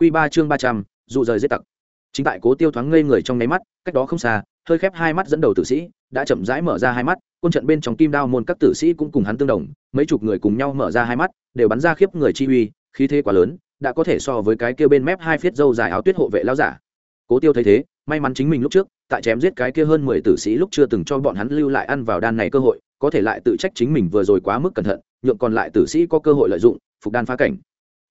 Quy ba chương ba trăm, dụ rời giết tặc. Chính tại cố tiêu thoáng ngây người trong nháy mắt, cách đó không xa, hơi khép hai mắt dẫn đầu tử sĩ, đã chậm rãi mở ra hai mắt quân trận bên trong kim đao môn các tử sĩ cũng cùng hắn tương đồng, mấy chục người cùng nhau mở ra hai mắt, đều bắn ra khiếp người chi uy, khí thế quá lớn, đã có thể so với cái kia bên mép hai phiết dâu dài áo tuyết hộ vệ lão giả. Cố tiêu thấy thế, may mắn chính mình lúc trước, tại chém giết cái kia hơn mười tử sĩ lúc chưa từng cho bọn hắn lưu lại ăn vào đan này cơ hội, có thể lại tự trách chính mình vừa rồi quá mức cẩn thận, nhượng còn lại tử sĩ có cơ hội lợi dụng, phục đan phá cảnh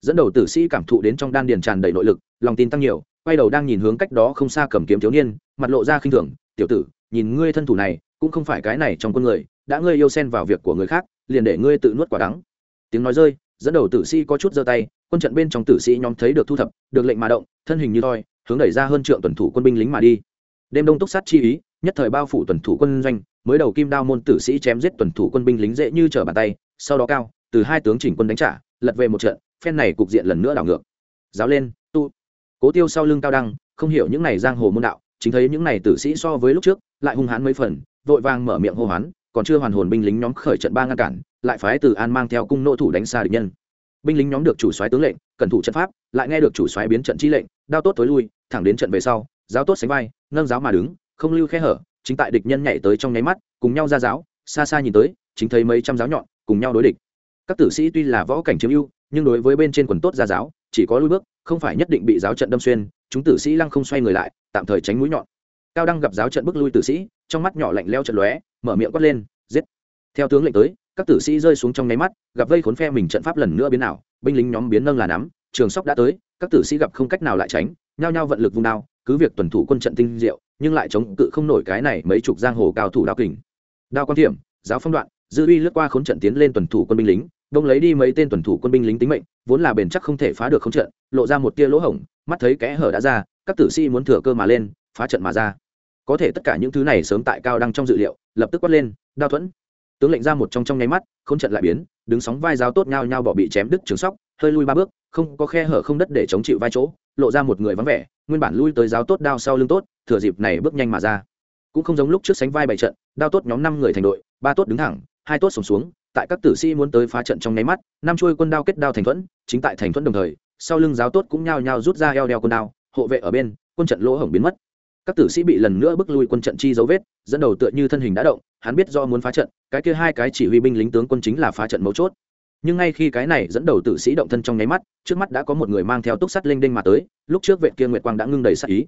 dẫn đầu tử sĩ cảm thụ đến trong đan điền tràn đầy nội lực, lòng tin tăng nhiều, quay đầu đang nhìn hướng cách đó không xa cầm kiếm thiếu niên, mặt lộ ra khinh thường, tiểu tử, nhìn ngươi thân thủ này, cũng không phải cái này trong con người, đã ngươi yêu xen vào việc của người khác, liền để ngươi tự nuốt quả đắng. Tiếng nói rơi, dẫn đầu tử sĩ có chút giơ tay, quân trận bên trong tử sĩ nhóm thấy được thu thập, được lệnh mà động, thân hình như thoi, hướng đẩy ra hơn trượng tuần thủ quân binh lính mà đi. Đêm đông túc sát chi ý, nhất thời bao phủ tuần thủ quân doanh, mới đầu kim đao môn tử sĩ chém giết tuần thủ quân binh lính dễ như trở bàn tay, sau đó cao, từ hai tướng chỉnh quân đánh trả, lật về một trận phen này cục diện lần nữa đảo ngược. Giáo lên, tu. Cố tiêu sau lưng cao đăng, không hiểu những này giang hồ môn đạo, chính thấy những này tử sĩ so với lúc trước, lại hung hãn mấy phần, vội vàng mở miệng hô hoán, còn chưa hoàn hồn binh lính nhóm khởi trận ba ngăn cản, lại phái từ an mang theo cung nô thủ đánh xa địch nhân. Binh lính nhóm được chủ soái tướng lệnh, cẩn thủ trận pháp, lại nghe được chủ soái biến trận chi lệnh, đao tốt tối lui, thẳng đến trận về sau, giáo tốt sánh vai, nâng giáo mà đứng, không lưu khe hở, chính tại địch nhân nhảy tới trong nháy mắt, cùng nhau ra giáo, xa xa nhìn tới, chính thấy mấy trăm giáo nhọn, cùng nhau đối địch. Các tử sĩ tuy là võ cảnh chiếm ưu nhưng đối với bên trên quần tốt ra giáo, chỉ có lui bước, không phải nhất định bị giáo trận đâm xuyên, chúng tử sĩ lăng không xoay người lại, tạm thời tránh mũi nhọn. Cao đăng gặp giáo trận bước lui tử sĩ, trong mắt nhỏ lạnh leo trận lóe, mở miệng quát lên, giết! Theo tướng lệnh tới, các tử sĩ rơi xuống trong nháy mắt, gặp vây khốn phe mình trận pháp lần nữa biến nào binh lính nhóm biến nâng là nắm, trường sóc đã tới, các tử sĩ gặp không cách nào lại tránh, nhao nhao vận lực vung đao, cứ việc tuần thủ quân trận tinh diệu, nhưng lại chống cự không nổi cái này mấy chục giang hồ cao thủ đao kình. Đao quan thiểm, giáo phong đoạn, dư uy lướt qua khốn trận tiến lên tuần thủ quân binh lính đông lấy đi mấy tên tuần thủ quân binh lính tính mệnh, vốn là bền chắc không thể phá được không trận, lộ ra một tia lỗ hổng, mắt thấy kẽ hở đã ra, các tử sĩ muốn thừa cơ mà lên, phá trận mà ra. Có thể tất cả những thứ này sớm tại cao đăng trong dự liệu, lập tức quát lên, đao thuẫn! Tướng lệnh ra một trong trong nháy mắt không trận lại biến, đứng sóng vai giáo tốt nhau nhau bỏ bị chém đứt trường sóc, hơi lui ba bước, không có khe hở không đất để chống chịu vai chỗ, lộ ra một người vắng vẻ, nguyên bản lui tới giáo tốt đao sau lưng tốt, thừa dịp này bước nhanh mà ra. Cũng không giống lúc trước sánh vai bảy trận, đao tốt nhóm năm người thành đội, ba tốt đứng thẳng, hai tốt sổng xuống tại các tử sĩ muốn tới phá trận trong nháy mắt, năm chuôi quân đao kết đao thành thuẫn, chính tại thành thuẫn đồng thời, sau lưng giáo tốt cũng nhao nhao rút ra eo đeo quân đao, hộ vệ ở bên, quân trận lỗ hổng biến mất. Các tử sĩ bị lần nữa bước lui quân trận chi dấu vết, dẫn đầu tựa như thân hình đã động, hắn biết do muốn phá trận, cái kia hai cái chỉ huy binh lính tướng quân chính là phá trận mấu chốt. Nhưng ngay khi cái này dẫn đầu tử sĩ động thân trong nháy mắt, trước mắt đã có một người mang theo túc sắt linh đinh mà tới, lúc trước vệ kia nguyệt quang đã ngưng đầy sắc ý.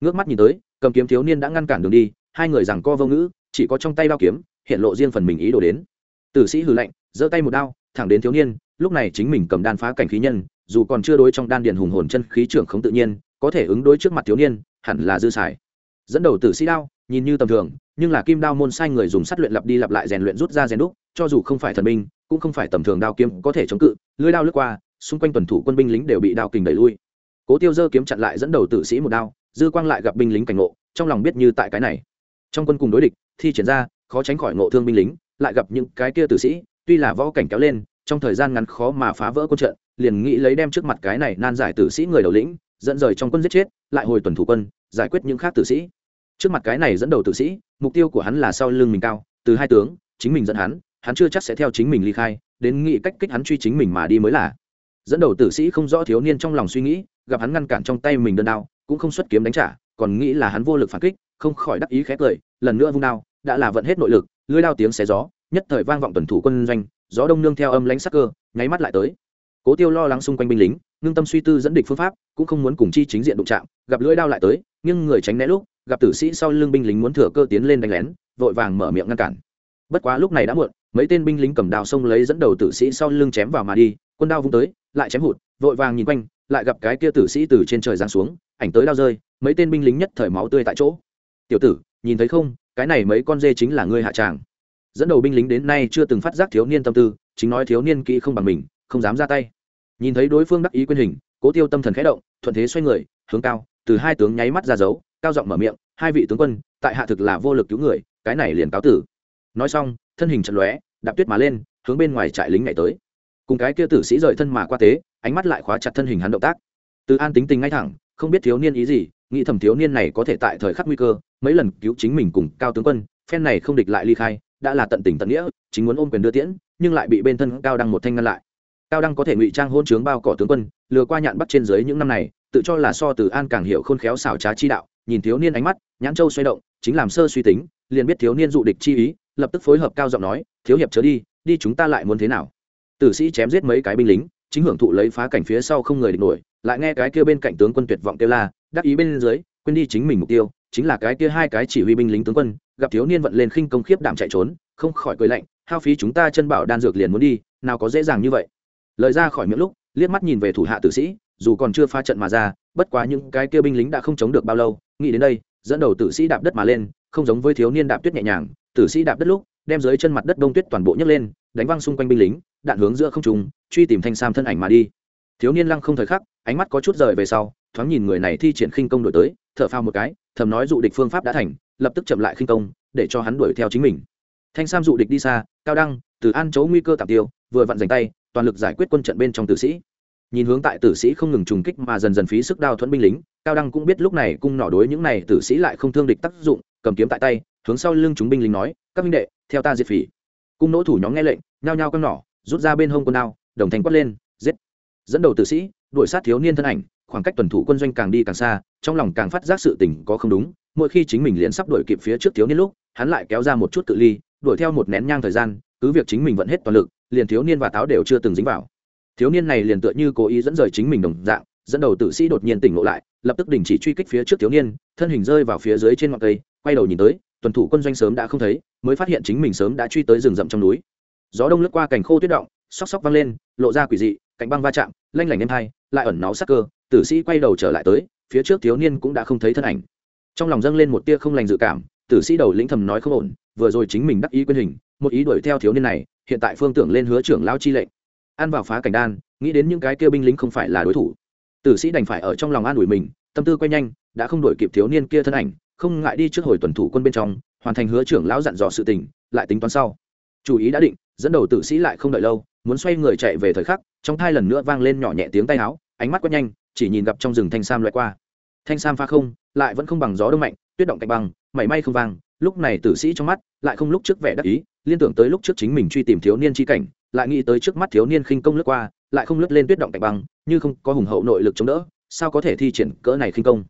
Ngước mắt nhìn tới, cầm kiếm thiếu niên đã ngăn cản đường đi, hai người rằng co vô ngữ, chỉ có trong tay bao kiếm, hiện lộ riêng phần mình ý đồ đến tử sĩ hừ lạnh, giơ tay một đao, thẳng đến thiếu niên, lúc này chính mình cầm đan phá cảnh khí nhân, dù còn chưa đối trong đan điền hùng hồn chân khí trưởng không tự nhiên, có thể ứng đối trước mặt thiếu niên, hẳn là dư xài. Dẫn đầu tử sĩ đao, nhìn như tầm thường, nhưng là kim đao môn sai người dùng sắt luyện lặp đi lặp lại rèn luyện rút ra rèn đúc, cho dù không phải thần binh, cũng không phải tầm thường đao kiếm có thể chống cự, lưới đao lướt qua, xung quanh tuần thủ quân binh lính đều bị đao kình đẩy lui. Cố tiêu dơ kiếm chặn lại dẫn đầu tử sĩ một đao, dư quang lại gặp binh lính cảnh ngộ, trong lòng biết như tại cái này. Trong quân cùng đối địch, thi triển ra, khó tránh khỏi ngộ thương binh lính lại gặp những cái kia tử sĩ, tuy là võ cảnh kéo lên, trong thời gian ngắn khó mà phá vỡ quân trận, liền nghĩ lấy đem trước mặt cái này nan giải tử sĩ người đầu lĩnh, dẫn rời trong quân giết chết, lại hồi tuần thủ quân, giải quyết những khác tử sĩ. Trước mặt cái này dẫn đầu tử sĩ, mục tiêu của hắn là sau lưng mình cao, từ hai tướng, chính mình dẫn hắn hắn chưa chắc sẽ theo chính mình ly khai, đến nghĩ cách kích hắn truy chính mình mà đi mới là. Dẫn đầu tử sĩ không rõ thiếu niên trong lòng suy nghĩ, gặp hắn ngăn cản trong tay mình đơn đao, cũng không xuất kiếm đánh trả, còn nghĩ là hắn vô lực phản kích, không khỏi đắc ý khẽ cười, lần nữa vung đao, đã là vận hết nội lực lưới lao tiếng xé gió, nhất thời vang vọng tuần thủ quân doanh, gió đông nương theo âm lãnh sắc cơ, nháy mắt lại tới. Cố tiêu lo lắng xung quanh binh lính, ngưng tâm suy tư dẫn địch phương pháp, cũng không muốn cùng chi chính diện đụng chạm, gặp lưỡi đao lại tới nhưng người tránh né lúc, gặp tử sĩ sau lưng binh lính muốn thừa cơ tiến lên đánh lén, vội vàng mở miệng ngăn cản. Bất quá lúc này đã muộn, mấy tên binh lính cầm đao xông lấy dẫn đầu tử sĩ sau lưng chém vào mà đi, quân đao vung tới, lại chém hụt, vội vàng nhìn quanh, lại gặp cái kia tử sĩ từ trên trời giáng xuống, ảnh tới đao rơi, mấy tên binh lính nhất thời máu tươi tại chỗ. Tiểu tử, nhìn thấy không? Cái này mấy con dê chính là ngươi hạ tràng. Dẫn đầu binh lính đến nay chưa từng phát giác thiếu niên tâm tư, chính nói thiếu niên kỹ không bằng mình, không dám ra tay. Nhìn thấy đối phương đắc ý quyên hình, cố tiêu tâm thần khẽ động, thuận thế xoay người, hướng cao, từ hai tướng nháy mắt ra dấu, cao giọng mở miệng, hai vị tướng quân, tại hạ thực là vô lực cứu người, cái này liền cáo tử. Nói xong, thân hình chật lóe, đạp tuyết mà lên, hướng bên ngoài trại lính nhảy tới. Cùng cái kia tử sĩ rời thân mà qua tế, ánh mắt lại khóa chặt thân hình hắn động tác. Từ an tính tình ngay thẳng, không biết thiếu niên ý gì nghĩ thầm thiếu niên này có thể tại thời khắc nguy cơ, mấy lần cứu chính mình cùng cao tướng quân, phen này không địch lại ly khai, đã là tận tình tận nghĩa, chính muốn ôm quyền đưa tiễn, nhưng lại bị bên thân cao đăng một thanh ngăn lại. Cao đăng có thể ngụy trang hôn chướng bao cỏ tướng quân, lừa qua nhạn bắt trên dưới những năm này, tự cho là so từ an càng hiểu khôn khéo xảo trá chi đạo, nhìn thiếu niên ánh mắt, nhãn châu xoay động, chính làm sơ suy tính, liền biết thiếu niên dụ địch chi ý, lập tức phối hợp cao giọng nói, thiếu hiệp chớ đi đi chúng ta lại muốn thế nào? Tử sĩ chém giết mấy cái binh lính, chính hưởng thụ lấy phá cảnh phía sau không người địch nổi, lại nghe cái kia bên cạnh tướng quân tuyệt vọng kêu la đắc ý bên dưới, quên đi chính mình mục tiêu, chính là cái kia hai cái chỉ huy binh lính tướng quân, gặp thiếu niên vận lên khinh công khiếp đảm chạy trốn, không khỏi cười lạnh, hao phí chúng ta chân bảo đan dược liền muốn đi, nào có dễ dàng như vậy. Lời ra khỏi miệng lúc, liếc mắt nhìn về thủ hạ tử sĩ, dù còn chưa pha trận mà ra, bất quá những cái kia binh lính đã không chống được bao lâu, nghĩ đến đây, dẫn đầu tử sĩ đạp đất mà lên, không giống với thiếu niên đạp tuyết nhẹ nhàng, tử sĩ đạp đất lúc, đem dưới chân mặt đất đông tuyết toàn bộ nhấc lên, đánh văng xung quanh binh lính, đạn hướng giữa không trùng truy tìm thanh sam thân ảnh mà đi thiếu niên lăng không thời khắc, ánh mắt có chút rời về sau, thoáng nhìn người này thi triển khinh công đổi tới, thở phao một cái, thầm nói dụ địch phương pháp đã thành, lập tức chậm lại khinh công, để cho hắn đuổi theo chính mình. Thanh sam dụ địch đi xa, cao đăng, từ an chấu nguy cơ tạm tiêu, vừa vặn giành tay, toàn lực giải quyết quân trận bên trong tử sĩ. Nhìn hướng tại tử sĩ không ngừng trùng kích mà dần dần phí sức đao thuẫn binh lính, cao đăng cũng biết lúc này cung nỏ đối những này tử sĩ lại không thương địch tác dụng, cầm kiếm tại tay, hướng sau lưng chúng binh lính nói, các minh đệ, theo ta diệt phỉ. Cung nỗ thủ nhóm nghe lệnh, nhao nhao căng nỏ, rút ra bên hông quân đao, đồng thanh quát lên dẫn đầu tử sĩ, đuổi sát thiếu niên thân ảnh, khoảng cách tuần thủ quân doanh càng đi càng xa, trong lòng càng phát giác sự tình có không đúng, mỗi khi chính mình liền sắp đuổi kịp phía trước thiếu niên lúc, hắn lại kéo ra một chút cự ly, đuổi theo một nén nhang thời gian, cứ việc chính mình vẫn hết toàn lực, liền thiếu niên và táo đều chưa từng dính vào. Thiếu niên này liền tựa như cố ý dẫn rời chính mình đồng dạng, dẫn đầu tử sĩ đột nhiên tỉnh ngộ lại, lập tức đình chỉ truy kích phía trước thiếu niên, thân hình rơi vào phía dưới trên ngọn cây, quay đầu nhìn tới, tuần thủ quân doanh sớm đã không thấy, mới phát hiện chính mình sớm đã truy tới rừng rậm trong núi. Gió đông lướt qua cành khô tuyết động xóc xóc văng lên, lộ ra quỷ dị cạnh băng va chạm lanh lảnh êm hai lại ẩn náu sắc cơ, tử sĩ quay đầu trở lại tới, phía trước thiếu niên cũng đã không thấy thân ảnh. Trong lòng dâng lên một tia không lành dự cảm, tử sĩ đầu lĩnh thầm nói không ổn, vừa rồi chính mình đắc ý quyên hình, một ý đuổi theo thiếu niên này, hiện tại phương tưởng lên hứa trưởng lao chi lệnh. Ăn vào phá cảnh đan, nghĩ đến những cái kia binh lính không phải là đối thủ. Tử sĩ đành phải ở trong lòng an ủi mình, tâm tư quay nhanh, đã không đuổi kịp thiếu niên kia thân ảnh, không ngại đi trước hồi tuần thủ quân bên trong, hoàn thành hứa trưởng lão dặn dò sự tình, lại tính toán sau. Chủ ý đã định, dẫn đầu tử sĩ lại không đợi lâu muốn xoay người chạy về thời khắc, trong thai lần nữa vang lên nhỏ nhẹ tiếng tay áo, ánh mắt quét nhanh, chỉ nhìn gặp trong rừng thanh sam loại qua. Thanh sam pha không, lại vẫn không bằng gió đông mạnh, tuyết động cạnh băng, mảy may không vang, lúc này tử sĩ trong mắt lại không lúc trước vẻ đắc ý, liên tưởng tới lúc trước chính mình truy tìm thiếu niên chi cảnh, lại nghĩ tới trước mắt thiếu niên khinh công lướt qua, lại không lướt lên tuyết động cạnh băng, như không có hùng hậu nội lực chống đỡ, sao có thể thi triển cỡ này khinh công?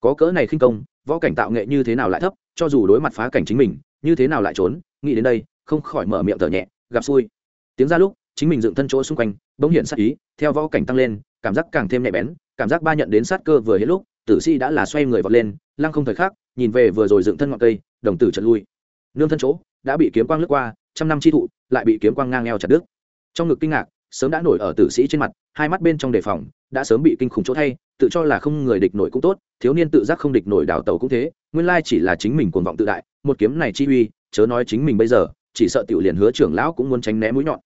Có cỡ này khinh công, võ cảnh tạo nghệ như thế nào lại thấp, cho dù đối mặt phá cảnh chính mình, như thế nào lại trốn, nghĩ đến đây, không khỏi mở miệng thở nhẹ, gặp xui. Tiếng ra lúc chính mình dựng thân chỗ xung quanh, bỗng hiện sát ý, theo võ cảnh tăng lên, cảm giác càng thêm nhạy bén, cảm giác ba nhận đến sát cơ vừa hết lúc, tử si đã là xoay người vọt lên, lăng không thời khắc, nhìn về vừa rồi dựng thân ngọn cây, đồng tử trật lui. Nương thân chỗ đã bị kiếm quang lướt qua, trăm năm chi thụ lại bị kiếm quang ngang eo chặt đứt. Trong ngực kinh ngạc, sớm đã nổi ở tử sĩ trên mặt, hai mắt bên trong đề phòng, đã sớm bị kinh khủng chỗ thay, tự cho là không người địch nổi cũng tốt, thiếu niên tự giác không địch nổi đảo tàu cũng thế, nguyên lai chỉ là chính mình cuồng vọng tự đại, một kiếm này chi uy, chớ nói chính mình bây giờ, chỉ sợ tiểu liền hứa trưởng lão cũng muốn tránh né mũi nhọn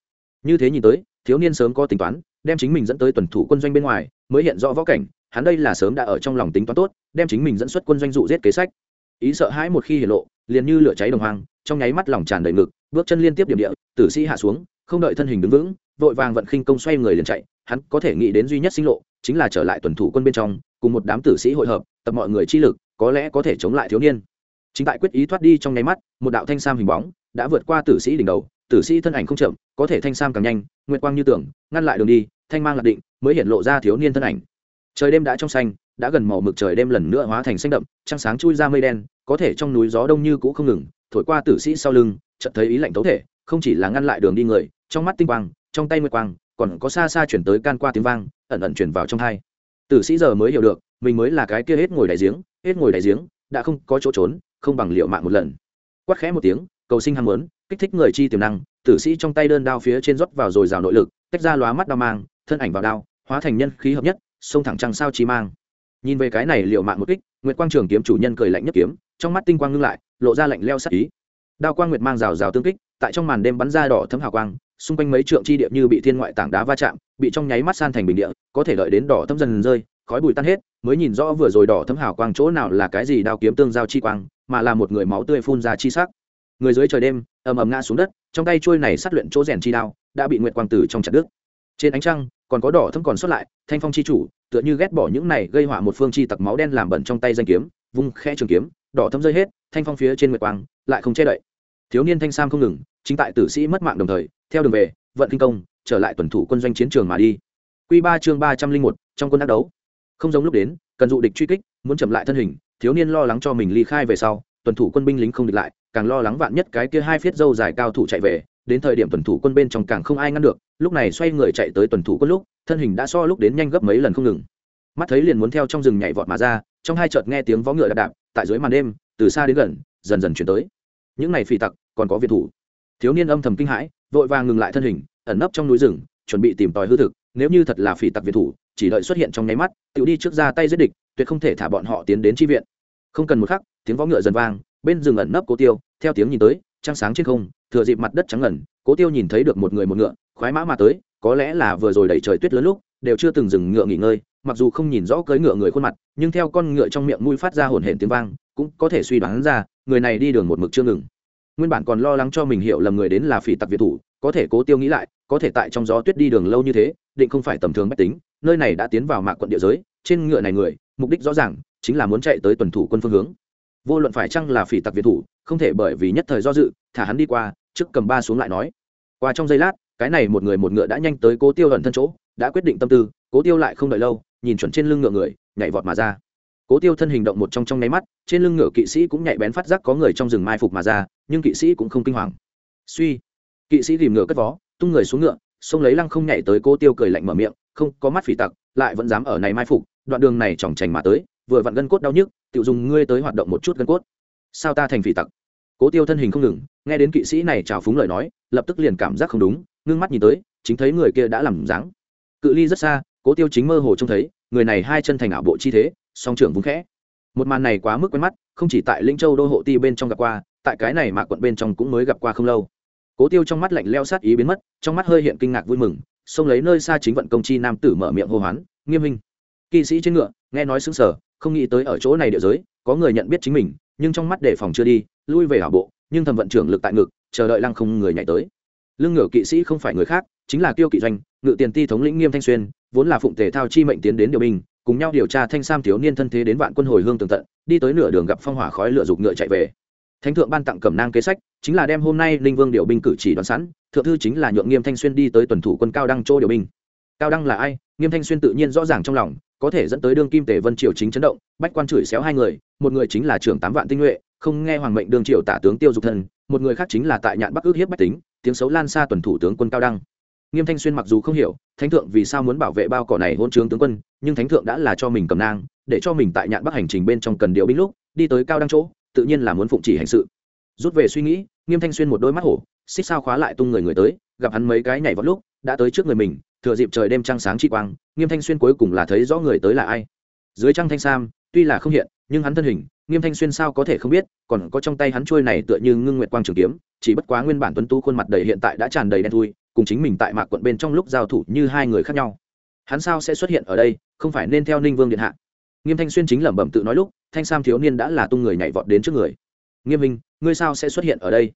như thế nhìn tới, thiếu niên sớm có tính toán, đem chính mình dẫn tới tuần thủ quân doanh bên ngoài, mới hiện rõ võ cảnh, hắn đây là sớm đã ở trong lòng tính toán tốt, đem chính mình dẫn xuất quân doanh dụ giết kế sách. Ý sợ hãi một khi hiển lộ, liền như lửa cháy đồng hoang, trong nháy mắt lòng tràn đầy ngực, bước chân liên tiếp điểm địa, tử sĩ hạ xuống, không đợi thân hình đứng vững, vội vàng vận khinh công xoay người liền chạy, hắn có thể nghĩ đến duy nhất sinh lộ, chính là trở lại tuần thủ quân bên trong, cùng một đám tử sĩ hội hợp, tập mọi người chi lực, có lẽ có thể chống lại thiếu niên. Chính tại quyết ý thoát đi trong nháy mắt, một đạo thanh sam hình bóng đã vượt qua tử sĩ đỉnh đầu tử sĩ thân ảnh không chậm, có thể thanh sam càng nhanh, nguyệt quang như tưởng ngăn lại đường đi, thanh mang lạc định, mới hiện lộ ra thiếu niên thân ảnh. Trời đêm đã trong xanh, đã gần màu mực trời đêm lần nữa hóa thành xanh đậm, trăng sáng chui ra mây đen, có thể trong núi gió đông như cũ không ngừng, thổi qua tử sĩ sau lưng, chợt thấy ý lạnh tấu thể, không chỉ là ngăn lại đường đi người, trong mắt tinh quang, trong tay nguyệt quang, còn có xa xa chuyển tới can qua tiếng vang, ẩn ẩn chuyển vào trong hai. Tử sĩ giờ mới hiểu được, mình mới là cái kia hết ngồi đại giếng, hết ngồi đại giếng, đã không có chỗ trốn, không bằng liệu mạng một lần. Quát khẽ một tiếng, cầu sinh ham muốn kích thích người chi tiềm năng, tử sĩ trong tay đơn đao phía trên rót vào rồi rào nội lực, tách ra lóa mắt đao mang, thân ảnh vào đao, hóa thành nhân khí hợp nhất, xông thẳng trăng sao chi mang. Nhìn về cái này liệu mạng một kích, nguyệt quang trường kiếm chủ nhân cười lạnh nhất kiếm, trong mắt tinh quang ngưng lại, lộ ra lạnh leo sắc ý. Đao quang nguyệt mang rào rào tương kích, tại trong màn đêm bắn ra đỏ thấm hào quang, xung quanh mấy trượng chi địa như bị thiên ngoại tảng đá va chạm, bị trong nháy mắt san thành bình địa, có thể đợi đến đỏ thấm dần rơi, khói bụi tan hết, mới nhìn rõ vừa rồi đỏ thấm hào quang chỗ nào là cái gì đao kiếm tương giao chi quang, mà là một người máu tươi phun ra chi sắc người dưới trời đêm, ầm ầm ngã xuống đất, trong tay trôi này sát luyện chỗ rèn chi đao, đã bị nguyệt quang tử trong chặt đứt. Trên ánh trăng, còn có đỏ thâm còn xuất lại, thanh phong chi chủ, tựa như ghét bỏ những này gây họa một phương chi tặc máu đen làm bẩn trong tay danh kiếm, vung khe trường kiếm, đỏ thâm rơi hết, thanh phong phía trên nguyệt quang lại không che đậy. Thiếu niên thanh sam không ngừng, chính tại tử sĩ mất mạng đồng thời, theo đường về, vận kinh công, trở lại tuần thủ quân doanh chiến trường mà đi. Quy ba chương ba trăm linh một, trong quân đắc đấu. Không giống lúc đến, cần dụ địch truy kích, muốn chậm lại thân hình, thiếu niên lo lắng cho mình ly khai về sau, tuần thủ quân binh lính không địch lại càng lo lắng vạn nhất cái kia hai phiết dâu dài cao thủ chạy về, đến thời điểm tuần thủ quân bên trong càng không ai ngăn được, lúc này xoay người chạy tới tuần thủ quân lúc, thân hình đã so lúc đến nhanh gấp mấy lần không ngừng. Mắt thấy liền muốn theo trong rừng nhảy vọt mà ra, trong hai chợt nghe tiếng vó ngựa đạp đạp, tại dưới màn đêm, từ xa đến gần, dần dần chuyển tới. Những này phỉ tặc, còn có việt thủ. Thiếu niên âm thầm kinh hãi, vội vàng ngừng lại thân hình, ẩn nấp trong núi rừng, chuẩn bị tìm tòi hư thực, nếu như thật là phỉ tặc việt thủ, chỉ đợi xuất hiện trong nháy mắt tự đi trước ra tay giết địch, tuyệt không thể thả bọn họ tiến đến tri viện. Không cần một khắc, tiếng võ ngựa dần vang bên rừng ẩn nấp cố tiêu, theo tiếng nhìn tới, trăng sáng trên không, thừa dịp mặt đất trắng ngẩn cố tiêu nhìn thấy được một người một ngựa, khoái mã mà tới, có lẽ là vừa rồi đẩy trời tuyết lớn lúc, đều chưa từng dừng ngựa nghỉ ngơi, mặc dù không nhìn rõ cưỡi ngựa người khuôn mặt, nhưng theo con ngựa trong miệng mũi phát ra hồn hển tiếng vang, cũng có thể suy đoán ra, người này đi đường một mực chưa ngừng. Nguyên bản còn lo lắng cho mình hiểu lầm người đến là phỉ tặc việt thủ, có thể cố tiêu nghĩ lại, có thể tại trong gió tuyết đi đường lâu như thế, định không phải tầm thường mách tính, nơi này đã tiến vào mạc quận địa giới, trên ngựa này người, mục đích rõ ràng, chính là muốn chạy tới tuần thủ quân phương hướng vô luận phải chăng là phỉ tặc việt thủ, không thể bởi vì nhất thời do dự, thả hắn đi qua, trước cầm ba xuống lại nói. Qua trong giây lát, cái này một người một ngựa đã nhanh tới cố tiêu ẩn thân chỗ, đã quyết định tâm tư, cố tiêu lại không đợi lâu, nhìn chuẩn trên lưng ngựa người, nhảy vọt mà ra. Cố tiêu thân hình động một trong trong nháy mắt, trên lưng ngựa kỵ sĩ cũng nhạy bén phát giác có người trong rừng mai phục mà ra, nhưng kỵ sĩ cũng không kinh hoàng. Suy, kỵ sĩ tìm ngựa cất vó, tung người xuống ngựa, xông lấy lăng không nhảy tới cố tiêu cười lạnh mở miệng, không có mắt phỉ tặc, lại vẫn dám ở này mai phục, đoạn đường này chòng chành mà tới vừa vặn gân cốt đau nhức tự dùng ngươi tới hoạt động một chút gân cốt. Sao ta thành phỉ tặc? Cố tiêu thân hình không ngừng, nghe đến kỵ sĩ này trào phúng lời nói, lập tức liền cảm giác không đúng, ngưng mắt nhìn tới, chính thấy người kia đã làm dáng. Cự ly rất xa, cố tiêu chính mơ hồ trông thấy, người này hai chân thành ảo bộ chi thế, song trưởng vúng khẽ. Một màn này quá mức quen mắt, không chỉ tại linh châu đô hộ ti bên trong gặp qua, tại cái này mà quận bên trong cũng mới gặp qua không lâu. Cố tiêu trong mắt lạnh leo sát ý biến mất, trong mắt hơi hiện kinh ngạc vui mừng, xông lấy nơi xa chính vận công chi nam tử mở miệng hô hoán, nghiêm minh kỵ sĩ trên ngựa, nghe nói xứng sở không nghĩ tới ở chỗ này địa giới, có người nhận biết chính mình, nhưng trong mắt đề phòng chưa đi, lui về hảo bộ, nhưng thầm vận trưởng lực tại ngực, chờ đợi lăng không người nhảy tới. Lưng ngựa kỵ sĩ không phải người khác, chính là tiêu kỵ doanh, ngự tiền ti thống lĩnh nghiêm thanh xuyên, vốn là phụng tề thao chi mệnh tiến đến điều binh, cùng nhau điều tra thanh sam thiếu niên thân thế đến vạn quân hồi hương tường tận, đi tới nửa đường gặp phong hỏa khói lửa dục ngựa chạy về. Thánh thượng ban tặng cẩm nang kế sách, chính là đem hôm nay linh vương điều binh cử chỉ đoán sẵn, thượng thư chính là nhượng nghiêm thanh xuyên đi tới tuần thủ quân cao đăng châu điều binh. Cao đăng là ai? Nghiêm thanh xuyên tự nhiên rõ ràng trong lòng có thể dẫn tới đương kim tề vân triều chính chấn động, bách quan chửi xéo hai người, một người chính là trưởng tám vạn tinh nhuệ, không nghe hoàng mệnh đương triều tả tướng tiêu dục thần, một người khác chính là tại nhạn bắc ước hiếp bách tính, tiếng xấu lan xa tuần thủ tướng quân cao đăng. Nghiêm thanh xuyên mặc dù không hiểu, thánh thượng vì sao muốn bảo vệ bao cỏ này hôn trướng tướng quân, nhưng thánh thượng đã là cho mình cầm nang, để cho mình tại nhạn bắc hành trình bên trong cần điều binh lúc, đi tới cao đăng chỗ, tự nhiên là muốn phụng chỉ hành sự. Rút về suy nghĩ, nghiêm thanh xuyên một đôi mắt hổ, xích sao khóa lại tung người người tới, gặp hắn mấy cái nhảy vào lúc, đã tới trước người mình thừa dịp trời đêm trăng sáng chi quang, nghiêm thanh xuyên cuối cùng là thấy rõ người tới là ai. Dưới trăng thanh sam, tuy là không hiện, nhưng hắn thân hình, nghiêm thanh xuyên sao có thể không biết, còn có trong tay hắn trôi này tựa như ngưng nguyệt quang trường kiếm, chỉ bất quá nguyên bản tuấn tu khuôn mặt đầy hiện tại đã tràn đầy đen thui, cùng chính mình tại mạc quận bên trong lúc giao thủ như hai người khác nhau. Hắn sao sẽ xuất hiện ở đây, không phải nên theo ninh vương điện hạ? Nghiêm thanh xuyên chính lẩm bẩm tự nói lúc, thanh sam thiếu niên đã là tung người nhảy vọt đến trước người. Nghiêm minh, ngươi sao sẽ xuất hiện ở đây?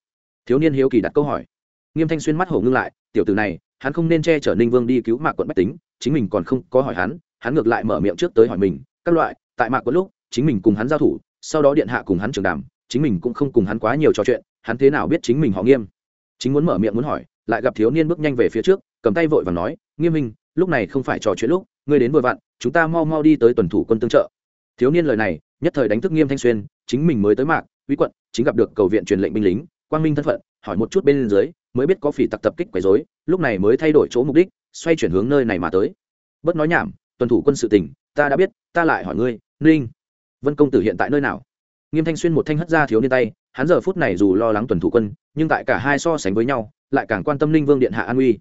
Thiếu niên hiếu kỳ đặt câu hỏi. Nghiêm thanh xuyên mắt hổ ngưng lại, tiểu tử này hắn không nên che chở ninh vương đi cứu mạc quận bách tính, chính mình còn không có hỏi hắn hắn ngược lại mở miệng trước tới hỏi mình, các loại, tại mạc quận lúc, chính mình cùng hắn giao thủ, sau đó điện hạ cùng hắn trường đàm, chính mình cũng không cùng hắn quá nhiều trò chuyện, hắn thế nào biết chính mình họ nghiêm? Chính muốn mở miệng muốn hỏi, lại gặp thiếu niên bước nhanh về phía trước, cầm tay vội và nói, nghiêm minh lúc này không phải trò chuyện lúc, ngươi đến vội vặn, chúng ta mau mau đi tới tuần thủ quân tương trợ. Thiếu niên lời này, nhất thời đánh thức nghiêm thanh xuyên, chính mình mới tới mạc, uy quận, chính gặp được cầu viện truyền lệnh binh lính, quang minh thân phận, hỏi một chút bên dưới mới biết có phỉ tặc tập kích quấy rối, lúc này mới thay đổi chỗ mục đích, xoay chuyển hướng nơi này mà tới. Bất nói nhảm, tuần thủ quân sự tình, ta đã biết, ta lại hỏi ngươi, ninh, vân công tử hiện tại nơi nào? Nghiêm thanh xuyên một thanh hất ra thiếu niên tay, hắn giờ phút này dù lo lắng tuần thủ quân, nhưng tại cả hai so sánh với nhau, lại càng quan tâm ninh vương điện hạ an uy.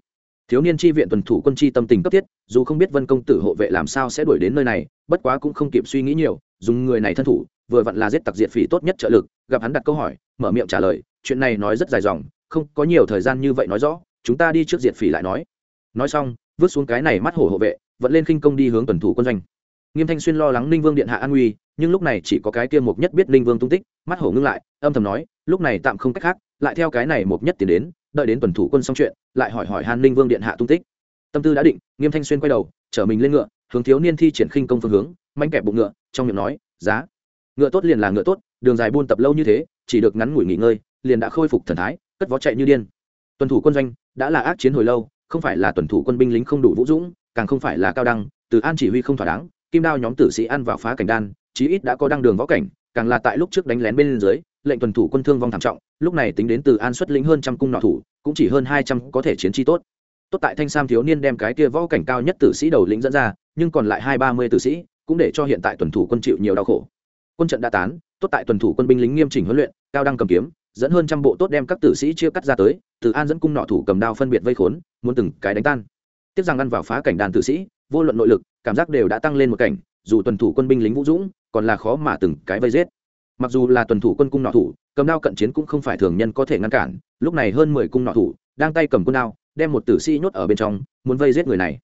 Thiếu niên chi viện tuần thủ quân chi tâm tình cấp thiết, dù không biết vân công tử hộ vệ làm sao sẽ đuổi đến nơi này, bất quá cũng không kịp suy nghĩ nhiều, dùng người này thân thủ, vừa vặn là giết tặc diệt phỉ tốt nhất trợ lực, gặp hắn đặt câu hỏi, mở miệng trả lời, chuyện này nói rất dài dòng không có nhiều thời gian như vậy nói rõ, chúng ta đi trước diệt phỉ lại nói. Nói xong, vứt xuống cái này mắt hổ hộ vệ vẫn lên khinh công đi hướng tuần thủ quân doanh. Nghiêm thanh xuyên lo lắng ninh vương điện hạ an nguy, nhưng lúc này chỉ có cái kia mục nhất biết ninh vương tung tích, mắt hổ ngưng lại, âm thầm nói, lúc này tạm không cách khác, lại theo cái này mục nhất tiến đến, đợi đến tuần thủ quân xong chuyện, lại hỏi hỏi hàn ninh vương điện hạ tung tích. Tâm tư đã định, nghiêm thanh xuyên quay đầu, chở mình lên ngựa, hướng thiếu niên thi triển khinh công phương hướng, manh kẹp bụng ngựa, trong miệng nói, giá, ngựa tốt liền là ngựa tốt, đường dài buôn tập lâu như thế, chỉ được ngắn ngủi nghỉ ngơi, liền đã khôi phục thần thái cất vó chạy như điên. Tuần thủ quân doanh đã là ác chiến hồi lâu, không phải là tuần thủ quân binh lính không đủ vũ dũng, càng không phải là cao đăng từ an chỉ huy không thỏa đáng, kim đao nhóm tử sĩ ăn vào phá cảnh đan, chí ít đã có đăng đường võ cảnh, càng là tại lúc trước đánh lén bên dưới, lệnh tuần thủ quân thương vong thảm trọng, lúc này tính đến từ an xuất lĩnh hơn trăm cung nọ thủ, cũng chỉ hơn hai trăm có thể chiến chi tốt. Tốt tại thanh sam thiếu niên đem cái kia võ cảnh cao nhất tử sĩ đầu lĩnh dẫn ra, nhưng còn lại hai ba mươi tử sĩ, cũng để cho hiện tại tuần thủ quân chịu nhiều đau khổ. Quân trận đã tán, tốt tại tuần thủ quân binh lính nghiêm chỉnh huấn luyện, cao đăng cầm kiếm dẫn hơn trăm bộ tốt đem các tử sĩ chia cắt ra tới, từ an dẫn cung nọ thủ cầm đao phân biệt vây khốn, muốn từng cái đánh tan. Tiếp rằng ăn vào phá cảnh đàn tử sĩ, vô luận nội lực, cảm giác đều đã tăng lên một cảnh, dù tuần thủ quân binh lính vũ dũng, còn là khó mà từng cái vây giết. Mặc dù là tuần thủ quân cung nọ thủ, cầm đao cận chiến cũng không phải thường nhân có thể ngăn cản, lúc này hơn mười cung nọ thủ, đang tay cầm quân đao, đem một tử sĩ nhốt ở bên trong, muốn vây giết người này.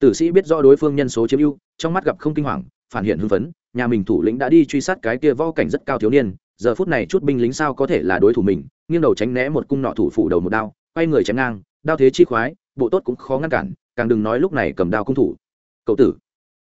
Tử sĩ biết rõ đối phương nhân số chiếm ưu, trong mắt gặp không kinh hoàng, phản hiện hưng phấn, nhà mình thủ lĩnh đã đi truy sát cái kia võ cảnh rất cao thiếu niên giờ phút này chút binh lính sao có thể là đối thủ mình, nghiêng đầu tránh né một cung nọ thủ phủ đầu một đao, quay người chém ngang, đao thế chi khoái, bộ tốt cũng khó ngăn cản, càng đừng nói lúc này cầm đao cung thủ. Cậu tử,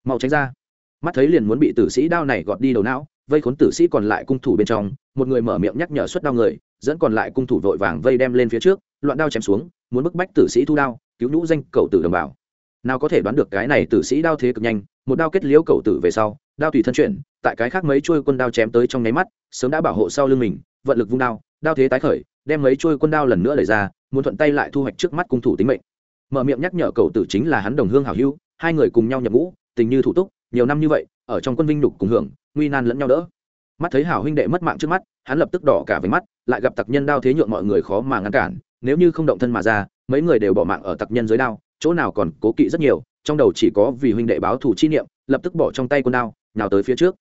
mau tránh ra. Mắt thấy liền muốn bị tử sĩ đao này gọt đi đầu não, vây khốn tử sĩ còn lại cung thủ bên trong, một người mở miệng nhắc nhở xuất đao người, dẫn còn lại cung thủ vội vàng vây đem lên phía trước, loạn đao chém xuống, muốn bức bách tử sĩ thu đao, cứu nhũ danh cậu tử đồng bào. Nào có thể đoán được cái này tử sĩ đao thế cực nhanh một đao kết liễu cậu tử về sau, đao tùy thân chuyển, tại cái khác mấy chuôi quân đao chém tới trong nháy mắt, sớm đã bảo hộ sau lưng mình, vận lực vung đao đao thế tái khởi, đem mấy chuôi quân đao lần nữa lấy ra, muốn thuận tay lại thu hoạch trước mắt cung thủ tính mệnh. Mở miệng nhắc nhở cậu tử chính là hắn đồng hương hảo hữu, hai người cùng nhau nhập ngũ, tình như thủ túc, nhiều năm như vậy, ở trong quân vinh nhục cùng hưởng, nguy nan lẫn nhau đỡ. Mắt thấy hảo huynh đệ mất mạng trước mắt, hắn lập tức đỏ cả với mắt, lại gặp tặc nhân đao thế nhượng mọi người khó mà ngăn cản, nếu như không động thân mà ra, mấy người đều bỏ mạng ở tặc nhân dưới đao, chỗ nào còn cố kỵ rất nhiều trong đầu chỉ có vì huynh đệ báo thủ chi niệm, lập tức bỏ trong tay quân đao, nhào tới phía trước.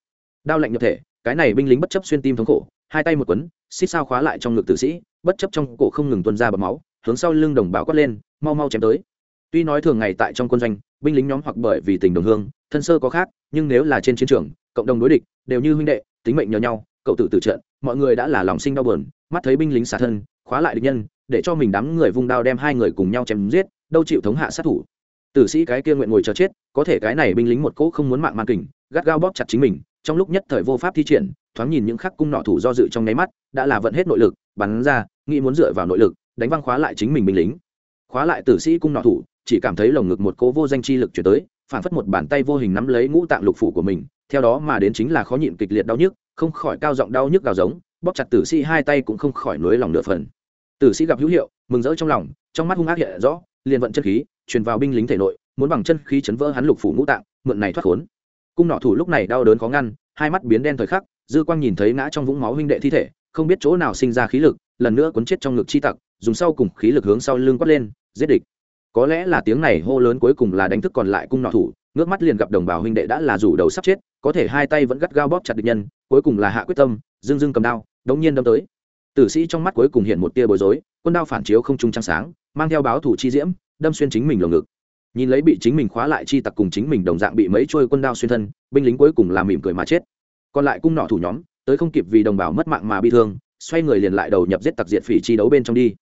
Đao lạnh nhập thể, cái này binh lính bất chấp xuyên tim thống khổ, hai tay một quấn xích sao khóa lại trong ngực tử sĩ, bất chấp trong cổ không ngừng tuân ra bầm máu, hướng sau lưng đồng bào quát lên, mau mau chém tới. Tuy nói thường ngày tại trong quân doanh, binh lính nhóm hoặc bởi vì tình đồng hương, thân sơ có khác, nhưng nếu là trên chiến trường, cộng đồng đối địch, đều như huynh đệ, tính mệnh nhờ nhau, cậu tử tử trận mọi người đã là lòng sinh đau buồn, mắt thấy binh lính xả thân, khóa lại địch nhân, để cho mình đám người vung đao đem hai người cùng nhau chém giết, đâu chịu thống hạ sát thủ tử sĩ cái kia nguyện ngồi chờ chết, có thể cái này binh lính một cỗ không muốn mạng màn kình, gắt gao bóp chặt chính mình, trong lúc nhất thời vô pháp thi triển, thoáng nhìn những khắc cung nọ thủ do dự trong nháy mắt, đã là vận hết nội lực, bắn ra, nghĩ muốn dựa vào nội lực, đánh văng khóa lại chính mình binh lính. Khóa lại tử sĩ cung nọ thủ, chỉ cảm thấy lồng ngực một cố vô danh chi lực chuyển tới phản phất một bàn tay vô hình nắm lấy ngũ tạng lục phủ của mình, theo đó mà đến chính là khó nhịn kịch liệt đau nhức, không khỏi cao giọng đau nhức gào giống, bóp chặt tử sĩ hai tay cũng không khỏi nối lòng nửa phần. Tử sĩ gặp hữu hiệu, mừng rỡ trong lòng, trong mắt hung ác hiện rõ, liền vận chân khí truyền vào binh lính thể nội, muốn bằng chân khí chấn vỡ hắn lục phủ ngũ tạng, mượn này thoát khốn. Cung nọ thủ lúc này đau đớn khó ngăn, hai mắt biến đen thời khắc, dư quang nhìn thấy ngã trong vũng máu huynh đệ thi thể, không biết chỗ nào sinh ra khí lực, lần nữa cuốn chết trong ngực chi tặc, dùng sau cùng khí lực hướng sau lưng quát lên, giết địch. Có lẽ là tiếng này hô lớn cuối cùng là đánh thức còn lại cung nọ thủ, ngước mắt liền gặp đồng bào huynh đệ đã là rủ đầu sắp chết, có thể hai tay vẫn gắt gao bóp chặt địch nhân, cuối cùng là hạ quyết tâm dưng dưng cầm đao, đống nhiên đâm tới. Tử sĩ trong mắt cuối cùng hiện một tia bối rối, quân đao phản chiếu không trung trăng sáng, mang theo báo thủ chi diễm đâm xuyên chính mình lồng ngực. Nhìn lấy bị chính mình khóa lại chi tặc cùng chính mình đồng dạng bị mấy trôi quân đao xuyên thân, binh lính cuối cùng làm mỉm cười mà chết. Còn lại cung nọ thủ nhóm, tới không kịp vì đồng bào mất mạng mà bị thương, xoay người liền lại đầu nhập giết tặc diệt phỉ chi đấu bên trong đi.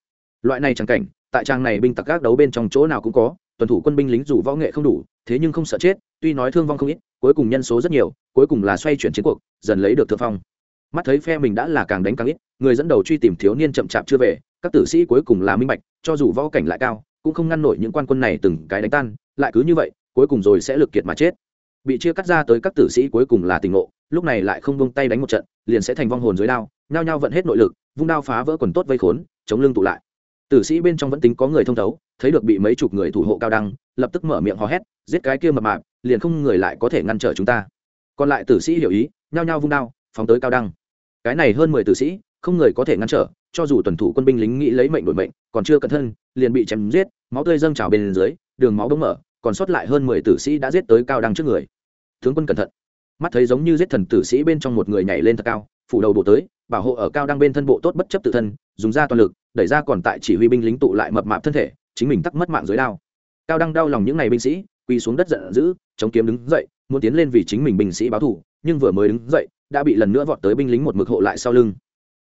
Loại này chẳng cảnh, tại trang này binh tặc gác đấu bên trong chỗ nào cũng có, tuần thủ quân binh lính dù võ nghệ không đủ, thế nhưng không sợ chết, tuy nói thương vong không ít, cuối cùng nhân số rất nhiều, cuối cùng là xoay chuyển chiến cuộc, dần lấy được thượng phong. Mắt thấy phe mình đã là càng đánh càng ít, người dẫn đầu truy tìm thiếu niên chậm chạp chưa về, các tử sĩ cuối cùng là minh bạch, cho dù võ cảnh lại cao cũng không ngăn nổi những quan quân này từng cái đánh tan, lại cứ như vậy, cuối cùng rồi sẽ lực kiệt mà chết. Bị chia cắt ra tới các tử sĩ cuối cùng là tình ngộ, lúc này lại không buông tay đánh một trận, liền sẽ thành vong hồn dưới đao, nhao nhao vận hết nội lực, vung đao phá vỡ quần tốt vây khốn, chống lưng tụ lại. Tử sĩ bên trong vẫn tính có người thông thấu, thấy được bị mấy chục người thủ hộ cao đăng lập tức mở miệng hò hét, giết cái kia mập mạp, liền không người lại có thể ngăn trở chúng ta. Còn lại tử sĩ hiểu ý, nhao nhao vung đao, phóng tới cao đăng cái này hơn mười tử sĩ, không người có thể ngăn trở, cho dù tuần thủ quân binh lính nghĩ lấy mệnh đổi mệnh, còn chưa cẩn thân liền bị chém giết, máu tươi dâng trào bên dưới, đường máu bỗng mở, còn sót lại hơn mười tử sĩ đã giết tới cao đăng trước người. Tướng quân cẩn thận. Mắt thấy giống như giết thần tử sĩ bên trong một người nhảy lên thật cao, phủ đầu bộ tới, bảo hộ ở cao đăng bên thân bộ tốt bất chấp tự thân, dùng ra toàn lực, đẩy ra còn tại chỉ huy binh lính tụ lại mập mạp thân thể, chính mình tắc mất mạng dưới đao. Cao đăng đau lòng những ngày binh sĩ, quỳ xuống đất giận dữ, chống kiếm đứng dậy, muốn tiến lên vì chính mình binh sĩ báo thù, nhưng vừa mới đứng dậy, đã bị lần nữa vọt tới binh lính một mực hộ lại sau lưng.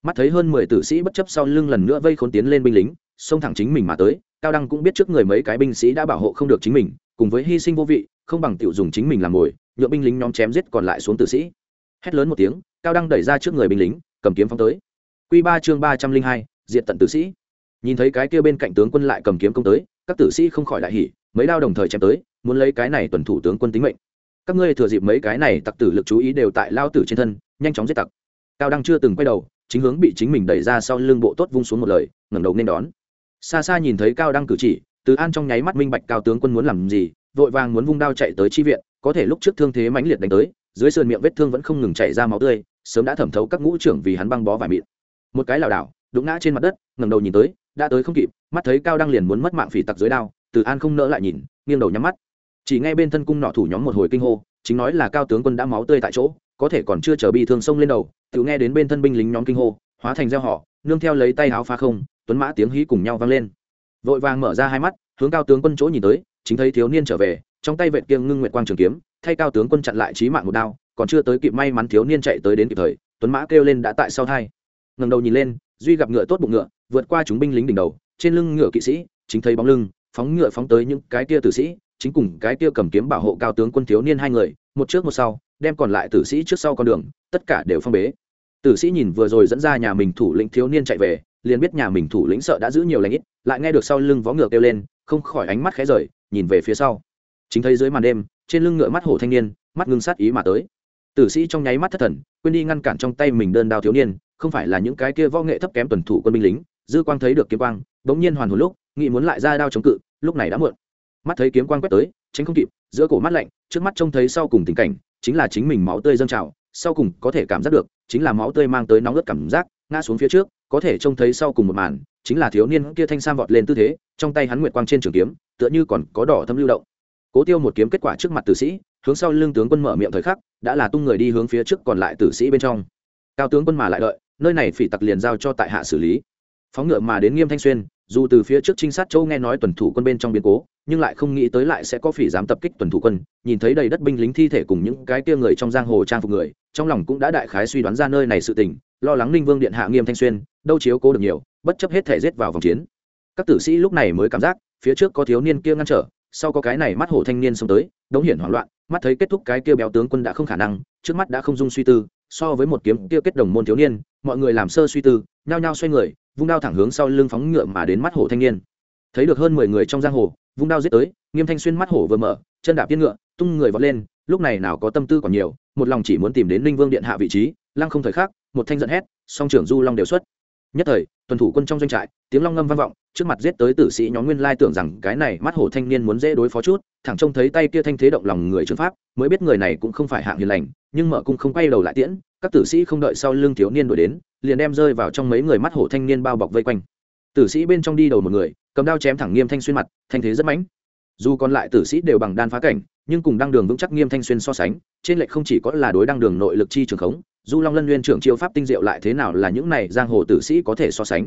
Mắt thấy hơn mười tử sĩ bất chấp sau lưng lần nữa vây khốn tiến lên binh lính xông thẳng chính mình mà tới, cao đăng cũng biết trước người mấy cái binh sĩ đã bảo hộ không được chính mình, cùng với hy sinh vô vị, không bằng tiểu dùng chính mình làm mồi nhựa binh lính nhóm chém giết còn lại xuống tử sĩ. Hét lớn một tiếng, cao đăng đẩy ra trước người binh lính, cầm kiếm phóng tới. Q ba chương ba trăm linh hai diện tận tử sĩ. Nhìn thấy cái kia bên cạnh tướng quân lại cầm kiếm công tới, các tử sĩ không khỏi đại hỉ, mấy đao đồng thời chém tới, muốn lấy cái này tuần thủ tướng quân tính mệnh. Các ngươi thừa dịp mấy cái này tặc tử lực chú ý đều tại lao tử trên thân, nhanh chóng giết tặc. Cao đăng chưa từng quay đầu, chính hướng bị chính mình đẩy ra sau lưng bộ tốt vung xuống một lời, ngẩng đầu nên đón xa xa nhìn thấy cao đăng cử chỉ, từ an trong nháy mắt minh bạch cao tướng quân muốn làm gì, vội vàng muốn vung đao chạy tới chi viện, có thể lúc trước thương thế mãnh liệt đánh tới, dưới sườn miệng vết thương vẫn không ngừng chảy ra máu tươi, sớm đã thẩm thấu các ngũ trưởng vì hắn băng bó vải mịn. Một cái lảo đảo, đụng ngã trên mặt đất, ngẩng đầu nhìn tới, đã tới không kịp, mắt thấy cao đăng liền muốn mất mạng phỉ tặc dưới đao, từ an không nỡ lại nhìn, nghiêng đầu nhắm mắt. Chỉ ngay bên thân cung nọ thủ nhóm một hồi kinh hô, chính nói là cao tướng quân đã máu tươi tại chỗ, có thể còn chưa chờ bị thương sông lên đầu, tự nghe đến bên thân binh lính nhóm kinh hô, hóa thành gieo họ, nương theo lấy tay áo phá không tuấn mã tiếng hí cùng nhau vang lên. Vội vàng mở ra hai mắt, hướng cao tướng quân chỗ nhìn tới, chính thấy thiếu niên trở về, trong tay vệ kiêng ngưng nguyệt quang trường kiếm, thay cao tướng quân chặn lại trí mạng một đao, còn chưa tới kịp may mắn thiếu niên chạy tới đến kịp thời, tuấn mã kêu lên đã tại sau thai. Ngầm đầu nhìn lên, duy gặp ngựa tốt bụng ngựa, vượt qua chúng binh lính đỉnh đầu, trên lưng ngựa kỵ sĩ, chính thấy bóng lưng, phóng ngựa phóng tới những cái kia tử sĩ, chính cùng cái kia cầm kiếm bảo hộ cao tướng quân thiếu niên hai người, một trước một sau, đem còn lại tử sĩ trước sau con đường, tất cả đều phong bế. Tử sĩ nhìn vừa rồi dẫn ra nhà mình thủ lĩnh thiếu niên chạy về liền biết nhà mình thủ lĩnh sợ đã giữ nhiều lãnh ít, lại nghe được sau lưng vó ngựa kêu lên, không khỏi ánh mắt khẽ rời, nhìn về phía sau. Chính thấy dưới màn đêm, trên lưng ngựa mắt hổ thanh niên, mắt ngưng sát ý mà tới. Tử sĩ trong nháy mắt thất thần, quên đi ngăn cản trong tay mình đơn đao thiếu niên, không phải là những cái kia võ nghệ thấp kém tuần thủ quân binh lính, dư quang thấy được kiếm quang, bỗng nhiên hoàn hồn lúc, nghĩ muốn lại ra đao chống cự, lúc này đã muộn. Mắt thấy kiếm quang quét tới, tránh không kịp, giữa cổ mắt lạnh, trước mắt trông thấy sau cùng tình cảnh, chính là chính mình máu tươi dâng trào, sau cùng có thể cảm giác được, chính là máu tươi mang tới nóng ướt cảm giác, ngã xuống phía trước có thể trông thấy sau cùng một màn, chính là thiếu niên kia thanh sam vọt lên tư thế, trong tay hắn nguyệt quang trên trường kiếm, tựa như còn có đỏ thâm lưu động. Cố tiêu một kiếm kết quả trước mặt tử sĩ, hướng sau lưng tướng quân mở miệng thời khắc, đã là tung người đi hướng phía trước còn lại tử sĩ bên trong. Cao tướng quân mà lại đợi, nơi này phỉ tặc liền giao cho tại hạ xử lý. Phóng ngựa mà đến nghiêm thanh xuyên dù từ phía trước trinh sát châu nghe nói tuần thủ quân bên trong biến cố, nhưng lại không nghĩ tới lại sẽ có phỉ dám tập kích tuần thủ quân, nhìn thấy đầy đất binh lính thi thể cùng những cái tia người trong giang hồ trang phục người, trong lòng cũng đã đại khái suy đoán ra nơi này sự tình, lo lắng ninh vương điện hạ nghiêm thanh xuyên, đâu chiếu cố được nhiều, bất chấp hết thể rết vào vòng chiến. Các tử sĩ lúc này mới cảm giác, phía trước có thiếu niên kia ngăn trở, sau có cái này mắt hổ thanh niên xông tới, đống hiển hoảng loạn, mắt thấy kết thúc cái kia béo tướng quân đã không khả năng, trước mắt đã không dung suy tư, so với một kiếm kia kết đồng môn thiếu niên, mọi người làm sơ suy tư, nhao nhao xoay người vung đao thẳng hướng sau lưng phóng ngựa mà đến mắt hổ thanh niên. Thấy được hơn mười người trong giang hồ, vung đao giết tới, nghiêm thanh xuyên mắt hổ vừa mở, chân đạp tiên ngựa, tung người vọt lên, lúc này nào có tâm tư còn nhiều, một lòng chỉ muốn tìm đến ninh vương điện hạ vị trí, lăng không thời khắc, một thanh giận hét, song trưởng du long đều xuất. Nhất thời, tuần thủ quân trong doanh trại, tiếng long ngâm vang vọng, trước mặt giết tới tử sĩ nhóm nguyên lai tưởng rằng cái này mắt hổ thanh niên muốn dễ đối phó chút, thẳng trông thấy tay kia thanh thế động lòng người trừng pháp, mới biết người này cũng không phải hạng hiền lành, nhưng mở cung không quay đầu lại tiễn các tử sĩ không đợi sau lưng thiếu niên đuổi đến, liền đem rơi vào trong mấy người mắt hổ thanh niên bao bọc vây quanh. Tử sĩ bên trong đi đầu một người, cầm đao chém thẳng nghiêm thanh xuyên mặt, thanh thế rất mãnh. Dù còn lại tử sĩ đều bằng đan phá cảnh, nhưng cùng đăng đường vững chắc nghiêm thanh xuyên so sánh, trên lệch không chỉ có là đối đăng đường nội lực chi trường khống du long lân nguyên trưởng chiêu pháp tinh diệu lại thế nào là những này giang hồ tử sĩ có thể so sánh.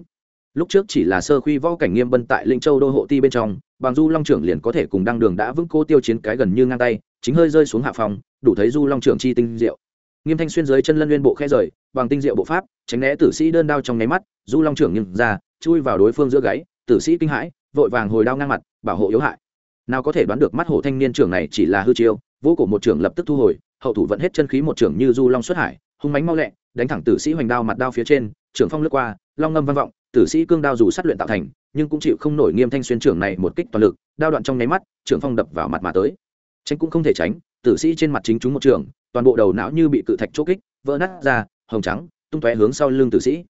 Lúc trước chỉ là sơ khuy võ cảnh nghiêm bân tại linh châu đô hộ ti bên trong, bằng du long trưởng liền có thể cùng đăng đường đã vững cô tiêu chiến cái gần như ngang tay, chính hơi rơi xuống hạ phòng, đủ thấy du long trưởng chi tinh diệu nghiêm thanh xuyên dưới chân lân nguyên bộ khe rời, bằng tinh diệu bộ pháp, tránh né tử sĩ đơn đao trong nháy mắt, du long trưởng nhưng ra, chui vào đối phương giữa gáy, tử sĩ kinh hãi, vội vàng hồi đao ngang mặt, bảo hộ yếu hại. Nào có thể đoán được mắt hổ thanh niên trưởng này chỉ là hư chiêu vô cổ một trưởng lập tức thu hồi, hậu thủ vẫn hết chân khí một trưởng như du long xuất hải, hung mánh mau lẹ, đánh thẳng tử sĩ hoành đao mặt đao phía trên, trưởng phong lướt qua, long ngâm vang vọng, tử sĩ cương đao dù sát luyện tạo thành, nhưng cũng chịu không nổi nghiêm thanh xuyên trưởng này một kích toàn lực, đao đoạn trong nháy mắt, trưởng phong đập vào mặt mà tới. Tránh cũng không thể tránh, tử sĩ trên mặt chính chúng một trường toàn bộ đầu não như bị cự thạch chỗ kích, vỡ nát ra, hồng trắng, tung tóe hướng sau lưng tử sĩ.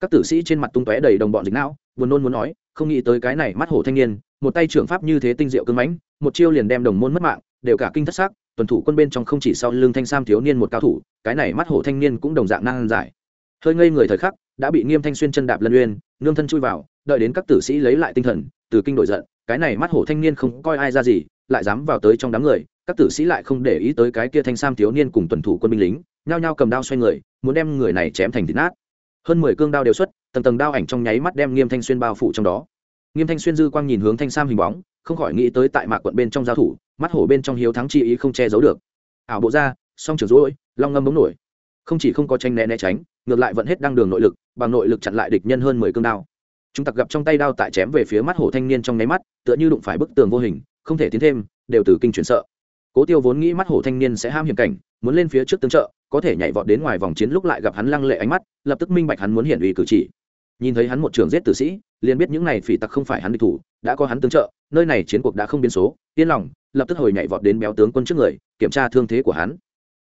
Các tử sĩ trên mặt tung tóe đầy đồng bọn dịch não, buồn nôn muốn nói, không nghĩ tới cái này mắt hổ thanh niên, một tay trưởng pháp như thế tinh diệu cưng mãnh, một chiêu liền đem đồng môn mất mạng, đều cả kinh thất xác tuần thủ quân bên trong không chỉ sau lưng thanh sam thiếu niên một cao thủ, cái này mắt hổ thanh niên cũng đồng dạng năng giải. Hơi ngây người thời khắc, đã bị nghiêm thanh xuyên chân đạp lân uyên, nương thân chui vào, đợi đến các tử sĩ lấy lại tinh thần, từ kinh đổi giận, cái này mắt hổ thanh niên không coi ai ra gì, lại dám vào tới trong đám người các tử sĩ lại không để ý tới cái kia thanh sam thiếu niên cùng tuần thủ quân binh lính, nhao nhao cầm đao xoay người, muốn đem người này chém thành thịt nát. Hơn mười cương đao đều xuất, tầng tầng đao ảnh trong nháy mắt đem nghiêm thanh xuyên bao phủ trong đó. Nghiêm thanh xuyên dư quang nhìn hướng thanh sam hình bóng, không khỏi nghĩ tới tại mạc quận bên trong giao thủ, mắt hổ bên trong hiếu thắng chi ý không che giấu được. Ảo bộ ra, song trường rối long ngâm bóng nổi. Không chỉ không có tranh né né tránh, ngược lại vẫn hết đăng đường nội lực, bằng nội lực chặn lại địch nhân hơn mười cương đao. Chúng tặc gặp trong tay đao tại chém về phía mắt hổ thanh niên trong nháy mắt, tựa như đụng phải bức tường vô hình, không thể tiến thêm, đều từ kinh chuyển sợ cố tiêu vốn nghĩ mắt hổ thanh niên sẽ ham hiểm cảnh, muốn lên phía trước tương trợ, có thể nhảy vọt đến ngoài vòng chiến lúc lại gặp hắn lăng lệ ánh mắt, lập tức minh bạch hắn muốn hiển uy cử chỉ. Nhìn thấy hắn một trường giết tử sĩ, liền biết những này phỉ tặc không phải hắn địch thủ, đã có hắn tương trợ, nơi này chiến cuộc đã không biến số, yên lòng, lập tức hồi nhảy vọt đến béo tướng quân trước người, kiểm tra thương thế của hắn.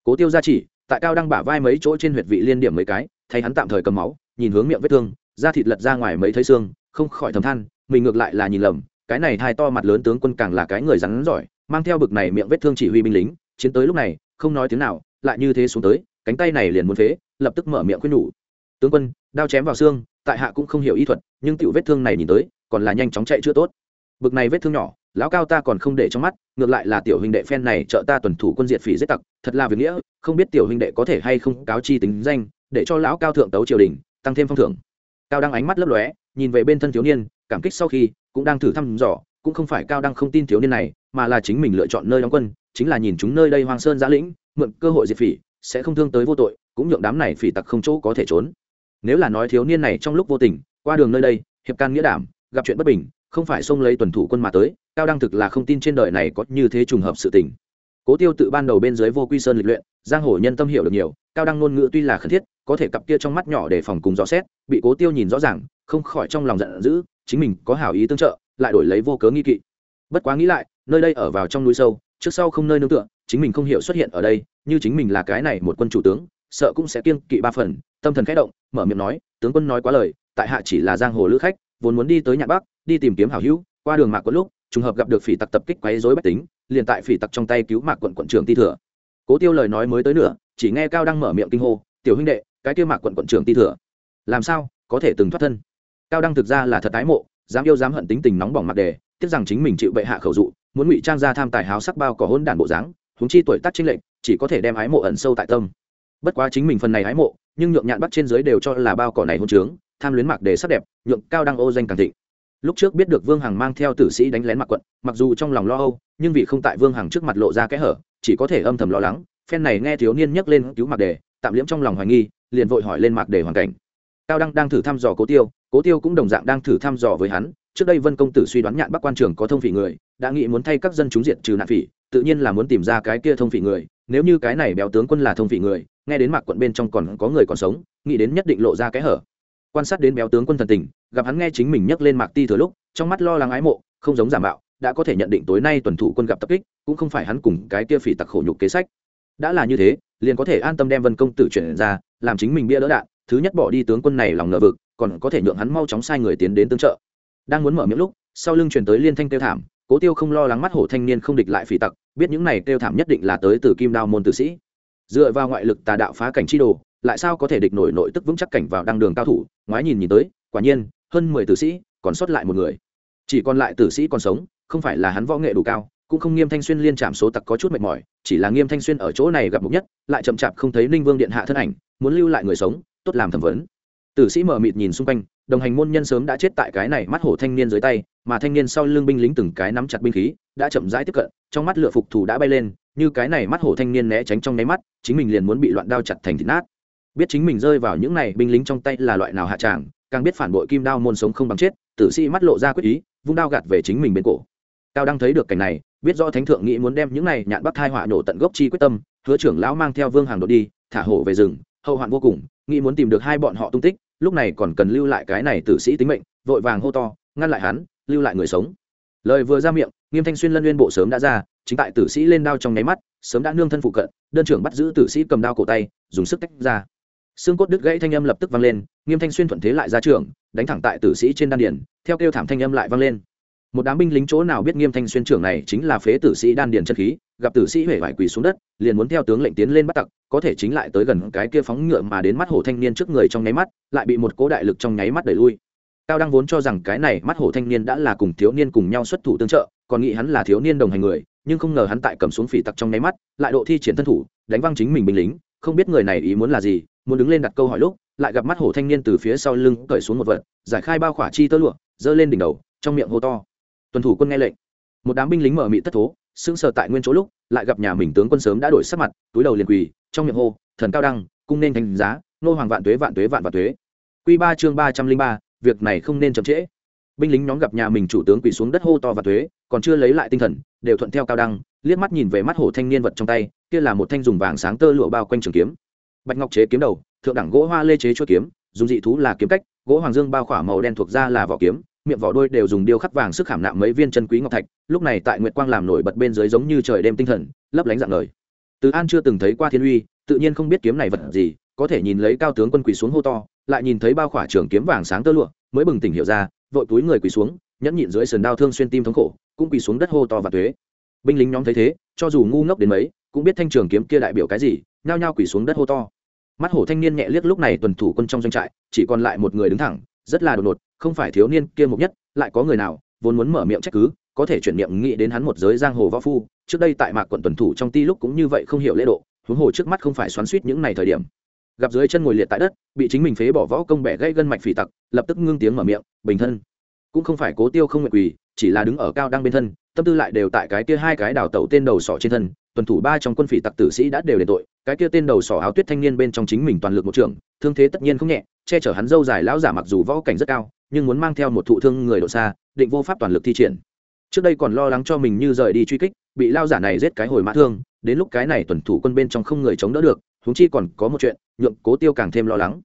Cố tiêu ra chỉ, tại cao đang bả vai mấy chỗ trên huyệt vị liên điểm mấy cái thấy hắn tạm thời cầm máu, nhìn hướng miệng vết thương, da thịt lật ra ngoài mấy thấy xương, không khỏi thầm than, mình ngược lại là nhìn lầm, cái này thai to mặt lớn tướng quân càng là cái người rắn giỏi mang theo bực này miệng vết thương chỉ huy binh lính, chiến tới lúc này, không nói tiếng nào, lại như thế xuống tới, cánh tay này liền muốn phế, lập tức mở miệng khuyên nhủ. Tướng quân, đao chém vào xương, tại hạ cũng không hiểu y thuật, nhưng tiểu vết thương này nhìn tới, còn là nhanh chóng chạy chưa tốt. Bực này vết thương nhỏ, lão cao ta còn không để trong mắt, ngược lại là tiểu huynh đệ phen này trợ ta tuần thủ quân diệt phỉ giết tặc, thật là việc nghĩa, không biết tiểu huynh đệ có thể hay không cáo chi tính danh, để cho lão cao thượng tấu triều đình, tăng thêm phong thưởng. Cao đăng ánh mắt lấp lóe, nhìn về bên thân thiếu niên, cảm kích sau khi, cũng đang thử thăm dò cũng không phải cao đăng không tin thiếu niên này, mà là chính mình lựa chọn nơi đóng quân, chính là nhìn chúng nơi đây hoang sơn giã lĩnh, mượn cơ hội diệt phỉ, sẽ không thương tới vô tội, cũng nhượng đám này phỉ tặc không chỗ có thể trốn. Nếu là nói thiếu niên này trong lúc vô tình, qua đường nơi đây, hiệp can nghĩa đảm, gặp chuyện bất bình, không phải xông lấy tuần thủ quân mà tới, cao đăng thực là không tin trên đời này có như thế trùng hợp sự tình. Cố tiêu tự ban đầu bên dưới vô quy sơn lịch luyện, giang hồ nhân tâm hiểu được nhiều, cao đăng ngôn ngữ tuy là khẩn thiết, có thể cặp kia trong mắt nhỏ để phòng cùng rõ xét, bị cố tiêu nhìn rõ ràng, không khỏi trong lòng giận dữ, chính mình có hảo ý tương trợ lại đổi lấy vô cớ nghi kỵ. Bất quá nghĩ lại nơi đây ở vào trong núi sâu trước sau không nơi nương tựa chính mình không hiểu xuất hiện ở đây như chính mình là cái này một quân chủ tướng sợ cũng sẽ kiêng kỵ ba phần tâm thần khẽ động mở miệng nói tướng quân nói quá lời tại hạ chỉ là giang hồ lữ khách vốn muốn đi tới nhạn bắc đi tìm kiếm hảo hữu qua đường mạc quận lúc trùng hợp gặp được phỉ tặc tập kích quấy rối bách tính liền tại phỉ tặc trong tay cứu mạc quận quận trưởng ti thừa. Cố tiêu lời nói mới tới nửa, chỉ nghe cao đăng mở miệng kinh hô tiểu huynh đệ cái kia mạc quận quận trưởng ti thừa làm sao có thể từng thoát thân? Cao đăng thực ra là thật tái mộ dám yêu dám hận tính tình nóng bỏng mặc đề, tiếc rằng chính mình chịu bệ hạ khẩu dụ, muốn ngụy trang ra tham tài háo sắc bao cỏ hôn đản bộ dáng, huống chi tuổi tác chính lệnh chỉ có thể đem ái mộ ẩn sâu tại tâm. Bất quá chính mình phần này ái mộ, nhưng nhượng nhạn bắt trên dưới đều cho là bao cỏ này hôn trướng, tham luyến mặc đề sắc đẹp, nhượng cao đăng ô danh càng thịnh. Lúc trước biết được vương hằng mang theo tử sĩ đánh lén mặc quận, mặc dù trong lòng lo âu, nhưng vì không tại vương hằng trước mặt lộ ra kẽ hở, chỉ có thể âm thầm lo lắng, phen này nghe thiếu niên nhắc lên cứu mặc đề, tạm liễm trong lòng hoài nghi, liền vội hỏi lên mặc đề hoàn cảnh cao đăng đang thử thăm dò cố tiêu cố tiêu cũng đồng dạng đang thử thăm dò với hắn. Trước đây vân công tử suy đoán nhạn bắc quan trường có thông phỉ người, đã nghĩ muốn thay các dân chúng diệt trừ nạn phỉ, tự nhiên là muốn tìm ra cái kia thông phỉ người. Nếu như cái này béo tướng quân là thông phỉ người, nghe đến mạc quận bên trong còn có người còn sống, nghĩ đến nhất định lộ ra cái hở. Quan sát đến béo tướng quân thần tình, gặp hắn nghe chính mình nhắc lên mạc ti thừa lúc, trong mắt lo lắng ái mộ, không giống giả mạo, đã có thể nhận định tối nay tuần thủ quân gặp tập kích, cũng không phải hắn cùng cái kia phỉ tặc khổ nhục kế sách. Đã là như thế, liền có thể an tâm đem vân công tử chuyển ra, làm chính mình bia đỡ đạn thứ nhất bỏ đi tướng quân này lòng ngờ vực, còn có thể nhượng hắn mau chóng sai người tiến đến tương trợ. Đang muốn mở miệng lúc, sau lưng chuyển tới liên thanh tiêu thảm, cố tiêu không lo lắng mắt hổ thanh niên không địch lại phỉ tặc, biết những này tiêu thảm nhất định là tới từ kim đao môn tử sĩ. Dựa vào ngoại lực tà đạo phá cảnh chi đồ, lại sao có thể địch nổi nội tức vững chắc cảnh vào đăng đường cao thủ, ngoái nhìn nhìn tới, quả nhiên, hơn mười tử sĩ, còn sót lại một người. Chỉ còn lại tử sĩ còn sống, không phải là hắn võ nghệ đủ cao, cũng không nghiêm thanh xuyên liên chạm số tặc có chút mệt mỏi, chỉ là nghiêm thanh xuyên ở chỗ này gặp mục nhất, lại chậm chạp không thấy ninh vương điện hạ thân ảnh, muốn lưu lại người sống tốt làm thẩm vấn. Tử sĩ mở mịt nhìn xung quanh, đồng hành môn nhân sớm đã chết tại cái này mắt hổ thanh niên dưới tay, mà thanh niên sau lưng binh lính từng cái nắm chặt binh khí, đã chậm rãi tiếp cận, trong mắt lửa phục thủ đã bay lên, như cái này mắt hổ thanh niên né tránh trong nháy mắt, chính mình liền muốn bị loạn đao chặt thành thịt nát. Biết chính mình rơi vào những này binh lính trong tay là loại nào hạ tràng, càng biết phản bội kim đao môn sống không bằng chết, tử sĩ mắt lộ ra quyết ý, vung đao gạt về chính mình bên cổ. Cao đang thấy được cảnh này, biết rõ thánh thượng nghĩ muốn đem những này nhạn bắt thai họa nổ tận gốc chi quyết tâm, hứa trưởng lão mang theo vương hàng đội đi, thả hổ về rừng, hậu hoạn vô cùng nghĩ muốn tìm được hai bọn họ tung tích, lúc này còn cần lưu lại cái này tử sĩ tính mệnh, vội vàng hô to, ngăn lại hắn, lưu lại người sống. Lời vừa ra miệng, nghiêm thanh xuyên lân nguyên bộ sớm đã ra, chính tại tử sĩ lên đao trong nháy mắt, sớm đã nương thân phụ cận, đơn trưởng bắt giữ tử sĩ cầm đao cổ tay, dùng sức tách ra. Xương cốt đứt gãy thanh âm lập tức vang lên, nghiêm thanh xuyên thuận thế lại ra trường, đánh thẳng tại tử sĩ trên đan điền, theo kêu thảm thanh âm lại vang lên một đám binh lính chỗ nào biết nghiêm thanh xuyên trưởng này chính là phế tử sĩ đan điền chân khí, gặp tử sĩ huệ vải quỳ xuống đất, liền muốn theo tướng lệnh tiến lên bắt tặc, có thể chính lại tới gần cái kia phóng ngựa mà đến mắt hổ thanh niên trước người trong nháy mắt, lại bị một cố đại lực trong nháy mắt đẩy lui. Cao đăng vốn cho rằng cái này mắt hổ thanh niên đã là cùng thiếu niên cùng nhau xuất thủ tương trợ, còn nghĩ hắn là thiếu niên đồng hành người, nhưng không ngờ hắn tại cầm xuống phỉ tặc trong nháy mắt, lại độ thi triển thân thủ, đánh văng chính mình binh lính, không biết người này ý muốn là gì, muốn đứng lên đặt câu hỏi lúc, lại gặp mắt hổ thanh niên từ phía sau lưng cởi xuống một vật, giải khai bao khỏa chi tơ lụa, giơ lên đỉnh đầu, trong miệng hô to tuần thủ quân nghe lệnh. Một đám binh lính mở mị tất thố, sững sờ tại nguyên chỗ lúc, lại gặp nhà mình tướng quân sớm đã đổi sắc mặt, túi đầu liền quỳ, trong miệng hô, thần cao đăng, cung nên thành giá, nô hoàng vạn tuế vạn tuế vạn vạn tuế. Quy ba chương ba trăm linh ba, việc này không nên chậm trễ. Binh lính nhóm gặp nhà mình chủ tướng quỳ xuống đất hô to và tuế, còn chưa lấy lại tinh thần, đều thuận theo cao đăng, liếc mắt nhìn về mắt hổ thanh niên vật trong tay, kia là một thanh dùng vàng sáng tơ lụa bao quanh trường kiếm. Bạch ngọc chế kiếm đầu, thượng đẳng gỗ hoa lê chế chuôi kiếm, dùng dị thú là kiếm cách, gỗ hoàng dương bao khỏa màu đen thuộc ra là vỏ kiếm miệng vỏ đôi đều dùng điêu khắc vàng sức khảm nạm mấy viên chân quý ngọc thạch, lúc này tại nguyệt quang làm nổi bật bên dưới giống như trời đêm tinh thần, lấp lánh dạng ngời từ an chưa từng thấy qua thiên uy, tự nhiên không biết kiếm này vật gì, có thể nhìn lấy cao tướng quân quỳ xuống hô to, lại nhìn thấy bao khỏa trường kiếm vàng sáng tơ lụa, mới bừng tỉnh hiểu ra, vội túi người quỳ xuống, nhẫn nhịn dưới sườn đao thương xuyên tim thống khổ, cũng quỳ xuống đất hô to và thuế binh lính nhóm thấy thế, cho dù ngu ngốc đến mấy, cũng biết thanh trường kiếm kia đại biểu cái gì, nhao nhao quỳ xuống đất hô to. Mắt hổ thanh niên nhẹ liếc lúc này tuần thủ quân trong doanh trại, chỉ còn lại một người đứng thẳng, rất là đột ngột không phải thiếu niên kia mục nhất, lại có người nào, vốn muốn mở miệng trách cứ, có thể chuyển niệm nghĩ đến hắn một giới giang hồ võ phu, trước đây tại mạc quận tuần thủ trong ti lúc cũng như vậy không hiểu lễ độ, huống hồ trước mắt không phải xoắn suýt những ngày thời điểm. Gặp dưới chân ngồi liệt tại đất, bị chính mình phế bỏ võ công bẻ gãy gân mạch phỉ tặc, lập tức ngưng tiếng mở miệng, bình thân. Cũng không phải cố tiêu không nguyện quỳ, chỉ là đứng ở cao đang bên thân, tâm tư lại đều tại cái kia hai cái đào tẩu tên đầu sỏ trên thân, tuần thủ ba trong quân phỉ tặc tử sĩ đã đều đền tội, cái kia tên đầu sỏ áo tuyết thanh niên bên trong chính mình toàn lực một trường, thương thế tất nhiên không nhẹ, che chở hắn dâu dài lão giả mặc dù võ cảnh rất cao nhưng muốn mang theo một thụ thương người độ xa, định vô pháp toàn lực thi triển. Trước đây còn lo lắng cho mình như rời đi truy kích, bị lao giả này giết cái hồi mã thương, đến lúc cái này tuần thủ quân bên trong không người chống đỡ được, huống chi còn có một chuyện, nhượng cố tiêu càng thêm lo lắng.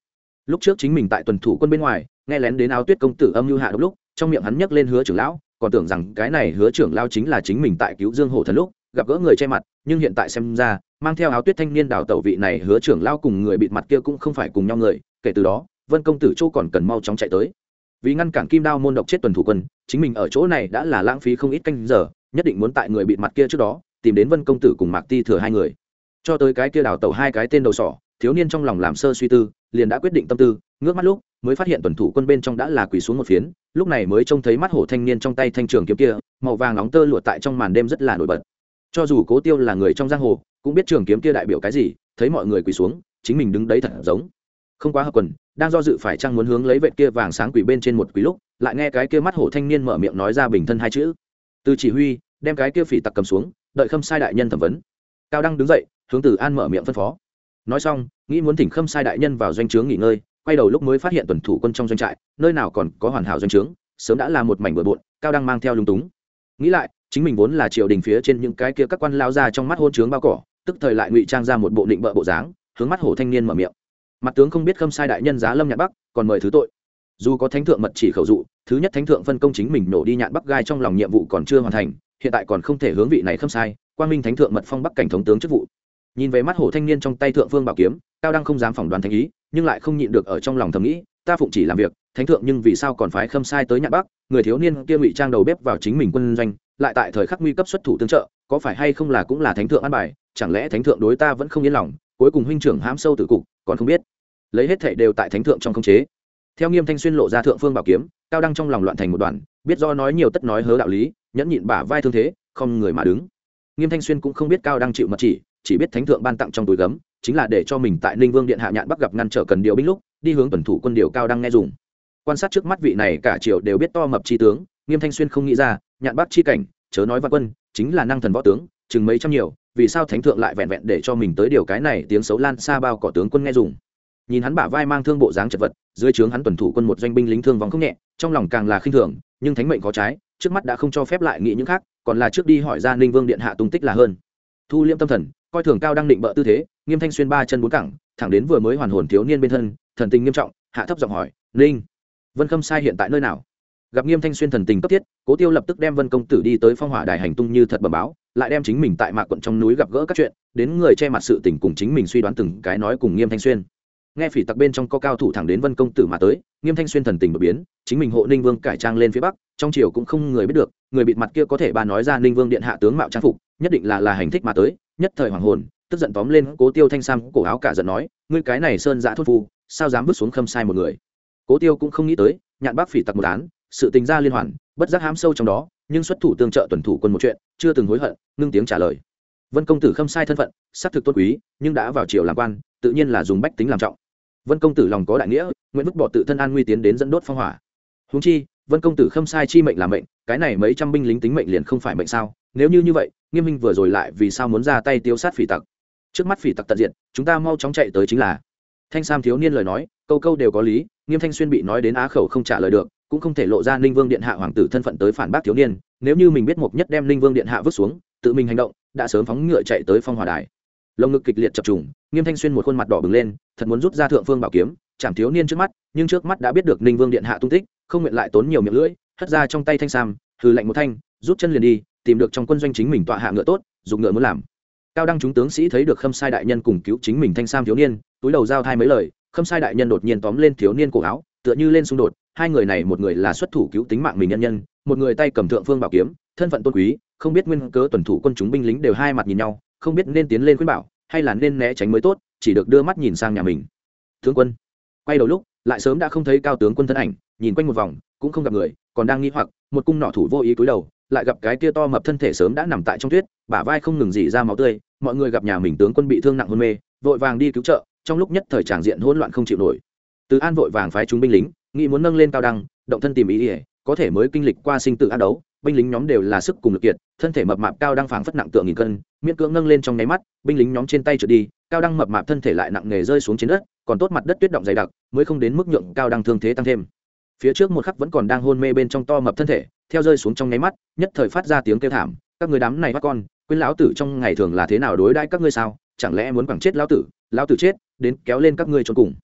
Lúc trước chính mình tại tuần thủ quân bên ngoài, nghe lén đến áo tuyết công tử âm lưu hạ đ lúc, trong miệng hắn nhấc lên hứa trưởng lão, còn tưởng rằng cái này hứa trưởng lao chính là chính mình tại cứu dương hồ thần lúc, gặp gỡ người che mặt, nhưng hiện tại xem ra, mang theo áo tuyết thanh niên đào tẩu vị này hứa trưởng lao cùng người bịt mặt kia cũng không phải cùng nhau người, kể từ đó, vân công tử châu còn cần mau chóng chạy tới vì ngăn cản kim đao môn độc chết tuần thủ quân, chính mình ở chỗ này đã là lãng phí không ít canh giờ, nhất định muốn tại người bịt mặt kia trước đó, tìm đến vân công tử cùng mạc ti thừa hai người. Cho tới cái kia đào tẩu hai cái tên đầu sỏ, thiếu niên trong lòng làm sơ suy tư, liền đã quyết định tâm tư, ngước mắt lúc, mới phát hiện tuần thủ quân bên trong đã là quỳ xuống một phiến, lúc này mới trông thấy mắt hổ thanh niên trong tay thanh trường kiếm kia, màu vàng nóng tơ lụa tại trong màn đêm rất là nổi bật. Cho dù cố tiêu là người trong giang hồ, cũng biết trường kiếm kia đại biểu cái gì, thấy mọi người quỳ xuống, chính mình đứng đấy thật giống. Không quá hợp quần đang do dự phải chăng muốn hướng lấy vệt kia vàng sáng quỷ bên trên một quỷ lúc, lại nghe cái kia mắt hổ thanh niên mở miệng nói ra bình thân hai chữ. Từ chỉ huy, đem cái kia phỉ tặc cầm xuống, đợi khâm sai đại nhân thẩm vấn. Cao đăng đứng dậy, hướng từ an mở miệng phân phó. Nói xong, nghĩ muốn thỉnh khâm sai đại nhân vào doanh trướng nghỉ ngơi, quay đầu lúc mới phát hiện tuần thủ quân trong doanh trại, nơi nào còn có hoàn hảo doanh trướng, sớm đã là một mảnh bừa bộn, cao đăng mang theo lung túng. Nghĩ lại, chính mình vốn là triều đình phía trên những cái kia các quan lao ra trong mắt hôn trướng bao cỏ, tức thời lại ngụy trang ra một bộ định bợ bộ dáng, hướng mắt hổ thanh niên mở miệng mặt tướng không biết khâm sai đại nhân giá lâm nhạn bắc, còn mời thứ tội. Dù có thánh thượng mật chỉ khẩu dụ, thứ nhất thánh thượng phân công chính mình nổ đi nhạn bắc gai trong lòng nhiệm vụ còn chưa hoàn thành, hiện tại còn không thể hướng vị này khâm sai quan minh thánh thượng mật phong bắc cảnh thống tướng chức vụ. Nhìn về mắt hổ thanh niên trong tay thượng phương bảo kiếm, cao đăng không dám phỏng đoán thánh ý, nhưng lại không nhịn được ở trong lòng thầm nghĩ, ta phụng chỉ làm việc, thánh thượng nhưng vì sao còn phái khâm sai tới nhạn bắc, người thiếu niên kia ngụy trang đầu bếp vào chính mình quân doanh, lại tại thời khắc nguy cấp xuất thủ tương trợ, có phải hay không là cũng là thánh thượng an bài, chẳng lẽ thánh thượng đối ta vẫn không yên lòng cuối cùng huynh trưởng hãm sâu tử cục, còn không biết. Lấy hết thệ đều tại thánh thượng trong không chế. Theo nghiêm thanh xuyên lộ ra thượng phương bảo kiếm, cao đăng trong lòng loạn thành một đoàn, biết do nói nhiều tất nói hớ đạo lý, nhẫn nhịn bả vai thương thế, không người mà đứng. Nghiêm thanh xuyên cũng không biết cao đăng chịu mật chỉ chỉ biết thánh thượng ban tặng trong túi gấm, chính là để cho mình tại ninh vương điện hạ nhạn bắc gặp ngăn trở cần điều binh lúc, đi hướng tuần thủ quân điều cao đăng nghe dùng. Quan sát trước mắt vị này cả triều đều biết to mập chi tướng, nghiêm thanh xuyên không nghĩ ra, nhạn bắc chi cảnh, chớ nói văn quân, chính là năng thần võ tướng, chừng mấy trăm nhiều vì sao thánh thượng lại vẹn vẹn để cho mình tới điều cái này tiếng xấu lan xa bao cỏ tướng quân nghe dùng? Nhìn hắn bả vai mang thương bộ dáng chật vật, dưới trướng hắn tuần thủ quân một doanh binh lính thương vong không nhẹ, trong lòng càng là khinh thường, nhưng thánh mệnh có trái, trước mắt đã không cho phép lại nghĩ những khác, còn là trước đi hỏi ra ninh vương điện hạ tung tích là hơn. Thu liêm tâm thần, coi thường cao đang định bợ tư thế, nghiêm thanh xuyên ba chân bốn cẳng, thẳng đến vừa mới hoàn hồn thiếu niên bên thân, thần tình nghiêm trọng, hạ thấp giọng hỏi, ninh, vân khâm sai hiện tại nơi nào? Gặp nghiêm thanh xuyên thần tình cấp thiết, cố tiêu lập tức đem vân công tử đi tới phong hỏa đài hành tung như thật bẩm báo, lại đem chính mình tại mạc quận trong núi gặp gỡ các chuyện, đến người che mặt sự tình cùng chính mình suy đoán từng cái nói cùng nghiêm thanh xuyên. Nghe phỉ tặc bên trong có cao thủ thẳng đến vân công tử mà tới, nghiêm thanh xuyên thần tình đột biến, chính mình hộ ninh vương cải trang lên phía bắc, trong triều cũng không người biết được, người bịt mặt kia có thể bà nói ra ninh vương điện hạ tướng mạo trang phục, nhất định là là hành thích mà tới, nhất thời hoàng hồn, tức giận tóm lên cố tiêu thanh sam cổ áo cả giận nói, ngươi cái này sơn giã thốt phu, sao dám bước xuống khâm sai một người? Cố tiêu cũng không nghĩ tới, nhạn bác phỉ tặc một án sự tình ra liên hoàn, bất giác hám sâu trong đó, nhưng xuất thủ tương trợ tuần thủ quân một chuyện, chưa từng hối hận, ngưng tiếng trả lời. Vân công tử không sai thân phận, xác thực tốt quý, nhưng đã vào triều làm quan, tự nhiên là dùng bách tính làm trọng. Vân công tử lòng có đại nghĩa, nguyện vứt bỏ tự thân an nguy tiến đến dẫn đốt phong hỏa. Húng chi, vân công tử khâm sai chi mệnh là mệnh, cái này mấy trăm binh lính tính mệnh liền không phải mệnh sao? Nếu như như vậy, nghiêm minh vừa rồi lại vì sao muốn ra tay tiêu sát phỉ tặc? Trước mắt phỉ tặc tận diện, chúng ta mau chóng chạy tới chính là. Thanh sam thiếu niên lời nói, câu câu đều có lý, nghiêm thanh xuyên bị nói đến á khẩu không trả lời được cũng không thể lộ ra ninh vương điện hạ hoàng tử thân phận tới phản bác thiếu niên, nếu như mình biết mục nhất đem ninh vương điện hạ vứt xuống, tự mình hành động, đã sớm phóng ngựa chạy tới phong hòa đài. Lồng ngực kịch liệt chập trùng, nghiêm thanh xuyên một khuôn mặt đỏ bừng lên, thật muốn rút ra thượng phương bảo kiếm, chạm thiếu niên trước mắt, nhưng trước mắt đã biết được ninh vương điện hạ tung tích, không nguyện lại tốn nhiều miệng lưỡi, hất ra trong tay thanh sam, hừ lạnh một thanh, rút chân liền đi, tìm được trong quân doanh chính mình tọa hạ ngựa tốt, dùng ngựa muốn làm. Cao đăng chúng tướng sĩ thấy được khâm sai đại nhân cùng cứu chính mình thanh sam thiếu niên, túi đầu giao thai mấy lời, khâm sai đại nhân đột nhiên tóm lên thiếu niên cổ áo, tựa như lên xung đột hai người này một người là xuất thủ cứu tính mạng mình nhân nhân, một người tay cầm thượng phương bảo kiếm, thân phận tôn quý, không biết nguyên cớ tuần thủ quân chúng binh lính đều hai mặt nhìn nhau, không biết nên tiến lên khuyên bảo, hay là nên né tránh mới tốt, chỉ được đưa mắt nhìn sang nhà mình. Tướng quân, quay đầu lúc, lại sớm đã không thấy cao tướng quân thân ảnh, nhìn quanh một vòng, cũng không gặp người, còn đang nghi hoặc, một cung nọ thủ vô ý cúi đầu, lại gặp cái kia to mập thân thể sớm đã nằm tại trong tuyết, bả vai không ngừng dỉ ra máu tươi, mọi người gặp nhà mình tướng quân bị thương nặng hôn mê, vội vàng đi cứu trợ, trong lúc nhất thời tràng diện hỗn loạn không chịu nổi. Từ an vội vàng phái chúng binh lính nghĩ muốn nâng lên cao đăng động thân tìm ý ỉa có thể mới kinh lịch qua sinh tử ác đấu, binh lính nhóm đều là sức cùng lực kiệt, thân thể mập mạp cao đăng phảng phất nặng tượng nghìn cân, miễn cưỡng nâng lên trong nháy mắt, binh lính nhóm trên tay trượt đi, cao đăng mập mạp thân thể lại nặng nề rơi xuống trên đất, còn tốt mặt đất tuyết động dày đặc, mới không đến mức nhượng cao đăng thương thế tăng thêm. Phía trước một khắc vẫn còn đang hôn mê bên trong to mập thân thể, theo rơi xuống trong nháy mắt, nhất thời phát ra tiếng kêu thảm, các người đám này bắt con, quên lão tử trong ngày thường là thế nào đối đãi các ngươi sao? Chẳng lẽ muốn quẳng chết lão tử? Lão tử chết, đến kéo lên các ngươi cho cùng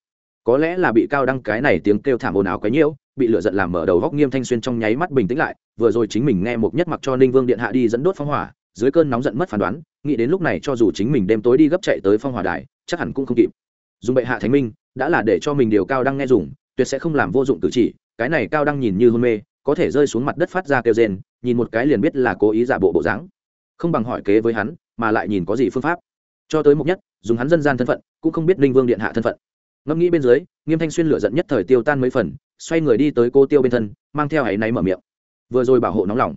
có lẽ là bị cao đăng cái này tiếng kêu thảm ồn ào quấy nhiễu, bị lửa giận làm mở đầu góc nghiêm thanh xuyên trong nháy mắt bình tĩnh lại, vừa rồi chính mình nghe một nhất mặc cho ninh vương điện hạ đi dẫn đốt phong hỏa, dưới cơn nóng giận mất phán đoán, nghĩ đến lúc này cho dù chính mình đêm tối đi gấp chạy tới phong hỏa đài, chắc hẳn cũng không kịp. Dùng bệ hạ thánh minh, đã là để cho mình điều cao đăng nghe dùng, tuyệt sẽ không làm vô dụng cử chỉ, cái này cao đăng nhìn như hôn mê, có thể rơi xuống mặt đất phát ra kêu rên, nhìn một cái liền biết là cố ý giả bộ bộ dáng. Không bằng hỏi kế với hắn, mà lại nhìn có gì phương pháp. Cho tới mục nhất, dùng hắn dân gian thân phận, cũng không biết ninh vương điện hạ thân phận ngẫm nghĩ bên dưới, nghiêm thanh xuyên lửa giận nhất thời tiêu tan mấy phần, xoay người đi tới cô tiêu bên thân, mang theo áy náy mở miệng. Vừa rồi bảo hộ nóng lòng.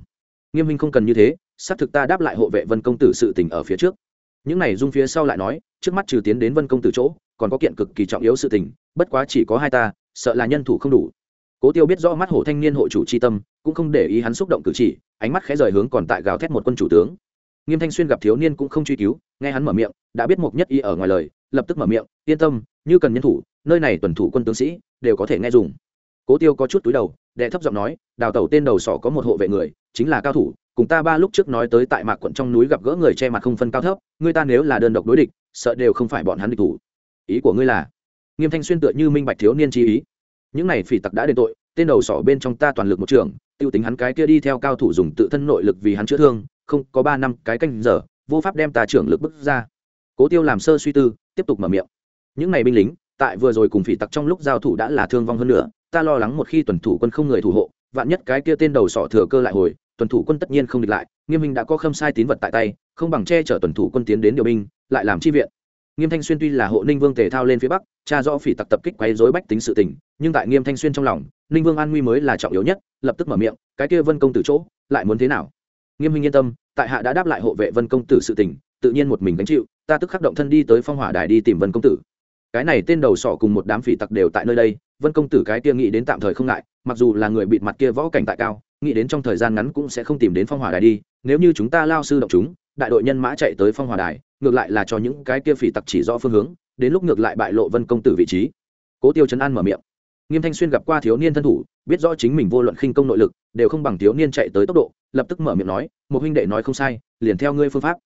Nghiêm minh không cần như thế, xác thực ta đáp lại hộ vệ vân công tử sự tình ở phía trước. Những này dung phía sau lại nói, trước mắt trừ tiến đến vân công tử chỗ, còn có kiện cực kỳ trọng yếu sự tình, bất quá chỉ có hai ta, sợ là nhân thủ không đủ. Cố tiêu biết rõ mắt hổ thanh niên hộ chủ c h i tâm, cũng không để ý hắn xúc động cử chỉ, ánh mắt khẽ rời hướng còn tại gào thét một quân chủ tướng. Nghiêm thanh xuyên gặp thiếu niên cũng không truy cứu, nghe hắn mở miệng, đã biết mộc nhất y ở ngoài lời, lập tức mở miệng, yên tâm như cần nhân thủ, nơi này tuần thủ quân tướng sĩ đều có thể nghe dùng. Cố tiêu có chút túi đầu, đệ thấp giọng nói, đào tẩu tên đầu sỏ có một hộ vệ người, chính là cao thủ, cùng ta ba lúc trước nói tới tại mạc quận trong núi gặp gỡ người che mặt không phân cao thấp, người ta nếu là đơn độc đối địch, sợ đều không phải bọn hắn địch thủ. Ý của ngươi là? Nghiêm thanh xuyên tựa như minh bạch thiếu niên chi ý. Những này phỉ tặc đã đền tội, tên đầu sỏ bên trong ta toàn lực một trường, tiêu tính hắn cái kia đi theo cao thủ dùng tự thân nội lực vì hắn chữa thương, không, có ba năm cái canh giờ, vô pháp đem ta trưởng lực bức ra. Cố tiêu làm sơ suy tư, tiếp tục mở miệng những này binh lính, tại vừa rồi cùng phỉ tặc trong lúc giao thủ đã là thương vong hơn nữa, ta lo lắng một khi tuần thủ quân không người thủ hộ, vạn nhất cái kia tên đầu sọ thừa cơ lại hồi, tuần thủ quân tất nhiên không địch lại, nghiêm minh đã có khâm sai tín vật tại tay, không bằng che chở tuần thủ quân tiến đến điều binh, lại làm chi viện. Nghiêm thanh xuyên tuy là hộ ninh vương tề thao lên phía bắc cha rõ phỉ tặc tập kích quấy rối bách tính sự tình, nhưng tại nghiêm thanh xuyên trong lòng, ninh vương an nguy mới là trọng yếu nhất, lập tức mở miệng, cái kia vân công tử chỗ, lại muốn thế nào? Nghiêm minh yên tâm, tại hạ đã đáp lại hộ vệ vân công tử sự tình, tự nhiên một mình gánh chịu, ta tức khắc động thân đi tới phong hỏa đài đi tìm vân công tử cái này tên đầu sỏ cùng một đám phỉ tặc đều tại nơi đây, vân công tử cái kia nghĩ đến tạm thời không ngại, mặc dù là người bịt mặt kia võ cảnh tại cao, nghĩ đến trong thời gian ngắn cũng sẽ không tìm đến phong hỏa đài đi, nếu như chúng ta lao sư động chúng, đại đội nhân mã chạy tới phong hỏa đài, ngược lại là cho những cái kia phỉ tặc chỉ rõ phương hướng, đến lúc ngược lại bại lộ vân công tử vị trí. Cố tiêu chấn an mở miệng. Nghiêm thanh xuyên gặp qua thiếu niên thân thủ, biết rõ chính mình vô luận khinh công nội lực, đều không bằng thiếu niên chạy tới tốc độ, lập tức mở miệng nói, một huynh đệ nói không sai, liền theo ngươi phương pháp.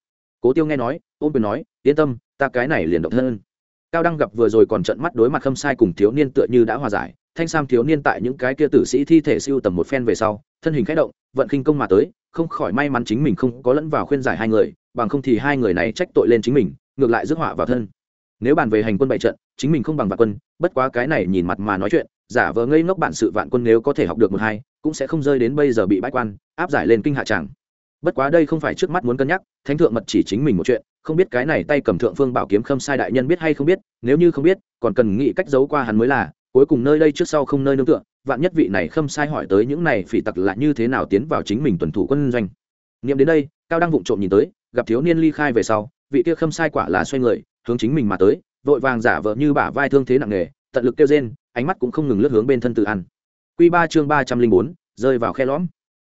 Cố tiêu nghe nói ôm quyền nói, yên tâm, ta cái này liền động thân cao đăng gặp vừa rồi còn trận mắt đối mặt khâm sai cùng thiếu niên tựa như đã hòa giải, thanh sam thiếu niên tại những cái kia tử sĩ thi thể siêu tầm một phen về sau, thân hình khẽ động, vận khinh công mà tới, không khỏi may mắn chính mình không có lẫn vào khuyên giải hai người, bằng không thì hai người này trách tội lên chính mình, ngược lại rước họa vào thân. Nếu bàn về hành quân bại trận, chính mình không bằng vạn quân, bất quá cái này nhìn mặt mà nói chuyện, giả vờ ngây ngốc bạn sự vạn quân nếu có thể học được một hai, cũng sẽ không rơi đến bây giờ bị bãi quan, áp giải lên kinh hạ tràng. Bất quá đây không phải trước mắt muốn cân nhắc, thánh thượng mật chỉ chính mình một chuyện không biết cái này tay cầm thượng phương bảo kiếm khâm sai đại nhân biết hay không biết, nếu như không biết, còn cần nghĩ cách giấu qua hắn mới là, cuối cùng nơi đây trước sau không nơi nương tựa, vạn nhất vị này khâm sai hỏi tới những này phỉ tặc lại như thế nào tiến vào chính mình tuần thủ quân doanh. Nghiệm đến đây, cao đang vụng trộm nhìn tới, gặp thiếu niên ly khai về sau, vị kia khâm sai quả là xoay người, hướng chính mình mà tới, vội vàng giả vờ như bả vai thương thế nặng nề, tận lực kêu rên, ánh mắt cũng không ngừng lướt hướng bên thân tự an. Q ba chương ba trăm linh bốn, rơi vào khe lõm.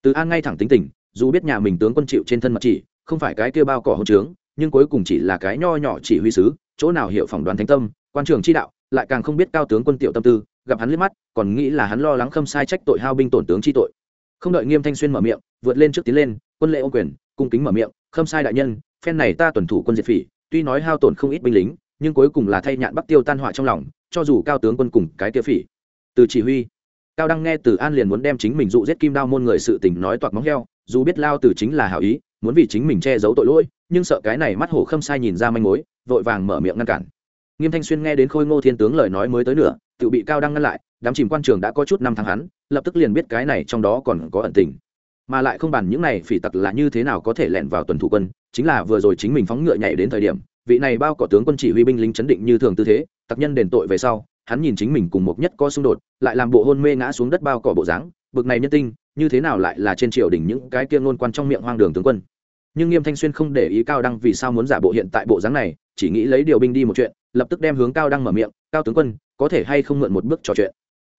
Từ an ngay thẳng tính tình, dù biết nhà mình tướng quân chịu trên thân mật chỉ, không phải cái kia bao cỏ hậu trướng nhưng cuối cùng chỉ là cái nho nhỏ chỉ huy sứ, chỗ nào hiểu phỏng đoán thánh tâm, quan trường chi đạo, lại càng không biết cao tướng quân tiểu tâm tư, gặp hắn liếc mắt, còn nghĩ là hắn lo lắng khâm sai trách tội hao binh tổn tướng chi tội. Không đợi nghiêm thanh xuyên mở miệng, vượt lên trước tiến lên, quân lệ ô quyền, cung kính mở miệng, khâm sai đại nhân, phen này ta tuần thủ quân diệt phỉ, tuy nói hao tổn không ít binh lính, nhưng cuối cùng là thay nhạn bắc tiêu tan họa trong lòng, cho dù cao tướng quân cùng cái tiêu phỉ. Từ chỉ huy, cao đăng nghe từ an liền muốn đem chính mình dụ giết kim đao môn người sự tình nói toạc móng heo, dù biết lao từ chính là hảo ý, muốn vì chính mình che giấu tội lỗi nhưng sợ cái này mắt hổ khâm sai nhìn ra manh mối, vội vàng mở miệng ngăn cản. Nghiêm thanh xuyên nghe đến khôi ngô thiên tướng lời nói mới tới nửa, tự bị cao đăng ngăn lại, đám chìm quan trường đã có chút năm tháng hắn, lập tức liền biết cái này trong đó còn có ẩn tình. Mà lại không bàn những này phỉ tặc là như thế nào có thể lẻn vào tuần thủ quân, chính là vừa rồi chính mình phóng ngựa nhảy đến thời điểm, vị này bao cỏ tướng quân chỉ huy binh lính chấn định như thường tư thế, tặc nhân đền tội về sau, hắn nhìn chính mình cùng một nhất có xung đột, lại làm bộ hôn mê ngã xuống đất bao cỏ bộ dáng, bực này nhân tinh, như thế nào lại là trên triều đỉnh những cái kia ngôn quan trong miệng hoang đường tướng quân nhưng nghiêm thanh xuyên không để ý cao đăng vì sao muốn giả bộ hiện tại bộ dáng này, chỉ nghĩ lấy điều binh đi một chuyện, lập tức đem hướng cao đăng mở miệng, cao tướng quân, có thể hay không mượn một bước trò chuyện?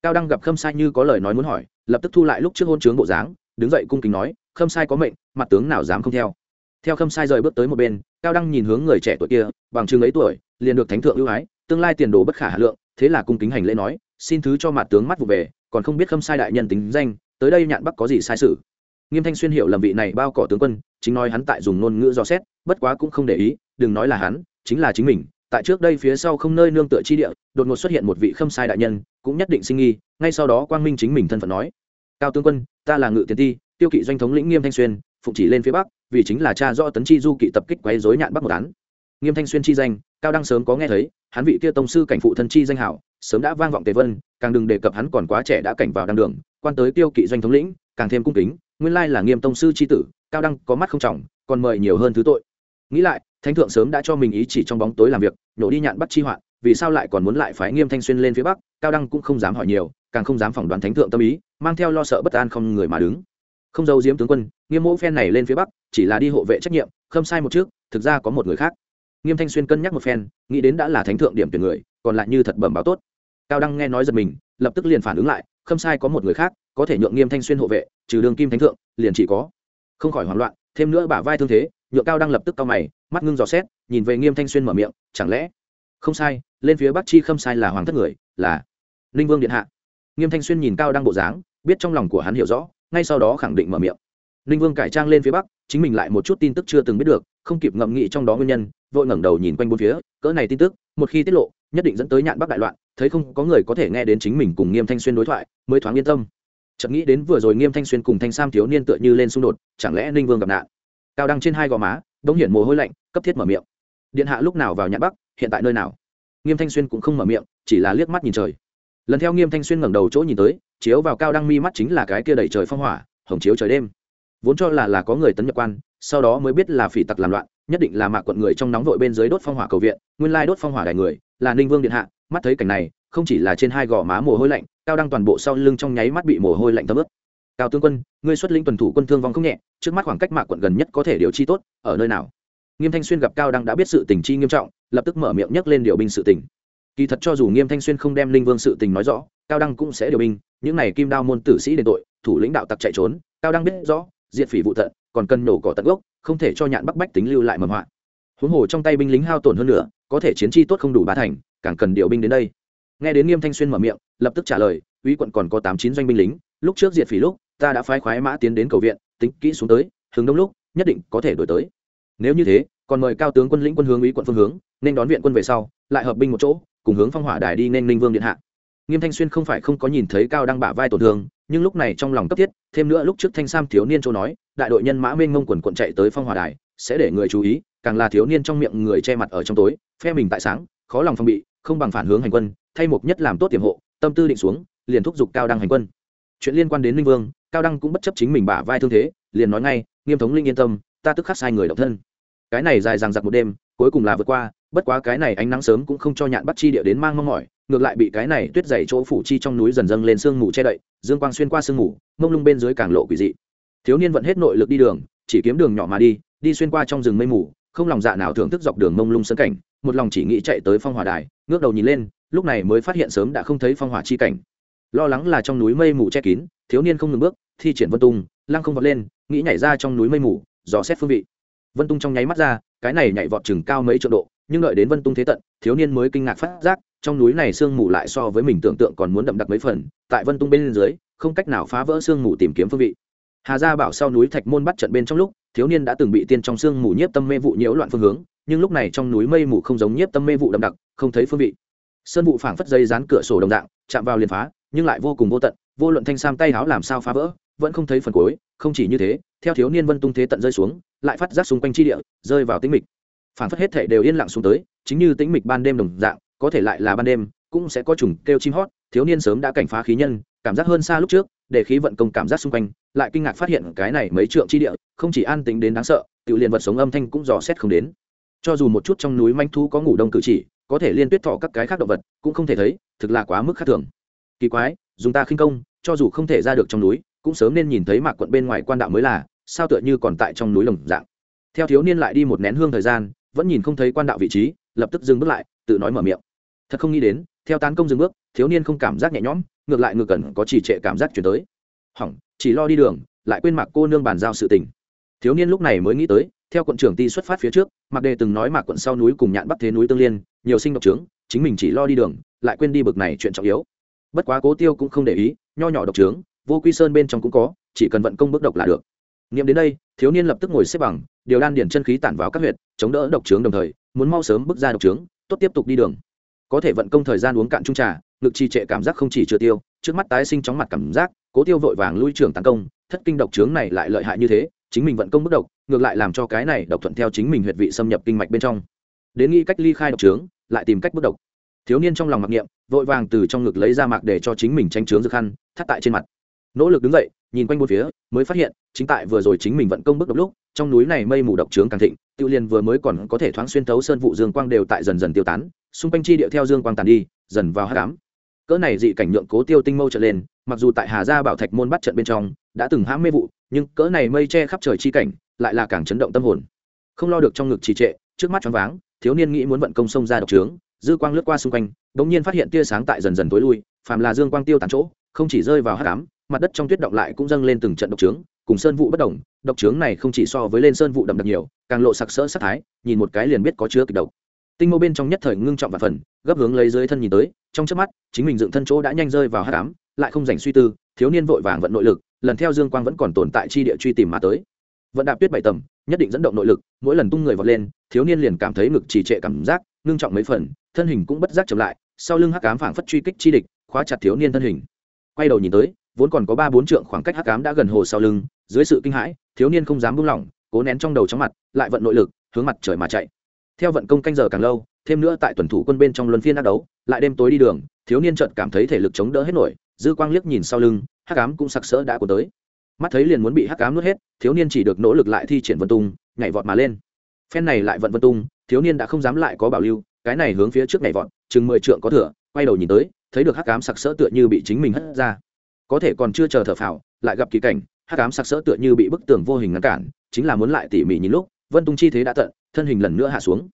Cao đăng gặp khâm sai như có lời nói muốn hỏi, lập tức thu lại lúc trước hôn chướng bộ dáng, đứng dậy cung kính nói, khâm sai có mệnh, mặt tướng nào dám không theo? Theo khâm sai rời bước tới một bên, cao đăng nhìn hướng người trẻ tuổi kia, bằng chừng ấy tuổi, liền được thánh thượng ưu ái, tương lai tiền đồ bất khả hà lượng, thế là cung kính hành lễ nói, xin thứ cho mặt tướng mắt vụ về, còn không biết khâm sai đại nhân tính danh, tới đây nhạn bắc có gì sai sự? Nghiêm thanh xuyên hiệu lầm vị này bao cỏ tướng quân, chính nói hắn tại dùng ngôn ngữ dò xét, bất quá cũng không để ý, đừng nói là hắn, chính là chính mình. Tại trước đây phía sau không nơi nương tựa chi địa, đột ngột xuất hiện một vị khâm sai đại nhân, cũng nhất định sinh nghi, ngay sau đó quang minh chính mình thân phận nói, cao tướng quân, ta là ngự tiến ti, tiêu kỵ doanh thống lĩnh nghiêm thanh xuyên, phụng chỉ lên phía bắc, vì chính là cha do tấn chi du kỵ tập kích quấy dối nhạn bắc một án. Nghiêm thanh xuyên chi danh, cao đăng sớm có nghe thấy, hắn vị kia tông sư cảnh phụ thân chi danh hảo, sớm đã vang vọng tề vân, càng đừng đề cập hắn còn quá trẻ đã cảnh vào đăng đường, quan tới tiêu kỵ doanh thống lĩnh, càng thêm cung kính nguyên lai là nghiêm tông sư chi tử, cao đăng có mắt không trọng, còn mời nhiều hơn thứ tội. Nghĩ lại, thánh thượng sớm đã cho mình ý chỉ trong bóng tối làm việc nổ đi nhạn bắt chi hoạn, vì sao lại còn muốn lại phái nghiêm thanh xuyên lên phía bắc, cao đăng cũng không dám hỏi nhiều, càng không dám phỏng đoán thánh thượng tâm ý, mang theo lo sợ bất an không người mà đứng. Không giấu diếm tướng quân, nghiêm mẫu phen này lên phía bắc, chỉ là đi hộ vệ trách nhiệm không sai một trước, thực ra có một người khác. Nghiêm thanh xuyên cân nhắc một phen, nghĩ đến đã là thánh thượng điểm tuyển người, còn lại như thật bẩm báo tốt. Cao đăng nghe nói giật mình, lập tức liền phản ứng lại không sai có một người khác, có thể nhượng nghiêm thanh xuyên hộ vệ, trừ đường kim thánh thượng, liền chỉ có. Không khỏi hoảng loạn, thêm nữa bả vai thương thế, nhượng cao đang lập tức cao mày, mắt ngưng dò xét, nhìn về nghiêm thanh xuyên mở miệng, chẳng lẽ không sai, lên phía bắc chi không sai là hoàng thất người, là ninh vương điện hạ. Nghiêm thanh xuyên nhìn cao đang bộ dáng, biết trong lòng của hắn hiểu rõ, ngay sau đó khẳng định mở miệng. Ninh vương cải trang lên phía bắc, chính mình lại một chút tin tức chưa từng biết được, không kịp ngậm nghị trong đó nguyên nhân, vội ngẩng đầu nhìn quanh bốn phía, cỡ này tin tức, một khi tiết lộ, nhất định dẫn tới nhạn bắc đại loạn thấy không, có người có thể nghe đến chính mình cùng nghiêm thanh xuyên đối thoại, mới thoáng yên tâm. Chợt nghĩ đến vừa rồi nghiêm thanh xuyên cùng thanh sam thiếu niên tựa như lên xung đột, chẳng lẽ ninh vương gặp nạn? Cao đăng trên hai gò má, bỗng hiển mồ hôi lạnh, cấp thiết mở miệng. Điện hạ lúc nào vào nhạn bắc, hiện tại nơi nào? Nghiêm thanh xuyên cũng không mở miệng, chỉ là liếc mắt nhìn trời. Lần theo nghiêm thanh xuyên ngẩng đầu chỗ nhìn tới, chiếu vào cao đăng mi mắt chính là cái kia đầy trời phong hỏa, hồng chiếu trời đêm. Vốn cho là là có người tấn nhập quan, sau đó mới biết là phỉ tặc làm loạn, nhất định là mạc quận người trong nóng vội bên dưới đốt phong hỏa cầu viện, nguyên lai đốt phong hỏa đài người, là ninh vương điện hạ mắt thấy cảnh này, không chỉ là trên hai gò má mồ hôi lạnh, cao đăng toàn bộ sau lưng trong nháy mắt bị mồ hôi lạnh thấm ướt. Cao tướng quân, ngươi xuất lĩnh tuần thủ quân thương vong không nhẹ, trước mắt khoảng cách mạc quận gần nhất có thể điều chi tốt, ở nơi nào? Nghiêm thanh xuyên gặp cao đăng đã biết sự tình chi nghiêm trọng, lập tức mở miệng nhắc lên điều binh sự tình. Kỳ thật cho dù nghiêm thanh xuyên không đem linh vương sự tình nói rõ, cao đăng cũng sẽ điều binh, những này kim đao môn tử sĩ đền tội, thủ lĩnh đạo tặc chạy trốn, cao đăng biết rõ, diệt phỉ vụ thận còn cần nổ cỏ tận gốc, không thể cho nhạn bắc bách tính lưu lại mầm họa. Huống hồ trong tay binh lính hao tổn hơn nữa có thể chiến chi tốt không đủ ba thành càng cần điều binh đến đây. Nghe đến nghiêm thanh xuyên mở miệng, lập tức trả lời uy quận còn có tám chín doanh binh lính, lúc trước diệt phỉ lúc, ta đã phái khoái mã tiến đến cầu viện, tính kỹ xuống tới, hướng đông lúc, nhất định có thể đổi tới. Nếu như thế, còn mời cao tướng quân lĩnh quân hướng uy quận phương hướng, nên đón viện quân về sau, lại hợp binh một chỗ, cùng hướng phong hỏa đài đi nên ninh vương điện hạ. Nghiêm thanh xuyên không phải không có nhìn thấy cao đăng bả vai tổn thương, nhưng lúc này trong lòng cấp thiết, thêm nữa lúc trước thanh sam thiếu niên châu nói, đại đội nhân mã mênh mông quần quận chạy tới phong hỏa đài, sẽ để người chú ý, càng là thiếu niên trong miệng người che mặt ở trong tối, phe mình tại sáng, khó lòng phong bị không bằng phản hướng hành quân, thay mục nhất làm tốt tiềm hộ, tâm tư định xuống, liền thúc giục cao đăng hành quân. Chuyện liên quan đến linh vương, cao đăng cũng bất chấp chính mình bả vai thương thế, liền nói ngay, nghiêm thống linh yên tâm, ta tức khắc sai người độc thân. Cái này dài dằng dặc một đêm, cuối cùng là vượt qua, bất quá cái này ánh nắng sớm cũng không cho nhạn bắt chi địa đến mang mong mỏi, ngược lại bị cái này tuyết dày chỗ phủ chi trong núi dần dâng lên sương mù che đậy, dương quang xuyên qua sương mù, mông lung bên dưới càng lộ quỷ dị. Thiếu niên vận hết nội lực đi đường, chỉ kiếm đường nhỏ mà đi đi xuyên qua trong rừng mây mù, không lòng dạ nào thưởng thức dọc đường mông lung sân cảnh một lòng chỉ nghĩ chạy tới phong hỏa đài, ngước đầu nhìn lên, lúc này mới phát hiện sớm đã không thấy phong hỏa chi cảnh. Lo lắng là trong núi mây mù che kín, thiếu niên không ngừng bước, thi triển vân tung, lăng không vọt lên, nghĩ nhảy ra trong núi mây mù, dò xét phương vị. Vân tung trong nháy mắt ra, cái này nhảy vọt chừng cao mấy triệu độ, nhưng đợi đến vân tung thế tận, thiếu niên mới kinh ngạc phát giác, trong núi này sương mù lại so với mình tưởng tượng còn muốn đậm đặc mấy phần, tại vân tung bên dưới, không cách nào phá vỡ sương mù tìm kiếm phương vị. Hà gia bảo sau núi thạch môn bắt trận bên trong lúc, thiếu niên đã từng bị tiên trong sương mù nhiếp tâm mê vụ nhiễu loạn phương hướng nhưng lúc này trong núi mây mù không giống nhiếp tâm mê vụ đậm đặc, không thấy phương vị. Sơn vụ phảng phất dây dán cửa sổ đồng dạng, chạm vào liền phá, nhưng lại vô cùng vô tận, vô luận thanh sam tay háo làm sao phá vỡ, vẫn không thấy phần cuối, không chỉ như thế, theo thiếu niên vân tung thế tận rơi xuống, lại phát giác xung quanh chi địa, rơi vào tĩnh mịch. Phảng phất hết thể đều yên lặng xuống tới, chính như tĩnh mịch ban đêm đồng dạng, có thể lại là ban đêm, cũng sẽ có trùng kêu chim hót, thiếu niên sớm đã cảnh phá khí nhân, cảm giác hơn xa lúc trước, để khí vận công cảm giác xung quanh, lại kinh ngạc phát hiện cái này mấy trượng chi địa, không chỉ an tính đến đáng sợ, tự liền vật sống âm thanh cũng dò xét không đến cho dù một chút trong núi manh thu có ngủ đông cử chỉ, có thể liên tuyết thọ các cái khác động vật, cũng không thể thấy, thực là quá mức khác thường. Kỳ quái, dùng ta khinh công, cho dù không thể ra được trong núi, cũng sớm nên nhìn thấy mạc quận bên ngoài quan đạo mới là, sao tựa như còn tại trong núi lồng dạng. Theo thiếu niên lại đi một nén hương thời gian, vẫn nhìn không thấy quan đạo vị trí, lập tức dừng bước lại, tự nói mở miệng. Thật không nghĩ đến, theo tán công dừng bước, thiếu niên không cảm giác nhẹ nhõm, ngược lại ngược cần có chỉ trệ cảm giác chuyển tới. Hỏng, chỉ lo đi đường, lại quên mặc cô nương bàn giao sự tình. Thiếu niên lúc này mới nghĩ tới theo quận trưởng ty xuất phát phía trước mặc đề từng nói mạc quận sau núi cùng nhạn bắc thế núi tương liên, nhiều sinh độc trướng, chính mình chỉ lo đi đường, lại quên đi bực này chuyện trọng yếu. Bất quá cố tiêu cũng không để ý, nho nhỏ độc trướng, vô quy sơn bên trong cũng có, chỉ cần vận công bước độc là được. Nghiệm đến đây, thiếu niên lập tức ngồi xếp bằng, điều đan điển chân khí tản vào các huyệt, chống đỡ độc trướng đồng thời, muốn mau sớm bước ra độc trướng, tốt tiếp tục đi đường. Có thể vận công thời gian uống cạn trung trà, ngực trì trệ cảm giác không chỉ chưa tiêu, trước mắt tái sinh chóng mặt cảm giác, cố tiêu vội vàng lui trưởng tấn công, thất kinh độc trướng này lại lợi hại như thế chính mình vận công bước độc, ngược lại làm cho cái này độc thuận theo chính mình huyệt vị xâm nhập kinh mạch bên trong. Đến nghĩ cách ly khai độc trướng lại tìm cách bức độc. Thiếu niên trong lòng mặc niệm, vội vàng từ trong ngực lấy ra mạc để cho chính mình tranh trướng dược khăn thắt tại trên mặt. Nỗ lực đứng dậy, nhìn quanh bốn phía, mới phát hiện, chính tại vừa rồi chính mình vận công bức độc lúc, trong núi này mây mù độc trướng càng thịnh, tự liên vừa mới còn có thể thoáng xuyên thấu sơn vụ dương quang đều tại dần dần tiêu tán, xung quanh chi địa theo dương quang tàn đi, dần vào hát cám cỡ này dị cảnh nhượng cố tiêu tinh mâu trở lên, mặc dù tại hà gia bảo thạch môn bắt trận bên trong, đã từng hãm mê vụ nhưng cỡ này mây che khắp trời chi cảnh, lại là càng chấn động tâm hồn. Không lo được trong ngực trì trệ, trước mắt choáng váng, thiếu niên nghĩ muốn vận công sông ra độc trướng, dư quang lướt qua xung quanh, bỗng nhiên phát hiện tia sáng tại dần dần tối lui, phàm là dương quang tiêu tàn chỗ, không chỉ rơi vào hát cám mặt đất trong tuyết động lại cũng dâng lên từng trận độc trướng, cùng sơn vụ bất đồng, độc trướng này không chỉ so với lên sơn vụ đậm đặc nhiều, càng lộ sặc sỡ sắc thái, nhìn một cái liền biết có chứa kịch độc. Tinh mô bên trong nhất thời ngưng trọng và phần, gấp hướng lấy dưới thân nhìn tới, trong trước mắt, chính mình dựng thân chỗ đã nhanh rơi vào hát cám lại không dành suy tư, thiếu niên vội vàng vận nội lực lần theo dương quang vẫn còn tồn tại chi địa truy tìm mà tới. Vận đạp tuyết bảy tầm nhất định dẫn động nội lực, mỗi lần tung người vọt lên, thiếu niên liền cảm thấy ngực trì trệ cảm giác, ngưng trọng mấy phần, thân hình cũng bất giác chậm lại, sau lưng hắc cám phảng phất truy kích chi địch, khóa chặt thiếu niên thân hình. Quay đầu nhìn tới, vốn còn có ba bốn trượng khoảng cách hắc cám đã gần hồ sau lưng, dưới sự kinh hãi, thiếu niên không dám buông lỏng, cố nén trong đầu trong mặt, lại vận nội lực, hướng mặt trời mà chạy. Theo vận công canh giờ càng lâu, thêm nữa tại tuần thủ quân bên trong luân phiên đắc đấu, lại đêm tối đi đường, thiếu niên chợt cảm thấy thể lực chống đỡ hết nổi, dư quang liếc nhìn sau lưng hắc ám cũng sặc sỡ đã của tới. Mắt thấy liền muốn bị hắc ám nuốt hết, thiếu niên chỉ được nỗ lực lại thi triển vân tung, nhảy vọt mà lên. Phen này lại vận vân tung, thiếu niên đã không dám lại có bảo lưu, cái này hướng phía trước nhảy vọt, chừng mười trượng có thửa quay đầu nhìn tới, thấy được hắc ám sặc sỡ tựa như bị chính mình hất ra. Có thể còn chưa chờ thở phào, lại gặp kỳ cảnh, hắc ám sặc sỡ tựa như bị bức tường vô hình ngăn cản, chính là muốn lại tỉ mỉ nhìn lúc, vân tung chi thế đã tận, thân hình lần nữa hạ xuống.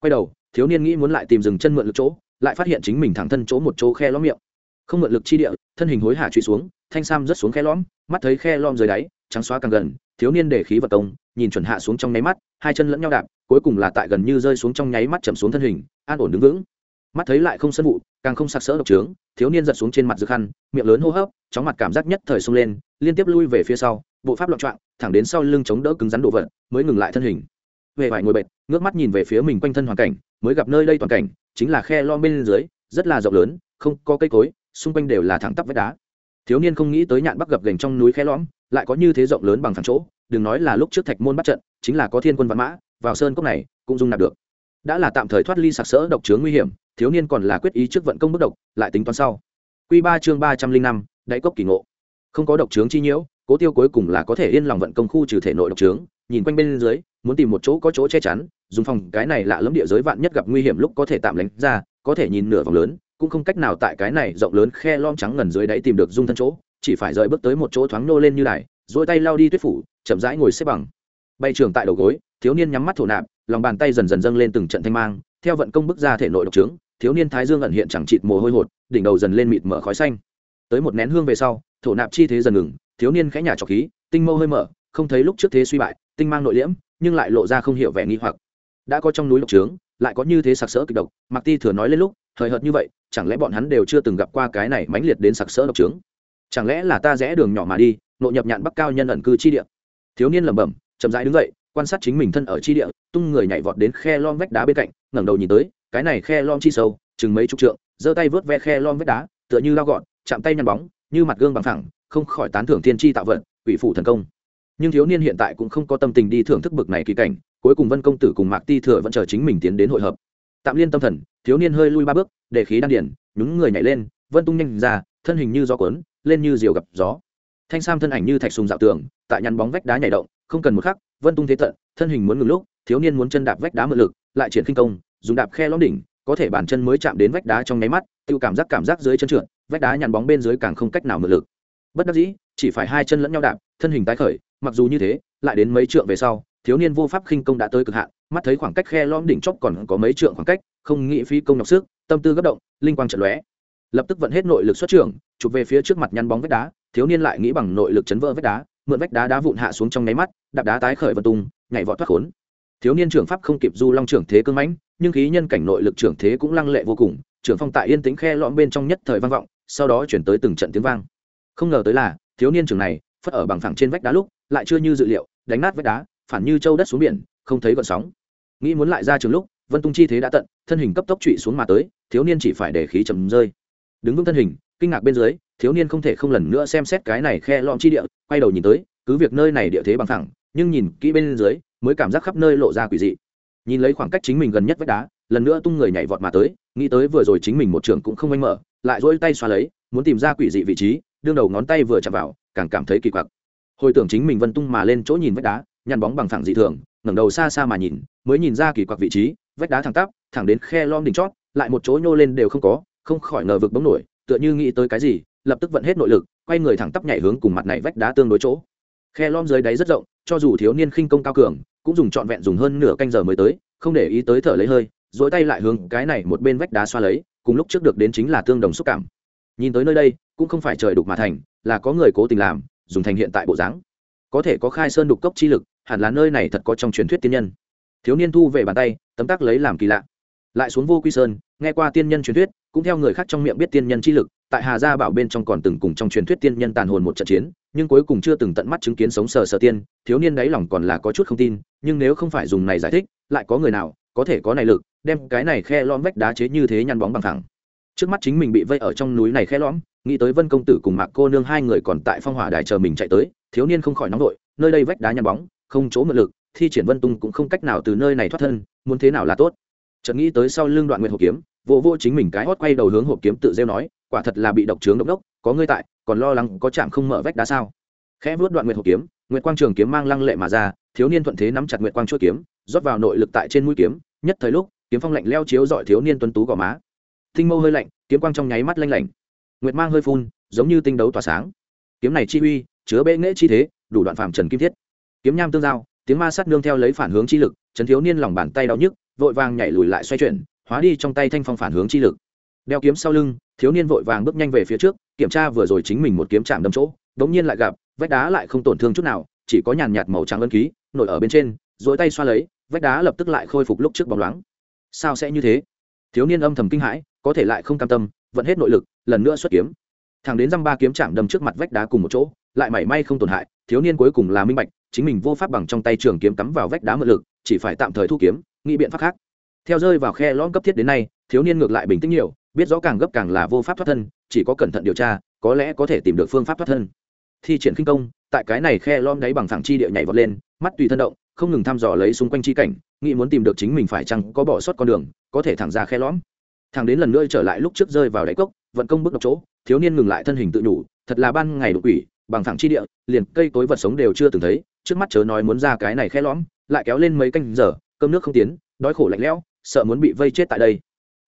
Quay đầu, thiếu niên nghĩ muốn lại tìm dừng chân mượn lực chỗ, lại phát hiện chính mình thẳng thân chỗ một chỗ khe lõm miệng không mượn lực chi địa, thân hình hối hả truy xuống, thanh sam rớt xuống khe lõm, mắt thấy khe lõm dưới đáy, trắng xóa càng gần, thiếu niên để khí vật công, nhìn chuẩn hạ xuống trong nháy mắt, hai chân lẫn nhau đạp, cuối cùng là tại gần như rơi xuống trong nháy mắt chầm xuống thân hình, an ổn đứng vững. Mắt thấy lại không sân vụ, càng không sặc sỡ độc trướng, thiếu niên giật xuống trên mặt dược khăn miệng lớn hô hấp, chóng mặt cảm giác nhất thời xông lên, liên tiếp lui về phía sau, bộ pháp loạn trọng, thẳng đến sau lưng chống đỡ cứng rắn độ vật, mới ngừng lại thân hình. Về vải ngồi bệt, ngước mắt nhìn về phía mình quanh thân hoàn cảnh, mới gặp nơi đây toàn cảnh, chính là khe lo bên dưới, rất là rộng lớn, không có cây cối xung quanh đều là thẳng tắp vách đá. Thiếu niên không nghĩ tới nhạn bắc gập gành trong núi khe lõm, lại có như thế rộng lớn bằng phẳng chỗ, đừng nói là lúc trước thạch môn bắt trận, chính là có thiên quân văn mã, vào sơn cốc này, cũng dung nạp được. Đã là tạm thời thoát ly sặc sỡ độc chướng nguy hiểm, thiếu niên còn là quyết ý trước vận công bất độc, lại tính toán sau. Q ba chương ba trăm linh năm, đáy cốc kỳ ngộ. Không có độc chướng chi nhiễu, cố tiêu cuối cùng là có thể yên lòng vận công khu trừ thể nội độc trướng nhìn quanh bên dưới, muốn tìm một chỗ có chỗ che chắn, dùng phòng cái này lạ lẫm địa giới vạn nhất gặp nguy hiểm lúc có thể tạm lánh ra, có thể nhìn nửa vòng lớn cũng không cách nào tại cái này rộng lớn khe lom trắng ngần dưới đáy tìm được dung thân chỗ, chỉ phải rời bước tới một chỗ thoáng nô lên như này dỗi tay lao đi tuyết phủ, chậm rãi ngồi xếp bằng. Bay trường tại đầu gối, thiếu niên nhắm mắt thổ nạp, lòng bàn tay dần dần dâng lên từng trận thanh mang, theo vận công bước ra thể nội độc trướng, thiếu niên thái dương ẩn hiện chẳng chịt mồ hôi hột, đỉnh đầu dần lên mịt mở khói xanh. Tới một nén hương về sau, thổ nạp chi thế dần ngừng, thiếu niên khẽ nhả trọc khí, tinh mâu hơi mở, không thấy lúc trước thế suy bại, tinh mang nội liễm, nhưng lại lộ ra không hiểu vẻ nghi hoặc. Đã có trong núi độc trướng, lại có như thế sặc sỡ kịch độc mặc ti thừa nói lên lúc thời hợt như vậy chẳng lẽ bọn hắn đều chưa từng gặp qua cái này mãnh liệt đến sặc sỡ độc trướng? Chẳng lẽ là ta rẽ đường nhỏ mà đi, nội nhập nhạn bắc cao nhân ẩn cư chi địa? Thiếu niên lẩm bẩm, chậm rãi đứng dậy, quan sát chính mình thân ở chi địa, tung người nhảy vọt đến khe lom vách đá bên cạnh, ngẩng đầu nhìn tới, cái này khe lom chi sâu, chừng mấy chục trượng, giơ tay vớt ve khe lom vách đá, tựa như lao gọn, chạm tay nhăn bóng, như mặt gương bằng thẳng không khỏi tán thưởng thiên tri tạo vận quỷ phủ thần công. Nhưng thiếu niên hiện tại cũng không có tâm tình đi thưởng thức bực này kỳ cảnh, cuối cùng vân công tử cùng mạc ti thừa vẫn chờ chính mình tiến đến hội hợp. Tạm liên tâm thần thiếu niên hơi lui ba bước, để khí đan điển nhúng người nhảy lên, vân tung nhanh ra, thân hình như gió cuốn, lên như diều gặp gió. Thanh sam thân ảnh như thạch sùng dạo tường, tại nhăn bóng vách đá nhảy động, không cần một khắc, vân tung thế tận, thân hình muốn ngừng lúc, thiếu niên muốn chân đạp vách đá mượn lực, lại triển khinh công, dùng đạp khe lõm đỉnh, có thể bàn chân mới chạm đến vách đá trong nháy mắt tự cảm giác cảm giác dưới chân trượt, vách đá nhăn bóng bên dưới càng không cách nào mượn lực. Bất đắc dĩ, chỉ phải hai chân lẫn nhau đạp, thân hình tái khởi, mặc dù như thế, lại đến mấy trượng về sau, thiếu niên vô pháp khinh công đã tới cực hạn, mắt thấy khoảng cách khe lõm đỉnh chóp còn có mấy trượng khoảng cách không nghĩ phí công nhọc sức, tâm tư gấp động, linh quang trận lóe. Lập tức vận hết nội lực xuất trưởng, chụp về phía trước mặt nhăn bóng vách đá, thiếu niên lại nghĩ bằng nội lực chấn vỡ vách đá, mượn vách đá đá vụn hạ xuống trong nháy mắt, đạp đá tái khởi vật tung, nhảy vọt thoát khốn. Thiếu niên trưởng pháp không kịp du long trưởng thế cương mãnh, nhưng khí nhân cảnh nội lực trưởng thế cũng lăng lệ vô cùng, trưởng phong tại yên tĩnh khe lõm bên trong nhất thời vang vọng, sau đó chuyển tới từng trận tiếng vang. Không ngờ tới là, thiếu niên trưởng này, phất ở bằng phẳng trên vách đá lúc, lại chưa như dự liệu, đánh nát vách đá, phản như châu đất xuống biển, không thấy gợn sóng. Nghĩ muốn lại ra trường lúc vân tung chi thế đã tận, thân hình cấp tốc trụy xuống mà tới, thiếu niên chỉ phải để khí chầm rơi. Đứng vững thân hình, kinh ngạc bên dưới, thiếu niên không thể không lần nữa xem xét cái này khe lõm chi địa, quay đầu nhìn tới, cứ việc nơi này địa thế bằng thẳng nhưng nhìn kỹ bên dưới, mới cảm giác khắp nơi lộ ra quỷ dị. Nhìn lấy khoảng cách chính mình gần nhất vách đá, lần nữa tung người nhảy vọt mà tới, nghĩ tới vừa rồi chính mình một trường cũng không manh mở, lại dỗi tay xoa lấy, muốn tìm ra quỷ dị vị trí, đương đầu ngón tay vừa chạm vào, càng cảm thấy kỳ quặc. Hồi tưởng chính mình vân tung mà lên chỗ nhìn vách đá, nhăn bóng bằng thẳng dị thường, ngẩng đầu xa xa mà nhìn, mới nhìn ra kỳ quặc vị trí vách đá thẳng tắp, thẳng đến khe lom đỉnh chót, lại một chỗ nhô lên đều không có, không khỏi ngờ vực bóng nổi, tựa như nghĩ tới cái gì, lập tức vận hết nội lực, quay người thẳng tắp nhảy hướng cùng mặt này vách đá tương đối chỗ. Khe lom dưới đáy rất rộng, cho dù thiếu niên khinh công cao cường, cũng dùng trọn vẹn dùng hơn nửa canh giờ mới tới, không để ý tới thở lấy hơi dỗi tay lại hướng cái này một bên vách đá xoa lấy, cùng lúc trước được đến chính là tương đồng xúc cảm. Nhìn tới nơi đây, cũng không phải trời đục mà thành, là có người cố tình làm, dùng thành hiện tại bộ dáng. Có thể có khai sơn đục cốc chi lực, hẳn là nơi này thật có trong truyền thuyết tiên nhân thiếu niên thu về bàn tay, tấm tắc lấy làm kỳ lạ. Lại xuống vô quy sơn, nghe qua tiên nhân truyền thuyết, cũng theo người khác trong miệng biết tiên nhân chi lực, tại hà gia bảo bên trong còn từng cùng trong truyền thuyết tiên nhân tàn hồn một trận chiến, nhưng cuối cùng chưa từng tận mắt chứng kiến sống sờ sờ tiên, thiếu niên đáy lòng còn là có chút không tin, nhưng nếu không phải dùng này giải thích, lại có người nào, có thể có này lực, đem cái này khe lõm vách đá chế như thế nhăn bóng bằng thẳng. Trước mắt chính mình bị vây ở trong núi này khe lõm, nghĩ tới vân công tử cùng mạc cô nương hai người còn tại phong hỏa đài chờ mình chạy tới, thiếu niên không khỏi nóng đội nơi đây vách đá nhăn bóng, không chỗ mượn lực thi triển vân tung cũng không cách nào từ nơi này thoát thân, muốn thế nào là tốt? Chợt nghĩ tới sau lưng đoạn nguyệt hộp kiếm, vô vô chính mình cái hót quay đầu hướng hộp kiếm tự rêu nói, quả thật là bị độc trướng độc đốc, có ngươi tại, còn lo lắng có chạm không mở vách đá sao? Khẽ vuốt đoạn nguyệt hộp kiếm, nguyệt quang trường kiếm mang lăng lệ mà ra, thiếu niên thuận thế nắm chặt nguyệt quang chuỗi kiếm, rót vào nội lực tại trên mũi kiếm, nhất thời lúc, kiếm phong lạnh leo chiếu dọi thiếu niên tuấn tú gò má. Tinh mâu hơi lạnh, kiếm quang trong nháy mắt lanh lảnh. Nguyệt mang hơi phun, giống như tinh đấu tỏa sáng. Kiếm này chi uy, chứa bệ nghệ chi thế, đủ đoạn phàm trần kim thiết. Kiếm nham tương giao tiếng ma sát nương theo lấy phản hướng chi lực chấn thiếu niên lòng bàn tay đau nhức, vội vàng nhảy lùi lại xoay chuyển, hóa đi trong tay thanh phong phản hướng chi lực. Đeo kiếm sau lưng, thiếu niên vội vàng bước nhanh về phía trước, kiểm tra vừa rồi chính mình một kiếm chạm đâm chỗ, đống nhiên lại gặp, vách đá lại không tổn thương chút nào, chỉ có nhàn nhạt màu trắng ân ký, nổi ở bên trên dỗi tay xoa lấy, vách đá lập tức lại khôi phục lúc trước bóng loáng. Sao sẽ như thế? Thiếu niên âm thầm kinh hãi, có thể lại không cam tâm vẫn hết nội lực, lần nữa xuất kiếm. Thằng đến dăm ba kiếm chạm đâm trước mặt vách đá cùng một chỗ, lại mảy may không tổn hại thiếu niên cuối cùng là minh bạch, chính mình vô pháp bằng trong tay trường kiếm cắm vào vách đá mượn lực, chỉ phải tạm thời thu kiếm, nghĩ biện pháp khác. Theo rơi vào khe lõm cấp thiết đến nay, thiếu niên ngược lại bình tĩnh nhiều, biết rõ càng gấp càng là vô pháp thoát thân, chỉ có cẩn thận điều tra, có lẽ có thể tìm được phương pháp thoát thân. Thi triển khinh công, tại cái này khe lõm đáy bằng thẳng chi địa nhảy vọt lên, mắt tùy thân động, không ngừng thăm dò lấy xung quanh chi cảnh, nghĩ muốn tìm được chính mình phải chăng có bỏ sót con đường, có thể thẳng ra khe lõm. Thẳng đến lần nữa trở lại lúc trước rơi vào đáy cốc, vận công bước độc chỗ, thiếu niên ngừng lại thân hình tự nhủ, thật là ban ngày đột quỷ bằng thẳng chi địa, liền cây cối vật sống đều chưa từng thấy, trước mắt chớ nói muốn ra cái này khe lõm, lại kéo lên mấy canh giờ, cơm nước không tiến, đói khổ lạnh lẽo, sợ muốn bị vây chết tại đây.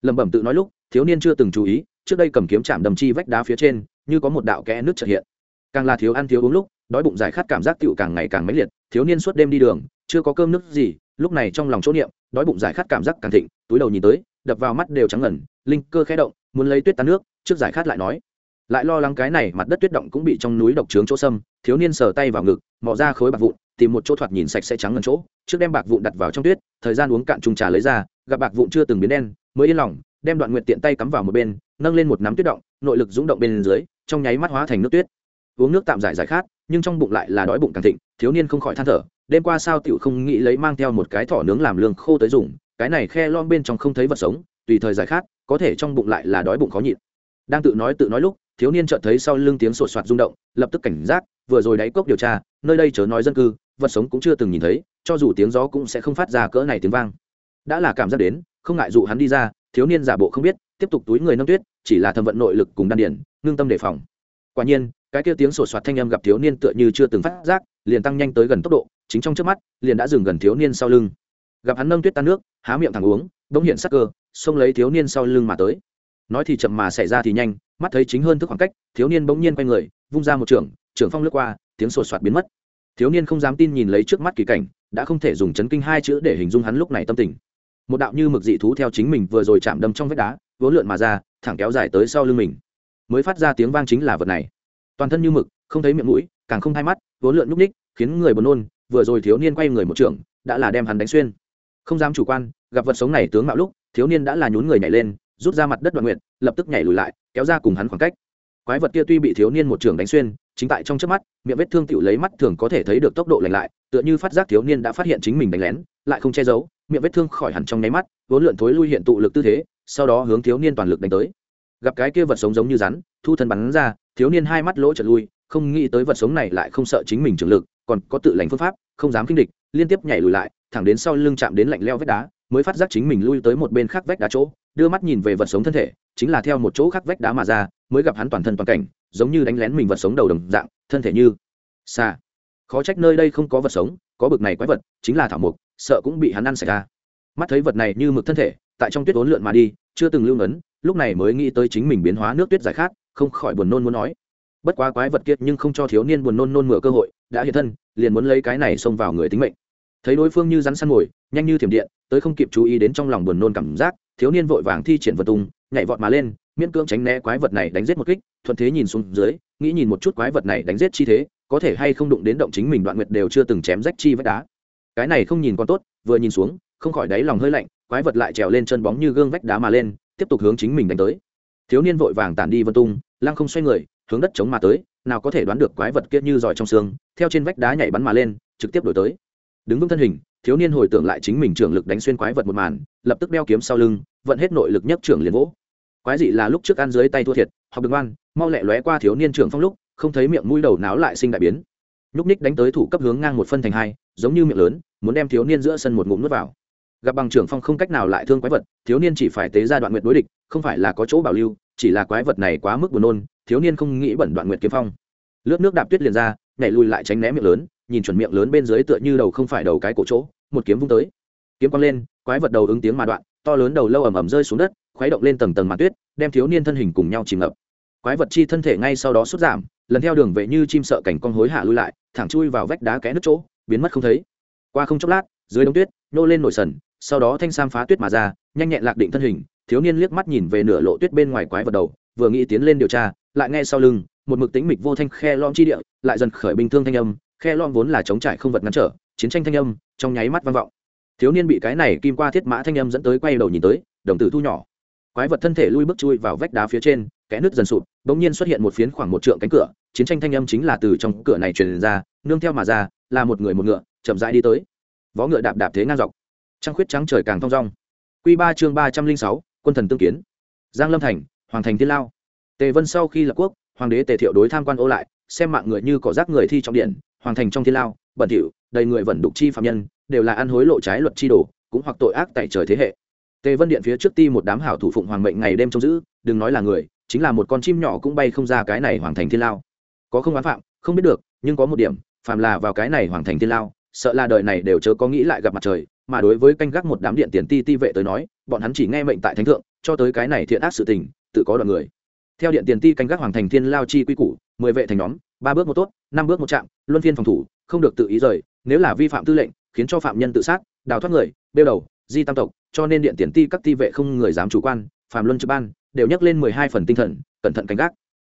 Lẩm bẩm tự nói lúc, thiếu niên chưa từng chú ý, trước đây cầm kiếm chạm đầm chi vách đá phía trên, như có một đạo kẽ nước trợ hiện. Càng là thiếu ăn thiếu uống lúc, đói bụng giải khát cảm giác tựu càng ngày càng mãnh liệt, thiếu niên suốt đêm đi đường, chưa có cơm nước gì, lúc này trong lòng chỗ niệm, đói bụng giải khát cảm giác càng thịnh, túi đầu nhìn tới, đập vào mắt đều trắng ngẩn linh cơ khẽ động, muốn lấy tuyết tan nước, trước giải khát lại nói lại lo lắng cái này mặt đất tuyết động cũng bị trong núi độc trướng chỗ sâm, thiếu niên sờ tay vào ngực, mò ra khối bạc vụn, tìm một chỗ thoạt nhìn sạch sẽ trắng ngần chỗ, trước đem bạc vụn đặt vào trong tuyết, thời gian uống cạn chung trà lấy ra, gặp bạc vụn chưa từng biến đen, mới yên lòng, đem đoạn nguyện tiện tay cắm vào một bên, nâng lên một nắm tuyết động, nội lực rúng động bên dưới, trong nháy mắt hóa thành nước tuyết. Uống nước tạm giải giải khát, nhưng trong bụng lại là đói bụng càng thịnh, thiếu niên không khỏi than thở, đêm qua sao tiểu không nghĩ lấy mang theo một cái thỏ nướng làm lương khô tới dùng, cái này khe lon bên trong không thấy vật sống, tùy thời giải khát, có thể trong bụng lại là đói bụng khó nhịn. Đang tự nói tự nói lúc thiếu niên chợt thấy sau lưng tiếng sột soạt rung động, lập tức cảnh giác, vừa rồi đáy cốc điều tra, nơi đây chớ nói dân cư, vật sống cũng chưa từng nhìn thấy, cho dù tiếng gió cũng sẽ không phát ra cỡ này tiếng vang. Đã là cảm giác đến, không ngại dụ hắn đi ra, thiếu niên giả bộ không biết, tiếp tục túi người nâng tuyết, chỉ là thầm vận nội lực cùng đan điển ngưng tâm đề phòng. Quả nhiên, cái kia tiếng sột soạt thanh âm gặp thiếu niên tựa như chưa từng phát giác, liền tăng nhanh tới gần tốc độ, chính trong trước mắt, liền đã dừng gần thiếu niên sau lưng. Gặp hắn nâng tuyết tan nước, há miệng thẳng uống, bỗng hiện sắc cơ, xông lấy thiếu niên sau lưng mà tới. Nói thì chậm mà xảy ra thì nhanh mắt thấy chính hơn thức khoảng cách, thiếu niên bỗng nhiên quay người, vung ra một trường trường phong lướt qua, tiếng sột soạt biến mất. Thiếu niên không dám tin nhìn lấy trước mắt kỳ cảnh, đã không thể dùng chấn kinh hai chữ để hình dung hắn lúc này tâm tình. Một đạo như mực dị thú theo chính mình vừa rồi chạm đâm trong vách đá vốn lượn mà ra, thẳng kéo dài tới sau lưng mình. Mới phát ra tiếng vang chính là vật này. Toàn thân như mực, không thấy miệng mũi, càng không hai mắt vốn lượn nhúc ních khiến người buồn nôn, vừa rồi thiếu niên quay người một trường, đã là đem hắn đánh xuyên. Không dám chủ quan, gặp vật sống này tướng mạo lúc, thiếu niên đã là nhún người nhảy lên rút ra mặt đất đoạn nguyện lập tức nhảy lùi lại, kéo ra cùng hắn khoảng cách. Quái vật kia tuy bị thiếu niên một trường đánh xuyên, chính tại trong trước mắt, miệng vết thương tự lấy mắt thường có thể thấy được tốc độ lành lại, tựa như phát giác thiếu niên đã phát hiện chính mình đánh lén, lại không che giấu, miệng vết thương khỏi hẳn trong nháy mắt, vốn lượn thối lui hiện tụ lực tư thế, sau đó hướng thiếu niên toàn lực đánh tới. Gặp cái kia vật sống giống như rắn, thu thân bắn ra, thiếu niên hai mắt lỗ trở lui, không nghĩ tới vật sống này lại không sợ chính mình trường lực, còn có tự lành phương pháp, không dám kinh địch, liên tiếp nhảy lùi lại, thẳng đến sau lưng chạm đến lạnh leo vách đá, mới phát giác chính mình lui tới một bên khác vách đá chỗ đưa mắt nhìn về vật sống thân thể, chính là theo một chỗ khắc vách đá mà ra, mới gặp hắn toàn thân toàn cảnh, giống như đánh lén mình vật sống đầu đồng dạng, thân thể như xa khó trách nơi đây không có vật sống, có bực này quái vật, chính là thảo mục sợ cũng bị hắn ăn xảy ra. Mắt thấy vật này như mực thân thể, tại trong tuyết ốn lượn mà đi, chưa từng lưu ngấn, lúc này mới nghĩ tới chính mình biến hóa nước tuyết giải khát, không khỏi buồn nôn muốn nói. Bất quá quái vật kiệt nhưng không cho thiếu niên buồn nôn nôn mửa cơ hội, đã hiện thân, liền muốn lấy cái này xông vào người tính mệnh. Thấy đối phương như rắn săn mồi, nhanh như thiểm điện, tới không kịp chú ý đến trong lòng buồn nôn cảm giác thiếu niên vội vàng thi triển vật tung, nhảy vọt mà lên, miễn cưỡng tránh né quái vật này đánh giết một kích, thuận thế nhìn xuống dưới, nghĩ nhìn một chút quái vật này đánh giết chi thế, có thể hay không đụng đến động chính mình đoạn nguyệt đều chưa từng chém rách chi vách đá. Cái này không nhìn còn tốt, vừa nhìn xuống, không khỏi đáy lòng hơi lạnh, quái vật lại trèo lên chân bóng như gương vách đá mà lên, tiếp tục hướng chính mình đánh tới. Thiếu niên vội vàng tản đi vân tung, lăng không xoay người, hướng đất chống mà tới, nào có thể đoán được quái vật kia như giỏi trong xương, theo trên vách đá nhảy bắn mà lên, trực tiếp đổi tới. Đứng vững thân hình thiếu niên hồi tưởng lại chính mình trưởng lực đánh xuyên quái vật một màn lập tức đeo kiếm sau lưng vận hết nội lực nhất trưởng liền vỗ. Quái dị là lúc trước ăn dưới tay thua thiệt học được ăn, mau lẹ lóe qua thiếu niên trưởng phong lúc không thấy miệng mũi đầu náo lại sinh đại biến. Nhúc ních đánh tới thủ cấp hướng ngang một phân thành hai giống như miệng lớn muốn đem thiếu niên giữa sân một ngụm nuốt vào. Gặp bằng trưởng phong không cách nào lại thương quái vật thiếu niên chỉ phải tế ra đoạn nguyệt đối địch không phải là có chỗ bảo lưu chỉ là quái vật này quá mức buồn nôn thiếu niên không nghĩ bẩn đoạn nguyệt kiếm phong. Lướt nước đạp tuyết liền ra nhảy lùi lại tránh né miệng lớn nhìn chuẩn miệng lớn bên dưới tựa như đầu không phải đầu cái cổ chỗ, một kiếm vung tới. Kiếm quăng lên, quái vật đầu ứng tiếng mà đoạn, to lớn đầu lâu ầm ầm rơi xuống đất, khuấy động lên tầng tầng màn tuyết, đem thiếu niên thân hình cùng nhau chìm ngập. Quái vật chi thân thể ngay sau đó sút giảm, lần theo đường vệ như chim sợ cảnh con hối hạ lui lại, thẳng chui vào vách đá kẽ nước chỗ, biến mất không thấy. Qua không chốc lát, dưới đống tuyết, nô lên nổi sần, sau đó thanh sam phá tuyết mà ra, nhanh nhẹn lạc định thân hình, thiếu niên liếc mắt nhìn về nửa lộ tuyết bên ngoài quái vật đầu, vừa nghĩ tiến lên điều tra, lại nghe sau lưng, một mực tính mịch vô thanh khe lom chi địa, lại dần khởi bình thương thanh âm khe lom vốn là chống trải không vật ngăn trở, chiến tranh thanh âm trong nháy mắt vang vọng. Thiếu niên bị cái này kim qua thiết mã thanh âm dẫn tới quay đầu nhìn tới, đồng tử thu nhỏ. Quái vật thân thể lui bước chui vào vách đá phía trên, kẽ nước dần sụp, bỗng nhiên xuất hiện một phiến khoảng một trượng cánh cửa, chiến tranh thanh âm chính là từ trong cửa này truyền ra, nương theo mà ra, là một người một ngựa, chậm rãi đi tới. Vó ngựa đạp đạp thế ngang dọc. Trăng khuyết trắng trời càng thong dong. Q ba chương ba trăm linh sáu, quân thần tương kiến. Giang lâm thành, hoàng thành thiên lao. Tề vân sau khi lập quốc, hoàng đế tề thiệu đối tham quan ô lại, xem mạng người như cỏ rác người thi trong điện hoàng thành trong thiên lao, bẩn thỉu, đầy người vẫn đục chi phạm nhân, đều là ăn hối lộ trái luật chi đồ, cũng hoặc tội ác tại trời thế hệ. Tề vân điện phía trước ti một đám hảo thủ phụng hoàng mệnh ngày đêm trông giữ, đừng nói là người, chính là một con chim nhỏ cũng bay không ra cái này hoàng thành thiên lao. Có không oán phạm, không biết được, nhưng có một điểm, phàm là vào cái này hoàng thành thiên lao, sợ là đời này đều chớ có nghĩ lại gặp mặt trời, mà đối với canh gác một đám điện tiền ti ti vệ tới nói, bọn hắn chỉ nghe mệnh tại thánh thượng, cho tới cái này thiện ác sự tình, tự có đoạn người. Theo điện tiền ti canh gác hoàng thành thiên lao chi quy củ, mười vệ thành nhóm ba bước một tốt, năm bước một chạm, luân phiên phòng thủ, không được tự ý rời, nếu là vi phạm tư lệnh, khiến cho phạm nhân tự sát, đào thoát người đeo đầu, di tam tộc, cho nên điện tiền ti các ti vệ không người dám chủ quan, phạm luân trực ban, đều nhắc lên mười hai phần tinh thần, cẩn thận canh gác.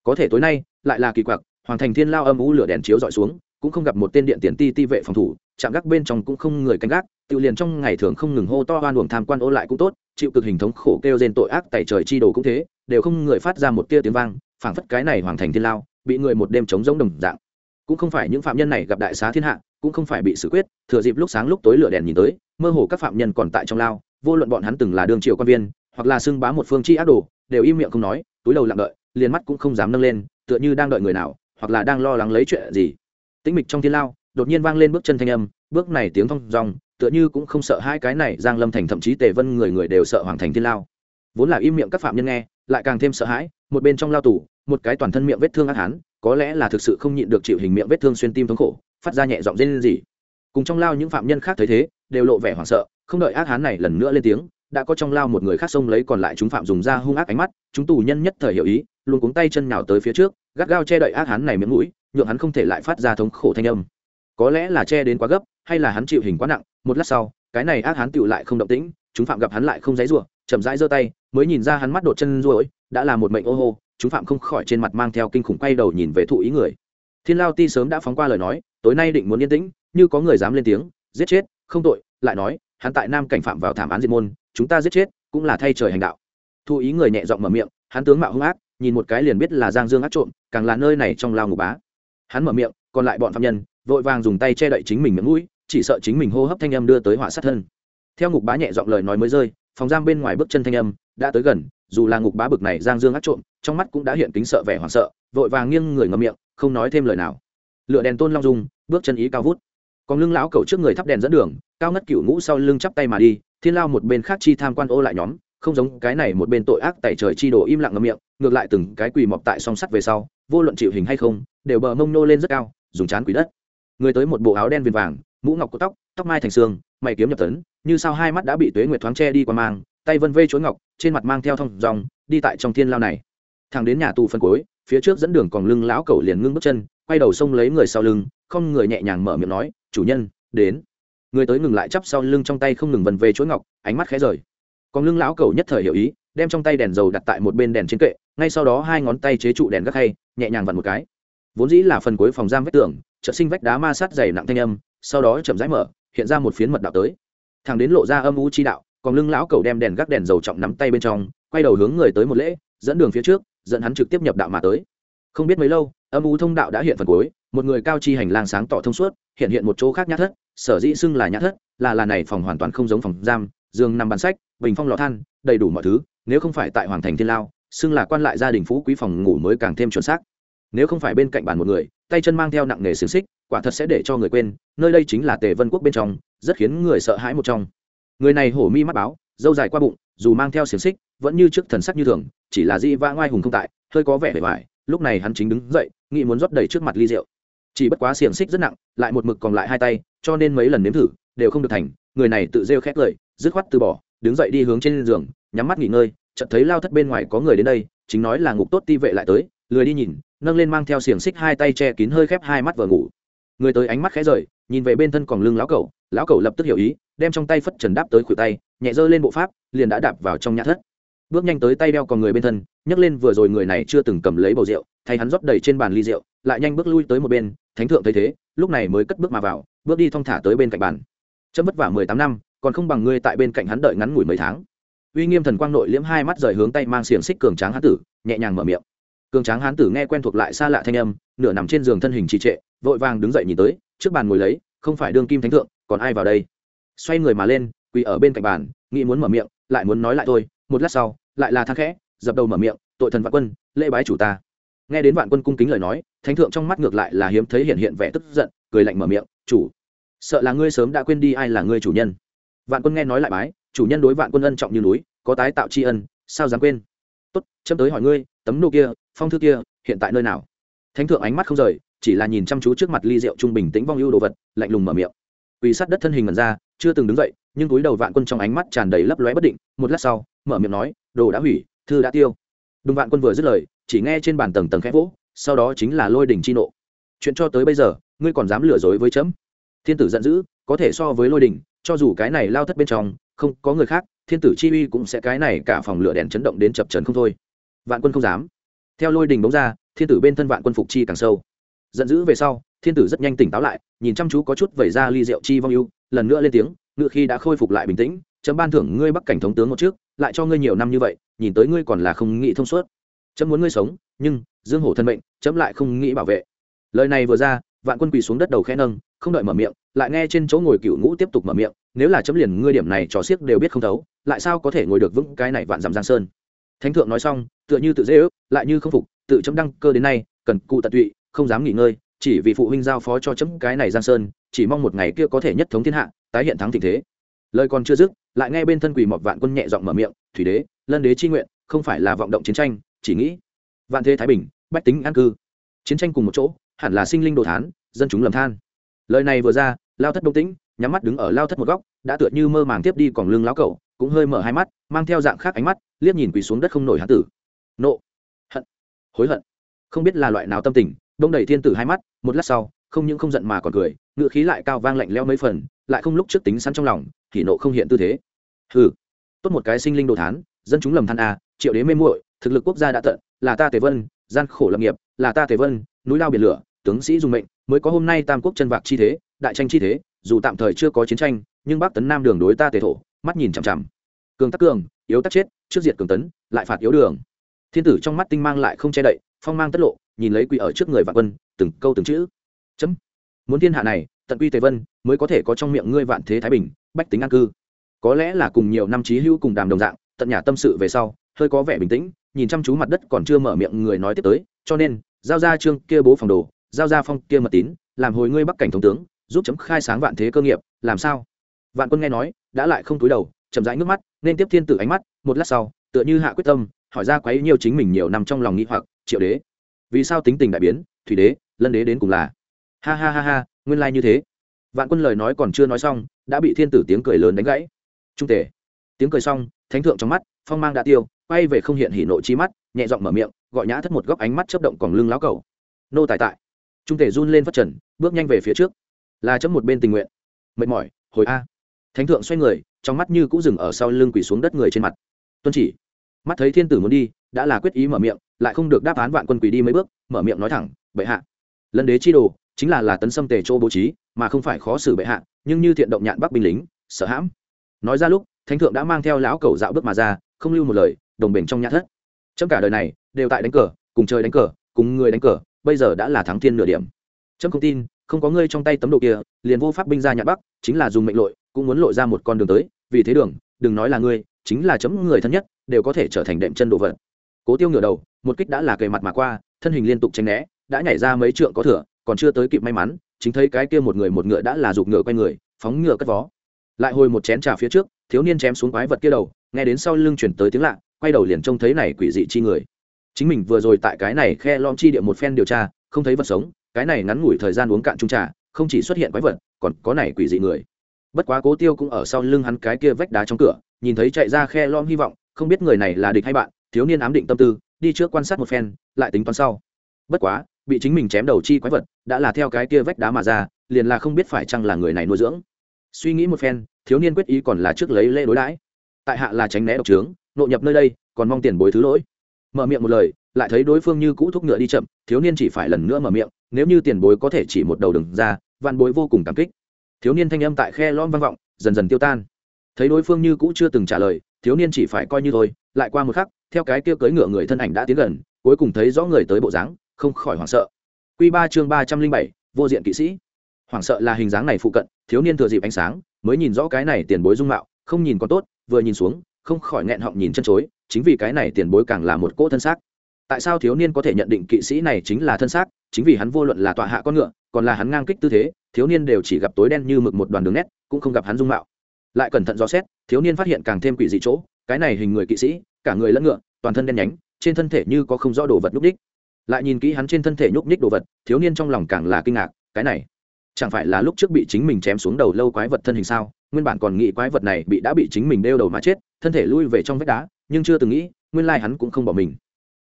Có thể tối nay, lại là kỳ quặc, hoàng thành thiên lao âm u lửa đèn chiếu dọi xuống, cũng không gặp một tên điện tiền ti ti vệ phòng thủ, chạm gác bên trong cũng không người canh gác, tự liền trong ngày thường không ngừng hô to hoan uổng tham quan ô lại cũng tốt, chịu cực hình thống khổ kêu trên tội ác tại trời chi đồ cũng thế, đều không người phát ra một tia tiếng vang, phảng phất cái này hoàng thành thiên lao bị người một đêm chống giống đồng dạng. Cũng không phải những phạm nhân này gặp đại xá thiên hạ, cũng không phải bị xử quyết, thừa dịp lúc sáng lúc tối lửa đèn nhìn tới, mơ hồ các phạm nhân còn tại trong lao, vô luận bọn hắn từng là đương triều quan viên, hoặc là xưng bá một phương chi ác đồ, đều im miệng không nói, túi đầu lặng đợi, liền mắt cũng không dám nâng lên, tựa như đang đợi người nào, hoặc là đang lo lắng lấy chuyện gì. Tĩnh mịch trong thiên lao, đột nhiên vang lên bước chân thanh âm, bước này tiếng thong dong, tựa như cũng không sợ hai cái này giang lâm thành thậm chí tề vân người người đều sợ hoàng thành thiên lao. Vốn là im miệng các phạm nhân nghe, lại càng thêm sợ hãi, một bên trong lao tù một cái toàn thân miệng vết thương ác hán, có lẽ là thực sự không nhịn được chịu hình miệng vết thương xuyên tim thống khổ, phát ra nhẹ giọng rên gì cùng trong lao những phạm nhân khác thấy thế, đều lộ vẻ hoảng sợ, không đợi ác hán này lần nữa lên tiếng, đã có trong lao một người khác xông lấy còn lại chúng phạm dùng ra hung ác ánh mắt, chúng tù nhân nhất thời hiểu ý, luôn cuống tay chân nhào tới phía trước, gắt gao che đậy ác hán này miệng mũi, nhượng hắn không thể lại phát ra thống khổ thanh âm. Có lẽ là che đến quá gấp, hay là hắn chịu hình quá nặng, một lát sau, cái này ác hán tựu lại không động tĩnh, chúng phạm gặp hắn lại không dãy rủa, chậm rãi giơ tay, mới nhìn ra hắn mắt đột chân ruồi, đã là một mệnh ô hô chúng phạm không khỏi trên mặt mang theo kinh khủng quay đầu nhìn về thụ ý người. Thiên lao ti sớm đã phóng qua lời nói, tối nay định muốn yên tĩnh, như có người dám lên tiếng, giết chết, không tội, lại nói, hắn tại nam cảnh phạm vào thảm án diệt môn, chúng ta giết chết, cũng là thay trời hành đạo. Thụ ý người nhẹ giọng mở miệng, hắn tướng mạo hung ác, nhìn một cái liền biết là giang dương ác trộm, càng là nơi này trong lao ngục bá. Hắn mở miệng, còn lại bọn phạm nhân, vội vàng dùng tay che đậy chính mình miệng mũi, chỉ sợ chính mình hô hấp thanh âm đưa tới họa sát thân. Theo ngục bá nhẹ giọng lời nói mới rơi, phòng giam bên ngoài bước chân thanh âm, đã tới gần, dù là ngục bá bực này giang dương ác trộm trong mắt cũng đã hiện kính sợ vẻ hoảng sợ, vội vàng nghiêng người ngậm miệng, không nói thêm lời nào. Lựa đèn tôn long dung, bước chân ý cao vút. Còn lưng lão cầu trước người thắp đèn dẫn đường, cao ngất cựu ngũ sau lưng chắp tay mà đi, thiên lao một bên khác chi tham quan ô lại nhóm, không giống cái này một bên tội ác tại trời chi đổ im lặng ngậm miệng, ngược lại từng cái quỳ mọc tại song sắt về sau, vô luận chịu hình hay không, đều bờ mông nô lên rất cao, dùng chán quỷ đất. Người tới một bộ áo đen viền vàng, mũ ngọc có tóc tóc mai thành xương, mày kiếm nhập tấn, như sao hai mắt đã bị tuế nguyệt thoáng che đi qua mang, tay vân vê chuối ngọc, trên mặt mang theo thông dòng, đi tại trong thiên lao này thằng đến nhà tù phân cối, phía trước dẫn đường còn lưng lão cẩu liền ngưng bước chân, quay đầu xông lấy người sau lưng, không người nhẹ nhàng mở miệng nói, chủ nhân, đến. Người tới ngừng lại chắp sau lưng trong tay không ngừng vần về chuỗi ngọc, ánh mắt khẽ rời. Còn lưng lão cẩu nhất thời hiểu ý, đem trong tay đèn dầu đặt tại một bên đèn trên kệ, ngay sau đó hai ngón tay chế trụ đèn gác hay nhẹ nhàng vặn một cái. Vốn dĩ là phần cuối phòng giam vách tường, chợt sinh vách đá ma sát dày nặng thanh âm, sau đó chậm rãi mở, hiện ra một phiến mật đạo tới. Thằng đến lộ ra âm u chi đạo, còn lưng lão cầu đem đèn gác đèn dầu trọng nắm tay bên trong, quay đầu hướng người tới một lễ, dẫn đường phía trước dẫn hắn trực tiếp nhập đạo mà tới. Không biết mấy lâu, âm u thông đạo đã hiện phần cuối, một người cao chi hành lang sáng tỏ thông suốt, hiện hiện một chỗ khác nhã thất, sở dĩ xưng là nhã thất, là là này phòng hoàn toàn không giống phòng giam, giường nằm bàn sách, bình phong lò than, đầy đủ mọi thứ, nếu không phải tại hoàng thành thiên lao, xưng là quan lại gia đình phú quý phòng ngủ mới càng thêm chuẩn xác. Nếu không phải bên cạnh bàn một người, tay chân mang theo nặng nghề xiềng xích, quả thật sẽ để cho người quên, nơi đây chính là tề vân quốc bên trong, rất khiến người sợ hãi một trong. Người này hổ mi mắt báo dâu dài qua bụng, dù mang theo xiềng xích, vẫn như trước thần sắc như thường, chỉ là di vã ngoai hùng không tại, hơi có vẻ vẻ vải lúc này hắn chính đứng dậy, nghĩ muốn rót đầy trước mặt ly rượu. Chỉ bất quá xiềng xích rất nặng, lại một mực còn lại hai tay, cho nên mấy lần nếm thử, đều không được thành, người này tự rêu khét lời dứt khoát từ bỏ, đứng dậy đi hướng trên giường, nhắm mắt nghỉ ngơi, chợt thấy lao thất bên ngoài có người đến đây, chính nói là ngục tốt ti vệ lại tới, lười đi nhìn, nâng lên mang theo xiềng xích hai tay che kín hơi khép hai mắt vừa ngủ. Người tới ánh mắt khẽ rời, nhìn về bên thân còn lưng lão cẩu lão cẩu lập tức hiểu ý, đem trong tay phất trần đáp tới khuỷu tay nhẹ dơ lên bộ pháp, liền đã đạp vào trong nhà thất. Bước nhanh tới tay đeo còn người bên thân, nhấc lên vừa rồi người này chưa từng cầm lấy bầu rượu, thay hắn rót đầy trên bàn ly rượu, lại nhanh bước lui tới một bên, thánh thượng thấy thế, lúc này mới cất bước mà vào, bước đi thong thả tới bên cạnh bàn. Chấm vất vả mười tám năm, còn không bằng ngươi tại bên cạnh hắn đợi ngắn ngủi mấy tháng. Uy nghiêm thần quang nội liễm hai mắt rời hướng tay mang xiềng xích cường tráng hán tử, nhẹ nhàng mở miệng. Cường tráng hán tử nghe quen thuộc lại xa lạ thanh âm, nửa nằm trên giường thân hình trì trệ, vội vàng đứng dậy nhìn tới, trước bàn ngồi lấy, không phải đương kim thánh thượng, còn ai vào đây? Xoay người mà lên quỳ ở bên cạnh bàn, nghĩ muốn mở miệng, lại muốn nói lại thôi, một lát sau, lại là thang khẽ, dập đầu mở miệng, tội thần vạn quân, lễ bái chủ ta. Nghe đến vạn quân cung kính lời nói, thánh thượng trong mắt ngược lại là hiếm thấy hiện hiện vẻ tức giận, cười lạnh mở miệng, chủ, sợ là ngươi sớm đã quên đi ai là ngươi chủ nhân. Vạn quân nghe nói lại bái, chủ nhân đối vạn quân ân trọng như núi, có tái tạo tri ân, sao dám quên? Tốt, chấm tới hỏi ngươi, tấm nô kia, phong thư kia, hiện tại nơi nào? Thánh thượng ánh mắt không rời, chỉ là nhìn chăm chú trước mặt ly rượu trung bình tĩnh vong ưu đồ vật, lạnh lùng mở miệng. Quỳ sát đất thân hình ngần ra, chưa từng đứng dậy nhưng túi đầu vạn quân trong ánh mắt tràn đầy lấp lóe bất định, một lát sau, mở miệng nói, đồ đã hủy, thư đã tiêu. Đùng vạn quân vừa dứt lời, chỉ nghe trên bàn tầng tầng khẽ vỗ, sau đó chính là lôi đỉnh chi nộ. Chuyện cho tới bây giờ, ngươi còn dám lừa dối với chấm? Thiên tử giận dữ, có thể so với lôi đỉnh, cho dù cái này lao thất bên trong, không có người khác, thiên tử chi uy cũng sẽ cái này cả phòng lửa đèn chấn động đến chập trần không thôi. Vạn quân không dám. Theo lôi đình bóng ra, thiên tử bên thân vạn quân phục chi càng sâu. Giận dữ về sau, thiên tử rất nhanh tỉnh táo lại, nhìn chăm chú có chút vẩy ra ly rượu chi vong ưu, lần nữa lên tiếng ngự khi đã khôi phục lại bình tĩnh, chấm ban thưởng ngươi bắc cảnh thống tướng một trước, lại cho ngươi nhiều năm như vậy, nhìn tới ngươi còn là không nghĩ thông suốt. Chấm muốn ngươi sống, nhưng, dương hổ thân mệnh, chấm lại không nghĩ bảo vệ. Lời này vừa ra, vạn quân quỳ xuống đất đầu khẽ nâng, không đợi mở miệng, lại nghe trên chỗ ngồi cựu ngũ tiếp tục mở miệng, nếu là chấm liền ngươi điểm này trò xiếc đều biết không thấu, lại sao có thể ngồi được vững cái này vạn dằm giang sơn? Thánh thượng nói xong, tựa như tự dễ ước, lại như không phục, tự chấm đăng cơ đến nay, cần cụ tận tụy, không dám nghỉ ngơi chỉ vì phụ huynh giao phó cho chấm cái này giang sơn, chỉ mong một ngày kia có thể nhất thống thiên hạ, tái hiện thắng tình thế. Lời còn chưa dứt, lại nghe bên thân quỳ mọt vạn quân nhẹ giọng mở miệng, thủy đế, lân đế chi nguyện, không phải là vọng động chiến tranh, chỉ nghĩ vạn thế thái bình, bách tính an cư. Chiến tranh cùng một chỗ, hẳn là sinh linh đồ thán, dân chúng lầm than. Lời này vừa ra, lao thất đông tĩnh, nhắm mắt đứng ở lao thất một góc, đã tựa như mơ màng tiếp đi còn lưng lão cậu cũng hơi mở hai mắt, mang theo dạng khác ánh mắt, liếc nhìn quỳ xuống đất không nổi hán tử. Nộ, hận, hối hận. Không biết là loại nào tâm tình đông đầy thiên tử hai mắt, một lát sau, không những không giận mà còn cười ngựa khí lại cao vang lạnh leo mấy phần, lại không lúc trước tính sẵn trong lòng thì nộ không hiện tư thế. Hừ, tốt một cái sinh linh đồ thán, dân chúng lầm than a, triệu đế mê muội, thực lực quốc gia đã tận, là ta tề vân, gian khổ lập nghiệp, là ta tề vân, núi lao biển lửa, tướng sĩ dùng mệnh, mới có hôm nay tam quốc chân vạc chi thế, đại tranh chi thế, dù tạm thời chưa có chiến tranh, nhưng bắc tấn nam đường đối ta tề thổ, mắt nhìn chằm chằm. Cường tắc cường, yếu tắc chết, trước diệt cường tấn, lại phạt yếu đường. Thiên tử trong mắt tinh mang lại không che đậy phong mang tất lộ, nhìn lấy quỷ ở trước người vạn quân, từng câu từng chữ. Chấm. Muốn thiên hạ này, tận quy tề vân, mới có thể có trong miệng ngươi vạn thế thái bình, bách tính an cư. Có lẽ là cùng nhiều năm trí hữu cùng đàm đồng dạng, tận nhà tâm sự về sau, hơi có vẻ bình tĩnh, nhìn chăm chú mặt đất còn chưa mở miệng người nói tiếp tới, cho nên, giao ra trương kia bố phòng đồ, giao ra phong kia mật tín, làm hồi ngươi bắc cảnh thống tướng, giúp chấm khai sáng vạn thế cơ nghiệp, làm sao? Vạn quân nghe nói, đã lại không túi đầu, chậm rãi nước mắt, nên tiếp thiên tử ánh mắt, một lát sau, tựa như hạ quyết tâm, hỏi ra quấy nhiều chính mình nhiều năm trong lòng nghĩ hoặc triệu đế. Vì sao tính tình đại biến, thủy đế, lân đế đến cùng là? Ha ha ha ha, nguyên lai như thế. Vạn quân lời nói còn chưa nói xong, đã bị thiên tử tiếng cười lớn đánh gãy. Trung tể tiếng cười xong, thánh thượng trong mắt, phong mang đã tiêu, quay về không hiện hỉ nộ chi mắt, nhẹ giọng mở miệng, gọi nhã thất một góc ánh mắt chấp động còn lưng láo cầu nô tài tại. Trung tể run lên phát trần, bước nhanh về phía trước. Là chấm một bên tình nguyện. Mệt mỏi, hồi a. Thánh thượng xoay người, trong mắt như cũng dừng ở sau lưng quỳ xuống đất người trên mặt. Tuân chỉ. Mắt thấy thiên tử muốn đi, đã là quyết ý mở miệng lại không được đáp án vạn quân quỳ đi mấy bước, mở miệng nói thẳng, bệ hạ, lân đế chi đồ chính là là tấn xâm tề châu bố trí, mà không phải khó xử bệ hạ, nhưng như thiện động nhạn bắc binh lính, sợ hãm. Nói ra lúc, thánh thượng đã mang theo lão cầu dạo bước mà ra, không lưu một lời, đồng bình trong nhã thất. Chấm cả đời này đều tại đánh cờ, cùng chơi đánh cờ, cùng người đánh cờ, bây giờ đã là thắng thiên nửa điểm. Chấm không tin, không có ngươi trong tay tấm độ kia, liền vô pháp binh ra nhạn bắc, chính là dùng mệnh lội, cũng muốn lội ra một con đường tới, vì thế đường, đừng nói là ngươi, chính là chấm người thân nhất, đều có thể trở thành đệm chân đồ vật cố tiêu ngửa đầu, một kích đã là kề mặt mà qua, thân hình liên tục tránh né, đã nhảy ra mấy trượng có thừa, còn chưa tới kịp may mắn, chính thấy cái kia một người một ngựa đã là giục ngựa quay người, phóng ngựa cất vó. Lại hồi một chén trà phía trước, thiếu niên chém xuống quái vật kia đầu, nghe đến sau lưng chuyển tới tiếng lạ, quay đầu liền trông thấy này quỷ dị chi người. Chính mình vừa rồi tại cái này khe lom chi địa một phen điều tra, không thấy vật sống, cái này ngắn ngủi thời gian uống cạn trung trà, không chỉ xuất hiện quái vật, còn có này quỷ dị người. Bất quá cố tiêu cũng ở sau lưng hắn cái kia vách đá trong cửa, nhìn thấy chạy ra khe lom hy vọng, không biết người này là địch hay bạn thiếu niên ám định tâm tư, đi trước quan sát một phen, lại tính toán sau. Bất quá, bị chính mình chém đầu chi quái vật, đã là theo cái kia vách đá mà ra, liền là không biết phải chăng là người này nuôi dưỡng. Suy nghĩ một phen, thiếu niên quyết ý còn là trước lấy lễ đối đãi. Tại hạ là tránh né độc trướng, nộ nhập nơi đây, còn mong tiền bối thứ lỗi. Mở miệng một lời, lại thấy đối phương như cũ thúc ngựa đi chậm, thiếu niên chỉ phải lần nữa mở miệng, nếu như tiền bối có thể chỉ một đầu đừng ra, vạn bối vô cùng cảm kích. Thiếu niên thanh âm tại khe lom vang vọng, dần dần tiêu tan. Thấy đối phương như cũ chưa từng trả lời, thiếu niên chỉ phải coi như thôi, lại qua một khắc theo cái kia cưỡi ngựa người thân ảnh đã tiến gần, cuối cùng thấy rõ người tới bộ dáng, không khỏi hoảng sợ. Quy ba chương ba trăm linh bảy, vô diện kỵ sĩ. Hoảng sợ là hình dáng này phụ cận, thiếu niên thừa dịp ánh sáng, mới nhìn rõ cái này tiền bối dung mạo, không nhìn còn tốt, vừa nhìn xuống, không khỏi nghẹn họng nhìn chân chối, chính vì cái này tiền bối càng là một cỗ thân xác. Tại sao thiếu niên có thể nhận định kỵ sĩ này chính là thân xác? Chính vì hắn vô luận là tọa hạ con ngựa, còn là hắn ngang kích tư thế, thiếu niên đều chỉ gặp tối đen như mực một đoàn đường nét, cũng không gặp hắn dung mạo. Lại cẩn thận dò xét, thiếu niên phát hiện càng thêm quỷ dị chỗ, cái này hình người kỵ sĩ cả người lẫn ngựa, toàn thân đen nhánh, trên thân thể như có không rõ đồ vật nhúc ních lại nhìn kỹ hắn trên thân thể nhúc ních đồ vật, thiếu niên trong lòng càng là kinh ngạc, cái này, chẳng phải là lúc trước bị chính mình chém xuống đầu lâu quái vật thân hình sao? Nguyên bản còn nghĩ quái vật này bị đã bị chính mình đeo đầu mà chết, thân thể lui về trong vách đá, nhưng chưa từng nghĩ, nguyên lai hắn cũng không bỏ mình.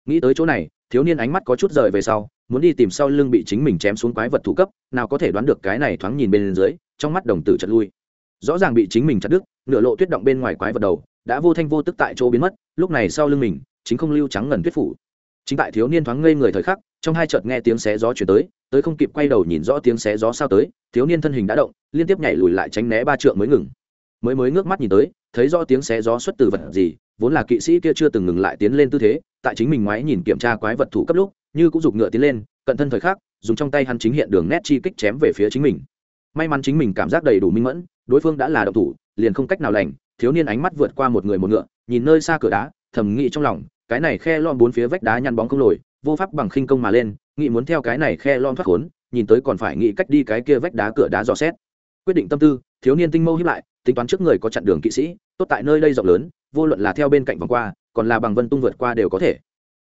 Nghĩ tới chỗ này, thiếu niên ánh mắt có chút rời về sau, muốn đi tìm sau lưng bị chính mình chém xuống quái vật thủ cấp, nào có thể đoán được cái này thoáng nhìn bên dưới, trong mắt đồng tử chật lui. Rõ ràng bị chính mình chặt đứt, nửa lộ tuyết động bên ngoài quái vật đầu đã vô thanh vô tức tại chỗ biến mất, lúc này sau lưng mình, chính không lưu trắng ngần tuyết phủ. Chính tại thiếu niên thoáng ngây người thời khắc, trong hai chợt nghe tiếng xé gió chuyển tới tới không kịp quay đầu nhìn rõ tiếng xé gió sao tới, thiếu niên thân hình đã động, liên tiếp nhảy lùi lại tránh né ba trượng mới ngừng. Mới mới ngước mắt nhìn tới, thấy rõ tiếng xé gió xuất từ vật gì, vốn là kỵ sĩ kia chưa từng ngừng lại tiến lên tư thế, tại chính mình ngoái nhìn kiểm tra quái vật thủ cấp lúc, như cũng giục ngựa tiến lên, cận thân thời khắc, dùng trong tay hắn chính hiện đường nét chi kích chém về phía chính mình. May mắn chính mình cảm giác đầy đủ minh mẫn, đối phương đã là động thủ, liền không cách nào lành thiếu niên ánh mắt vượt qua một người một ngựa, nhìn nơi xa cửa đá, thầm nghĩ trong lòng, cái này khe lom bốn phía vách đá nhăn bóng không lồi, vô pháp bằng khinh công mà lên, nghĩ muốn theo cái này khe lom thoát khốn, nhìn tới còn phải nghĩ cách đi cái kia vách đá cửa đá dò xét. Quyết định tâm tư, thiếu niên tinh mâu hiếp lại, tính toán trước người có chặn đường kỵ sĩ, tốt tại nơi đây rộng lớn, vô luận là theo bên cạnh vòng qua, còn là bằng vân tung vượt qua đều có thể.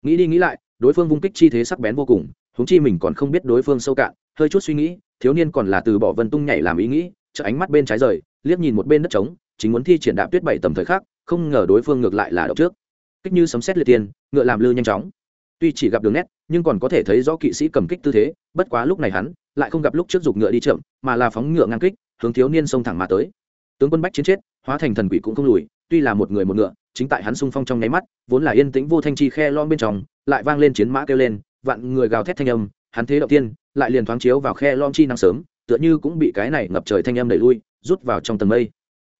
Nghĩ đi nghĩ lại, đối phương vung kích chi thế sắc bén vô cùng húng chi mình còn không biết đối phương sâu cạn, hơi chút suy nghĩ, thiếu niên còn là từ bỏ vân tung nhảy làm ý nghĩ chợ ánh mắt bên trái rời, liếc nhìn một bên đất trống chính muốn thi triển đạp tuyết bảy tầm thời khắc, không ngờ đối phương ngược lại là động trước. Kích như sấm xét liệt tiên, ngựa làm lư nhanh chóng. Tuy chỉ gặp đường nét, nhưng còn có thể thấy rõ kỵ sĩ cầm kích tư thế, bất quá lúc này hắn lại không gặp lúc trước giục ngựa đi chậm, mà là phóng ngựa ngang kích, hướng thiếu niên sông thẳng mà tới. Tướng quân bách chiến chết, hóa thành thần quỷ cũng không lùi, tuy là một người một ngựa, chính tại hắn xung phong trong nháy mắt, vốn là yên tĩnh vô thanh chi khe lom bên trong, lại vang lên chiến mã kêu lên, vạn người gào thét thanh âm, hắn thế đầu tiên, lại liền thoáng chiếu vào khe lom chi năng sớm, tựa như cũng bị cái này ngập trời thanh âm đẩy lui, rút vào trong tầng mây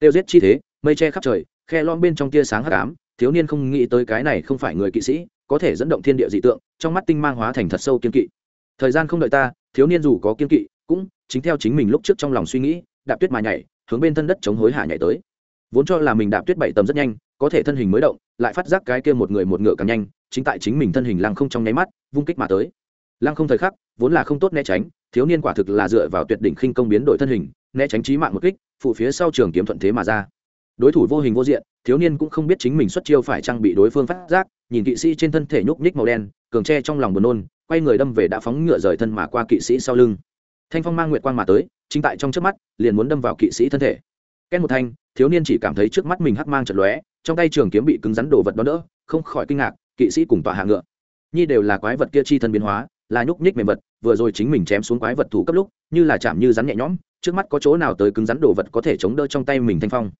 tiêu giết chi thế, mây che khắp trời, khe lom bên trong tia sáng hắc ám, thiếu niên không nghĩ tới cái này không phải người kỵ sĩ, có thể dẫn động thiên địa dị tượng, trong mắt tinh mang hóa thành thật sâu kiên kỵ. Thời gian không đợi ta, thiếu niên dù có kiên kỵ, cũng chính theo chính mình lúc trước trong lòng suy nghĩ, đạp tuyết mà nhảy, hướng bên thân đất chống hối hả nhảy tới. Vốn cho là mình đạp tuyết bảy tầm rất nhanh, có thể thân hình mới động, lại phát giác cái kia một người một ngựa càng nhanh, chính tại chính mình thân hình lăng không trong nháy mắt, vung kích mà tới. Lăng không thời khắc, vốn là không tốt né tránh thiếu niên quả thực là dựa vào tuyệt đỉnh khinh công biến đổi thân hình, né tránh trí mạng một kích, phụ phía sau trường kiếm thuận thế mà ra. Đối thủ vô hình vô diện, thiếu niên cũng không biết chính mình xuất chiêu phải trang bị đối phương phát giác, nhìn kỵ sĩ trên thân thể nhúc nhích màu đen, cường tre trong lòng buồn nôn, quay người đâm về đã phóng ngựa rời thân mà qua kỵ sĩ sau lưng. Thanh phong mang nguyệt quang mà tới, chính tại trong trước mắt, liền muốn đâm vào kỵ sĩ thân thể. Két một thanh, thiếu niên chỉ cảm thấy trước mắt mình hắc mang chật lóe, trong tay trường kiếm bị cứng rắn đồ vật đó đỡ, không khỏi kinh ngạc, kỵ sĩ cùng tòa hạ ngựa. Nhi đều là quái vật kia chi thân biến hóa, là nhúc nhích mềm vật vừa rồi chính mình chém xuống quái vật thủ cấp lúc, như là chạm như rắn nhẹ nhõm, trước mắt có chỗ nào tới cứng rắn đồ vật có thể chống đỡ trong tay mình thanh phong.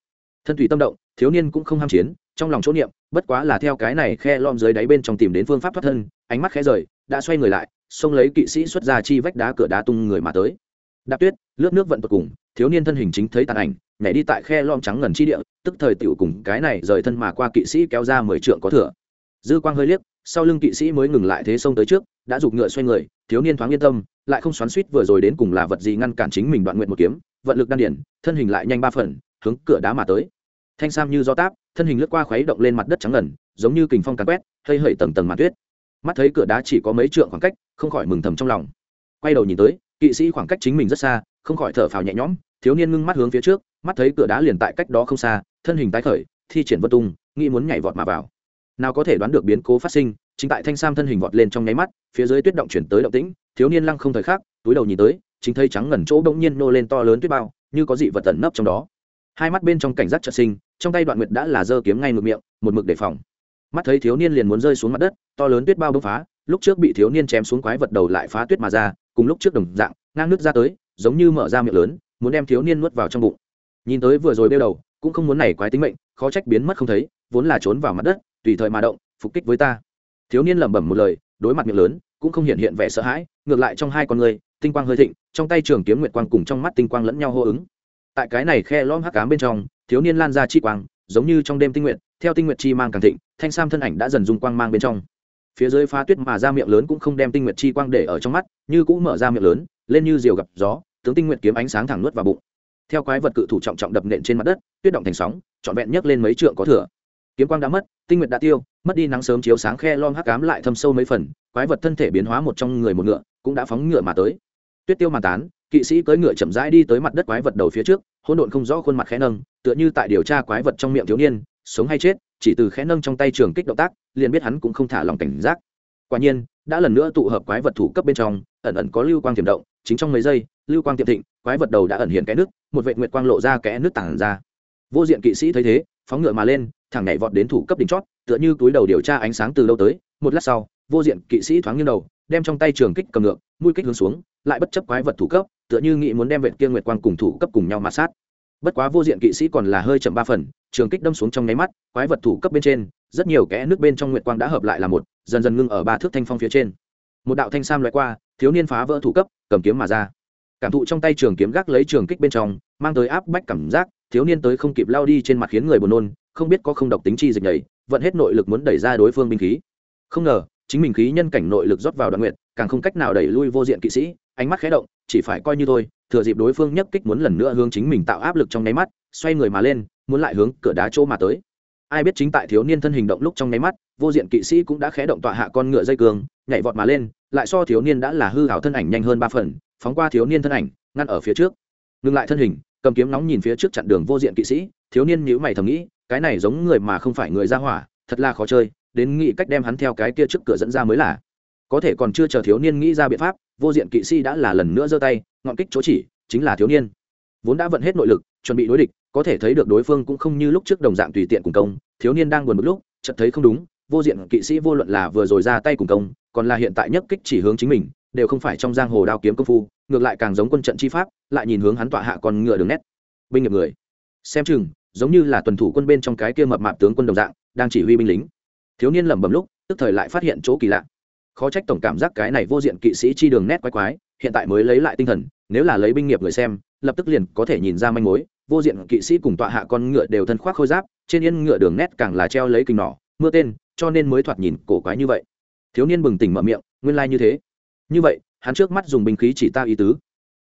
Thân thủy tâm động, thiếu niên cũng không ham chiến, trong lòng chỗ niệm, bất quá là theo cái này khe lom dưới đáy bên trong tìm đến phương pháp thoát thân, ánh mắt khẽ rời, đã xoay người lại, xông lấy kỵ sĩ xuất ra chi vách đá cửa đá tung người mà tới. Đạp tuyết lướt nước vận tột cùng, thiếu niên thân hình chính thấy tàn ảnh, nhảy đi tại khe lom trắng ngần chi địa, tức thời tiểu cùng cái này rời thân mà qua kỵ sĩ kéo ra mười trượng có thừa. Dư quang hơi liếc sau lưng kỵ sĩ mới ngừng lại thế sông tới trước, đã giục ngựa xoay người, thiếu niên thoáng yên tâm, lại không xoắn suýt vừa rồi đến cùng là vật gì ngăn cản chính mình đoạn nguyện một kiếm, vận lực đan điển, thân hình lại nhanh ba phần, hướng cửa đá mà tới. Thanh sam như gió táp, thân hình lướt qua khuấy động lên mặt đất trắng ngần, giống như kình phong càn quét, hơi hẩy tầng tầng mặt tuyết. Mắt thấy cửa đá chỉ có mấy trượng khoảng cách, không khỏi mừng thầm trong lòng. Quay đầu nhìn tới, kỵ sĩ khoảng cách chính mình rất xa, không khỏi thở phào nhẹ nhõm, thiếu niên ngưng mắt hướng phía trước, mắt thấy cửa đá liền tại cách đó không xa, thân hình tái khởi, thi triển vân tung, nghĩ muốn nhảy vọt mà vào nào có thể đoán được biến cố phát sinh, chính tại thanh sam thân hình vọt lên trong nháy mắt, phía dưới tuyết động chuyển tới động tĩnh, thiếu niên lăng không thời khắc, túi đầu nhìn tới, chính thấy trắng ngẩn chỗ bỗng nhiên nô lên to lớn tuyết bao, như có dị vật tẩn nấp trong đó. Hai mắt bên trong cảnh giác trật sinh, trong tay đoạn nguyệt đã là giơ kiếm ngay ngược miệng, một mực đề phòng. Mắt thấy thiếu niên liền muốn rơi xuống mặt đất, to lớn tuyết bao bông phá, lúc trước bị thiếu niên chém xuống quái vật đầu lại phá tuyết mà ra, cùng lúc trước đồng dạng, ngang nước ra tới, giống như mở ra miệng lớn, muốn đem thiếu niên nuốt vào trong bụng. Nhìn tới vừa rồi đeo đầu, cũng không muốn này quái tính mệnh, khó trách biến mất không thấy, vốn là trốn vào mặt đất tùy thời mà động, phục kích với ta. Thiếu niên lẩm bẩm một lời, đối mặt miệng lớn, cũng không hiện hiện vẻ sợ hãi, ngược lại trong hai con người, tinh quang hơi thịnh, trong tay trường kiếm nguyệt quang cùng trong mắt tinh quang lẫn nhau hô ứng. Tại cái này khe lõm hắc cám bên trong, thiếu niên lan ra chi quang, giống như trong đêm tinh nguyện theo tinh nguyện chi mang càng thịnh, thanh sam thân ảnh đã dần dung quang mang bên trong. Phía dưới phá tuyết mà ra miệng lớn cũng không đem tinh nguyện chi quang để ở trong mắt, như cũng mở ra miệng lớn, lên như diều gặp gió, tướng tinh nguyện kiếm ánh sáng thẳng nuốt vào bụng. Theo quái vật cự thủ trọng trọng đập nện trên mặt đất, tuyết động thành sóng, trọn vẹn nhấc lên mấy trượng có thừa kiếm quang đã mất, tinh nguyện đã tiêu, mất đi nắng sớm chiếu sáng khe lom hắc cám lại thâm sâu mấy phần, quái vật thân thể biến hóa một trong người một ngựa, cũng đã phóng ngựa mà tới. Tuyết tiêu mà tán, kỵ sĩ cưỡi ngựa chậm rãi đi tới mặt đất quái vật đầu phía trước, hỗn độn không rõ khuôn mặt khẽ nâng, tựa như tại điều tra quái vật trong miệng thiếu niên, sống hay chết, chỉ từ khẽ nâng trong tay trường kích động tác, liền biết hắn cũng không thả lòng cảnh giác. Quả nhiên, đã lần nữa tụ hợp quái vật thủ cấp bên trong, ẩn ẩn có lưu quang tiềm động, chính trong mấy giây, lưu quang tiệm thịnh, quái vật đầu đã ẩn hiện cái nước, một vệ nguyệt quang lộ ra kẽ nước tản ra. Vô diện kỵ sĩ thấy thế phóng ngựa mà lên, thẳng nhảy vọt đến thủ cấp đỉnh chót, tựa như túi đầu điều tra ánh sáng từ lâu tới, một lát sau, vô diện kỵ sĩ thoáng nghiêng đầu, đem trong tay trường kích cầm ngược mũi kích hướng xuống, lại bất chấp quái vật thủ cấp, tựa như nghĩ muốn đem vệ kia nguyệt quang cùng thủ cấp cùng nhau mà sát. Bất quá vô diện kỵ sĩ còn là hơi chậm ba phần, trường kích đâm xuống trong nháy mắt, quái vật thủ cấp bên trên, rất nhiều kẽ nước bên trong nguyệt quang đã hợp lại là một, dần dần ngưng ở ba thước thanh phong phía trên. Một đạo thanh sam loại qua, thiếu niên phá vỡ thủ cấp, cầm kiếm mà ra. Cảm thụ trong tay trường kiếm gác lấy trường kích bên trong, mang tới áp bách cảm giác thiếu niên tới không kịp lao đi trên mặt khiến người buồn nôn, không biết có không độc tính chi dịch nhảy, vận hết nội lực muốn đẩy ra đối phương binh khí. Không ngờ, chính mình khí nhân cảnh nội lực rót vào đoạn nguyện càng không cách nào đẩy lui vô diện kỵ sĩ, ánh mắt khé động, chỉ phải coi như thôi, thừa dịp đối phương nhấc kích muốn lần nữa hướng chính mình tạo áp lực trong nháy mắt, xoay người mà lên, muốn lại hướng cửa đá chỗ mà tới. Ai biết chính tại thiếu niên thân hình động lúc trong nháy mắt, vô diện kỵ sĩ cũng đã khé động tọa hạ con ngựa dây cường, nhảy vọt mà lên, lại so thiếu niên đã là hư hảo thân ảnh nhanh hơn ba phần, phóng qua thiếu niên thân ảnh, ngăn ở phía trước. Ngừng lại thân hình cầm kiếm nóng nhìn phía trước chặn đường vô diện kỵ sĩ, thiếu niên nhíu mày thầm nghĩ, cái này giống người mà không phải người ra hỏa, thật là khó chơi, đến nghĩ cách đem hắn theo cái kia trước cửa dẫn ra mới là. Có thể còn chưa chờ thiếu niên nghĩ ra biện pháp, vô diện kỵ sĩ đã là lần nữa giơ tay, ngọn kích chỗ chỉ, chính là thiếu niên. Vốn đã vận hết nội lực, chuẩn bị đối địch, có thể thấy được đối phương cũng không như lúc trước đồng dạng tùy tiện cùng công, thiếu niên đang buồn một lúc, chợt thấy không đúng, vô diện kỵ sĩ vô luận là vừa rồi ra tay cùng công, còn là hiện tại nhất kích chỉ hướng chính mình đều không phải trong giang hồ đao kiếm công phu, ngược lại càng giống quân trận chi pháp, lại nhìn hướng hắn tọa hạ còn ngựa đường nét. Binh nghiệp người. Xem chừng, giống như là tuần thủ quân bên trong cái kia mập mạp tướng quân đồng dạng, đang chỉ huy binh lính. Thiếu niên lẩm bẩm lúc, tức thời lại phát hiện chỗ kỳ lạ. Khó trách tổng cảm giác cái này vô diện kỵ sĩ chi đường nét quái quái, hiện tại mới lấy lại tinh thần, nếu là lấy binh nghiệp người xem, lập tức liền có thể nhìn ra manh mối, vô diện kỵ sĩ cùng tọa hạ con ngựa đều thân khoác khôi giáp, trên yên ngựa đường nét càng là treo lấy kinh nỏ, mưa tên, cho nên mới thoạt nhìn cổ quái như vậy. Thiếu niên bừng tỉnh mở miệng, nguyên lai như thế như vậy, hắn trước mắt dùng binh khí chỉ ta ý tứ.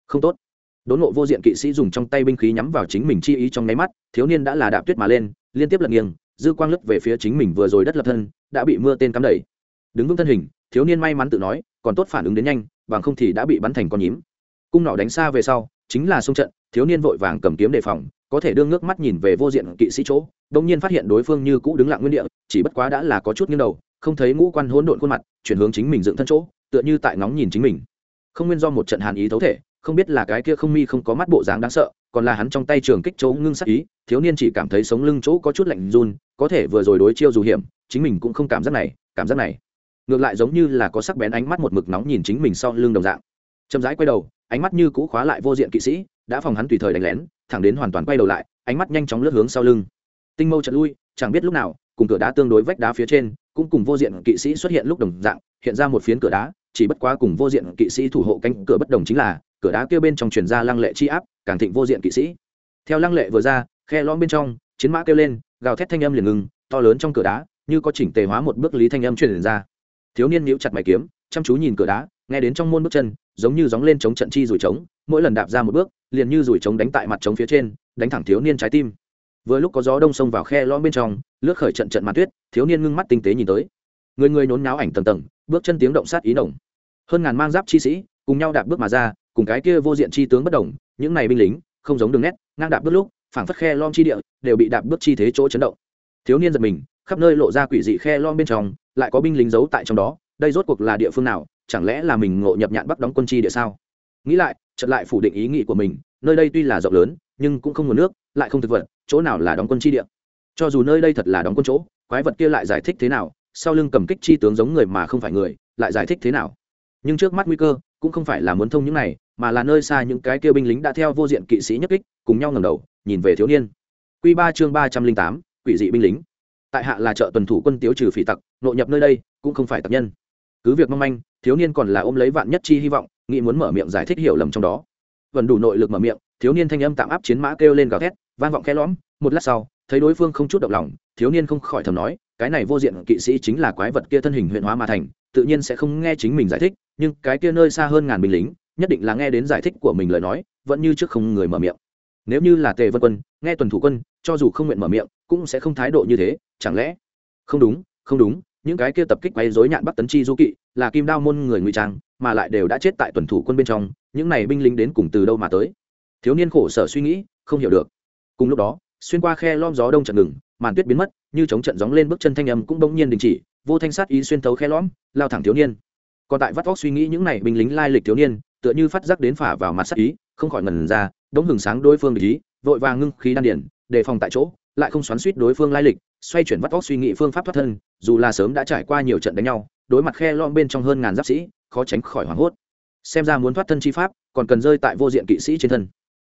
Không tốt. Đốn ngộ vô diện kỵ sĩ dùng trong tay binh khí nhắm vào chính mình chi ý trong nháy mắt, thiếu niên đã là đạp tuyết mà lên, liên tiếp lật nghiêng, dư quang lấp về phía chính mình vừa rồi đất lập thân, đã bị mưa tên cắm đẩy đứng vững thân hình, thiếu niên may mắn tự nói, còn tốt phản ứng đến nhanh, bằng không thì đã bị bắn thành con nhím. Cung nỏ đánh xa về sau, chính là xung trận, thiếu niên vội vàng cầm kiếm đề phòng, có thể đương nước mắt nhìn về vô diện kỵ sĩ chỗ đông nhiên phát hiện đối phương như cũ đứng lặng nguyên địa, chỉ bất quá đã là có chút nghiêng đầu, không thấy ngũ quan hỗn độn khuôn mặt, chuyển hướng chính mình dựng thân chỗ tựa như tại ngóng nhìn chính mình. Không nguyên do một trận hàn ý thấu thể, không biết là cái kia không mi không có mắt bộ dáng đáng sợ, còn là hắn trong tay trường kích chỗ ngưng sắc ý, thiếu niên chỉ cảm thấy sống lưng chỗ có chút lạnh run, có thể vừa rồi đối chiêu dù hiểm, chính mình cũng không cảm giác này, cảm giác này. Ngược lại giống như là có sắc bén ánh mắt một mực nóng nhìn chính mình sau lưng đồng dạng. Chậm rãi quay đầu, ánh mắt như cũ khóa lại vô diện kỵ sĩ, đã phòng hắn tùy thời đánh lén, thẳng đến hoàn toàn quay đầu lại, ánh mắt nhanh chóng lướt hướng sau lưng. Tinh mâu chật lui, chẳng biết lúc nào, cùng cửa đá tương đối vách đá phía trên, cũng cùng vô diện kỵ sĩ xuất hiện lúc đồng dạng, hiện ra một phiến cửa đá chỉ bất quá cùng vô diện kỵ sĩ thủ hộ cánh cửa bất đồng chính là, cửa đá kia bên trong truyền ra lăng lệ chi áp, càng thịnh vô diện kỵ sĩ. Theo lăng lệ vừa ra, khe lõm bên trong, chiến mã kêu lên, gào thét thanh âm liền ngừng, to lớn trong cửa đá, như có chỉnh tề hóa một bước lý thanh âm truyền ra. Thiếu niên níu chặt mày kiếm, chăm chú nhìn cửa đá, nghe đến trong môn bước chân, giống như gióng lên chống trận chi rủi trống, mỗi lần đạp ra một bước, liền như rủi trống đánh tại mặt trống phía trên, đánh thẳng thiếu niên trái tim. Vừa lúc có gió đông sông vào khe lõm bên trong, lướt khởi trận trận màn tuyết, thiếu niên ngưng mắt tinh tế nhìn tới. Người người nhốn náo ảnh tầng tầng, bước chân tiếng động sát ý nồng hơn ngàn mang giáp chi sĩ, cùng nhau đạp bước mà ra, cùng cái kia vô diện chi tướng bất đồng, những này binh lính, không giống đường nét, ngang đạp bước lúc, phảng phất khe lom chi địa, đều bị đạp bước chi thế chỗ chấn động. Thiếu niên giật mình, khắp nơi lộ ra quỷ dị khe lom bên trong, lại có binh lính giấu tại trong đó, đây rốt cuộc là địa phương nào, chẳng lẽ là mình ngộ nhập nhạn bắt đóng quân chi địa sao? Nghĩ lại, chợt lại phủ định ý nghĩ của mình, nơi đây tuy là rộng lớn, nhưng cũng không nguồn nước, lại không thực vật, chỗ nào là đóng quân chi địa? Cho dù nơi đây thật là đóng quân chỗ, quái vật kia lại giải thích thế nào, sau lưng cầm kích chi tướng giống người mà không phải người, lại giải thích thế nào? Nhưng trước mắt nguy cơ cũng không phải là muốn thông những này, mà là nơi xa những cái kia binh lính đã theo vô diện kỵ sĩ nhất kích, cùng nhau ngẩng đầu, nhìn về thiếu niên. Quy ba chương ba trăm linh tám, quỷ dị binh lính. Tại hạ là trợ tuần thủ quân tiếu trừ phỉ tặc, nội nhập nơi đây cũng không phải tặc nhân. Cứ việc mong manh, thiếu niên còn là ôm lấy vạn nhất chi hy vọng, nghĩ muốn mở miệng giải thích hiểu lầm trong đó. Vẫn đủ nội lực mở miệng, thiếu niên thanh âm tạm áp chiến mã kêu lên gào thét, vang vọng khe lõm. Một lát sau, thấy đối phương không chút động lòng, thiếu niên không khỏi thầm nói, cái này vô diện kỵ sĩ chính là quái vật kia thân hình huyện hóa mà thành tự nhiên sẽ không nghe chính mình giải thích, nhưng cái kia nơi xa hơn ngàn binh lính, nhất định là nghe đến giải thích của mình lời nói, vẫn như trước không người mở miệng. Nếu như là tề vân quân, nghe tuần thủ quân, cho dù không nguyện mở miệng, cũng sẽ không thái độ như thế, chẳng lẽ? Không đúng không đúng, những cái kia tập kích quấy rối nhạn bắc tấn chi du kỵ, là kim đao môn người ngụy trang, mà lại đều đã chết tại tuần thủ quân bên trong, những này binh lính đến cùng từ đâu mà tới? Thiếu niên khổ sở suy nghĩ, không hiểu được. Cùng lúc đó, xuyên qua khe lom gió đông trận ngừng, màn tuyết biến mất, như chống trận gióng lên bước chân thanh âm cũng bỗng nhiên đình chỉ vô thanh sát ý xuyên thấu khe lõm, lao thẳng thiếu niên. Còn tại vắt vóc suy nghĩ những này binh lính lai lịch thiếu niên, tựa như phát giác đến phả vào mặt sát ý, không khỏi ngần ra, đống hừng sáng đối phương ý, vội vàng ngưng khí đan điển đề phòng tại chỗ, lại không xoắn suýt đối phương lai lịch, xoay chuyển vắt vóc suy nghĩ phương pháp thoát thân, dù là sớm đã trải qua nhiều trận đánh nhau, đối mặt khe lõm bên trong hơn ngàn giáp sĩ, khó tránh khỏi hoảng hốt. Xem ra muốn thoát thân chi pháp, còn cần rơi tại vô diện kỵ sĩ trên thân.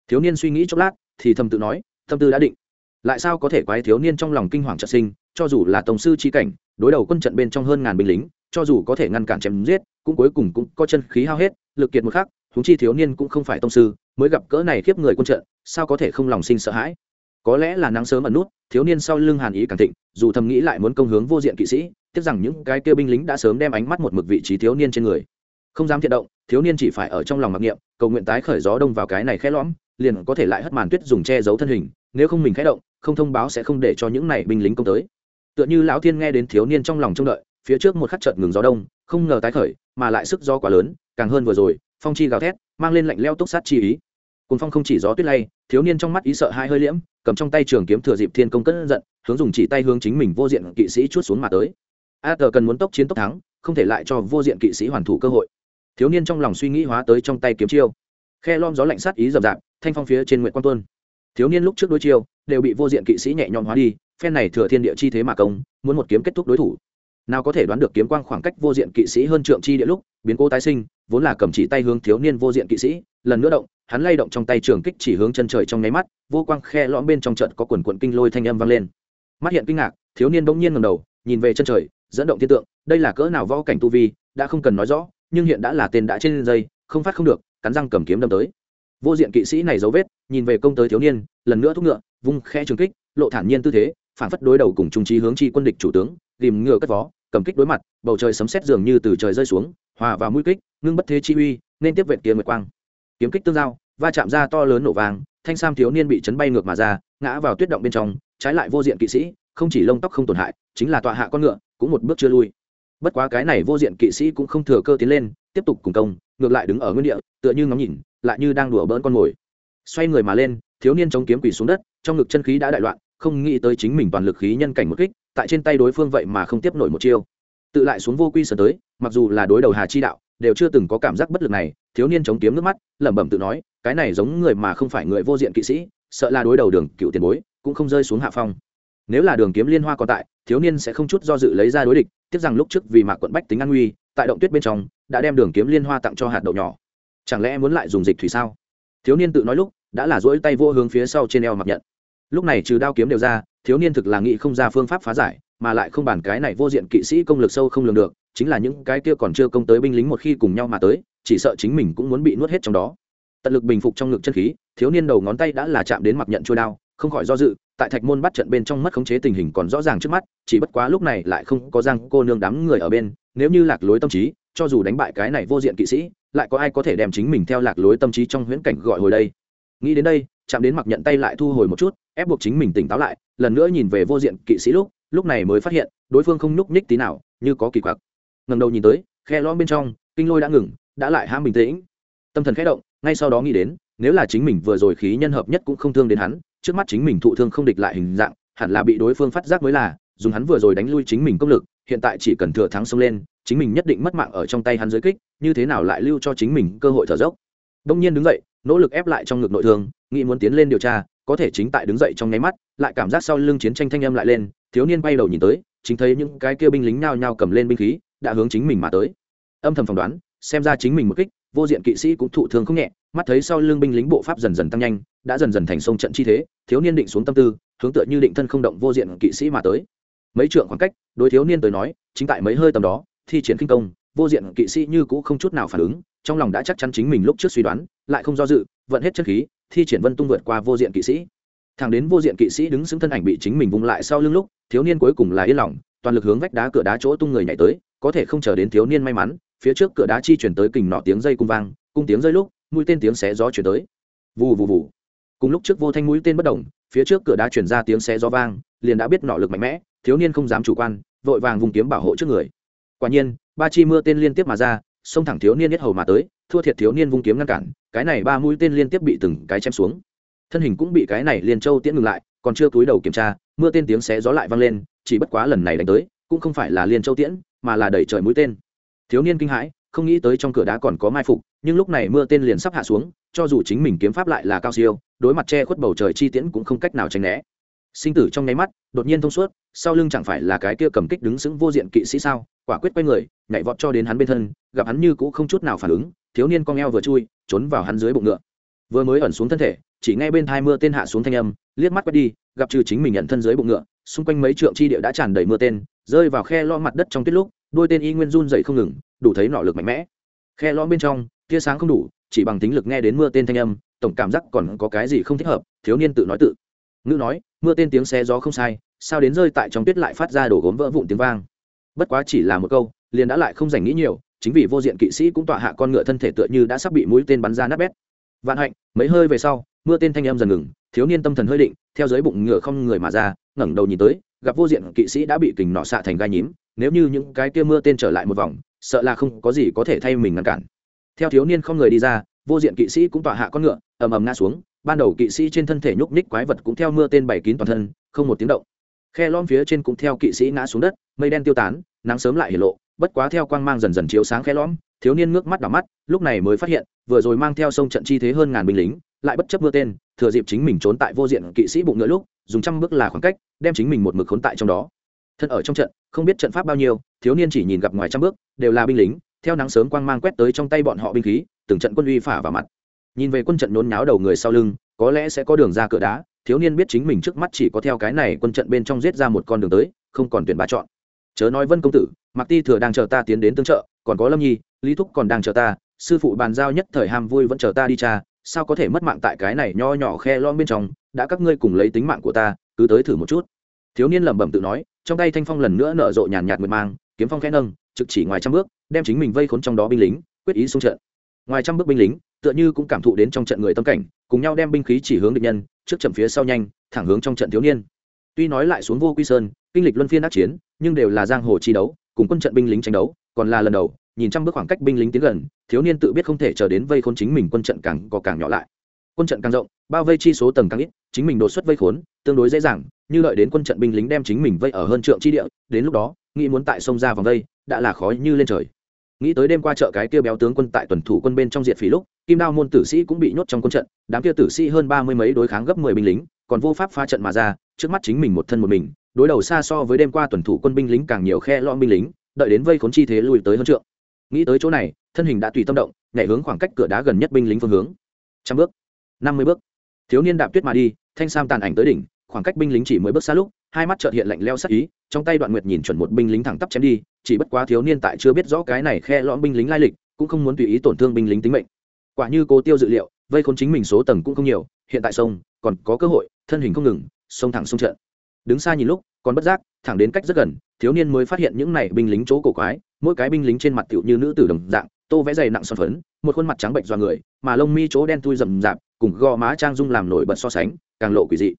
Thiếu niên suy nghĩ chốc lát, thì thầm tự nói, tâm tư đã định. Lại sao có thể quái thiếu niên trong lòng kinh hoàng trợ sinh, cho dù là tổng sư chi cảnh đối đầu quân trận bên trong hơn ngàn binh lính, cho dù có thể ngăn cản chém giết, cũng cuối cùng cũng có chân khí hao hết, lực kiệt một khắc thúng chi thiếu niên cũng không phải tông sư, mới gặp cỡ này khiếp người quân trận, sao có thể không lòng sinh sợ hãi? Có lẽ là nắng sớm ẩn nút, thiếu niên sau lưng hàn ý càng thịnh, dù thầm nghĩ lại muốn công hướng vô diện kỵ sĩ, tiếc rằng những cái kia binh lính đã sớm đem ánh mắt một mực vị trí thiếu niên trên người. Không dám thiện động, thiếu niên chỉ phải ở trong lòng mặc niệm, cầu nguyện tái khởi gió đông vào cái này khẽ lõm, liền có thể lại hất màn tuyết dùng che giấu thân hình, nếu không mình khẽ động, không thông báo sẽ không để cho những này binh lính công tới tựa như lão thiên nghe đến thiếu niên trong lòng trông đợi, phía trước một khắc chợt ngừng gió đông, không ngờ tái khởi, mà lại sức gió quá lớn, càng hơn vừa rồi, phong chi gào thét, mang lên lạnh leo túc sát chi ý. Cồn phong không chỉ gió tuyết lay, thiếu niên trong mắt ý sợ hai hơi liễm, cầm trong tay trường kiếm thừa dịp thiên công cất giận, hướng dùng chỉ tay hướng chính mình vô diện kỵ sĩ chút xuống mà tới. A tờ cần muốn tốc chiến tốc thắng, không thể lại cho vô diện kỵ sĩ hoàn thủ cơ hội. Thiếu niên trong lòng suy nghĩ hóa tới trong tay kiếm chiêu. Khe lom gió lạnh sát ý rậm rạp, thanh phong phía trên nguyện quan tuân thiếu niên lúc trước đối chiêu, đều bị vô diện kỵ sĩ nhẹ nhõm hóa đi, phen này thừa thiên địa chi thế mà công, muốn một kiếm kết thúc đối thủ. Nào có thể đoán được kiếm quang khoảng cách vô diện kỵ sĩ hơn trượng chi địa lúc, biến cố tái sinh, vốn là cầm chỉ tay hướng thiếu niên vô diện kỵ sĩ, lần nữa động, hắn lay động trong tay trường kích chỉ hướng chân trời trong nháy mắt, vô quang khe lõm bên trong trận có quần quận kinh lôi thanh âm vang lên. Mắt hiện kinh ngạc, thiếu niên bỗng nhiên ngầm đầu, nhìn về chân trời, dẫn động thiên tượng, đây là cỡ nào võ cảnh tu vi, đã không cần nói rõ, nhưng hiện đã là tên đã trên dây, không phát không được, cắn răng cầm kiếm đâm tới vô diện kỵ sĩ này dấu vết, nhìn về công tới thiếu niên, lần nữa thúc ngựa, vung khe trường kích, lộ thản nhiên tư thế, phản phất đối đầu cùng trung trí hướng chi quân địch chủ tướng, tìm ngựa cất vó, cầm kích đối mặt, bầu trời sấm sét dường như từ trời rơi xuống, hòa vào mũi kích, ngưng bất thế chi uy, nên tiếp vẹn kia nguyệt quang. Kiếm kích tương giao, va chạm ra to lớn nổ vàng, thanh sam thiếu niên bị chấn bay ngược mà ra, ngã vào tuyết động bên trong, trái lại vô diện kỵ sĩ, không chỉ lông tóc không tổn hại, chính là tọa hạ con ngựa, cũng một bước chưa lui. Bất quá cái này vô diện kỵ sĩ cũng không thừa cơ tiến lên, tiếp tục cùng công, ngược lại đứng ở nguyên địa, tựa như ngắm nhìn lại như đang đùa bỡn con mồi. Xoay người mà lên, thiếu niên chống kiếm quỳ xuống đất, trong ngực chân khí đã đại loạn, không nghĩ tới chính mình toàn lực khí nhân cảnh một kích, tại trên tay đối phương vậy mà không tiếp nổi một chiêu. Tự lại xuống vô quy sở tới, mặc dù là đối đầu hà chi đạo, đều chưa từng có cảm giác bất lực này, thiếu niên chống kiếm nước mắt, lẩm bẩm tự nói, cái này giống người mà không phải người vô diện kỵ sĩ, sợ là đối đầu đường cựu tiền bối, cũng không rơi xuống hạ phong. Nếu là đường kiếm liên hoa còn tại, thiếu niên sẽ không chút do dự lấy ra đối địch, tiếc rằng lúc trước vì mạc quận bách tính an nguy, tại động tuyết bên trong, đã đem đường kiếm liên hoa tặng cho hạt đậu nhỏ chẳng lẽ muốn lại dùng dịch thủy sao? Thiếu niên tự nói lúc, đã là dỗi tay vô hướng phía sau trên eo mặc nhận. Lúc này trừ đao kiếm đều ra, thiếu niên thực là nghĩ không ra phương pháp phá giải, mà lại không bàn cái này vô diện kỵ sĩ công lực sâu không lường được, chính là những cái kia còn chưa công tới binh lính một khi cùng nhau mà tới, chỉ sợ chính mình cũng muốn bị nuốt hết trong đó. Tận lực bình phục trong ngực chân khí, thiếu niên đầu ngón tay đã là chạm đến mặc nhận trôi đao, không khỏi do dự, tại thạch môn bắt trận bên trong mất khống chế tình hình còn rõ ràng trước mắt, chỉ bất quá lúc này lại không có răng cô nương đám người ở bên, nếu như lạc lối tâm trí cho dù đánh bại cái này vô diện kỵ sĩ, lại có ai có thể đem chính mình theo lạc lối tâm trí trong huyễn cảnh gọi hồi đây? Nghĩ đến đây, chạm đến mặc nhận tay lại thu hồi một chút, ép buộc chính mình tỉnh táo lại, lần nữa nhìn về vô diện kỵ sĩ lúc lúc này mới phát hiện, đối phương không nhúc nhích tí nào, như có kỳ quặc. Ngần đầu nhìn tới, khe lõm bên trong, kinh lôi đã ngừng, đã lại ham bình tĩnh. Tâm thần khẽ động, ngay sau đó nghĩ đến, nếu là chính mình vừa rồi khí nhân hợp nhất cũng không thương đến hắn, trước mắt chính mình thụ thương không địch lại hình dạng, hẳn là bị đối phương phát giác mới là, dùng hắn vừa rồi đánh lui chính mình công lực, hiện tại chỉ cần thừa thắng xông lên chính mình nhất định mất mạng ở trong tay hắn dưới kích, như thế nào lại lưu cho chính mình cơ hội thở dốc? Đông nhiên đứng dậy, nỗ lực ép lại trong ngực nội thương, nghĩ muốn tiến lên điều tra, có thể chính tại đứng dậy trong nháy mắt, lại cảm giác sau lưng chiến tranh thanh âm lại lên, thiếu niên bay đầu nhìn tới, chính thấy những cái kia binh lính nhao nhao cầm lên binh khí, đã hướng chính mình mà tới. Âm thầm phỏng đoán, xem ra chính mình một kích, vô diện kỵ sĩ cũng thụ thương không nhẹ, mắt thấy sau lưng binh lính bộ pháp dần dần tăng nhanh, đã dần dần thành sông trận chi thế, thiếu niên định xuống tâm tư, hướng tựa như định thân không động vô diện kỵ sĩ mà tới. Mấy trượng khoảng cách, đối thiếu niên tới nói, chính tại mấy hơi tầm đó thi triển kinh công, vô diện kỵ sĩ như cũ không chút nào phản ứng, trong lòng đã chắc chắn chính mình lúc trước suy đoán, lại không do dự, vận hết chân khí, thi triển vân tung vượt qua vô diện kỵ sĩ. Thẳng đến vô diện kỵ sĩ đứng xứng thân ảnh bị chính mình vung lại sau lưng lúc, thiếu niên cuối cùng là yên lòng, toàn lực hướng vách đá cửa đá chỗ tung người nhảy tới, có thể không chờ đến thiếu niên may mắn, phía trước cửa đá chi chuyển tới kình nọ tiếng dây cung vang, cung tiếng rơi lúc, mũi tên tiếng xé gió chuyển tới. Vù vù vù. Cùng lúc trước vô thanh mũi tên bất động, phía trước cửa đá chuyển ra tiếng xé gió vang, liền đã biết nọ lực mạnh mẽ, thiếu niên không dám chủ quan, vội vàng vùng kiếm bảo hộ trước người quả nhiên, ba chi mưa tên liên tiếp mà ra, xông thẳng thiếu niên nhất hầu mà tới, thua thiệt thiếu niên vung kiếm ngăn cản, cái này ba mũi tên liên tiếp bị từng cái chém xuống. Thân hình cũng bị cái này liên châu tiễn ngừng lại, còn chưa túi đầu kiểm tra, mưa tên tiếng xé gió lại vang lên, chỉ bất quá lần này đánh tới, cũng không phải là liên châu tiễn, mà là đẩy trời mũi tên. Thiếu niên kinh hãi, không nghĩ tới trong cửa đá còn có mai phục, nhưng lúc này mưa tên liền sắp hạ xuống, cho dù chính mình kiếm pháp lại là cao siêu, đối mặt che khuất bầu trời chi tiễn cũng không cách nào tránh né. Sinh tử trong nháy mắt, đột nhiên thông suốt, sau lưng chẳng phải là cái kia cầm kích đứng sững vô diện kỵ sĩ sao? Quả quyết quay người, nhảy vọt cho đến hắn bên thân, gặp hắn như cũ không chút nào phản ứng, thiếu niên con eo vừa chui, trốn vào hắn dưới bụng ngựa. Vừa mới ẩn xuống thân thể, chỉ ngay bên thai mưa tên hạ xuống thanh âm, liếc mắt quét đi, gặp trừ chính mình nhận thân dưới bụng ngựa, xung quanh mấy trượng chi địa đã tràn đầy mưa tên, rơi vào khe lo mặt đất trong tuyết lúc, đôi tên y nguyên run dậy không ngừng, đủ thấy nọ lực mạnh mẽ. Khe lo bên trong, tia sáng không đủ, chỉ bằng tính lực nghe đến mưa tên thanh âm, tổng cảm giác còn có cái gì không thích hợp, thiếu niên tự nói tự. Ngữ nói, mưa tên tiếng xe gió không sai, sao đến rơi tại trong tuyết lại phát ra đổ gốm vỡ vụn tiếng vang bất quá chỉ là một câu, liền đã lại không dành nghĩ nhiều, chính vì vô diện kỵ sĩ cũng tọa hạ con ngựa thân thể tựa như đã sắp bị mũi tên bắn ra nát bét. Vạn hạnh, mấy hơi về sau, mưa tên thanh âm dần ngừng, thiếu niên tâm thần hơi định, theo dưới bụng ngựa không người mà ra, ngẩng đầu nhìn tới, gặp vô diện kỵ sĩ đã bị kình nọ xạ thành gai nhím, nếu như những cái kia mưa tên trở lại một vòng, sợ là không có gì có thể thay mình ngăn cản. Theo thiếu niên không người đi ra, vô diện kỵ sĩ cũng tọa hạ con ngựa, ầm ầm ngã xuống, ban đầu kỵ sĩ trên thân thể nhúc nhích quái vật cũng theo mưa tên bảy kín toàn thân, không một tiếng động khe lom phía trên cũng theo kỵ sĩ ngã xuống đất, mây đen tiêu tán, nắng sớm lại hiển lộ, bất quá theo quang mang dần dần chiếu sáng khe lõm, thiếu niên ngước mắt đỏ mắt, lúc này mới phát hiện, vừa rồi mang theo sông trận chi thế hơn ngàn binh lính, lại bất chấp mưa tên, thừa dịp chính mình trốn tại vô diện kỵ sĩ bụng ngựa lúc, dùng trăm bước là khoảng cách, đem chính mình một mực khốn tại trong đó. Thân ở trong trận, không biết trận pháp bao nhiêu, thiếu niên chỉ nhìn gặp ngoài trăm bước, đều là binh lính, theo nắng sớm quang mang quét tới trong tay bọn họ binh khí, từng trận quân uy phả vào mặt. Nhìn về quân trận nhốn nháo đầu người sau lưng, có lẽ sẽ có đường ra cửa đá thiếu niên biết chính mình trước mắt chỉ có theo cái này quân trận bên trong giết ra một con đường tới, không còn tuyển bá chọn. Chớ nói vân công tử mặc ti thừa đang chờ ta tiến đến tương trợ, còn có lâm nhi, lý thúc còn đang chờ ta, sư phụ bàn giao nhất thời ham vui vẫn chờ ta đi cha, sao có thể mất mạng tại cái này nho nhỏ khe lom bên trong, đã các ngươi cùng lấy tính mạng của ta, cứ tới thử một chút. Thiếu niên lẩm bẩm tự nói, trong tay thanh phong lần nữa nở rộ nhàn nhạt mượt mang, kiếm phong khẽ nâng, trực chỉ ngoài trăm bước, đem chính mình vây khốn trong đó binh lính, quyết ý xung trận. Ngoài trăm bước binh lính tựa như cũng cảm thụ đến trong trận người tâm cảnh, cùng nhau đem binh khí chỉ hướng địch nhân, trước chậm phía sau nhanh, thẳng hướng trong trận thiếu niên. Tuy nói lại xuống vô quy sơn, kinh lịch luân phiên đắc chiến, nhưng đều là giang hồ chi đấu, cùng quân trận binh lính tranh đấu, còn là lần đầu, nhìn trăm bước khoảng cách binh lính tiến gần, thiếu niên tự biết không thể chờ đến vây khốn chính mình quân trận càng có càng nhỏ lại. Quân trận càng rộng, bao vây chi số tầng càng ít, chính mình đột xuất vây khốn, tương đối dễ dàng, như lợi đến quân trận binh lính đem chính mình vây ở hơn trượng chi địa, đến lúc đó, nghĩ muốn tại sông ra vòng vây, đã là khó như lên trời nghĩ tới đêm qua chợ cái kia béo tướng quân tại tuần thủ quân bên trong diện phí lúc, kim đao môn tử sĩ cũng bị nhốt trong quân trận, đám kia tử sĩ hơn ba mươi mấy đối kháng gấp mười binh lính, còn vô pháp phá trận mà ra, trước mắt chính mình một thân một mình, đối đầu xa so với đêm qua tuần thủ quân binh lính càng nhiều khe lõm binh lính, đợi đến vây khốn chi thế lùi tới hơn trượng. Nghĩ tới chỗ này, thân hình đã tùy tâm động, nhảy hướng khoảng cách cửa đá gần nhất binh lính phương hướng. Trăm bước, năm mươi bước. Thiếu niên đạp tuyết mà đi, thanh sam tàn ảnh tới đỉnh, khoảng cách binh lính chỉ mới bước xa lúc, hai mắt trợt hiện lạnh leo sắc ý, trong tay đoạn nguyệt nhìn chuẩn một binh lính thẳng tắp chém đi chỉ bất quá thiếu niên tại chưa biết rõ cái này khe lõm binh lính lai lịch, cũng không muốn tùy ý tổn thương binh lính tính mệnh. Quả như cố tiêu dự liệu, vây khốn chính mình số tầng cũng không nhiều, hiện tại sông, còn có cơ hội, thân hình không ngừng, sông thẳng sông trận đứng xa nhìn lúc, còn bất giác, thẳng đến cách rất gần, thiếu niên mới phát hiện những này binh lính chỗ cổ quái, mỗi cái binh lính trên mặt tựu như nữ tử đồng dạng, tô vẽ dày nặng son phấn, một khuôn mặt trắng bệnh do người, mà lông mi chỗ đen tui rậm rạp, cùng gò má trang dung làm nổi bật so sánh, càng lộ quỷ dị.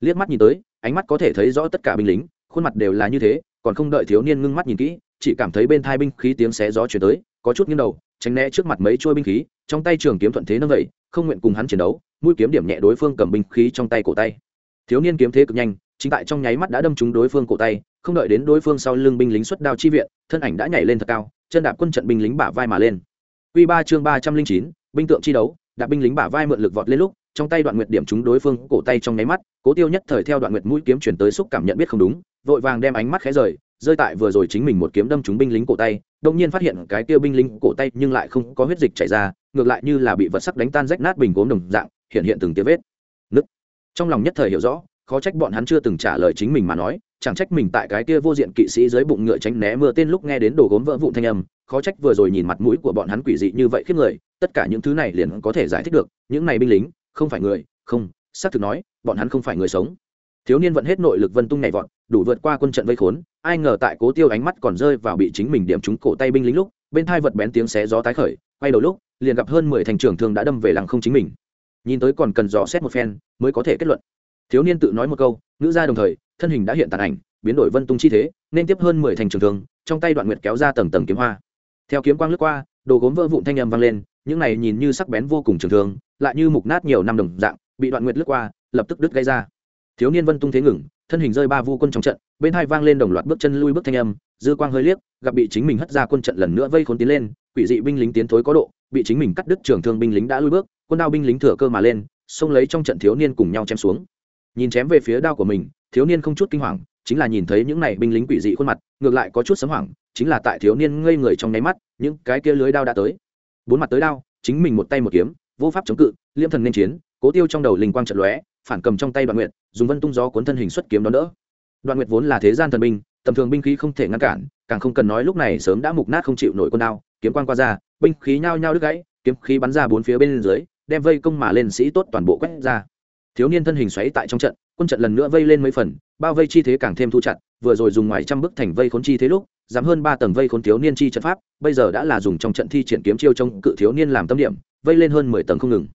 Liếc mắt nhìn tới, ánh mắt có thể thấy rõ tất cả binh lính, khuôn mặt đều là như thế, còn không đợi thiếu niên ngưng mắt nhìn kỹ chỉ cảm thấy bên thai binh khí tiếng xé gió chuyển tới, có chút nghiêng đầu, tránh né trước mặt mấy trôi binh khí, trong tay trường kiếm thuận thế nâng vậy, không nguyện cùng hắn chiến đấu, mũi kiếm điểm nhẹ đối phương cầm binh khí trong tay cổ tay. Thiếu niên kiếm thế cực nhanh, chính tại trong nháy mắt đã đâm trúng đối phương cổ tay, không đợi đến đối phương sau lưng binh lính xuất đao chi viện, thân ảnh đã nhảy lên thật cao, chân đạp quân trận binh lính bả vai mà lên. Quy ba chương ba trăm linh chín, binh tượng chi đấu, đạp binh lính bả vai mượn lực vọt lên lúc, trong tay đoạn nguyệt điểm trúng đối phương cổ tay trong nháy mắt, cố tiêu nhất thời theo đoạn nguyệt mũi kiếm chuyển tới xúc cảm nhận biết không đúng, vội vàng đem ánh mắt khẽ rời rơi tại vừa rồi chính mình một kiếm đâm trúng binh lính cổ tay đông nhiên phát hiện cái kia binh lính cổ tay nhưng lại không có huyết dịch chảy ra, ngược lại như là bị vật sắc đánh tan rách nát bình gốm đồng dạng, hiện hiện từng tia vết. Nứt. Trong lòng nhất thời hiểu rõ, khó trách bọn hắn chưa từng trả lời chính mình mà nói, chẳng trách mình tại cái kia vô diện kỵ sĩ dưới bụng ngựa tránh né mưa tên lúc nghe đến đồ gốm vỡ vụn thanh âm, khó trách vừa rồi nhìn mặt mũi của bọn hắn quỷ dị như vậy khiếp người, tất cả những thứ này liền có thể giải thích được, những này binh lính, không phải người, không, xác thực nói, bọn hắn không phải người sống thiếu niên vận hết nội lực vân tung nhảy vọt, đủ vượt qua quân trận vây khốn, ai ngờ tại cố tiêu ánh mắt còn rơi vào bị chính mình điểm trúng cổ tay binh lính lúc, bên thai vật bén tiếng xé gió tái khởi, quay đầu lúc, liền gặp hơn mười thành trưởng thương đã đâm về làng không chính mình. Nhìn tới còn cần dò xét một phen, mới có thể kết luận. Thiếu niên tự nói một câu, ngữ ra đồng thời, thân hình đã hiện tàn ảnh, biến đổi vân tung chi thế, nên tiếp hơn mười thành trường thương, trong tay đoạn nguyệt kéo ra tầng tầng kiếm hoa. Theo kiếm quang lướt qua, đồ gốm vỡ vụn thanh âm vang lên, những này nhìn như sắc bén vô cùng trường thương, lại như mục nát nhiều năm đồng dạng, bị đoạn nguyệt lướt qua, lập tức đứt gây ra thiếu niên vân tung thế ngừng, thân hình rơi ba vu quân trong trận, bên hai vang lên đồng loạt bước chân lui bước thanh âm, dư quang hơi liếc, gặp bị chính mình hất ra quân trận lần nữa vây khốn tiến lên, quỷ dị binh lính tiến thối có độ, bị chính mình cắt đứt trường thương binh lính đã lui bước, quân đao binh lính thừa cơ mà lên, xông lấy trong trận thiếu niên cùng nhau chém xuống. Nhìn chém về phía đao của mình, thiếu niên không chút kinh hoàng, chính là nhìn thấy những này binh lính quỷ dị khuôn mặt, ngược lại có chút sấm hoảng, chính là tại thiếu niên ngây người trong nháy mắt, những cái kia lưới đao đã tới. Bốn mặt tới đao, chính mình một tay một kiếm, vô pháp chống cự liêm thần nên chiến, cố tiêu trong đầu linh quang trận lóe phản cầm trong tay đoạn nguyệt, dùng vân tung gió cuốn thân hình xuất kiếm đón đỡ. Đoạn nguyệt vốn là thế gian thần binh, tầm thường binh khí không thể ngăn cản, càng không cần nói lúc này sớm đã mục nát không chịu nổi con đao, kiếm quang qua ra, binh khí nhao nhao đứt gãy, kiếm khí bắn ra bốn phía bên dưới, đem vây công mà lên sĩ tốt toàn bộ quét ra. Thiếu niên thân hình xoáy tại trong trận, quân trận lần nữa vây lên mấy phần, bao vây chi thế càng thêm thu chặt, vừa rồi dùng ngoài trăm bức thành vây khốn chi thế lúc dám hơn ba tầng vây khốn thiếu niên chi trận pháp, bây giờ đã là dùng trong trận thi triển kiếm chiêu trong cự thiếu niên làm tâm điểm, vây lên hơn mười tầng không ngừng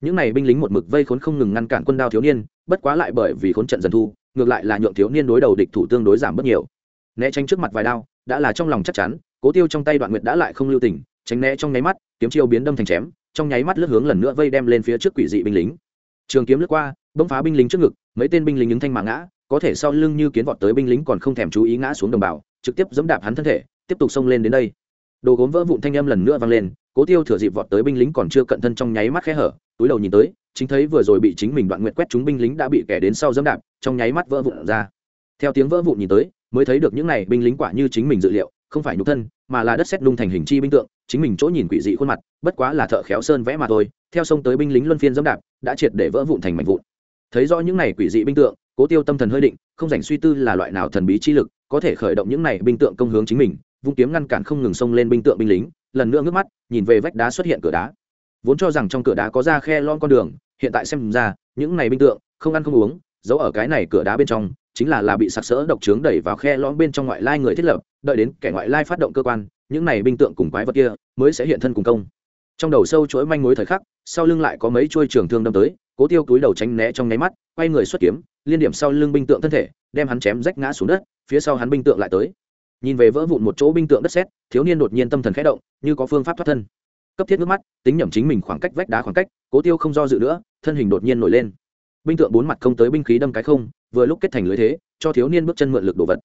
những này binh lính một mực vây khốn không ngừng ngăn cản quân đao thiếu niên, bất quá lại bởi vì khốn trận dần thu, ngược lại là nhượng thiếu niên đối đầu địch thủ tương đối giảm bớt nhiều. Né tránh trước mặt vài đao, đã là trong lòng chắc chắn, cố tiêu trong tay đoạn nguyệt đã lại không lưu tình, tránh né trong nháy mắt, kiếm chiêu biến đâm thành chém, trong nháy mắt lướt hướng lần nữa vây đem lên phía trước quỷ dị binh lính. Trường kiếm lướt qua, bỗng phá binh lính trước ngực, mấy tên binh lính những thanh mạng ngã, có thể sau lưng như kiến vọt tới binh lính còn không thèm chú ý ngã xuống đồng bào, trực tiếp dẫm đạp hắn thân thể, tiếp tục xông lên đến đây. Đồ gốm vỡ vụn thanh âm lần nữa vang lên cố tiêu thừa dịp vọt tới binh lính còn chưa cận thân trong nháy mắt khẽ hở, túi đầu nhìn tới, chính thấy vừa rồi bị chính mình đoạn nguyện quét chúng binh lính đã bị kẻ đến sau dẫm đạp, trong nháy mắt vỡ vụn ra. Theo tiếng vỡ vụn nhìn tới, mới thấy được những này binh lính quả như chính mình dự liệu, không phải nhục thân, mà là đất xét lung thành hình chi binh tượng, chính mình chỗ nhìn quỷ dị khuôn mặt, bất quá là thợ khéo sơn vẽ mà thôi, theo sông tới binh lính luân phiên dẫm đạp, đã triệt để vỡ vụn thành mảnh vụn. Thấy rõ những này quỷ dị binh tượng, cố tiêu tâm thần hơi định, không dành suy tư là loại nào thần bí chi lực có thể khởi động những này binh tượng công hướng chính mình, vung kiếm ngăn cản không ngừng xông lên binh tượng binh lính lần nữa ngước mắt, nhìn về vách đá xuất hiện cửa đá. Vốn cho rằng trong cửa đá có ra khe lon con đường, hiện tại xem ra, những này binh tượng, không ăn không uống, giấu ở cái này cửa đá bên trong, chính là là bị sặc sỡ độc trướng đẩy vào khe lõm bên trong ngoại lai người thiết lập, đợi đến kẻ ngoại lai phát động cơ quan, những này binh tượng cùng quái vật kia mới sẽ hiện thân cùng công. Trong đầu sâu chuỗi manh mối thời khắc, sau lưng lại có mấy chuôi trường thương đâm tới, cố tiêu túi đầu tránh né trong nháy mắt, quay người xuất kiếm, liên điểm sau lưng binh tượng thân thể, đem hắn chém rách ngã xuống đất, phía sau hắn binh tượng lại tới nhìn về vỡ vụn một chỗ binh tượng đất sét, thiếu niên đột nhiên tâm thần khẽ động, như có phương pháp thoát thân. Cấp thiết nước mắt, tính nhẩm chính mình khoảng cách vách đá khoảng cách, cố tiêu không do dự nữa, thân hình đột nhiên nổi lên. Binh tượng bốn mặt không tới binh khí đâm cái không, vừa lúc kết thành lưới thế, cho thiếu niên bước chân mượn lực đồ vật.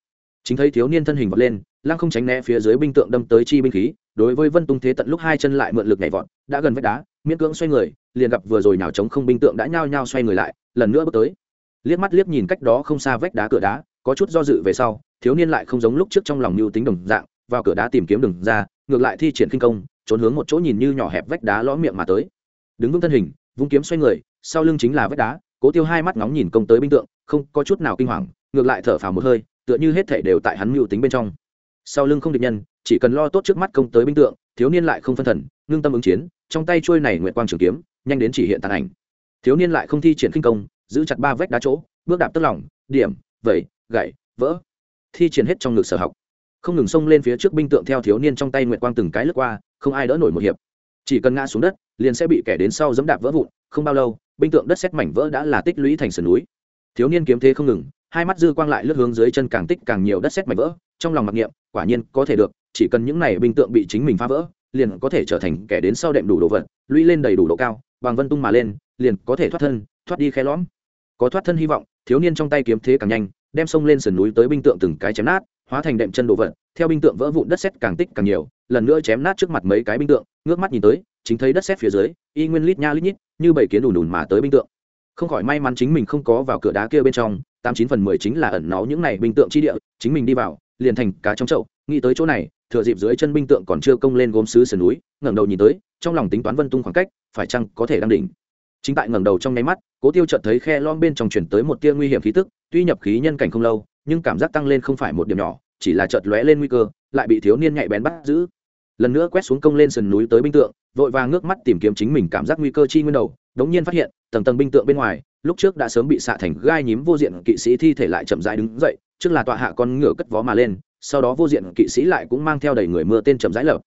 Chính thấy thiếu niên thân hình vọt lên, lăng không tránh né phía dưới binh tượng đâm tới chi binh khí, đối với vân tung thế tận lúc hai chân lại mượn lực nhảy vọt, đã gần vách đá, miễn cưỡng xoay người, liền gặp vừa rồi nào chống không binh tượng đã nhao nhao xoay người lại, lần nữa bước tới. Liếc mắt liếc nhìn cách đó không xa vách đá cửa đá, có chút do dự về sau thiếu niên lại không giống lúc trước trong lòng mưu tính đồng dạng, vào cửa đá tìm kiếm đường ra, ngược lại thi triển kinh công, trốn hướng một chỗ nhìn như nhỏ hẹp vách đá lõ miệng mà tới. Đứng vững thân hình, vung kiếm xoay người, sau lưng chính là vách đá, cố tiêu hai mắt ngóng nhìn công tới binh tượng, không có chút nào kinh hoàng, ngược lại thở phào một hơi, tựa như hết thể đều tại hắn mưu tính bên trong. Sau lưng không địch nhân, chỉ cần lo tốt trước mắt công tới binh tượng, thiếu niên lại không phân thần, ngưng tâm ứng chiến, trong tay trôi này nguyện quang trường kiếm, nhanh đến chỉ hiện tàn ảnh. Thiếu niên lại không thi triển kinh công, giữ chặt ba vách đá chỗ, bước đạp tức lỏng điểm, vẩy, gậy, vỡ thi triển hết trong ngực sở học. Không ngừng xông lên phía trước binh tượng theo thiếu niên trong tay nguyện quang từng cái lướt qua, không ai đỡ nổi một hiệp. Chỉ cần ngã xuống đất, liền sẽ bị kẻ đến sau dẫm đạp vỡ vụn, không bao lâu, binh tượng đất xét mảnh vỡ đã là tích lũy thành sườn núi. Thiếu niên kiếm thế không ngừng, hai mắt dư quang lại lướt hướng dưới chân càng tích càng nhiều đất xét mảnh vỡ, trong lòng mặc niệm, quả nhiên có thể được, chỉ cần những này binh tượng bị chính mình phá vỡ, liền có thể trở thành kẻ đến sau đệm đủ đồ vật, lũy lên đầy đủ độ cao, bằng vân tung mà lên, liền có thể thoát thân, thoát đi khe lõm. Có thoát thân hy vọng, thiếu niên trong tay kiếm thế càng nhanh đem sông lên sườn núi tới binh tượng từng cái chém nát, hóa thành đệm chân đồ vật, theo binh tượng vỡ vụn đất sét càng tích càng nhiều, lần nữa chém nát trước mặt mấy cái binh tượng, ngước mắt nhìn tới, chính thấy đất sét phía dưới, y nguyên lít nha lít nhít, như bảy kiến đùn đùn mà tới binh tượng. Không khỏi may mắn chính mình không có vào cửa đá kia bên trong, tám chín phần mười chính là ẩn náu những này binh tượng chi địa, chính mình đi vào, liền thành cá trong chậu, nghĩ tới chỗ này, thừa dịp dưới chân binh tượng còn chưa công lên gốm sứ sườn núi, ngẩng đầu nhìn tới, trong lòng tính toán vân tung khoảng cách, phải chăng có thể đang đỉnh chính tại ngẩng đầu trong nháy mắt, cố tiêu chợt thấy khe lom bên trong chuyển tới một tia nguy hiểm khí tức, tuy nhập khí nhân cảnh không lâu, nhưng cảm giác tăng lên không phải một điểm nhỏ, chỉ là chợt lóe lên nguy cơ, lại bị thiếu niên nhạy bén bắt giữ lần nữa quét xuống công lên sườn núi tới binh tượng, vội vàng ngước mắt tìm kiếm chính mình cảm giác nguy cơ chi nguyên đầu, đống nhiên phát hiện, tầng tầng binh tượng bên ngoài, lúc trước đã sớm bị xạ thành gai nhím vô diện kỵ sĩ thi thể lại chậm rãi đứng dậy, trước là tọa hạ con ngựa cất vó mà lên, sau đó vô diện kỵ sĩ lại cũng mang theo đầy người mưa tên chậm rãi lở.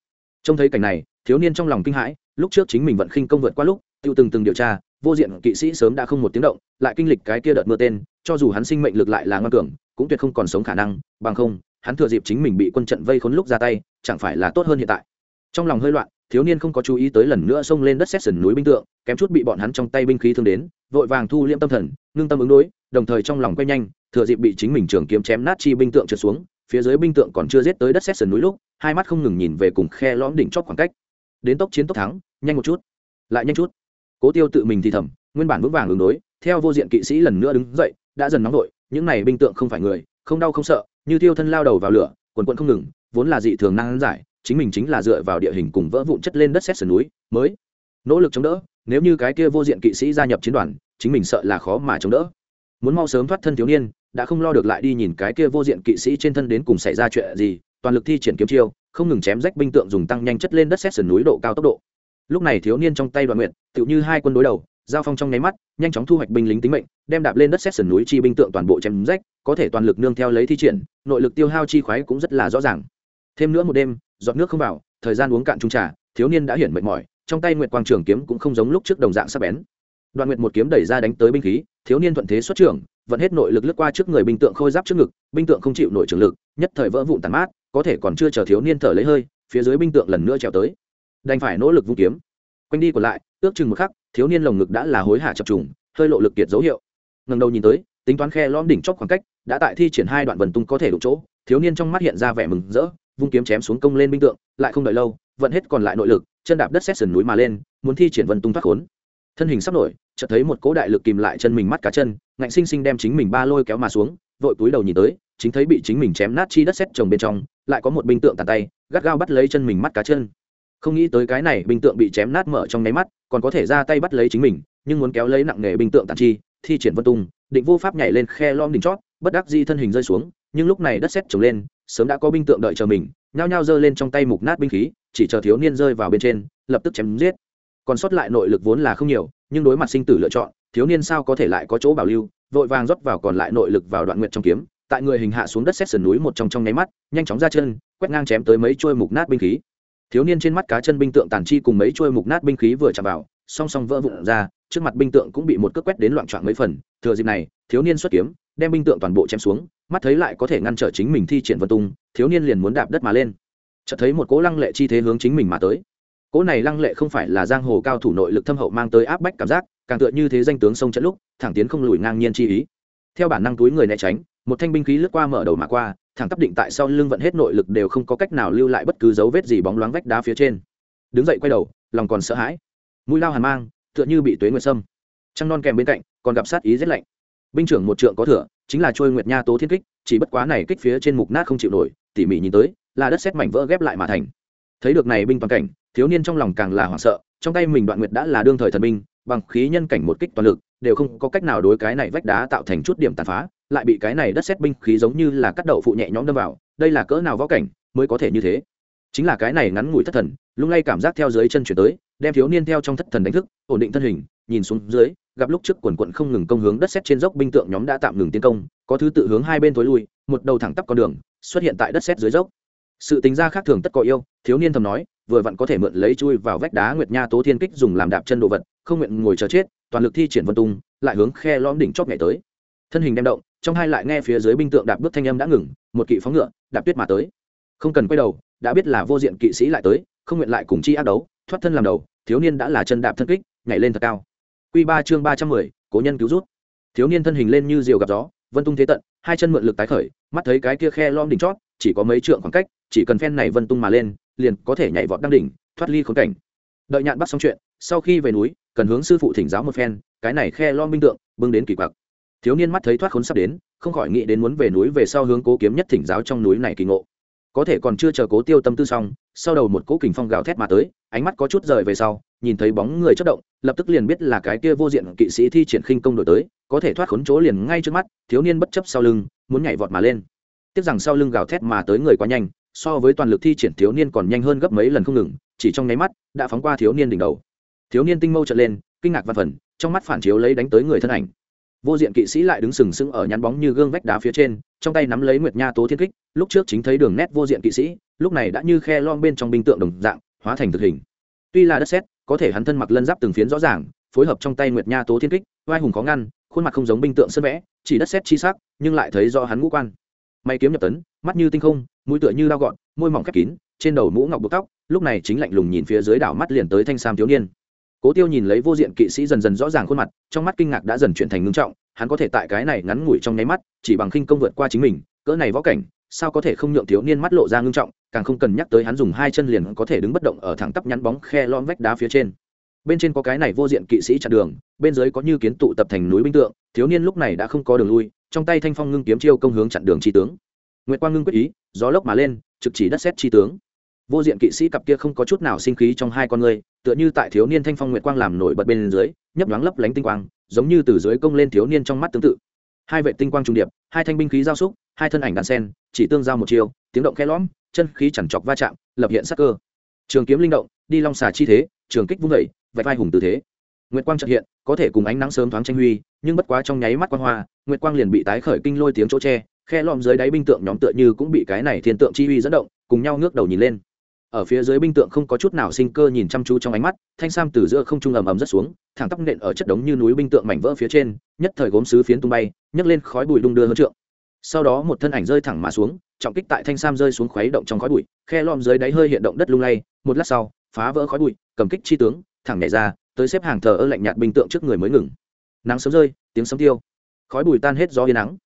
trông thấy cảnh này, thiếu niên trong lòng kinh hãi, lúc trước chính mình vận khinh công vượt qua lúc tiêu từng từng điều tra, vô diện kỵ sĩ sớm đã không một tiếng động, lại kinh lịch cái kia đợt mưa tên, cho dù hắn sinh mệnh lực lại là ngoan cường, cũng tuyệt không còn sống khả năng, bằng không, hắn thừa dịp chính mình bị quân trận vây khốn lúc ra tay, chẳng phải là tốt hơn hiện tại. Trong lòng hơi loạn, thiếu niên không có chú ý tới lần nữa xông lên đất xét sườn núi binh tượng, kém chút bị bọn hắn trong tay binh khí thương đến, vội vàng thu liễm tâm thần, ngưng tâm ứng đối, đồng thời trong lòng quay nhanh, thừa dịp bị chính mình trường kiếm chém nát chi binh tượng trượt xuống, phía dưới binh tượng còn chưa giết tới đất xét sườn núi lúc, hai mắt không ngừng nhìn về cùng khe lõm đỉnh chót khoảng cách. Đến tốc chiến tốc thắng, nhanh một chút. Lại nhanh chút cố tiêu tự mình thì thầm, nguyên bản vững vàng ứng đối, theo vô diện kỵ sĩ lần nữa đứng dậy, đã dần nóng vội, những này binh tượng không phải người, không đau không sợ, như tiêu thân lao đầu vào lửa, quần quận không ngừng, vốn là dị thường năng giải, chính mình chính là dựa vào địa hình cùng vỡ vụn chất lên đất xét sườn núi, mới nỗ lực chống đỡ, nếu như cái kia vô diện kỵ sĩ gia nhập chiến đoàn, chính mình sợ là khó mà chống đỡ. Muốn mau sớm thoát thân thiếu niên, đã không lo được lại đi nhìn cái kia vô diện kỵ sĩ trên thân đến cùng xảy ra chuyện gì, toàn lực thi triển kiếm chiêu, không ngừng chém rách binh tượng dùng tăng nhanh chất lên đất xét sườn núi độ cao tốc độ lúc này thiếu niên trong tay đoạn nguyện tựu như hai quân đối đầu, giao phong trong nháy mắt, nhanh chóng thu hoạch binh lính tính mệnh, đem đạp lên đất xét sườn núi chi binh tượng toàn bộ chém rách, có thể toàn lực nương theo lấy thi triển, nội lực tiêu hao chi khoái cũng rất là rõ ràng. Thêm nữa một đêm, giọt nước không vào, thời gian uống cạn trung trà, thiếu niên đã hiển mệt mỏi, trong tay nguyệt quang trường kiếm cũng không giống lúc trước đồng dạng sắc bén. Đoạn nguyệt một kiếm đẩy ra đánh tới binh khí, thiếu niên thuận thế xuất trưởng vẫn hết nội lực lướt qua trước người binh tượng khôi giáp trước ngực, binh tượng không chịu nội trường lực, nhất thời vỡ vụn tàn mát, có thể còn chưa chờ thiếu niên thở lấy hơi, phía dưới binh tượng lần nữa trèo tới đành phải nỗ lực vung kiếm. Quanh đi còn lại, ước chừng một khắc, thiếu niên lồng ngực đã là hối hả chập trùng, hơi lộ lực kiệt dấu hiệu. Ngần đầu nhìn tới, tính toán khe lõm đỉnh chóp khoảng cách, đã tại thi triển hai đoạn vần tung có thể đụng chỗ, thiếu niên trong mắt hiện ra vẻ mừng rỡ, vung kiếm chém xuống công lên binh tượng, lại không đợi lâu, vận hết còn lại nội lực, chân đạp đất xét sườn núi mà lên, muốn thi triển vần tung thoát khốn. Thân hình sắp nổi, chợt thấy một cỗ đại lực kìm lại chân mình mắt cá chân, ngạnh sinh sinh đem chính mình ba lôi kéo mà xuống, vội túi đầu nhìn tới, chính thấy bị chính mình chém nát chi đất xét trồng bên trong, lại có một binh tượng tàn tay, gắt gao bắt lấy chân mình mắt cá chân không nghĩ tới cái này binh tượng bị chém nát mở trong nháy mắt, còn có thể ra tay bắt lấy chính mình, nhưng muốn kéo lấy nặng nghề binh tượng tàn chi, thi triển vân tung, định vô pháp nhảy lên khe lom đỉnh chót, bất đắc di thân hình rơi xuống, nhưng lúc này đất xét trồng lên, sớm đã có binh tượng đợi chờ mình, nhao nhao giơ lên trong tay mục nát binh khí, chỉ chờ thiếu niên rơi vào bên trên, lập tức chém giết. Còn sót lại nội lực vốn là không nhiều, nhưng đối mặt sinh tử lựa chọn, thiếu niên sao có thể lại có chỗ bảo lưu, vội vàng rót vào còn lại nội lực vào đoạn nguyện trong kiếm, tại người hình hạ xuống đất xét sườn núi một trong trong nháy mắt, nhanh chóng ra chân, quét ngang chém tới mấy chuôi mục nát binh khí thiếu niên trên mắt cá chân binh tượng tàn chi cùng mấy chuôi mục nát binh khí vừa chạm vào, song song vỡ vụn ra, trước mặt binh tượng cũng bị một cước quét đến loạn trọn mấy phần. Thừa dịp này, thiếu niên xuất kiếm, đem binh tượng toàn bộ chém xuống, mắt thấy lại có thể ngăn trở chính mình thi triển vân tung, thiếu niên liền muốn đạp đất mà lên. Chợt thấy một cỗ lăng lệ chi thế hướng chính mình mà tới. Cỗ này lăng lệ không phải là giang hồ cao thủ nội lực thâm hậu mang tới áp bách cảm giác, càng tựa như thế danh tướng sông trận lúc, thẳng tiến không lùi ngang nhiên chi ý. Theo bản năng túi người né tránh, một thanh binh khí lướt qua mở đầu mà qua thẳng tắp định tại sau lưng vận hết nội lực đều không có cách nào lưu lại bất cứ dấu vết gì bóng loáng vách đá phía trên. Đứng dậy quay đầu, lòng còn sợ hãi. Mũi lao hàn mang, tựa như bị tuế nguyệt sâm. Trăng non kèm bên cạnh, còn gặp sát ý rét lạnh. Binh trưởng một trượng có thừa, chính là trôi nguyệt nha tố thiên kích, chỉ bất quá này kích phía trên mục nát không chịu nổi, tỉ mỉ nhìn tới, là đất xét mảnh vỡ ghép lại mà thành. Thấy được này binh toàn cảnh, thiếu niên trong lòng càng là hoảng sợ, trong tay mình đoạn nguyệt đã là đương thời thần binh, bằng khí nhân cảnh một kích toàn lực, đều không có cách nào đối cái này vách đá tạo thành chút điểm tàn phá lại bị cái này đất xét binh khí giống như là cắt đậu phụ nhẹ nhõm đâm vào, đây là cỡ nào võ cảnh mới có thể như thế? Chính là cái này ngắn ngủi thất thần, lung lay cảm giác theo dưới chân chuyển tới, đem thiếu niên theo trong thất thần đánh thức, ổn định thân hình, nhìn xuống dưới, gặp lúc trước quần quận không ngừng công hướng đất xét trên dốc binh tượng nhóm đã tạm ngừng tiến công, có thứ tự hướng hai bên tối lui, một đầu thẳng tắp con đường, xuất hiện tại đất xét dưới dốc. Sự tính ra khác thường tất có yêu, thiếu niên thầm nói, vừa vặn có thể mượn lấy chui vào vách đá nguyệt nha tố thiên kích dùng làm đạp chân đồ vật, không nguyện ngồi chờ chết, toàn lực thi triển vân tung, lại hướng khe lõm đỉnh chót ngày tới thân hình đem động, trong hai lại nghe phía dưới binh tượng đạp bước thanh âm đã ngừng, một kỵ phóng ngựa, đạp tuyết mà tới. Không cần quay đầu, đã biết là vô diện kỵ sĩ lại tới, không nguyện lại cùng chi ác đấu, thoát thân làm đầu, thiếu niên đã là chân đạp thân kích, nhảy lên thật cao. Quy ba chương ba trăm mười, cố nhân cứu rút. Thiếu niên thân hình lên như diều gặp gió, vân tung thế tận, hai chân mượn lực tái khởi, mắt thấy cái kia khe lom đỉnh chót, chỉ có mấy trượng khoảng cách, chỉ cần phen này vân tung mà lên, liền có thể nhảy vọt đăng đỉnh, thoát ly khốn cảnh. Đợi nhạn bắt xong chuyện, sau khi về núi, cần hướng sư phụ thỉnh giáo một phen, cái này khe lom binh tượng, bưng đến kỳ quặc thiếu niên mắt thấy thoát khốn sắp đến, không khỏi nghĩ đến muốn về núi về sau hướng cố kiếm nhất thỉnh giáo trong núi này kỳ ngộ. Có thể còn chưa chờ cố tiêu tâm tư xong, sau đầu một cố kình phong gào thét mà tới, ánh mắt có chút rời về sau, nhìn thấy bóng người chất động, lập tức liền biết là cái kia vô diện kỵ sĩ thi triển khinh công đổi tới, có thể thoát khốn chỗ liền ngay trước mắt, thiếu niên bất chấp sau lưng, muốn nhảy vọt mà lên. Tiếc rằng sau lưng gào thét mà tới người quá nhanh, so với toàn lực thi triển thiếu niên còn nhanh hơn gấp mấy lần không ngừng, chỉ trong nháy mắt, đã phóng qua thiếu niên đỉnh đầu. Thiếu niên tinh mâu trở lên, kinh ngạc văn phần, trong mắt phản chiếu lấy đánh tới người thân ảnh vô diện kỵ sĩ lại đứng sừng sững ở nhắn bóng như gương vách đá phía trên, trong tay nắm lấy nguyệt nha tố thiên kích, lúc trước chính thấy đường nét vô diện kỵ sĩ, lúc này đã như khe lon bên trong binh tượng đồng dạng, hóa thành thực hình. Tuy là đất xét có thể hắn thân mặc lân giáp từng phiến rõ ràng, phối hợp trong tay nguyệt nha tố thiên kích, vai hùng có ngăn, khuôn mặt không giống binh tượng sơn vẽ, chỉ đất xét chi sắc, nhưng lại thấy do hắn ngũ quan. May kiếm nhập tấn, mắt như tinh không, mũi tựa như lao gọn môi mỏng khép kín, trên đầu mũ ngọc buộc tóc, lúc này chính lạnh lùng nhìn phía dưới đảo mắt liền tới thanh sam thiếu niên cố tiêu nhìn lấy vô diện kỵ sĩ dần dần rõ ràng khuôn mặt, trong mắt kinh ngạc đã dần chuyển thành ngưng trọng, hắn có thể tại cái này ngắn ngủi trong nháy mắt, chỉ bằng khinh công vượt qua chính mình, cỡ này võ cảnh, sao có thể không nhượng thiếu niên mắt lộ ra ngưng trọng, càng không cần nhắc tới hắn dùng hai chân liền có thể đứng bất động ở thẳng tắp nhắn bóng khe lon vách đá phía trên. Bên trên có cái này vô diện kỵ sĩ chặn đường, bên dưới có như kiến tụ tập thành núi binh tượng, thiếu niên lúc này đã không có đường lui, trong tay thanh phong ngưng kiếm chiêu công hướng chặn đường tri tướng. Nguyệt quang ngưng quyết ý, gió lốc mà lên, trực chỉ đất xét tri tướng vô diện kỵ sĩ cặp kia không có chút nào sinh khí trong hai con người, tựa như tại thiếu niên thanh phong nguyệt quang làm nổi bật bên dưới, nhấp nhoáng lấp lánh tinh quang, giống như từ dưới công lên thiếu niên trong mắt tương tự. Hai vệ tinh quang trùng điệp, hai thanh binh khí giao xúc, hai thân ảnh đàn sen, chỉ tương giao một chiều, tiếng động khe lõm, chân khí chẳng chọc va chạm, lập hiện sắc cơ. Trường kiếm linh động, đi long xà chi thế, trường kích vung vẩy vạch vai hùng tư thế. Nguyệt quang trợ hiện, có thể cùng ánh nắng sớm thoáng tranh huy, nhưng bất quá trong nháy mắt quang hoa, nguyệt quang liền bị tái khởi kinh lôi tiếng chỗ tre khe lõm dưới đáy binh tượng nhóm tựa như cũng bị cái này thiên tượng chi huy dẫn động, cùng nhau ngước đầu nhìn lên ở phía dưới binh tượng không có chút nào sinh cơ nhìn chăm chú trong ánh mắt, thanh sam từ giữa không trung ầm ầm rất xuống, thẳng tắp nện ở chất đống như núi binh tượng mảnh vỡ phía trên, nhất thời gốm sứ phiến tung bay, nhấc lên khói bụi đung đưa hơn trượng. Sau đó một thân ảnh rơi thẳng mà xuống, trọng kích tại thanh sam rơi xuống khuấy động trong khói bụi, khe lom dưới đáy hơi hiện động đất lung lay, một lát sau, phá vỡ khói bụi, cầm kích chi tướng, thẳng nhảy ra, tới xếp hàng thờ ơ lạnh nhạt binh tượng trước người mới ngừng. Nắng sớm rơi, tiếng sấm tiêu. Khói bụi tan hết gió yên nắng.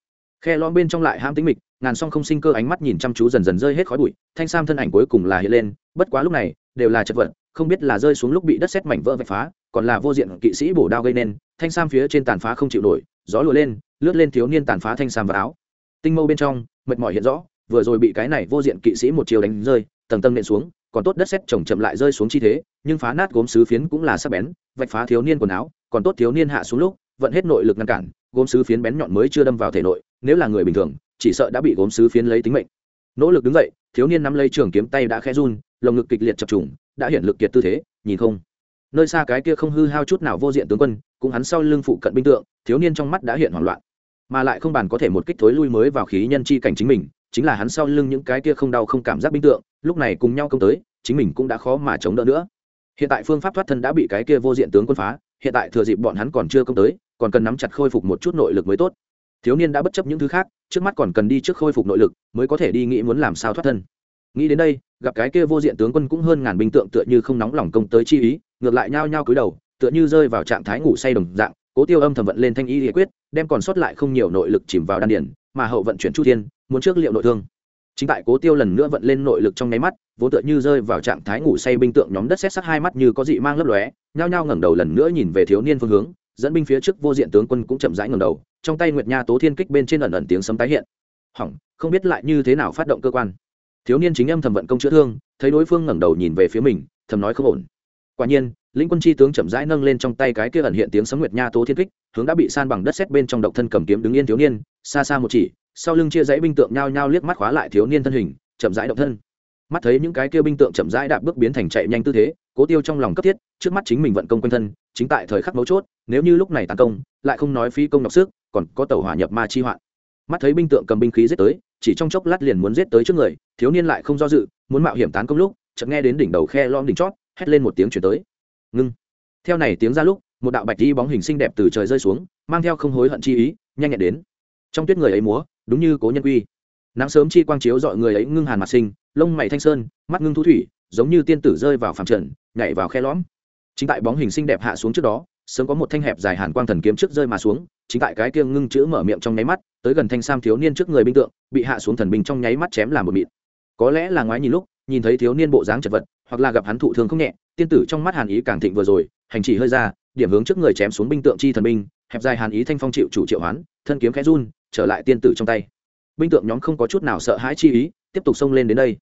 Khe lom bên trong lại ham tính mịch ngàn song không sinh cơ ánh mắt nhìn chăm chú dần dần rơi hết khói bụi, thanh sam thân ảnh cuối cùng là hiện lên, bất quá lúc này, đều là chật vật, không biết là rơi xuống lúc bị đất xét mảnh vỡ vạch phá, còn là vô diện kỵ sĩ bổ đao gây nên, thanh sam phía trên tàn phá không chịu nổi, gió lùa lên, lướt lên thiếu niên tàn phá thanh sam và áo. Tinh mâu bên trong, mệt mỏi hiện rõ, vừa rồi bị cái này vô diện kỵ sĩ một chiều đánh rơi, tầng tầng nện xuống, còn tốt đất xét chồng chậm lại rơi xuống chi thế, nhưng phá nát gốm sứ phiến cũng là sắc bén, vạch phá thiếu niên quần áo, còn tốt thiếu niên hạ xuống lúc, vận hết nội lực ngăn cản, gốm sứ phiến bén nhọn mới chưa đâm vào thể nội, nếu là người bình thường chỉ sợ đã bị gốm sứ phiến lấy tính mệnh. Nỗ lực đứng dậy, thiếu niên nắm lấy trường kiếm tay đã khẽ run, lồng ngực kịch liệt chập trùng, đã hiện lực kiệt tư thế, nhìn không. Nơi xa cái kia không hư hao chút nào vô diện tướng quân, cũng hắn sau lưng phụ cận binh tượng, thiếu niên trong mắt đã hiện hoảng loạn. Mà lại không bàn có thể một kích thối lui mới vào khí nhân chi cảnh chính mình, chính là hắn sau lưng những cái kia không đau không cảm giác binh tượng, lúc này cùng nhau công tới, chính mình cũng đã khó mà chống đỡ nữa. Hiện tại phương pháp thoát thân đã bị cái kia vô diện tướng quân phá, hiện tại thừa dịp bọn hắn còn chưa công tới, còn cần nắm chặt khôi phục một chút nội lực mới tốt thiếu niên đã bất chấp những thứ khác, trước mắt còn cần đi trước khôi phục nội lực, mới có thể đi nghĩ muốn làm sao thoát thân. Nghĩ đến đây, gặp cái kia vô diện tướng quân cũng hơn ngàn binh tượng tựa như không nóng lòng công tới chi ý, ngược lại nhao nhao cúi đầu, tựa như rơi vào trạng thái ngủ say đồng dạng, cố tiêu âm thầm vận lên thanh y liệt quyết, đem còn sót lại không nhiều nội lực chìm vào đan điển mà hậu vận chuyển chu thiên, muốn trước liệu nội thương. Chính tại cố tiêu lần nữa vận lên nội lực trong nháy mắt, vốn tựa như rơi vào trạng thái ngủ say binh tượng nhóm đất xét sắc hai mắt như có dị mang lấp lóe, nhao nhao ngẩng đầu lần nữa nhìn về thiếu niên phương hướng dẫn binh phía trước vô diện tướng quân cũng chậm rãi ngẩng đầu, trong tay nguyệt nha tố thiên kích bên trên ẩn ẩn tiếng sấm tái hiện. Hỏng, không biết lại như thế nào phát động cơ quan. Thiếu niên chính âm thầm vận công chữa thương, thấy đối phương ngẩng đầu nhìn về phía mình, thầm nói không ổn. Quả nhiên, lĩnh quân chi tướng chậm rãi nâng lên trong tay cái kia ẩn hiện tiếng sấm nguyệt nha tố thiên kích, hướng đã bị san bằng đất xét bên trong độc thân cầm kiếm đứng yên thiếu niên, xa xa một chỉ, sau lưng chia dãy binh tượng nhao nhao liếc mắt khóa lại thiếu niên thân hình, chậm rãi động thân. Mắt thấy những cái kia binh tượng chậm rãi đạp bước biến thành chạy nhanh tư thế cố tiêu trong lòng cấp thiết, trước mắt chính mình vận công quanh thân, chính tại thời khắc mấu chốt, nếu như lúc này tấn công, lại không nói phí công nhọc sức, còn có tàu hỏa nhập ma chi hoạn. Mắt thấy binh tượng cầm binh khí giết tới, chỉ trong chốc lát liền muốn giết tới trước người, thiếu niên lại không do dự, muốn mạo hiểm tán công lúc, chợt nghe đến đỉnh đầu khe lom đỉnh chót, hét lên một tiếng chuyển tới. Ngưng. Theo này tiếng ra lúc, một đạo bạch đi bóng hình xinh đẹp từ trời rơi xuống, mang theo không hối hận chi ý, nhanh nhẹn đến. Trong tuyết người ấy múa, đúng như cố nhân quy. Nắng sớm chi quang chiếu dọi người ấy ngưng hàn mặt sinh lông mày thanh sơn, mắt ngưng thu thủy, giống như tiên tử rơi vào phàm trần nhảy vào khe lõm. Chính tại bóng hình xinh đẹp hạ xuống trước đó, sớm có một thanh hẹp dài hàn quang thần kiếm trước rơi mà xuống, chính tại cái kia ngưng chữ mở miệng trong nháy mắt, tới gần thanh sam thiếu niên trước người binh tượng, bị hạ xuống thần binh trong nháy mắt chém làm một mịn. Có lẽ là ngoái nhìn lúc, nhìn thấy thiếu niên bộ dáng chật vật, hoặc là gặp hắn thụ thương không nhẹ, tiên tử trong mắt hàn ý càng thịnh vừa rồi, hành chỉ hơi ra, điểm hướng trước người chém xuống binh tượng chi thần binh, hẹp dài hàn ý thanh phong chịu chủ triệu hoán, thân kiếm khẽ run, trở lại tiên tử trong tay. Binh tượng nhóm không có chút nào sợ hãi chi ý, tiếp tục xông lên đến đây.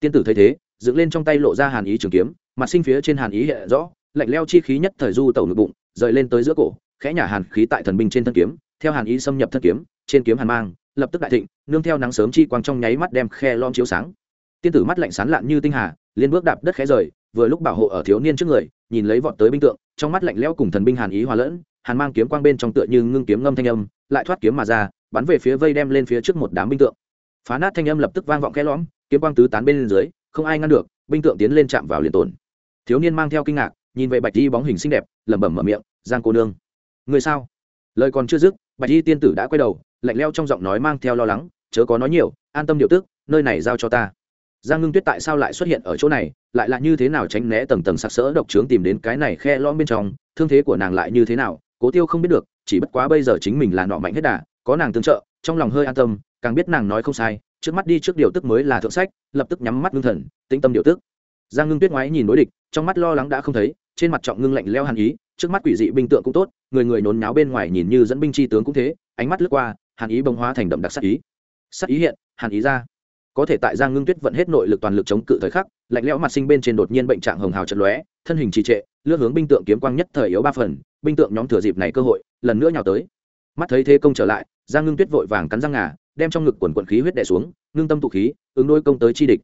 Tiên tử thấy thế dựng lên trong tay lộ ra hàn ý trường kiếm, mặt sinh phía trên hàn ý hiện rõ, lạnh leo chi khí nhất thời du tẩu ngực bụng, rời lên tới giữa cổ, khẽ nhả hàn khí tại thần binh trên thân kiếm, theo hàn ý xâm nhập thân kiếm, trên kiếm hàn mang, lập tức đại thịnh, nương theo nắng sớm chi quang trong nháy mắt đem khe lom chiếu sáng. Tiên tử mắt lạnh sán lạn như tinh hà, liên bước đạp đất khẽ rời, vừa lúc bảo hộ ở thiếu niên trước người, nhìn lấy vọt tới binh tượng, trong mắt lạnh lẽo cùng thần binh hàn ý hòa lẫn, hàn mang kiếm quang bên trong tựa như ngưng kiếm ngâm thanh âm, lại thoát kiếm mà ra, bắn về phía vây đem lên phía trước một đám binh tượng. Phá nát thanh âm lập tức vang vọng khẽ lõm, kiếm quang tứ tán bên dưới không ai ngăn được, binh tượng tiến lên chạm vào liền tổn. Thiếu niên mang theo kinh ngạc, nhìn về bạch di bóng hình xinh đẹp, lẩm bẩm mở miệng, giang cô nương, người sao? Lời còn chưa dứt, bạch di tiên tử đã quay đầu, lạnh leo trong giọng nói mang theo lo lắng, chớ có nói nhiều, an tâm điều tức, nơi này giao cho ta. Giang ngưng tuyết tại sao lại xuất hiện ở chỗ này, lại là như thế nào tránh né tầng tầng sặc sỡ độc trướng tìm đến cái này khe lõm bên trong, thương thế của nàng lại như thế nào, cố tiêu không biết được, chỉ bất quá bây giờ chính mình là nọ mạnh hết đà, có nàng tương trợ, trong lòng hơi an tâm, càng biết nàng nói không sai trước mắt đi trước điều tức mới là thượng sách, lập tức nhắm mắt ngưng thần, tĩnh tâm điều tức. Giang ngưng tuyết ngoái nhìn đối địch, trong mắt lo lắng đã không thấy, trên mặt trọng ngưng lạnh leo hàn ý, trước mắt quỷ dị binh tượng cũng tốt, người người nôn nháo bên ngoài nhìn như dẫn binh chi tướng cũng thế, ánh mắt lướt qua, hàn ý bông hóa thành đậm đặc sắc ý. Sắc ý hiện, hàn ý ra. Có thể tại giang ngưng tuyết vận hết nội lực toàn lực chống cự thời khắc, lạnh lẽo mặt sinh bên trên đột nhiên bệnh trạng hồng hào chật lóe, thân hình trì trệ, lướt hướng binh tượng kiếm quang nhất thời yếu ba phần, binh tượng nhóm thừa dịp này cơ hội, lần nữa nhào tới. Mắt thấy thế công trở lại, giang ngưng tuyết vội vàng cắn răng ngà đem trong ngực quần quận khí huyết đè xuống, ngưng tâm tụ khí, ứng đôi công tới chi địch.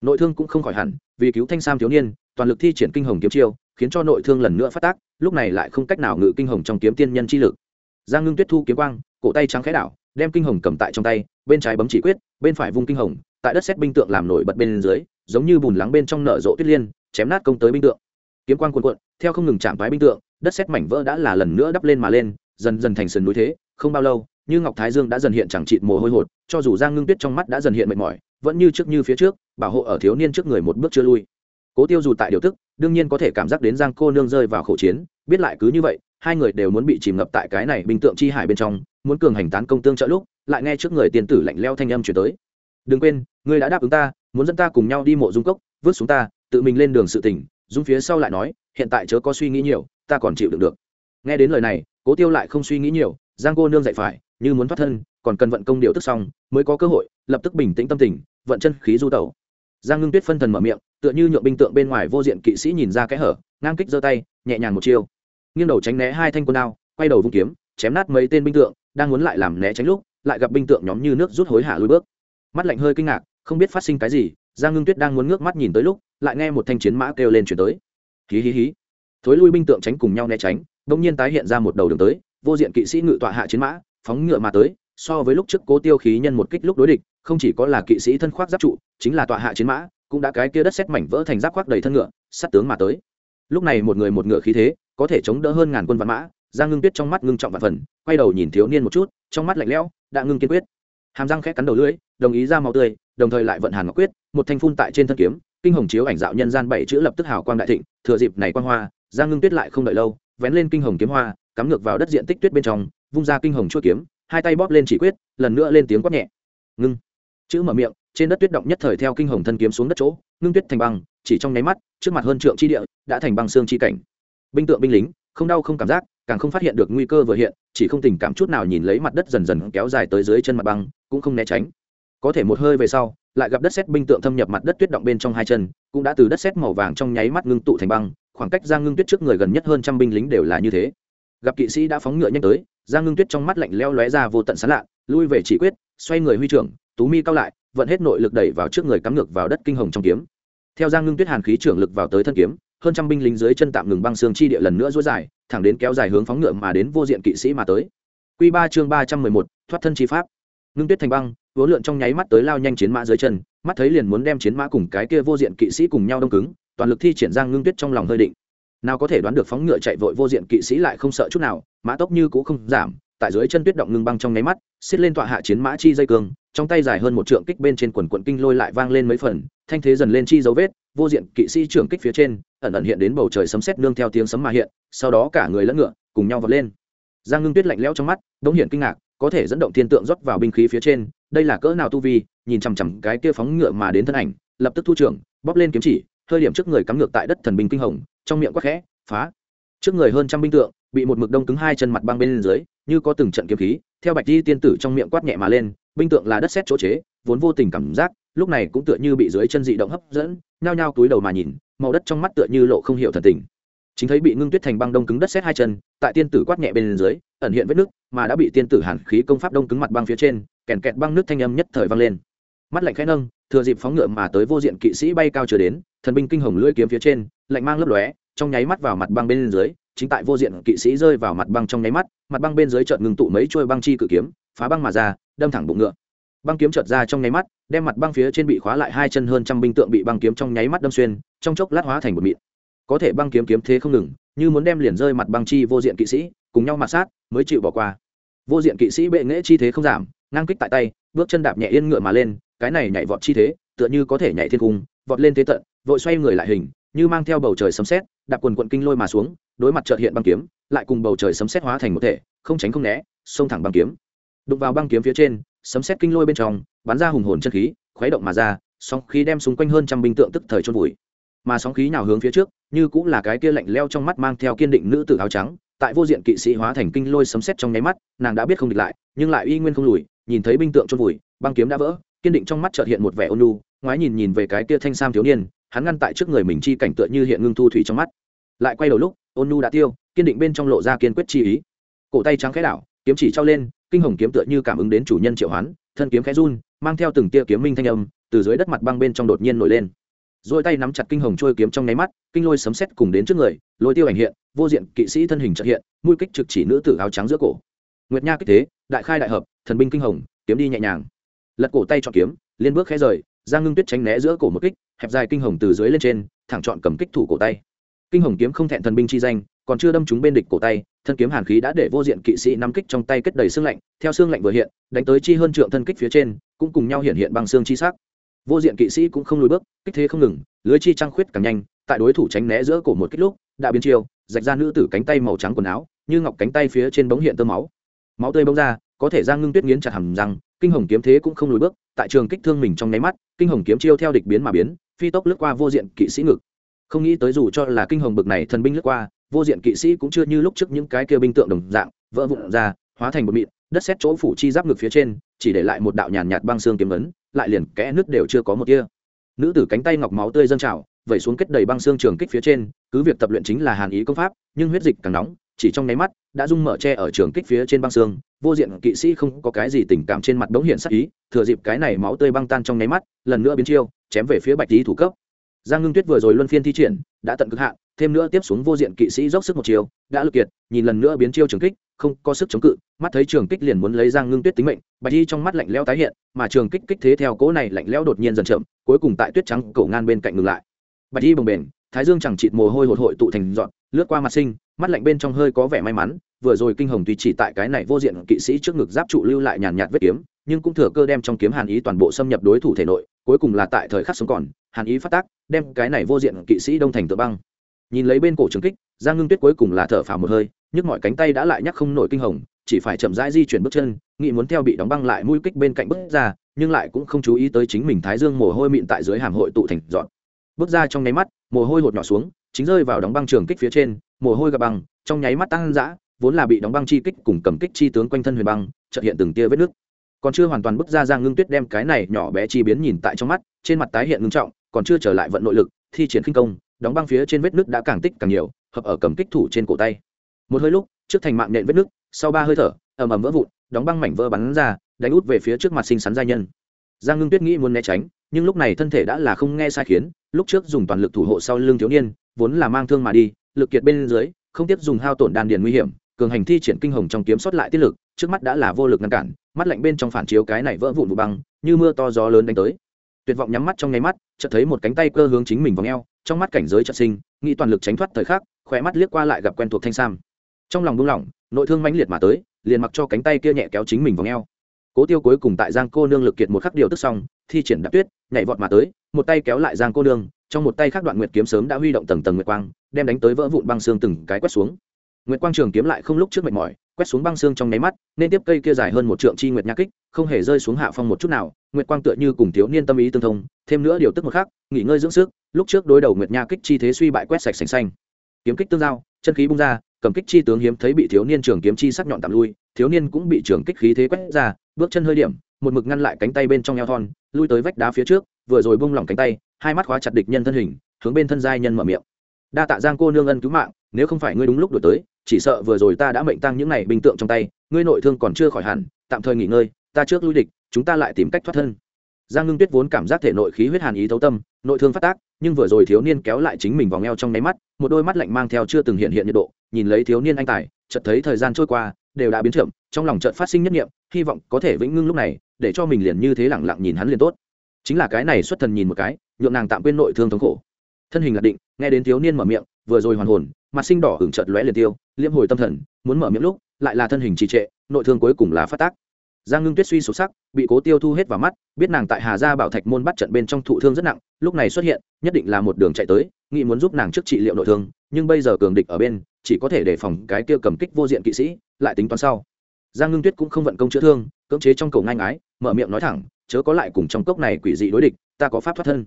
Nội thương cũng không khỏi hẳn, vì cứu thanh sam thiếu niên, toàn lực thi triển kinh hồng kiếm chiêu, khiến cho nội thương lần nữa phát tác, lúc này lại không cách nào ngự kinh hồng trong kiếm tiên nhân chi lực. Giang ngưng tuyết thu kiếm quang, cổ tay trắng khẽ đảo, đem kinh hồng cầm tại trong tay, bên trái bấm chỉ quyết, bên phải vung kinh hồng, tại đất xét binh tượng làm nổi bật bên dưới, giống như bùn lắng bên trong nở rộ tuyết liên, chém nát công tới binh tượng. Kiếm quang cuộn cuộn, theo không ngừng chạm thoái binh tượng, đất xét mảnh vỡ đã là lần nữa đắp lên mà lên, dần dần thành sườn núi thế, không bao lâu như ngọc thái dương đã dần hiện chẳng chịt mồ hôi hột, cho dù giang ngưng tuyết trong mắt đã dần hiện mệt mỏi, vẫn như trước như phía trước, bảo hộ ở thiếu niên trước người một bước chưa lui. Cố tiêu dù tại điều tức, đương nhiên có thể cảm giác đến giang cô nương rơi vào khẩu chiến, biết lại cứ như vậy, hai người đều muốn bị chìm ngập tại cái này bình tượng chi hải bên trong, muốn cường hành tán công tương trợ lúc, lại nghe trước người tiền tử lạnh leo thanh âm chuyển tới. Đừng quên, ngươi đã đáp ứng ta, muốn dẫn ta cùng nhau đi mộ dung cốc, vứt xuống ta, tự mình lên đường sự tỉnh dung phía sau lại nói, hiện tại chớ có suy nghĩ nhiều, ta còn chịu đựng được. Nghe đến lời này cố tiêu lại không suy nghĩ nhiều, giang cô nương dạy phải, như muốn thoát thân, còn cần vận công điều tức xong, mới có cơ hội, lập tức bình tĩnh tâm tình, vận chân khí du tẩu. Giang ngưng tuyết phân thần mở miệng, tựa như nhượng binh tượng bên ngoài vô diện kỵ sĩ nhìn ra kẽ hở, ngang kích giơ tay, nhẹ nhàng một chiêu. Nghiêng đầu tránh né hai thanh quân đao, quay đầu vung kiếm, chém nát mấy tên binh tượng, đang muốn lại làm né tránh lúc, lại gặp binh tượng nhóm như nước rút hối hả lùi bước. Mắt lạnh hơi kinh ngạc, không biết phát sinh cái gì, giang ngưng tuyết đang muốn ngước mắt nhìn tới lúc, lại nghe một thanh chiến mã kêu lên chuyển tới. Hí hí hí. Thối lui binh tượng tránh cùng nhau né tránh đông nhiên tái hiện ra một đầu đường tới, vô diện kỵ sĩ ngự tọa hạ chiến mã, phóng ngựa mà tới, so với lúc trước cố tiêu khí nhân một kích lúc đối địch, không chỉ có là kỵ sĩ thân khoác giáp trụ, chính là tọa hạ chiến mã, cũng đã cái kia đất xét mảnh vỡ thành giáp khoác đầy thân ngựa, sát tướng mà tới. Lúc này một người một ngựa khí thế, có thể chống đỡ hơn ngàn quân vạn mã, giang ngưng tuyết trong mắt ngưng trọng và phần, quay đầu nhìn thiếu niên một chút, trong mắt lạnh lẽo, đã ngưng kiên quyết. Hàm răng khẽ cắn đầu lưỡi, đồng ý ra màu tươi, đồng thời lại vận hàn ngọc quyết, một thanh phun tại trên thân kiếm, kinh hồng chiếu ảnh dạo nhân gian bảy chữ lập tức hào quang đại thịnh, thừa dịp này quang hoa, giang ngưng tuyết lại không đợi lâu vén lên kinh hồng kiếm hoa, cắm ngược vào đất diện tích tuyết bên trong, vung ra kinh hồng chuỗi kiếm, hai tay bóp lên chỉ quyết, lần nữa lên tiếng quát nhẹ. Ngưng. Chữ mở miệng, trên đất tuyết động nhất thời theo kinh hồng thân kiếm xuống đất chỗ, ngưng tuyết thành băng, chỉ trong nháy mắt, trước mặt hơn trượng chi địa đã thành băng xương chi cảnh. Binh tượng binh lính, không đau không cảm giác, càng không phát hiện được nguy cơ vừa hiện, chỉ không tình cảm chút nào nhìn lấy mặt đất dần dần kéo dài tới dưới chân mặt băng, cũng không né tránh. Có thể một hơi về sau, lại gặp đất sét binh tượng thâm nhập mặt đất tuyết động bên trong hai chân, cũng đã từ đất sét màu vàng trong nháy mắt ngưng tụ thành băng khoảng cách giang ngưng tuyết trước người gần nhất hơn trăm binh lính đều là như thế. Gặp kỵ sĩ đã phóng ngựa nhanh tới, giang ngưng tuyết trong mắt lạnh leo lóe ra vô tận sán lạ, lui về chỉ quyết, xoay người huy trưởng, tú mi cao lại, vận hết nội lực đẩy vào trước người cắm ngược vào đất kinh hồng trong kiếm. Theo giang ngưng tuyết hàn khí trưởng lực vào tới thân kiếm, hơn trăm binh lính dưới chân tạm ngừng băng xương chi địa lần nữa dối dài, thẳng đến kéo dài hướng phóng ngựa mà đến vô diện kỵ sĩ mà tới. Quy ba chương ba trăm mười một, thoát thân chi pháp. Ngưng tuyết thành băng vốn lượn trong nháy mắt tới lao nhanh chiến mã dưới chân, mắt thấy liền muốn đem chiến mã cùng cái kia vô diện kỵ sĩ cùng nhau đông cứng toàn lực thi triển giang ngưng tuyết trong lòng hơi định. Nào có thể đoán được phóng ngựa chạy vội vô diện kỵ sĩ lại không sợ chút nào, mã tốc như cũ không giảm, tại dưới chân tuyết động ngưng băng trong nháy mắt, xiết lên tọa hạ chiến mã chi dây cương trong tay dài hơn một trượng kích bên trên quần quận kinh lôi lại vang lên mấy phần, thanh thế dần lên chi dấu vết, vô diện kỵ sĩ trưởng kích phía trên, ẩn ẩn hiện đến bầu trời sấm sét nương theo tiếng sấm mà hiện, sau đó cả người lẫn ngựa cùng nhau vọt lên. Giang ngưng tuyết lạnh lẽo trong mắt, đống hiện kinh ngạc, có thể dẫn động thiên tượng rót vào binh khí phía trên, đây là cỡ nào tu vi, nhìn chằm chằm cái kia phóng ngựa mà đến thân ảnh, lập tức thu trưởng, bóp lên kiếm chỉ hơi điểm trước người cắm ngược tại đất thần binh kinh hồng, trong miệng quắc khẽ, phá! Trước người hơn trăm binh tượng, bị một mực đông cứng hai chân mặt băng bên dưới, như có từng trận kiếm khí, theo bạch di tiên tử trong miệng quát nhẹ mà lên, binh tượng là đất xét chỗ chế, vốn vô tình cảm giác, lúc này cũng tựa như bị dưới chân dị động hấp dẫn, nhao nhao túi đầu mà nhìn, màu đất trong mắt tựa như lộ không hiểu thần tình. Chính thấy bị ngưng tuyết thành băng đông cứng đất xét hai chân, tại tiên tử quát nhẹ bên dưới, ẩn hiện vết nước, mà đã bị tiên tử hàn khí công pháp đông cứng mặt băng phía trên, kèn kẹt băng nước thanh âm nhất thời vang lên. Mắt lạnh khẽ nâng, thừa dịp phóng ngựa mà tới vô diện kỵ sĩ bay cao chưa đến thần binh kinh hồng lưỡi kiếm phía trên, lạnh mang lấp lóe, trong nháy mắt vào mặt băng bên dưới, chính tại vô diện kỵ sĩ rơi vào mặt băng trong nháy mắt, mặt băng bên dưới chợt ngừng tụ mấy chuôi băng chi cự kiếm, phá băng mà ra, đâm thẳng bụng ngựa. Băng kiếm chợt ra trong nháy mắt, đem mặt băng phía trên bị khóa lại hai chân hơn trăm binh tượng bị băng kiếm trong nháy mắt đâm xuyên, trong chốc lát hóa thành một mịn. Có thể băng kiếm kiếm thế không ngừng, như muốn đem liền rơi mặt băng chi vô diện kỵ sĩ, cùng nhau mặt sát, mới chịu bỏ qua. Vô diện kỵ sĩ bệ nghễ chi thế không giảm, ngang kích tại tay, bước chân đạp nhẹ yên ngựa mà lên, cái này nhảy vọt chi thế, tựa như có thể nhảy thiên cung, vọt lên thế tận vội xoay người lại hình, như mang theo bầu trời sấm sét, đạp quần quận kinh lôi mà xuống, đối mặt trợt hiện băng kiếm, lại cùng bầu trời sấm sét hóa thành một thể, không tránh không né, xông thẳng băng kiếm. Đụng vào băng kiếm phía trên, sấm sét kinh lôi bên trong, bắn ra hùng hồn chân khí, khuấy động mà ra, sóng khí đem xung quanh hơn trăm binh tượng tức thời chôn vùi. Mà sóng khí nào hướng phía trước, như cũng là cái kia lạnh leo trong mắt mang theo kiên định nữ tử áo trắng, tại vô diện kỵ sĩ hóa thành kinh lôi sấm sét trong nháy mắt, nàng đã biết không địch lại, nhưng lại uy nguyên không lùi, nhìn thấy binh tượng chôn vùi, băng kiếm đã vỡ, kiên định trong mắt chợt hiện một vẻ ôn nhu, ngoái nhìn nhìn về cái kia thanh sam thiếu niên hắn ngăn tại trước người mình chi cảnh tựa như hiện ngưng thu thủy trong mắt. Lại quay đầu lúc, ôn nhu đã tiêu, kiên định bên trong lộ ra kiên quyết chi ý. Cổ tay trắng khẽ đảo, kiếm chỉ trao lên, kinh hồng kiếm tựa như cảm ứng đến chủ nhân triệu hoán, thân kiếm khẽ run, mang theo từng tia kiếm minh thanh âm, từ dưới đất mặt băng bên trong đột nhiên nổi lên. Rồi tay nắm chặt kinh hồng trôi kiếm trong nháy mắt, kinh lôi sấm sét cùng đến trước người, lôi tiêu ảnh hiện, vô diện kỵ sĩ thân hình trợ hiện, mũi kích trực chỉ nữ tử áo trắng giữa cổ. Nguyệt nha kích thế, đại khai đại hợp, thần binh kinh hồng, kiếm đi nhẹ nhàng. Lật cổ tay chọn kiếm, liên bước khẽ rời, giang ngưng tuyết tránh né giữa cổ một kích hẹp dài kinh hồng từ dưới lên trên, thẳng chọn cầm kích thủ cổ tay. Kinh hồng kiếm không thẹn thần binh chi danh, còn chưa đâm trúng bên địch cổ tay, thân kiếm hàn khí đã để vô diện kỵ sĩ nắm kích trong tay kết đầy xương lạnh, theo xương lạnh vừa hiện, đánh tới chi hơn trượng thân kích phía trên, cũng cùng nhau hiện hiện bằng xương chi sắc. Vô diện kỵ sĩ cũng không lùi bước, kích thế không ngừng, lưới chi trăng khuyết càng nhanh, tại đối thủ tránh né giữa cổ một kích lúc, đã biến chiêu, rạch ra nữ tử cánh tay màu trắng quần áo, như ngọc cánh tay phía trên bóng hiện tơ máu. Máu tươi bông ra, có thể ra ngưng tuyết nghiến chặt hầm rằng kinh hồng kiếm thế cũng không lùi bước, tại trường kích thương mình trong nháy mắt, kinh hồng kiếm chiêu theo địch biến mà biến phi tốc lướt qua vô diện kỵ sĩ ngực. Không nghĩ tới dù cho là kinh hồng bực này thần binh lướt qua, vô diện kỵ sĩ cũng chưa như lúc trước những cái kia binh tượng đồng dạng, vỡ vụn ra, hóa thành một mịn, đất xét chỗ phủ chi giáp ngực phía trên, chỉ để lại một đạo nhàn nhạt băng xương kiếm ấn, lại liền kẽ nứt đều chưa có một tia. Nữ tử cánh tay ngọc máu tươi dâng trào, vẩy xuống kết đầy băng xương trường kích phía trên, cứ việc tập luyện chính là hàn ý công pháp, nhưng huyết dịch càng nóng chỉ trong nháy mắt, đã rung mở tre ở trường kích phía trên băng xương, vô diện kỵ sĩ không có cái gì tình cảm trên mặt bỗng hiện sắc ý, thừa dịp cái này máu tươi băng tan trong nháy mắt, lần nữa biến chiêu, chém về phía bạch tý thủ cấp. Giang ngưng tuyết vừa rồi luân phiên thi triển, đã tận cực hạn, thêm nữa tiếp xuống vô diện kỵ sĩ dốc sức một chiều đã lực kiệt, nhìn lần nữa biến chiêu trường kích, không có sức chống cự, mắt thấy trường kích liền muốn lấy giang ngưng tuyết tính mệnh, bạch y trong mắt lạnh lẽo tái hiện, mà trường kích kích thế theo cỗ này lạnh lẽo đột nhiên dần chậm, cuối cùng tại tuyết trắng cổ ngan bên cạnh ngừng lại. Bạch y bồng bềnh thái dương chẳng chịt mồ hôi hột hội tụ thành dọn lướt qua mặt sinh, mắt lạnh bên trong hơi có vẻ may mắn, vừa rồi kinh hồng tùy chỉ tại cái này vô diện kỵ sĩ trước ngực giáp trụ lưu lại nhàn nhạt vết kiếm, nhưng cũng thừa cơ đem trong kiếm hàn ý toàn bộ xâm nhập đối thủ thể nội, cuối cùng là tại thời khắc sống còn, hàn ý phát tác, đem cái này vô diện kỵ sĩ đông thành tự băng. Nhìn lấy bên cổ trường kích, giang ngưng tuyết cuối cùng là thở phào một hơi nhức mọi cánh tay đã lại nhắc không nổi kinh hồng, chỉ phải chậm rãi di chuyển bước chân, nghĩ muốn theo bị đóng băng lại mũi kích bên cạnh bước ra, nhưng lại cũng không chú ý tới chính mình thái dương mồ hôi mịn tại dưới hàm hội tụ thành dọn bước ra trong nháy mắt, mồ hôi hột nhỏ xuống, chính rơi vào đóng băng trường kích phía trên, mồ hôi gặp băng, trong nháy mắt tăng dã vốn là bị đóng băng chi kích cùng cầm kích chi tướng quanh thân huyền băng, chợt hiện từng tia vết nước còn chưa hoàn toàn bước ra giang ngưng tuyết đem cái này nhỏ bé chi biến nhìn tại trong mắt, trên mặt tái hiện ngưng trọng, còn chưa trở lại vận nội lực, thi triển khinh công, đóng băng phía trên vết nước đã càng tích càng nhiều, hợp ở cầm kích thủ trên cổ tay. Một hơi lúc, trước thành mạng nện vết nước sau ba hơi thở, ầm ầm vỡ vụn, đóng băng mảnh vỡ bắn ra, đánh út về phía trước mặt sinh sắn gia nhân. Giang ngưng tuyết nghĩ muốn né tránh nhưng lúc này thân thể đã là không nghe sai khiến, lúc trước dùng toàn lực thủ hộ sau lưng thiếu niên, vốn là mang thương mà đi, lực kiệt bên dưới, không tiếp dùng hao tổn đan điền nguy hiểm, cường hành thi triển kinh hồng trong kiếm xuất lại tiết lực, trước mắt đã là vô lực ngăn cản, mắt lạnh bên trong phản chiếu cái này vỡ vụn vụ băng, như mưa to gió lớn đánh tới. Tuyệt vọng nhắm mắt trong nháy mắt, chợt thấy một cánh tay cơ hướng chính mình vòng eo, trong mắt cảnh giới chợt sinh, nghĩ toàn lực tránh thoát thời khắc khỏe mắt liếc qua lại gặp quen thuộc thanh sam. Trong lòng buông lỏng, nội thương mãnh liệt mà tới, liền mặc cho cánh tay kia nhẹ kéo chính mình vòng eo. Cố tiêu cuối cùng tại giang cô nương lực kiệt một khắc điều tức xong thi triển đạp tuyết, nhảy vọt mà tới, một tay kéo lại giang cô nương, trong một tay khác đoạn nguyệt kiếm sớm đã huy động tầng tầng nguyệt quang, đem đánh tới vỡ vụn băng xương từng cái quét xuống. Nguyệt quang trường kiếm lại không lúc trước mệt mỏi, quét xuống băng xương trong nháy mắt, nên tiếp cây kia dài hơn một trượng chi nguyệt nha kích, không hề rơi xuống hạ phong một chút nào, nguyệt quang tựa như cùng thiếu niên tâm ý tương thông, thêm nữa điều tức một khắc, nghỉ ngơi dưỡng sức, lúc trước đối đầu nguyệt nha kích chi thế suy bại quét sạch sành xanh. Kiếm kích tương giao, chân khí bung ra, cầm kích chi tướng hiếm thấy bị thiếu niên trường kiếm chi sắc nhọn tạm lui, thiếu niên cũng bị trường kích khí thế quét ra, bước chân hơi điểm một mực ngăn lại cánh tay bên trong eo thon, lui tới vách đá phía trước, vừa rồi bung lỏng cánh tay, hai mắt khóa chặt địch nhân thân hình, hướng bên thân giai nhân mở miệng. Đa tạ giang cô nương ân cứu mạng, nếu không phải ngươi đúng lúc đổi tới, chỉ sợ vừa rồi ta đã mệnh tăng những này bình tượng trong tay, ngươi nội thương còn chưa khỏi hẳn, tạm thời nghỉ ngơi, ta trước lui địch, chúng ta lại tìm cách thoát thân. Giang ngưng tuyết vốn cảm giác thể nội khí huyết hàn ý thấu tâm, nội thương phát tác, nhưng vừa rồi thiếu niên kéo lại chính mình vào ngheo trong nháy mắt, một đôi mắt lạnh mang theo chưa từng hiện hiện nhiệt độ, nhìn lấy thiếu niên anh tài, chợt thấy thời gian trôi qua, đều đã biến chậm, trong lòng chợt phát sinh nhất nghiệm hy vọng có thể vĩnh ngưng lúc này để cho mình liền như thế lẳng lặng nhìn hắn liền tốt. Chính là cái này xuất thần nhìn một cái, nhượng nàng tạm quên nội thương thống khổ. Thân hình lạc định, nghe đến thiếu niên mở miệng, vừa rồi hoàn hồn, mặt sinh đỏ hưởng chợt lóe liền tiêu, liễm hồi tâm thần, muốn mở miệng lúc, lại là thân hình trì trệ, nội thương cuối cùng là phát tác. Giang ngưng tuyết suy sụp sắc, bị cố tiêu thu hết vào mắt, biết nàng tại hà gia bảo thạch môn bắt trận bên trong thụ thương rất nặng, lúc này xuất hiện, nhất định là một đường chạy tới, nghĩ muốn giúp nàng trước trị liệu nội thương, nhưng bây giờ cường địch ở bên, chỉ có thể đề phòng cái kia cầm kích vô diện kỵ sĩ, lại tính toán sau. Giang ngưng tuyết cũng không vận công chữa thương cưỡng chế trong cầu ngang ái mở miệng nói thẳng, chớ có lại cùng trong cốc này quỷ dị đối địch, ta có pháp thoát thân.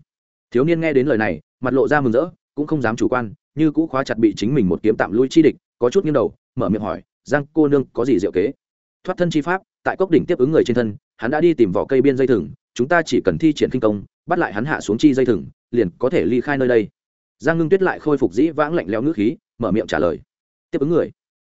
Thiếu niên nghe đến lời này, mặt lộ ra mừng rỡ, cũng không dám chủ quan, như cũ khóa chặt bị chính mình một kiếm tạm lui chi địch, có chút nghiêng đầu, mở miệng hỏi, giang cô nương, có gì diệu kế? Thoát thân chi pháp, tại cốc đỉnh tiếp ứng người trên thân, hắn đã đi tìm vỏ cây biên dây thừng, chúng ta chỉ cần thi triển kinh công, bắt lại hắn hạ xuống chi dây thừng, liền có thể ly khai nơi đây. Giang ngưng tuyết lại khôi phục dĩ vãng lạnh lẽo ngữ khí, mở miệng trả lời. Tiếp ứng người.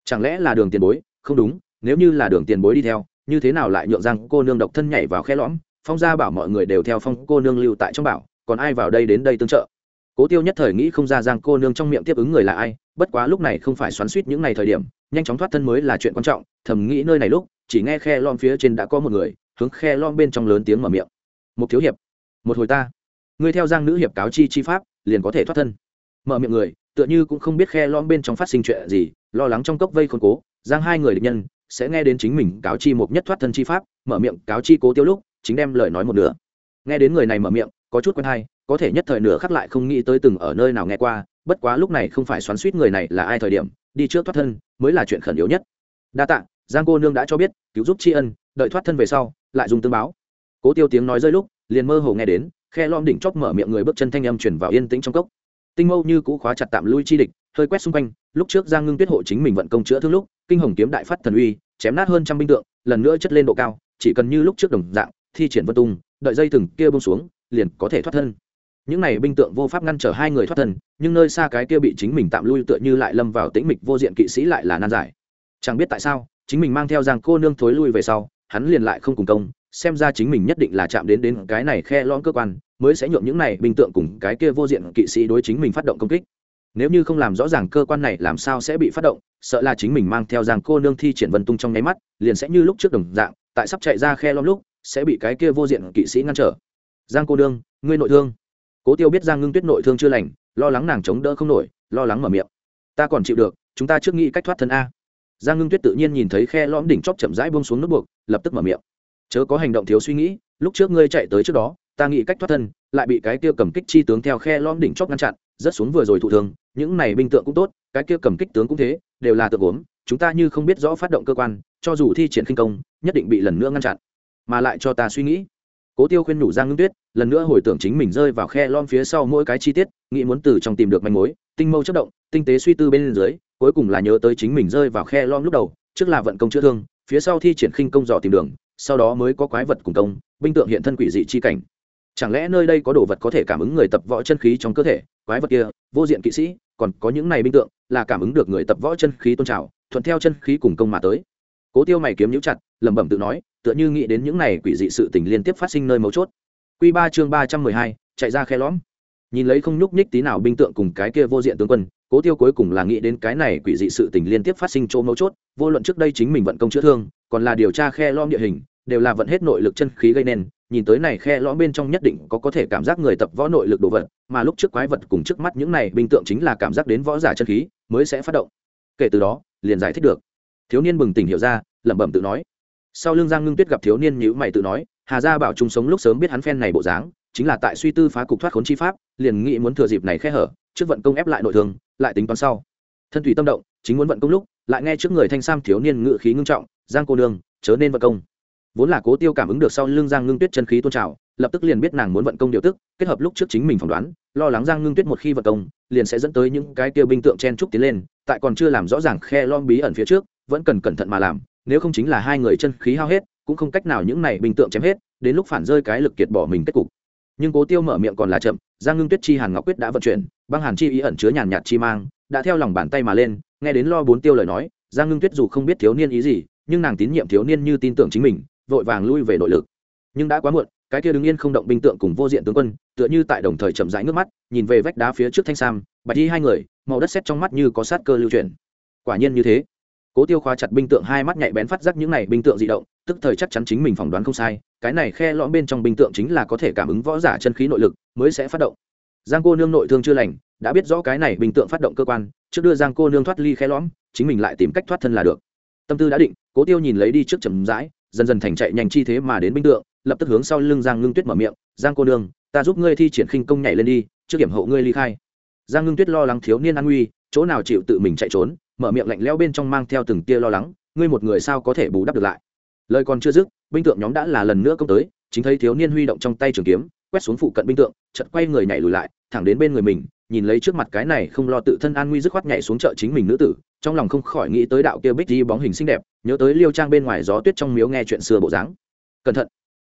Chẳng lẽ là đường tiền bối? Không đúng, nếu như là đường tiền bối đi theo như thế nào lại nhượng rằng cô nương độc thân nhảy vào khe lõm, phong gia bảo mọi người đều theo phong cô nương lưu tại trong bảo, còn ai vào đây đến đây tương trợ? Cố tiêu nhất thời nghĩ không ra giang cô nương trong miệng tiếp ứng người là ai, bất quá lúc này không phải xoắn suýt những ngày thời điểm, nhanh chóng thoát thân mới là chuyện quan trọng, thầm nghĩ nơi này lúc, chỉ nghe khe lom phía trên đã có một người, hướng khe lom bên trong lớn tiếng mở miệng. Một thiếu hiệp, một hồi ta. Ngươi theo giang nữ hiệp cáo chi chi pháp, liền có thể thoát thân. Mở miệng người, tựa như cũng không biết khe lom bên trong phát sinh chuyện gì, lo lắng trong cốc vây khôn cố, giang hai người địch nhân sẽ nghe đến chính mình cáo chi một nhất thoát thân chi pháp, mở miệng cáo chi cố tiêu lúc, chính đem lời nói một nửa. Nghe đến người này mở miệng, có chút quen hay, có thể nhất thời nửa khắc lại không nghĩ tới từng ở nơi nào nghe qua, bất quá lúc này không phải xoắn suýt người này là ai thời điểm, đi trước thoát thân mới là chuyện khẩn yếu nhất. Đa tạ, giang cô nương đã cho biết, cứu giúp tri ân, đợi thoát thân về sau, lại dùng tương báo. Cố tiêu tiếng nói rơi lúc, liền mơ hồ nghe đến, khe lom đỉnh chóp mở miệng người bước chân thanh âm chuyển vào yên tĩnh trong cốc. Tinh mâu như cũ khóa chặt tạm lui chi địch, hơi quét xung quanh, lúc trước giang ngưng tuyết hộ chính mình vận công chữa thương lúc kinh hồng kiếm đại phát thần uy, chém nát hơn trăm binh tượng, lần nữa chất lên độ cao, chỉ cần như lúc trước đồng dạng, thi triển vân tung, đợi dây thừng kia bông xuống, liền có thể thoát thân. Những này binh tượng vô pháp ngăn trở hai người thoát thân, nhưng nơi xa cái kia bị chính mình tạm lui tựa như lại lâm vào tĩnh mịch vô diện kỵ sĩ lại là nan giải. Chẳng biết tại sao, chính mình mang theo rằng cô nương thối lui về sau, hắn liền lại không cùng công, xem ra chính mình nhất định là chạm đến đến cái này khe lõm cơ quan, mới sẽ nhuộm những này binh tượng cùng cái kia vô diện kỵ sĩ đối chính mình phát động công kích nếu như không làm rõ ràng cơ quan này làm sao sẽ bị phát động, sợ là chính mình mang theo giang cô nương thi triển vân tung trong nháy mắt, liền sẽ như lúc trước đồng dạng, tại sắp chạy ra khe lõm lúc, sẽ bị cái kia vô diện kỵ sĩ ngăn trở. Giang cô nương, ngươi nội thương. Cố tiêu biết giang ngưng tuyết nội thương chưa lành, lo lắng nàng chống đỡ không nổi, lo lắng mở miệng. Ta còn chịu được, chúng ta trước nghĩ cách thoát thân a. Giang ngưng tuyết tự nhiên nhìn thấy khe lõm đỉnh chóp chậm rãi buông xuống nước buộc, lập tức mở miệng. Chớ có hành động thiếu suy nghĩ, lúc trước ngươi chạy tới trước đó, ta nghĩ cách thoát thân, lại bị cái kia cầm kích chi tướng theo khe lõm đỉnh chóp ngăn chặn rất xuống vừa rồi thụ thương những này binh tượng cũng tốt, cái kia cầm kích tướng cũng thế, đều là tượng gốm, chúng ta như không biết rõ phát động cơ quan, cho dù thi triển khinh công, nhất định bị lần nữa ngăn chặn. Mà lại cho ta suy nghĩ. Cố tiêu khuyên nhủ giang ngưng tuyết, lần nữa hồi tưởng chính mình rơi vào khe lom phía sau mỗi cái chi tiết, nghĩ muốn từ trong tìm được manh mối, tinh mâu chất động, tinh tế suy tư bên dưới, cuối cùng là nhớ tới chính mình rơi vào khe lom lúc đầu, trước là vận công chữa thương, phía sau thi triển khinh công dò tìm đường, sau đó mới có quái vật cùng công, binh tượng hiện thân quỷ dị chi cảnh chẳng lẽ nơi đây có đồ vật có thể cảm ứng người tập võ chân khí trong cơ thể? Quái vật kia, vô diện kỵ sĩ, còn có những này binh tượng, là cảm ứng được người tập võ chân khí tôn trào, thuận theo chân khí cùng công mà tới. Cố tiêu mày kiếm nhũ chặt, lẩm bẩm tự nói, tựa như nghĩ đến những này quỷ dị sự tình liên tiếp phát sinh nơi mấu chốt. Q ba chương ba trăm mười hai, chạy ra khe lõm. Nhìn lấy không nhúc nhích tí nào binh tượng cùng cái kia vô diện tướng quân, cố tiêu cuối cùng là nghĩ đến cái này quỷ dị sự tình liên tiếp phát sinh chỗ mấu chốt, vô luận trước đây chính mình vận công chữa thương, còn là điều tra khe lõm địa hình, đều là vận hết nội lực chân khí gây nên nhìn tới này khe lõm bên trong nhất định có có thể cảm giác người tập võ nội lực đồ vật, mà lúc trước quái vật cùng trước mắt những này bình tượng chính là cảm giác đến võ giả chân khí mới sẽ phát động. Kể từ đó, liền giải thích được. Thiếu niên bừng tỉnh hiểu ra, lẩm bẩm tự nói. Sau lưng giang ngưng tuyết gặp thiếu niên nhữ mày tự nói, hà gia bảo chúng sống lúc sớm biết hắn phen này bộ dáng, chính là tại suy tư phá cục thoát khốn chi pháp, liền nghĩ muốn thừa dịp này khe hở, trước vận công ép lại nội thương, lại tính toán sau. Thân thủy tâm động, chính muốn vận công lúc, lại nghe trước người thanh sam thiếu niên ngự khí ngưng trọng, giang cô nương, chớ nên vận công vốn là cố tiêu cảm ứng được sau lưng giang ngưng tuyết chân khí tôn trào, lập tức liền biết nàng muốn vận công điều tức, kết hợp lúc trước chính mình phỏng đoán, lo lắng giang ngưng tuyết một khi vận công, liền sẽ dẫn tới những cái tiêu binh tượng chen trúc tiến lên, tại còn chưa làm rõ ràng khe lom bí ẩn phía trước, vẫn cần cẩn thận mà làm, nếu không chính là hai người chân khí hao hết, cũng không cách nào những này bình tượng chém hết, đến lúc phản rơi cái lực kiệt bỏ mình kết cục. Nhưng cố tiêu mở miệng còn là chậm, giang ngưng tuyết chi hàn ngọc quyết đã vận chuyển, băng hàn chi ý ẩn chứa nhàn nhạt chi mang, đã theo lòng bàn tay mà lên, nghe đến lo bốn tiêu lời nói, giang ngưng tuyết dù không biết thiếu niên ý gì, nhưng nàng tín nhiệm thiếu niên như tin tưởng chính mình vội vàng lui về nội lực. Nhưng đã quá muộn, cái kia đứng yên không động binh tượng cùng vô diện tướng quân, tựa như tại đồng thời chậm rãi nước mắt, nhìn về vách đá phía trước thanh sam, bạch đi hai người, màu đất xét trong mắt như có sát cơ lưu chuyển. Quả nhiên như thế. Cố tiêu khóa chặt binh tượng hai mắt nhạy bén phát giác những này binh tượng di động, tức thời chắc chắn chính mình phỏng đoán không sai, cái này khe lõm bên trong binh tượng chính là có thể cảm ứng võ giả chân khí nội lực, mới sẽ phát động. Giang cô nương nội thương chưa lành, đã biết rõ cái này binh tượng phát động cơ quan, trước đưa giang cô nương thoát ly khe lõm, chính mình lại tìm cách thoát thân là được. Tâm tư đã định, cố tiêu nhìn lấy đi trước chầm rãi dần dần thành chạy nhanh chi thế mà đến binh tượng, lập tức hướng sau lưng giang ngưng tuyết mở miệng, giang cô nương, ta giúp ngươi thi triển khinh công nhảy lên đi, trước điểm hậu ngươi ly khai. Giang ngưng tuyết lo lắng thiếu niên an nguy, chỗ nào chịu tự mình chạy trốn, mở miệng lạnh lẽo bên trong mang theo từng tia lo lắng, ngươi một người sao có thể bù đắp được lại? Lời còn chưa dứt, binh tượng nhóm đã là lần nữa công tới, chính thấy thiếu niên huy động trong tay trường kiếm, quét xuống phụ cận binh tượng, chợt quay người nhảy lùi lại, thẳng đến bên người mình nhìn lấy trước mặt cái này không lo tự thân an nguy dứt khoát nhảy xuống chợ chính mình nữ tử, trong lòng không khỏi nghĩ tới đạo kia bích đi bóng hình xinh đẹp, nhớ tới liêu trang bên ngoài gió tuyết trong miếu nghe chuyện xưa bộ dáng. Cẩn thận!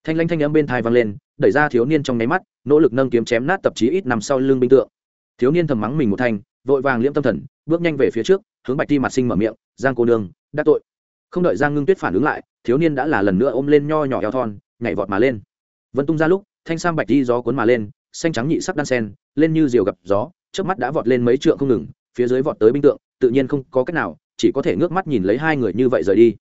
Thanh lanh thanh âm bên thai vang lên, đẩy ra thiếu niên trong nháy mắt, nỗ lực nâng kiếm chém nát tập chí ít nằm sau lưng binh tượng. Thiếu niên thầm mắng mình một thanh, vội vàng liễm tâm thần, bước nhanh về phía trước, hướng bạch ti mặt sinh mở miệng, giang cô nương đắc tội. Không đợi giang ngưng tuyết phản ứng lại, thiếu niên đã là lần nữa ôm lên nho nhỏ eo thon, nhảy vọt mà lên. Vân tung ra lúc, thanh sam bạch ti gió cuốn mà lên xanh trắng nhị sắc đan sen, lên như diều gặp gió trước mắt đã vọt lên mấy trượng không ngừng, phía dưới vọt tới binh tượng, tự nhiên không có cách nào, chỉ có thể ngước mắt nhìn lấy hai người như vậy rời đi.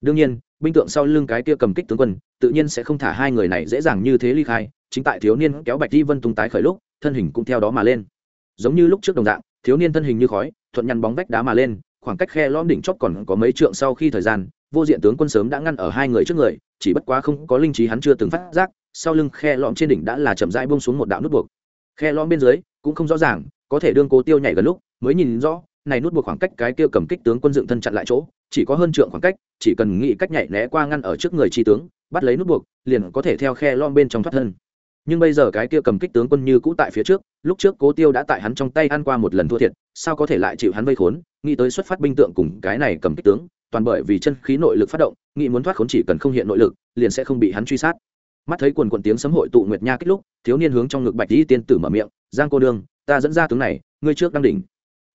Đương nhiên, binh tượng sau lưng cái kia cầm kích tướng quân, tự nhiên sẽ không thả hai người này dễ dàng như thế ly khai, chính tại thiếu niên kéo bạch di vân tung tái khởi lúc, thân hình cũng theo đó mà lên. Giống như lúc trước đồng dạng, thiếu niên thân hình như khói, thuận nhăn bóng vách đá mà lên, khoảng cách khe lõm đỉnh chót còn có mấy trượng sau khi thời gian, vô diện tướng quân sớm đã ngăn ở hai người trước người, chỉ bất quá không có linh trí hắn chưa từng phát giác sau lưng khe lõm trên đỉnh đã là chậm rãi bông xuống một đạo nút buộc. Khe lõm bên dưới cũng không rõ ràng, có thể đương cố tiêu nhảy gần lúc, mới nhìn rõ, này nút buộc khoảng cách cái kia cầm kích tướng quân dựng thân chặn lại chỗ, chỉ có hơn trượng khoảng cách, chỉ cần nghĩ cách nhảy né qua ngăn ở trước người tri tướng, bắt lấy nút buộc, liền có thể theo khe lõm bên trong thoát thân. Nhưng bây giờ cái kia cầm kích tướng quân như cũ tại phía trước, lúc trước cố tiêu đã tại hắn trong tay ăn qua một lần thua thiệt, sao có thể lại chịu hắn vây khốn, nghĩ tới xuất phát binh tượng cùng cái này cầm kích tướng, toàn bởi vì chân khí nội lực phát động, nghĩ muốn thoát khốn chỉ cần không hiện nội lực, liền sẽ không bị hắn truy sát mắt thấy quần quần tiếng sấm hội tụ nguyệt nha kích lúc, thiếu niên hướng trong ngực bạch di tiên tử mở miệng, giang cô đương ta dẫn ra tướng này, ngươi trước đang đỉnh.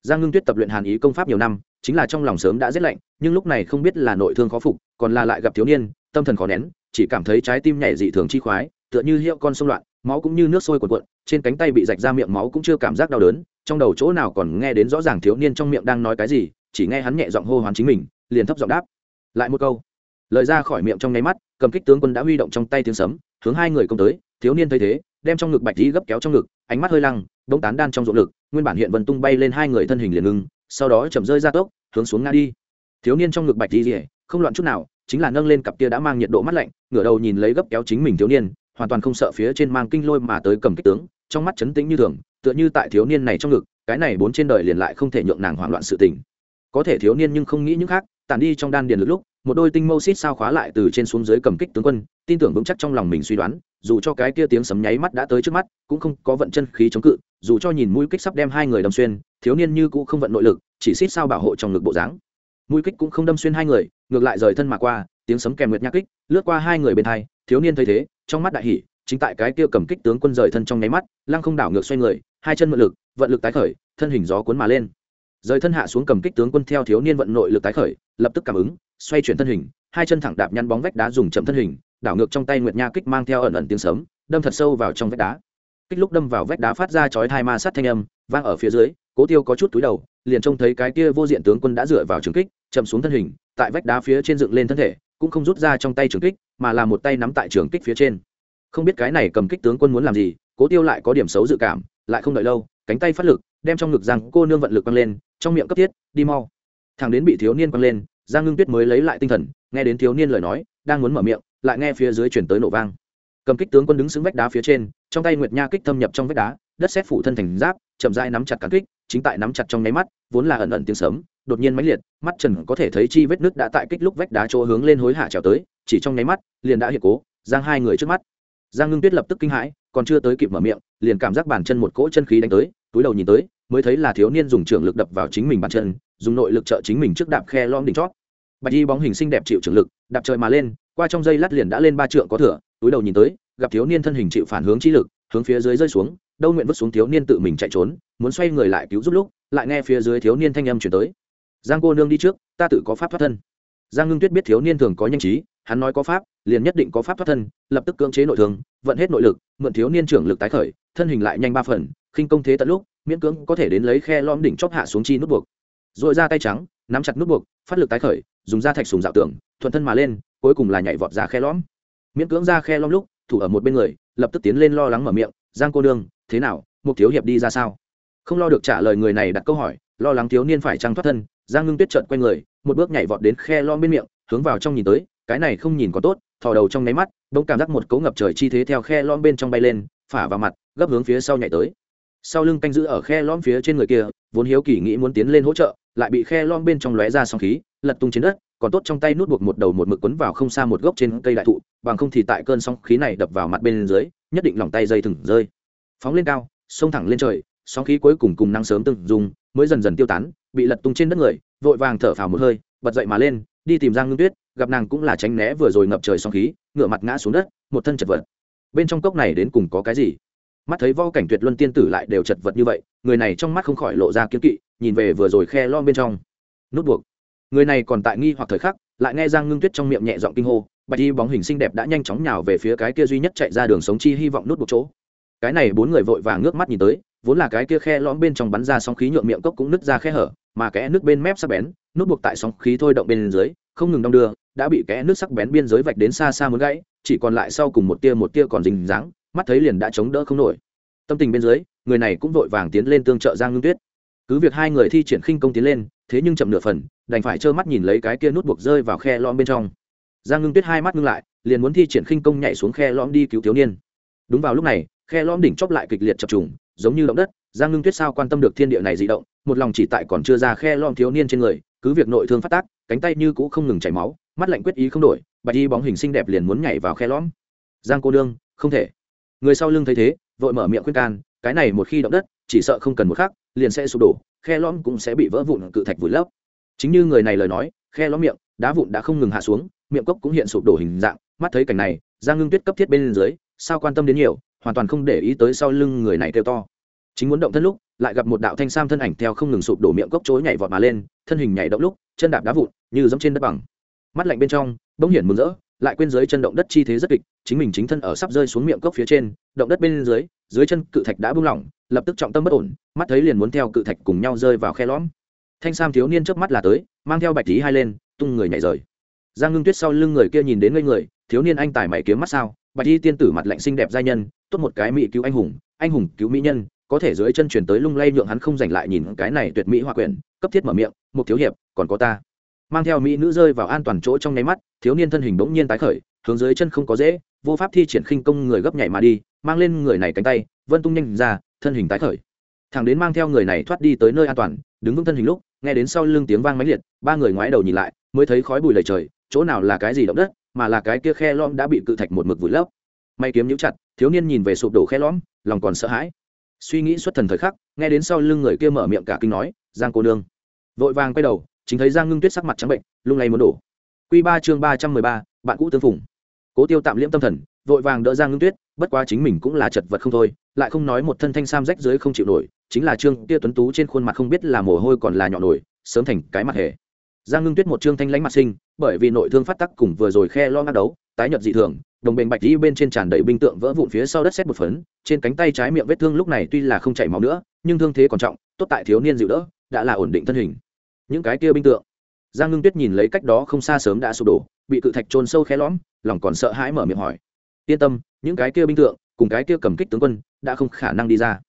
Giang ngưng tuyết tập luyện hàn ý công pháp nhiều năm, chính là trong lòng sớm đã rét lạnh, nhưng lúc này không biết là nội thương khó phục, còn là lại gặp thiếu niên, tâm thần khó nén, chỉ cảm thấy trái tim nhảy dị thường chi khoái, tựa như hiệu con sông loạn, máu cũng như nước sôi cuộn cuộn, trên cánh tay bị rạch ra miệng máu cũng chưa cảm giác đau đớn, trong đầu chỗ nào còn nghe đến rõ ràng thiếu niên trong miệng đang nói cái gì, chỉ nghe hắn nhẹ giọng hô hoán chính mình, liền thấp giọng đáp. Lại một câu. Lời ra khỏi miệng trong nháy mắt, cầm kích tướng quân đã huy động trong tay tiếng sấm hướng hai người công tới, thiếu niên thấy thế, đem trong ngực bạch dĩ gấp kéo trong ngực, ánh mắt hơi lăng, bỗng tán đan trong ruộng lực, nguyên bản hiện vân tung bay lên hai người thân hình liền ngưng, sau đó chậm rơi ra tốc, hướng xuống ngã đi. Thiếu niên trong ngực bạch dĩ không loạn chút nào, chính là nâng lên cặp kia đã mang nhiệt độ mắt lạnh, ngửa đầu nhìn lấy gấp kéo chính mình thiếu niên, hoàn toàn không sợ phía trên mang kinh lôi mà tới cầm kích tướng, trong mắt chấn tĩnh như thường, tựa như tại thiếu niên này trong ngực, cái này bốn trên đời liền lại không thể nhượng nàng hoảng loạn sự tình. Có thể thiếu niên nhưng không nghĩ những khác tản đi trong đan điền lực lúc, một đôi tinh mâu xít sao khóa lại từ trên xuống dưới cầm kích tướng quân, tin tưởng vững chắc trong lòng mình suy đoán, dù cho cái kia tiếng sấm nháy mắt đã tới trước mắt, cũng không có vận chân khí chống cự, dù cho nhìn mũi kích sắp đem hai người đâm xuyên, thiếu niên như cũ không vận nội lực, chỉ xít sao bảo hộ trong ngực bộ dáng. Mũi kích cũng không đâm xuyên hai người, ngược lại rời thân mà qua, tiếng sấm kèm nguyệt nhạc kích, lướt qua hai người bên hai, thiếu niên thấy thế, trong mắt đại hỉ, chính tại cái kia cầm kích tướng quân rời thân trong nháy mắt, lăng không đảo ngược xoay người, hai chân mượn lực, vận lực tái khởi, thân hình gió cuốn mà lên rời thân hạ xuống cầm kích tướng quân theo thiếu niên vận nội lực tái khởi, lập tức cảm ứng, xoay chuyển thân hình, hai chân thẳng đạp nhăn bóng vách đá dùng chậm thân hình, đảo ngược trong tay nguyệt nha kích mang theo ẩn ẩn tiếng sấm, đâm thật sâu vào trong vách đá. Kích lúc đâm vào vách đá phát ra chói thai ma sát thanh âm, vang ở phía dưới, cố tiêu có chút túi đầu, liền trông thấy cái kia vô diện tướng quân đã dựa vào trường kích, chậm xuống thân hình, tại vách đá phía trên dựng lên thân thể, cũng không rút ra trong tay trường kích, mà là một tay nắm tại trường kích phía trên. Không biết cái này cầm kích tướng quân muốn làm gì, cố tiêu lại có điểm xấu dự cảm, lại không đợi lâu, cánh tay phát lực đem trong ngực giang cô nương vận lực quăng lên, trong miệng cấp thiết, đi mau. Thằng đến bị thiếu niên quăng lên, giang ngưng tuyết mới lấy lại tinh thần, nghe đến thiếu niên lời nói, đang muốn mở miệng, lại nghe phía dưới chuyển tới nổ vang. Cầm kích tướng quân đứng xứng vách đá phía trên, trong tay nguyệt nha kích thâm nhập trong vách đá, đất xét phủ thân thành giáp, chậm dai nắm chặt cán kích, chính tại nắm chặt trong nháy mắt, vốn là ẩn ẩn tiếng sấm, đột nhiên mãnh liệt, mắt trần có thể thấy chi vết nước đã tại kích lúc vách đá chỗ hướng lên hối hạ trèo tới, chỉ trong nháy mắt, liền đã hiện cố, giang hai người trước mắt. Giang ngưng tuyết lập tức kinh hãi, còn chưa tới kịp mở miệng, liền cảm giác bàn chân một cỗ chân khí đánh tới, túi đầu nhìn tới mới thấy là thiếu niên dùng trường lực đập vào chính mình bàn chân, dùng nội lực trợ chính mình trước đạp khe lom đỉnh chót. Bạch y bóng hình xinh đẹp chịu trường lực, đạp trời mà lên, qua trong dây lát liền đã lên ba trượng có thửa, túi đầu nhìn tới, gặp thiếu niên thân hình chịu phản hướng chi lực, hướng phía dưới rơi xuống, đâu nguyện vứt xuống thiếu niên tự mình chạy trốn, muốn xoay người lại cứu giúp lúc, lại nghe phía dưới thiếu niên thanh âm chuyển tới. Giang cô nương đi trước, ta tự có pháp thoát thân. Giang ngưng tuyết biết thiếu niên thường có nhanh trí, hắn nói có pháp, liền nhất định có pháp thoát thân, lập tức cưỡng chế nội thương, vận hết nội lực, mượn thiếu niên trưởng lực tái khởi, thân hình lại nhanh ba phần, khinh công thế tận lúc miễn cưỡng có thể đến lấy khe lom đỉnh chóp hạ xuống chi nút buộc. Rồi ra tay trắng, nắm chặt nút buộc, phát lực tái khởi, dùng da thạch sùng dạo tưởng thuận thân mà lên, cuối cùng là nhảy vọt ra khe lõm. Miễn cưỡng ra khe lõm lúc, thủ ở một bên người, lập tức tiến lên lo lắng mở miệng, giang cô đương thế nào một thiếu hiệp đi ra sao? Không lo được trả lời người này đặt câu hỏi, lo lắng thiếu niên phải trăng thoát thân, giang ngưng tuyết trợn quay người, một bước nhảy vọt đến khe lõm bên miệng, hướng vào trong nhìn tới, cái này không nhìn có tốt, thò đầu trong nháy mắt, bỗng cảm giác một cấu ngập trời chi thế theo khe lõm bên trong bay lên, phả vào mặt, gấp hướng phía sau nhảy tới sau lưng canh giữ ở khe lõm phía trên người kia, vốn hiếu kỳ nghĩ muốn tiến lên hỗ trợ, lại bị khe lõm bên trong lóe ra sóng khí, lật tung trên đất, còn tốt trong tay nút buộc một đầu một mực quấn vào không xa một gốc trên cây đại thụ, bằng không thì tại cơn sóng khí này đập vào mặt bên dưới, nhất định lòng tay dây thừng rơi. Phóng lên cao, xông thẳng lên trời, sóng khí cuối cùng cùng năng sớm từng dùng, mới dần dần tiêu tán, bị lật tung trên đất người, vội vàng thở phào một hơi, bật dậy mà lên, đi tìm giang ngưng tuyết, gặp nàng cũng là tránh né vừa rồi ngập trời sóng khí ngựa mặt ngã xuống đất, một thân chật vật. Bên trong cốc này đến cùng có cái gì? Mắt thấy võ cảnh tuyệt luân tiên tử lại đều chật vật như vậy, người này trong mắt không khỏi lộ ra kiếm kỵ, nhìn về vừa rồi khe lon bên trong. Nút buộc. Người này còn tại nghi hoặc thời khắc, lại nghe giang ngưng tuyết trong miệng nhẹ giọng kinh hô, bạch y bóng hình xinh đẹp đã nhanh chóng nhào về phía cái kia duy nhất chạy ra đường sống chi hy vọng nút buộc chỗ. Cái này bốn người vội vàng ngước mắt nhìn tới, vốn là cái kia khe lõm bên trong bắn ra sóng khí nhuộm miệng cốc cũng nứt ra khe hở, mà kẽ nước bên mép sắc bén, nút buộc tại sóng khí thôi động bên dưới, không ngừng đong đưa, đã bị kẽ nước sắc bén biên giới vạch đến xa xa muốn gãy, chỉ còn lại sau cùng một tia một tia còn dính dáng mắt thấy liền đã chống đỡ không nổi. Tâm tình bên dưới, người này cũng vội vàng tiến lên tương trợ giang ngưng tuyết. Cứ việc hai người thi triển khinh công tiến lên, thế nhưng chậm nửa phần, đành phải trơ mắt nhìn lấy cái kia nút buộc rơi vào khe lõm bên trong. Giang ngưng tuyết hai mắt ngưng lại, liền muốn thi triển khinh công nhảy xuống khe lõm đi cứu thiếu niên. Đúng vào lúc này, khe lõm đỉnh chóp lại kịch liệt chập trùng, giống như động đất, giang ngưng tuyết sao quan tâm được thiên địa này dị động, một lòng chỉ tại còn chưa ra khe lõm thiếu niên trên người, cứ việc nội thương phát tác, cánh tay như cũ không ngừng chảy máu, mắt lạnh quyết ý không đổi, bạch y bóng hình xinh đẹp liền muốn nhảy vào khe lõm. Giang cô đương không thể người sau lưng thấy thế, vội mở miệng khuyên can, cái này một khi động đất, chỉ sợ không cần một khắc, liền sẽ sụp đổ, khe lõm cũng sẽ bị vỡ vụn, cự thạch vùi lấp. Chính như người này lời nói, khe lõm miệng, đá vụn đã không ngừng hạ xuống, miệng cốc cũng hiện sụp đổ hình dạng, mắt thấy cảnh này, giang ngưng tuyết cấp thiết bên dưới, sao quan tâm đến nhiều, hoàn toàn không để ý tới sau lưng người này kêu to. Chính muốn động thân lúc, lại gặp một đạo thanh sam thân ảnh theo không ngừng sụp đổ miệng cốc chối nhảy vọt mà lên, thân hình nhảy động lúc, chân đạp đá vụn, như giống trên đất bằng. Mắt lạnh bên trong, bỗng hiển mừng rỡ lại quên dưới chân động đất chi thế rất kịch, chính mình chính thân ở sắp rơi xuống miệng cốc phía trên, động đất bên dưới dưới chân cự thạch đã buông lỏng, lập tức trọng tâm bất ổn, mắt thấy liền muốn theo cự thạch cùng nhau rơi vào khe lõm. Thanh sam thiếu niên trước mắt là tới, mang theo bạch tí hai lên, tung người nhảy rời. Giang ngưng tuyết sau lưng người kia nhìn đến ngây người, thiếu niên anh tài mày kiếm mắt sao? Bạch y tiên tử mặt lạnh xinh đẹp giai nhân, tốt một cái mỹ cứu anh hùng anh hùng cứu mỹ nhân, có thể dưới chân chuyển tới lung lay nhượng hắn không giành lại nhìn cái này tuyệt mỹ hoa quyển, cấp thiết mở miệng một thiếu hiệp, còn có ta mang theo mỹ nữ rơi vào an toàn chỗ trong nháy mắt, thiếu niên thân hình bỗng nhiên tái khởi, hướng dưới chân không có dễ, vô pháp thi triển khinh công người gấp nhảy mà đi, mang lên người này cánh tay, vân tung nhanh ra, thân hình tái khởi. Thằng đến mang theo người này thoát đi tới nơi an toàn, đứng vững thân hình lúc, nghe đến sau lưng tiếng vang mãnh liệt, ba người ngoái đầu nhìn lại, mới thấy khói bụi lầy trời, chỗ nào là cái gì động đất, mà là cái kia khe lõm đã bị cự thạch một mực vùi lấp. May kiếm nhũ chặt, thiếu niên nhìn về sụp đổ khe lõm, lòng còn sợ hãi. Suy nghĩ xuất thần thời khắc, nghe đến sau lưng người kia mở miệng cả kinh nói, giang cô nương. Vội vàng quay đầu chính thấy giang ngưng tuyết sắc mặt trắng bệnh, lung lay muốn đổ. Q ba chương ba trăm mười ba, bạn cũ tương phùng. Cố tiêu tạm liễm tâm thần, vội vàng đỡ giang ngưng tuyết, bất quá chính mình cũng là chật vật không thôi, lại không nói một thân thanh sam rách dưới không chịu nổi, chính là trương tia tuấn tú trên khuôn mặt không biết là mồ hôi còn là nhỏ nổi, sớm thành cái mặt hề. Giang ngưng tuyết một trương thanh lãnh mặt sinh bởi vì nội thương phát tắc cùng vừa rồi khe lo ngắt đấu, tái nhợt dị thường, đồng bền bạch đi bên trên tràn đầy binh tượng vỡ vụn phía sau đất xét một phấn, trên cánh tay trái miệng vết thương lúc này tuy là không chảy máu nữa, nhưng thương thế còn trọng, tốt tại thiếu niên dịu đỡ, đã là ổn định thân hình những cái kia binh tượng. Giang ngưng tuyết nhìn lấy cách đó không xa sớm đã sụp đổ, bị cự thạch trôn sâu khe lõm, lòng còn sợ hãi mở miệng hỏi. Yên tâm, những cái kia binh tượng, cùng cái kia cầm kích tướng quân, đã không khả năng đi ra.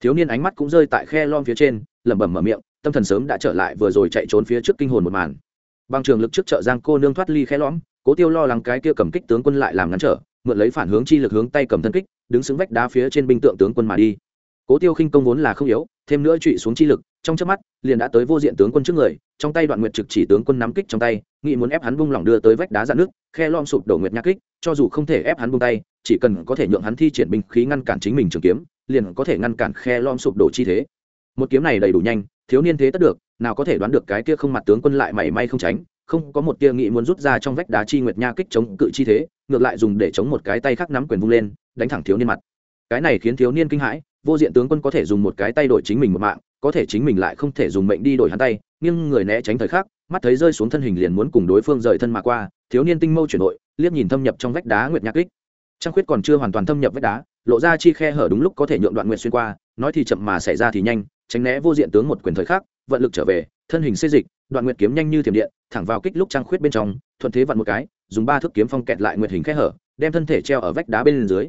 Thiếu niên ánh mắt cũng rơi tại khe lom phía trên, lẩm bẩm mở miệng, tâm thần sớm đã trở lại vừa rồi chạy trốn phía trước kinh hồn một màn. Bằng trường lực trước chợ giang cô nương thoát ly khe lõm, cố tiêu lo lắng cái kia cầm kích tướng quân lại làm ngắn trở, mượn lấy phản hướng chi lực hướng tay cầm thân kích, đứng xứng vách đá phía trên binh tượng tướng quân mà đi. Cố tiêu khinh công vốn là không yếu thêm nữa trụy xuống chi lực, trong chớp mắt, liền đã tới vô diện tướng quân trước người, trong tay đoạn nguyệt trực chỉ tướng quân nắm kích trong tay nghị muốn ép hắn bung lỏng đưa tới vách đá dạn nước, khe lom sụp đổ nguyệt nhạc kích, cho dù không thể ép hắn bung tay, chỉ cần có thể nhượng hắn thi triển binh khí ngăn cản chính mình trường kiếm, liền có thể ngăn cản khe lom sụp đổ chi thế. Một kiếm này đầy đủ nhanh, thiếu niên thế tất được, nào có thể đoán được cái kia không mặt tướng quân lại mảy may không tránh, không có một tia nghị muốn rút ra trong vách đá chi nguyệt nha kích chống cự chi thế, ngược lại dùng để chống một cái tay khác nắm quyền vung lên, đánh thẳng thiếu niên mặt. Cái này khiến thiếu niên kinh hãi vô diện tướng quân có thể dùng một cái tay đổi chính mình một mạng, có thể chính mình lại không thể dùng mệnh đi đổi hắn tay, nhưng người né tránh thời khắc, mắt thấy rơi xuống thân hình liền muốn cùng đối phương rời thân mà qua, thiếu niên tinh mâu chuyển nội liếc nhìn thâm nhập trong vách đá nguyệt nhạc kích. Trang khuyết còn chưa hoàn toàn thâm nhập vách đá, lộ ra chi khe hở đúng lúc có thể nhượng đoạn nguyệt xuyên qua, nói thì chậm mà xảy ra thì nhanh, tránh né vô diện tướng một quyền thời khắc, vận lực trở về, thân hình xê dịch, đoạn nguyệt kiếm nhanh như thiểm điện, thẳng vào kích lúc trang khuyết bên trong, thuận thế vặn một cái, dùng ba thước kiếm phong kẹt lại nguyệt hình khe hở, đem thân thể treo ở vách đá bên dưới.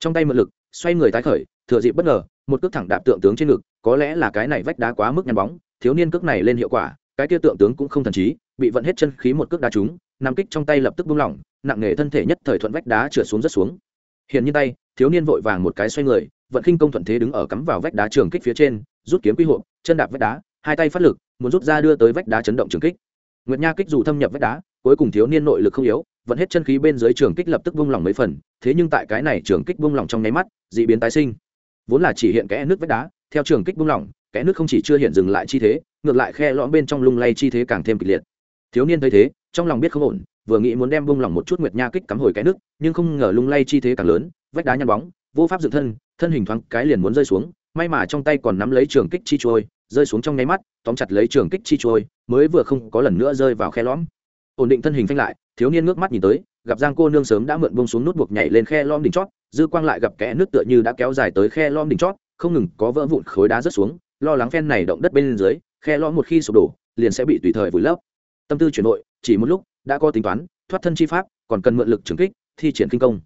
Trong tay mượn lực, xoay người tái khởi thừa dịp bất ngờ, một cước thẳng đạp tượng tướng trên ngực, có lẽ là cái này vách đá quá mức nhăn bóng, thiếu niên cước này lên hiệu quả, cái kia tượng tướng cũng không thần trí, bị vận hết chân khí một cước đá trúng nằm kích trong tay lập tức buông lỏng, nặng nghề thân thể nhất thời thuận vách đá trượt xuống rất xuống. Hiện như tay, thiếu niên vội vàng một cái xoay người, vận khinh công thuận thế đứng ở cắm vào vách đá trường kích phía trên, rút kiếm quy hộ, chân đạp vách đá, hai tay phát lực, muốn rút ra đưa tới vách đá chấn động trường kích. Nguyệt nha kích dù thâm nhập vách đá, cuối cùng thiếu niên nội lực không yếu, vận hết chân khí bên dưới trường kích lập tức buông lỏng mấy phần, thế nhưng tại cái này trường kích buông lỏng trong nháy mắt, dị biến tái sinh vốn là chỉ hiện kẽ nước vách đá, theo trường kích bung lỏng, kẽ nước không chỉ chưa hiện dừng lại chi thế, ngược lại khe lõm bên trong lung lay chi thế càng thêm kịch liệt. Thiếu niên thấy thế, trong lòng biết không ổn, vừa nghĩ muốn đem bung lỏng một chút nguyệt nha kích cắm hồi cái nước, nhưng không ngờ lung lay chi thế càng lớn, vách đá nhăn bóng, vô pháp dựng thân thân hình thoáng cái liền muốn rơi xuống, may mà trong tay còn nắm lấy trường kích chi trôi rơi xuống trong nháy mắt, tóm chặt lấy trường kích chi trôi mới vừa không có lần nữa rơi vào khe lõm. Ổn định thân hình phanh lại, thiếu niên ngước mắt nhìn tới gặp giang cô nương sớm đã mượn bông xuống nút buộc nhảy lên khe lom đỉnh chót, dư quang lại gặp kẽ nước tựa như đã kéo dài tới khe lom đỉnh chót, không ngừng có vỡ vụn khối đá rớt xuống, lo lắng phen này động đất bên dưới, khe lom một khi sụp đổ, liền sẽ bị tùy thời vùi lấp. Tâm tư chuyển nội chỉ một lúc, đã có tính toán, thoát thân chi pháp, còn cần mượn lực trường kích, thi triển kinh công.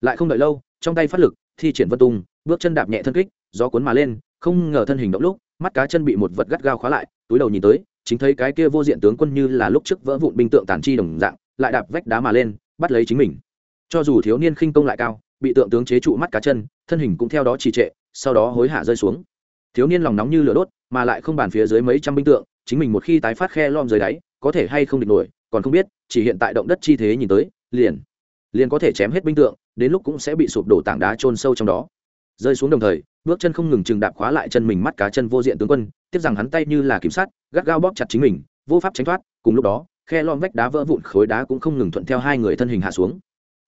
Lại không đợi lâu, trong tay phát lực, thi triển vân tung, bước chân đạp nhẹ thân kích, gió cuốn mà lên, không ngờ thân hình động lúc, mắt cá chân bị một vật gắt gao khóa lại, túi đầu nhìn tới, chính thấy cái kia vô diện tướng quân như là lúc trước vỡ vụn binh tượng tàn chi đồng dạng, lại đạp vách đá mà lên bắt lấy chính mình. Cho dù thiếu niên khinh công lại cao, bị tượng tướng chế trụ mắt cá chân, thân hình cũng theo đó trì trệ, sau đó hối hả rơi xuống. Thiếu niên lòng nóng như lửa đốt, mà lại không bàn phía dưới mấy trăm binh tượng, chính mình một khi tái phát khe lom dưới đáy, có thể hay không địch nổi, còn không biết, chỉ hiện tại động đất chi thế nhìn tới, liền liền có thể chém hết binh tượng, đến lúc cũng sẽ bị sụp đổ tảng đá trôn sâu trong đó. Rơi xuống đồng thời, bước chân không ngừng chừng đạp khóa lại chân mình mắt cá chân vô diện tướng quân tiếp rằng hắn tay như là kiểm sát gắt gao bóp chặt chính mình, vô pháp tránh thoát, cùng lúc đó khe lom vách đá vỡ vụn, khối đá cũng không ngừng thuận theo hai người thân hình hạ xuống.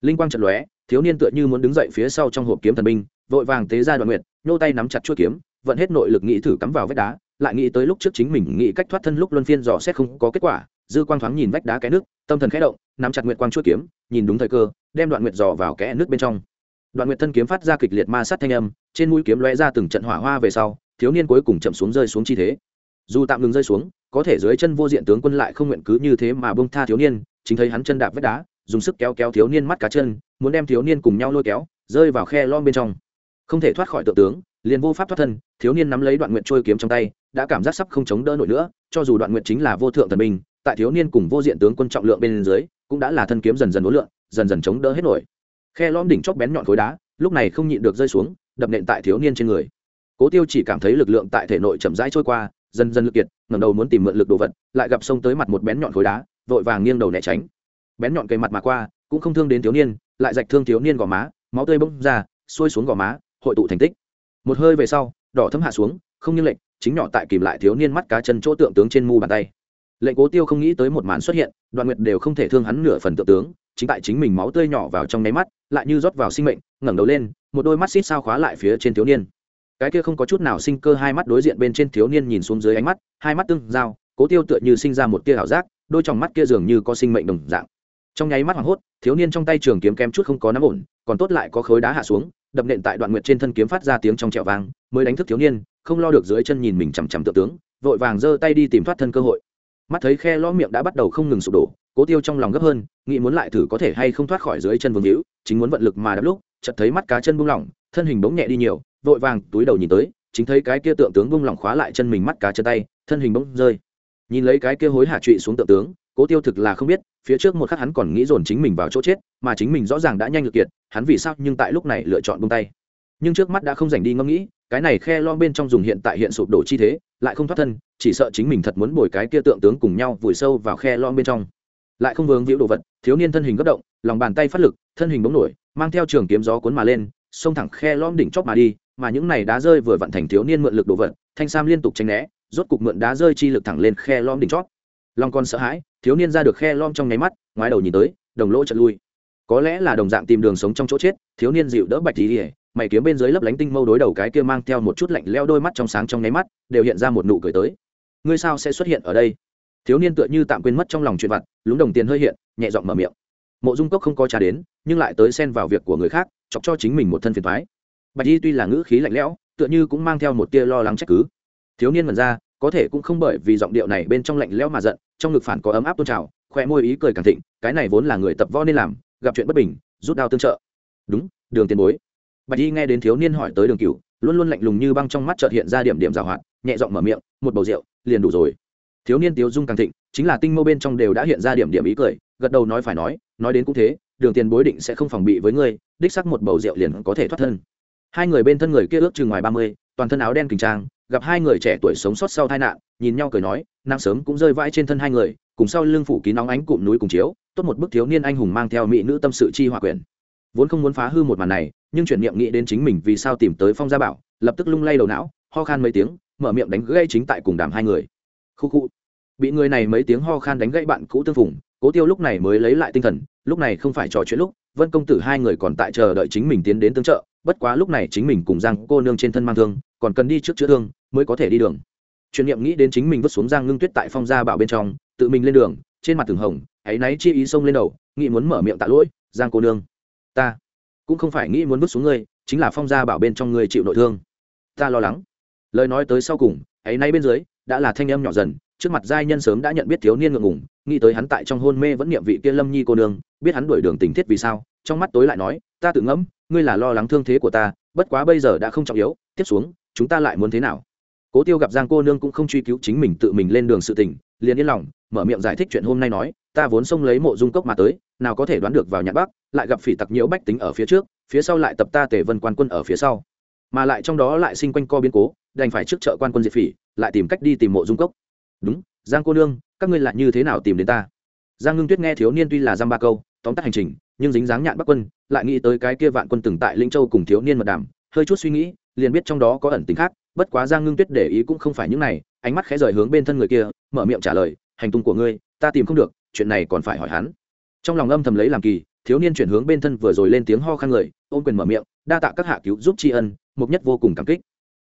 Linh quang trận lóe, thiếu niên tựa như muốn đứng dậy phía sau trong hộp kiếm thần binh, vội vàng tế ra đoạn nguyệt, nhô tay nắm chặt chuôi kiếm, vận hết nội lực nghĩ thử cắm vào vách đá, lại nghĩ tới lúc trước chính mình nghĩ cách thoát thân lúc luân phiên dò xét không có kết quả, dư quang thoáng nhìn vách đá cái nước, tâm thần khẽ động, nắm chặt nguyệt quang chuôi kiếm, nhìn đúng thời cơ, đem đoạn nguyệt dò vào kẽ nước bên trong. Đoạn nguyệt thân kiếm phát ra kịch liệt ma sát thanh âm, trên mũi kiếm lóe ra từng trận hỏa hoa về sau, thiếu niên cuối cùng chậm xuống rơi xuống chi thế. Dù tạm ngừng rơi xuống có thể dưới chân vô diện tướng quân lại không nguyện cứ như thế mà bông tha thiếu niên chính thấy hắn chân đạp vết đá dùng sức kéo kéo thiếu niên mắt cá chân muốn đem thiếu niên cùng nhau lôi kéo rơi vào khe lom bên trong. Không thể thoát khỏi tượng tướng liền vô pháp thoát thân thiếu niên nắm lấy đoạn nguyện trôi kiếm trong tay đã cảm giác sắp không chống đỡ nổi nữa cho dù đoạn nguyện chính là vô thượng thần minh, tại thiếu niên cùng vô diện tướng quân trọng lượng bên dưới cũng đã là thân kiếm dần dần đối lượng dần dần chống đỡ hết nổi. Khe lom đỉnh chóp bén nhọn khối đá lúc này không nhịn được rơi xuống đập nện tại thiếu niên trên người. Cố tiêu chỉ cảm thấy lực lượng tại thể nội chậm rãi trôi qua dần dần lực kiệt, ngẩng đầu muốn tìm mượn lực đồ vật, lại gặp sông tới mặt một bén nhọn khối đá, vội vàng nghiêng đầu né tránh. Bén nhọn cây mặt mà qua, cũng không thương đến thiếu niên, lại rạch thương thiếu niên gò má, máu tươi bông ra, xuôi xuống gò má, hội tụ thành tích. Một hơi về sau, đỏ thấm hạ xuống, không như lệnh, chính nhỏ tại kìm lại thiếu niên mắt cá chân chỗ tượng tướng trên mu bàn tay. Lệnh cố tiêu không nghĩ tới một màn xuất hiện, đoạn nguyệt đều không thể thương hắn nửa phần tượng tướng, chính tại chính mình máu tươi nhỏ vào trong nháy mắt, lại như rót vào sinh mệnh, ngẩng đầu lên, một đôi mắt xít sao khóa lại phía trên thiếu niên cái kia không có chút nào sinh cơ, hai mắt đối diện bên trên thiếu niên nhìn xuống dưới ánh mắt, hai mắt tương giao, cố tiêu tựa như sinh ra một tia ảo giác, đôi trong mắt kia dường như có sinh mệnh đồng dạng. Trong nháy mắt hoảng hốt, thiếu niên trong tay trường kiếm kem chút không có nắm ổn, còn tốt lại có khối đá hạ xuống, đập nện tại đoạn nguyệt trên thân kiếm phát ra tiếng trong trẹo vang, mới đánh thức thiếu niên, không lo được dưới chân nhìn mình chằm chằm tự tướng, vội vàng giơ tay đi tìm thoát thân cơ hội. Mắt thấy khe lõ miệng đã bắt đầu không ngừng sụp đổ, cố tiêu trong lòng gấp hơn, nghĩ muốn lại thử có thể hay không thoát khỏi dưới chân vương hữu, chính muốn vận lực mà đắp lúc, chợt thấy mắt cá chân buông lỏng, thân hình bỗng nhẹ đi nhiều vội vàng túi đầu nhìn tới, chính thấy cái kia tượng tướng bung lỏng khóa lại chân mình mắt cá chân tay, thân hình bỗng rơi. Nhìn lấy cái kia hối hả trụy xuống tượng tướng, cố tiêu thực là không biết, phía trước một khắc hắn còn nghĩ dồn chính mình vào chỗ chết, mà chính mình rõ ràng đã nhanh được kiệt, hắn vì sao nhưng tại lúc này lựa chọn bung tay. Nhưng trước mắt đã không dành đi ngẫm nghĩ, cái này khe lo bên trong dùng hiện tại hiện sụp đổ chi thế, lại không thoát thân, chỉ sợ chính mình thật muốn bồi cái kia tượng tướng cùng nhau vùi sâu vào khe lo bên trong. Lại không vướng víu đồ vật, thiếu niên thân hình gấp động, lòng bàn tay phát lực, thân hình bóng nổi, mang theo trường kiếm gió cuốn mà lên, xông thẳng khe lom đỉnh chóp mà đi mà những này đá rơi vừa vận thành thiếu niên mượn lực đồ vật, thanh sam liên tục tránh né, rốt cục mượn đá rơi chi lực thẳng lên khe lom đỉnh chót. Long con sợ hãi, thiếu niên ra được khe lom trong nháy mắt, ngoái đầu nhìn tới, đồng lỗ chật lui. Có lẽ là đồng dạng tìm đường sống trong chỗ chết, thiếu niên dịu đỡ bạch tí mày kiếm bên dưới lấp lánh tinh mâu đối đầu cái kia mang theo một chút lạnh leo đôi mắt trong sáng trong nháy mắt, đều hiện ra một nụ cười tới. Ngươi sao sẽ xuất hiện ở đây? Thiếu niên tựa như tạm quên mất trong lòng chuyện vặt, lúng đồng tiền hơi hiện, nhẹ giọng mở miệng. Mộ dung cốc không có trả đến, nhưng lại tới xen vào việc của người khác, chọc cho chính mình một thân phiền thoái bạch y tuy là ngữ khí lạnh lẽo, tựa như cũng mang theo một tia lo lắng trách cứ. Thiếu niên mần ra, có thể cũng không bởi vì giọng điệu này bên trong lạnh lẽo mà giận, trong ngực phản có ấm áp tôn trào khoe môi ý cười càng thịnh, cái này vốn là người tập võ nên làm, gặp chuyện bất bình, rút đao tương trợ. Đúng, đường tiền bối. Bạch y nghe đến thiếu niên hỏi tới đường cửu, luôn luôn lạnh lùng như băng trong mắt chợt hiện ra điểm điểm rào hoạt, nhẹ giọng mở miệng, một bầu rượu, liền đủ rồi. Thiếu niên tiếu dung càng thịnh, chính là tinh mâu bên trong đều đã hiện ra điểm điểm ý cười, gật đầu nói phải nói nói đến cũng thế, đường tiền bối định sẽ không phòng bị với ngươi, đích sắc một bầu rượu liền có thể thoát thân hai người bên thân người kia ước chừng ngoài ba mươi, toàn thân áo đen kình trang, gặp hai người trẻ tuổi sống sót sau tai nạn, nhìn nhau cười nói, nắng sớm cũng rơi vãi trên thân hai người, cùng sau lưng phủ kín nóng ánh cụm núi cùng chiếu, tốt một bức thiếu niên anh hùng mang theo mỹ nữ tâm sự chi hòa quyển. Vốn không muốn phá hư một màn này, nhưng chuyển niệm nghĩ đến chính mình vì sao tìm tới phong gia bảo, lập tức lung lay đầu não, ho khan mấy tiếng, mở miệng đánh gãy chính tại cùng đàm hai người. Khu khu. Bị người này mấy tiếng ho khan đánh gãy bạn cũ tương phùng, cố tiêu lúc này mới lấy lại tinh thần, lúc này không phải trò chuyện lúc, vân công tử hai người còn tại chờ đợi chính mình tiến đến tương trợ bất quá lúc này chính mình cùng giang cô nương trên thân mang thương, còn cần đi trước chữa thương mới có thể đi đường. Truyền niệm nghĩ đến chính mình vứt xuống giang ngưng tuyết tại phong gia bảo bên trong, tự mình lên đường, trên mặt tường hồng ấy náy chi ý xông lên đầu, nghĩ muốn mở miệng tạ lỗi, giang cô nương, ta cũng không phải nghĩ muốn vứt xuống ngươi, chính là phong gia bảo bên trong ngươi chịu nội thương. Ta lo lắng. Lời nói tới sau cùng ấy nay bên dưới, đã là thanh âm nhỏ dần, trước mặt giai nhân sớm đã nhận biết thiếu niên ngượng ngùng, nghĩ tới hắn tại trong hôn mê vẫn niệm vị kia lâm nhi cô nương, biết hắn đuổi đường tình thiết vì sao, trong mắt tối lại nói, ta tự ngẫm ngươi là lo lắng thương thế của ta, bất quá bây giờ đã không trọng yếu, tiếp xuống, chúng ta lại muốn thế nào? Cố tiêu gặp giang cô nương cũng không truy cứu chính mình tự mình lên đường sự tình, liền yên lòng, mở miệng giải thích chuyện hôm nay nói, ta vốn xông lấy mộ dung cốc mà tới, nào có thể đoán được vào nhạc bắc, lại gặp phỉ tặc nhiễu bách tính ở phía trước, phía sau lại tập ta tề vân quan quân ở phía sau. Mà lại trong đó lại sinh quanh co biến cố, đành phải trước chợ quan quân diệt phỉ, lại tìm cách đi tìm mộ dung cốc. Đúng, giang cô nương, các ngươi lại như thế nào tìm đến ta? Giang ngưng tuyết nghe thiếu niên tuy là giam ba câu, tóm tắt hành trình nhưng dính dáng nhạn bắc quân, lại nghĩ tới cái kia vạn quân từng tại linh châu cùng thiếu niên mật đàm, hơi chút suy nghĩ, liền biết trong đó có ẩn tính khác, bất quá giang ngưng tuyết để ý cũng không phải những này, ánh mắt khẽ rời hướng bên thân người kia, mở miệng trả lời, hành tung của ngươi, ta tìm không được, chuyện này còn phải hỏi hắn. Trong lòng âm thầm lấy làm kỳ, thiếu niên chuyển hướng bên thân vừa rồi lên tiếng ho khăn người ôm quyền mở miệng, đa tạ các hạ cứu giúp tri ân, mục nhất vô cùng cảm kích.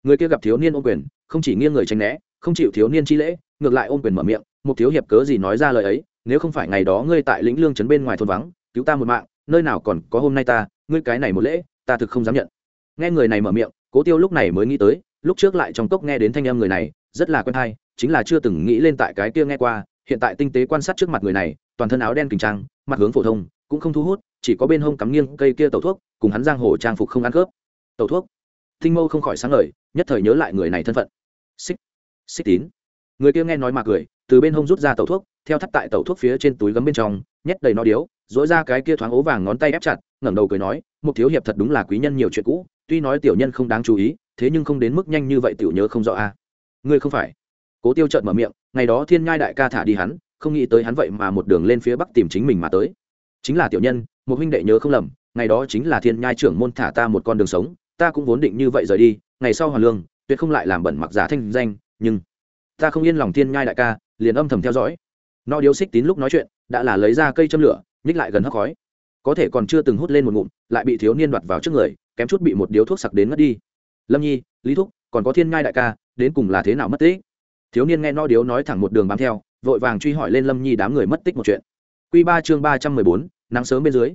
Người kia gặp thiếu niên ôm quyền, không chỉ nghiêng người tranh né, không chịu thiếu niên chi lễ, ngược lại ôm quyền mở miệng một thiếu hiệp cớ gì nói ra lời ấy, nếu không phải ngày đó ngươi tại lĩnh lương trấn bên ngoài thôn vắng cứu ta một mạng, nơi nào còn có hôm nay ta, ngươi cái này một lễ, ta thực không dám nhận. Nghe người này mở miệng, cố tiêu lúc này mới nghĩ tới, lúc trước lại trong cốc nghe đến thanh âm người này, rất là quen hay, chính là chưa từng nghĩ lên tại cái kia nghe qua, hiện tại tinh tế quan sát trước mặt người này, toàn thân áo đen kình trang, mặt hướng phổ thông, cũng không thu hút, chỉ có bên hông cắm nghiêng cây kia tẩu thuốc, cùng hắn giang hồ trang phục không ăn khớp. Tẩu thuốc? Tinh mâu không khỏi sáng lời nhất thời nhớ lại người này thân phận. Xích xích tín. Người kia nghe nói mà cười, từ bên hông rút ra tẩu thuốc theo thắt tại tẩu thuốc phía trên túi gấm bên trong, nhét đầy nó điếu dỗi ra cái kia thoáng ố vàng ngón tay ép chặt, ngẩng đầu cười nói một thiếu hiệp thật đúng là quý nhân nhiều chuyện cũ, tuy nói tiểu nhân không đáng chú ý, thế nhưng không đến mức nhanh như vậy tiểu nhớ không rõ a ngươi không phải. Cố tiêu trợn mở miệng, ngày đó thiên nhai đại ca thả đi hắn, không nghĩ tới hắn vậy mà một đường lên phía bắc tìm chính mình mà tới. Chính là tiểu nhân, một huynh đệ nhớ không lầm, ngày đó chính là thiên nhai trưởng môn thả ta một con đường sống, ta cũng vốn định như vậy rời đi, ngày sau hoàn lương, tuyệt không lại làm bẩn mặc giả thanh danh, nhưng ta không yên lòng thiên nhai đại ca, liền âm thầm theo dõi no điếu xích tín lúc nói chuyện, đã là lấy ra cây châm lửa, nhích lại gần hấp khói. Có thể còn chưa từng hút lên một ngụm, lại bị thiếu niên đoạt vào trước người, kém chút bị một điếu thuốc sặc đến mất đi. Lâm nhi, lý thúc, còn có thiên Ngai đại ca, đến cùng là thế nào mất tích? Thiếu niên nghe no điếu nói thẳng một đường bám theo, vội vàng truy hỏi lên lâm nhi đám người mất tích một chuyện. Q ba chương ba trăm mười bốn, nắng sớm bên dưới.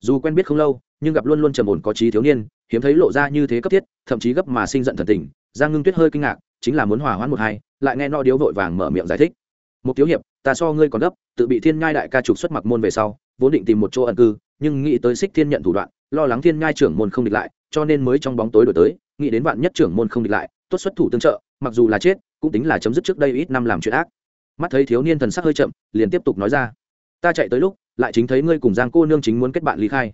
Dù quen biết không lâu, nhưng gặp luôn luôn trầm ổn có trí thiếu niên, hiếm thấy lộ ra như thế cấp thiết, thậm chí gấp mà sinh giận thần tình, giang ngưng tuyết hơi kinh ngạc, chính là muốn hòa hoãn một hai, lại nghe no điếu vội vàng mở miệng giải thích một thiếu hiệp, ta so ngươi còn gấp, tự bị thiên ngai đại ca trục xuất mặc môn về sau, vốn định tìm một chỗ ẩn cư, nhưng nghĩ tới xích thiên nhận thủ đoạn, lo lắng thiên ngai trưởng môn không địch lại, cho nên mới trong bóng tối đổi tới, nghĩ đến vạn nhất trưởng môn không địch lại, tốt xuất thủ tương trợ, mặc dù là chết, cũng tính là chấm dứt trước đây ít năm làm chuyện ác. Mắt thấy thiếu niên thần sắc hơi chậm, liền tiếp tục nói ra. Ta chạy tới lúc, lại chính thấy ngươi cùng giang cô nương chính muốn kết bạn lý khai.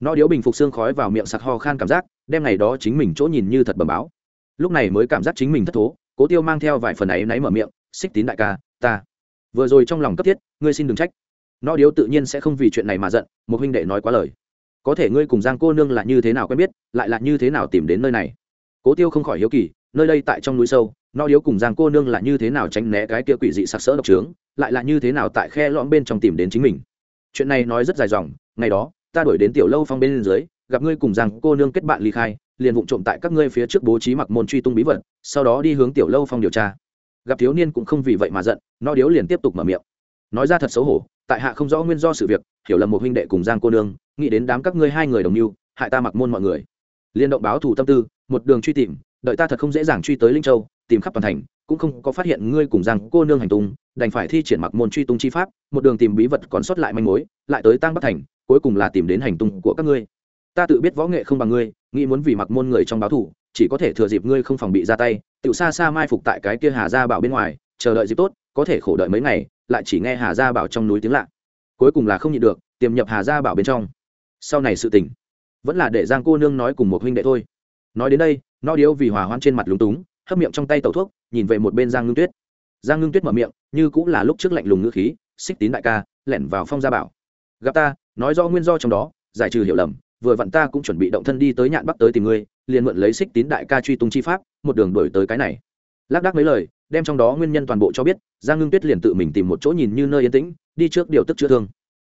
Nó điếu bình phục xương khói vào miệng sặc ho khan cảm giác, đem ngày đó chính mình chỗ nhìn như thật bẩm báo. Lúc này mới cảm giác chính mình thất thố, cố tiêu mang theo vài phần ấy náy mở miệng xích tín đại ca, ta vừa rồi trong lòng cấp thiết, ngươi xin đừng trách. Nó điếu tự nhiên sẽ không vì chuyện này mà giận, một huynh đệ nói quá lời. Có thể ngươi cùng giang cô nương là như thế nào quen biết, lại là như thế nào tìm đến nơi này? Cố tiêu không khỏi hiếu kỳ, nơi đây tại trong núi sâu, nó điếu cùng giang cô nương là như thế nào tránh né cái kia quỷ dị sặc sỡ độc trướng, lại là như thế nào tại khe lõm bên trong tìm đến chính mình? Chuyện này nói rất dài dòng, ngày đó, ta đuổi đến tiểu lâu phong bên dưới, gặp ngươi cùng giang cô nương kết bạn ly khai, liền vụng trộm tại các ngươi phía trước bố trí mặc môn truy tung bí vật, sau đó đi hướng tiểu lâu phong điều tra gặp thiếu niên cũng không vì vậy mà giận, nó điếu liền tiếp tục mở miệng. Nói ra thật xấu hổ, tại hạ không rõ nguyên do sự việc, hiểu lầm một huynh đệ cùng giang cô nương, nghĩ đến đám các ngươi hai người đồng mưu, hại ta mặc môn mọi người. Liên động báo thủ tâm tư, một đường truy tìm, đợi ta thật không dễ dàng truy tới linh châu, tìm khắp toàn thành, cũng không có phát hiện ngươi cùng giang cô nương hành tung, đành phải thi triển mặc môn truy tung chi pháp, một đường tìm bí vật còn sót lại manh mối, lại tới tăng bắc thành, cuối cùng là tìm đến hành tung của các ngươi. Ta tự biết võ nghệ không bằng ngươi, nghĩ muốn vì mặc môn người trong báo thủ chỉ có thể thừa dịp ngươi không phòng bị ra tay tự xa xa mai phục tại cái kia hà gia bảo bên ngoài, chờ đợi dịp tốt, có thể khổ đợi mấy ngày, lại chỉ nghe hà gia bảo trong núi tiếng lạ. Cuối cùng là không nhịn được, tiềm nhập hà gia bảo bên trong. Sau này sự tình, vẫn là để giang cô nương nói cùng một huynh đệ thôi. Nói đến đây no điếu vì hòa hoan trên mặt lúng túng hấp miệng trong tay tẩu thuốc, nhìn về một bên giang ngưng tuyết. Giang ngưng tuyết mở miệng, như cũng là lúc trước lạnh lùng ngữ khí, xích tín đại ca, lẻn vào phong gia bảo. Gặp ta, nói do nguyên do trong đó, giải trừ hiểu lầm, vừa vặn ta cũng chuẩn bị động thân đi tới nhạn bắc tới tìm ngươi liền mượn lấy xích tín đại ca truy tung chi pháp, một đường đổi tới cái này. Lác đác mấy lời, đem trong đó nguyên nhân toàn bộ cho biết, giang ngưng tuyết liền tự mình tìm một chỗ nhìn như nơi yên tĩnh, đi trước điều tức chữa thương.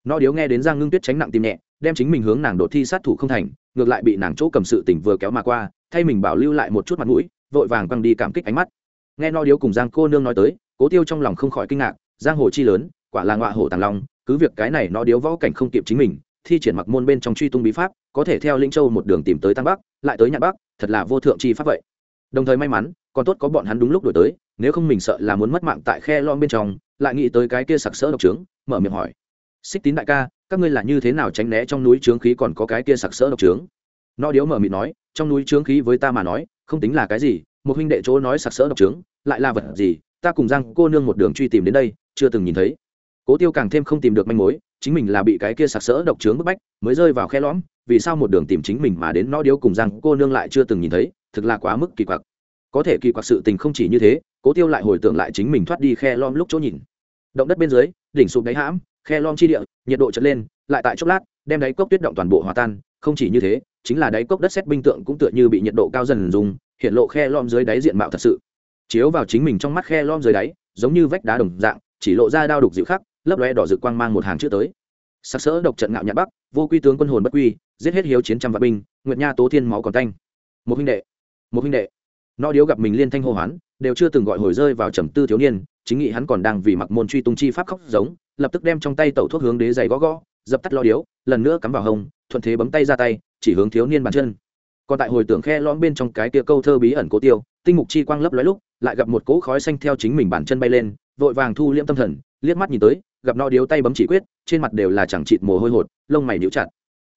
Nó điếu nghe đến giang ngưng tuyết tránh nặng tìm nhẹ, đem chính mình hướng nàng đột thi sát thủ không thành, ngược lại bị nàng chỗ cầm sự tỉnh vừa kéo mà qua, thay mình bảo lưu lại một chút mặt mũi, vội vàng quăng đi cảm kích ánh mắt. Nghe no điếu cùng giang cô nương nói tới, cố tiêu trong lòng không khỏi kinh ngạc, giang hồ chi lớn, quả là ngọa hổ tàng long, cứ việc cái này no điếu võ cảnh không kịp chính mình, thi triển mặc môn bên trong truy tung bí pháp, có thể theo linh châu một đường tìm tới tăng bắc lại tới nhạn bắc, thật là vô thượng chi pháp vậy. Đồng thời may mắn, còn tốt có bọn hắn đúng lúc đổi tới, nếu không mình sợ là muốn mất mạng tại khe lon bên trong, lại nghĩ tới cái kia sặc sỡ độc trướng, mở miệng hỏi. Xích tín đại ca, các ngươi là như thế nào tránh né trong núi trướng khí còn có cái kia sặc sỡ độc trướng? No điếu mở miệng nói, trong núi trướng khí với ta mà nói, không tính là cái gì, một huynh đệ chỗ nói sặc sỡ độc trướng, lại là vật gì, ta cùng giang cô nương một đường truy tìm đến đây, chưa từng nhìn thấy. Cố tiêu càng thêm không tìm được manh mối chính mình là bị cái kia sặc sỡ độc trướng bức bách, mới rơi vào khe lõm, vì sao một đường tìm chính mình mà đến nó điếu cùng rằng cô nương lại chưa từng nhìn thấy, thực là quá mức kỳ quặc. Có thể kỳ quặc sự tình không chỉ như thế, cố tiêu lại hồi tưởng lại chính mình thoát đi khe lom lúc chỗ nhìn. Động đất bên dưới, đỉnh sụp đáy hãm, khe lom chi địa, nhiệt độ chật lên, lại tại chốc lát, đem đáy cốc tuyết động toàn bộ hòa tan, không chỉ như thế, chính là đáy cốc đất xét binh tượng cũng tựa như bị nhiệt độ cao dần dùng, hiện lộ khe lom dưới đáy diện mạo thật sự. Chiếu vào chính mình trong mắt khe lom dưới đáy, giống như vách đá đồng dạng, chỉ lộ ra đao đục dịu khắc lấp loe đỏ rực quang mang một hàng chữ tới. Sắc sỡ độc trận ngạo nhạn bắc, vô quy tướng quân hồn bất quy, giết hết hiếu chiến trăm vạn binh, nguyệt nha, tố thiên, máu còn tanh. Một huynh đệ, một huynh đệ. No điếu gặp mình liên thanh hô hoán, đều chưa từng gọi hồi rơi vào trầm tư thiếu niên, chính nghị hắn còn đang vì mặc môn truy tung chi pháp khóc giống, lập tức đem trong tay tẩu thuốc hướng đế giày gõ gõ, dập tắt lo điếu, lần nữa cắm vào hông, thuận thế bấm tay ra tay, chỉ hướng thiếu niên bàn chân. Còn tại hồi tưởng khe lõm bên trong cái tia câu thơ bí ẩn cố tiêu, tinh mục chi quang lấp lóe lúc, lại gặp một cỗ khói xanh theo chính mình bàn chân bay lên, vội vàng thu liễm tâm thần, liếc mắt nhìn tới gặp no điếu tay bấm chỉ quyết, trên mặt đều là chẳng chịt mồ hôi hột, lông mày níu chặt.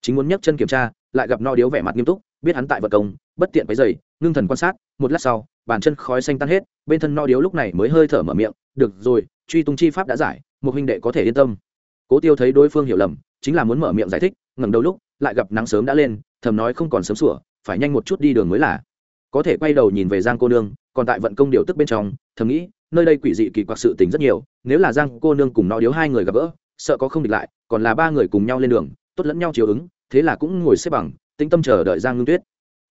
Chính muốn nhấc chân kiểm tra, lại gặp no điếu vẻ mặt nghiêm túc, biết hắn tại vật công, bất tiện váy dày ngưng thần quan sát, một lát sau, bàn chân khói xanh tan hết, bên thân no điếu lúc này mới hơi thở mở miệng, được rồi, truy tung chi pháp đã giải, một huynh đệ có thể yên tâm. Cố tiêu thấy đối phương hiểu lầm, chính là muốn mở miệng giải thích, ngẩng đầu lúc, lại gặp nắng sớm đã lên, thầm nói không còn sớm sủa, phải nhanh một chút đi đường mới là có thể quay đầu nhìn về giang cô nương, còn tại vận công điều tức bên trong, thầm nghĩ, nơi đây quỷ dị kỳ quặc sự tình rất nhiều, nếu là giang cô nương cùng nó điếu hai người gặp gỡ, sợ có không địch lại, còn là ba người cùng nhau lên đường, tốt lẫn nhau chiều ứng, thế là cũng ngồi xếp bằng, tĩnh tâm chờ đợi giang ngưng tuyết.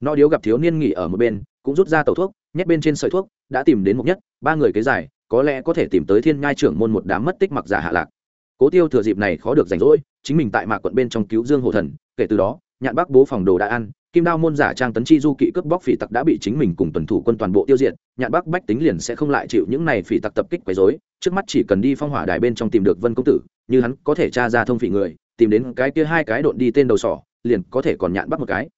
Nó điếu gặp thiếu niên nghỉ ở một bên, cũng rút ra tàu thuốc, nhét bên trên sợi thuốc, đã tìm đến mục nhất, ba người kế dài có lẽ có thể tìm tới thiên ngai trưởng môn một đám mất tích mặc giả hạ lạc. Cố tiêu thừa dịp này khó được rảnh rỗi, chính mình tại mạc quận bên trong cứu dương hồ thần, kể từ đó, nhạn bác bố phòng đồ đã ăn kim đao môn giả trang tấn chi du kỵ cướp bóc phỉ tặc đã bị chính mình cùng tuần thủ quân toàn bộ tiêu diệt, nhạn bắc bách tính liền sẽ không lại chịu những này phỉ tặc tập kích quấy rối. Trước mắt chỉ cần đi phong hỏa đài bên trong tìm được vân công tử, như hắn có thể tra ra thông phỉ người, tìm đến cái kia hai cái độn đi tên đầu sỏ, liền có thể còn nhạn bắt một cái.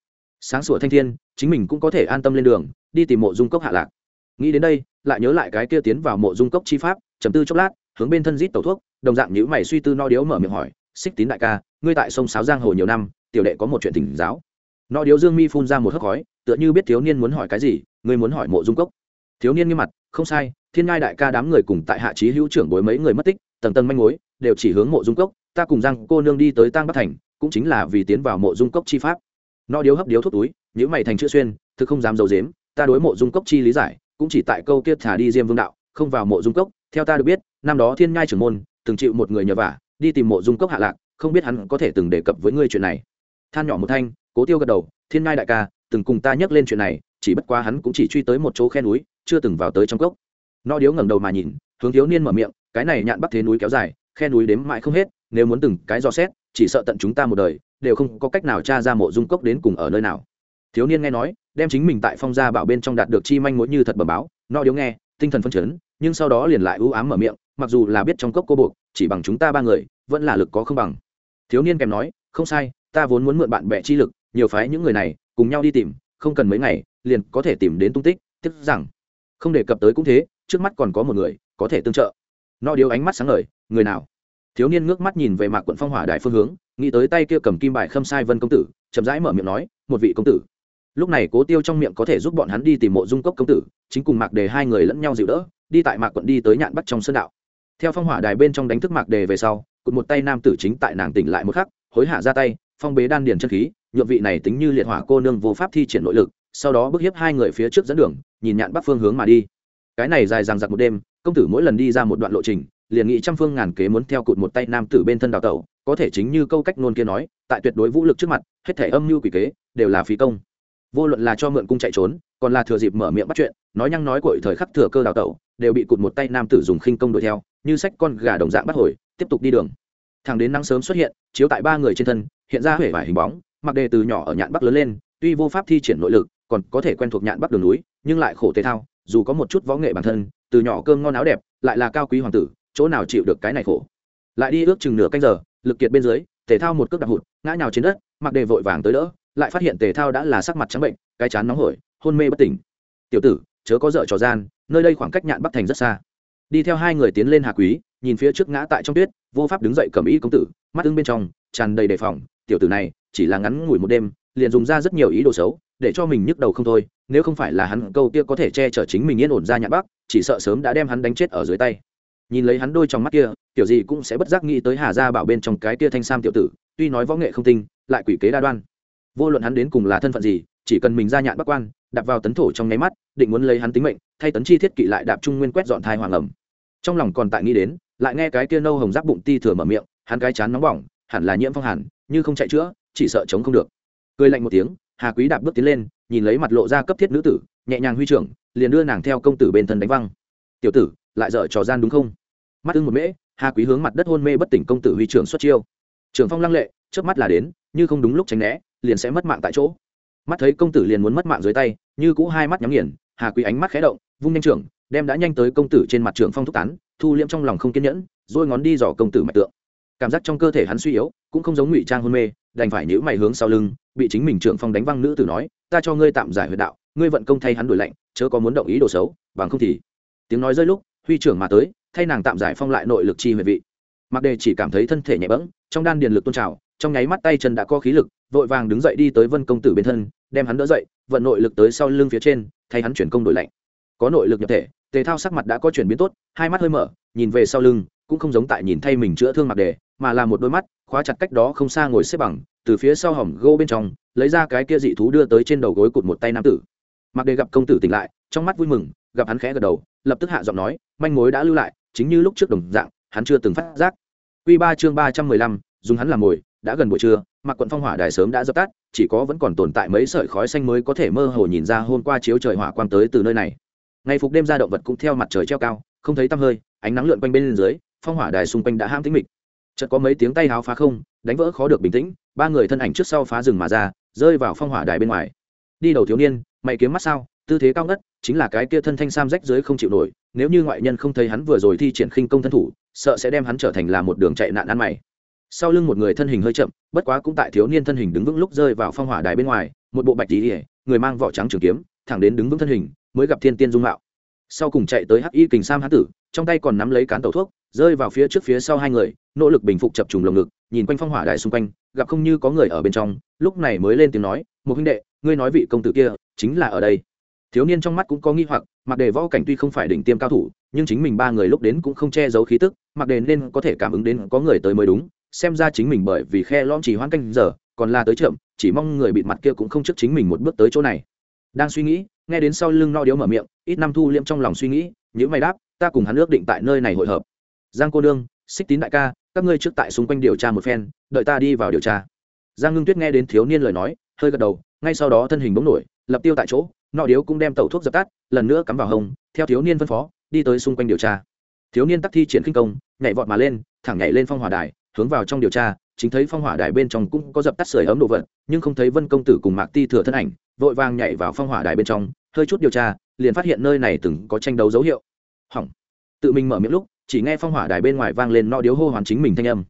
Sáng sủa thanh thiên, chính mình cũng có thể an tâm lên đường, đi tìm mộ dung cốc hạ lạc. Nghĩ đến đây, lại nhớ lại cái kia tiến vào mộ dung cốc chi pháp chấm tư chốc lát, hướng bên thân rít tẩu thuốc, đồng dạng nhữ mày suy tư no điếu mở miệng hỏi, xích tín đại ca, ngươi tại sông sáo giang hồ nhiều năm, tiểu đệ có một chuyện thỉnh giáo nó điếu dương mi phun ra một hớp khói, tựa như biết thiếu niên muốn hỏi cái gì ngươi muốn hỏi mộ dung cốc. Thiếu niên nghiêm mặt, không sai, thiên ngai đại ca đám người cùng tại hạ trí hữu trưởng bối mấy người mất tích, tầng tầng manh mối, đều chỉ hướng mộ dung cốc, ta cùng giang cô nương đi tới tăng bắc thành, cũng chính là vì tiến vào mộ dung cốc chi pháp. Nó điếu hấp điếu thuốc túi nhữ mày thành chữ xuyên, thực không dám dầu dếm ta đối mộ dung cốc chi lý giải, cũng chỉ tại câu kia thả đi diêm vương đạo, không vào mộ dung cốc, theo ta được biết, năm đó thiên ngai trưởng môn, từng chịu một người nhờ vả, đi tìm mộ dung cốc hạ lạc, không biết hắn có thể từng đề cập với ngươi chuyện này. Than nhỏ một thanh cố tiêu gật đầu, thiên ngai đại ca, từng cùng ta nhắc lên chuyện này, chỉ bất quá hắn cũng chỉ truy tới một chỗ khe núi, chưa từng vào tới trong cốc. No điếu ngẩng đầu mà nhìn, hướng thiếu niên mở miệng, cái này nhạn bắt thế núi kéo dài, khe núi đếm mãi không hết, nếu muốn từng cái dò xét, chỉ sợ tận chúng ta một đời, đều không có cách nào tra ra mộ dung cốc đến cùng ở nơi nào. Thiếu niên nghe nói, đem chính mình tại phong gia bảo bên trong đạt được chi manh mối như thật bẩm báo no điếu nghe, tinh thần phân chấn, nhưng sau đó liền lại ưu ám mở miệng, mặc dù là biết trong cốc cô buộc, chỉ bằng chúng ta ba người, vẫn là lực có không bằng. Thiếu niên kèm nói, không sai, ta vốn muốn mượn bạn bè chi lực nhiều phái những người này cùng nhau đi tìm, không cần mấy ngày, liền có thể tìm đến tung tích, tiếc rằng, không đề cập tới cũng thế, trước mắt còn có một người, có thể tương trợ. No điếu ánh mắt sáng ngời, người nào? Thiếu niên ngước mắt nhìn về mạc quận phong hỏa đại phương hướng, nghĩ tới tay kia cầm kim bài khâm sai vân công tử, chậm rãi mở miệng nói, một vị công tử. Lúc này cố tiêu trong miệng có thể giúp bọn hắn đi tìm mộ dung cốc công tử, chính cùng mạc đề hai người lẫn nhau dịu đỡ, đi tại mạc quận đi tới nhạn bắt trong sơn đạo. Theo phong hỏa đài bên trong đánh thức mạc đề về sau, cụt một tay nam tử chính tại nàng tỉnh lại một khắc, hối hạ ra tay, phong bế đan điền chân khí nhuộm vị này tính như liệt hỏa cô nương vô pháp thi triển nội lực, sau đó bước hiếp hai người phía trước dẫn đường, nhìn nhạn bắc phương hướng mà đi. Cái này dài dằng dặc một đêm, công tử mỗi lần đi ra một đoạn lộ trình, liền nghĩ trăm phương ngàn kế muốn theo cụt một tay nam tử bên thân đào tẩu, có thể chính như câu cách nôn kia nói, tại tuyệt đối vũ lực trước mặt, hết thể âm mưu quỷ kế, đều là phí công. Vô luận là cho mượn cung chạy trốn, còn là thừa dịp mở miệng bắt chuyện, nói nhăng nói của thời khắc thừa cơ đào tẩu, đều bị cụt một tay nam tử dùng khinh công đuổi theo, như sách con gà đồng dạng bắt hồi, tiếp tục đi đường. Thằng đến nắng sớm xuất hiện, chiếu tại ba người trên thân, hiện ra huệ vải hình bóng mặc đề từ nhỏ ở nhạn bắc lớn lên, tuy vô pháp thi triển nội lực, còn có thể quen thuộc nhạn bắc đường núi, nhưng lại khổ thể thao, dù có một chút võ nghệ bản thân, từ nhỏ cơm ngon áo đẹp, lại là cao quý hoàng tử, chỗ nào chịu được cái này khổ. Lại đi ước chừng nửa canh giờ, lực kiệt bên dưới, thể thao một cước đạp hụt, ngã nhào trên đất, mặc đề vội vàng tới đỡ, lại phát hiện tề thao đã là sắc mặt trắng bệnh, cái chán nóng hổi, hôn mê bất tỉnh. Tiểu tử, chớ có dở trò gian, nơi đây khoảng cách nhạn bắc thành rất xa. Đi theo hai người tiến lên hà quý, nhìn phía trước ngã tại trong tuyết, vô pháp đứng dậy cầm ý công tử, mắt ưng bên trong, tràn đầy đề phòng, tiểu tử này chỉ là ngắn ngủi một đêm, liền dùng ra rất nhiều ý đồ xấu, để cho mình nhức đầu không thôi, nếu không phải là hắn câu kia có thể che chở chính mình yên ổn ra nhạn bắc, chỉ sợ sớm đã đem hắn đánh chết ở dưới tay. Nhìn lấy hắn đôi trong mắt kia, kiểu gì cũng sẽ bất giác nghĩ tới hà gia bảo bên trong cái kia thanh sam tiểu tử, tuy nói võ nghệ không tinh, lại quỷ kế đa đoan. Vô luận hắn đến cùng là thân phận gì, chỉ cần mình ra nhạn bắc quan, đạp vào tấn thổ trong nháy mắt, định muốn lấy hắn tính mệnh, thay tấn chi thiết kỵ lại đạp trung nguyên quét dọn thai hoàng ẩm. Trong lòng còn tại nghĩ đến, lại nghe cái kia nâu hồng giáp bụng ti thừa mở miệng, hắn cái chán nóng bỏng, hẳn là nhiễm phong hàn, như không chạy chữa chỉ sợ chống không được. Cười lạnh một tiếng, hà quý đạp bước tiến lên, nhìn lấy mặt lộ ra cấp thiết nữ tử, nhẹ nhàng huy trưởng, liền đưa nàng theo công tử bên thân đánh văng. Tiểu tử, lại dở trò gian đúng không? Mắt ưng một mễ, hà quý hướng mặt đất hôn mê bất tỉnh công tử huy trưởng xuất chiêu. Trưởng phong lăng lệ trước mắt là đến, như không đúng lúc tránh né, liền sẽ mất mạng tại chỗ. Mắt thấy công tử liền muốn mất mạng dưới tay, như cũ hai mắt nhắm nghiền, hà quý ánh mắt khé động, vung nhanh trưởng, đem đã nhanh tới công tử trên mặt trưởng phong thúc tán, thu liễm trong lòng không kiên nhẫn, rồi ngón đi dò công tử mạch tượng. Cảm giác trong cơ thể hắn suy yếu, cũng không giống ngụy trang hôn mê đành phải nhữ mày hướng sau lưng, bị chính mình trưởng phong đánh văng nữ tử nói, ta cho ngươi tạm giải huyệt đạo, ngươi vận công thay hắn đổi lạnh chớ có muốn động ý đồ xấu, bằng không thì tiếng nói rơi lúc, huy trưởng mà tới, thay nàng tạm giải phong lại nội lực chi huyệt vị. Mặc đề chỉ cảm thấy thân thể nhẹ bẫng, trong đan điền lực tôn trào, trong nháy mắt tay chân đã có khí lực, vội vàng đứng dậy đi tới vân công tử bên thân, đem hắn đỡ dậy, vận nội lực tới sau lưng phía trên, thay hắn chuyển công đổi lạnh có nội lực nhập thể, tề thao sắc mặt đã có chuyển biến tốt, hai mắt hơi mở, nhìn về sau lưng, cũng không giống tại nhìn thay mình chữa thương mặc đề, mà là một đôi mắt khóa chặt cách đó không xa ngồi xếp bằng, từ phía sau hỏng gô bên trong, lấy ra cái kia dị thú đưa tới trên đầu gối cụt một tay nam tử. Mặc đề gặp công tử tỉnh lại, trong mắt vui mừng, gặp hắn khẽ gật đầu, lập tức hạ giọng nói, manh mối đã lưu lại, chính như lúc trước đồng dạng, hắn chưa từng phát giác. Quy ba chương ba trăm mười lăm, dùng hắn làm mồi, đã gần buổi trưa mặc quận phong hỏa đài sớm đã dập tắt, chỉ có vẫn còn tồn tại mấy sợi khói xanh mới có thể mơ hồ nhìn ra hôm qua chiếu trời hỏa quang tới từ nơi này. Ngày phục đêm ra động vật cũng theo mặt trời treo cao, không thấy tăm hơi, ánh nắng lượn quanh bên dưới, phong hỏa đài xung quanh đã ham tĩnh mịch chợt có mấy tiếng tay háo phá không, đánh vỡ khó được bình tĩnh, ba người thân ảnh trước sau phá rừng mà ra, rơi vào phong hỏa đài bên ngoài. Đi đầu thiếu niên, mày kiếm mắt sao, tư thế cao ngất, chính là cái kia thân thanh sam rách dưới không chịu nổi, nếu như ngoại nhân không thấy hắn vừa rồi thi triển khinh công thân thủ, sợ sẽ đem hắn trở thành là một đường chạy nạn ăn mày. Sau lưng một người thân hình hơi chậm, bất quá cũng tại thiếu niên thân hình đứng vững lúc rơi vào phong hỏa đài bên ngoài, một bộ bạch tí ỉa người mang vỏ trắng trường kiếm, thẳng đến đứng vững thân hình, mới gặp thiên tiên dung mạo sau cùng chạy tới hắc y kình sam hán tử, trong tay còn nắm lấy cán tẩu thuốc, rơi vào phía trước phía sau hai người, nỗ lực bình phục chập trùng lồng ngực, nhìn quanh phong hỏa đài xung quanh, gặp không như có người ở bên trong, lúc này mới lên tiếng nói, một huynh đệ, ngươi nói vị công tử kia chính là ở đây. Thiếu niên trong mắt cũng có nghi hoặc, mặc đề võ cảnh tuy không phải đỉnh tiêm cao thủ, nhưng chính mình ba người lúc đến cũng không che giấu khí tức, mặc đề nên có thể cảm ứng đến có người tới mới đúng, xem ra chính mình bởi vì khe lom chỉ hoãn canh giờ, còn là tới chậm, chỉ mong người bịt mặt kia cũng không trước chính mình một bước tới chỗ này. Đang suy nghĩ nghe đến sau lưng no điếu mở miệng ít năm thu liễm trong lòng suy nghĩ những mày đáp ta cùng hắn ước định tại nơi này hội hợp. Giang cô nương xích tín đại ca các ngươi trước tại xung quanh điều tra một phen đợi ta đi vào điều tra. Giang ngưng tuyết nghe đến thiếu niên lời nói hơi gật đầu ngay sau đó thân hình bỗng nổi lập tiêu tại chỗ nọ điếu cũng đem tẩu thuốc dập tắt lần nữa cắm vào hồng, theo thiếu niên phân phó đi tới xung quanh điều tra. Thiếu niên tắc thi triển khinh công nhảy vọt mà lên thẳng nhảy lên phong hỏa đài hướng vào trong điều tra chính thấy phong hỏa đài bên trong cũng có dập tắt sưởi ấm đồ vật, nhưng không thấy vân công tử cùng mạc ti thừa thân ảnh, vội vàng nhảy vào phong hỏa đài bên trong, hơi chút điều tra, liền phát hiện nơi này từng có tranh đấu dấu hiệu. Hỏng. Tự mình mở miệng lúc, chỉ nghe phong hỏa đài bên ngoài vang lên nọ điếu hô hoàn chính mình thanh âm.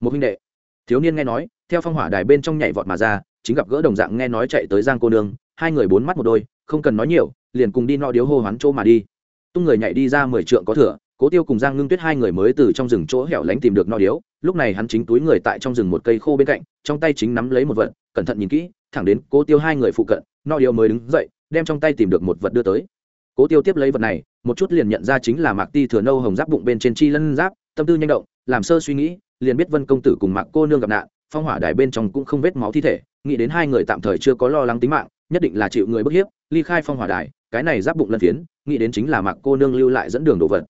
Một huynh đệ. Thiếu niên nghe nói, theo phong hỏa đài bên trong nhảy vọt mà ra, chính gặp gỡ đồng dạng nghe nói chạy tới giang cô nương, hai người bốn mắt một đôi, không cần nói nhiều, liền cùng đi nọ điếu hô hoán chỗ mà đi. Tung người nhảy đi ra mười trượng có thửa cố tiêu cùng giang ngưng tuyết hai người mới từ trong rừng chỗ hẻo lánh tìm được no điếu, lúc này hắn chính túi người tại trong rừng một cây khô bên cạnh, trong tay chính nắm lấy một vật, cẩn thận nhìn kỹ, thẳng đến cố tiêu hai người phụ cận no điếu mới đứng dậy, đem trong tay tìm được một vật đưa tới. Cố tiêu tiếp lấy vật này, một chút liền nhận ra chính là mạc ti thừa nâu hồng giáp bụng bên trên chi lân giáp, tâm tư nhanh động, làm sơ suy nghĩ, liền biết vân công tử cùng mạc cô nương gặp nạn, phong hỏa đài bên trong cũng không vết máu thi thể, nghĩ đến hai người tạm thời chưa có lo lắng tính mạng, nhất định là chịu người bức hiếp, ly khai phong hỏa đài, cái này giáp bụng lân phiến, nghĩ đến chính là mạc cô nương lưu lại dẫn đường đồ vật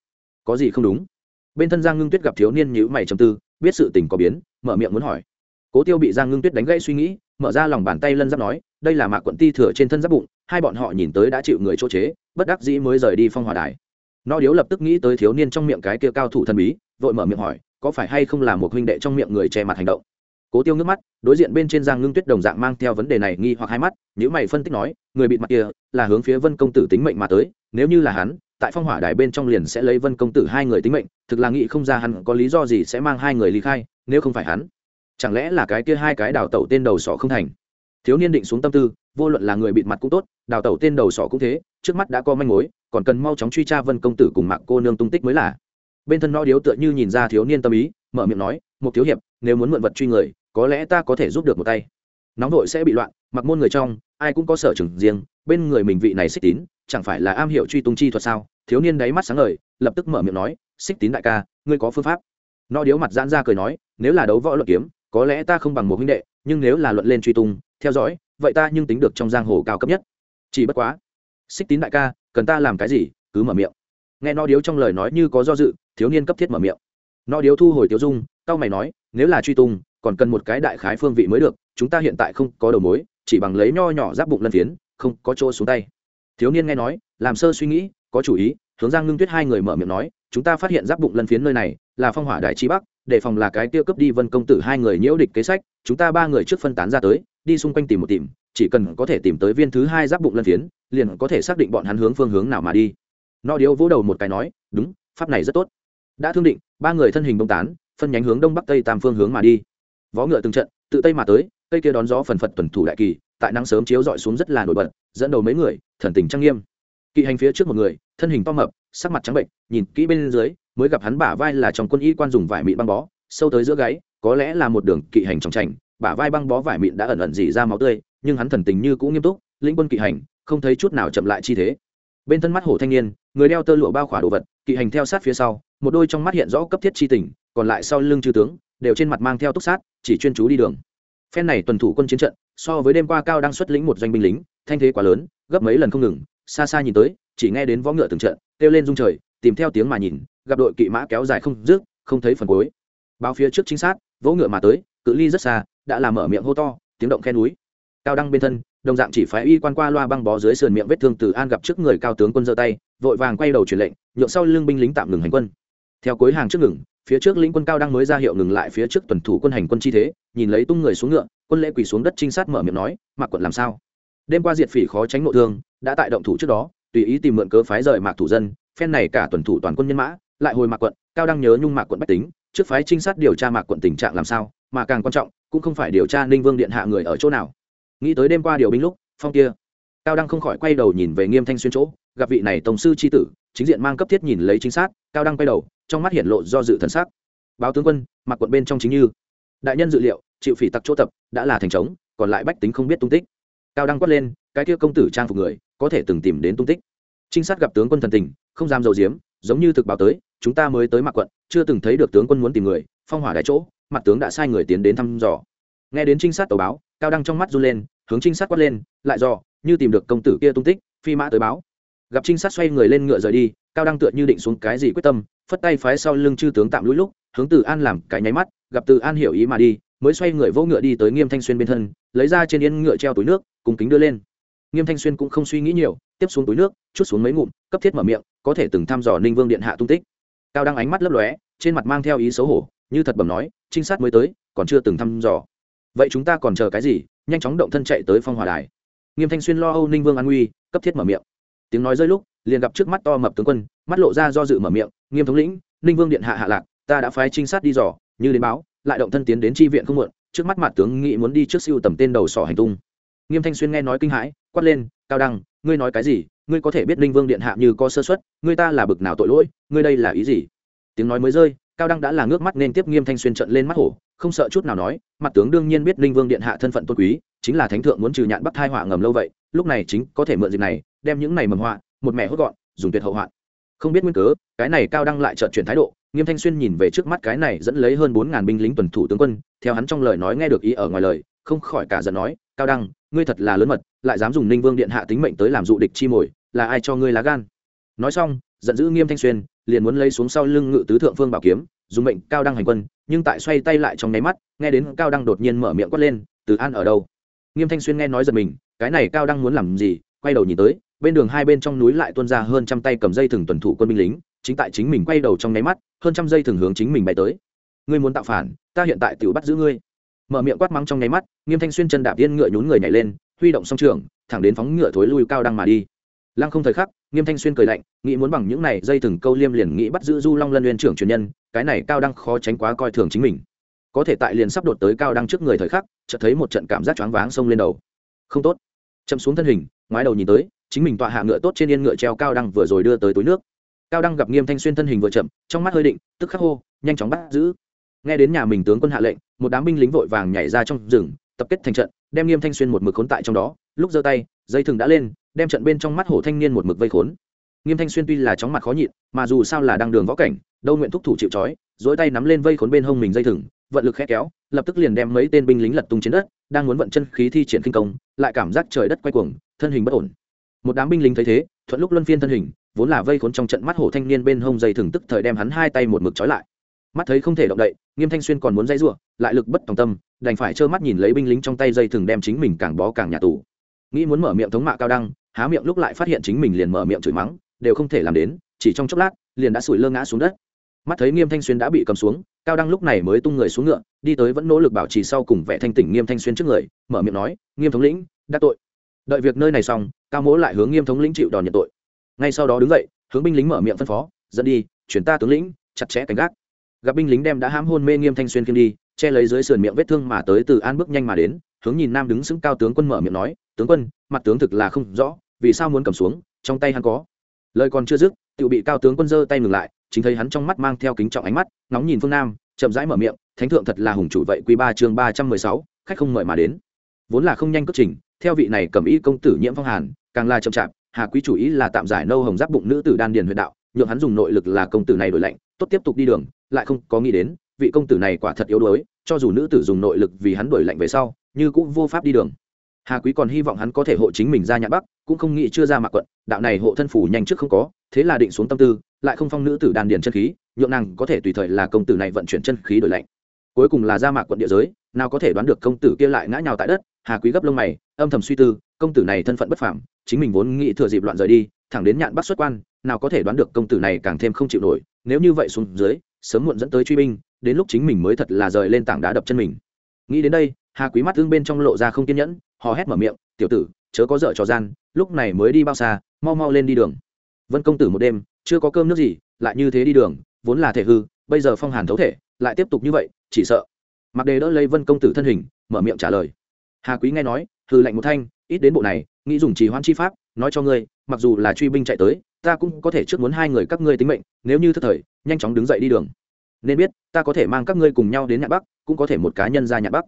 có gì không đúng? Bên thân giang ngưng tuyết gặp thiếu niên nhữ mày trầm tư, biết sự tình có biến, mở miệng muốn hỏi. Cố tiêu bị giang ngưng tuyết đánh gãy suy nghĩ, mở ra lòng bàn tay lân giáp nói, đây là mạc quận ti thừa trên thân giáp bụng, hai bọn họ nhìn tới đã chịu người chỗ chế, bất đắc dĩ mới rời đi phong hòa đài. No điếu lập tức nghĩ tới thiếu niên trong miệng cái kia cao thủ thần bí, vội mở miệng hỏi, có phải hay không là một huynh đệ trong miệng người che mặt hành động? Cố tiêu nước mắt, đối diện bên trên giang ngưng tuyết đồng dạng mang theo vấn đề này nghi hoặc hai mắt nếu mày phân tích nói, người bị mặt kia là hướng phía vân công tử tính mệnh mà tới, nếu như là hắn tại phong hỏa đài bên trong liền sẽ lấy vân công tử hai người tính mệnh, thực là nghĩ không ra hắn có lý do gì sẽ mang hai người ly khai, nếu không phải hắn, chẳng lẽ là cái kia hai cái đào tẩu tên đầu sọ không thành? Thiếu niên định xuống tâm tư, vô luận là người bịt mặt cũng tốt, đào tẩu tên đầu sọ cũng thế, trước mắt đã có manh mối, còn cần mau chóng truy tra vân công tử cùng mạng cô nương tung tích mới là. Bên thân no điếu tựa như nhìn ra thiếu niên tâm ý, mở miệng nói một thiếu hiệp, nếu muốn mượn vật truy người, có lẽ ta có thể giúp được một tay. Nóng vội sẽ bị loạn, mặc môn người trong, ai cũng có sở trường riêng, bên người mình vị này xích tín, chẳng phải là am hiểu truy tung chi thuật sao? Thiếu niên đáy mắt sáng ngời, lập tức mở miệng nói, xích tín đại ca, ngươi có phương pháp. Nó điếu mặt giãn ra cười nói, nếu là đấu võ luận kiếm, có lẽ ta không bằng một huynh đệ, nhưng nếu là luận lên truy tung, theo dõi, vậy ta nhưng tính được trong giang hồ cao cấp nhất. Chỉ bất quá. Xích tín đại ca, cần ta làm cái gì? cứ mở miệng. Nghe nó điếu trong lời nói như có do dự, thiếu niên cấp thiết mở miệng. Nó điếu thu hồi tiêu dung tao mày nói, nếu là truy tung, còn cần một cái đại khái phương vị mới được, chúng ta hiện tại không có đầu mối, chỉ bằng lấy nho nhỏ giáp bụng lân phiến, không có chỗ xuống tay. Thiếu niên nghe nói, làm sơ suy nghĩ có chủ ý, hướng giang ngưng tuyết hai người mở miệng nói, chúng ta phát hiện giáp bụng lân phiến nơi này là phong hỏa đại trí bắc, để phòng là cái tiêu cấp đi vân công tử hai người nhiễu địch kế sách, chúng ta ba người trước phân tán ra tới, đi xung quanh tìm một tìm, chỉ cần có thể tìm tới viên thứ hai giáp bụng lân phiến, liền có thể xác định bọn hắn hướng phương hướng nào mà đi. No điếu vỗ đầu một cái nói, đúng, pháp này rất tốt. Đã thương định, ba người thân hình bông tán, phân nhánh hướng đông bắc tây tam phương hướng mà đi. Vó ngựa từng trận, tự tây mà tới, cây kia đón gió phần phật tuần thủ đại kỳ, tại nắng sớm chiếu dọi xuống rất là nổi bật, dẫn đầu mấy người, thần tình trang nghiêm. Kỵ hành phía trước một người thân hình to mập, sắc mặt trắng bệnh, nhìn kỹ bên dưới, mới gặp hắn bả vai là trong quân y quan dùng vải mịn băng bó, sâu tới giữa gáy, có lẽ là một đường kỵ hành trong trành bả vai băng bó vải mịn đã ẩn ẩn dỉ ra máu tươi, nhưng hắn thần tình như cũng nghiêm túc, lĩnh quân kỵ hành, không thấy chút nào chậm lại chi thế. Bên thân mắt hổ thanh niên, người đeo tơ lụa bao khỏa đồ vật, kỵ hành theo sát phía sau, một đôi trong mắt hiện rõ cấp thiết chi tình, còn lại sau lưng chư tướng, đều trên mặt mang theo túc sát, chỉ chuyên chú đi đường. Phen này tuần thủ quân chiến trận, so với đêm qua cao đang xuất lĩnh một doanh binh lính, thanh thế quá lớn, gấp mấy lần không ngừng, xa xa nhìn tới chỉ nghe đến võ ngựa từng trận, kêu lên rung trời, tìm theo tiếng mà nhìn, gặp đội kỵ mã kéo dài không dứt, không thấy phần cuối. Báo phía trước chính xác vỗ ngựa mà tới, cự ly rất xa, đã làm mở miệng hô to, tiếng động khe núi. Cao đăng bên thân, đồng dạng chỉ phái y quan qua loa băng bó dưới sườn miệng vết thương từ an gặp trước người cao tướng quân giơ tay, vội vàng quay đầu truyền lệnh, nhượng sau lưng binh lính tạm ngừng hành quân. Theo cuối hàng trước ngừng, phía trước lĩnh quân cao đang mới ra hiệu ngừng lại phía trước tuần thủ quân hành quân chi thế, nhìn lấy tung người xuống ngựa, quân lễ quỳ xuống đất trinh sát mở miệng nói mặc quận làm sao? Đêm qua diệt phỉ khó tránh nội thương, đã tại động thủ trước đó tùy ý tìm mượn cớ phái rời mạc thủ dân, phen này cả tuần thủ toàn quân nhân mã, lại hồi mạc quận, cao đang nhớ nhung mạc quận bách tính, trước phái trinh sát điều tra mạc quận tình trạng làm sao, mà càng quan trọng, cũng không phải điều tra ninh vương điện hạ người ở chỗ nào. Nghĩ tới đêm qua điều binh lúc, phong kia, cao đăng không khỏi quay đầu nhìn về nghiêm thanh xuyên chỗ, gặp vị này tổng sư c h i tử, chính diện mang cấp thiết nhìn lấy chính xác cao đăng quay đầu, trong mắt hiện lộ do dự thần sắc. Báo tướng quân mặc quận bên trong chính như. Đại nhân dự liệu, chịu phỉ tặc chỗ tập, đã là thành trống, còn lại bách tính không biết tung tích. Cao đăng quát lên, cái kia công tử trang phục người có thể từng tìm đến tung tích. Trinh sát gặp tướng quân thần tình, không dám dầu diếm giống như thực báo tới, chúng ta mới tới mạc quận, chưa từng thấy được tướng quân muốn tìm người, phong hỏa đại chỗ, mặt tướng đã sai người tiến đến thăm dò. Nghe đến trinh sát tàu báo, cao đăng trong mắt run lên, hướng trinh sát quát lên, lại dò, như tìm được công tử kia tung tích, phi mã tới báo. Gặp trinh sát xoay người lên ngựa rời đi, cao đăng tựa như định xuống cái gì quyết tâm, phất tay phái sau lưng chư tướng tạm lũi lúc, hướng từ an làm cái nháy mắt, gặp từ an hiểu ý mà đi, mới xoay người vô ngựa đi tới nghiêm thanh xuyên bên thân, lấy ra trên yên ngựa treo túi nước cùng kính đưa lên nghiêm thanh xuyên cũng không suy nghĩ nhiều, tiếp xuống túi nước, chút xuống mấy ngụm, cấp thiết mở miệng, có thể từng thăm dò ninh vương điện hạ tung tích. Cao đăng ánh mắt lấp lóe, trên mặt mang theo ý xấu hổ, như thật bẩm nói, trinh sát mới tới, còn chưa từng thăm dò. Vậy chúng ta còn chờ cái gì? Nhanh chóng động thân chạy tới phong hòa đài. Nghiêm thanh xuyên lo âu ninh vương an nguy, cấp thiết mở miệng. Tiếng nói rơi lúc, liền gặp trước mắt to mập tướng quân, mắt lộ ra do dự mở miệng, nghiêm thống lĩnh, ninh vương điện hạ hạ lạc, ta đã phái trinh sát đi dò, như đến báo, lại động thân tiến đến tri viện không muộn, trước mắt mặt tướng nghị muốn đi trước siêu tầm tên đầu sỏ hành tung. Nghiêm thanh xuyên nghe nói kinh hãi quát lên, cao đăng, ngươi nói cái gì? Ngươi có thể biết ninh vương điện hạ như có sơ xuất ngươi ta là bực nào tội lỗi, ngươi đây là ý gì? Tiếng nói mới rơi, cao đăng đã là ngước mắt nên tiếp nghiêm thanh xuyên trận lên mắt hổ, không sợ chút nào nói, mặt tướng đương nhiên biết ninh vương điện hạ thân phận tôn quý, chính là thánh thượng muốn trừ nhạn bắc thai họa ngầm lâu vậy, lúc này chính có thể mượn dịp này, đem những này mầm họa, một mẹ hốt gọn, dùng tuyệt hậu hoạn không biết nguyên cớ, cái này cao đăng lại trợn chuyển thái độ, nghiêm thanh xuyên nhìn về trước mắt cái này dẫn lấy hơn bốn ngàn binh lính tuần thủ tướng quân, theo hắn trong lời nói nghe được ý ở ngoài lời, không khỏi cả giận nói, cao đăng ngươi thật là lớn mật, lại dám dùng ninh vương điện hạ tính mệnh tới làm dụ địch chi mồi, là ai cho ngươi lá gan? Nói xong, giận dữ nghiêm thanh xuyên, liền muốn lấy xuống sau lưng ngự tứ thượng phương bảo kiếm, dùng mệnh cao đăng hành quân, nhưng tại xoay tay lại trong nháy mắt, nghe đến cao đăng đột nhiên mở miệng quát lên, từ an ở đâu? Nghiêm thanh xuyên nghe nói giật mình, cái này cao đăng muốn làm gì, quay đầu nhìn tới, bên đường hai bên trong núi lại tuôn ra hơn trăm tay cầm dây thừng tuần thủ quân binh lính, chính tại chính mình quay đầu trong nháy mắt, hơn trăm dây thừng hướng chính mình bay tới. Ngươi muốn tạo phản, ta hiện tại tự bắt giữ ngươi mở miệng quát mắng trong nháy mắt, nghiêm thanh xuyên chân đạp yên ngựa nhún người nhảy lên, huy động song trường, thẳng đến phóng ngựa thối lui cao đăng mà đi. Lăng không thời khắc, nghiêm thanh xuyên cười lạnh, nghĩ muốn bằng những này dây thừng câu liêm liền nghĩ bắt giữ du long lân liên trưởng truyền nhân, cái này cao đăng khó tránh quá coi thường chính mình. Có thể tại liền sắp đột tới cao đăng trước người thời khắc, chợt thấy một trận cảm giác choáng váng xông lên đầu. Không tốt. Chậm xuống thân hình, ngoái đầu nhìn tới, chính mình tọa hạ ngựa tốt trên yên ngựa treo cao đăng vừa rồi đưa tới túi nước. Cao đăng gặp nghiêm thanh xuyên thân hình vừa chậm, trong mắt hơi định, tức khắc hô, nhanh chóng bắt giữ nghe đến nhà mình tướng quân hạ lệnh, một đám binh lính vội vàng nhảy ra trong rừng, tập kết thành trận, đem nghiêm thanh xuyên một mực khốn tại trong đó. Lúc giơ tay, dây thừng đã lên, đem trận bên trong mắt hổ thanh niên một mực vây khốn. Nghiêm thanh xuyên tuy là chóng mặt khó nhịn, mà dù sao là đang đường võ cảnh, đâu nguyện thúc thủ chịu trói dỗi tay nắm lên vây khốn bên hông mình dây thừng, vận lực khẽ kéo, lập tức liền đem mấy tên binh lính lật tung trên đất, đang muốn vận chân khí thi triển kinh công, lại cảm giác trời đất quay cuồng, thân hình bất ổn. Một đám binh lính thấy thế, thuận lúc luân phiên thân hình, vốn là vây khốn trong trận mắt hổ thanh niên bên hông dây thừng, tức thời đem hắn hai tay một mực trói lại mắt thấy không thể động đậy, nghiêm thanh xuyên còn muốn dây giụa lại lực bất tòng tâm, đành phải trơ mắt nhìn lấy binh lính trong tay dây thừng đem chính mình càng bó càng nhà tù. Nghĩ muốn mở miệng thống mạ cao đăng, há miệng lúc lại phát hiện chính mình liền mở miệng chửi mắng, đều không thể làm đến, chỉ trong chốc lát, liền đã sủi lơ ngã xuống đất. Mắt thấy nghiêm thanh xuyên đã bị cầm xuống, cao đăng lúc này mới tung người xuống ngựa, đi tới vẫn nỗ lực bảo trì sau cùng vẻ thanh tỉnh nghiêm thanh xuyên trước người, mở miệng nói, nghiêm thống lĩnh, đắc tội. Đợi việc nơi này xong, cao mỗ lại hướng nghiêm thống lĩnh chịu đòn nhận tội. Ngay sau đó đứng dậy, hướng binh lính mở miệng phân phó, dẫn đi, chuyển ta tướng lĩnh, chặt chẽ canh gác gặp binh lính đem đã hãm hôn mê nghiêm thanh xuyên kim đi, che lấy dưới sườn miệng vết thương mà tới từ an bước nhanh mà đến, hướng nhìn nam đứng xứng cao tướng quân mở miệng nói, tướng quân, mặt tướng thực là không rõ, vì sao muốn cầm xuống, trong tay hắn có? Lời còn chưa dứt tự bị cao tướng quân giơ tay ngừng lại, chính thấy hắn trong mắt mang theo kính trọng ánh mắt nóng nhìn phương nam, chậm rãi mở miệng, thánh thượng thật là hùng chủ vậy quý ba chương ba trăm mười sáu, khách không mời mà đến. Vốn là không nhanh cất trình, theo vị này cầm ý công tử nhiễm phong hàn, càng là chậm chạp, hà quý chủ ý là tạm giải nâu hồng giáp bụng nữ tử đan điền huyện đạo, nhượng hắn dùng nội lực là công tử này đổi lạnh tốt tiếp tục đi đường lại không có nghĩ đến vị công tử này quả thật yếu đuối cho dù nữ tử dùng nội lực vì hắn đổi lạnh về sau như cũng vô pháp đi đường. Hà quý còn hy vọng hắn có thể hộ chính mình ra nhạn bắc cũng không nghĩ chưa ra mạc quận đạo này hộ thân phủ nhanh trước không có thế là định xuống tâm tư lại không phong nữ tử đàn điền chân khí nhượng nàng có thể tùy thời là công tử này vận chuyển chân khí đổi lạnh. Cuối cùng là ra mạc quận địa giới nào có thể đoán được công tử kia lại ngã nhào tại đất hà quý gấp lông mày âm thầm suy tư công tử này thân phận bất phẳng, chính mình vốn nghĩ thừa dịp loạn rời đi thẳng đến nhạn bắc xuất quan nào có thể đoán được công tử này càng thêm không chịu nổi, nếu như vậy xuống dưới, sớm muộn dẫn tới truy binh, đến lúc chính mình mới thật là rời lên tảng đá đập chân mình. Nghĩ đến đây, hà quý mắt tương bên trong lộ ra không kiên nhẫn, hò hét mở miệng, tiểu tử, chớ có dở trò gian, lúc này mới đi bao xa, mau mau lên đi đường. Vân công tử một đêm, chưa có cơm nước gì, lại như thế đi đường, vốn là thể hư, bây giờ phong hàn thấu thể, lại tiếp tục như vậy, chỉ sợ. Mặc đề đỡ lấy vân công tử thân hình, mở miệng trả lời. Hà quý nghe nói hư lạnh một thanh, ít đến bộ này, nghĩ dùng trì hoãn chi pháp, nói cho ngươi, mặc dù là truy binh chạy tới ta cũng có thể trước muốn hai người các ngươi tính mệnh, nếu như thức thời, nhanh chóng đứng dậy đi đường. Nên biết, ta có thể mang các ngươi cùng nhau đến nhà bắc, cũng có thể một cá nhân ra nhà bắc.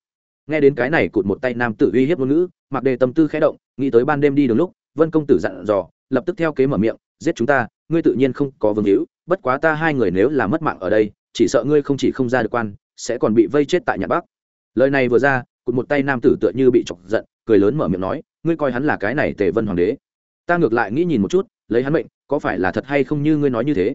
Nghe đến cái này cụt một tay nam tử uy hiếp ngôn ngữ mặc đề tâm tư khẽ động, nghĩ tới ban đêm đi đường lúc, vân công tử dặn dò, lập tức theo kế mở miệng, giết chúng ta, ngươi tự nhiên không có vương hữu, bất quá ta hai người nếu là mất mạng ở đây, chỉ sợ ngươi không chỉ không ra được quan, sẽ còn bị vây chết tại nhà bắc. Lời này vừa ra, cụt một tay nam tử tựa như bị chọc giận, cười lớn mở miệng nói, ngươi coi hắn là cái này tề vân hoàng đế. Ta ngược lại nghĩ nhìn một chút, lấy hắn mệnh có phải là thật hay không như ngươi nói như thế?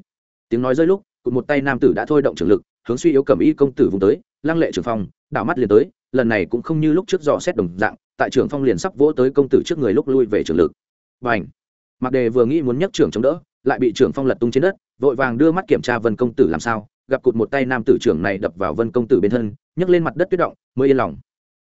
Tiếng nói rơi lúc, cụt một tay nam tử đã thôi động trường lực, hướng suy yếu cầm y công tử vùng tới, lăng lệ trường phong, đảo mắt liền tới, lần này cũng không như lúc trước dò xét đồng dạng, tại trường phong liền sắp vỗ tới công tử trước người lúc lui về trường lực. B à n h mặc đề vừa nghĩ muốn nhấc trưởng chống đỡ, lại bị trưởng phong lật tung trên đất, vội vàng đưa mắt kiểm tra vân công tử làm sao, gặp cụt một tay nam tử trưởng này đập vào vân công tử bên thân, nhấc lên mặt đất tuyết động, mới yên lòng.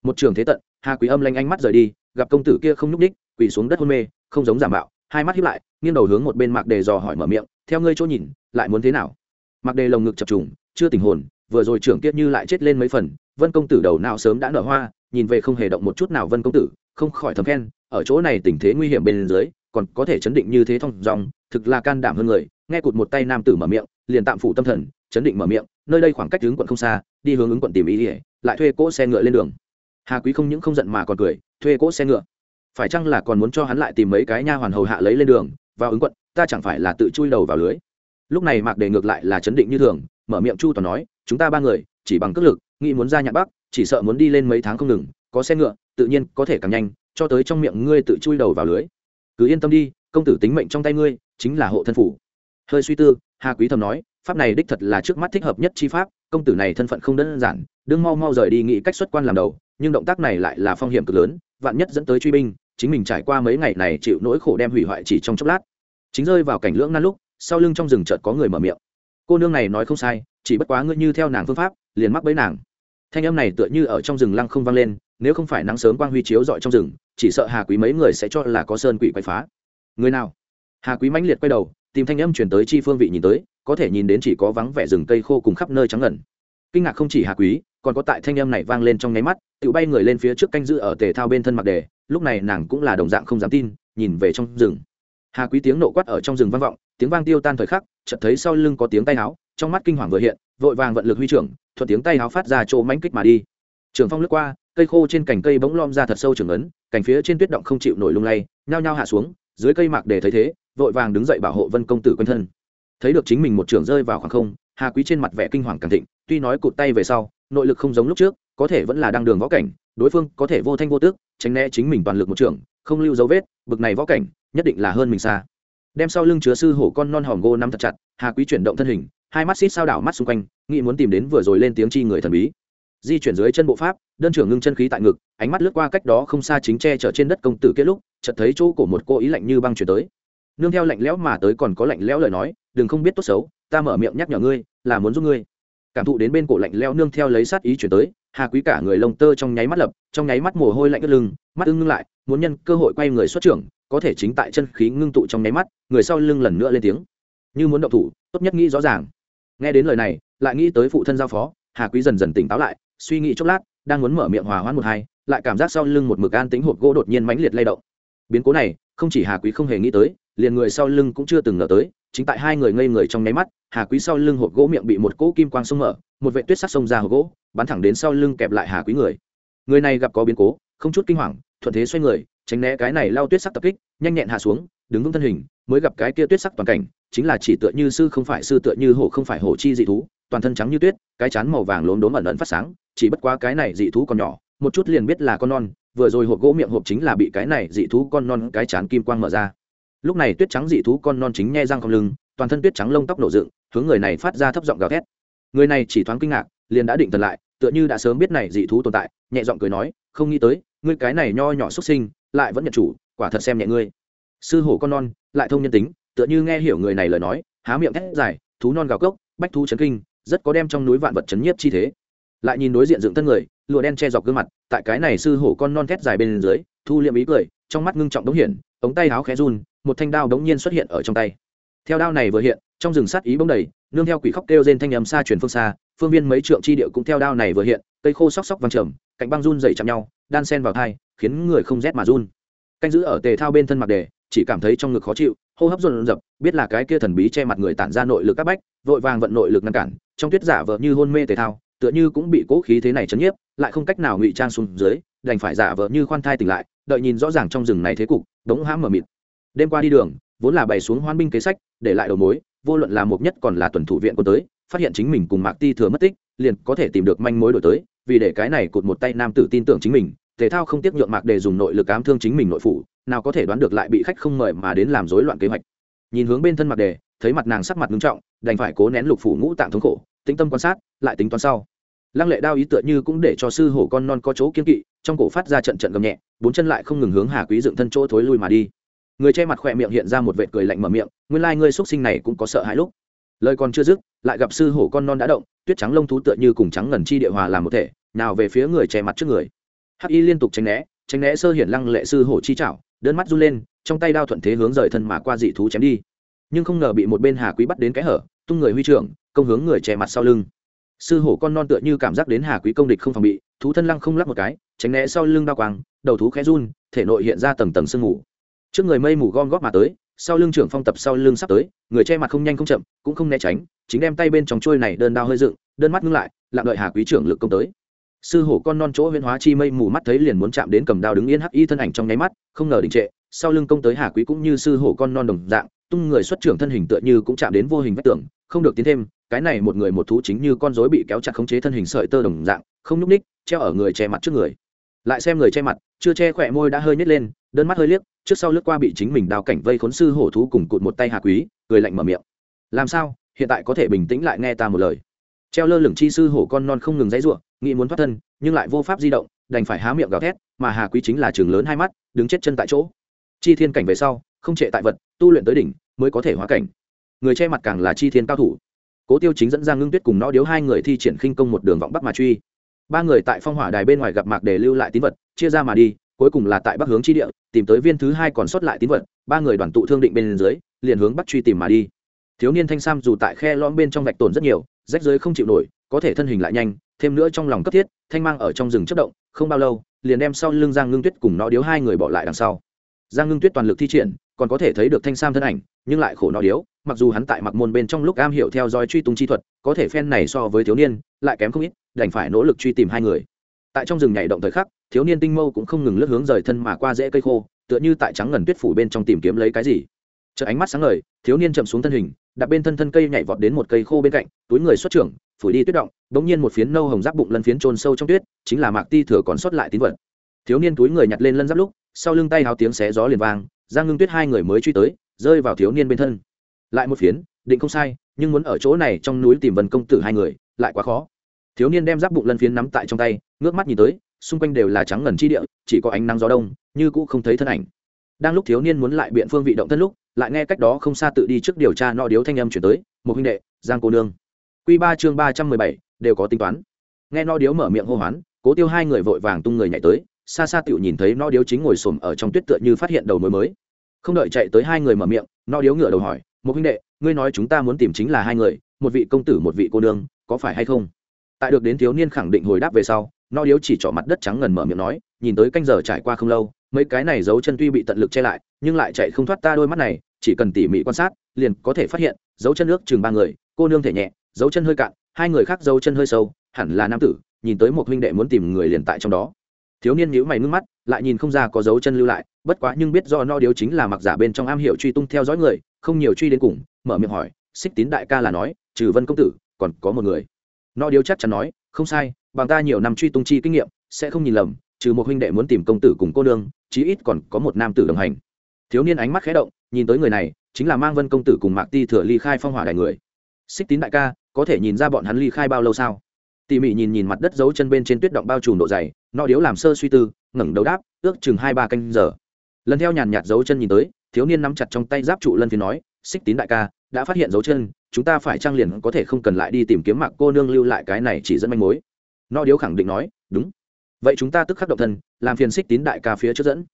Một trường thế tận, hà quý âm lanh ánh mắt rời đi, gặp công tử kia không nhúc ních quỳ xuống đất hôn mê, không giống giả mạo hai mắt hiếp lại, nghiêng đầu hướng một bên mạc đề dò hỏi mở miệng, theo ngươi chỗ nhìn, lại muốn thế nào? Mạc đề lồng ngực chập trùng, chưa tình hồn, vừa rồi trưởng tiết như lại chết lên mấy phần, vân công tử đầu nào sớm đã nở hoa, nhìn về không hề động một chút nào vân công tử, không khỏi thầm khen, ở chỗ này tình thế nguy hiểm bên dưới, còn có thể chấn định như thế thông dòng thực là can đảm hơn người. Nghe cụt một tay nam tử mở miệng, liền tạm phủ tâm thần, chấn định mở miệng, nơi đây khoảng cách hướng quận không xa, đi hướng ứng quận tìm ý ỉa lại thuê cỗ xe ngựa lên đường. Hà quý không những không giận mà còn cười, thuê cỗ xe ngựa? Phải chăng là còn muốn cho hắn lại tìm mấy cái nha hoàn hầu hạ lấy lên đường, vào ứng quận, ta chẳng phải là tự chui đầu vào lưới. Lúc này mạc đề ngược lại là chấn định như thường, mở miệng chu toàn nói, chúng ta ba người, chỉ bằng cước lực, nghĩ muốn ra nhạc bắc, chỉ sợ muốn đi lên mấy tháng không ngừng, có xe ngựa, tự nhiên có thể càng nhanh, cho tới trong miệng ngươi tự chui đầu vào lưới. Cứ yên tâm đi, công tử tính mệnh trong tay ngươi, chính là hộ thân phủ. Hơi suy tư, hà quý thầm nói, pháp này đích thật là trước mắt thích hợp nhất chi pháp, công tử này thân phận không đơn giản đương mau mau rời đi nghĩ cách xuất quan làm đầu, nhưng động tác này lại là phong hiểm cực lớn, vạn nhất dẫn tới truy binh chính mình trải qua mấy ngày này chịu nỗi khổ đem hủy hoại chỉ trong chốc lát. Chính rơi vào cảnh lưỡng nan lúc, sau lưng trong rừng chợt có người mở miệng. Cô nương này nói không sai, chỉ bất quá ngươi như theo nàng phương pháp, liền mắc bấy nàng. Thanh âm này tựa như ở trong rừng lăng không vang lên, nếu không phải nắng sớm quang huy chiếu dọi trong rừng, chỉ sợ hà quý mấy người sẽ cho là có sơn quỷ quay phá. Người nào? Hà quý mãnh liệt quay đầu, tìm thanh âm chuyển tới chi phương vị nhìn tới, có thể nhìn đến chỉ có vắng vẻ rừng cây khô cùng khắp nơi trắng ngẩn kinh ngạc không chỉ hà quý còn có tại thanh âm này vang lên trong nháy mắt, tự bay người lên phía trước canh giữ ở tề thao bên thân mặc đề, lúc này nàng cũng là đồng dạng không dám tin, nhìn về trong rừng. Hà quý tiếng nộ quát ở trong rừng vang vọng, tiếng vang tiêu tan thời khắc, chợt thấy sau lưng có tiếng tay áo trong mắt kinh hoàng vừa hiện, vội vàng vận lực huy trưởng, thuận tiếng tay áo phát ra chỗ mãnh kích mà đi. Trường phong lướt qua, cây khô trên cành cây bỗng lom ra thật sâu trường ấn, cành phía trên tuyết động không chịu nổi lung lay, nhao nhao hạ xuống, dưới cây mạc để thấy thế, vội vàng đứng dậy bảo hộ vân công tử quanh thân. Thấy được chính mình một trường rơi vào khoảng không, hà quý trên mặt vẻ kinh hoàng càng thịnh, tuy nói cụt tay về sau nội lực không giống lúc trước, có thể vẫn là đang đường võ cảnh, đối phương có thể vô thanh vô tước tránh né chính mình toàn lực một trường, không lưu dấu vết, bực này võ cảnh, nhất định là hơn mình xa. Đem sau lưng chứa sư hổ con non hòm gô nắm thật chặt, hà quý chuyển động thân hình, hai mắt xít sao đảo mắt xung quanh, nghĩ muốn tìm đến vừa rồi lên tiếng chi người thần bí. Di chuyển dưới chân bộ pháp, đơn trưởng ngưng chân khí tại ngực, ánh mắt lướt qua cách đó không xa chính tre chở trên đất công tử kết lúc, chợt thấy chỗ của một cô ý lạnh như băng chuyển tới. Nương theo lạnh lẽo mà tới còn có lạnh lẽo lời nói, đừng không biết tốt xấu, ta mở miệng nhắc nhở ngươi, là muốn giúp ngươi cảm thụ đến bên cổ lạnh leo nương theo lấy sát ý chuyển tới, hà quý cả người lông tơ trong nháy mắt lập, trong nháy mắt mồ hôi lạnh ướt lưng, mắt ưng ngưng lại, muốn nhân cơ hội quay người xuất trưởng, có thể chính tại chân khí ngưng tụ trong nháy mắt, người sau lưng lần nữa lên tiếng. Như muốn động thủ, tốt nhất nghĩ rõ ràng. Nghe đến lời này, lại nghĩ tới phụ thân giao phó, hà quý dần dần tỉnh táo lại, suy nghĩ chốc lát, đang muốn mở miệng hòa hoãn một hai, lại cảm giác sau lưng một mực an tính hộp gỗ đột nhiên mãnh liệt lay động. Biến cố này, không chỉ hà quý không hề nghĩ tới, liền người sau lưng cũng chưa từng ngờ tới chính tại hai người ngây người trong nháy mắt, hà quý sau lưng hộp gỗ miệng bị một cỗ kim quang xông mở, một vệ tuyết sắc xông ra hộp gỗ, bắn thẳng đến sau lưng kẹp lại hà quý người. Người này gặp có biến cố, không chút kinh hoàng, thuận thế xoay người, tránh né cái này lao tuyết sắc tập kích, nhanh nhẹn hạ xuống, đứng vững thân hình, mới gặp cái kia tuyết sắc toàn cảnh, chính là chỉ tựa như sư không phải sư tựa như hổ không phải hổ chi dị thú, toàn thân trắng như tuyết, cái chán màu vàng lốm đốm ẩn ẩn phát sáng, chỉ bất quá cái này dị thú còn nhỏ, một chút liền biết là con non, vừa rồi hộp gỗ miệng hộp chính là bị cái này dị thú con non, cái chán kim quang mở ra lúc này tuyết trắng dị thú con non chính nghe răng không lưng, toàn thân tuyết trắng lông tóc nổ dựng, hướng người này phát ra thấp giọng gào thét. Người này chỉ thoáng kinh ngạc, liền đã định thần lại, tựa như đã sớm biết này dị thú tồn tại, nhẹ giọng cười nói, không nghĩ tới, ngươi cái này nho nhỏ xuất sinh, lại vẫn nhận chủ, quả thật xem nhẹ ngươi. Sư hổ con non, lại thông nhân tính, tựa như nghe hiểu người này lời nói, há miệng thét dài, thú non gào cốc, bách thú chấn kinh, rất có đem trong núi vạn vật chấn nhiếp chi thế. Lại nhìn đối diện dựng thân người, lụa đen che dọc gương mặt, tại cái này sư hổ con non thét dài bên dưới, thu liệm ý cười, trong mắt ngưng trọng đống hiển ống tay áo khẽ run một thanh đao đống nhiên xuất hiện ở trong tay. Theo đao này vừa hiện trong rừng sát ý bỗng đầy nương theo quỷ khóc kêu rên thanh âm xa truyền phương xa phương viên mấy trượng chi địa cũng theo đao này vừa hiện cây khô sóc sóc văng trầm cạnh băng run dày chạm nhau đan sen vào thai khiến người không rét mà run. Canh giữ ở tề thao bên thân mặc đề chỉ cảm thấy trong ngực khó chịu hô hấp run rập, biết là cái kia thần bí che mặt người tản ra nội lực các bách vội vàng vận nội lực ngăn cản trong tuyết giả vợ như hôn mê tề thao tựa như cũng bị cố khí thế này chấn nhiếp lại không cách nào ngụy trang xuống dưới đành phải giả vờ như khoan thai tỉnh lại, đợi nhìn rõ ràng trong rừng này thế cục, đống hãm mở mịt. Đêm qua đi đường, vốn là bày xuống hoan binh kế sách, để lại đầu mối, vô luận là một nhất còn là tuần thủ viện quân tới, phát hiện chính mình cùng mạc ti thừa mất tích, liền có thể tìm được manh mối đổi tới, vì để cái này cụt một tay nam tử tin tưởng chính mình, thể thao không tiếc nhượng mạc để dùng nội lực ám thương chính mình nội phủ, nào có thể đoán được lại bị khách không mời mà đến làm rối loạn kế hoạch. Nhìn hướng bên thân mạc đề thấy mặt nàng sắc mặt nghiêm trọng, đành phải cố nén lục phủ ngũ tạng thống khổ, tĩnh tâm quan sát, lại tính toán sau. Lăng lệ đao ý tựa như cũng để cho sư hổ con non có chỗ kiên kỵ trong cổ phát ra trận trận gầm nhẹ, bốn chân lại không ngừng hướng hà quý dựng thân chỗ thối lui mà đi. Người che mặt khỏe miệng hiện ra một vệt cười lạnh mở miệng, nguyên lai ngươi xuất sinh này cũng có sợ hãi lúc. Lời còn chưa dứt, lại gặp sư hổ con non đã động, tuyết trắng lông thú tựa như cùng trắng ngần chi địa hòa làm một thể, nào về phía người che mặt trước người. Hắc y liên tục tránh né tránh né sơ hiển lăng lệ sư hổ chi chảo, đơn mắt run lên, trong tay đao thuận thế hướng rời thân mà qua dị thú chém đi. Nhưng không ngờ bị một bên hà quý bắt đến cái hở, tung người huy trưởng, công hướng người che mặt sau lưng. Sư hổ con non tựa như cảm giác đến hà quý công địch không phòng bị, thú thân lăng không lắc một cái tránh né sau lưng đao quang, đầu thú khẽ run, thể nội hiện ra tầng tầng sương mù. Trước người mây mù gom góp mà tới, sau lưng trưởng phong tập sau lưng sắp tới, người che mặt không nhanh không chậm, cũng không né tránh, chính đem tay bên trong trôi này đơn đao hơi dựng, đơn mắt ngưng lại lặng đợi hà quý trưởng lực công tới. Sư hổ con non chỗ huyễn hóa chi mây mù mắt thấy liền muốn chạm đến cầm đao đứng yên hắc y thân ảnh trong nháy mắt, không ngờ đình trệ, sau lưng công tới hà quý cũng như sư hổ con non đồng dạng, tung người xuất trưởng thân hình tựa như cũng chạm đến vô hình vách tường, không được tiến thêm, cái này một người một thú chính như con rối bị kéo chặt khống chế thân hình sợi tơ đồng dạng, không nhúc ních treo ở người che mặt trước người lại xem người che mặt, chưa che khỏe môi đã hơi nhét lên, đơn mắt hơi liếc, trước sau lướt qua bị chính mình đào cảnh vây khốn sư hổ thú cùng cụt một tay hà quý, cười lạnh mở miệng. Làm sao? Hiện tại có thể bình tĩnh lại nghe ta một lời. Treo lơ lửng chi sư hổ con non không ngừng dãy ruộng, nghĩ muốn thoát thân, nhưng lại vô pháp di động, đành phải há miệng gào thét, mà hà quý chính là trường lớn hai mắt, đứng chết chân tại chỗ. Chi thiên cảnh về sau, không trệ tại vật, tu luyện tới đỉnh, mới có thể hóa cảnh. Người che mặt càng là chi thiên cao thủ. Cố tiêu chính dẫn ra ngưng tuyết cùng nó điếu hai người thi triển khinh công một đường vọng bắc mà truy ba người tại phong hỏa đài bên ngoài gặp mạc để lưu lại tín vật, chia ra mà đi, cuối cùng là tại bắc hướng chi địa, tìm tới viên thứ hai còn sót lại tín vật, ba người đoàn tụ thương định bên dưới, liền hướng bắc truy tìm mà đi. Thiếu niên thanh sam dù tại khe lõm bên trong vạch tồn rất nhiều, rách giới không chịu nổi, có thể thân hình lại nhanh, thêm nữa trong lòng cấp thiết, thanh mang ở trong rừng chất động, không bao lâu, liền đem sau lưng giang ngưng tuyết cùng nó điếu hai người bỏ lại đằng sau. Giang ngưng tuyết toàn lực thi triển, còn có thể thấy được thanh sam thân ảnh, nhưng lại khổ nó điếu, mặc dù hắn tại mặc môn bên trong lúc am hiểu theo dõi truy tung chi thuật, có thể phen này so với thiếu niên, lại kém không ít đành phải nỗ lực truy tìm hai người. Tại trong rừng nhảy động thời khắc, thiếu niên tinh mâu cũng không ngừng lướt hướng rời thân mà qua rễ cây khô, tựa như tại trắng ngần tuyết phủ bên trong tìm kiếm lấy cái gì. Chợ ánh mắt sáng ngời, thiếu niên chậm xuống thân hình, đặt bên thân thân cây nhảy vọt đến một cây khô bên cạnh, túi người xuất trưởng, phủi đi tuyết động, bỗng nhiên một phiến nâu hồng giáp bụng lân phiến trôn sâu trong tuyết, chính là mạc ti thừa còn sót lại tín vật. Thiếu niên túi người nhặt lên lân giáp lúc, sau lưng tay háo tiếng xé gió liền vang giang ngưng tuyết hai người mới truy tới, rơi vào thiếu niên bên thân. Lại một phiến, định không sai, nhưng muốn ở chỗ này trong núi tìm vần công tử hai người, lại quá khó thiếu niên đem giáp bụng lân phiến nắm tại trong tay, ngước mắt nhìn tới, xung quanh đều là trắng ngần chi địa, chỉ có ánh nắng gió đông, như cũ không thấy thân ảnh. Đang lúc thiếu niên muốn lại biện phương vị động thân lúc, lại nghe cách đó không xa tự đi trước điều tra nọ điếu thanh âm chuyển tới, một huynh đệ, giang cô nương. Q ba chương ba trăm mười bảy, đều có tính toán. Nghe nọ điếu mở miệng hô hoán, cố tiêu hai người vội vàng tung người nhảy tới, xa xa tựu nhìn thấy nọ điếu chính ngồi xổm ở trong tuyết tựa như phát hiện đầu mối mới. Không đợi chạy tới hai người mở miệng, nọ điếu ngựa đầu hỏi, một huynh đệ, ngươi nói chúng ta muốn tìm chính là hai người, một vị công tử, một vị cô nương, có phải hay không? Tại được đến thiếu niên khẳng định hồi đáp về sau no điếu chỉ trỏ mặt đất trắng ngần mở miệng nói, nhìn tới canh giờ trải qua không lâu, mấy cái này dấu chân tuy bị tận lực che lại, nhưng lại chạy không thoát ta đôi mắt này, chỉ cần tỉ mỉ quan sát, liền có thể phát hiện, dấu chân nước chừng ba người, cô nương thể nhẹ, dấu chân hơi cạn, hai người khác dấu chân hơi sâu, hẳn là nam tử, nhìn tới một huynh đệ muốn tìm người liền tại trong đó. Thiếu niên nhíu mày ngưng mắt, lại nhìn không ra có dấu chân lưu lại, bất quá nhưng biết do no điếu chính là mặc giả bên trong am hiểu truy tung theo dõi người, không nhiều truy đến cùng, mở miệng hỏi, xích tín đại ca là nói, trừ vân công tử, còn có một người nó điếu chắc chắn nói, không sai, bằng ta nhiều năm truy tung chi kinh nghiệm, sẽ không nhìn lầm, trừ một huynh đệ muốn tìm công tử cùng cô nương, chí ít còn có một nam tử đồng hành. Thiếu niên ánh mắt khẽ động, nhìn tới người này, chính là mang vân công tử cùng mạc ti thừa ly khai phong hỏa đài người. Xích tín đại ca, có thể nhìn ra bọn hắn ly khai bao lâu sao? Tỉ mỉ nhìn nhìn mặt đất dấu chân bên trên tuyết động bao trùm độ dày nọ điếu làm sơ suy tư, ngẩng đầu đáp, ước chừng hai ba canh giờ. Lần theo nhàn nhạt dấu chân nhìn tới, thiếu niên nắm chặt trong tay giáp trụ lân phiến nói, xích tín đại ca, đã phát hiện dấu chân chúng ta phải trang liền có thể không cần lại đi tìm kiếm mạc cô nương lưu lại cái này chỉ dẫn manh mối? No điếu khẳng định nói, đúng. Vậy chúng ta tức khắc động thân, làm phiền xích tín đại ca phía trước dẫn.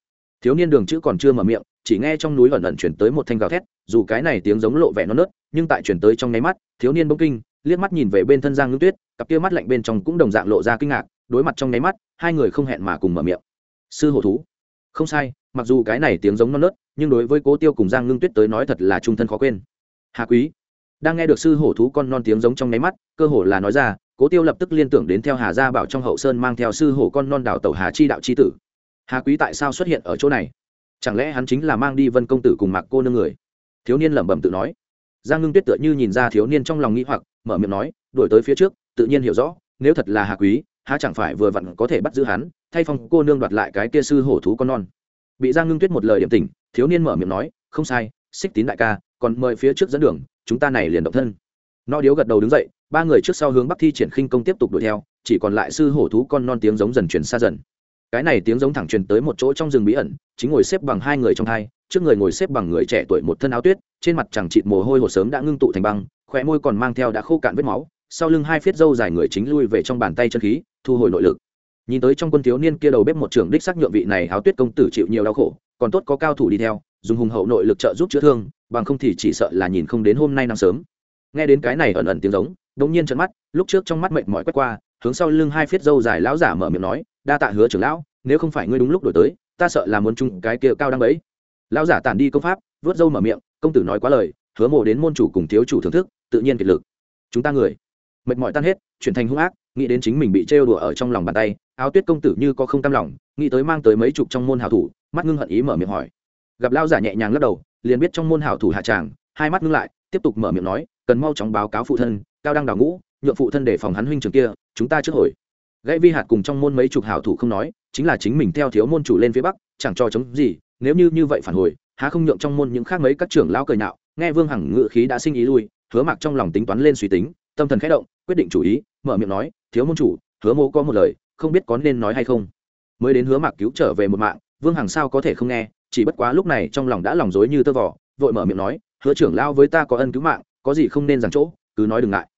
Thiếu niên đường chữ còn chưa mở miệng, chỉ nghe trong núi ẩn ẩn chuyển tới một thanh gào thét, dù cái này tiếng giống lộ vẻ non nớt, nhưng tại chuyển tới trong nháy mắt, thiếu niên bỗng kinh, liếc mắt nhìn về bên thân giang ngưng tuyết, cặp kia mắt lạnh bên trong cũng đồng dạng lộ ra kinh ngạc, đối mặt trong nháy mắt, hai người không hẹn mà cùng mở miệng. Sư hổ thú. Không sai, mặc dù cái này tiếng giống non nớt, nhưng đối với cố tiêu cùng giang ngưng tuyết tới nói thật là trung thân khó quên. Hà quý đang nghe được sư hổ thú con non tiếng giống trong nháy mắt, cơ hồ là nói ra, cố tiêu lập tức liên tưởng đến theo hà gia bảo trong hậu sơn mang theo sư hổ con non đảo tẩu hà chi đạo chi tử. Hà quý tại sao xuất hiện ở chỗ này? Chẳng lẽ hắn chính là mang đi vân công tử cùng mạc cô nương người? Thiếu niên lẩm bẩm tự nói. Giang ngưng tuyết tựa như nhìn ra thiếu niên trong lòng nghĩ hoặc, mở miệng nói đổi tới phía trước, tự nhiên hiểu rõ, nếu thật là hà quý hà chẳng phải vừa vặn có thể bắt giữ hắn, thay phong cô nương đoạt lại cái kia sư hổ thú con non. Bị giang ngưng tuyết một lời điểm tình thiếu niên mở miệng nói, không sai, xích tín đại ca, còn mời phía trước dẫn đường chúng ta này liền động thân. No điếu gật đầu đứng dậy, ba người trước sau hướng bắc thi triển khinh công tiếp tục đuổi theo, chỉ còn lại sư hổ thú con non tiếng giống dần chuyển xa dần. Cái này tiếng giống thẳng truyền tới một chỗ trong rừng bí ẩn, chính ngồi xếp bằng hai người trong hai, trước người ngồi xếp bằng người trẻ tuổi một thân áo tuyết, trên mặt chẳng chịt mồ hôi hồ sớm đã ngưng tụ thành băng, khóe môi còn mang theo đã khô cạn vết máu, sau lưng hai phiết dâu dài người chính lui về trong bàn tay chân khí, thu hồi nội lực. Nhìn tới trong quân thiếu niên kia đầu bếp một trưởng đích xác nhượng vị này áo tuyết công tử chịu nhiều đau khổ, còn tốt có cao thủ đi theo, dùng hùng hậu nội lực trợ giúp chữa thương bằng không thì chỉ sợ là nhìn không đến hôm nay năm sớm. Nghe đến cái này ẩn ẩn tiếng giống đống nhiên trận mắt, lúc trước trong mắt mệt mỏi quét qua, hướng sau lưng hai phiết dâu dài lão giả mở miệng nói, đa tạ hứa trưởng lão, nếu không phải ngươi đúng lúc đổi tới, ta sợ là muốn chung cái kia cao đang bấy lão giả tản đi công pháp, vớt dâu mở miệng, công tử nói quá lời, hứa mộ đến môn chủ cùng thiếu chủ thưởng thức, tự nhiên kiệt lực. Chúng ta người. Mệt mỏi tan hết, chuyển thành hung ác, nghĩ đến chính mình bị trêu đùa ở trong lòng bàn tay, áo tuyết công tử như có không tâm lòng, nghĩ tới mang tới mấy chục trong môn hảo thủ, mắt ngưng hận ý mở miệng hỏi. Gặp lão giả nhẹ nhàng lắc đầu liền biết trong môn hảo thủ hạ tràng, hai mắt ngưng lại, tiếp tục mở miệng nói, cần mau chóng báo cáo phụ thân, cao đăng đào ngũ, nhượng phụ thân để phòng hắn huynh trường kia, chúng ta trước hồi. Gãy vi hạt cùng trong môn mấy chục hảo thủ không nói, chính là chính mình theo thiếu môn chủ lên phía bắc, chẳng cho chống gì, nếu như như vậy phản hồi, há không nhượng trong môn những khác mấy các trưởng lão cười nạo nghe vương hằng ngự khí đã sinh ý lui, hứa mặc trong lòng tính toán lên suy tính, tâm thần khẽ động, quyết định chủ ý, mở miệng nói, thiếu môn chủ, hứa mô có một lời, không biết có nên nói hay không. Mới đến hứa mặc cứu trở về một mạng, vương hằng sao có thể không nghe chỉ bất quá lúc này trong lòng đã lòng dối như tơ vỏ vội mở miệng nói, hứa trưởng lao với ta có ân cứu mạng, có gì không nên rằng chỗ, cứ nói đừng ngại.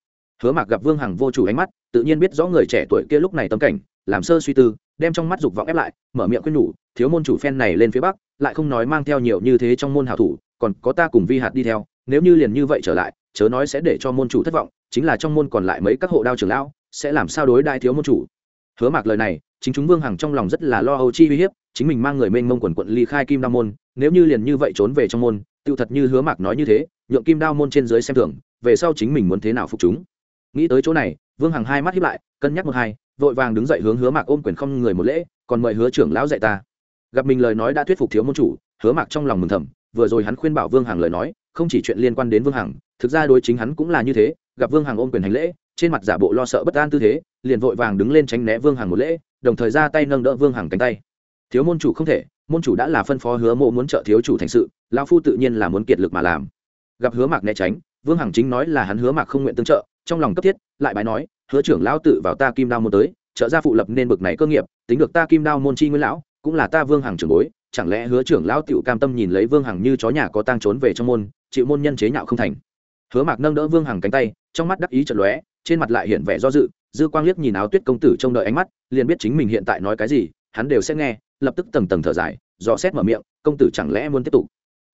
Hứa mạc gặp vương hằng vô chủ ánh mắt, tự nhiên biết rõ người trẻ tuổi kia lúc này tâm cảnh, làm sơ suy tư, đem trong mắt dục vọng ép lại, mở miệng khuyên nhủ, thiếu môn chủ phen này lên phía bắc, lại không nói mang theo nhiều như thế trong môn hảo thủ, còn có ta cùng vi hạt đi theo, nếu như liền như vậy trở lại, chớ nói sẽ để cho môn chủ thất vọng, chính là trong môn còn lại mấy các hộ đao trưởng lão, sẽ làm sao đối đại thiếu môn chủ? Hứa mạc lời này chính chúng vương hằng trong lòng rất là lo âu chi uy hiếp, chính mình mang người mênh mông quần quận ly khai kim đao môn, nếu như liền như vậy trốn về trong môn tiêu thật như hứa mạc nói như thế, nhượng kim đao môn trên dưới xem thường, về sau chính mình muốn thế nào phục chúng. Nghĩ tới chỗ này, vương hằng hai mắt hiếp lại, cân nhắc một hai, vội vàng đứng dậy hướng hứa mạc ôm quyền không người một lễ, còn mời hứa trưởng lão dạy ta. Gặp mình lời nói đã thuyết phục thiếu môn chủ, hứa mạc trong lòng mừng thầm, vừa rồi hắn khuyên bảo vương hằng lời nói, không chỉ chuyện liên quan đến vương hằng, thực ra đối chính hắn cũng là như thế, gặp vương hằng ôm quyền hành lễ, trên mặt giả bộ lo sợ bất an tư thế, liền vội vàng đứng lên tránh né vương hằng một lễ đồng thời ra tay nâng đỡ vương hằng cánh tay. Thiếu môn chủ không thể, môn chủ đã là phân phó hứa mộ muốn trợ thiếu chủ thành sự, lão phu tự nhiên là muốn kiệt lực mà làm. Gặp hứa mạc né tránh, vương hằng chính nói là hắn hứa mạc không nguyện tương trợ, trong lòng cấp thiết, lại bái nói, hứa trưởng lão tự vào ta kim đao môn tới, trợ gia phụ lập nên bực này cơ nghiệp, tính được ta kim đao môn chi nguyên lão, cũng là ta vương hằng trưởng bối, chẳng lẽ hứa trưởng lão tựu cam tâm nhìn lấy vương hằng như chó nhà có tang trốn về trong môn, chịu môn nhân chế nhạo không thành? Hứa mạc nâng đỡ vương hằng cánh tay, trong mắt đắc ý trận lóe, trên mặt lại hiện vẻ do dự dư quang liếc nhìn áo tuyết công tử trông đợi ánh mắt, liền biết chính mình hiện tại nói cái gì, hắn đều sẽ nghe, lập tức tầng tầng thở dài, dò xét mở miệng, công tử chẳng lẽ muốn tiếp tục?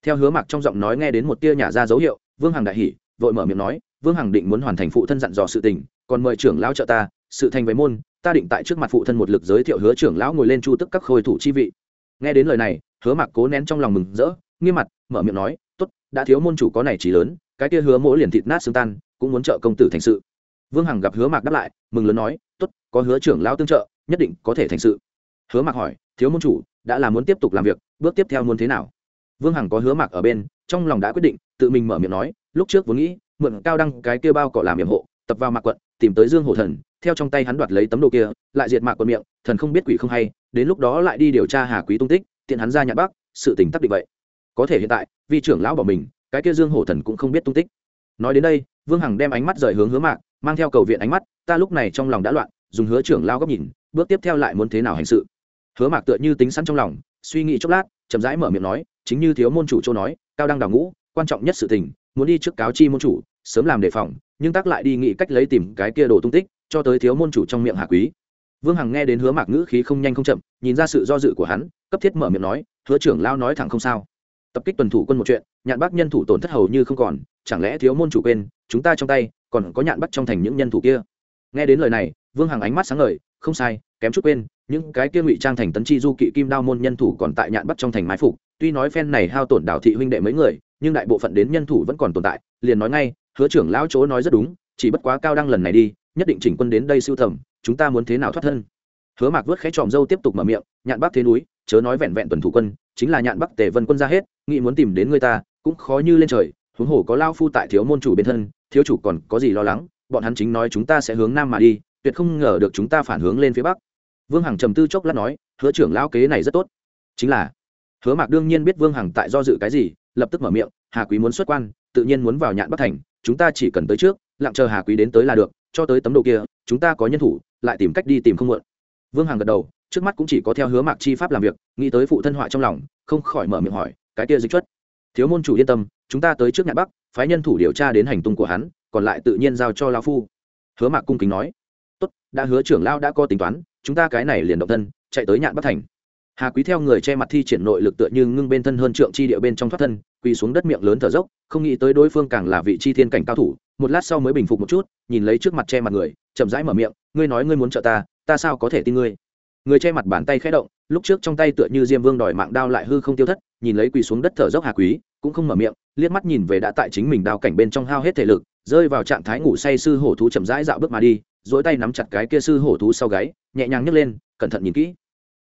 Theo hứa Mặc trong giọng nói nghe đến một tia nhả ra dấu hiệu, vương hằng đại hỉ, vội mở miệng nói, vương hằng định muốn hoàn thành phụ thân dặn dò sự tình, còn mời trưởng lão trợ ta, sự thành với môn, ta định tại trước mặt phụ thân một lực giới thiệu hứa trưởng lão ngồi lên chu tức các khôi thủ chi vị. Nghe đến lời này, hứa Mặc cố nén trong lòng mừng rỡ, nghiêm mặt, mở miệng nói, tốt, đã thiếu môn chủ có này trí lớn, cái kia hứa mỗi liền thịt nát xương tan, cũng muốn trợ công tử thành sự vương hằng gặp hứa mạc đáp lại, mừng lớn nói, tốt, có hứa trưởng lão tương trợ, nhất định có thể thành sự. Hứa mạc hỏi, thiếu môn chủ, đã là muốn tiếp tục làm việc, bước tiếp theo muốn thế nào? Vương hằng có hứa mạc ở bên, trong lòng đã quyết định, tự mình mở miệng nói, lúc trước vốn nghĩ, mượn cao đăng cái kia bao cọ làm yểm hộ, tập vào mạc quận, tìm tới dương hổ thần, theo trong tay hắn đoạt lấy tấm đồ kia, lại diệt mạc quận miệng, thần không biết quỷ không hay, đến lúc đó lại đi điều tra hà quý tung tích, tiện hắn ra nhạc bắc sự tình tắc định vậy. Có thể hiện tại vì trưởng lão bỏ mình, cái kia dương hổ thần cũng không biết tung tích. Nói đến đây, vương hằng đem ánh mắt rời hướng hứa mạc mang theo cầu viện ánh mắt, ta lúc này trong lòng đã loạn, dùng hứa trưởng lao góc nhìn, bước tiếp theo lại muốn thế nào hành sự. Hứa mạc tựa như tính sẵn trong lòng, suy nghĩ chốc lát, chậm rãi mở miệng nói, chính như thiếu môn chủ châu nói, cao đăng đào ngũ, quan trọng nhất sự tình, muốn đi trước cáo chi môn chủ, sớm làm đề phòng, nhưng tác lại đi nghĩ cách lấy tìm cái kia đồ tung tích, cho tới thiếu môn chủ trong miệng hạ quý. Vương hằng nghe đến hứa mạc ngữ khí không nhanh không chậm, nhìn ra sự do dự của hắn, cấp thiết mở miệng nói, hứa trưởng lao nói thẳng không sao. Tập kích tuần thủ quân một chuyện, nhạn bác nhân thủ tổn thất hầu như không còn, chẳng lẽ thiếu môn chủ quên, chúng ta trong tay còn có nhạn bắt trong thành những nhân thủ kia. Nghe đến lời này, vương hằng ánh mắt sáng ngời, không sai, kém chút quên, những cái kia ngụy trang thành tấn chi du kỵ kim đao môn nhân thủ còn tại nhạn bắt trong thành mái phục. Tuy nói phen này hao tổn đảo thị huynh đệ mấy người, nhưng đại bộ phận đến nhân thủ vẫn còn tồn tại, liền nói ngay, hứa trưởng lão chỗ nói rất đúng, chỉ bất quá cao đăng lần này đi, nhất định chỉnh quân đến đây siêu thẩm chúng ta muốn thế nào thoát thân? Hứa mạc vớt khẽ tròm dâu tiếp tục mở miệng, nhạn bắc thế núi, chớ nói vẹn vẹn tuần thủ quân, chính là nhạn bắc tề vân quân ra hết nghĩ muốn tìm đến người ta, cũng khó như lên trời huống hồ có lao phu tại thiếu môn chủ bên thân, thiếu chủ còn có gì lo lắng, bọn hắn chính nói chúng ta sẽ hướng nam mà đi, tuyệt không ngờ được chúng ta phản hướng lên phía bắc. Vương hằng trầm tư chốc lát nói, hứa trưởng lão kế này rất tốt. Chính là, hứa mạc đương nhiên biết vương hằng tại do dự cái gì, lập tức mở miệng, hà quý muốn xuất quan, tự nhiên muốn vào nhạn bắc thành, chúng ta chỉ cần tới trước, lặng chờ hà quý đến tới là được, cho tới tấm đồ kia, chúng ta có nhân thủ, lại tìm cách đi tìm không muộn. Vương hằng gật đầu, trước mắt cũng chỉ có theo hứa mạc chi pháp làm việc, nghĩ tới phụ thân họa trong lòng, không khỏi mở miệng hỏi, cái kia dịch chất thiếu môn chủ yên tâm chúng ta tới trước nhạn bắc, phái nhân thủ điều tra đến hành tung của hắn, còn lại tự nhiên giao cho lao phu. Hứa mạc cung kính nói. Tốt, đã hứa trưởng lao đã có tính toán, chúng ta cái này liền động thân, chạy tới nhạn bắc thành. Hà quý theo người che mặt thi triển nội lực tựa như ngưng bên thân hơn trượng chi địa bên trong thoát thân, quỳ xuống đất miệng lớn thở dốc, không nghĩ tới đối phương càng là vị chi thiên cảnh cao thủ, một lát sau mới bình phục một chút, nhìn lấy trước mặt che mặt người, chậm rãi mở miệng, ngươi nói ngươi muốn trợ ta ta sao có thể tin ngươi? Người che mặt bàn tay khẽ động lúc trước trong tay tựa như diêm vương đòi mạng đao lại hư không tiêu thất, nhìn lấy quỳ xuống đất thở dốc hà quý, cũng không mở miệng, liếc mắt nhìn về đã tại chính mình đao cảnh bên trong hao hết thể lực, rơi vào trạng thái ngủ say sư hổ thú chậm rãi dạo bước mà đi dỗi tay nắm chặt cái kia sư hổ thú sau gáy, nhẹ nhàng nhấc lên, cẩn thận nhìn kỹ.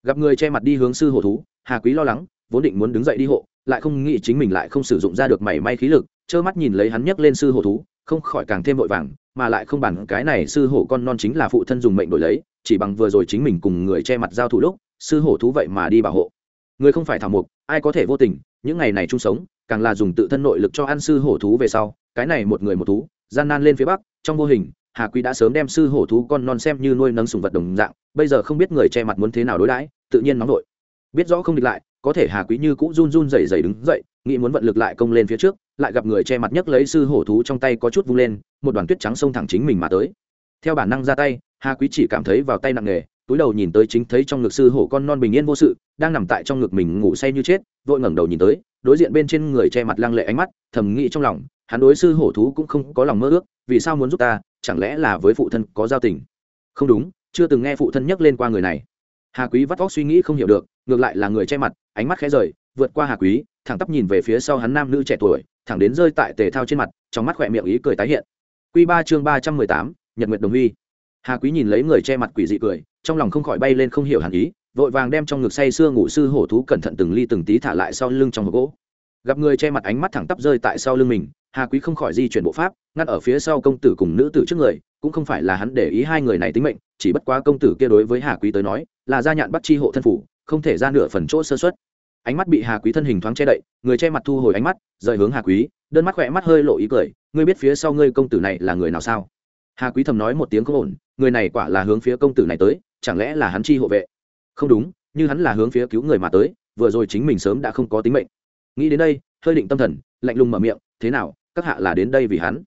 Gặp người che mặt đi hướng sư hổ thú, hà quý lo lắng, vốn định muốn đứng dậy đi hộ, lại không nghĩ chính mình lại không sử dụng ra được mảy may khí lực, trơ mắt nhìn lấy hắn nhấc lên sư hổ thú, không khỏi càng thêm vội vàng, mà lại không bản cái này sư hổ con non chính là phụ thân dùng mệnh đổi lấy, chỉ bằng vừa rồi chính mình cùng người che mặt giao thủ lúc sư hổ thú vậy mà đi bảo hộ. Người không phải thảo mục ai có thể vô tình, những ngày này chung sống, càng là dùng tự thân nội lực cho ăn sư hổ thú về sau, cái này một người một thú, gian nan lên phía bắc, trong vô hình, hà quý đã sớm đem sư hổ thú con non xem như nuôi nấng sùng vật đồng dạng, bây giờ không biết người che mặt muốn thế nào đối đãi, tự nhiên nóng nổi biết rõ không địch lại, có thể hà quý như cũ run run rẩy rẩy đứng dậy, nghĩ muốn vận lực lại công lên phía trước, lại gặp người che mặt nhấc lấy sư hổ thú trong tay có chút vung lên, một đoàn tuyết trắng xông thẳng chính mình mà tới. Theo bản năng ra tay, hà quý chỉ cảm thấy vào tay nặng nề túi đầu nhìn tới chính thấy trong ngực sư hổ con non bình yên vô sự, đang nằm tại trong ngực mình ngủ say như chết, vội ngẩng đầu nhìn tới, đối diện bên trên người che mặt lăng lệ ánh mắt, thầm nghĩ trong lòng, hắn đối sư hổ thú cũng không có lòng mơ ước, vì sao muốn giúp ta, chẳng lẽ là với phụ thân có giao tình? Không đúng, chưa từng nghe phụ thân nhắc lên qua người này. Hà quý vắt vóc suy nghĩ không hiểu được, ngược lại là người che mặt, ánh mắt khẽ rời, vượt qua hà quý, thẳng tắp nhìn về phía sau hắn nam nữ trẻ tuổi, thẳng đến rơi tại tề thao trên mặt, trong mắt khỏe miệng ý cười tái hiện. Q ba chương ba trăm mười tám, nhật nguyệt đồng huy hà quý nhìn lấy người che mặt quỷ dị cười, trong lòng không khỏi bay lên không hiểu hẳn ý, vội vàng đem trong ngực say sưa ngủ sư hổ thú cẩn thận từng ly từng tí thả lại sau lưng trong hộp gỗ. Gặp người che mặt ánh mắt thẳng tắp rơi tại sau lưng mình, hà quý không khỏi di chuyển bộ pháp, ngăn ở phía sau công tử cùng nữ tử trước người, cũng không phải là hắn để ý hai người này tính mệnh, chỉ bất quá công tử kia đối với hà quý tới nói, là gia nhạn bắt chi hộ thân phủ, không thể ra nửa phần chỗ sơ xuất ánh mắt bị hà quý thân hình thoáng che đậy, người che mặt thu hồi ánh mắt, rời hướng hà quý, đơn mắt khỏe mắt hơi lộ ý cười, ngươi biết phía sau ngươi công tử này là người nào sao? Hà quý thầm nói một tiếng không ổn người này quả là hướng phía công tử này tới, chẳng lẽ là hắn chi hộ vệ? Không đúng, như hắn là hướng phía cứu người mà tới, vừa rồi chính mình sớm đã không có tính mệnh. Nghĩ đến đây, hơi định tâm thần, lạnh lùng mở miệng, thế nào, các hạ là đến đây vì hắn?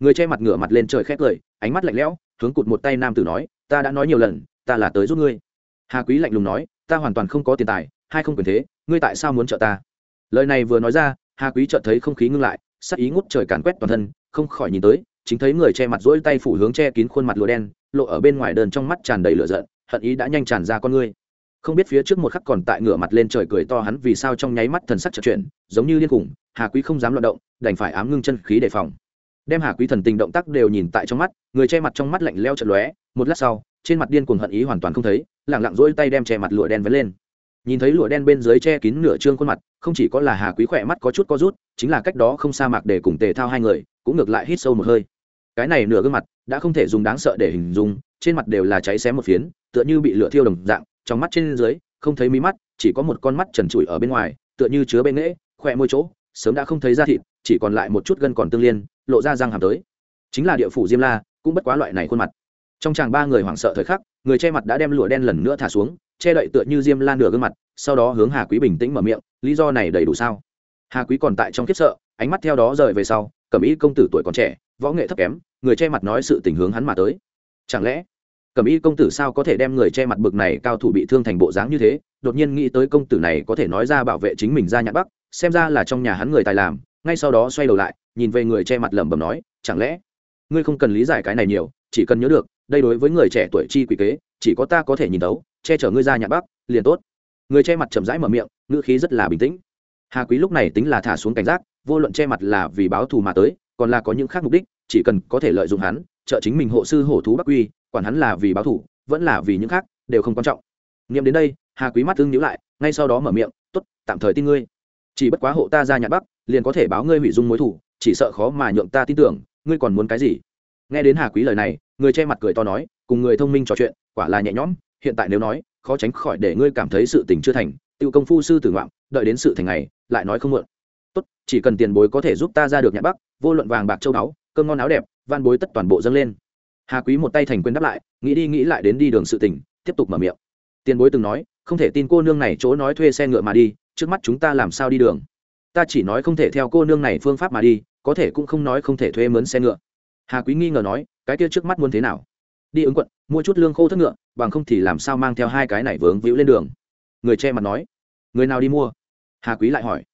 Người che mặt ngửa mặt lên trời khét cười, ánh mắt lạnh lẽo, hướng cụt một tay nam tử nói, ta đã nói nhiều lần, ta là tới giúp ngươi. Hà quý lạnh lùng nói, ta hoàn toàn không có tiền tài, hai không quyền thế, ngươi tại sao muốn trợ ta? Lời này vừa nói ra, hà quý chợt thấy không khí ngưng lại, sắc ý ngút trời càn quét toàn thân, không khỏi nhìn tới, chính thấy người che mặt rỗi tay phủ hướng che kín khuôn mặt lụa đen lộ ở bên ngoài đơn trong mắt tràn đầy lửa giận, hận ý đã nhanh tràn ra con ngươi. Không biết phía trước một khắc còn tại ngửa mặt lên trời cười to hắn vì sao trong nháy mắt thần sắc chợt chuyển, giống như điên khủng, hà quý không dám loạn động, đành phải ám ngưng chân khí đề phòng. Đem hà quý thần tình động tác đều nhìn tại trong mắt, người che mặt trong mắt lạnh leo chật lóe, một lát sau, trên mặt điên cuồng hận ý hoàn toàn không thấy lẳng lặng duỗi tay đem che mặt lụa đen vén lên. Nhìn thấy lụa đen bên dưới che kín nửa trương khuôn mặt, không chỉ có là hà quý khỏe mắt có chút co rút, chính là cách đó không xa mạc để cùng tề thao hai người, cũng ngược lại hít sâu một hơi cái này nửa gương mặt đã không thể dùng đáng sợ để hình dung, trên mặt đều là cháy xém một phiến, tựa như bị lửa thiêu đồng dạng, trong mắt trên dưới, không thấy mí mắt, chỉ có một con mắt trần trụi ở bên ngoài, tựa như chứa bên nghễ, khỏe môi chỗ, sớm đã không thấy da thịt, chỉ còn lại một chút gân còn tương liên, lộ ra răng hàm tới. Chính là địa phủ diêm la, cũng bất quá loại này khuôn mặt. Trong chàng ba người hoảng sợ thời khắc, người che mặt đã đem lụa đen lần nữa thả xuống, che đậy tựa như diêm la nửa gương mặt, sau đó hướng hà quý bình tĩnh mở miệng, lý do này đầy đủ sao? Hà quý còn tại trong kiếp sợ, ánh mắt theo đó rời về sau cẩm ý công tử tuổi còn trẻ, võ nghệ thấp kém, người che mặt nói sự tình hướng hắn mà tới. Chẳng lẽ, cẩm y công tử sao có thể đem người che mặt bực này cao thủ bị thương thành bộ dáng như thế? Đột nhiên nghĩ tới công tử này có thể nói ra bảo vệ chính mình ra nhãn bắc, xem ra là trong nhà hắn người tài làm, ngay sau đó xoay đầu lại, nhìn về người che mặt lẩm bẩm nói, chẳng lẽ, ngươi không cần lý giải cái này nhiều, chỉ cần nhớ được, đây đối với người trẻ tuổi chi quỷ kế, chỉ có ta có thể nhìn tấu che chở ngươi ra nhãn bắc, liền tốt. Người che mặt chậm rãi mở miệng, ngữ khí rất là bình tĩnh. Hà quý lúc này tính là thả xuống cảnh giác vô luận che mặt là vì báo thù mà tới còn là có những khác mục đích chỉ cần có thể lợi dụng hắn trợ chính mình hộ sư hổ thú bắc quy, quản hắn là vì báo thù vẫn là vì những khác đều không quan trọng. Nghiệm đến đây hà quý mắt thương nhíu lại ngay sau đó mở miệng t ố t tạm thời tin ngươi. Chỉ bất quá hộ ta ra nhạc bắc liền có thể báo ngươi hủy dung mối thủ chỉ sợ khó mà nhượng ta tin tưởng ngươi còn muốn cái gì? Nghe đến hà quý lời này người che mặt cười to nói cùng người thông minh trò chuyện quả là nhẹ nhõm hiện tại nếu nói khó tránh khỏi để ngươi cảm thấy sự tình chưa thành tiêu công phu sư tử ngoạm đợi đến sự thành này lại nói không mượn tốt, chỉ cần tiền bối có thể giúp ta ra được nhạc bắc, vô luận vàng bạc châu báu, cơm ngon áo đẹp, van bối tất toàn bộ dâng lên. Hà quý một tay thành quyền đáp lại, nghĩ đi nghĩ lại đến đi đường sự tỉnh tiếp tục mở miệng. Tiền bối từng nói, không thể tin cô nương này chỗ nói thuê xe ngựa mà đi, trước mắt chúng ta làm sao đi đường? Ta chỉ nói không thể theo cô nương này phương pháp mà đi, có thể cũng không nói không thể thuê mướn xe ngựa. Hà quý nghi ngờ nói, cái kia trước mắt muốn thế nào? Đi ứng quận, mua chút lương khô thất ngựa, bằng không thì làm sao mang theo hai cái này vướng víu lên đường? Người che mặt nói, người nào đi mua? Hà quý lại hỏi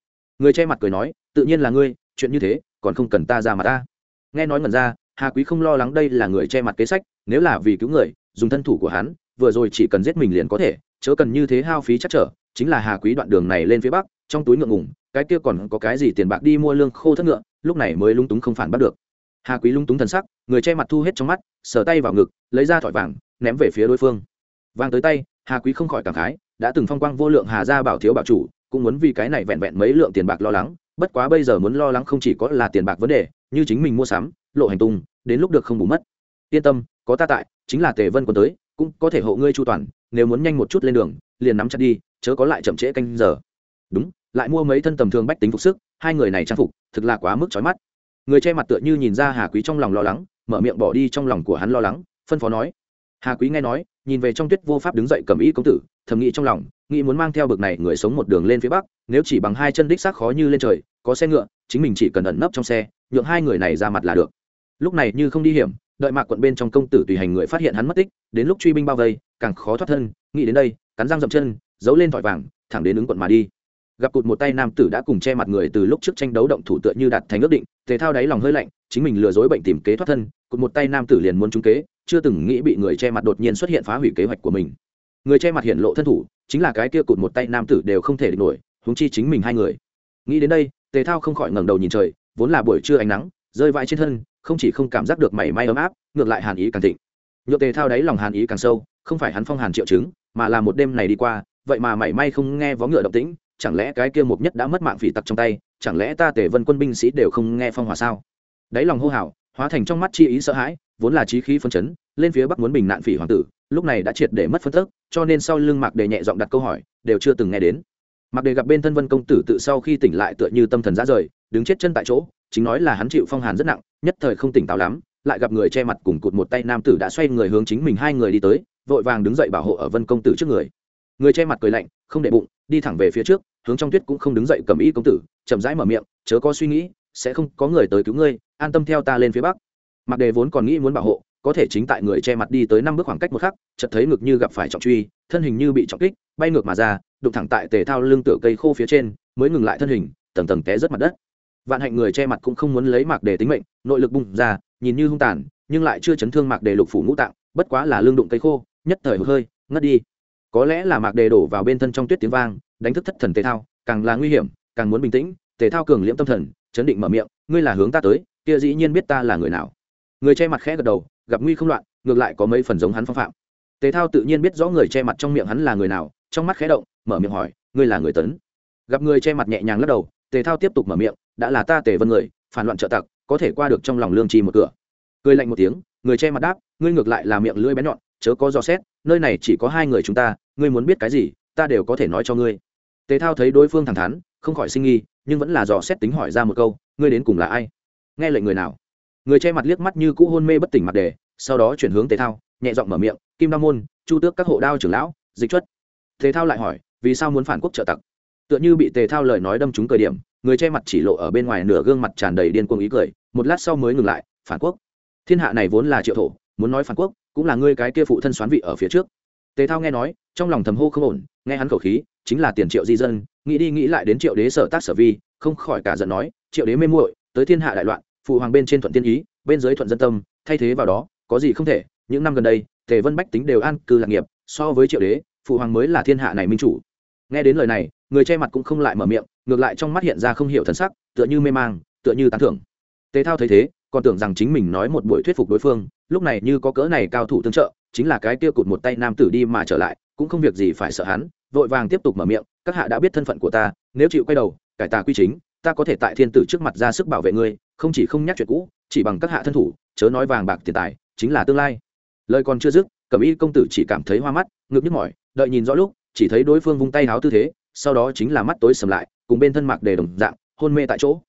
người che mặt cười nói, tự nhiên là ngươi, chuyện như thế, còn không cần ta ra mặt ta. Nghe nói ngần ra, hà quý không lo lắng đây là người che mặt kế sách, nếu là vì cứu người, dùng thân thủ của hắn, vừa rồi chỉ cần giết mình liền có thể, chớ cần như thế hao phí chắc trở, chính là hà quý đoạn đường này lên phía bắc, trong túi ngượng ngủng cái kia còn có cái gì tiền bạc đi mua lương khô thất ngựa, lúc này mới lung túng không phản bắt được. Hà quý lung túng thần sắc, người che mặt thu hết trong mắt, sờ tay vào ngực, lấy ra thỏi vàng, ném về phía đối phương. Vàng tới tay, hà quý không khỏi cảm khái, đã từng phong quang vô lượng hà gia bảo thiếu bảo chủ cũng muốn vì cái này vẹn vẹn mấy lượng tiền bạc lo lắng, bất quá bây giờ muốn lo lắng không chỉ có là tiền bạc vấn đề, như chính mình mua sắm, lộ hành tung, đến lúc được không bù mất. Yên tâm, có ta tại, chính là tề vân còn tới, cũng có thể hộ ngươi chu toàn, nếu muốn nhanh một chút lên đường, liền nắm chặt đi, chớ có lại chậm trễ canh giờ. Đúng, lại mua mấy thân tầm thường bách tính phục sức, hai người này trang phục, thực là quá mức trói mắt. Người che mặt tựa như nhìn ra hà quý trong lòng lo lắng, mở miệng bỏ đi trong lòng của hắn lo lắng, phân phó nói. Hà quý nghe nói nhìn về trong tuyết vô pháp đứng dậy cầm ý công tử, thầm nghĩ trong lòng, nghĩ muốn mang theo bực này người sống một đường lên phía bắc, nếu chỉ bằng hai chân đích xác khó như lên trời, có xe ngựa, chính mình chỉ cần ẩn nấp trong xe, nhượng hai người này ra mặt là được. Lúc này như không đi hiểm, đợi mạc quận bên trong công tử tùy hành người phát hiện hắn mất tích, đến lúc truy binh bao vây, càng khó thoát thân, nghĩ đến đây, cắn răng dậm chân, giấu lên thỏi vàng, thẳng đến ứng quận mà đi. Gặp cụt một tay nam tử đã cùng che mặt người từ lúc trước tranh đấu động thủ tựa như đạt thành ước định tề thao đáy lòng hơi lạnh, chính mình lừa dối bệnh tìm kế thoát thân, cụt một tay nam tử liền muốn trúng kế chưa từng nghĩ bị người che mặt đột nhiên xuất hiện phá hủy kế hoạch của mình. Người che mặt hiện lộ thân thủ, chính là cái kia cụt một tay nam tử đều không thể địch nổi, huống chi chính mình hai người. Nghĩ đến đây, tề thao không khỏi ngẩng đầu nhìn trời, vốn là buổi trưa ánh nắng, rơi vãi trên thân, không chỉ không cảm giác được mảy may ấm áp, ngược lại hàn ý càng thịnh. Nhựa tề thao đáy lòng hàn ý càng sâu, không phải hắn phong hàn triệu chứng, mà là một đêm này đi qua, vậy mà mảy may không nghe vó ngựa động tĩnh, chẳng lẽ cái kia mục nhất đã mất mạng phỉ tặc trong tay, chẳng lẽ ta tề vân quân binh sĩ đều không nghe phong hòa sao? Đáy lòng hô hào, hóa thành trong mắt chi ý sợ hãi vốn là trí khí phân chấn, lên phía bắc muốn bình nạn phỉ hoàng tử, lúc này đã triệt để mất phân tức, cho nên sau lưng mạc đề nhẹ giọng đặt câu hỏi, đều chưa từng nghe đến. Mạc đề gặp bên thân vân công tử tự sau khi tỉnh lại tựa như tâm thần ra rời, đứng chết chân tại chỗ, chính nói là hắn chịu phong hàn rất nặng, nhất thời không tỉnh táo lắm, lại gặp người che mặt cùng cụt một tay nam tử đã xoay người hướng chính mình hai người đi tới, vội vàng đứng dậy bảo hộ ở vân công tử trước người. Người che mặt cười lạnh, không để bụng, đi thẳng về phía trước, hướng trong tuyết cũng không đứng dậy cầm ý công tử, chậm rãi mở miệng, chớ có suy nghĩ, sẽ không có người tới cứu ngươi, an tâm theo ta lên phía bắc mặc đề vốn còn nghĩ muốn bảo hộ, có thể chính tại người che mặt đi tới năm bước khoảng cách một khắc, chợt thấy ngực như gặp phải trọng truy, thân hình như bị trọng kích, bay ngược mà ra, đụng thẳng tại tề thao lưng tựa cây khô phía trên, mới ngừng lại thân hình, tầng tầng té rớt mặt đất. Vạn hạnh người che mặt cũng không muốn lấy mạc đề tính mệnh, nội lực bung ra, nhìn như hung tàn, nhưng lại chưa chấn thương mạc đề lục phủ ngũ tạng, bất quá là lương đụng cây khô, nhất thời hơi, ngất đi. Có lẽ là mạc đề đổ vào bên thân trong tuyết tiếng vang, đánh thức thất thần tề thao, càng là nguy hiểm, càng muốn bình tĩnh, tề thao cường liễm tâm thần, chấn định mở miệng, ngươi là hướng ta tới, kia dĩ nhiên biết ta là người nào người che mặt khẽ gật đầu, gặp nguy không loạn, ngược lại có mấy phần giống hắn phong phạm. Tề thao tự nhiên biết rõ người che mặt trong miệng hắn là người nào, trong mắt khẽ động, mở miệng hỏi, ngươi là người tấn? Gặp người che mặt nhẹ nhàng lắc đầu, tề thao tiếp tục mở miệng, đã là ta tề vân người, phản loạn trợ tặc, có thể qua được trong lòng lương trì một cửa. Cười lạnh một tiếng, người che mặt đáp, ngươi ngược lại là miệng lưỡi bén nhọn, chớ có dò xét, nơi này chỉ có hai người chúng ta, ngươi muốn biết cái gì, ta đều có thể nói cho ngươi. Tề thao thấy đối phương thẳng thắn, không khỏi sinh nghi, nhưng vẫn là dò xét tính hỏi ra một câu, ngươi đến cùng là ai? Nghe lệnh người nào? Người che mặt liếc mắt như cũ hôn mê bất tỉnh mặt đề, sau đó chuyển hướng thể thao, nhẹ giọng mở miệng, kim đao môn, chu tước các hộ đao trưởng lão, dịch chuất. Thể thao lại hỏi, vì sao muốn phản quốc trợ tặc? Tựa như bị tề thao lời nói đâm trúng cờ điểm, người che mặt chỉ lộ ở bên ngoài nửa gương mặt tràn đầy điên cuồng ý cười, một lát sau mới ngừng lại, phản quốc? Thiên hạ này vốn là triệu thổ, muốn nói phản quốc, cũng là ngươi cái kia phụ thân xoán vị ở phía trước. Tề thao nghe nói, trong lòng thầm hô không ổn, nghe hắn khẩu khí, chính là tiền triệu di dân, nghĩ đi nghĩ lại đến triệu đế sở tác sở vi, không khỏi cả giận nói, triệu đế mê muội, tới thiên hạ đại loạn phụ hoàng bên trên thuận tiên ý, bên dưới thuận dân tâm, thay thế vào đó, có gì không thể, những năm gần đây, tề vân bách tính đều an cư lạc nghiệp, so với triệu đế, phụ hoàng mới là thiên hạ này minh chủ. Nghe đến lời này, người che mặt cũng không lại mở miệng, ngược lại trong mắt hiện ra không hiểu thần sắc, tựa như mê mang, tựa như tán thưởng. Tề thao thấy thế, còn tưởng rằng chính mình nói một buổi thuyết phục đối phương, lúc này như có cỡ này cao thủ tương trợ, chính là cái kia cụt một tay nam tử đi mà trở lại, cũng không việc gì phải sợ hắn, vội vàng tiếp tục mở miệng, các hạ đã biết thân phận của ta, nếu chịu quay đầu, cải tà quy chính, ta có thể tại thiên tử trước mặt ra sức bảo vệ ngươi không chỉ không nhắc chuyện cũ, chỉ bằng các hạ thân thủ, chớ nói vàng bạc tiền tài, chính là tương lai. Lời còn chưa dứt, cẩm y công tử chỉ cảm thấy hoa mắt, ngực nhức mỏi, đợi nhìn rõ lúc, chỉ thấy đối phương vung tay háo tư thế, sau đó chính là mắt tối sầm lại, cùng bên thân mạc đề đồng dạng, hôn mê tại chỗ.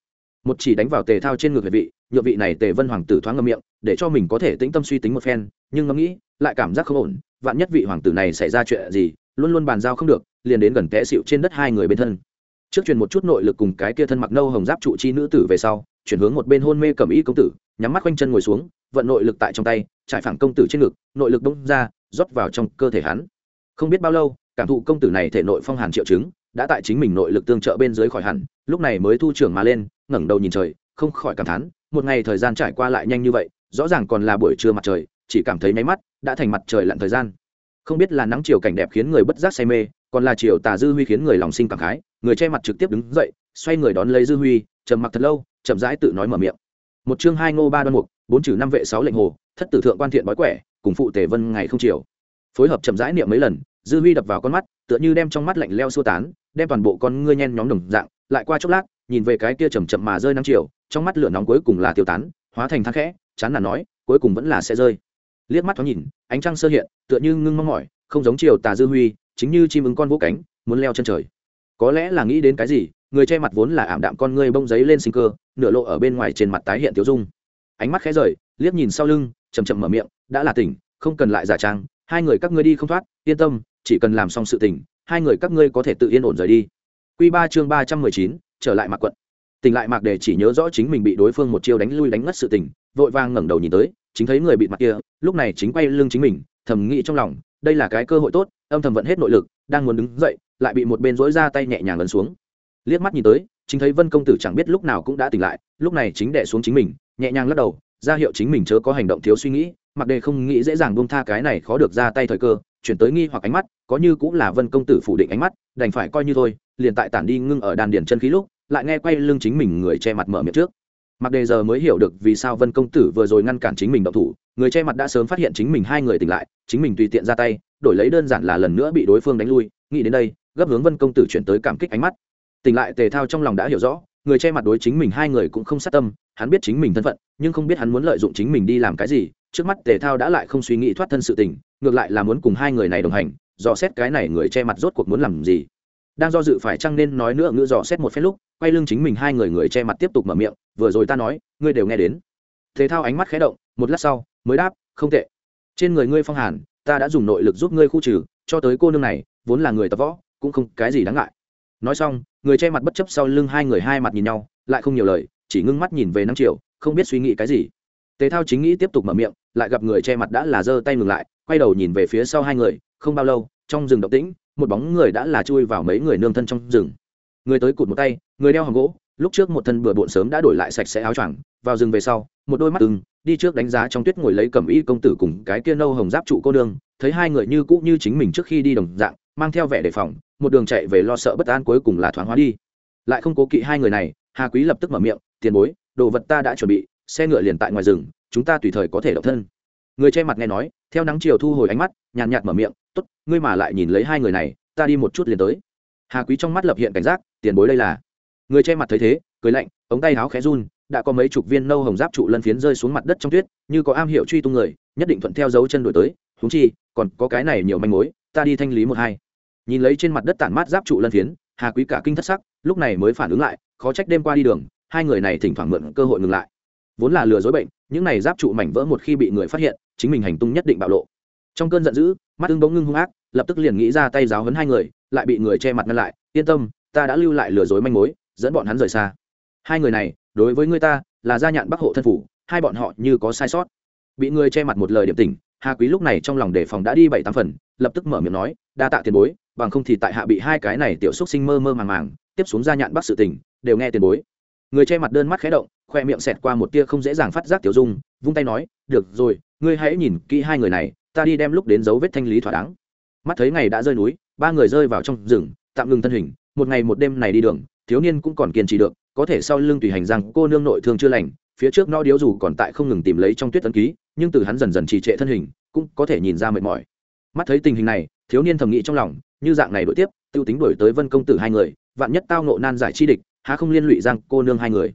Một chỉ đánh vào tề thao trên ngực về vị nhựa vị này tề vân hoàng tử thoáng ngâm miệng, để cho mình có thể tĩnh tâm suy tính một phen, nhưng ngẫm nghĩ, lại cảm giác không ổn, vạn nhất vị hoàng tử này xảy ra chuyện gì, luôn luôn bàn giao không được, liền đến gần té xịu trên đất hai người bên thân trước truyền một chút nội lực cùng cái kia thân mặc nâu hồng giáp trụ chi nữ tử về sau, chuyển hướng một bên hôn mê cầm y công tử, nhắm mắt quanh chân ngồi xuống, vận nội lực tại trong tay, trải phẳng công tử trên ngực, nội lực bông ra, rót vào trong cơ thể hắn. Không biết bao lâu, cảm thụ công tử này thể nội phong hàn triệu chứng, đã tại chính mình nội lực tương trợ bên dưới khỏi hẳn, lúc này mới thu trưởng mà lên, ngẩng đầu nhìn trời, không khỏi cảm thán, một ngày thời gian trải qua lại nhanh như vậy, rõ ràng còn là buổi trưa mặt trời, chỉ cảm thấy nháy mắt, đã thành mặt trời lặn thời gian. Không biết là nắng chiều cảnh đẹp khiến người bất giác say mê còn là chiều tà dư huy khiến người lòng sinh cảm khái, người che mặt trực tiếp đứng dậy, xoay người đón lấy dư huy, trầm mặc thật lâu, chậm rãi tự nói mở miệng. Một chương hai ngô ba đoan mục, bốn trừ năm vệ sáu lệnh hồ, thất tử thượng quan thiện bói quẻ, cùng phụ tề vân ngày không chiều phối hợp chậm rãi niệm mấy lần, dư huy đập vào con mắt, tựa như đem trong mắt lạnh leo xua tán, đem toàn bộ con ngươi nhen nhóm đồng dạng, lại qua chốc lát, nhìn về cái kia chầm chậm mà rơi năm chiều trong mắt lửa nóng cuối cùng là tiêu tán, hóa thành thang khẽ, chán là nói, cuối cùng vẫn là sẽ rơi. Liếc mắt thoáng nhìn, ánh trăng sơ hiện, tựa như ngưng mong mỏi, không giống chiều tà dư huy chính như chim ứng con vỗ cánh, muốn leo chân trời. Có lẽ là nghĩ đến cái gì, người che mặt vốn là ảm đạm con ngươi bông giấy lên sinh cơ, nửa lộ ở bên ngoài trên mặt tái hiện tiêu dung. Ánh mắt khẽ rời, liếc nhìn sau lưng chầm chậm mở miệng, đã là tỉnh, không cần lại giả trang, hai người các ngươi đi không thoát, yên tâm, chỉ cần làm xong sự tỉnh hai người các ngươi có thể tự yên ổn rời đi. Q ba chương ba trăm mười chín, trở lại mạc quận. Tỉnh lại mạc để chỉ nhớ rõ chính mình bị đối phương một chiêu đánh lui đánh ngất sự tỉnh vội vang ngẩng đầu nhìn tới, chính thấy người bị mặt kia, lúc này chính quay lưng chính mình, thầm nghĩ trong lòng đây là cái cơ hội tốt, âm thầm vận hết nội lực, đang muốn đứng dậy, lại bị một bên dối ra tay nhẹ nhàng lấn xuống. Liếc mắt nhìn tới, chính thấy vân công tử chẳng biết lúc nào cũng đã tỉnh lại, lúc này chính đẻ xuống chính mình, nhẹ nhàng lắc đầu, ra hiệu chính mình chớ có hành động thiếu suy nghĩ, mặc đề không nghĩ dễ dàng buông tha cái này khó được ra tay thời cơ, chuyển tới nghi hoặc ánh mắt, có như cũng là vân công tử phủ định ánh mắt, đành phải coi như thôi, liền tại tản đi ngưng ở đàn điển chân khí lúc, lại nghe quay lưng chính mình người che mặt mở miệng trước mặc đề giờ mới hiểu được vì sao vân công tử vừa rồi ngăn cản chính mình động thủ, người che mặt đã sớm phát hiện chính mình hai người tỉnh lại, chính mình tùy tiện ra tay, đổi lấy đơn giản là lần nữa bị đối phương đánh lui, nghĩ đến đây, gấp hướng vân công tử chuyển tới cảm kích ánh mắt. Tỉnh lại tề thao trong lòng đã hiểu rõ, người che mặt đối chính mình hai người cũng không sát tâm, hắn biết chính mình thân phận, nhưng không biết hắn muốn lợi dụng chính mình đi làm cái gì, trước mắt tề thao đã lại không suy nghĩ thoát thân sự tình, ngược lại là muốn cùng hai người này đồng hành, dò xét cái này người che mặt rốt cuộc muốn làm gì. Đang do dự phải chăng nên nói nữa, ngữ dò xét một phép lúc quay lưng chính mình hai người người che mặt tiếp tục mở miệng, vừa rồi ta nói, ngươi đều nghe đến. Thế thao ánh mắt khé động, một lát sau, mới đáp, không tệ. Trên người ngươi phong hàn, ta đã dùng nội lực giúp ngươi khu trừ, cho tới cô nương này, vốn là người tập võ, cũng không cái gì đáng ngại. Nói xong, người che mặt bất chấp sau lưng hai người hai mặt nhìn nhau, lại không nhiều lời, chỉ ngưng mắt nhìn về năm triệu không biết suy nghĩ cái gì. Tề thao chính nghĩ tiếp tục mở miệng, lại gặp người che mặt đã là giơ tay ngừng lại, quay đầu nhìn về phía sau hai người, không bao lâu, trong rừng động tĩnh, một bóng người đã là chui vào mấy người nương thân trong rừng người tới cụt một tay, người đeo hòm gỗ, lúc trước một thân bừa bộn sớm đã đổi lại sạch sẽ áo choàng, vào rừng về sau, một đôi mắt ưng, đi trước đánh giá trong tuyết ngồi lấy cầm y công tử cùng cái kia nâu hồng giáp trụ cô nương, thấy hai người như cũ như chính mình trước khi đi đồng dạng, mang theo vẻ đề phòng, một đường chạy về lo sợ bất an cuối cùng là thoáng hóa đi. Lại không cố kỵ hai người này, hà quý lập tức mở miệng, tiền bối, đồ vật ta đã chuẩn bị, xe ngựa liền tại ngoài rừng, chúng ta tùy thời có thể độc thân. Người che mặt nghe nói, theo nắng chiều thu hồi ánh mắt, nhàn nhạt mở miệng, tốt, ngươi mà lại nhìn lấy hai người này, ta đi một chút liền tới. Hà quý trong mắt lập hiện cảnh giác tiền bối đây là. Người che mặt thấy thế, cười lạnh, ống tay áo khẽ run, đã có mấy chục viên nâu hồng giáp trụ lân phiến rơi xuống mặt đất trong tuyết, như có am hiệu truy tung người, nhất định thuận theo dấu chân đổi tới. Húng chi, còn có cái này nhiều manh mối, ta đi thanh lý một hai. Nhìn lấy trên mặt đất tản mát giáp trụ lân phiến, hà quý cả kinh thất sắc, lúc này mới phản ứng lại, khó trách đêm qua đi đường, hai người này thỉnh thoảng mượn cơ hội ngừng lại. Vốn là lừa dối bệnh, những này giáp trụ mảnh vỡ một khi bị người phát hiện, chính mình hành tung nhất định bạo lộ. Trong cơn giận dữ, mắt ưng bỗng ngưng hung ác, lập tức liền nghĩ ra tay giáo hấn hai người, lại bị người che mặt ngăn lại, yên tâm ta đã lưu lại lừa dối manh mối, dẫn bọn hắn rời xa. Hai người này, đối với người ta, là gia nhạn bắc hộ thân phủ, hai bọn họ như có sai sót. Bị người che mặt một lời điểm tình hà quý lúc này trong lòng đề phòng đã đi bảy tám phần, lập tức mở miệng nói, đa tạ tiền bối, bằng không thì tại hạ bị hai cái này tiểu xúc sinh mơ mơ màng màng, tiếp xuống gia nhạn bắc sự tình, đều nghe tiền bối. Người che mặt đơn mắt khé động, khoe miệng xẹt qua một tia không dễ dàng phát giác tiểu dung, vung tay nói, được rồi, ngươi hãy nhìn kỹ hai người này, ta đi đem lúc đến dấu vết thanh lý thỏa đáng. Mắt thấy ngày đã rơi núi, ba người rơi vào trong rừng, tạm ngừng thân hình một ngày một đêm này đi đường, thiếu niên cũng còn kiên trì được, có thể sau lưng tùy hành rằng cô nương nội thương chưa lành, phía trước nó điếu dù còn tại không ngừng tìm lấy trong tuyết tấn ký, nhưng từ hắn dần dần trì trệ thân hình, cũng có thể nhìn ra mệt mỏi. Mắt thấy tình hình này, thiếu niên thầm nghĩ trong lòng, như dạng này đổi tiếp t i ê u tính đổi tới vân công tử hai người, vạn nhất tao nộ nan giải chi địch, há không liên lụy rằng cô nương hai người.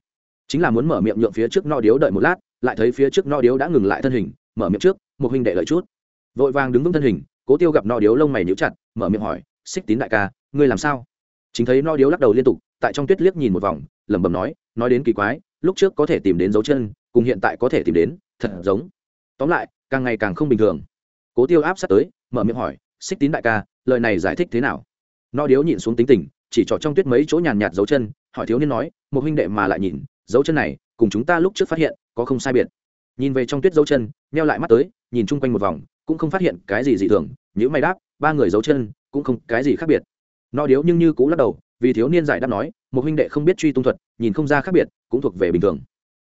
Chính là muốn mở miệng nhượng phía trước no điếu đợi một lát, lại thấy phía trước no điếu đã ngừng lại thân hình, mở miệng trước, một huynh đệ lợi chút. Vội vàng đứng vững thân hình, cố tiêu gặp no điếu lông mày níu chặt, mở miệng hỏi, xích tín đại ca, ngươi làm sao? Chính thấy no điếu lắc đầu liên tục, tại trong tuyết liếc nhìn một vòng, lẩm bẩm nói nói đến kỳ quái, lúc trước có thể tìm đến dấu chân, cùng hiện tại có thể tìm đến, thật giống. Tóm lại, càng ngày càng không bình thường. Cố tiêu áp sát tới, mở miệng hỏi, xích tín đại ca, lời này giải thích thế nào? No điếu nhìn xuống tính tình, chỉ trỏ trong tuyết mấy chỗ nhàn nhạt dấu chân, hỏi thiếu niên nói, một huynh đệ mà lại nhìn, dấu chân này, cùng chúng ta lúc trước phát hiện, có không sai biệt? Nhìn về trong tuyết dấu chân neo lại mắt tới, nhìn chung quanh một vòng, cũng không phát hiện cái gì dị thường những mày đáp, ba người dấu chân, cũng không cái gì khác biệt nó điếu nhưng như cũng lắc đầu, vì thiếu niên giải đáp nói, một huynh đệ không biết truy tung thuật, nhìn không ra khác biệt, cũng thuộc về bình thường.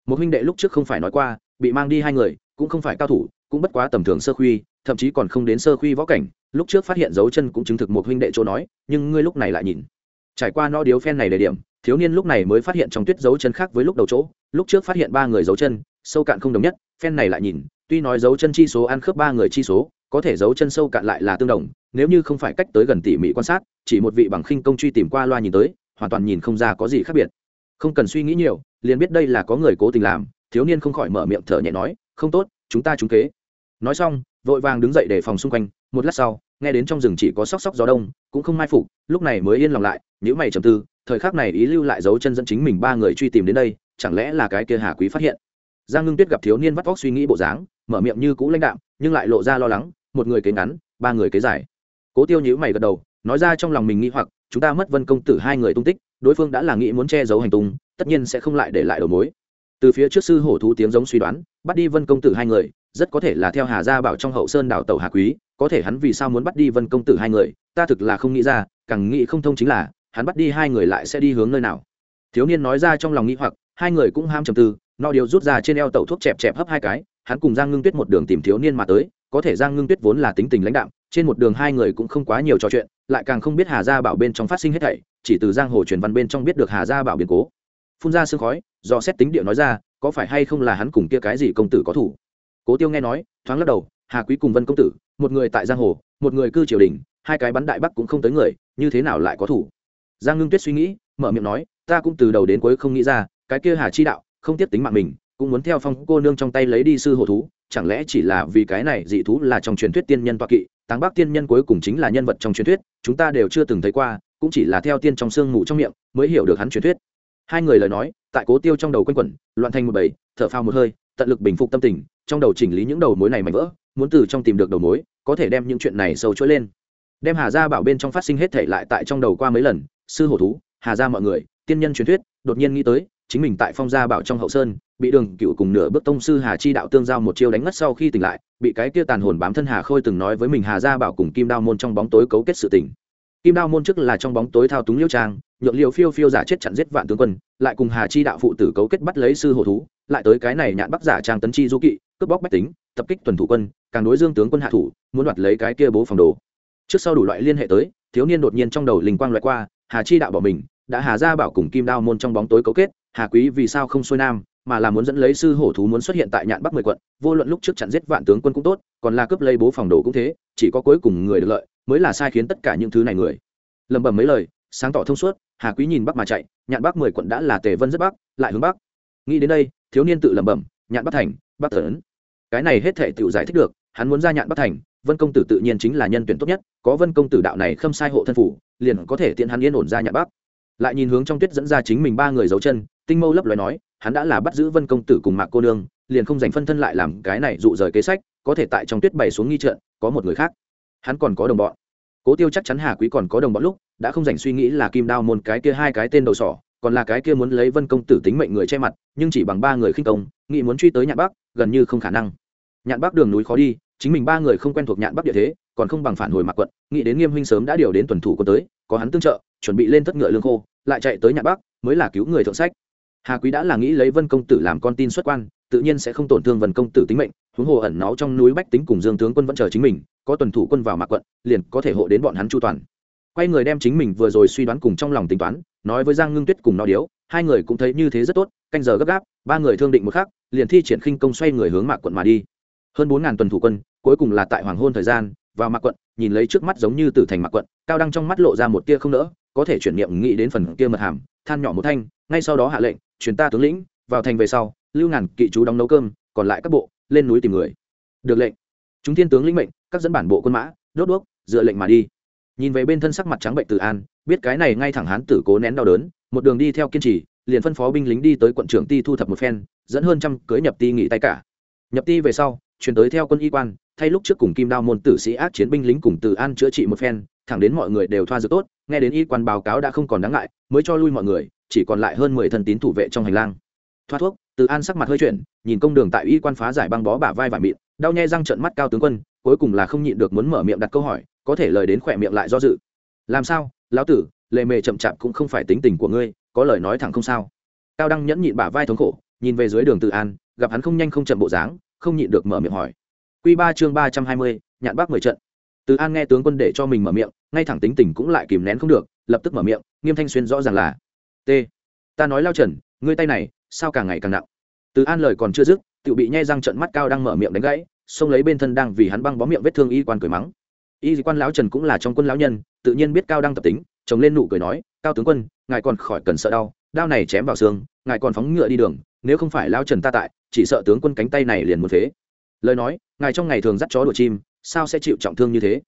Một huynh đệ lúc trước không phải nói qua, bị mang đi hai người, cũng không phải cao thủ, cũng bất quá tầm thường sơ khuy, thậm chí còn không đến sơ khuy võ cảnh. Lúc trước phát hiện dấu chân cũng chứng thực một huynh đệ chỗ nói, nhưng ngươi lúc này lại nhìn. Trải qua no điếu phen này đề điểm, thiếu niên lúc này mới phát hiện trong tuyết dấu chân khác với lúc đầu chỗ. Lúc trước phát hiện ba người dấu chân, sâu cạn không đồng nhất, phen này lại nhìn, tuy nói dấu chân chi số ăn khớp ba người chi số có thể giấu chân sâu cạn lại là tương đồng, nếu như không phải cách tới gần tỉ mỉ quan sát, chỉ một vị bằng khinh công truy tìm qua loa nhìn tới, hoàn toàn nhìn không ra có gì khác biệt. Không cần suy nghĩ nhiều, liền biết đây là có người cố tình làm, thiếu niên không khỏi mở miệng thở nhẹ nói, không tốt, chúng ta trúng kế. Nói xong, vội vàng đứng dậy để phòng xung quanh, một lát sau, nghe đến trong rừng chỉ có sóc sóc gió đông, cũng không mai phục, lúc này mới yên lòng lại nếu mày trầm tư, thời khắc này ý lưu lại dấu chân dẫn chính mình ba người truy tìm đến đây, chẳng lẽ là cái kia hà quý phát hiện? Giang ngưng tuyết gặp thiếu niên vắt vóc suy nghĩ bộ dáng, mở miệng như cũ lãnh đạm, nhưng lại lộ ra lo lắng một người kế ngắn, ba người kế dài. Cố tiêu nhữ mày gật đầu, nói ra trong lòng mình nghĩ hoặc, chúng ta mất vân công tử hai người tung tích, đối phương đã là nghĩ muốn che giấu hành tung, tất nhiên sẽ không lại để lại đầu mối. Từ phía trước sư hổ thú tiếng giống suy đoán, bắt đi vân công tử hai người, rất có thể là theo hà gia bảo trong hậu sơn đảo tàu hà quý, có thể hắn vì sao muốn bắt đi vân công tử hai người, ta thực là không nghĩ ra, càng nghĩ không thông chính là, hắn bắt đi hai người lại sẽ đi hướng nơi nào. Thiếu niên nói ra trong lòng nghĩ hoặc, hai người cũng ham trầm tư, no điều rút ra trên eo tàu thuốc chẹp chẹp hấp hai cái, hắn cùng giang ngưng tuyết một đường tìm thiếu niên mà tới có thể giang ngưng tuyết vốn là tính tình lãnh đạm, trên một đường hai người cũng không quá nhiều trò chuyện, lại càng không biết hà gia bảo bên trong phát sinh hết thảy, chỉ từ giang hồ truyền văn bên trong biết được hà gia bảo biến cố. Phun ra sương khói, do xét tính điệu nói ra, có phải hay không là hắn cùng kia cái gì công tử có thủ? Cố tiêu nghe nói, thoáng lắc đầu, hà quý cùng vân công tử, một người tại giang hồ, một người cư triều đình, hai cái bắn đại bắc cũng không tới người, như thế nào lại có thủ? Giang ngưng tuyết suy nghĩ, mở miệng nói, ta cũng từ đầu đến cuối không nghĩ ra, cái kia hà chi đạo, không tiếp tính mạng mình cũng muốn theo phong cô nương trong tay lấy đi sư hồ thú, chẳng lẽ chỉ là vì cái này dị thú là trong truyền thuyết tiên nhân toa kỵ, táng bắc tiên nhân cuối cùng chính là nhân vật trong truyền thuyết, chúng ta đều chưa từng thấy qua, cũng chỉ là theo tiên trong sương mù trong miệng mới hiểu được hắn truyền thuyết. Hai người lời nói, tại cố tiêu trong đầu quanh quẩn, loạn thành một bầy, thở phao một hơi, tận lực bình phục tâm tình, trong đầu chỉnh lý những đầu mối này mạnh vỡ, muốn từ trong tìm được đầu mối, có thể đem những chuyện này sâu chuỗi lên. Đem hà gia bảo bên trong phát sinh hết thể lại tại trong đầu qua mấy lần, sư hổ thú, hà gia mọi người, tiên nhân truyền thuyết, đột nhiên nghĩ tới chính mình tại phong gia bảo trong hậu sơn, bị đường cựu cùng nửa bước tông sư hà chi đạo tương giao một chiêu đánh ngất sau khi tỉnh lại, bị cái kia tàn hồn bám thân hà khôi từng nói với mình hà gia bảo cùng kim đao môn trong bóng tối cấu kết sự tình. Kim đao môn trước là trong bóng tối thao túng liêu trang, nhượng liều phiêu phiêu giả chết chặn giết vạn tướng quân, lại cùng hà chi đạo phụ tử cấu kết bắt lấy sư hồ thú, lại tới cái này nhạn bắc giả trang tấn chi du kỵ, cướp bóc bách tính, tập kích tuần thủ quân, càng đối dương tướng quân hạ thủ, muốn đoạt lấy cái kia bố phòng đồ. Trước sau đủ loại liên hệ tới, thiếu niên đột nhiên trong đầu linh quang loại qua, hà chi đạo bỏ mình, đã hà ra bảo cùng kim đao môn trong bóng tối cấu kết hà quý vì sao không xuôi nam, mà là muốn dẫn lấy sư hổ thú muốn xuất hiện tại nhạn bắc mười quận, vô luận lúc trước chặn giết vạn tướng quân cũng tốt, còn là cướp lấy bố phòng đồ cũng thế, chỉ có cuối cùng người được lợi, mới là sai khiến tất cả những thứ này người. Lẩm bẩm mấy lời, sáng tỏ thông suốt, hà quý nhìn bắc mà chạy, nhạn bắc mười quận đã là tề vân rất bắc, lại hướng bắc. Nghĩ đến đây, thiếu niên tự lẩm bẩm, nhạn bắc thành, bắc thần cái này hết thể tự giải thích được, hắn muốn ra nhạn bắc thành, vân công tử tự nhiên chính là nhân tuyển tốt nhất, có vân công tử đạo này khâm sai hộ thân phủ, liền có thể tiện hắn yên ổn ra nhạn bắc lại nhìn hướng trong tuyết dẫn ra chính mình ba người giấu chân, tinh mâu lấp loài nói, hắn đã là bắt giữ vân công tử cùng mạc cô nương, liền không dành phân thân lại làm cái này dụ rời kế sách, có thể tại trong tuyết bày xuống nghi trận, có một người khác. Hắn còn có đồng bọn. Cố tiêu chắc chắn hà quý còn có đồng bọn lúc, đã không dành suy nghĩ là kim đao môn cái kia hai cái tên đầu sỏ, còn là cái kia muốn lấy vân công tử tính mệnh người che mặt, nhưng chỉ bằng ba người khinh công, nghĩ muốn truy tới nhạn bắc, gần như không khả năng. Nhạn bắc đường núi khó đi, chính mình ba người không quen thuộc nhạn bắc địa thế, còn không bằng phản hồi mạc quận, nghĩ đến nghiêm huynh sớm đã điều đến tuần thủ quân tới, có hắn tương trợ chuẩn bị lên thất ngựa lương khô, lại chạy tới nhạn bắc mới là cứu người thượng sách. Hà quý đã là nghĩ lấy vân công tử làm con tin xuất quan, tự nhiên sẽ không tổn thương vân công tử tính mệnh, huống hồ ẩn náu trong núi bách tính cùng dương tướng quân vẫn chờ chính mình, có tuần thủ quân vào mạc quận, liền có thể hộ đến bọn hắn chu toàn. Quay người đem chính mình vừa rồi suy đoán cùng trong lòng tính toán, nói với giang ngưng tuyết cùng nó điếu, hai người cũng thấy như thế rất tốt, canh giờ gấp gáp, ba người thương định một khắc, liền thi triển khinh công xoay người hướng mạc quận mà đi. Hơn bốn ngàn tuần thủ quân, cuối cùng là tại hoàng hôn thời gian, vào mạc quận, nhìn lấy trước mắt giống như tử thành mạc quận, cao đăng trong mắt lộ ra một tia không nỡ có thể chuyển niệm nghĩ đến phần kia mật hàm, than nhỏ một thanh, ngay sau đó hạ lệnh chuyển ta tướng lĩnh, vào thành về sau, lưu ngàn kỵ chú đóng nấu cơm, còn lại các bộ, lên núi tìm người. Được lệnh. Chúng thiên tướng lĩnh mệnh, các dẫn bản bộ quân mã, đốt đuốc, dựa lệnh mà đi. Nhìn về bên thân sắc mặt trắng bệnh từ an, biết cái này ngay thẳng hán tử cố nén đau đớn, một đường đi theo kiên trì, liền phân phó binh lính đi tới quận trưởng ti thu thập một phen, dẫn hơn trăm cưới nhập ti nghỉ tay cả. Nhập ti về sau, chuyển tới theo quân y quan, thay lúc trước cùng kim đao môn tử sĩ ác chiến binh lính cùng từ an chữa trị một phen, thẳng đến mọi người đều thoa dược tốt nghe đến y quan báo cáo đã không còn đáng ngại, mới cho lui mọi người, chỉ còn lại hơn mười thân tín thủ vệ trong hành lang. Thoát thuốc, từ an sắc mặt hơi chuyển, nhìn công đường tại y quan phá giải băng bó bả vai và mịn, đau nhai răng trận mắt cao tướng quân, cuối cùng là không nhịn được muốn mở miệng đặt câu hỏi, có thể lời đến khỏe miệng lại do dự. Làm sao, lão tử lệ mề chậm chạp cũng không phải tính tình của ngươi, có lời nói thẳng không sao. Cao đăng nhẫn nhịn bả vai thống khổ, nhìn về dưới đường tự an, gặp hắn không nhanh không chậm bộ dáng, không nhịn được mở miệng hỏi. Q ba chương ba trăm hai mươi, nhạn bác mười trận. Từ an nghe tướng quân để cho mình mở miệng ngay thẳng tính tình cũng lại kìm nén không được, lập tức mở miệng, nghiêm thanh xuyên rõ ràng là, t, ta nói lao trần, ngươi tay này, sao càng ngày càng nặng? Từ an lời còn chưa dứt tự bị nhai răng trận mắt cao đang mở miệng đánh gãy, xông lấy bên thân đang vì hắn băng bó miệng vết thương y quan cười mắng. Y quan lão trần cũng là trong quân lão nhân, tự nhiên biết cao đang tập tính, chồng lên nụ cười nói, cao tướng quân, ngài còn khỏi cần sợ đau, đao này chém vào xương, ngài còn phóng ngựa đi đường, nếu không phải lao trần ta tại, chỉ sợ tướng quân cánh tay này liền muốn phế. Lời nói, ngài trong ngày thường dắt chó đùa chim, sao sẽ chịu trọng thương như thế?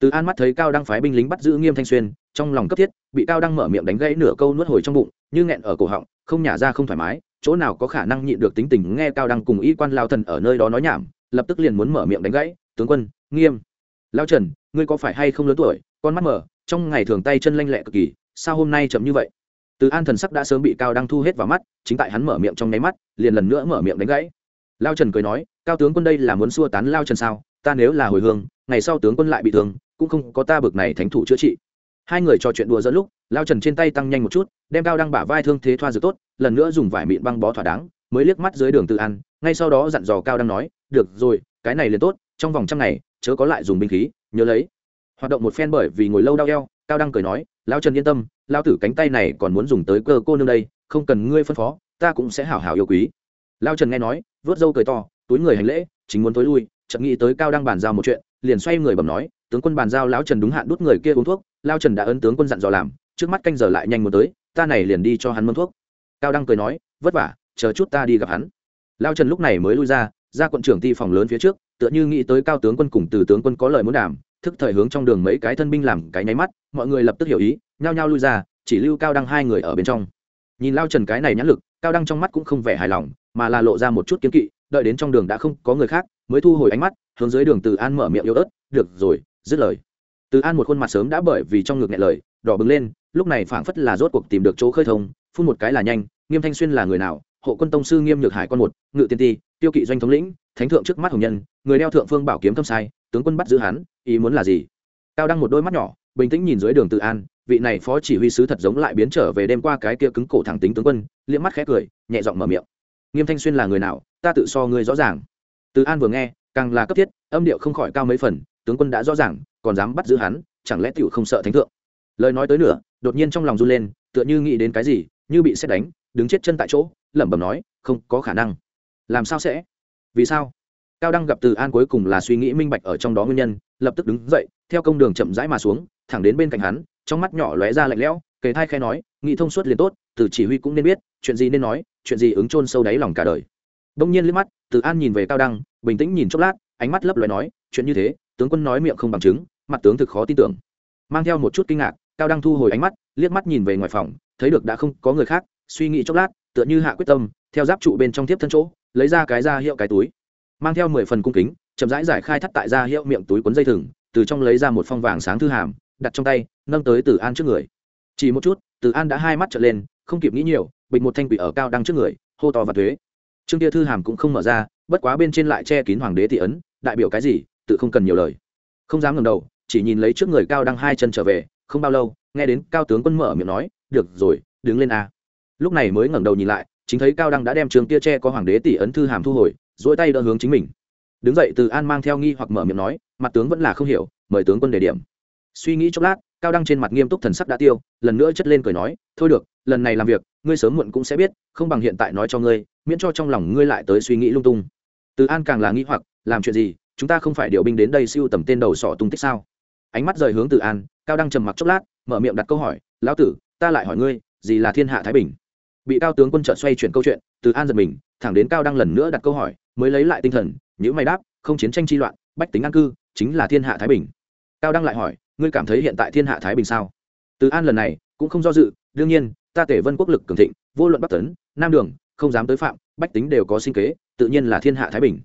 Từ an mắt thấy cao đăng phái binh lính bắt giữ nghiêm thanh xuyên, trong lòng cấp thiết, bị cao đăng mở miệng đánh gãy nửa câu nuốt hồi trong bụng, như nghẹn ở cổ họng, không nhả ra không thoải mái, chỗ nào có khả năng nhịn được tính tình nghe cao đăng cùng y quan lao thần ở nơi đó nói nhảm, lập tức liền muốn mở miệng đánh gãy, tướng quân, nghiêm, lao trần, ngươi có phải hay không lớn tuổi, con mắt mở, trong ngày thường tay chân lanh lẹ cực kỳ, sao hôm nay chậm như vậy? Từ an thần sắc đã sớm bị cao đăng thu hết vào mắt, chính tại hắn mở miệng trong nháy mắt, liền lần nữa mở miệng đánh gãy. Lao trần cười nói, cao tướng quân đây là muốn xua tán lao trần sao? Ta nếu là hồi hương, ngày sau tướng quân lại bị thương cũng không có ta bực này thánh thủ chữa trị. Hai người trò chuyện đùa dẫn lúc, lao trần trên tay tăng nhanh một chút, đem cao đăng bả vai thương thế thoa dược tốt, lần nữa dùng vải mịn băng bó thỏa đáng, mới liếc mắt dưới đường tự ăn, ngay sau đó dặn dò cao đăng nói, được rồi, cái này liền tốt, trong vòng trăm ngày, chớ có lại dùng binh khí, nhớ lấy. Hoạt động một phen bởi vì ngồi lâu đau eo, cao đăng cười nói, lao trần yên tâm, lao tử cánh tay này còn muốn dùng tới cơ cô nương đây, không cần ngươi phân phó, ta cũng sẽ hảo hảo yêu quý. Lao trần nghe nói, vớt râu cười to, túi người hành lễ, chính muốn tối lui, chợt nghĩ tới cao đang bàn giao một chuyện, liền xoay người bẩm nói tướng quân bàn giao lão trần đúng hạn đút người kia uống thuốc lao trần đã ấn tướng quân dặn dò làm, trước mắt canh giờ lại nhanh muốn tới, ta này liền đi cho hắn mâm thuốc. Cao đăng cười nói, vất vả, chờ chút ta đi gặp hắn. Lao trần lúc này mới lui ra ra quận trưởng ti phòng lớn phía trước, tựa như nghĩ tới cao tướng quân cùng từ tướng quân có lời muốn đàm, thức thời hướng trong đường mấy cái thân binh làm cái nháy mắt, mọi người lập tức hiểu ý, nhao nhao lui ra, chỉ lưu cao đăng hai người ở bên trong. Nhìn lao trần cái này nhãn lực, cao đăng trong mắt cũng không vẻ hài lòng, mà là lộ ra một chút kiếm kỵ, đợi đến trong đường đã không có người khác, mới thu hồi ánh mắt, hướng dưới đường từ an mở miệng yếu ớt, được rồi dứt lời. Từ an một khuôn mặt sớm đã bởi vì trong ngực nghẹn lời, đỏ bừng lên, lúc này phảng phất là rốt cuộc tìm được chỗ khơi thông, phun một cái là nhanh, nghiêm thanh xuyên là người nào? Hộ quân tông sư nghiêm nhược hải con một, ngự tiên ti, tiêu kỵ doanh thống lĩnh, thánh thượng trước mắt hồng nhân, người đeo thượng phương bảo kiếm thâm sai, tướng quân bắt giữ hắn, ý muốn là gì? Cao đăng một đôi mắt nhỏ, bình tĩnh nhìn dưới đường tự an, vị này phó chỉ huy sứ thật giống lại biến trở về đêm qua cái kia cứng cổ thẳng tính tướng quân, liếc mắt khẽ cười, nhẹ giọng mở miệng. Nghiêm thanh xuyên là người nào? Ta tự so ngươi rõ ràng. Từ an vừa nghe, càng là cấp thiết, âm điệu không khỏi cao mấy phần tướng quân đã rõ ràng, còn dám bắt giữ hắn, chẳng lẽ tiểu không sợ thánh thượng? Lời nói tới nửa, đột nhiên trong lòng run lên, tựa như nghĩ đến cái gì, như bị xét đánh, đứng chết chân tại chỗ, lẩm bẩm nói, không có khả năng. Làm sao sẽ? Vì sao? Cao đăng gặp từ an cuối cùng là suy nghĩ minh bạch ở trong đó nguyên nhân, lập tức đứng dậy, theo công đường chậm rãi mà xuống, thẳng đến bên cạnh hắn, trong mắt nhỏ lóe ra lạnh lẽo, kề thai khai nói nghĩ thông suốt liền tốt, từ chỉ huy cũng nên biết, chuyện gì nên nói, chuyện gì ứng chôn sâu đáy lòng cả đời. Đông nhiên liếc mắt, từ an nhìn về cao đăng, bình tĩnh nhìn chốc lát, ánh mắt lấp lóe nói, chuyện như thế tướng quân nói miệng không bằng chứng, mặt tướng thực khó tin tưởng. Mang theo một chút kinh ngạc, cao đăng thu hồi ánh mắt, liếc mắt nhìn về ngoài phòng, thấy được đã không có người khác, suy nghĩ chốc lát, tựa như hạ quyết tâm, theo giáp trụ bên trong tiếp thân chỗ, lấy ra cái ra hiệu cái túi. Mang theo mười phần cung kính, chậm rãi giải khai thắt tại ra hiệu miệng túi cuốn dây thừng, từ trong lấy ra một phong vàng sáng thư hàm, đặt trong tay, nâng tới từ an trước người. Chỉ một chút, từ an đã hai mắt trở lên, không kịp nghĩ nhiều, bịch một thanh quỷ ở cao đăng trước người, hô to và thuế. Trương kia thư hàm cũng không mở ra, bất quá bên trên lại che kín hoàng đế thị ấn, đại biểu cái gì tự không cần nhiều lời. Không dám ngầm đầu, chỉ nhìn lấy trước người cao đăng hai chân trở về, không bao lâu, nghe đến cao tướng quân mở miệng nói, được rồi, đứng lên a. Lúc này mới ngẩng đầu nhìn lại, chính thấy cao đăng đã đem trường kia tre có hoàng đế tỷ ấn thư hàm thu hồi dỗi tay đỡ hướng chính mình. Đứng dậy từ an mang theo nghi hoặc mở miệng nói, mặt tướng vẫn là không hiểu, mời tướng quân đề điểm. Suy nghĩ chốc lát, cao đăng trên mặt nghiêm túc thần sắc đã tiêu, lần nữa chất lên cười nói, thôi được, lần này làm việc, ngươi sớm muộn cũng sẽ biết, không bằng hiện tại nói cho ngươi, miễn cho trong lòng ngươi lại tới suy nghĩ lung tung. Từ an càng là nghi hoặc, làm chuyện gì chúng ta không phải điều binh đến đây siêu tầm tên đầu sỏ tung tích sao? Ánh mắt rời hướng từ an, cao đăng trầm mặc chốc lát, mở miệng đặt câu hỏi, lão tử, ta lại hỏi ngươi, gì là thiên hạ thái bình? Bị cao tướng quân trợ xoay chuyển câu chuyện, từ an giật mình, thẳng đến cao đăng lần nữa đặt câu hỏi, mới lấy lại tinh thần những mày đáp, không chiến tranh chi loạn, bách tính an cư, chính là thiên hạ thái bình. Cao đăng lại hỏi, ngươi cảm thấy hiện tại thiên hạ thái bình sao? Từ an lần này cũng không do dự, đương nhiên, ta tể vân quốc lực cường thịnh, vô luận bắc tấn, nam đường, không dám tới phạm, bách tính đều có sinh kế, tự nhiên là thiên hạ thái bình.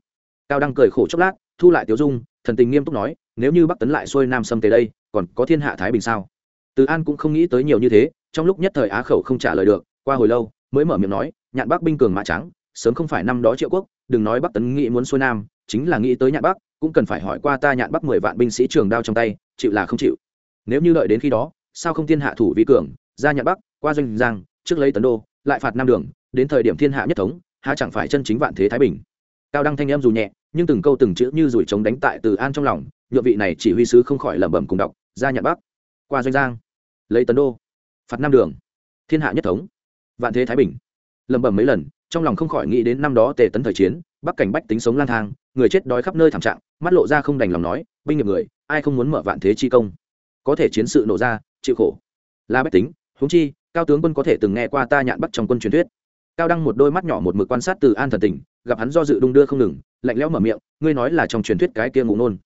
Cao đăng cười khổ chốc lát thu lại tiểu dung, thần tình nghiêm túc nói, nếu như bắc tấn lại xuôi nam xâm tới đây, còn có thiên hạ thái bình sao? Từ an cũng không nghĩ tới nhiều như thế, trong lúc nhất thời á khẩu không trả lời được, qua hồi lâu, mới mở miệng nói, nhạn bắc binh cường mã trắng, sớm không phải năm đó triệu quốc, đừng nói bắc tấn nghĩ muốn xuôi nam, chính là nghĩ tới nhạn bắc, cũng cần phải hỏi qua ta nhạn bắc mười vạn binh sĩ trường đao trong tay, chịu là không chịu. Nếu như đợi đến khi đó, sao không thiên hạ thủ vi cường, ra nhạn bắc, qua doanh giang, trước lấy tấn đô, lại phạt nam đường, đến thời điểm thiên hạ nhất thống, há chẳng phải chân chính vạn thế thái bình? Cao đăng thanh em dù nhẹ nhưng từng câu từng chữ như rủi trống đánh tại từ an trong lòng nhuộm vị này chỉ huy sứ không khỏi lẩm bẩm cùng đọc ra nhạn bắc, qua doanh giang, lấy tấn đô, phạt năm đường, thiên hạ nhất thống, vạn thế thái bình. Lẩm bẩm mấy lần, trong lòng không khỏi nghĩ đến năm đó tề tấn thời chiến, bắc cảnh bách tính sống lang thang, người chết đói khắp nơi thảm trạng, mắt lộ ra không đành lòng nói, binh nghiệp người, ai không muốn mở vạn thế chi công? Có thể chiến sự nổ ra, chịu khổ. Là bách tính, huống chi, cao tướng quân có thể từng nghe qua ta nhạn bắt trong quân truyền thuyết. Cao đăng một đôi mắt nhỏ một mực quan sát từ an thần tình, gặp hắn do dự đung đưa không ngừng lạnh lẽo mở miệng, ngươi nói là trong truyền thuyết cái kia ngụ nôn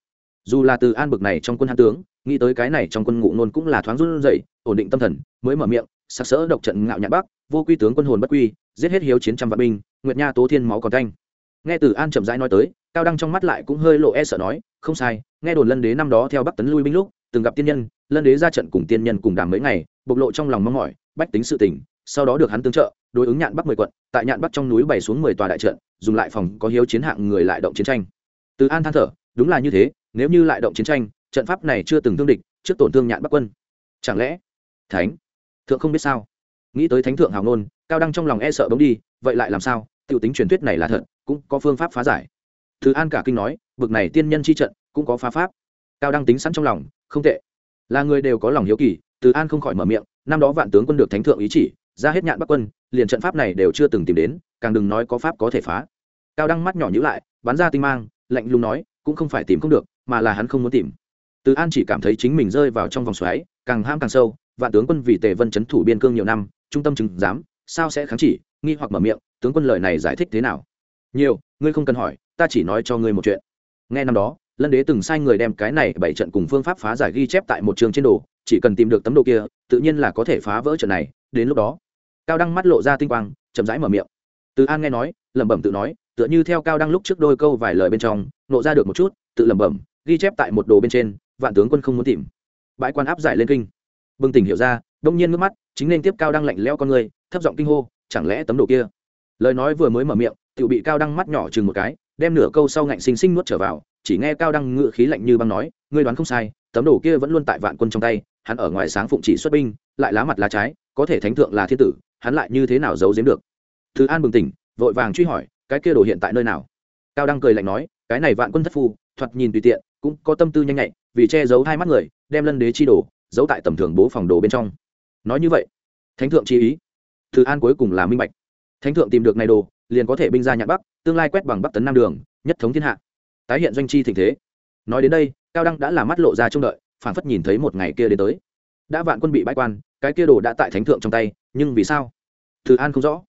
dù là từ an bực này trong quân hán tướng, nghĩ tới cái này trong quân ngụ nôn cũng là thoáng run dậy ổn định tâm thần, mới mở miệng, sặc sỡ độc trận ngạo nhạn bắc, vô quy tướng quân hồn bất quy, giết hết hiếu chiến trăm vạn binh, nguyệt nha tố thiên máu còn canh nghe từ an chậm rãi nói tới, cao đăng trong mắt lại cũng hơi lộ e sợ nói, không sai, nghe đồn lân đế năm đó theo bắc tấn lui binh lúc, từng gặp tiên nhân, lân đế ra trận cùng tiên nhân cùng đàm mấy ngày, bộc lộ trong lòng mong mỏi, bách tính sự tỉnh sau đó được hắn tương trợ đối ứng nhạn bắc mười quận, tại nhạn bắc trong núi bày xuống mười tòa đại trận, dùng lại phòng có hiếu chiến hạng người lại động chiến tranh. Từ an than thở, đúng là như thế, nếu như lại động chiến tranh, trận pháp này chưa từng thương địch, trước tổn thương nhạn bắc quân. Chẳng lẽ, thánh, thượng không biết sao? Nghĩ tới thánh thượng hào nôn cao đăng trong lòng e sợ bỗng đi, vậy lại làm sao? T i ể u tính truyền thuyết này là thật, cũng có phương pháp phá giải. Thứ an cả kinh nói, bực này tiên nhân chi trận, cũng có phá pháp. Cao đăng tính sẵn trong lòng, không tệ. Là người đều có lòng hiếu kỳ, từ an không khỏi mở miệng, năm đó vạn tướng quân được thánh thượng ý chỉ, ra hết nhạn bắc quân liền trận pháp này đều chưa từng tìm đến, càng đừng nói có pháp có thể phá. Cao đăng mắt nhỏ nhữ lại, bắn ra tinh mang, lạnh lùng nói, cũng không phải tìm không được, mà là hắn không muốn tìm. Từ an chỉ cảm thấy chính mình rơi vào trong vòng xoáy, càng ham càng sâu, vạn tướng quân vì tề vân chấn thủ biên cương nhiều năm, trung tâm chứng giám, sao sẽ kháng chỉ, nghi hoặc mở miệng, tướng quân lời này giải thích thế nào? Nhiều, ngươi không cần hỏi, ta chỉ nói cho ngươi một chuyện. Nghe năm đó, lân đế từng sai người đem cái này bảy trận cùng phương pháp phá giải ghi chép tại một trường trên đồ, chỉ cần tìm được tấm đồ kia, tự nhiên là có thể phá vỡ trận này, đến lúc đó cao đăng mắt lộ ra tinh quang, chậm rãi mở miệng. Từ an nghe nói, lẩm bẩm tự nói, tựa như theo cao đăng lúc trước đôi câu vài lời bên trong, nộ ra được một chút, tự lẩm bẩm, ghi chép tại một đồ bên trên, vạn tướng quân không muốn tìm. Bãi quan áp giải lên kinh. Bừng tỉnh hiểu ra, đông nhiên ngước mắt, chính nên tiếp cao đăng lạnh lẽo con người, thấp giọng kinh hô, chẳng lẽ tấm đồ kia? Lời nói vừa mới mở miệng tự bị cao đăng mắt nhỏ chừng một cái, đem nửa câu sau ngạnh xinh xinh nuốt trở vào, chỉ nghe cao đăng ngự khí lạnh như băng nói, ngươi đoán không sai, tấm đồ kia vẫn luôn tại vạn quân trong tay, hắn ở ngoài sáng phụng chỉ xuất binh, lại lá mặt lá trái, có thể thánh thượng là thiên tử hắn lại như thế nào giấu giếm được? Thứ an bừng tỉnh, vội vàng truy hỏi, cái kia đồ hiện tại nơi nào? Cao đăng cười lạnh nói, cái này vạn quân thất phu, thoạt nhìn tùy tiện, cũng có tâm tư nhanh nhạy, vì che giấu hai mắt người, đem lân đế chi đồ, giấu tại tầm thường bố phòng đồ bên trong. Nói như vậy, thánh thượng chi ý. Thứ an cuối cùng là minh bạch. Thánh thượng tìm được này đồ, liền có thể binh ra nhạn bắc, tương lai quét bằng bắc tấn nam đường, nhất thống thiên hạ. Tái hiện doanh chi thịnh thế. Nói đến đây, cao đăng đã là mắt lộ ra trông đợi phản phất nhìn thấy một ngày kia đến tới đã vạn quân bị bãi quan, cái kia đồ đã tại thánh thượng trong tay, nhưng vì sao? Từ an không rõ.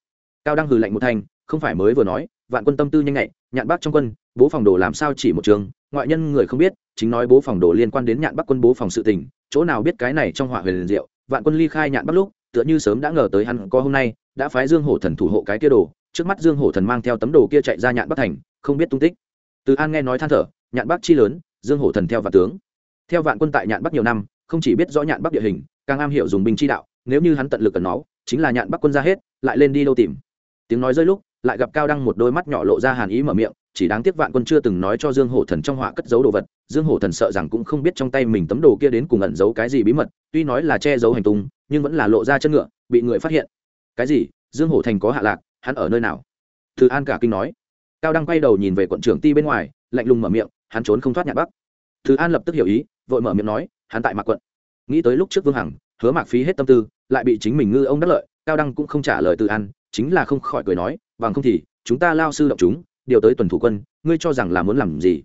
Cao đăng hừ lạnh một thành, không phải mới vừa nói, vạn quân tâm tư nhanh nhạy, nhạn bắc trong quân, bố phòng đồ làm sao chỉ một trường, ngoại nhân người không biết, chính nói bố phòng đồ liên quan đến nhạn bắc quân bố phòng sự tình, chỗ nào biết cái này trong họa huyền liền diệu, vạn quân ly khai nhạn bắc lúc, tựa như sớm đã ngờ tới hắn có hôm nay, đã phái dương hổ thần thủ hộ cái kia đồ, trước mắt dương hổ thần mang theo tấm đồ kia chạy ra nhạn bắc thành, không biết tung tích. Từ an nghe nói than thở, nhạn bắc chi lớn, dương hổ thần theo vạn tướng. Theo vạn quân tại nhạn bắc nhiều năm không chỉ biết rõ nhạn bắc địa hình, càng am hiểu dùng binh chi đạo, nếu như hắn tận lực cần nó chính là nhạn bắc quân ra hết, lại lên đi đâu tìm. Tiếng nói rơi lúc, lại gặp cao đăng một đôi mắt nhỏ lộ ra hàn ý mở miệng, chỉ đáng tiếc vạn quân chưa từng nói cho dương hổ thần trong họa cất giấu đồ vật, dương hổ thần sợ rằng cũng không biết trong tay mình tấm đồ kia đến cùng ẩn giấu cái gì bí mật, tuy nói là che giấu hành tung, nhưng vẫn là lộ ra chân ngựa, bị người phát hiện. Cái gì? Dương hổ thành có hạ lạc, hắn ở nơi nào? Từ an cả kinh nói. Cao đăng quay đầu nhìn về quận trưởng ti bên ngoài, lạnh lùng mở miệng, hắn trốn không thoát nhạn bắc. Thứ an lập tức hiểu ý, vội mở miệng nói hắn tại mạc quận. Nghĩ tới lúc trước vương hằng, hứa mạc phí hết tâm tư, lại bị chính mình ngư ông đắc lợi, cao đăng cũng không trả lời từ an chính là không khỏi cười nói, bằng không thì, chúng ta lao sư động chúng, điều tới tuần thủ quân, ngươi cho rằng là muốn làm gì?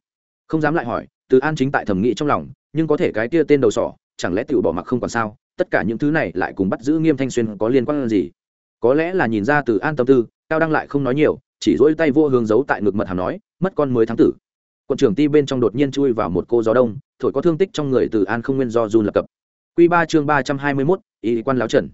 Không dám lại hỏi, từ an chính tại thẩm nghĩ trong lòng, nhưng có thể cái kia tên đầu sỏ, chẳng lẽ tự bỏ mặc không còn sao? Tất cả những thứ này lại cùng bắt giữ nghiêm thanh xuyên có liên quan gì? Có lẽ là nhìn ra từ an tâm tư, cao đăng lại không nói nhiều, chỉ dỗi tay vô hướng giấu tại ngực mật hàm nói, mất con mới tháng tử quận trưởng ti bên trong đột nhiên chui vào một cô gió đông, thổi có thương tích trong người từ an không nguyên do run lập cập. Q ba chương ba trăm hai mươi mốt ý quan láo trần.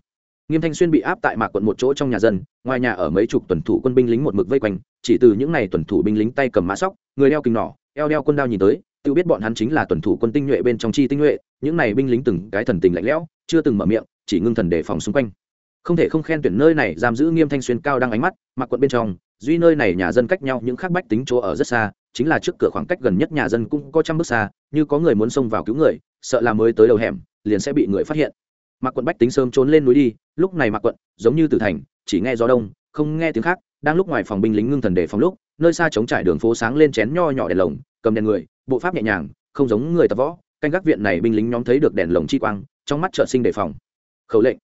Nghiêm thanh xuyên bị áp tại mạc quận một chỗ trong nhà dân, ngoài nhà ở mấy chục tuần thủ quân binh lính một mực vây quanh, chỉ từ những n à y tuần thủ binh lính tay cầm mã sóc, người đeo kình nỏ, eo đeo quân đao nhìn tới, tự biết bọn hắn chính là tuần thủ quân tinh nhuệ bên trong chi tinh nhuệ, những n à y binh lính từng cái thần tình lạnh lẽo, chưa từng mở miệng, chỉ ngưng thần đề phòng xung quanh. Không thể không khen tuyển nơi này giam giữ nghiêm thanh xuyên cao đang ánh mắt mặc quận bên trong duy nơi này nhà dân cách nhau những khác bách tính chỗ ở rất xa, chính là trước cửa khoảng cách gần nhất nhà dân cũng có trăm bước xa, như có người muốn xông vào cứu người, sợ là mới tới đầu hẻm, liền sẽ bị người phát hiện. Mặc quận bách tính sớm trốn lên núi đi, lúc này mặc quận giống như tử thành, chỉ nghe gió đông, không nghe tiếng khác, đang lúc ngoài phòng binh lính ngưng thần đề phòng lúc, nơi xa chống trải đường phố sáng lên chén nho nhỏ đèn lồng, cầm đèn người, bộ pháp nhẹ nhàng, không giống người tập võ, canh gác viện này binh lính nhóm thấy được đèn lồng chi quang, trong mắt trợ sinh đề phòng. Khẩu lệnh.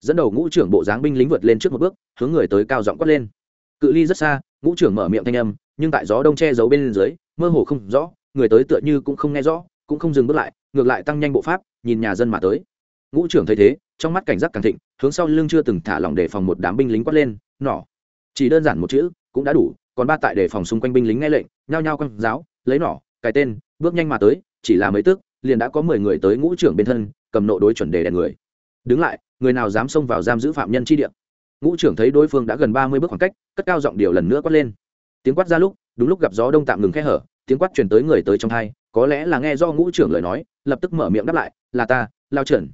Dẫn đầu ngũ trưởng bộ dáng binh lính vượt lên trước một bước, hướng người tới cao giọng quát lên cự ly rất xa, ngũ trưởng mở miệng thanh âm, nhưng tại gió đông che giấu bên dưới, mơ hồ không rõ, người tới tựa như cũng không nghe rõ, cũng không dừng bước lại, ngược lại tăng nhanh bộ pháp, nhìn nhà dân mà tới. Ngũ trưởng thấy thế, trong mắt cảnh giác càng thịnh, hướng sau lưng chưa từng thả lỏng để phòng một đám binh lính quát lên, nỏ. Chỉ đơn giản một chữ, cũng đã đủ, còn ba tại để phòng xung quanh binh lính nghe lệnh, nhao nhao quăng giáo, lấy nỏ cái tên, bước nhanh mà tới, chỉ là mấy tức, liền đã có mười người tới ngũ trưởng bên thân, cầm nộ đối chuẩn đề đèn người. Đứng lại, người nào dám xông vào giam giữ phạm nhân chi địa? Ngũ trưởng thấy đối phương đã gần ba mươi bước khoảng cách, cất cao giọng điều lần nữa quát lên. Tiếng quát ra lúc, đúng lúc gặp gió đông tạm ngừng khe hở, tiếng quát chuyển tới người tới trong hai, có lẽ là nghe do ngũ trưởng lời nói, lập tức mở miệng đáp lại, là ta, lao trần.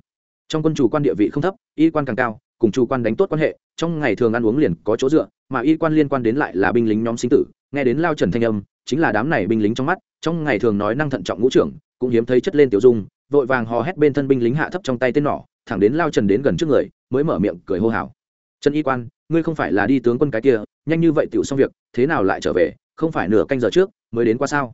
Trong quân chủ quan địa vị không thấp, y quan càng cao, cùng chủ quan đánh tốt quan hệ, trong ngày thường ăn uống liền có chỗ dựa, mà y quan liên quan đến lại là binh lính nhóm sinh tử, nghe đến lao trần thanh âm, chính là đám này binh lính trong mắt, trong ngày thường nói năng thận trọng ngũ trưởng, cũng hiếm thấy chất lên tiểu dung, vội vàng hò hét bên thân binh lính hạ thấp trong tay tên nỏ, thẳng đến lao trần đến gần trước người, mới mở miệng cười hô hào trần y quan ngươi không phải là đi tướng quân cái kia nhanh như vậy tựu xong việc thế nào lại trở về không phải nửa canh giờ trước mới đến qua sao?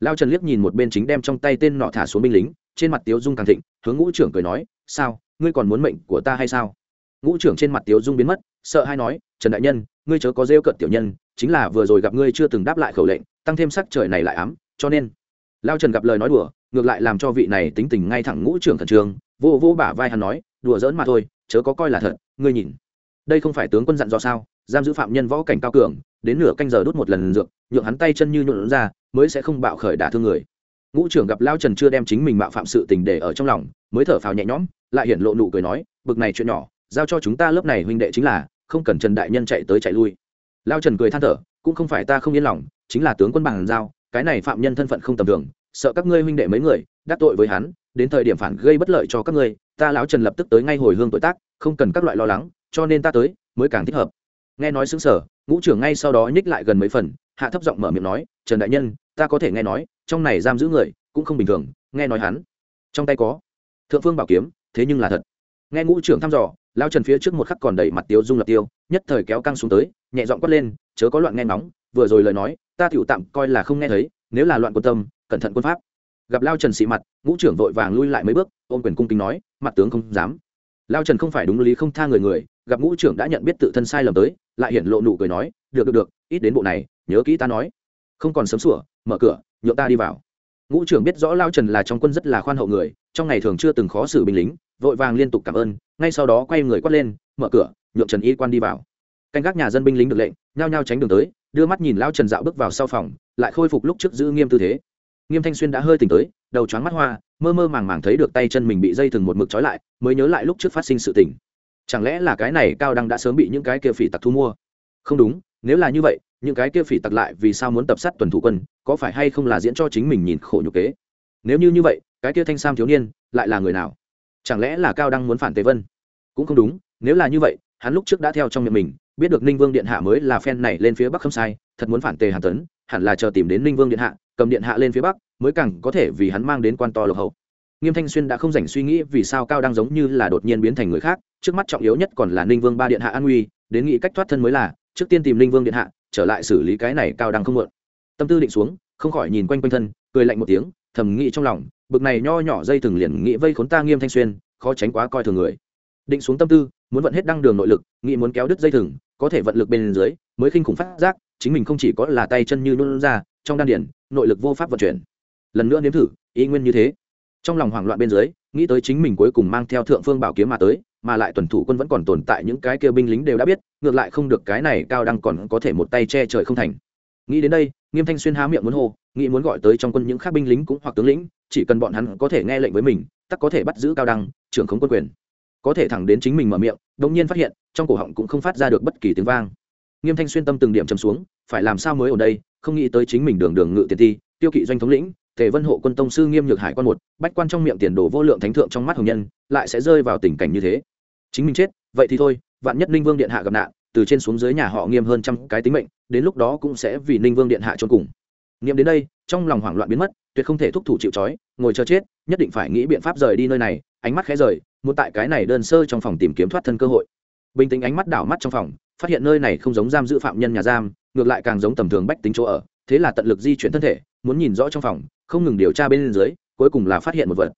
Lao trần liếc nhìn một bên chính đem trong tay tên nọ thả xuống binh lính trên mặt tiếu dung càng thịnh hướng ngũ trưởng cười nói sao ngươi còn muốn mệnh của ta hay sao? Ngũ trưởng trên mặt tiếu dung biến mất sợ hay nói trần đại nhân ngươi chớ có rêu cận tiểu nhân chính là vừa rồi gặp ngươi chưa từng đáp lại khẩu lệnh tăng thêm sắc trời này lại ám cho nên lao trần gặp lời nói đùa ngược lại làm cho vị này tính tình ngay thẳng ngũ trưởng thần trường, vô vô bả vai hắn nói đùa giỡn mà thôi chớ có coi là thật ngươi nhìn đây không phải tướng quân dặn do sao, giam giữ phạm nhân võ cảnh cao cường, đến nửa canh giờ đốt một lần dược, nhượng hắn tay chân như nhuộn ra, mới sẽ không bạo khởi đả thương người. Ngũ trưởng gặp lao trần chưa đem chính mình mạo phạm sự tình để ở trong lòng, mới thở phào nhẹ nhõm, lại hiển lộ nụ cười nói, bực này chuyện nhỏ, giao cho chúng ta lớp này huynh đệ chính là, không cần trần đại nhân chạy tới chạy lui. Lao trần cười than thở, cũng không phải ta không yên lòng, chính là tướng quân bằng giao, cái này phạm nhân thân phận không tầm thường, sợ các ngươi huynh đệ mấy người, đắc tội với hắn, đến thời điểm phản gây bất lợi cho các ngươi, ta lão trần lập tức tới ngay hồi hương tội tác, không cần các loại lo lắng cho nên ta tới, mới càng thích hợp. Nghe nói xứng sở, ngũ trưởng ngay sau đó nhích lại gần mấy phần, hạ thấp giọng mở miệng nói, trần đại nhân, ta có thể nghe nói, trong này giam giữ người, cũng không bình thường, nghe nói hắn, trong tay có. Thượng phương bảo kiếm, thế nhưng là thật. Nghe ngũ trưởng thăm dò, lao trần phía trước một khắc còn đẩy mặt tiêu dung lập tiêu, nhất thời kéo căng xuống tới, nhẹ giọng quát lên, chớ có loạn nghe ngóng, vừa rồi lời nói, ta tựu tạm coi là không nghe thấy, nếu là loạn quân tâm, cẩn thận quân pháp. Gặp lao trần xị mặt, ngũ trưởng vội vàng lui lại mấy bước, ôm quyền cung kính nói, mặt tướng không dám. Lao trần không phải đúng lý không tha người người gặp ngũ trưởng đã nhận biết tự thân sai lầm tới, lại hiện lộ nụ cười nói, được được được, ít đến bộ này, nhớ kỹ ta nói. Không còn sớm sủa, mở cửa, nhượng ta đi vào. Ngũ trưởng biết rõ lao trần là trong quân rất là khoan hậu người, trong ngày thường chưa từng khó xử binh lính, vội vàng liên tục cảm ơn, ngay sau đó quay người quát lên, mở cửa, nhượng trần y quan đi vào. Canh gác nhà dân binh lính được lệnh, nhao nhao tránh đường tới, đưa mắt nhìn lao trần dạo bước vào sau phòng, lại khôi phục lúc trước giữ nghiêm tư thế. Nghiêm thanh xuyên đã hơi tỉnh tới, đầu choáng mắt hoa, mơ mơ màng màng thấy được tay chân mình bị dây thừng một mực trói lại, mới nhớ lại lúc trước phát sinh sự tỉnh chẳng lẽ là cái này cao đăng đã sớm bị những cái kia phỉ tặc thu mua? Không đúng, nếu là như vậy, những cái kia phỉ tặc lại vì sao muốn tập sát tuần thủ quân, có phải hay không là diễn cho chính mình nhìn khổ nhục kế? Nếu như như vậy, cái kia thanh sam thiếu niên lại là người nào? Chẳng lẽ là cao đăng muốn phản tề vân? Cũng không đúng, nếu là như vậy, hắn lúc trước đã theo trong miệng mình, biết được ninh vương điện hạ mới là phen này lên phía bắc không sai, thật muốn phản tề hàn tấn, hẳn là chờ tìm đến ninh vương điện hạ, cầm điện hạ lên phía bắc, mới càng có thể vì hắn mang đến quan to lộc hậu nghiêm thanh xuyên đã không dành suy nghĩ vì sao cao đang giống như là đột nhiên biến thành người khác, trước mắt trọng yếu nhất còn là ninh vương ba điện hạ an nguy, đến nghĩ cách thoát thân mới là, trước tiên tìm ninh vương điện hạ, trở lại xử lý cái này cao đang không mượn. Tâm tư định xuống, không khỏi nhìn quanh quanh thân, cười lạnh một tiếng, thầm nghĩ trong lòng, bực này nho nhỏ dây thừng liền nghĩ vây khốn ta nghiêm thanh xuyên, khó tránh quá coi thường người. Định xuống tâm tư, muốn vận hết đăng đường nội lực, nghĩ muốn kéo đứt dây thừng, có thể vận lực bên dưới, mới khinh khủng phát giác, chính mình không chỉ có là tay chân như luôn ra, trong đan điển nội lực vô pháp vận chuyển. Lần nữa nếm thử, ý nguyên như thế trong lòng hoảng loạn bên dưới, nghĩ tới chính mình cuối cùng mang theo thượng phương bảo kiếm mà tới, mà lại tuần thủ quân vẫn còn tồn tại những cái kia binh lính đều đã biết, ngược lại không được cái này cao đăng còn có thể một tay che trời không thành. Nghĩ đến đây, nghiêm thanh xuyên há miệng muốn hô, nghĩ muốn gọi tới trong quân những khác binh lính cũng hoặc tướng lĩnh, chỉ cần bọn hắn có thể nghe lệnh với mình, tắc có thể bắt giữ cao đăng trưởng không quân quyền. Có thể thẳng đến chính mình mở miệng, đột nhiên phát hiện, trong cổ họng cũng không phát ra được bất kỳ tiếng vang. Nghiêm thanh xuyên tâm từng điểm chầm xuống, phải làm sao mới ở đây, không nghĩ tới chính mình đường đường ngự tiền thi, tiêu kỵ doanh thống lĩnh tề vân hộ quân tông sư nghiêm nhược hải quan một, bách quan trong miệng tiền đồ vô lượng thánh thượng trong mắt hồng nhân, lại sẽ rơi vào tình cảnh như thế. Chính mình chết, vậy thì thôi, vạn nhất ninh vương điện hạ gặp nạn, từ trên xuống dưới nhà họ nghiêm hơn trăm cái tính mệnh, đến lúc đó cũng sẽ vì ninh vương điện hạ trốn cùng. Nghiệm đến đây, trong lòng hoảng loạn biến mất, tuyệt không thể thúc thủ chịu trói, ngồi chờ chết, nhất định phải nghĩ biện pháp rời đi nơi này, ánh mắt khẽ rời, muốn tại cái này đơn sơ trong phòng tìm kiếm thoát thân cơ hội. Bình tĩnh ánh mắt đảo mắt trong phòng, phát hiện nơi này không giống giam giữ phạm nhân nhà giam, ngược lại càng giống tầm thường bách tính chỗ ở, thế là tận lực di chuyển thân thể, muốn nhìn rõ trong phòng không ngừng điều tra bên dưới, cuối cùng là phát hiện một vật.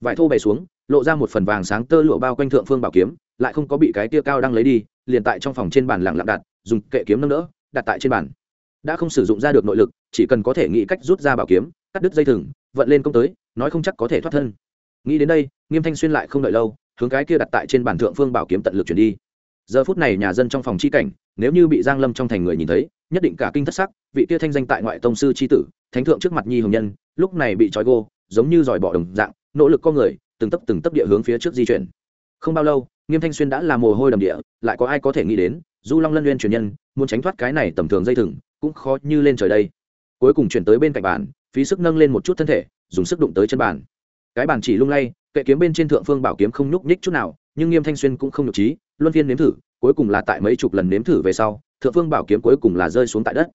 Vải thô bày xuống, lộ ra một phần vàng sáng tơ lụa bao quanh thượng phương bảo kiếm, lại không có bị cái tia cao đang lấy đi, liền tại trong phòng trên bàn lặng lặng đặt, dùng kệ kiếm nâng đỡ, đặt tại trên bàn. Đã không sử dụng ra được nội lực, chỉ cần có thể nghĩ cách rút ra bảo kiếm, cắt đứt dây thừng, vận lên công tới, nói không chắc có thể thoát thân. Nghĩ đến đây, nghiêm thanh xuyên lại không đợi lâu, hướng cái kia đặt tại trên bàn thượng phương bảo kiếm tận lực chuyển đi. Giờ phút này nhà dân trong phòng chi cảnh, nếu như bị giang lâm trong thành người nhìn thấy nhất định cả kinh thất sắc, vị kia thanh danh tại ngoại tông sư chi tử, thánh thượng trước mặt nhi hồng nhân, lúc này bị trói gô, giống như giỏi bỏ đồng dạng, nỗ lực con người, từng tấp từng tấp địa hướng phía trước di chuyển. Không bao lâu, nghiêm thanh xuyên đã làm mồ hôi đầm địa, lại có ai có thể nghĩ đến, du long lân nguyên truyền nhân, muốn tránh thoát cái này tầm thường dây thừng, cũng khó như lên trời đây. Cuối cùng chuyển tới bên cạnh bàn, phí sức nâng lên một chút thân thể, dùng sức đụng tới chân bàn. Cái bàn chỉ lung lay, kệ kiếm bên trên thượng phương bảo kiếm không nhúc nhích chút nào, nhưng nghiêm thanh xuyên cũng không nhục trí, luân phiên nếm thử, cuối cùng là tại mấy chục lần nếm thử về sau thượng phương bảo kiếm cuối cùng là rơi xuống tại đất.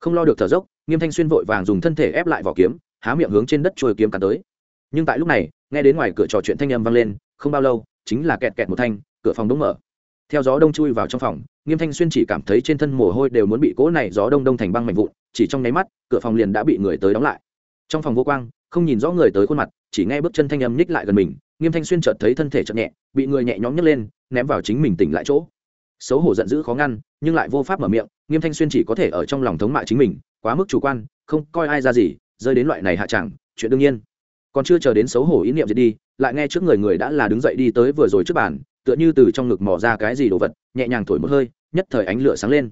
Không lo được thở dốc, nghiêm thanh xuyên vội vàng dùng thân thể ép lại vỏ kiếm, há miệng hướng trên đất trôi kiếm cắn tới. Nhưng tại lúc này, nghe đến ngoài cửa trò chuyện thanh âm vang lên, không bao lâu, chính là kẹt kẹt một thanh, cửa phòng đóng mở. Theo gió đông chui vào trong phòng, nghiêm thanh xuyên chỉ cảm thấy trên thân mồ hôi đều muốn bị cỗ này gió đông đông thành băng mạnh vụn, chỉ trong nháy mắt, cửa phòng liền đã bị người tới đóng lại. Trong phòng vô quang, không nhìn rõ người tới khuôn mặt, chỉ nghe bước chân thanh âm ních lại gần mình, nghiêm thanh xuyên chợt thấy thân thể chợt nhẹ, bị người nhẹ nhõm nhấc lên, ném vào chính mình tỉnh lại chỗ xấu hổ giận dữ khó ngăn nhưng lại vô pháp mở miệng nghiêm thanh xuyên chỉ có thể ở trong lòng thống mại chính mình quá mức chủ quan không coi ai ra gì rơi đến loại này hạ chẳng chuyện đương nhiên. Còn chưa chờ đến xấu hổ ý niệm diệt đi lại nghe trước người người đã là đứng dậy đi tới vừa rồi trước bàn tựa như từ trong ngực mò ra cái gì đồ vật nhẹ nhàng thổi một hơi nhất thời ánh lửa sáng lên.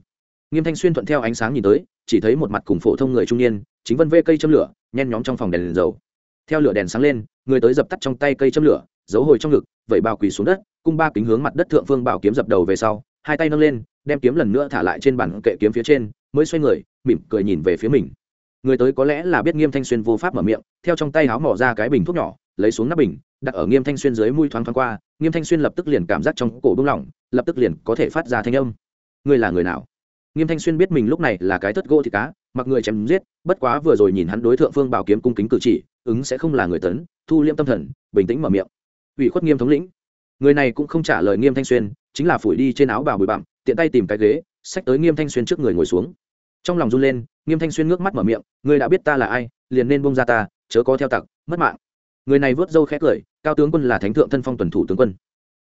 Nghiêm thanh xuyên thuận theo ánh sáng nhìn tới chỉ thấy một mặt cùng phổ thông người trung niên chính vân vê cây châm lửa nhen nhóm trong phòng đèn, đèn dầu. Theo lửa đèn sáng lên người tới dập tắt trong tay cây châm lửa giấu hồi trong ngực vẩy bao quỳ xuống đất cung ba kính hướng mặt đất thượng phương bảo kiếm dập đầu về sau hai tay nâng lên, đem kiếm lần nữa thả lại trên bàn kệ kiếm phía trên, mới xoay người, mỉm cười nhìn về phía mình. Người tới có lẽ là biết nghiêm thanh xuyên vô pháp mở miệng, theo trong tay háo mỏ ra cái bình thuốc nhỏ, lấy xuống nắp bình, đặt ở nghiêm thanh xuyên dưới mũi thoáng thoáng qua, nghiêm thanh xuyên lập tức liền cảm giác trong cổ bung lỏng, lập tức liền có thể phát ra thanh âm. Ngươi là người nào? Nghiêm thanh xuyên biết mình lúc này là cái thất gỗ thịt cá, mặc người chém giết, bất quá vừa rồi nhìn hắn đối tượng phương bảo kiếm cung kính cử chỉ, ứng sẽ không là người tấn, thu liêm tâm thần, bình tĩnh mở miệng. Ủy khuất nghiêm thống lĩnh. Người này cũng không trả lời nghiêm thanh xuyên chính là phủi đi trên áo bào bụi bặm, tiện tay tìm cái ghế, xách tới nghiêm thanh xuyên trước người ngồi xuống. Trong lòng run lên, nghiêm thanh xuyên ngước mắt mở miệng người đã biết ta là ai, liền nên bông ra ta, chớ có theo tặc, mất mạng. Người này vớt râu khẽ cười, cao tướng quân là thánh thượng thân phong tuần thủ tướng quân.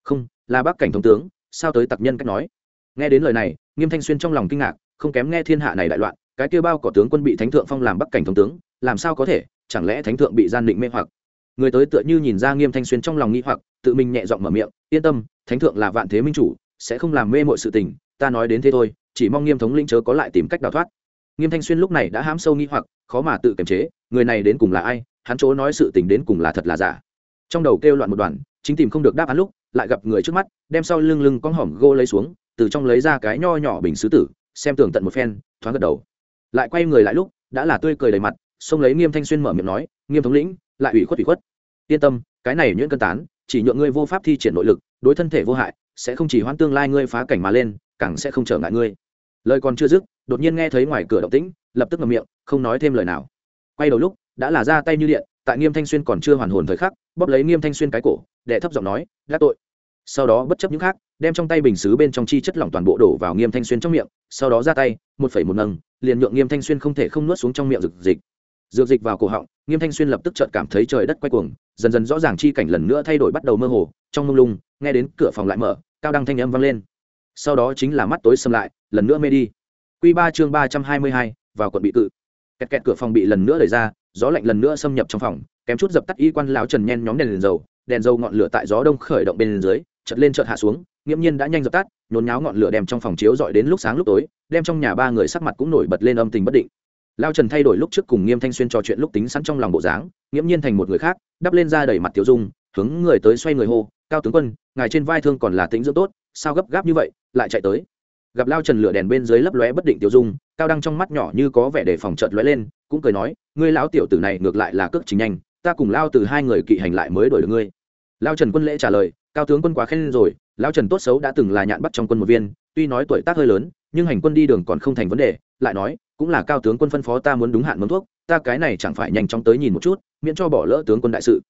Không, là bác cảnh thống tướng, sao tới tặc nhân cách nói? Nghe đến lời này, nghiêm thanh xuyên trong lòng kinh ngạc, không kém nghe thiên hạ này đại loạn, cái kia bao cỏ tướng quân bị thánh thượng phong làm bắc cảnh thống tướng, làm sao có thể, chẳng lẽ thánh thượng bị gian định mê hoặc? Người tới tựa như nhìn ra nghiêm thanh xuyên trong lòng nghi hoặc, tự mình nhẹ giọng mở miệng yên tâm, thánh thượng là vạn thế minh chủ, sẽ không làm mê mọi sự tình, ta nói đến thế thôi, chỉ mong nghiêm thống linh chớ có lại tìm cách đào thoát. Nghiêm thanh xuyên lúc này đã hám sâu nghĩ hoặc, khó mà tự kiềm chế, người này đến cùng là ai, hắn chỗ nói sự tình đến cùng là thật là giả. Trong đầu kêu loạn một đoàn, chính tìm không được đáp án lúc, lại gặp người trước mắt, đem sau lưng lưng con hỏm gô lấy xuống, từ trong lấy ra cái nho nhỏ bình sứ tử, xem tường tận một phen, thoáng gật đầu. Lại quay người lại lúc, đã là tươi cười đầy mặt, xông lấy nghiêm thanh xuyên mở miệng nói, nghiêm thống lĩnh, lại ủy khuất ủy khuất. Yên tâm, cái này nhuyễn cân tán chỉ nhượng ngươi vô pháp thi triển nội lực, đối thân thể vô hại, sẽ không chỉ hoãn tương lai ngươi phá cảnh mà lên, càng sẽ không trở ngại ngươi. Lời còn chưa dứt, đột nhiên nghe thấy ngoài cửa động tĩnh, lập tức ngậm miệng, không nói thêm lời nào. Quay đầu lúc, đã là ra tay như điện, tại nghiêm thanh xuyên còn chưa hoàn hồn thời khắc, bóp lấy nghiêm thanh xuyên cái cổ, đệ thấp giọng nói, gác tội. Sau đó bất chấp những khác, đem trong tay bình xứ bên trong chi chất lỏng toàn bộ đổ vào nghiêm thanh xuyên trong miệng, sau đó ra tay, một phẩy một nâng, liền nhượng nghiêm thanh xuyên không thể không nuốt xuống trong miệng rực dịch dược dịch vào cổ họng nghiêm thanh xuyên lập tức chợt cảm thấy trời đất quay cuồng dần dần rõ ràng chi cảnh lần nữa thay đổi bắt đầu mơ hồ trong mông lung nghe đến cửa phòng lại mở cao đăng thanh âm vang lên. Sau đó chính là mắt tối xâm lại lần nữa mê đi. Q ba chương ba trăm hai mươi hai vào quận bị cự. Kẹt kẹt cửa phòng bị lần nữa đẩy ra gió lạnh lần nữa xâm nhập trong phòng kém chút dập tắt y quan lão trần nhen nhóm đèn, đèn dầu đèn dầu ngọn lửa tại gió đông khởi động bên dưới chợt lên chợt hạ xuống nghiễm nhiên đã nhanh dập tắt nhốn nháo ngọn lửa đem trong phòng chiếu dọi đến lúc sáng lúc tối đem trong nhà ba người sắc mặt cũng nổi bật lên âm tình bất định lao trần thay đổi lúc trước cùng nghiêm thanh xuyên trò chuyện lúc tính sẵn trong lòng bộ dáng, nghiễm nhiên thành một người khác, đắp lên ra đầy mặt tiểu dung, hướng người tới xoay người hô, cao tướng quân, ngài trên vai thương còn là tính dưỡng tốt, sao gấp gáp như vậy, lại chạy tới. Gặp lao trần lửa đèn bên dưới lấp lóe bất định tiểu dung, cao đăng trong mắt nhỏ như có vẻ để phòng trợt lóe lên, cũng cười nói, ngươi lão tiểu tử này ngược lại là cước chính nhanh, ta cùng lao từ hai người kỵ hành lại mới đổi được ngươi. Lao trần quân lễ trả lời, cao tướng quân quá khen rồi, lao trần tốt xấu đã từng là nhạn bắt trong quân một viên, tuy nói tuổi tác hơi lớn, nhưng hành quân đi đường còn không thành vấn đề lại nói, cũng là cao tướng quân phân phó ta muốn đúng hạn mướn thuốc, ta cái này chẳng phải nhanh chóng tới nhìn một chút, miễn cho bỏ lỡ tướng quân đại sự.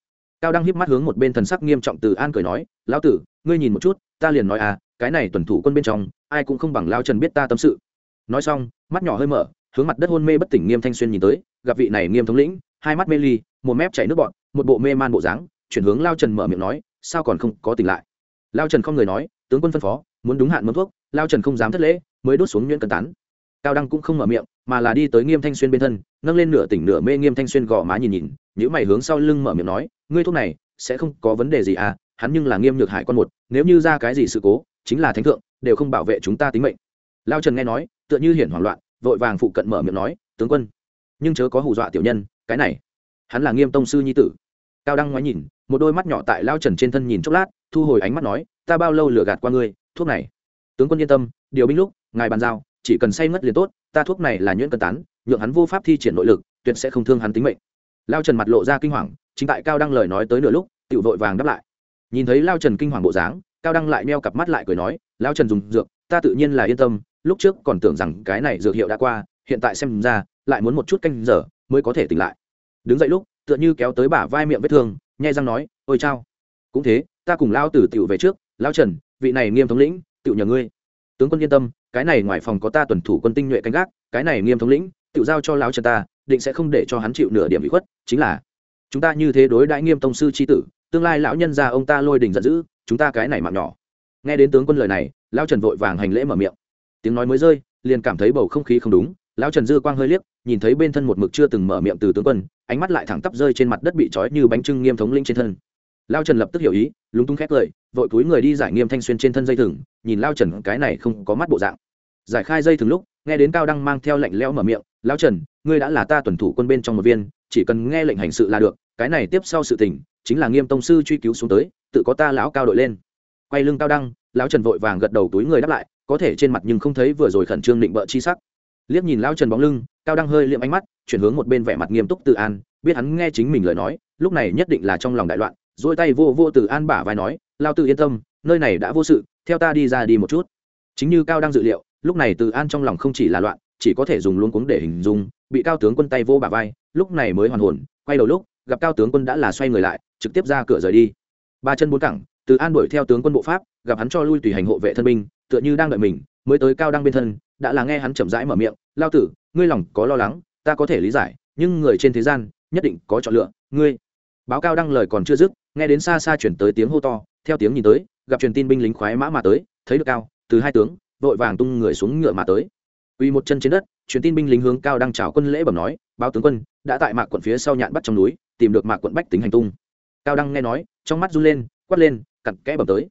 Cao đăng híp mắt hướng một bên thần sắc nghiêm trọng từ an cười nói, lão tử, ngươi nhìn một chút, ta liền nói à cái này tuần thủ quân bên trong, ai cũng không bằng lao trần biết ta tâm sự. Nói xong, mắt nhỏ hơi mở, hướng mặt đất hôn mê bất tỉnh nghiêm thanh xuyên nhìn tới, gặp vị này nghiêm thống lĩnh, hai mắt mê ly, một mép chảy nước bọn một bộ mê man bộ dáng, chuyển hướng lao trần mở miệng nói, sao còn không có tỉnh lại? Lao trần không người nói, tướng quân phân phó, muốn đúng hạn mướn thuốc, lao trần không dám thất lễ, mới đốt xuống nhuyễn cân tán cao đăng cũng không mở miệng, mà là đi tới nghiêm thanh xuyên bên thân, nâng lên nửa tỉnh nửa mê nghiêm thanh xuyên gò má nhìn nhìn nhữ mày hướng sau lưng mở miệng nói, ngươi thuốc này sẽ không có vấn đề gì à hắn nhưng là nghiêm nhược hải con một, nếu như ra cái gì sự cố, chính là thánh thượng, đều không bảo vệ chúng ta tính mệnh. Lao trần nghe nói, tựa như hiển hoảng loạn, vội vàng phụ cận mở miệng nói, tướng quân, nhưng chớ có hù dọa tiểu nhân, cái này, hắn là nghiêm tông sư nhi tử. Cao đăng ngoái nhìn, một đôi mắt nhỏ tại lao trần trên thân nhìn chốc lát, thu hồi ánh mắt nói, ta bao lâu lừa gạt qua ngươi, thuốc này? Tướng quân yên tâm, điều binh lúc, ngài bàn giao chỉ cần say ngất liền tốt, ta thuốc này là nhuyễn cân tán, nhượng hắn vô pháp thi triển nội lực, tuyệt sẽ không thương hắn tính mệnh. Lao trần mặt lộ ra kinh hoàng, chính tại cao đăng lời nói tới nửa lúc tự vội vàng đáp lại. Nhìn thấy lao trần kinh hoàng bộ dáng, cao đăng lại meo cặp mắt lại cười nói, lao trần dùng dược, ta tự nhiên là yên tâm, lúc trước còn tưởng rằng cái này dược hiệu đã qua, hiện tại xem ra, lại muốn một chút canh giờ, mới có thể tỉnh lại. Đứng dậy lúc, tựa như kéo tới bả vai miệng vết thương, nhai răng nói, ôi chao. Cũng thế, ta cùng lao tử tiểu về trước, lao trần, vị này nghiêm thống lĩnh, tiểu nhờ ngươi. Tướng quân yên tâm cái này ngoài phòng có ta tuần thủ quân tinh nhuệ canh gác, cái này nghiêm thống lĩnh tiểu giao cho lão trần ta, định sẽ không để cho hắn chịu nửa điểm bị khuất, chính là chúng ta như thế đối đãi nghiêm tông sư c h i tử, tương lai lão nhân ra ông ta lôi đình giận dữ, chúng ta cái này mạng nhỏ. Nghe đến tướng quân lời này, lão trần vội vàng hành lễ mở miệng. Tiếng nói mới rơi, liền cảm thấy bầu không khí không đúng, lão trần dư quang hơi liếc, nhìn thấy bên thân một mực chưa từng mở miệng từ tướng quân, ánh mắt lại thẳng tắp rơi trên mặt đất bị trói như bánh trưng nghiêm thống linh trên thân lao trần lập tức hiểu ý, lúng túng khét lời vội túi người đi giải nghiêm thanh xuyên trên thân dây thừng, nhìn lao trần cái này không có mắt bộ dạng. Giải khai dây thừng lúc, nghe đến cao đăng mang theo lệnh leo mở miệng, lao trần, ngươi đã là ta tuần thủ quân bên trong một viên, chỉ cần nghe lệnh hành sự là được, cái này tiếp sau sự tình, chính là nghiêm tông sư truy cứu xuống tới, tự có ta lão cao đội lên. Quay lưng cao đăng lão trần vội vàng gật đầu túi người đáp lại, có thể trên mặt nhưng không thấy vừa rồi khẩn trương định bợ chi sắc. Liếc nhìn lão trần bóng lưng, cao đăng hơi liệm ánh mắt, chuyển hướng một bên vẻ mặt nghiêm túc tự an, biết hắn nghe chính mình lời nói, lúc này nhất định là trong lòng đại loạn dỗi tay vô vô từ an bả vai nói, lao tự yên tâm, nơi này đã vô sự, theo ta đi ra đi một chút. Chính như cao đang dự liệu, lúc này từ an trong lòng không chỉ là loạn, chỉ có thể dùng luống cuống để hình dung, bị cao tướng quân tay vô bả vai, lúc này mới hoàn hồn, quay đầu lúc, gặp cao tướng quân đã là xoay người lại, trực tiếp ra cửa rời đi. Ba chân bốn cẳng, từ an đuổi theo tướng quân bộ pháp, gặp hắn cho lui tùy hành hộ vệ thân binh, tựa như đang đợi mình, mới tới cao đăng bên thân, đã là nghe hắn chậm rãi mở miệng, lao tử, ngươi lòng có lo lắng, ta có thể lý giải, nhưng người trên thế gian, nhất định có chọn lựa, ngươi. Báo cao đăng lời còn chưa dứt nghe đến xa xa chuyển tới tiếng hô to, theo tiếng nhìn tới, gặp truyền tin binh lính khoái mã mà tới, thấy được cao, từ hai tướng, vội vàng tung người xuống ngựa mà tới. Uy một chân trên đất, truyền tin binh lính hướng cao đăng chào quân lễ bẩm nói, báo tướng quân, đã tại mạc quận phía sau nhạn bắt trong núi, tìm được mạc quận bách tính hành tung. Cao đăng nghe nói, trong mắt run lên, quát lên, cặn kẽ bẩm tới.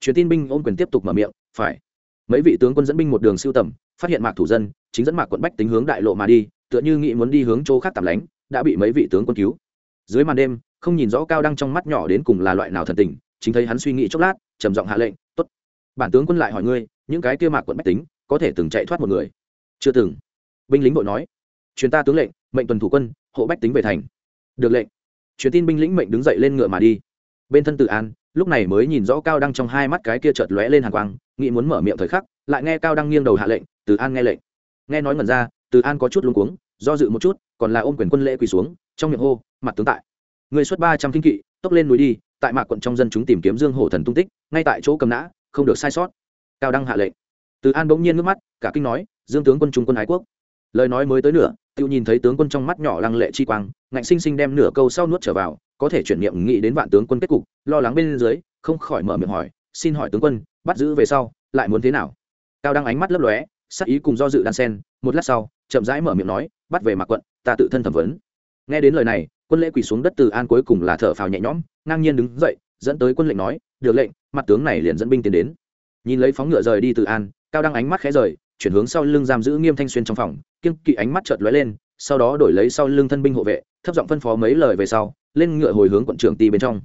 Truyền tin binh ôn quyền tiếp tục mở miệng, phải. Mấy vị tướng quân dẫn binh một đường siêu tầm, phát hiện mạc thủ dân, chính dẫn mạc quận bách tính hướng đại lộ mà đi, tựa như nghĩ muốn đi hướng chỗ khác tạm lánh, đã bị mấy vị tướng quân cứu. Dưới màn đêm không nhìn rõ cao đăng trong mắt nhỏ đến cùng là loại nào thần tình, chính thấy hắn suy nghĩ chốc lát, trầm giọng hạ lệnh, tốt. Bản tướng quân lại hỏi ngươi, những cái kia mạc quận bách tính, có thể từng chạy thoát một người? Chưa từng. Binh lính bộ nói. Chuyến ta tướng lệnh, mệnh tuần thủ quân, hộ bách tính về thành. Được lệnh. Truyền tin binh lính mệnh đứng dậy lên ngựa mà đi. Bên thân tự an, lúc này mới nhìn rõ cao đăng trong hai mắt cái kia chợt lóe lên hàng quang, nghĩ muốn mở miệng thời khắc, lại nghe cao đăng nghiêng đầu hạ lệnh, từ an nghe lệnh. Nghe nói ngẩn ra, từ an có chút luống cuống, do dự một chút, còn là ôm quyền quân lễ quỳ xuống, trong miệng hô, mặt tướng tại người xuất ba trăm kinh kỵ, tốc lên núi đi, tại mạc quận trong dân chúng tìm kiếm dương hổ thần tung tích, ngay tại chỗ cầm nã, không được sai sót. Cao đăng hạ lệnh. Từ an bỗng nhiên nước mắt, cả kinh nói, dương tướng quân trung quân ái quốc. Lời nói mới tới nửa tự nhìn thấy tướng quân trong mắt nhỏ lăng lệ chi quang, ngạnh sinh sinh đem nửa câu sau nuốt trở vào, có thể chuyển niệm nghĩ đến vạn tướng quân kết cục, lo lắng bên dưới, không khỏi mở miệng hỏi, xin hỏi tướng quân, bắt giữ về sau, lại muốn thế nào? Cao đăng ánh mắt lấp lóe, sắc ý cùng do dự đan sen, một lát sau, chậm rãi mở miệng nói, bắt về mạc quận, ta tự thân thẩm vấn. Nghe đến lời này quân lễ quỳ xuống đất từ an cuối cùng là thở phào nhẹ nhõm, ngang nhiên đứng dậy, dẫn tới quân lệnh nói, được lệnh, mặt tướng này liền dẫn binh tiến đến. Nhìn lấy phóng ngựa rời đi từ an, cao đăng ánh mắt khẽ rời, chuyển hướng sau lưng giam giữ nghiêm thanh xuyên trong phòng kiên kỵ ánh mắt chợt lóe lên, sau đó đổi lấy sau lưng thân binh hộ vệ, thấp giọng phân phó mấy lời về sau, lên ngựa hồi hướng quận trưởng ti bên trong.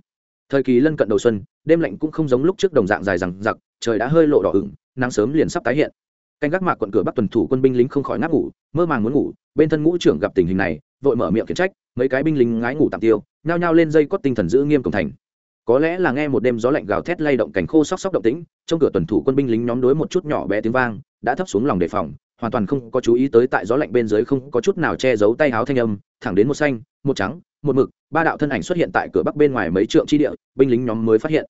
Thời kỳ lân cận đầu xuân, đêm lạnh cũng không giống lúc trước đồng dạng dài rằng giặc trời đã hơi lộ đỏ ửng, nắng sớm liền sắp tái hiện. Canh gác mạc quận cửa bắc tuần thủ quân binh lính không khỏi ngáp ngủ, mơ màng muốn ngủ, bên thân ngũ trưởng gặp tình hình này, vội mở miệng khiển trách mấy cái binh lính ngái ngủ tạm tiêu, nhao nhao lên dây cót tinh thần giữ nghiêm cổng thành. Có lẽ là nghe một đêm gió lạnh gào thét lay động cảnh khô sóc sóc động tĩnh, trong cửa tuần thủ quân binh lính nhóm đối một chút nhỏ bé tiếng vang, đã thấp xuống lòng đề phòng, hoàn toàn không có chú ý tới tại gió lạnh bên dưới không có chút nào che giấu tay háo thanh âm, thẳng đến một xanh, một trắng, một mực, ba đạo thân ảnh xuất hiện tại cửa bắc bên ngoài mấy trượng chi địa, binh lính nhóm mới phát hiện.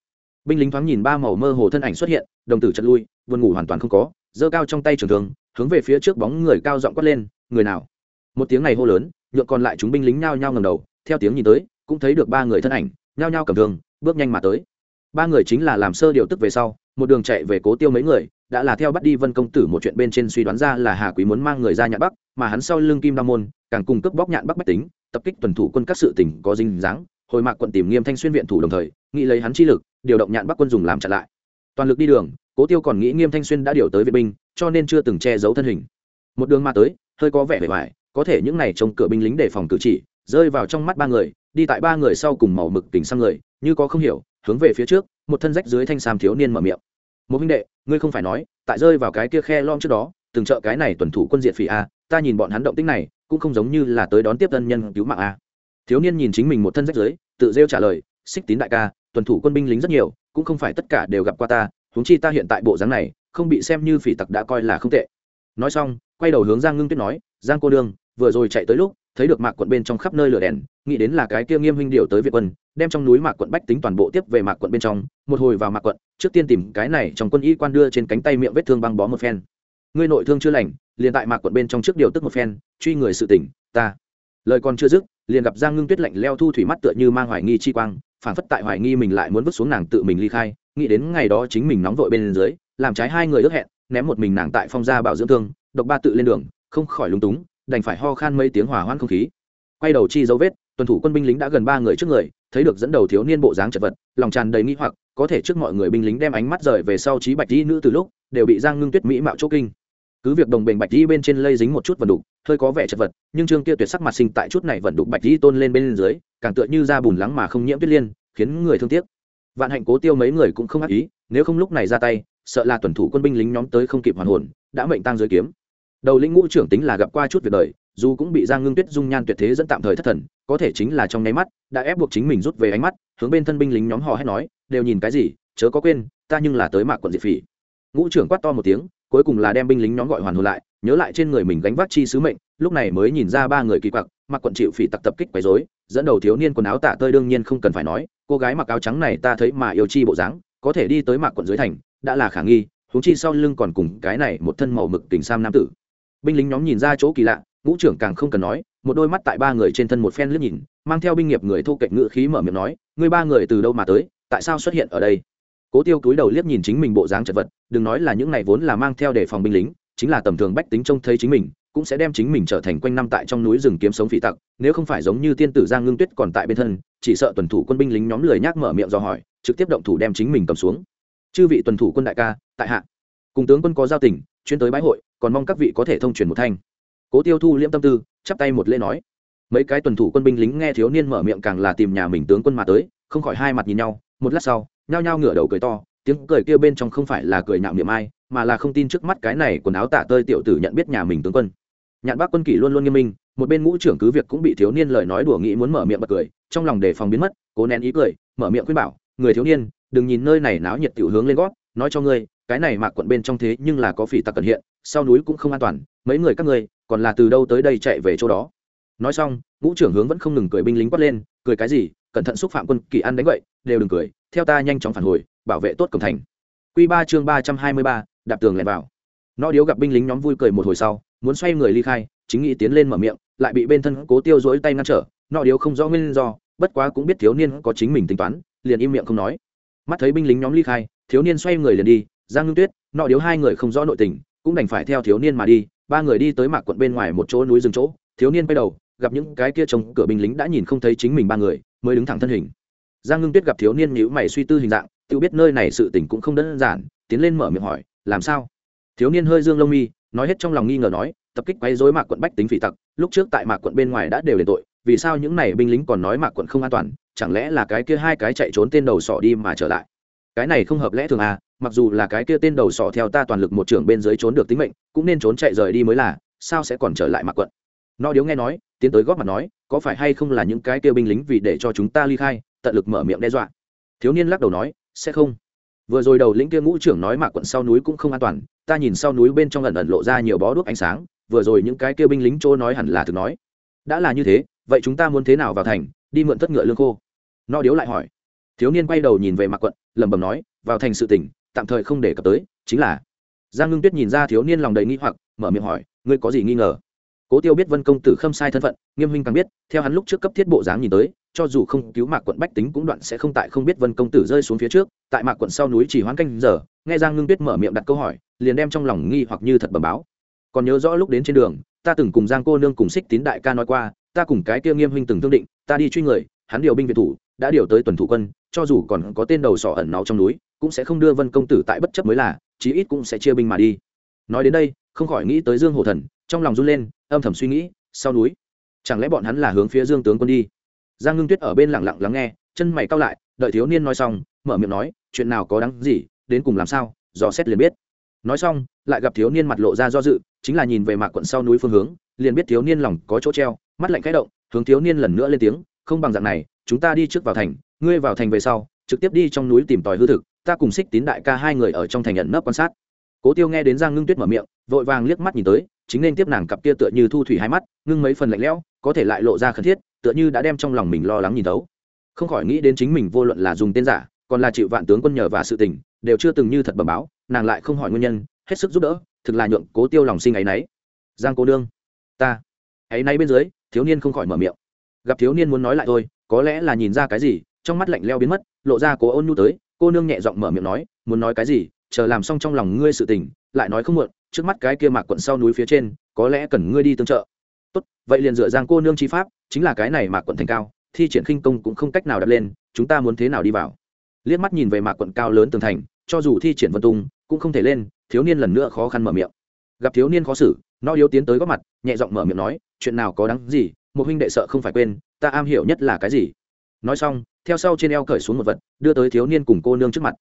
Binh lính thoáng nhìn ba màu mơ hồ thân ảnh xuất hiện, đồng tử chật lui vườn ngủ hoàn toàn không có, giơ cao trong tay trường thường hướng về phía trước bóng người cao giọng quát lên, người nào? Một tiếng này hô lớn nhượng còn lại chúng binh lính nhao nhao ngầm đầu, theo tiếng nhìn tới, cũng thấy được ba người thân ảnh, nhao nhao cầm thường bước nhanh mà tới. Ba người chính là làm sơ điều tức về sau, một đường chạy về cố tiêu mấy người, đã là theo bắt đi vân công tử một chuyện bên trên suy đoán ra là hà quý muốn mang người ra nhạn bắc, mà hắn sau lưng kim đa môn, càng cung cấp bóc nhạn bắc bách tính, tập kích tuần thủ quân các sự tỉnh có dinh dáng, hồi mạc quận tìm nghiêm thanh xuyên viện thủ đồng thời, nghĩ lấy hắn chi lực, điều động nhạn bắc quân dùng làm chặn lại. Toàn lực đi đường, cố tiêu còn nghĩ nghiêm thanh xuyên đã điều tới vệ binh, cho nên chưa từng che giấu thân hình. Một đường mà tới, hơi có vẻ vẻ vải có thể những này trông cửa binh lính đề phòng cử chỉ, rơi vào trong mắt ba người, đi tại ba người sau cùng màu mực tỉnh sang người, như có không hiểu, hướng về phía trước, một thân rách dưới thanh sam thiếu niên mở miệng. Một huynh đệ, ngươi không phải nói, tại rơi vào cái kia khe lom trước đó, từng trợ cái này tuần thủ quân diện phỉ a, ta nhìn bọn hắn động tích này, cũng không giống như là tới đón tiếp tân nhân cứu mạng a. Thiếu niên nhìn chính mình một thân rách dưới, tự rêu trả lời, xích tín đại ca, tuần thủ quân binh lính rất nhiều, cũng không phải tất cả đều gặp qua ta, huống chi ta hiện tại bộ dáng này, không bị xem như phỉ tặc đã coi là không tệ. Nói xong, quay đầu hướng giang ngưng tuyết nói, giang cô đương vừa rồi chạy tới lúc, thấy được mạc quận bên trong khắp nơi lửa đèn, nghĩ đến là cái kia nghiêm huynh điều tới việt quân, đem trong núi mạc quận bách tính toàn bộ tiếp về mạc quận bên trong, một hồi vào mạc quận, trước tiên tìm cái này trong quân y quan đưa trên cánh tay miệng vết thương băng bó một phen. Ngươi nội thương chưa lành, liền tại mạc quận bên trong trước điều tức một phen, truy người sự tỉnh ta. Lời còn chưa dứt, liền gặp giang ngưng tuyết lạnh leo thu thủy mắt tựa như mang hoài nghi chi quang phản phất tại hoài nghi mình lại muốn vứt xuống nàng tự mình ly khai, nghĩ đến ngày đó chính mình nóng vội bên dưới, làm trái hai người ước hẹn, ném một mình nàng tại phong gia bảo dưỡng thương, độc ba tự lên đường, không khỏi lúng túng đành phải ho khan mấy tiếng hỏa hoãn không khí. Quay đầu chi dấu vết, tuần thủ quân binh lính đã gần ba người trước người, thấy được dẫn đầu thiếu niên bộ dáng chật vật, lòng tràn đầy nghĩ hoặc, có thể trước mọi người binh lính đem ánh mắt rời về sau trí bạch di nữ từ lúc, đều bị giang ngưng tuyết mỹ mạo chỗ kinh. Cứ việc đồng bình bạch di bên trên lây dính một chút vần đục, hơi có vẻ chật vật, nhưng trương kia tuyệt sắc mặt sinh tại chút này vần đục bạch di tôn lên bên dưới, càng tựa như da bùn lắng mà không nhiễm tuyết liên, khiến người thương tiếc. Vạn hạnh cố tiêu mấy người cũng không ác ý, nếu không lúc này ra tay, sợ là tuần thủ quân binh lính nhóm tới không kịp hoàn hồn, đã mệnh tăng dưới kiếm đầu lĩnh ngũ trưởng tính là gặp qua chút việc đời, dù cũng bị giang ngưng tuyết dung nhan tuyệt thế dẫn tạm thời thất thần, có thể chính là trong nháy mắt, đã ép buộc chính mình rút về ánh mắt, hướng bên thân binh lính nhóm họ hay nói, đều nhìn cái gì, chớ có quên, ta nhưng là tới mạc quận diệt phỉ. Ngũ trưởng quát to một tiếng, cuối cùng là đem binh lính nhóm gọi hoàn hồn lại, nhớ lại trên người mình gánh vác chi sứ mệnh, lúc này mới nhìn ra ba người kỳ quặc mặc quận chịu phỉ tặc tập kích quấy rối, dẫn đầu thiếu niên quần áo tả tơi đương nhiên không cần phải nói, cô gái mặc áo trắng này ta thấy mà yêu chi bộ dáng, có thể đi tới mạc quận dưới thành, đã là khả nghi, huống chi sau lưng còn cùng cái này một thân màu mực tình sam nam tử binh lính nhóm nhìn ra chỗ kỳ lạ, ngũ trưởng càng không cần nói, một đôi mắt tại ba người trên thân một phen liếc nhìn, mang theo binh nghiệp người thu kệch ngự khí mở miệng nói, ngươi ba người từ đâu mà tới, tại sao xuất hiện ở đây? Cố tiêu cúi đầu liếc nhìn chính mình bộ dáng chật vật, đừng nói là những này vốn là mang theo để phòng binh lính, chính là tầm thường bách tính trông thấy chính mình, cũng sẽ đem chính mình trở thành quanh năm tại trong núi rừng kiếm sống phỉ tặc, nếu không phải giống như tiên tử giang ngưng tuyết còn tại bên thân, chỉ sợ tuần thủ quân binh lính nhóm lười nhác mở miệng do hỏi, trực tiếp động thủ đem chính mình cầm xuống. Chư vị tuần thủ quân đại ca, tại hạ. Cùng tướng quân có giao tình chuyên tới bãi hội, còn mong các vị có thể thông truyền một thanh. Cố tiêu thu liễm tâm tư, chắp tay một lễ nói. Mấy cái tuần thủ quân binh lính nghe thiếu niên mở miệng càng là tìm nhà mình tướng quân mà tới, không khỏi hai mặt nhìn nhau, một lát sau, nhao nhao ngửa đầu cười to, tiếng cười kia bên trong không phải là cười nhạo niệm ai, mà là không tin trước mắt cái này quần áo tả tơi tiểu tử nhận biết nhà mình tướng quân. Nhạn bác quân kỷ luôn luôn nghiêm minh, một bên ngũ trưởng cứ việc cũng bị thiếu niên lời nói đùa nghĩ muốn mở miệng bật cười, trong lòng đề phòng biến mất, cố nén ý cười, mở miệng khuyên bảo, người thiếu niên, đừng nhìn nơi này náo nhiệt tiểu hướng lên gót, nói cho ngươi cái này mạc quận bên trong thế nhưng là có phỉ tặc cần hiện, sau núi cũng không an toàn, mấy người các ngươi, còn là từ đâu tới đây chạy về chỗ đó? Nói xong, ngũ trưởng hướng vẫn không ngừng cười binh lính quát lên, cười cái gì, cẩn thận xúc phạm quân kỳ ăn đánh vậy, đều đừng cười, theo ta nhanh chóng phản hồi, bảo vệ tốt cổng thành. Q ba chương ba trăm hai mươi ba, đạp tường lẻn vào. Nó điếu gặp binh lính nhóm vui cười một hồi sau, muốn xoay người ly khai, chính nghĩ tiến lên mở miệng, lại bị bên thân cố tiêu dối tay ngăn trở nọ điếu không rõ nguyên do, bất quá cũng biết thiếu niên có chính mình tính toán, liền im miệng không nói. Mắt thấy binh lính nhóm ly khai, thiếu niên xoay người liền đi giang ngưng tuyết, nọ điếu hai người không rõ nội tình, cũng đành phải theo thiếu niên mà đi. Ba người đi tới mạc quận bên ngoài một chỗ núi rừng chỗ. Thiếu niên quay đầu, gặp những cái kia trông cửa binh lính đã nhìn không thấy chính mình ba người, mới đứng thẳng thân hình. Giang ngưng tuyết gặp thiếu niên nhữ mày suy tư hình dạng, tự biết nơi này sự tình cũng không đơn giản, tiến lên mở miệng hỏi, làm sao? Thiếu niên hơi dương lông mi, nói hết trong lòng nghi ngờ nói, tập kích quấy rối mạc quận bách tính phỉ tặc, lúc trước tại mạc quận bên ngoài đã đều đền tội, vì sao những này binh lính còn nói mạc quận không an toàn, chẳng lẽ là cái kia hai cái chạy trốn tên đầu sọ đi mà trở lại? Cái này không hợp lẽ thường à mặc dù là cái kia tên đầu sọ theo ta toàn lực một trưởng bên dưới trốn được tính mệnh, cũng nên trốn chạy rời đi mới là, sao sẽ còn trở lại mạc quận? No điếu nghe nói, tiến tới góp mặt nói, có phải hay không là những cái kia binh lính vì để cho chúng ta ly khai, tận lực mở miệng đe dọa? Thiếu niên lắc đầu nói, sẽ không. Vừa rồi đầu lĩnh kia ngũ trưởng nói mạc quận sau núi cũng không an toàn, ta nhìn sau núi bên trong ẩn ẩn lộ ra nhiều bó đuốc ánh sáng, vừa rồi những cái kia binh lính chỗ nói hẳn là thực nói. Đã là như thế, vậy chúng ta muốn thế nào vào thành, đi mượn tất ngựa lương khô? No điếu lại hỏi. Thiếu niên quay đầu nhìn về mạc quận, lẩm bẩm nói, vào thành sự tỉnh tạm thời không để cập tới, chính là giang ngưng tuyết nhìn ra thiếu niên lòng đầy nghi hoặc, mở miệng hỏi, ngươi có gì nghi ngờ? Cố tiêu biết vân công tử khâm sai thân phận, nghiêm huynh càng biết, theo hắn lúc trước cấp thiết bộ dáng nhìn tới, cho dù không cứu mạc quận bách tính cũng đoạn sẽ không tại không biết vân công tử rơi xuống phía trước, tại mạc quận sau núi chỉ hoán canh giờ, nghe giang ngưng tuyết mở miệng đặt câu hỏi, liền đem trong lòng nghi hoặc như thật bẩm báo. Còn nhớ rõ lúc đến trên đường, ta từng cùng giang cô nương cùng xích tín đại ca nói qua, ta cùng cái kia nghiêm huynh từng thương định, ta đi truy người, hắn điều binh việt thủ, đã điều tới tuần thủ quân cho dù còn có tên đầu sỏ ẩn náu trong núi, cũng sẽ không đưa vân công tử tại bất chấp mới là, chí ít cũng sẽ chia binh mà đi. Nói đến đây, không khỏi nghĩ tới dương hổ thần, trong lòng run lên, âm thầm suy nghĩ, sau núi, chẳng lẽ bọn hắn là hướng phía dương tướng quân đi? Giang ngưng tuyết ở bên lặng lặng lắng nghe, chân mày cao lại, đợi thiếu niên nói xong, mở miệng nói, chuyện nào có đáng gì, đến cùng làm sao, dò xét liền biết. Nói xong, lại gặp thiếu niên mặt lộ ra do dự, chính là nhìn về mạc quận sau núi phương hướng, liền biết thiếu niên lòng có chỗ treo, mắt lạnh khẽ động, hướng thiếu niên lần nữa lên tiếng, không bằng dạng này, chúng ta đi trước vào thành ngươi vào thành về sau, trực tiếp đi trong núi tìm tòi hư thực, ta cùng xích tín đại ca hai người ở trong thành nhận nấp quan sát. Cố tiêu nghe đến giang ngưng tuyết mở miệng, vội vàng liếc mắt nhìn tới, chính nên tiếp nàng cặp kia tựa như thu thủy hai mắt, ngưng mấy phần lạnh lẽo, có thể lại lộ ra khẩn thiết, tựa như đã đem trong lòng mình lo lắng nhìn tấu không khỏi nghĩ đến chính mình vô luận là dùng tên giả, còn là chịu vạn tướng quân nhờ và sự tình, đều chưa từng như thật bẩm báo, nàng lại không hỏi nguyên nhân, hết sức giúp đỡ, thực là nhượng cố tiêu lòng sinh ấy nấy. Giang cô đương ta, ấy nay bên dưới, thiếu niên không khỏi mở miệng. Gặp thiếu niên muốn nói lại thôi, có lẽ là nhìn ra cái gì trong mắt lạnh leo biến mất, lộ ra cố ôn nhu tới, cô nương nhẹ giọng mở miệng nói, muốn nói cái gì? Chờ làm xong trong lòng ngươi sự tình, lại nói không muộn, trước mắt cái kia mạc quận sau núi phía trên, có lẽ cần ngươi đi tương trợ. Tốt, vậy liền dựa giang cô nương chi pháp, chính là cái này mạc quận thành cao, thi triển khinh công cũng không cách nào đặt lên, chúng ta muốn thế nào đi vào? Liếc mắt nhìn về mạc quận cao lớn tường thành, cho dù thi triển vân tung, cũng không thể lên, thiếu niên lần nữa khó khăn mở miệng. Gặp thiếu niên khó xử, nó yếu tiến tới góp mặt, nhẹ giọng mở miệng nói, chuyện nào có đáng gì, một huynh đệ sợ không phải quên, ta am hiểu nhất là cái gì? Nói xong theo sau trên eo cởi xuống một vật, đưa tới thiếu niên cùng cô nương trước mặt.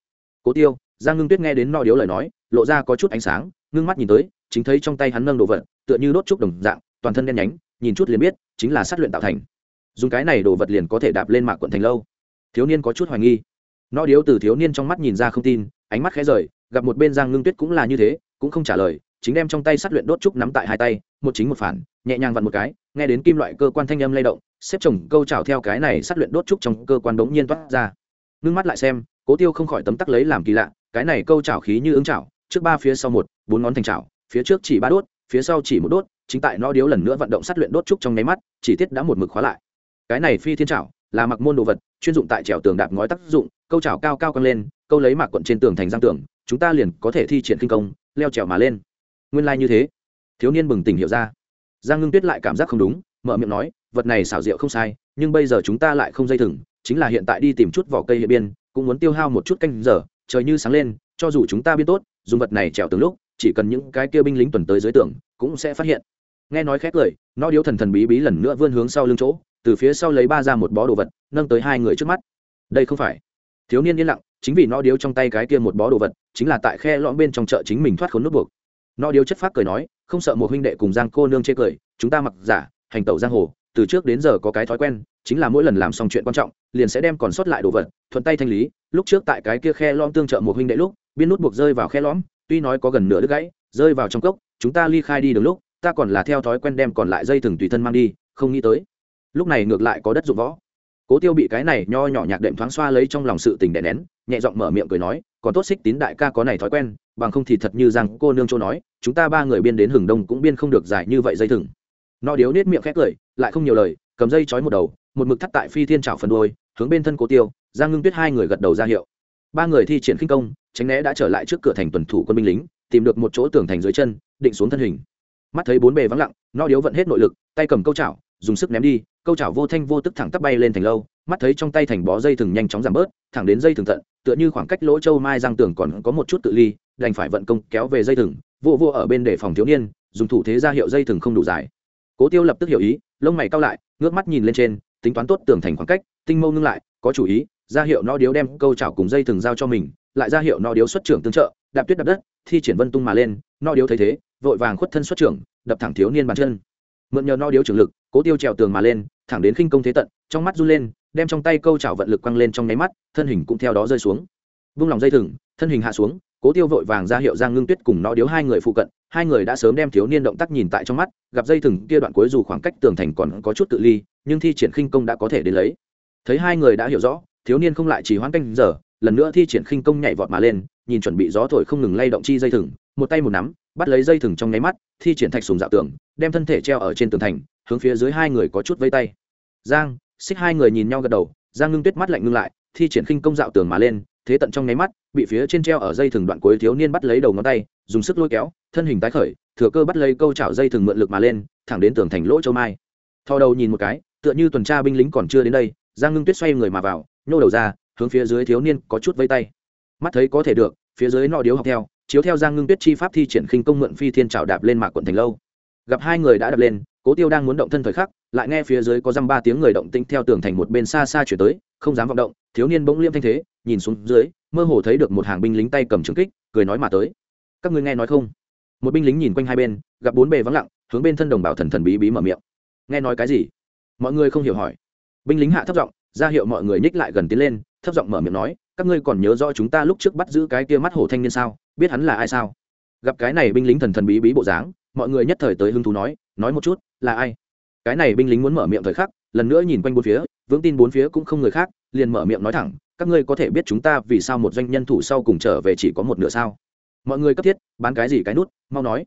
Cố tiêu. Giang ngưng tuyết nghe đến no điếu lời nói, lộ ra có chút ánh sáng, ngưng mắt nhìn tới, chính thấy trong tay hắn nâng đồ vật, tựa như đốt trúc đồng dạng, toàn thân đen nhánh, nhìn chút liền biết, chính là sát luyện tạo thành. Dùng cái này đồ vật liền có thể đạp lên mạc quận thành lâu. Thiếu niên có chút hoài nghi. No điếu từ thiếu niên trong mắt nhìn ra không tin, ánh mắt khẽ rời, gặp một bên giang ngưng tuyết cũng là như thế, cũng không trả lời chính đem trong tay sát luyện đốt trúc nắm tại hai tay, một chính một phản, nhẹ nhàng vặn một cái, nghe đến kim loại cơ quan thanh âm lay động, xếp chồng câu trào theo cái này sát luyện đốt trúc trong cơ quan đống nhiên toát ra. Ngưng mắt lại xem, cố tiêu không khỏi tấm tắc lấy làm kỳ lạ, cái này câu trào khí như ứng trào trước ba phía sau một, bốn ngón thành trào phía trước chỉ ba đốt, phía sau chỉ một đốt, chính tại nó điếu lần nữa vận động sát luyện đốt trúc trong nháy mắt, chỉ tiết đã một mực khóa lại. Cái này phi thiên trào là mặc môn đồ vật, chuyên dụng tại trèo tường đạp ngói tác dụng, câu trào cao cao căng lên, câu lấy mạc quận trên tường thành giang tường, chúng ta liền có thể thi triển kinh công, leo trèo mà lên nguyên lai、like、như thế. Thiếu niên bừng tỉnh hiểu ra. Giang ngưng tuyết lại cảm giác không đúng, mở miệng nói, vật này xảo diệu không sai, nhưng bây giờ chúng ta lại không dây thừng, chính là hiện tại đi tìm chút vỏ cây hệ biên, cũng muốn tiêu hao một chút canh giờ, trời như sáng lên, cho dù chúng ta biết tốt, dùng vật này trèo từng lúc, chỉ cần những cái kia binh lính tuần tới dưới tường, cũng sẽ phát hiện. Nghe nói khét cười, nó điếu thần thần bí bí lần nữa vươn hướng sau lưng chỗ, từ phía sau lấy ba ra một bó đồ vật, nâng tới hai người trước mắt. Đây không phải. Thiếu niên yên lặng, chính vì nó điếu trong tay cái kia một bó đồ vật, chính là tại khe lõm bên trong chợ chính mình thoát khốn nút buộc nó điếu chất phác cười nói, không sợ một huynh đệ cùng giang cô nương chê cười, chúng ta mặc giả, hành tẩu giang hồ, từ trước đến giờ có cái thói quen, chính là mỗi lần làm xong chuyện quan trọng, liền sẽ đem còn sót lại đồ vật, thuận tay thanh lý. Lúc trước tại cái kia khe lõm tương trợ một huynh đệ lúc, biên nút buộc rơi vào khe lõm, tuy nói có gần nửa đứt gãy, rơi vào trong cốc, chúng ta ly khai đi được lúc, ta còn là theo thói quen đem còn lại dây thừng tùy thân mang đi, không nghĩ tới. Lúc này ngược lại có đất dụng võ. Cố tiêu bị cái này nho nhỏ nhạc đệm thoáng xoa lấy trong lòng sự tình đè nén, nhẹ giọng mở miệng cười nói còn tốt xích tín đại ca có này thói quen, bằng không thì thật như rằng cô nương châu nói, chúng ta ba người biên đến hừng đông cũng biên không được dài như vậy dây thừng. Nó điếu nết miệng khét cười, lại không nhiều lời, cầm dây trói một đầu, một mực thắt tại phi thiên trào phần đôi hướng bên thân cố tiêu, giang ngưng tuyết hai người gật đầu ra hiệu. Ba người thi triển khinh công, tránh né đã trở lại trước cửa thành tuần thủ quân binh lính, tìm được một chỗ tường thành dưới chân, định xuống thân hình. Mắt thấy bốn bề vắng lặng, nó điếu vận hết nội lực, tay cầm câu chảo dùng sức ném đi, câu chảo vô thanh vô tức thẳng tắp bay lên thành lâu, mắt thấy trong tay thành bó dây thừng nhanh chóng giảm bớt, thẳng đến dây thừng tận, tựa như khoảng cách lỗ châu mai răng tường còn có một chút tự ly, đành phải vận công kéo về dây thừng, vô vô ở bên để phòng thiếu niên, dùng thủ thế ra hiệu dây thừng không đủ dài. Cố tiêu lập tức hiểu ý, lông mày cao lại, ngước mắt nhìn lên trên, tính toán tốt tường thành khoảng cách, tinh mâu ngưng lại, có chủ ý, ra hiệu no điếu đem câu chảo cùng dây thừng giao cho mình, lại ra hiệu no điếu xuất trưởng tương trợ, đạp tuyết đạp đất, thi triển vân tung mà lên no điếu thấy thế, vội vàng khuất thân xuất trưởng, đập thẳng thiếu niên bàn chân. Mượn nhờ no điếu trường lực cố tiêu trèo tường mà lên, thẳng đến khinh công thế tận, trong mắt run lên, đem trong tay câu chảo vận lực quăng lên trong nháy mắt, thân hình cũng theo đó rơi xuống. Vung lòng dây thừng, thân hình hạ xuống, cố tiêu vội vàng ra hiệu giang ngưng tuyết cùng nó điếu hai người phụ cận, hai người đã sớm đem thiếu niên động tác nhìn tại trong mắt, gặp dây thừng kia đoạn cuối dù khoảng cách tường thành còn có chút tự ly, nhưng thi triển khinh công đã có thể đến lấy. Thấy hai người đã hiểu rõ, thiếu niên không lại chỉ hoãn canh giờ, lần nữa thi triển khinh công nhảy vọt mà lên, nhìn chuẩn bị gió thổi không ngừng lay động chi dây thừng một tay một nắm, bắt lấy dây thừng trong nháy mắt, thi triển thạch sùng dạo tường, đem thân thể treo ở trên tường thành, hướng phía dưới hai người có chút vây tay. Giang, xích hai người nhìn nhau gật đầu, giang ngưng tuyết mắt lạnh ngưng lại, thi triển khinh công dạo tường mà lên, thế tận trong nháy mắt, bị phía trên treo ở dây thừng đoạn cuối thiếu niên bắt lấy đầu ngón tay, dùng sức lôi kéo, thân hình tái khởi, thừa cơ bắt lấy câu chảo dây thừng mượn lực mà lên, thẳng đến tường thành lỗ châu mai. Thò đầu nhìn một cái, tựa như tuần tra binh lính còn chưa đến đây, giang ngưng tuyết xoay người mà vào, nhô đầu ra, hướng phía dưới thiếu niên có chút vây tay. Mắt thấy có thể được, phía dưới nọ điếu học theo chiếu theo giang ngưng tuyết chi pháp thi triển khinh công mượn phi thiên trào đạp lên mạc quận thành lâu. Gặp hai người đã đạp lên, cố tiêu đang muốn động thân thời khắc, lại nghe phía dưới có dăm ba tiếng người động tĩnh theo tường thành một bên xa xa chuyển tới, không dám vọng động, thiếu niên bỗng liêm thanh thế, nhìn xuống dưới, mơ hồ thấy được một hàng binh lính tay cầm trường kích, cười nói mà tới. Các ngươi nghe nói không? Một binh lính nhìn quanh hai bên, gặp bốn bề vắng lặng, hướng bên thân đồng bào thần thần bí bí mở miệng. Nghe nói cái gì? Mọi người không hiểu hỏi. Binh lính hạ thấp giọng, ra hiệu mọi người nhích lại gần tiến lên, thấp giọng mở miệng nói các ngươi còn nhớ rõ chúng ta lúc trước bắt giữ cái kia mắt hổ thanh niên sao? Biết hắn là ai sao? Gặp cái này binh lính thần thần bí bí bộ dáng, mọi người nhất thời tới hứng thú nói nói một chút, là ai? Cái này binh lính muốn mở miệng thời khắc, lần nữa nhìn quanh bốn phía, vững tin bốn phía cũng không người khác, liền mở miệng nói thẳng, các ngươi có thể biết chúng ta vì sao một doanh nhân thủ sau cùng trở về chỉ có một nửa sao? Mọi người cấp thiết, bán cái gì cái nút, mau nói.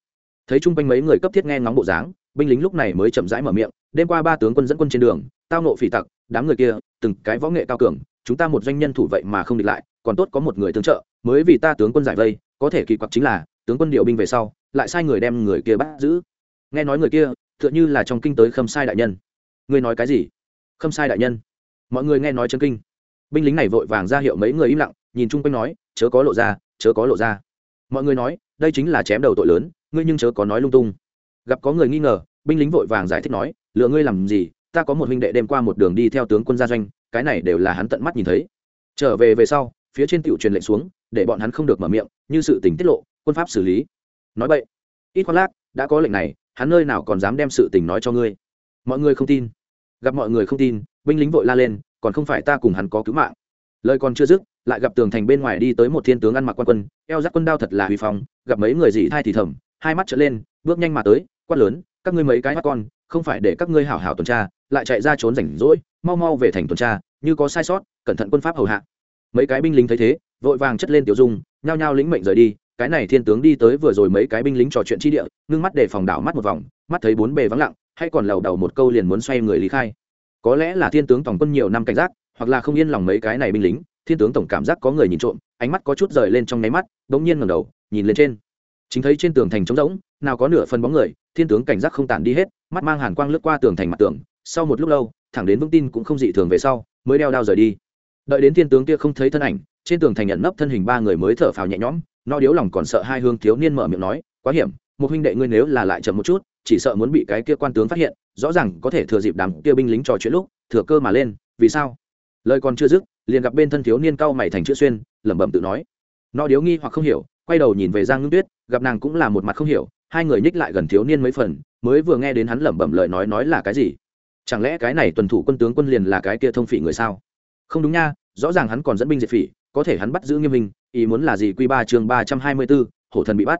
Thấy chung quanh mấy người cấp thiết nghe ngóng bộ dáng, binh lính lúc này mới chậm rãi mở miệng, đêm qua ba tướng quân dẫn quân trên đường, tao nộ phỉ tặc, đám người kia, từng cái võ nghệ cao cường chúng ta một doanh nhân thủ vậy mà không địch lại, còn tốt có một người tương trợ, mới vì ta tướng quân giải vây, có thể kỳ quặc chính là, tướng quân điều binh về sau, lại sai người đem người kia bắt giữ. Nghe nói người kia, tựa như là trong kinh tới khâm sai đại nhân. Ngươi nói cái gì? Khâm sai đại nhân. Mọi người nghe nói chân kinh. Binh lính này vội vàng ra hiệu mấy người im lặng, nhìn chung quanh nói, chớ có lộ ra, chớ có lộ ra. Mọi người nói, đây chính là chém đầu tội lớn, ngươi nhưng chớ có nói lung tung. Gặp có người nghi ngờ, binh lính vội vàng giải thích nói lựa ngươi làm gì? Ta có một huynh đệ đem qua một đường đi theo tướng quân gia doanh cái này đều là hắn tận mắt nhìn thấy. Trở về về sau, phía trên tiểu truyền lệnh xuống, để bọn hắn không được mở miệng, như sự tình tiết lộ, quân pháp xử lý. Nói vậy ít khoác lác, đã có lệnh này, hắn nơi nào còn dám đem sự tình nói cho ngươi? Mọi người không tin. Gặp mọi người không tin, binh lính vội la lên, còn không phải ta cùng hắn có cứu mạng. Lời còn chưa dứt, lại gặp tường thành bên ngoài đi tới một thiên tướng ăn mặc quan quân, eo dắt quân đao thật là huy phong, gặp mấy người dị thai thì thầm, hai mắt trở lên, bước nhanh mà tới, quát lớn, các ngươi mấy cái mắt con, không phải để các ngươi hảo hảo tuần tra lại chạy ra trốn rảnh rỗi, mau mau về thành tuần tra, như có sai sót, cẩn thận quân pháp hầu hạ. Mấy cái binh lính thấy thế, vội vàng chất lên tiểu dung, nhao nhao lĩnh mệnh rời đi, cái này thiên tướng đi tới vừa rồi mấy cái binh lính trò chuyện chi địa, ngưng mắt để phòng đảo mắt một vòng, mắt thấy bốn bề vắng lặng, hay còn lầu đầu một câu liền muốn xoay người lý khai. Có lẽ là thiên tướng tổng quân nhiều năm cảnh giác, hoặc là không yên lòng mấy cái này binh lính, thiên tướng tổng cảm giác có người nhìn trộm, ánh mắt có chút rời lên trong nháy mắt bỗng nhiên ngẩng đầu, nhìn lên trên. Chính thấy trên tường thành trống rỗng, nào có nửa phần bóng người, thiên tướng cảnh giác không tản đi hết, mắt mang hàn quang lướt qua tường thành mặt tường sau một lúc lâu, thẳng đến vững tin cũng không dị thường về sau, mới đeo đao rời đi. Đợi đến thiên tướng kia không thấy thân ảnh, trên tường thành nhận nấp thân hình ba người mới thở phào nhẹ nhõm, no điếu lòng còn sợ hai hương thiếu niên mở miệng nói, quá hiểm, một huynh đệ ngươi nếu là lại chậm một chút, chỉ sợ muốn bị cái kia quan tướng phát hiện, rõ ràng có thể thừa dịp đám kia binh lính trò chuyện lúc, thừa cơ mà lên, vì sao? Lời còn chưa dứt, liền gặp bên thân thiếu niên cao mày thành chữ xuyên, lẩm bẩm tự nói. No điếu nghi hoặc không hiểu, quay đầu nhìn về giang ngưng tuyết, gặp nàng cũng là một mặt không hiểu, hai người nhích lại gần thiếu niên mấy phần, mới vừa nghe đến hắn lẩm bẩm lời nói nói là cái gì chẳng lẽ cái này tuần thủ quân tướng quân liền là cái kia thông phỉ người sao? Không đúng nha, rõ ràng hắn còn dẫn binh diệt phỉ, có thể hắn bắt giữ nghiêm minh ý muốn là gì quy ba chương ba trăm hai mươi b ố hổ thần bị bắt.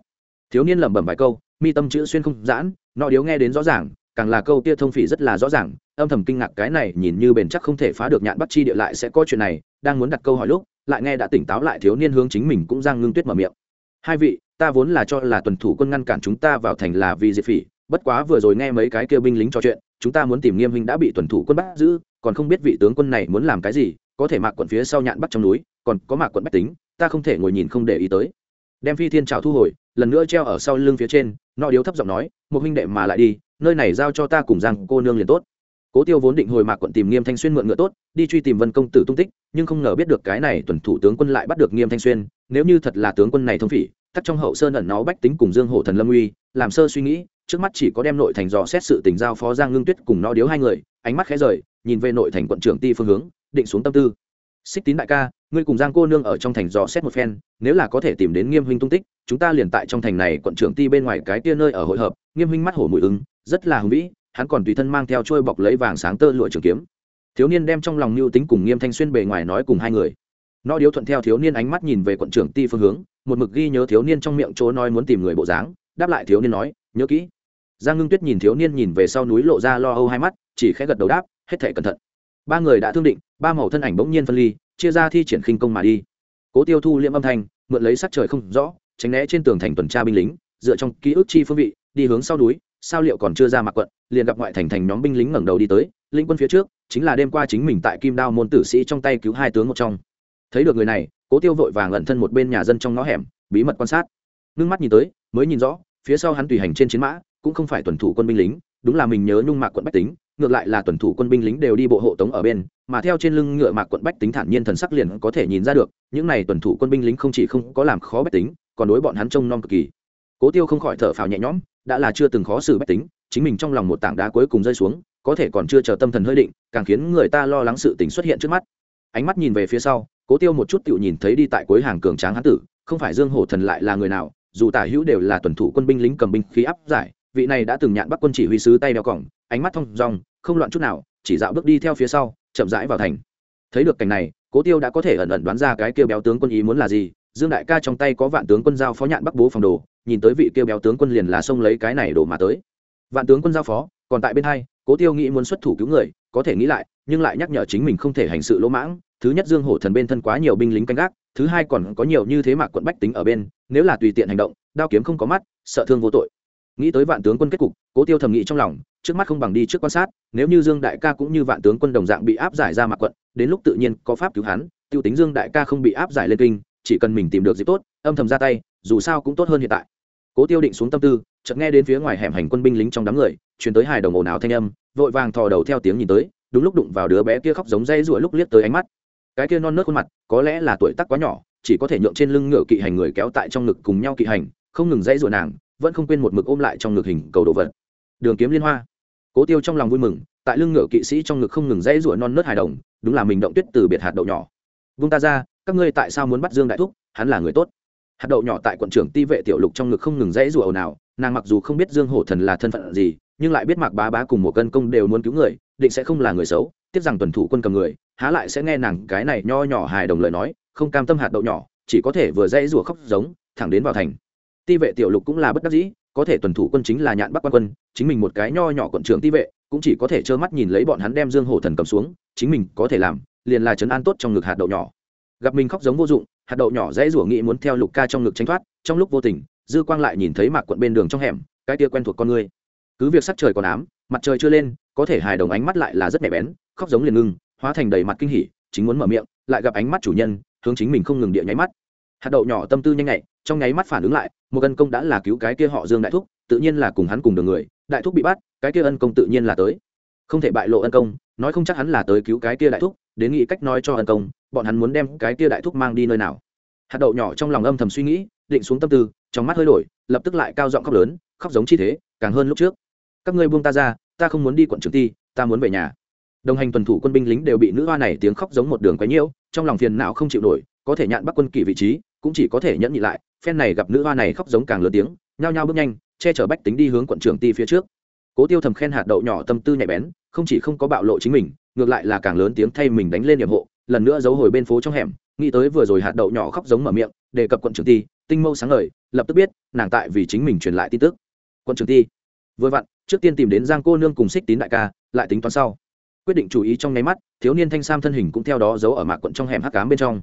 Thiếu niên lẩm bẩm vài câu, mi tâm chữ xuyên không giãn, nọ điếu nghe đến rõ ràng, càng là câu kia thông phỉ rất là rõ ràng, âm thầm kinh ngạc cái này nhìn như bền chắc không thể phá được nhạn bắt chi địa lại sẽ có chuyện này, đang muốn đặt câu hỏi lúc, lại nghe đã tỉnh táo lại thiếu niên hướng chính mình cũng giang ngưng tuyết mở miệng. Hai vị, ta vốn là cho là tuần thủ quân ngăn cản chúng ta vào thành là vì diệt phỉ, bất quá vừa rồi nghe mấy cái kêu binh lính trò chuyện chúng ta muốn tìm nghiêm hình đã bị tuần thủ quân bắt giữ, còn không biết vị tướng quân này muốn làm cái gì, có thể mạc quận phía sau nhạn bắt trong núi, còn có mạc quận bách tính, ta không thể ngồi nhìn không để ý tới. Đem phi thiên trào thu hồi, lần nữa treo ở sau lưng phía trên, nọ điếu thấp giọng nói, một huynh đệ mà lại đi, nơi này giao cho ta cùng rằng cô nương liền tốt. Cố tiêu vốn định hồi mạc quận tìm nghiêm thanh xuyên mượn ngựa tốt, đi truy tìm vân công tử tung tích, nhưng không ngờ biết được cái này tuần thủ tướng quân lại bắt được nghiêm thanh xuyên, nếu như thật là tướng quân này thông phỉ tắt trong hậu sơn ẩn nó bách tính cùng dương hổ thần lâm uy, làm sơ suy nghĩ trước mắt chỉ có đem nội thành dò xét sự tình giao phó giang ngưng tuyết cùng nó điếu hai người, ánh mắt khẽ rời, nhìn về nội thành quận trưởng ti phương hướng, định xuống tâm tư. Xích tín đại ca, ngươi cùng giang cô nương ở trong thành dò xét một phen, nếu là có thể tìm đến nghiêm huynh tung tích, chúng ta liền tại trong thành này quận trưởng ti bên ngoài cái tia nơi ở hội hợp. Nghiêm huynh mắt hổ mũi ứng, rất là hùng vĩ, hắn còn tùy thân mang theo trôi bọc lấy vàng sáng tơ lụa trường kiếm. Thiếu niên đem trong lòng mưu tính cùng nghiêm thanh xuyên bề ngoài nói cùng hai người. Nó điếu thuận theo thiếu niên ánh mắt nhìn về quận trưởng ti phương hướng, một mực ghi nhớ thiếu niên trong miệng chỗ nói muốn tìm người bộ dáng, đáp lại thiếu niên nói, nhớ kỹ giang ngưng tuyết nhìn thiếu niên nhìn về sau núi lộ ra lo âu hai mắt, chỉ khẽ gật đầu đáp, hết thể cẩn thận. Ba người đã thương định, ba màu thân ảnh bỗng nhiên phân ly, chia ra thi triển khinh công mà đi. Cố tiêu thu liệm âm thanh, mượn lấy sắc trời không rõ, tránh né trên tường thành tuần tra binh lính, dựa trong ký ức chi phương vị, đi hướng sau núi, sao liệu còn chưa ra mặt quận, liền gặp ngoại thành thành nhóm binh lính ngẩng đầu đi tới linh quân phía trước, chính là đêm qua chính mình tại kim đao môn tử sĩ trong tay cứu hai tướng một trong. Thấy được người này, cố tiêu vội vàng ẩn thân một bên nhà dân trong ngõ hẻm, bí mật quan sát. Ngưng mắt nhìn tới, mới nhìn rõ, phía sau hắn tùy hành trên chiến mã cũng không phải tuần thủ quân binh lính, đúng là mình nhớ nhung mạc quận bách tính, ngược lại là tuần thủ quân binh lính đều đi bộ hộ tống ở bên, mà theo trên lưng ngựa mạc quận bách tính thản nhiên thần sắc liền có thể nhìn ra được, những này tuần thủ quân binh lính không chỉ không có làm khó bách tính, còn đối bọn hắn trông nom cực kỳ. Cố tiêu không khỏi thở phào nhẹ nhõm, đã là chưa từng khó xử bách tính, chính mình trong lòng một tảng đá cuối cùng rơi xuống, có thể còn chưa chờ tâm thần hơi định, càng khiến người ta lo lắng sự tình xuất hiện trước mắt. Ánh mắt nhìn về phía sau, cố tiêu một chút tựu nhìn thấy đi tại cuối hàng cường tráng hán tử, không phải dương hổ thần lại là người nào, dù tả hữu đều là tuần thủ quân binh lính cầm binh khí áp giải vị này đã từng nhạn bắc quân chỉ huy sứ tay đeo cỏng ánh mắt thong dong, không loạn chút nào, chỉ dạo bước đi theo phía sau, chậm rãi vào thành. Thấy được cảnh này, cố tiêu đã có thể ẩn ẩn đoán ra cái kêu béo tướng quân ý muốn là gì, dương đại ca trong tay có vạn tướng quân giao phó nhạn bắc bố phòng đồ, nhìn tới vị kêu béo tướng quân liền là xông lấy cái này đổ mà tới. Vạn tướng quân giao phó, còn tại bên hai, cố tiêu nghĩ muốn xuất thủ cứu người, có thể nghĩ lại, nhưng lại nhắc nhở chính mình không thể hành sự lỗ mãng. Thứ nhất dương hổ thần bên thân quá nhiều binh lính canh gác, thứ hai còn có nhiều như thế mạc quận bách tính ở bên, nếu là tùy tiện hành động, đao kiếm không có mắt, sợ thương vô tội nghĩ tới vạn tướng quân kết cục, cố tiêu thầm nghĩ trong lòng, trước mắt không bằng đi trước quan sát, nếu như dương đại ca cũng như vạn tướng quân đồng dạng bị áp giải ra mạc quận, đến lúc tự nhiên có pháp cứu hắn t i ê u tính dương đại ca không bị áp giải lên kinh, chỉ cần mình tìm được dịp tốt, âm thầm ra tay, dù sao cũng tốt hơn hiện tại. Cố tiêu định xuống tâm tư, chợt nghe đến phía ngoài hẻm hành quân binh lính trong đám người chuyển tới hài đồng ồn ào thanh âm, vội vàng thò đầu theo tiếng nhìn tới, đúng lúc đụng vào đứa bé kia khóc giống dây rủa lúc liếc tới ánh mắt. Cái kia non nớt khuôn mặt, có lẽ là tuổi tác quá nhỏ, chỉ có thể nhượng trên lưng ngựa kỵ hành người kéo tại trong ngực cùng nhau kỵ hành, không ngừng dây rủa nàng vẫn không quên một mực ôm lại trong ngực hình cầu đồ vật. Đường kiếm liên hoa. Cố tiêu trong lòng vui mừng, tại lưng ngựa kỵ sĩ trong ngực không ngừng dãy rủa non nớt hài đồng, đúng là mình động tuyết từ biệt hạt đậu nhỏ. Vung ta ra, các ngươi tại sao muốn bắt dương đại thúc? Hắn là người tốt. Hạt đậu nhỏ tại quận trưởng ti vệ tiểu lục trong ngực không ngừng dãy rủa ồn ào, nàng mặc dù không biết dương hổ thần là thân phận gì, nhưng lại biết mạc bá bá cùng một cân công đều muốn cứu người, định sẽ không là người xấu, tiếc rằng tuần thủ quân cầm người, há lại sẽ nghe nàng cái này nho nhỏ hài đồng lời nói, không cam tâm hạt đậu nhỏ, chỉ có thể vừa dãy rủa khóc giống, thẳng đến vào thành ti vệ tiểu lục cũng là bất đắc dĩ, có thể tuần thủ quân chính là nhạn bắc quan quân, chính mình một cái nho nhỏ quận trưởng ti vệ, cũng chỉ có thể trơ mắt nhìn lấy bọn hắn đem dương hổ thần cầm xuống, chính mình có thể làm, liền là chấn an tốt trong ngực hạt đậu nhỏ. Gặp mình khóc giống vô dụng, hạt đậu nhỏ dãy rủa nghĩ muốn theo lục ca trong ngực tranh thoát, trong lúc vô tình, dư quang lại nhìn thấy mạc quận bên đường trong hẻm, cái tia quen thuộc con người. Cứ việc sắc trời còn ám, mặt trời chưa lên, có thể hài đồng ánh mắt lại là rất nhạy bén, khóc giống liền ngưng hóa thành đầy mặt kinh hỉ, chính muốn mở miệng, lại gặp ánh mắt chủ nhân, hướng chính mình không ngừng địa nháy mắt hạt đậu nhỏ tâm tư nhanh nhạy, trong nháy mắt phản ứng lại, một ân công đã là cứu cái kia họ dương đại thúc, tự nhiên là cùng hắn cùng đường người, đại thúc bị bắt, cái kia ân công tự nhiên là tới. Không thể bại lộ ân công, nói không chắc hắn là tới cứu cái kia đại thúc, đến nghĩ cách nói cho ân công, bọn hắn muốn đem cái kia đại thúc mang đi nơi nào. Hạt đậu nhỏ trong lòng âm thầm suy nghĩ, định xuống tâm tư, trong mắt hơi đổi, lập tức lại cao giọng khóc lớn, khóc giống chi thế, càng hơn lúc trước. Các ngươi buông ta ra, ta không muốn đi quận trường ti, ta muốn về nhà. Đồng hành tuần thủ quân binh lính đều bị nữ hoa này tiếng khóc giống một đường quấy nhiễu, trong lòng phiền não không chịu nổi, có thể nhạn bắc quân kỷ vị trí cũng chỉ có thể nhẫn nhị lại, phen này gặp nữ hoa này khóc giống càng lớn tiếng, nhao nhao bước nhanh, che chở bách tính đi hướng quận trưởng ti phía trước. Cố tiêu thầm khen hạt đậu nhỏ tâm tư nhạy bén, không chỉ không có bạo lộ chính mình, ngược lại là càng lớn tiếng thay mình đánh lên nhiệm hộ, lần nữa giấu hồi bên phố trong hẻm, nghĩ tới vừa rồi hạt đậu nhỏ khóc giống mở miệng, đề cập quận trưởng ti, tinh mâu sáng ngời, lập tức biết, nàng tại vì chính mình truyền lại tin tức. Quận trưởng ti, vừa vặn, trước tiên tìm đến giang cô nương cùng xích tín đại ca, lại tính toán sau. Quyết định chú ý trong nháy mắt, thiếu niên thanh sam thân hình cũng theo đó giấu ở mạc quận trong hẻm hắc cám bên trong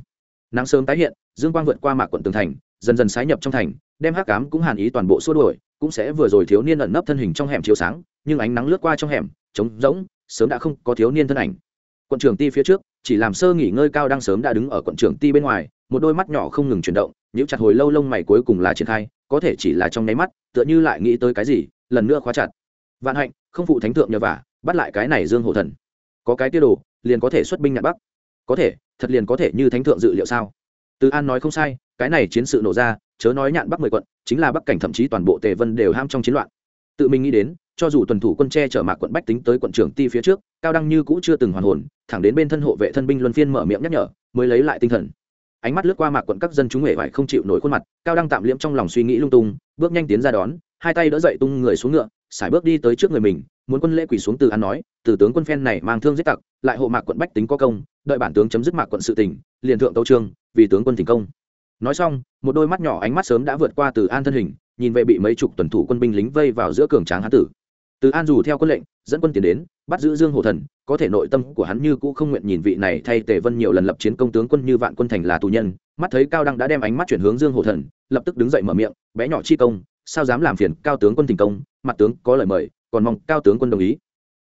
nắng sớm tái hiện, dương quang vượt qua mạc quận tường thành, dần dần sái nhập trong thành, đem hắc cám cũng hàn ý toàn bộ xua đuổi, cũng sẽ vừa rồi thiếu niên ẩn nấp thân hình trong hẻm chiếu sáng, nhưng ánh nắng lướt qua trong hẻm, trống rỗng, sớm đã không có thiếu niên thân ảnh. Quận trưởng ti phía trước, chỉ làm sơ nghỉ ngơi cao đang sớm đã đứng ở quận trưởng ti bên ngoài, một đôi mắt nhỏ không ngừng chuyển động những chặt hồi lâu lông mày cuối cùng là triển khai, có thể chỉ là trong nháy mắt, tựa như lại nghĩ tới cái gì, lần nữa khóa chặt. Vạn hạnh, không phụ thánh thượng nhờ vả, bắt lại cái này dương hổ thần. Có cái tiêu đồ, liền có thể xuất binh nhạn bắc có thể, thật liền có thể như thánh thượng dự liệu sao? Từ an nói không sai, cái này chiến sự nổ ra, chớ nói nhạn bắc mười quận, chính là bắc cảnh thậm chí toàn bộ tề vân đều ham trong chiến loạn. Tự mình nghĩ đến, cho dù tuần thủ quân tre chở mạc quận bách tính tới quận trưởng ti phía trước, cao đăng như cũ chưa từng hoàn hồn, thẳng đến bên thân hộ vệ thân binh luân phiên mở miệng nhắc nhở, mới lấy lại tinh thần. Ánh mắt lướt qua mạc quận các dân chúng huệ vải không chịu nổi khuôn mặt, cao đăng tạm liễm trong lòng suy nghĩ lung tung, bước nhanh tiến ra đón hai tay đỡ dậy tung người xuống ngựa, sải bước đi tới trước người mình, muốn quân lễ quỳ xuống từ an nói, từ tướng quân phen này mang thương giết tặc, lại hộ mạc quận bách tính có công, đợi bản tướng chấm dứt mạc quận sự tỉnh liền thượng tấu trương, vì tướng quân thành công. Nói xong, một đôi mắt nhỏ ánh mắt sớm đã vượt qua từ an thân hình, nhìn về bị mấy chục tuần thủ quân binh lính vây vào giữa cường tráng hán tử. Từ an dù theo quân lệnh, dẫn quân tiến đến, bắt giữ dương hồ thần, có thể nội tâm của hắn như cũ không nguyện nhìn vị này thay tề vân nhiều lần lập chiến công tướng quân như vạn quân thành là tù nhân, mắt thấy cao đăng đã đem ánh mắt chuyển hướng dương hồ thần, lập tức đứng dậy mở miệng, bé nhỏ chi công sao dám làm phiền cao tướng quân thành công, mặt tướng có lời mời, còn mong cao tướng quân đồng ý.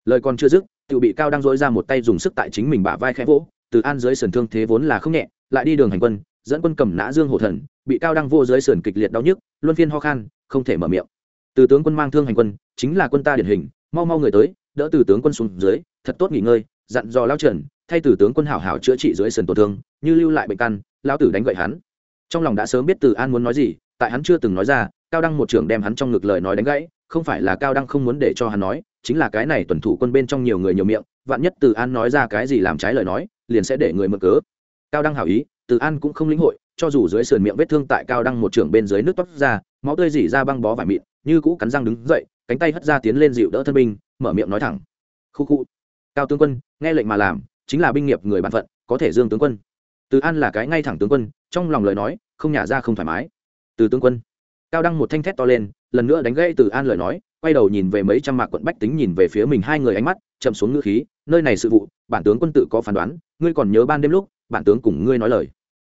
Lời còn chưa dứt tự bị cao đang dỗi ra một tay dùng sức tại chính mình bả vai khẽ vỗ, từ an dưới sườn thương thế vốn là không nhẹ, lại đi đường hành quân, dẫn quân cầm nã dương hổ thần, bị cao đăng vô dưới sườn kịch liệt đau nhức, luân phiên ho khan, không thể mở miệng. Từ tướng quân mang thương hành quân, chính là quân ta điển hình, mau mau người tới, đỡ từ tướng quân xuống dưới, thật tốt nghỉ ngơi, dặn dò lao trần, thay từ tướng quân hảo hảo chữa trị dưới sườn tổn thương, như lưu lại bệnh căn lao tử đánh gậy hắn. Trong lòng đã sớm biết từ an muốn nói gì, tại hắn chưa từng nói ra cao đăng một trưởng đem hắn trong ngực lời nói đánh gãy, không phải là cao đăng không muốn để cho hắn nói, chính là cái này tuần thủ quân bên trong nhiều người nhiều miệng, vạn nhất từ an nói ra cái gì làm trái lời nói, liền sẽ để người mượn cớ. Cao đăng hảo ý, từ an cũng không lĩnh hội, cho dù dưới sườn miệng vết thương tại cao đăng một trưởng bên dưới nước toát ra, máu tươi dỉ ra băng bó vải mịn, như cũ cắn răng đứng dậy, cánh tay hất ra tiến lên dịu đỡ thân binh, mở miệng nói thẳng. Khu khu. Cao tướng quân, nghe lệnh mà làm, chính là binh nghiệp người bản phận, có thể dương tướng quân. Từ an là cái ngay thẳng tướng quân, trong lòng lời nói, không nhả ra không thoải mái. Từ tướng quân cao đăng một thanh thét to lên, lần nữa đánh gãy từ an lời nói, quay đầu nhìn về mấy trăm mạc quận bách tính nhìn về phía mình hai người ánh mắt, chậm xuống ngữ khí, nơi này sự vụ, bản tướng quân tự có phán đoán, ngươi còn nhớ ban đêm lúc, bản tướng cùng ngươi nói lời.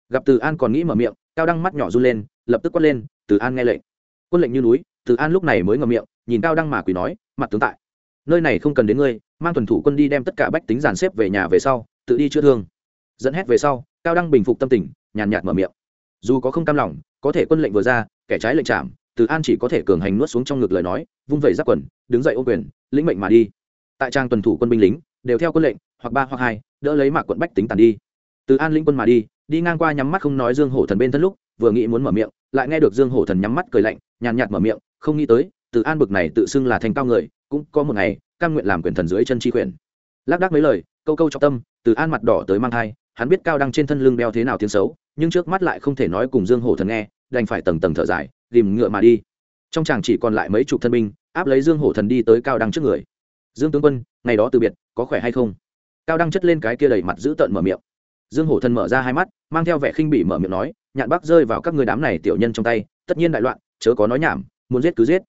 Gặp từ an còn nghĩ mở miệng, cao đăng mắt nhỏ run lên, lập tức quát lên, từ an nghe lệnh. Quân lệnh như núi, từ an lúc này mới ngậm miệng, nhìn cao đăng mà quỳ nói mặt tướng tại, nơi này không cần đến ngươi, mang tuần thủ quân đi đem tất cả bách tính dàn xếp về nhà về sau, tự đi chữa thương. Dẫn hết về sau, cao đăng bình phục tâm tình, nhàn nhạt mở miệng dù có không cam lòng, có thể quân lệnh vừa ra, kẻ trái lệnh chạm, từ an chỉ có thể cường hành nuốt xuống trong ngực lời nói, vung vẩy giáp quần, đứng dậy ô quyền, lĩnh mệnh mà đi. Tại trang tuần thủ quân binh lính, đều theo quân lệnh, hoặc ba hoặc hai, đỡ lấy mạc quận bách tính tàn đi. Từ an lĩnh quân mà đi đi ngang qua nhắm mắt không nói dương hổ thần bên thân lúc, vừa nghĩ muốn mở miệng, lại nghe được dương hổ thần nhắm mắt cười lạnh, nhàn nhạt mở miệng, không nghĩ tới, từ an bực này tự xưng là thành cao người, cũng có một ngày căn nguyện làm quyền thần dưới chân tri quyền. Lác đác mấy lời, câu câu trọng tâm, từ an mặt đỏ tới mang thai, hắn biết cao đăng trên thân lưng đeo thế nào tiếng xấu nhưng trước mắt lại không thể nói cùng dương hổ thần nghe, đành phải tầng tầng thở dài, tìm ngựa mà đi. Trong chàng chỉ còn lại mấy chục thân binh, áp lấy dương hổ thần đi tới cao đăng trước người. Dương tướng quân, ngày đó từ biệt, có khỏe hay không? Cao đăng chất lên cái kia đầy mặt giữ tợn mở miệng. Dương hổ thần mở ra hai mắt, mang theo vẻ khinh bỉ mở miệng nói, nhạn bác rơi vào các người đám này tiểu nhân trong tay, tất nhiên đại loạn, chớ có nói nhảm, muốn giết cứ giết.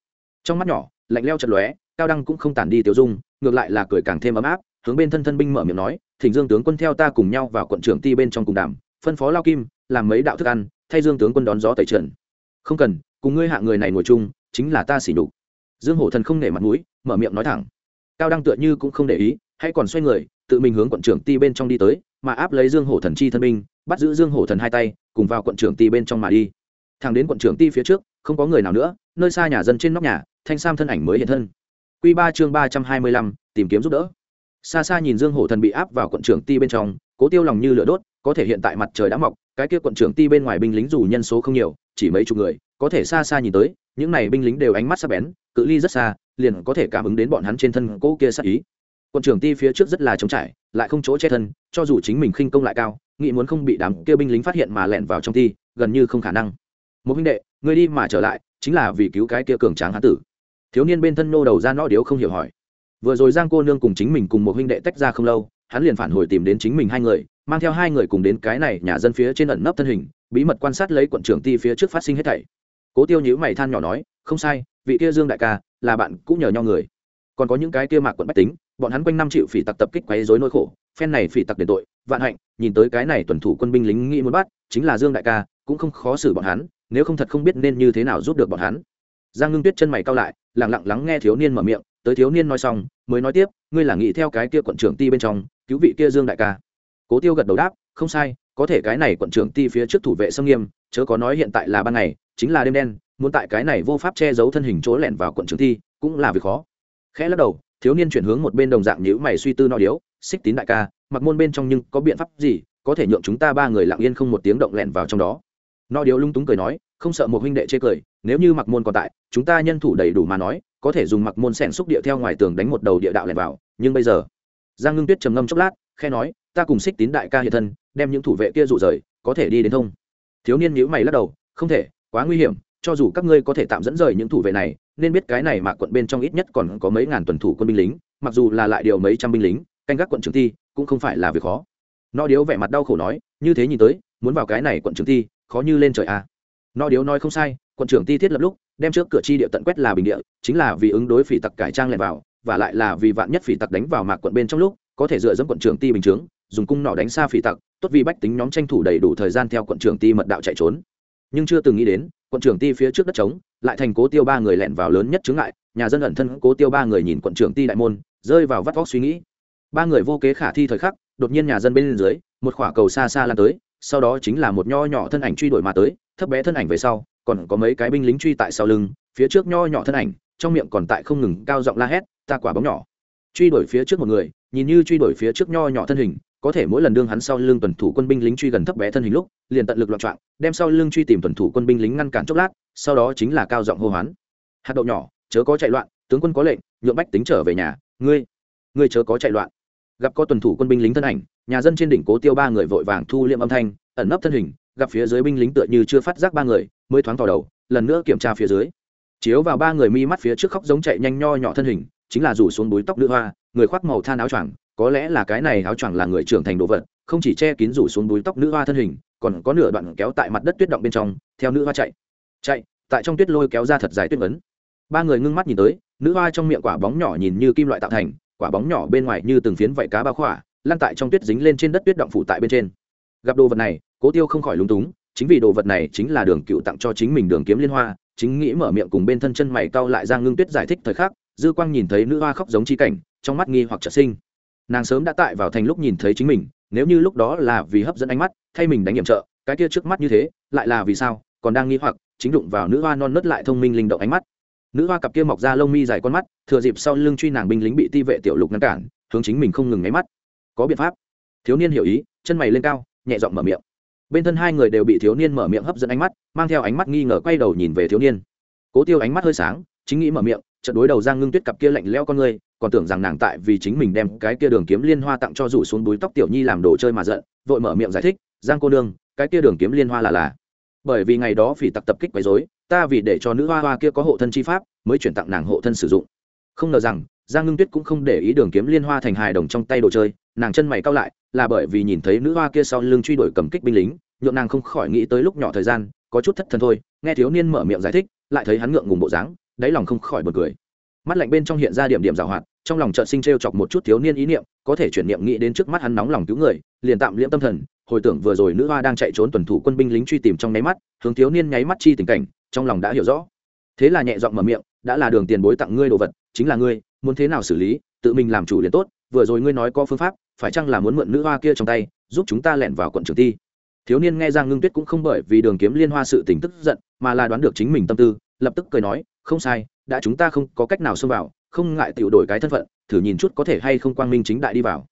Trong mắt nhỏ, lạnh leo chật lóe, cao đăng cũng không tản đi tiểu dung, ngược lại là cười càng thêm ấm áp, hướng bên thân thân binh mở miệng nói, thỉnh dương tướng quân theo ta cùng nhau vào quận trưởng ti bên trong cùng đàm phân phó lao kim, làm mấy đạo thức ăn, thay dương tướng quân đón gió tẩy trần. Không cần, cùng ngươi hạ người này ngồi chung, chính là ta xỉ đục dương hổ thần không nể mặt mũi, mở miệng nói thẳng. Cao đăng tựa như cũng không để ý hay còn xoay người, tự mình hướng quận trưởng ti bên trong đi tới, mà áp lấy dương hổ thần chi thân binh, bắt giữ dương hổ thần hai tay, cùng vào quận trưởng ti bên trong mà đi. Thẳng đến quận trưởng ti phía trước, không có người nào nữa, nơi xa nhà dân trên nóc nhà, thanh sam thân ảnh mới hiện thân. Q ba chương ba trăm hai mươi lăm, tìm kiếm giúp đỡ. Xa xa nhìn dương hổ thần bị áp vào quận trưởng ti bên trong, cố tiêu lòng như lửa đốt có thể hiện tại mặt trời đã mọc, cái kia quận trưởng ti bên ngoài binh lính dù nhân số không nhiều, chỉ mấy chục người, có thể xa xa nhìn tới, những này binh lính đều ánh mắt sắc bén, cự ly rất xa, liền có thể cảm ứng đến bọn hắn trên thân cỗ kia sắc ý. Quận trưởng ti phía trước rất là trống trải, lại không chỗ che thân, cho dù chính mình khinh công lại cao, nghĩ muốn không bị đám kia binh lính phát hiện mà lẻn vào trong ti, gần như không khả năng. Một huynh đệ, người đi mà trở lại, chính là vì cứu cái kia cường tráng hán tử. Thiếu niên bên thân nô đầu ra nõ điếu không hiểu hỏi. Vừa rồi giang cô nương cùng chính mình cùng một huynh đệ tách ra không lâu, hắn liền phản hồi tìm đến chính mình hai người mang theo hai người cùng đến cái này nhà dân phía trên ẩn nấp thân hình, bí mật quan sát lấy quận trưởng ti phía trước phát sinh hết thảy. Cố tiêu nhữ mày than nhỏ nói, không sai, vị kia dương đại ca là bạn cũng nhờ nhau người. Còn có những cái kia mạc quận bách tính, bọn hắn quanh năm chịu phỉ tặc tập kích quấy rối nỗi khổ, phen này phỉ tặc đền tội, vạn hạnh, nhìn tới cái này tuần thủ quân binh lính nghĩ muốn bắt, chính là dương đại ca, cũng không khó xử bọn hắn, nếu không thật không biết nên như thế nào giúp được bọn hắn. Giang ngưng tuyết chân mày cao lại lẳng lặng lắng nghe thiếu niên mở miệng, tới thiếu niên nói xong, mới nói tiếp, ngươi là nghĩ theo cái kia quận trưởng ti bên trong, cứu vị kia dương đại ca cố tiêu gật đầu đáp, không sai, có thể cái này quận trưởng ti phía trước thủ vệ sông nghiêm, chớ có nói hiện tại là ban ngày, chính là đêm đen, muốn tại cái này vô pháp che giấu thân hình chỗ lẻn vào quận trưởng ti, cũng là việc khó. Khẽ lắc đầu, thiếu niên chuyển hướng một bên đồng dạng nhữ mày suy tư no điếu, xích tín đại ca, mặc môn bên trong nhưng có biện pháp gì, có thể nhượng chúng ta ba người lặng yên không một tiếng động lẻn vào trong đó? No điếu lung túng cười nói, không sợ một huynh đệ chê cười, nếu như mặc môn còn tại, chúng ta nhân thủ đầy đủ mà nói, có thể dùng mặc môn sẻn xúc địa theo ngoài tường đánh một đầu địa đạo lẻn vào, nhưng bây giờ? Giang ngưng tuyết trầm ngâm chốc lát khe nói ta cùng xích tín đại ca hiện thân, đem những thủ vệ kia dụ rời, có thể đi đến thông thiếu niên nhữ mày lắc đầu, không thể, quá nguy hiểm, cho dù các ngươi có thể tạm dẫn rời những thủ vệ này, nên biết cái này mà quận bên trong ít nhất còn có mấy ngàn tuần thủ quân binh lính, mặc dù là lại điều mấy trăm binh lính, canh gác quận trường thi cũng không phải là việc khó no điếu vẻ mặt đau khổ nói, như thế nhìn tới, muốn vào cái này quận trường thi, khó như lên trời à. no điếu nói không sai, quận trưởng ti thiết lập lúc, đem trước cửa chi địa tận quét là bình địa, chính là vì ứng đối phỉ tặc cải trang lẻn vào, và lại là vì vạn nhất phỉ tặc đánh vào mạc quận bên trong lúc, có thể dựa dẫm quận trưởng ti bình chướng dùng cung nỏ đánh xa phỉ tặc, tốt vì bách tính nhóm tranh thủ đầy đủ thời gian theo quận trưởng ti mật đạo chạy trốn. Nhưng chưa từng nghĩ đến, quận trưởng ti phía trước đất trống, lại thành cố tiêu ba người lẻn vào lớn nhất chướng ngại, nhà dân ẩn thân cố tiêu ba người nhìn quận trưởng ti đại môn, rơi vào vắt vóc suy nghĩ. Ba người vô kế khả thi thời khắc, đột nhiên nhà dân bên dưới, một khỏa cầu xa xa lan tới, sau đó chính là một nho nhỏ thân ảnh truy đuổi mà tới, thấp bé thân ảnh về sau, còn có mấy cái binh lính truy tại sau lưng, phía trước nho nhỏ thân ảnh, trong miệng còn tại không ngừng cao giọng la hét, ta quả bóng nhỏ. Truy đuổi phía trước một người, nhìn như truy đuổi phía trước nho nhỏ thân hình có thể mỗi lần đương hắn sau lưng tuần thủ quân binh lính truy gần thấp bé thân hình lúc, liền tận lực loạn trọng, đem sau lưng truy tìm tuần thủ quân binh lính ngăn cản chốc lát, sau đó chính là cao giọng hô hoán. Hạt đậu nhỏ, chớ có chạy loạn, tướng quân có lệnh, nhượng bách tính trở về nhà, ngươi ngươi chớ có chạy loạn. Gặp có tuần thủ quân binh lính thân ảnh, nhà dân trên đỉnh cố tiêu ba người vội vàng thu liệm âm thanh, ẩn nấp thân hình, gặp phía dưới binh lính tựa như chưa phát giác ba người, mới thoáng tỏ đầu, lần nữa kiểm tra phía dưới. Chiếu vào ba người mi mắt phía trước khóc giống chạy nhanh nho nhỏ thân hình, chính là rủ xuống búi tóc nữ hoa, người khoác màu than áo choàng có lẽ là cái này áo choàng là người trưởng thành đồ vật, không chỉ che kín rủ xuống đuối tóc nữ hoa thân hình, còn có nửa đoạn kéo tại mặt đất tuyết động bên trong, theo nữ hoa chạy. Chạy, tại trong tuyết lôi kéo ra thật dài tuyết vấn ba người ngưng mắt nhìn tới, nữ hoa trong miệng quả bóng nhỏ nhìn như kim loại tạo thành, quả bóng nhỏ bên ngoài như từng phiến vảy cá bao khỏa lan tại trong tuyết dính lên trên đất tuyết động phủ tại bên trên. Gặp đồ vật này, cố tiêu không khỏi lúng túng, chính vì đồ vật này chính là đường cựu tặng cho chính mình đường kiếm liên hoa, chính nghĩ mở miệng cùng bên thân chân mày cau lại ra ngưng tuyết giải thích thời khắc, dư quang nhìn thấy nữ hoa khóc giống chi cảnh, trong mắt nghi hoặc trợ sinh nàng sớm đã tại vào thành lúc nhìn thấy chính mình, nếu như lúc đó là vì hấp dẫn ánh mắt, thay mình đánh hiểm trợ, cái kia trước mắt như thế, lại là vì sao? Còn đang nghi hoặc, chính đụng vào nữ hoa non nớt lại thông minh linh động ánh mắt. Nữ hoa cặp kia mọc ra lông mi dài con mắt, thừa dịp sau lưng truy nàng binh lính bị ti vệ tiểu lục ngăn cản, hướng chính mình không ngừng nháy mắt. Có biện pháp. Thiếu niên hiểu ý, chân mày lên cao, nhẹ giọng mở miệng. Bên thân hai người đều bị thiếu niên mở miệng hấp dẫn ánh mắt, mang theo ánh mắt nghi ngờ quay đầu nhìn về thiếu niên. Cố tiêu ánh mắt hơi sáng, chính nghĩ mở miệng trận đối đầu giang ngưng tuyết cặp kia lạnh lẽo con người còn tưởng rằng nàng tại vì chính mình đem cái kia đường kiếm liên hoa tặng cho rủ xuống búi tóc tiểu nhi làm đồ chơi mà giận, vội mở miệng giải thích, giang cô nương, cái kia đường kiếm liên hoa là là. Bởi vì ngày đó phỉ tặc tập kích quấy rối, ta vì để cho nữ hoa hoa kia có hộ thân chi pháp, mới chuyển tặng nàng hộ thân sử dụng. Không ngờ rằng, giang ngưng tuyết cũng không để ý đường kiếm liên hoa thành hài đồng trong tay đồ chơi, nàng chân mày cao lại, là bởi vì nhìn thấy nữ hoa kia sau lưng truy đuổi cầm kích binh lính, nhượng nàng không khỏi nghĩ tới lúc nhỏ thời gian, có chút thất thần thôi, nghe thiếu niên mở miệng giải thích, lại thấy hắn ngượng ngùng bộ dáng, đáy lòng không khỏi bật cười. Mắt lạnh bên trong hiện ra điểm điểm giảo hoạt trong lòng chợt sinh t chọc một chút thiếu niên ý niệm, có thể chuyển niệm nghĩ đến trước mắt hắn nóng lòng cứu người, liền tạm liễm tâm thần, hồi tưởng vừa rồi nữ hoa đang chạy trốn tuần thủ quân binh lính truy tìm trong nháy mắt, hướng thiếu niên nháy mắt chi tình cảnh, trong lòng đã hiểu rõ thế là nhẹ giọng mở miệng, đã là đường tiền bối tặng ngươi đồ vật, chính là ngươi, muốn thế nào xử lý, tự mình làm chủ liền tốt, vừa rồi ngươi nói có phương pháp, phải chăng là muốn mượn nữ hoa kia trong tay, giúp chúng ta lẻn vào quận trường ty? thiếu niên nghe giang ngưng tuyết cũng không bởi vì đường kiếm liên hoa sự tình tức giận, mà là đoán được chính mình tâm tư, lập tức cười nói, không sai, đã chúng ta không có cách nào xông vào không ngại tiểu đổi cái thân phận, thử nhìn chút có thể hay không quang minh chính đại đi vào.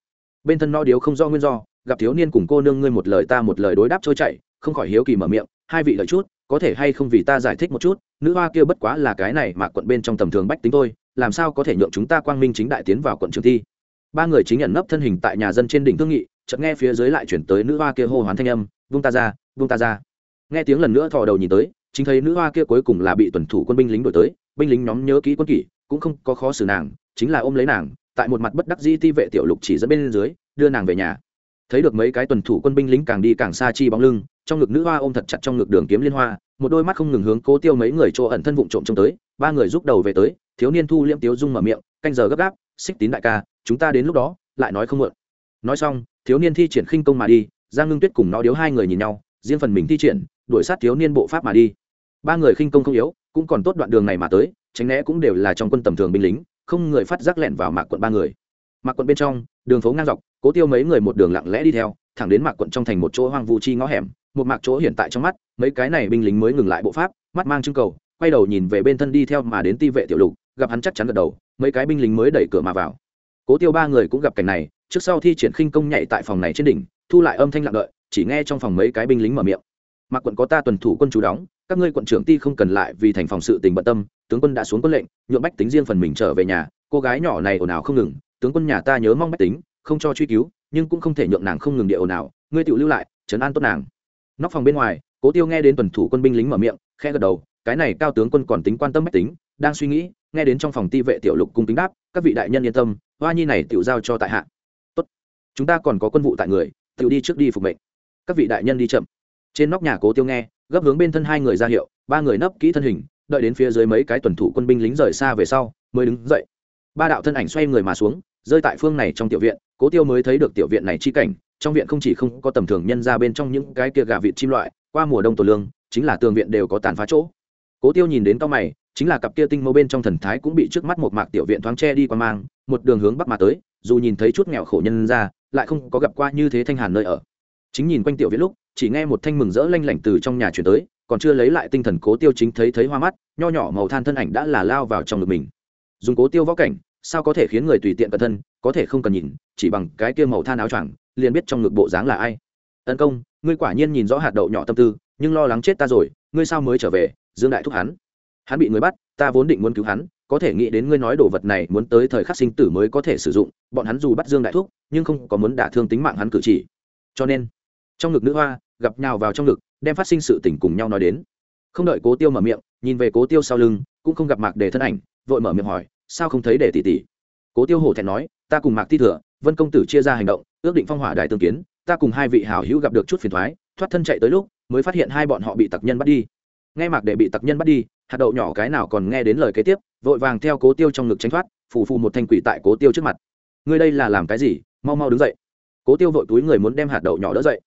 Bên thân no điếu không do nguyên do, gặp thiếu niên cùng cô nương ngươi một lời ta một lời đối đáp trôi chảy, không khỏi hiếu kỳ mở miệng, hai vị lợi chút, có thể hay không vì ta giải thích một chút, nữ hoa kia bất quá là cái này mà quận bên trong tầm thường bách tính thôi, làm sao có thể nhượng chúng ta quang minh chính đại tiến vào quận trường thi? Ba người chính nhận nấp thân hình tại nhà dân trên đỉnh thương nghị, chợt nghe phía dưới lại chuyển tới nữ hoa kia hô hoán thanh âm, vung ta ra, vung ta ra. Nghe tiếng lần nữa thò đầu nhìn tới, chính thấy nữ hoa kia cuối cùng là bị tuần thủ quân binh lính đổi tới binh lính nhóm nhớ kỹ quân kỷ, cũng không có khó xử nàng, chính là ôm lấy nàng, tại một mặt bất đắc di ti vệ tiểu lục chỉ dẫn bên dưới, đưa nàng về nhà. Thấy được mấy cái tuần thủ quân binh lính càng đi càng xa chi bóng lưng, trong ngực nữ hoa ôm thật chặt trong ngực đường kiếm liên hoa, một đôi mắt không ngừng hướng cố tiêu mấy người chỗ ẩn thân vụng trộm trông tới, ba người rút đầu về tới, thiếu niên thu liễm tiếu dung mở miệng, canh giờ gấp gáp, xích tín đại ca, chúng ta đến lúc đó, lại nói không mượn nói xong, thiếu niên thi triển khinh công mà đi, giang ngưng tuyết cùng nó điếu hai người nhìn nhau, riêng phần mình thi triển, đuổi sát thiếu niên bộ pháp mà đi. Ba người khinh công không yếu cũng còn tốt đoạn đường này mà tới, tránh né cũng đều là trong quân tầm thường binh lính, không người phát giác lẹn vào mạc quận ba người. Mạc quận bên trong, đường phố ngang dọc, cố tiêu mấy người một đường lặng lẽ đi theo, thẳng đến mạc quận trong thành một chỗ hoang vu chi ngõ hẻm, một mạc chỗ hiện tại trong mắt, mấy cái này binh lính mới ngừng lại bộ pháp, mắt mang trưng cầu, quay đầu nhìn về bên thân đi theo mà đến ti vệ tiểu lục, gặp hắn chắc chắn gật đầu, mấy cái binh lính mới đẩy cửa mà vào. Cố tiêu ba người cũng gặp cảnh này, trước sau thi triển khinh công nhảy tại phòng này trên đỉnh, thu lại âm thanh lặng đợi, chỉ nghe trong phòng mấy cái binh lính mở miệng mặc quận có ta tuần thủ quân chủ đóng, các ngươi quận trưởng ti không cần lại vì thành phòng sự tình bận tâm, tướng quân đã xuống quân lệnh nhuộm bách tính riêng phần mình trở về nhà, cô gái nhỏ này ồn ào không ngừng, tướng quân nhà ta nhớ mong bách tính, không cho truy cứu, nhưng cũng không thể nhượng nàng không ngừng địa ồn ào, ngươi tự lưu lại, trấn an tốt nàng. Nóc phòng bên ngoài, cố tiêu nghe đến tuần thủ quân binh lính mở miệng khe gật đầu, cái này cao tướng quân còn tính quan tâm bách tính, đang suy nghĩ, nghe đến trong phòng ti vệ tiểu lục cung kính đáp, các vị đại nhân yên tâm, hoa nhi này tiểu giao cho tại hạ. Tốt, chúng ta còn có quân vụ tại người tiểu đi trước đi phục mệnh. Các vị đại nhân đi chậm trên nóc nhà cố tiêu nghe, gấp hướng bên thân hai người ra hiệu, ba người nấp kỹ thân hình, đợi đến phía dưới mấy cái tuần thủ quân binh lính rời xa về sau, mới đứng dậy. Ba đạo thân ảnh xoay người mà xuống, rơi tại phương này trong tiểu viện, cố tiêu mới thấy được tiểu viện này chi cảnh, trong viện không chỉ không có tầm thường nhân ra bên trong những cái kia gà vịt chim loại, qua mùa đông tổ lương, chính là tường viện đều có tàn phá chỗ. Cố tiêu nhìn đến cao mày, chính là cặp kia tinh mâu bên trong thần thái cũng bị trước mắt một mạc tiểu viện thoáng che đi qua mang, một đường hướng bắc mà tới, dù nhìn thấy chút nghèo khổ nhân ra, lại không có gặp qua như thế thanh hàn nơi ở. Chính nhìn quanh tiểu viện lúc chỉ nghe một thanh mừng rỡ lanh lảnh từ trong nhà chuyển tới, còn chưa lấy lại tinh thần cố tiêu chính thấy thấy hoa mắt, nho nhỏ màu than thân ảnh đã là lao vào trong ngực mình. Dùng cố tiêu võ cảnh, sao có thể khiến người tùy tiện cẩn thân, có thể không cần nhìn, chỉ bằng cái kia màu than áo choàng, liền biết trong ngực bộ dáng là ai. Tấn công, ngươi quả nhiên nhìn rõ hạt đậu nhỏ tâm tư, nhưng lo lắng chết ta rồi, ngươi sao mới trở về, dương đại thúc hắn. Hắn bị người bắt, ta vốn định muốn cứu hắn, có thể nghĩ đến ngươi nói đồ vật này muốn tới thời khắc sinh tử mới có thể sử dụng, bọn hắn dù bắt dương đại thúc, nhưng không có muốn đả thương tính mạng hắn cử chỉ. Cho nên trong ngực nữ hoa, gặp nhào vào trong ngực, đem phát sinh sự tình cùng nhau nói đến. Không đợi cố tiêu mở miệng, nhìn về cố tiêu sau lưng, cũng không gặp mạc đề thân ảnh, vội mở miệng hỏi, sao không thấy để tỷ tỷ? Cố tiêu hổ thẹn nói, ta cùng mạc ti thừa, vân công tử chia ra hành động, ước định phong hỏa đại tương kiến, ta cùng hai vị hảo hữu gặp được chút phiền thoái, thoát thân chạy tới lúc, mới phát hiện hai bọn họ bị tặc nhân bắt đi. Nghe mạc để bị tặc nhân bắt đi, hạt đậu nhỏ cái nào còn nghe đến lời kế tiếp, vội vàng theo cố tiêu trong ngực tránh thoát, phù phù một thanh quỷ tại cố tiêu trước mặt. Ngươi đây là làm cái gì? Mau mau đứng dậy. Cố tiêu vội túi người muốn đem hạt đậu nhỏ đỡ dậy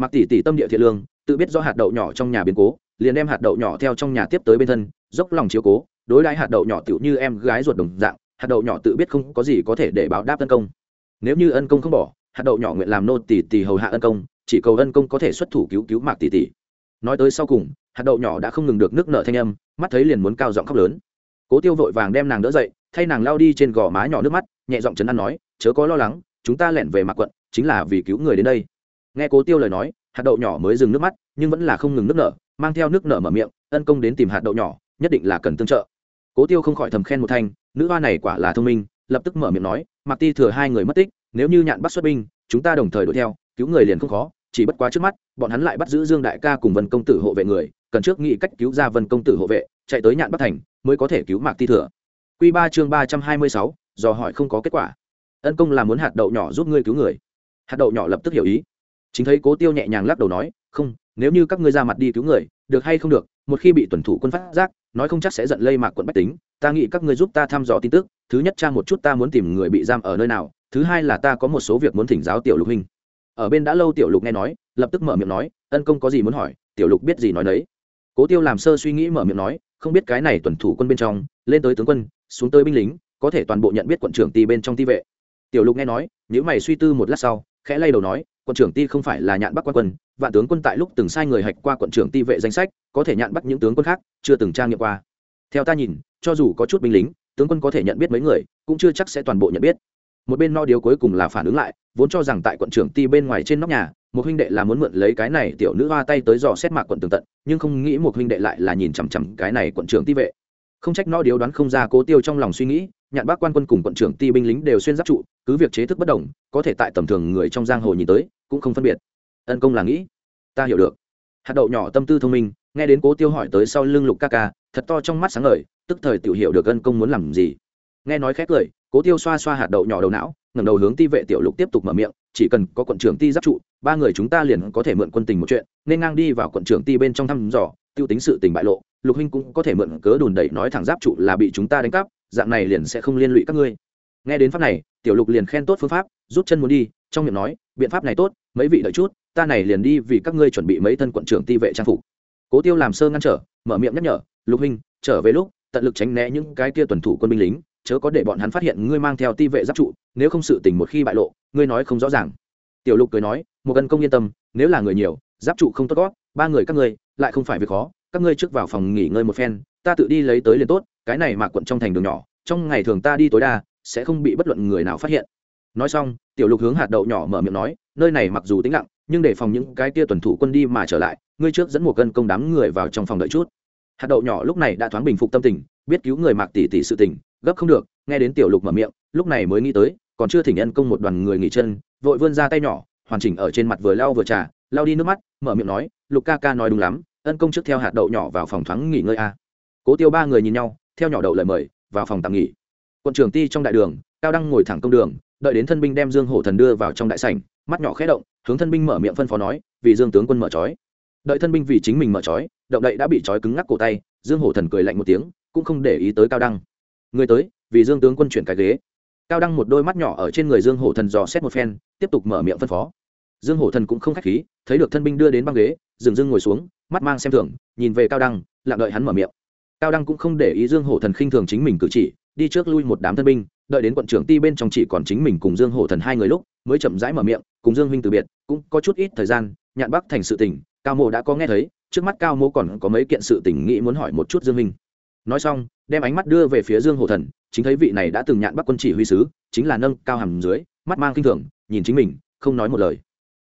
mặc tỷ tỷ tâm địa thiện lương, tự biết do hạt đậu nhỏ trong nhà biến cố, liền đem hạt đậu nhỏ theo trong nhà tiếp tới bên thân, dốc lòng chiếu cố, đối đãi hạt đậu nhỏ tựu như em gái ruột đồng dạng, hạt đậu nhỏ tự biết không có gì có thể để báo đáp tấn công. Nếu như ân công không bỏ, hạt đậu nhỏ nguyện làm nô tỷ tỷ hầu hạ ân công, chỉ cầu ân công có thể xuất thủ cứu cứu mạc tỷ tỷ. Nói tới sau cùng, hạt đậu nhỏ đã không ngừng được nước nợ thanh âm, mắt thấy liền muốn cao giọng khóc lớn. Cố tiêu vội vàng đem nàng đỡ dậy, thay nàng lao đi trên gò má nhỏ nước mắt, nhẹ giọng chấn an nói, chớ có lo lắng, chúng ta lẻn về mạc quận, chính là vì cứu người đến đây nghe cố tiêu lời nói, hạt đậu nhỏ mới dừng nước mắt, nhưng vẫn là không ngừng nước nở, mang theo nước nở mở miệng, ân công đến tìm hạt đậu nhỏ, nhất định là cần tương trợ. Cố tiêu không khỏi thầm khen một thanh, nữ hoa này quả là thông minh, lập tức mở miệng nói mặc ti thừa hai người mất tích, nếu như nhạn bắt xuất binh, chúng ta đồng thời đuổi theo, cứu người liền không khó, chỉ bất quá trước mắt, bọn hắn lại bắt giữ dương đại ca cùng vân công tử hộ vệ người, cần trước nghĩ cách cứu ra vân công tử hộ vệ, chạy tới nhạn bắc thành, mới có thể cứu mạc ti thừa. Q ba chương ba trăm hai mươi sáu do hỏi không có kết quả. Ân công là muốn hạt đậu nhỏ giúp ngươi cứu người. Hạt đậu nhỏ lập tức hiểu ý chính thấy cố tiêu nhẹ nhàng lắc đầu nói, không, nếu như các ngươi ra mặt đi cứu người, được hay không được, một khi bị tuần thủ quân phát giác, nói không chắc sẽ giận lây mạc quận bách tính, ta nghĩ các ngươi giúp ta thăm dò tin tức, thứ nhất tra một chút ta muốn tìm người bị giam ở nơi nào, thứ hai là ta có một số việc muốn thỉnh giáo tiểu lục huynh. Ở bên đã lâu tiểu lục nghe nói, lập tức mở miệng nói, ân công có gì muốn hỏi, tiểu lục biết gì nói đấy cố tiêu làm sơ suy nghĩ mở miệng nói, không biết cái này tuần thủ quân bên trong, lên tới tướng quân, xuống tới binh lính, có thể toàn bộ nhận biết quận trưởng ti bên trong ti vệ. Tiểu lục nghe nói nếu mày suy tư một lát sau, khẽ lay đầu nói quận trưởng ti không phải là nhạn bắc quan quân, vạn tướng quân tại lúc từng sai người hạch qua quận trưởng ti vệ danh sách, có thể nhạn bắt những tướng quân khác chưa từng trang nghiệm qua. Theo ta nhìn, cho dù có chút binh lính, tướng quân có thể nhận biết mấy người, cũng chưa chắc sẽ toàn bộ nhận biết. Một bên no điếu cuối cùng là phản ứng lại, vốn cho rằng tại quận trưởng ti bên ngoài trên nóc nhà, một huynh đệ là muốn mượn lấy cái này tiểu nữ hoa tay tới dò xét mạc quận tường tận, nhưng không nghĩ một huynh đệ lại là nhìn chằm chằm cái này quận trưởng ti vệ không trách nó điếu đoán không ra cố tiêu trong lòng suy nghĩ, nhạn bác quan quân cùng quận trưởng ti binh lính đều xuyên giáp trụ, cứ việc chế thức bất đồng, có thể tại tầm thường người trong giang hồ nhìn tới, cũng không phân biệt. Ân công là nghĩ, ta hiểu được. Hạt đậu nhỏ tâm tư thông minh, nghe đến cố tiêu hỏi tới sau lưng lục ca ca, thật to trong mắt sáng ngời, tức thời tiểu hiểu được ân công muốn làm gì. Nghe nói khét cười, cố tiêu xoa xoa hạt đậu nhỏ đầu não, ngẩng đầu hướng ti vệ tiểu lục tiếp tục mở miệng, chỉ cần có quận trưởng ti giáp trụ, ba người chúng ta liền có thể mượn quân tình một chuyện, nên ngang đi vào quận trưởng ti bên trong thăm dò, tiêu tính sự tình bại lộ lục huynh cũng có thể mượn cớ đùn đẩy nói thẳng giáp trụ là bị chúng ta đánh cắp, dạng này liền sẽ không liên lụy các ngươi. Nghe đến pháp này, tiểu lục liền khen tốt phương pháp, rút chân muốn đi, trong miệng nói, biện pháp này tốt, mấy vị đợi chút, ta này liền đi vì các ngươi chuẩn bị mấy thân quận trưởng ti vệ trang phục. Cố tiêu làm sơ ngăn trở, mở miệng nhắc nhở, lục huynh, trở về lúc, tận lực tránh né những cái kia tuần thủ quân binh lính, chớ có để bọn hắn phát hiện ngươi mang theo ti vệ giáp trụ, nếu không sự tình một khi bại lộ, ngươi nói không rõ ràng. Tiểu lục cười nói, một gần công yên tâm, nếu là người nhiều, giáp trụ không tốt gót, ba người các ngươi, lại không phải việc khó các ngươi trước vào phòng nghỉ ngơi một phen, ta tự đi lấy tới liền tốt, cái này mạc quận trong thành đường nhỏ, trong ngày thường ta đi tối đa, sẽ không bị bất luận người nào phát hiện. Nói xong, tiểu lục hướng hạt đậu nhỏ mở miệng nói, nơi này mặc dù tĩnh lặng, nhưng để phòng những cái kia tuần thủ quân đi mà trở lại, ngươi trước dẫn một cân công đám người vào trong phòng đợi chút. Hạt đậu nhỏ lúc này đã thoáng bình phục tâm tình, biết cứu người mạc tỷ tỷ sự tình, gấp không được, nghe đến tiểu lục mở miệng, lúc này mới nghĩ tới, còn chưa thỉnh nhân công một đoàn người nghỉ chân, vội vươn ra tay nhỏ, hoàn chỉnh ở trên mặt vừa lau vừa trà, lau đi nước mắt, mở miệng nói, lục ca ca nói đúng lắm ân công trước theo hạt đậu nhỏ vào phòng thoáng nghỉ ngơi a. Cố tiêu ba người nhìn nhau, theo nhỏ đậu lời mời, vào phòng tạm nghỉ. Quận trưởng ti trong đại đường, cao đăng ngồi thẳng công đường, đợi đến thân binh đem dương hổ thần đưa vào trong đại sảnh, mắt nhỏ khẽ động, hướng thân binh mở miệng phân phó nói, vì dương tướng quân mở trói. Đợi thân binh vì chính mình mở trói, động đậy đã bị trói cứng ngắc cổ tay, dương hổ thần cười lạnh một tiếng, cũng không để ý tới cao đăng. Người tới, vì dương tướng quân chuyển cái ghế. Cao đăng một đôi mắt nhỏ ở trên người dương hổ thần dò xét một phen, tiếp tục mở miệng phân phó dương hổ thần cũng không k h á c h khí, thấy được thân binh đưa đến băng ghế, dừng dưng ngồi xuống, mắt mang xem thường, nhìn về cao đăng, lặng đợi hắn mở miệng. Cao đăng cũng không để ý dương hổ thần khinh thường chính mình cử chỉ, đi trước lui một đám thân binh, đợi đến quận trưởng ti bên trong chỉ còn chính mình cùng dương hổ thần hai người lúc, mới chậm rãi mở miệng, cùng dương huynh từ biệt, cũng có chút ít thời gian, nhạn bắc thành sự tình, cao mộ đã có nghe thấy, trước mắt cao mộ còn có mấy kiện sự tình nghĩ muốn hỏi một chút dương huynh. Nói xong, đem ánh mắt đưa về phía dương hổ thần, chính thấy vị này đã từng nhạn bắc quân chỉ huy sứ, chính là nâng cao hầm dưới, mắt mang kinh thường, nhìn chính mình, không nói một lời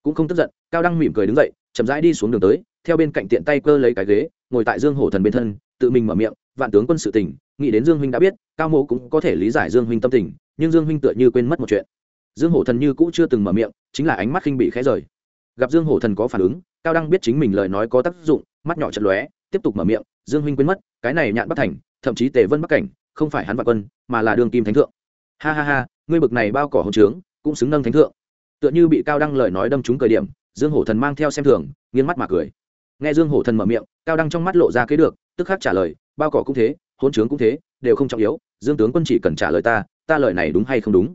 cũng không tức giận, cao đăng mỉm cười đứng dậy, chậm rãi đi xuống đường tới, theo bên cạnh tiện tay cơ lấy cái ghế, ngồi tại dương hổ thần bên thân, tự mình mở miệng, vạn tướng quân sự tình, nghĩ đến dương huynh đã biết, cao mộ cũng có thể lý giải dương huynh tâm tình, nhưng dương huynh tựa như quên mất một chuyện. Dương hổ thần như cũ chưa từng mở miệng, chính là ánh mắt khinh bị khẽ rời. Gặp dương hổ thần có phản ứng, cao đăng biết chính mình lời nói có tác dụng, mắt nhỏ chật lóe, tiếp tục mở miệng, dương huynh quên mất, cái này nhạn bắc thành, thậm chí tề vân bắc cảnh, không phải hắn vạn quân, mà là đường kim thánh thượng. Ha ha ha, ngươi bực này bao cỏ hậu trướng, cũng xứng nâng thánh thượng tựa như bị cao đăng lời nói đâm trúng cờ điểm, dương hổ thần mang theo xem thường, nghiêng mắt mà cười. Nghe dương hổ thần mở miệng, cao đăng trong mắt lộ ra kế được, tức khắc trả lời, bao cỏ cũng thế hôn trướng cũng thế, đều không trọng yếu, dương tướng quân chỉ cần trả lời ta ta lời này đúng hay không đúng?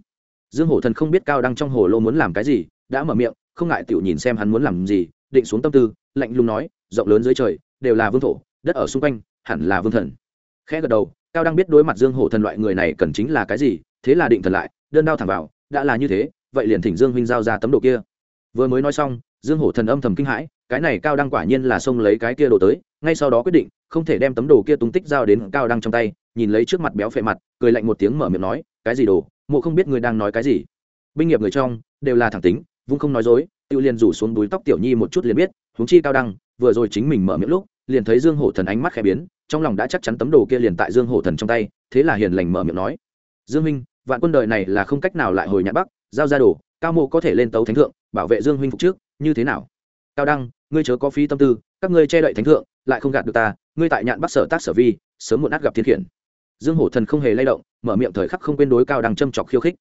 Dương hổ thần không biết cao đăng trong hồ lô muốn làm cái gì, đã mở miệng, không ngại tiểu nhìn xem hắn muốn làm gì, định xuống tâm tư, lạnh lùng nói, rộng lớn dưới trời, đều là vương thổ, đất ở xung quanh, hẳn là vương thần. Khẽ gật đầu, cao đăng biết đối mặt dương hổ thần loại người này cần chính là cái gì, thế là định thần lại, đơn đao thẳng vào, đã là như thế vậy liền thỉnh dương huynh giao ra tấm đồ kia. Vừa mới nói xong, dương hổ thần âm thầm kinh hãi, cái này cao đăng quả nhiên là xông lấy cái kia đồ tới, ngay sau đó quyết định, không thể đem tấm đồ kia tung tích giao đến cao đăng trong tay, nhìn lấy trước mặt béo phệ mặt, cười lạnh một tiếng mở miệng nói, cái gì đồ? Mộ không biết người đang nói cái gì? Binh nghiệp người trong, đều là thẳng tính, vung không nói dối tự liền rủ xuống đuôi tóc tiểu nhi một chút liền biết, huống chi cao đăng, vừa rồi chính mình mở miệng lúc, liền thấy dương hổ thần ánh mắt khẽ biến, trong lòng đã chắc chắn tấm đồ kia liền tại dương hổ thần trong tay, thế là hiền lành mở miệng nói, dương minh vạn quân đời này là không cách nào lại hồi Nhã bắc giao ra đồ, cao mộ có thể lên tấu thánh thượng, bảo vệ dương huynh phục trước, như thế nào? Cao đăng, ngươi chớ có phí tâm tư, các ngươi che đậy thánh thượng, lại không gạt được ta, ngươi tại nhạn bắc sở tác sở vi, sớm muộn át gặp thiên khiển. Dương hổ thần không hề lay động, mở miệng thời khắc không quên đối cao đăng châm chọc khiêu khích.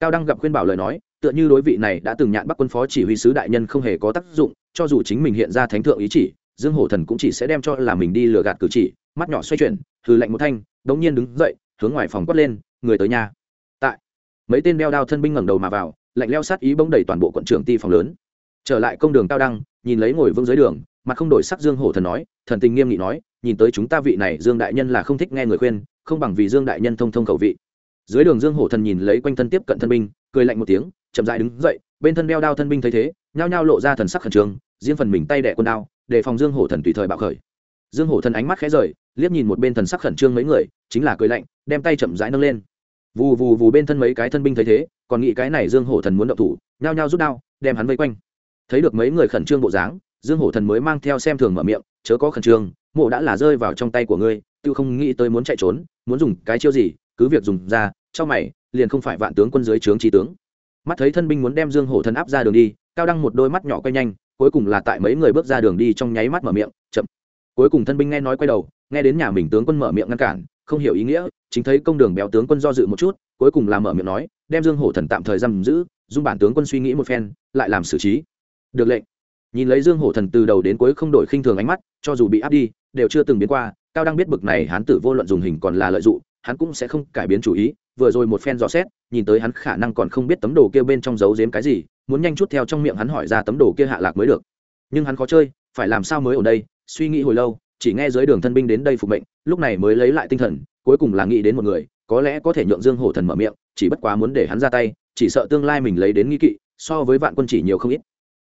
Cao đăng gặp khuyên bảo lời nói, tựa như đối vị này đã từng nhạn bắc quân phó chỉ huy sứ đại nhân không hề có tác dụng, cho dù chính mình hiện ra thánh thượng ý chỉ, dương hổ thần cũng chỉ sẽ đem cho là mình đi lừa gạt cử chỉ, mắt nhỏ xoay chuyển, hừ lạnh một thanh, đống nhiên đứng dậy, hướng ngoài phòng quát lên, người tới nhà mấy tên đeo đao thân binh ngẩng đầu mà vào, lạnh leo sát ý bỗng đầy toàn bộ quận trưởng ti phòng lớn. Trở lại công đường cao đăng, nhìn lấy ngồi vương dưới đường, mặt không đổi sắc dương hổ thần nói, thần tình nghiêm nghị nói, nhìn tới chúng ta vị này dương đại nhân là không thích nghe người khuyên, không bằng vì dương đại nhân thông thông khẩu vị. Dưới đường dương hổ thần nhìn lấy quanh thân tiếp cận thân binh, cười lạnh một tiếng, chậm dại đứng dậy, bên thân đeo đao thân binh thấy thế, nhao nhao lộ ra thần sắc khẩn trương, riêng phần mình tay đẻ quân đao đề phòng dương hổ thần tùy thời bạo khởi. Dương hổ thần ánh mắt khẽ rời, liếc nhìn một bên thần sắc khẩn trương mấy người, chính là cười lạnh, đem tay chậm rãi nâng lên vù vù vù bên thân mấy cái thân binh thấy thế, còn nghĩ cái này dương hổ thần muốn động thủ, nhao nhao rút đao, đem hắn vây quanh. Thấy được mấy người khẩn trương bộ dáng, dương hổ thần mới mang theo xem thường mở miệng, chớ có khẩn trương, mộ đã là rơi vào trong tay của ngươi tự không nghĩ tới muốn chạy trốn, muốn dùng cái chiêu gì, cứ việc dùng ra, cho mày, liền không phải vạn tướng quân dưới trướng trí tướng. Mắt thấy thân binh muốn đem dương hổ thần áp ra đường đi, cao đăng một đôi mắt nhỏ quay nhanh, cuối cùng là tại mấy người bước ra đường đi trong nháy mắt mở miệng, chậm. Cuối cùng thân binh nghe nói quay đầu, nghe đến nhà mình tướng quân mở miệng ngăn cản không hiểu ý nghĩa, chính thấy công đường béo tướng quân do dự một chút, cuối cùng làm mở miệng nói, đem dương hổ thần tạm thời giam giữ dung bản tướng quân suy nghĩ một phen, lại làm xử trí. Được lệnh. Nhìn lấy dương hổ thần từ đầu đến cuối không đổi khinh thường ánh mắt, cho dù bị áp đi, đều chưa từng biến qua, cao đang biết bực này hán tử vô luận dùng hình còn là lợi dụng, hắn cũng sẽ không cải biến chủ ý, vừa rồi một phen dò xét, nhìn tới hắn khả năng còn không biết tấm đồ kia bên trong giấu giếm cái gì, muốn nhanh chút theo trong miệng hắn hỏi ra tấm đồ kia hạ lạc mới được. Nhưng hắn khó chơi, phải làm sao mới ở đây, suy nghĩ hồi lâu chỉ nghe dưới đường thân binh đến đây phục mệnh, lúc này mới lấy lại tinh thần, cuối cùng là nghĩ đến một người, có lẽ có thể nhượng dương hổ thần mở miệng, chỉ bất quá muốn để hắn ra tay, chỉ sợ tương lai mình lấy đến nghi kỵ, so với vạn quân chỉ nhiều không ít.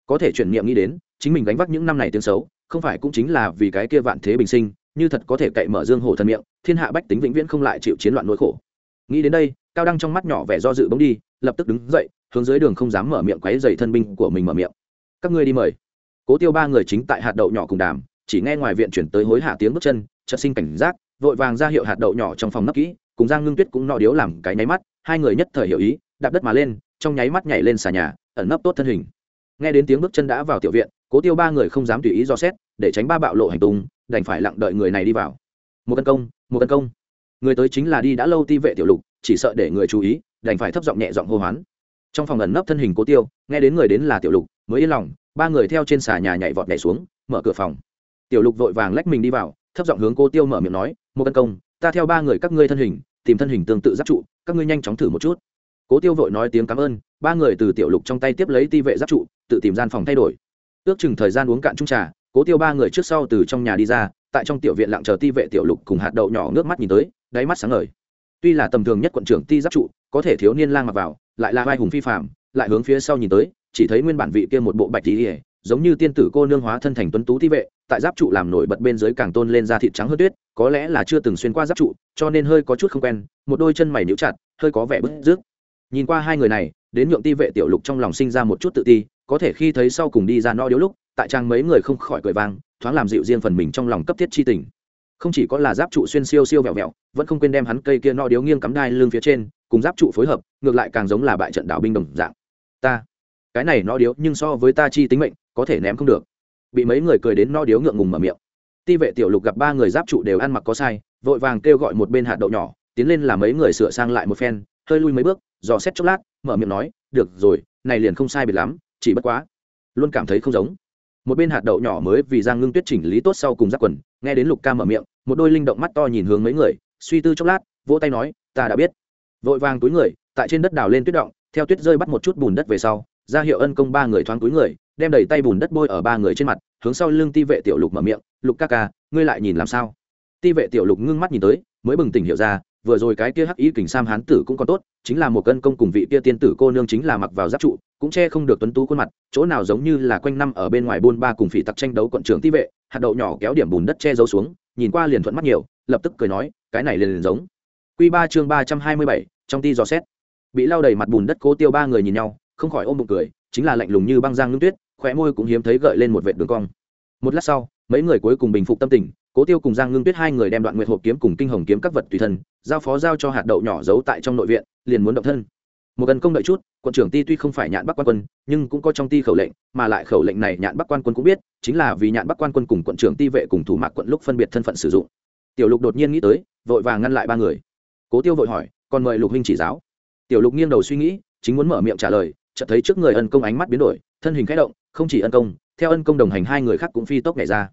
Có thể chuyển niệm nghĩ đến, chính mình gánh vác những năm này tiếng xấu, không phải cũng chính là vì cái kia vạn thế bình sinh, như thật có thể cậy mở dương hổ thần miệng, thiên hạ bách tính vĩnh viễn không lại chịu chiến loạn nỗi khổ. Nghĩ đến đây, cao đăng trong mắt nhỏ vẻ do dự bỗng đi, lập tức đứng dậy, hướng dưới đường không dám mở miệng quấy dày thân binh của mình mở miệng. Các ngươi đi mời. Cố tiêu ba người chính tại hạt đậu nhỏ cùng đàm chỉ nghe ngoài viện chuyển tới hối hạ tiếng bước chân, chợt sinh cảnh giác, vội vàng ra hiệu hạt đậu nhỏ trong phòng nấp kỹ, cùng giang ngưng tuyết cũng nọ điếu làm cái nháy mắt, hai người nhất thời hiểu ý, đạp đất mà lên, trong nháy mắt nhảy lên xà nhà, ẩn nấp tốt thân hình. Nghe đến tiếng bước chân đã vào tiểu viện, cố tiêu ba người không dám tùy ý do xét, để tránh ba bạo lộ hành tung, đành phải lặng đợi người này đi vào. Một cân công, một cân công. Người tới chính là đi đã lâu ti vệ tiểu lục, chỉ sợ để người chú ý, đành phải thấp giọng nhẹ giọng hô hoán. Trong phòng ẩn nấp thân hình cố tiêu, nghe đến người đến là tiểu lục, mới yên lòng, ba người theo trên xà nhà nhảy vọt nhảy xuống, mở cửa phòng tiểu lục vội vàng lách mình đi vào, thấp giọng hướng cô tiêu mở miệng nói, một cân công, ta theo ba người các ngươi thân hình, tìm thân hình tương tự giáp trụ, các ngươi nhanh chóng thử một chút. Cố tiêu vội nói tiếng cảm ơn, ba người từ tiểu lục trong tay tiếp lấy ti vệ giáp trụ, tự tìm gian phòng thay đổi. Ước chừng thời gian uống cạn chung trà, cố tiêu ba người trước sau từ trong nhà đi ra, tại trong tiểu viện lặng chờ ti vệ tiểu lục cùng hạt đậu nhỏ nước mắt nhìn tới, đáy mắt sáng ngời. Tuy là tầm thường nhất quận trưởng ti giáp trụ, có thể thiếu niên lang mặc vào, lại là vai hùng phi phạm lại hướng phía sau nhìn tới, chỉ thấy nguyên bản vị kia một bộ bạch tỉ ỉa giống như tiên tử cô nương hóa thân thành tuấn tú ti vệ tại giáp trụ làm nổi bật bên dưới càng tôn lên da thịt trắng hơn tuyết, có lẽ là chưa từng xuyên qua giáp trụ, cho nên hơi có chút không quen, một đôi chân mày níu chặt, hơi có vẻ bức rước nhìn qua hai người này, đến nhượng ti vệ tiểu lục trong lòng sinh ra một chút tự ti, có thể khi thấy sau cùng đi ra no điếu lúc, tại trang mấy người không khỏi cười vang, thoáng làm dịu riêng phần mình trong lòng cấp thiết chi tình. Không chỉ có là giáp trụ xuyên siêu siêu vẹo vẹo, vẫn không quên đem hắn cây kia no điếu nghiêng cắm đai lưng phía trên, cùng giáp trụ phối hợp, ngược lại càng giống là bại trận đạo binh đồng dạng. Ta, cái này no điếu nhưng so với ta chi tính mệnh, có thể ném không được bị mấy người cười đến no điếu ngượng ngùng mở miệng. Ti vệ tiểu lục gặp ba người giáp trụ đều ăn mặc có sai, vội vàng kêu gọi một bên hạt đậu nhỏ, tiến lên là mấy người sửa sang lại một phen, hơi lui mấy bước, dò xét chốc lát, mở miệng nói, được rồi, này liền không sai biệt lắm, chỉ bất quá, luôn cảm thấy không giống. Một bên hạt đậu nhỏ mới vì giang ngưng tuyết chỉnh lý tốt sau cùng giáp quần, nghe đến lục ca mở miệng, một đôi linh động mắt to nhìn hướng mấy người, suy tư chốc lát, vỗ tay nói, ta đã biết. Vội vàng túi người, tại trên đất đào lên tuyết động, theo tuyết rơi bắt một chút bùn đất về sau, ra hiệu ân công ba người thoáng túi người đem đầy tay bùn đất bôi ở ba người trên mặt, hướng sau lưng ti vệ tiểu lục mở miệng, lục ca ca, ngươi lại nhìn làm sao? Ti vệ tiểu lục ngưng mắt nhìn tới, mới bừng tỉnh hiểu ra, vừa rồi cái kia hắc ý kình sam hán tử cũng còn tốt, chính là một cân công cùng vị kia tiên tử cô nương chính là mặc vào giáp trụ, cũng che không được tuấn tú khuôn mặt, chỗ nào giống như là quanh năm ở bên ngoài buôn ba cùng phỉ tặc tranh đấu quận trưởng ti vệ, hạt đậu nhỏ kéo điểm bùn đất che giấu xuống, nhìn qua liền thuận mắt nhiều, lập tức cười nói, cái này liền liền giống. Q ba chương ba trăm hai mươi bảy, trong ti dò xét. Bị lau đầy mặt bùn đất cố tiêu ba người nhìn nhau, không khỏi ôm bụng cười, chính là lạnh lùng như băng giang ngưng tuyết khóe môi cũng hiếm thấy gợi lên một vệt đường cong. Một lát sau, mấy người cuối cùng bình phục tâm tình, cố tiêu cùng giang ngưng tuyết hai người đem đoạn nguyệt hộp kiếm cùng kinh hồng kiếm các vật tùy thân, giao phó giao cho hạt đậu nhỏ giấu tại trong nội viện, liền muốn động thân. Một gần công đợi chút, quận trưởng ti tuy không phải nhạn bắc quan quân, nhưng cũng có trong ti khẩu lệnh, mà lại khẩu lệnh này nhạn bắc quan quân cũng biết, chính là vì nhạn bắc quan quân cùng quận trưởng ti vệ cùng thủ mạc quận lúc phân biệt thân phận sử dụng. Tiểu lục đột nhiên nghĩ tới, vội vàng ngăn lại ba người. Cố tiêu vội hỏi, còn mời lục huynh chỉ giáo? Tiểu lục nghiêng đầu suy nghĩ, chính muốn mở miệng trả lời, chợt thấy trước người ân công ánh mắt biến đổi, thân hình khẽ động không chỉ ân công, theo ân công đồng hành hai người khác cũng phi tốc nhảy ra.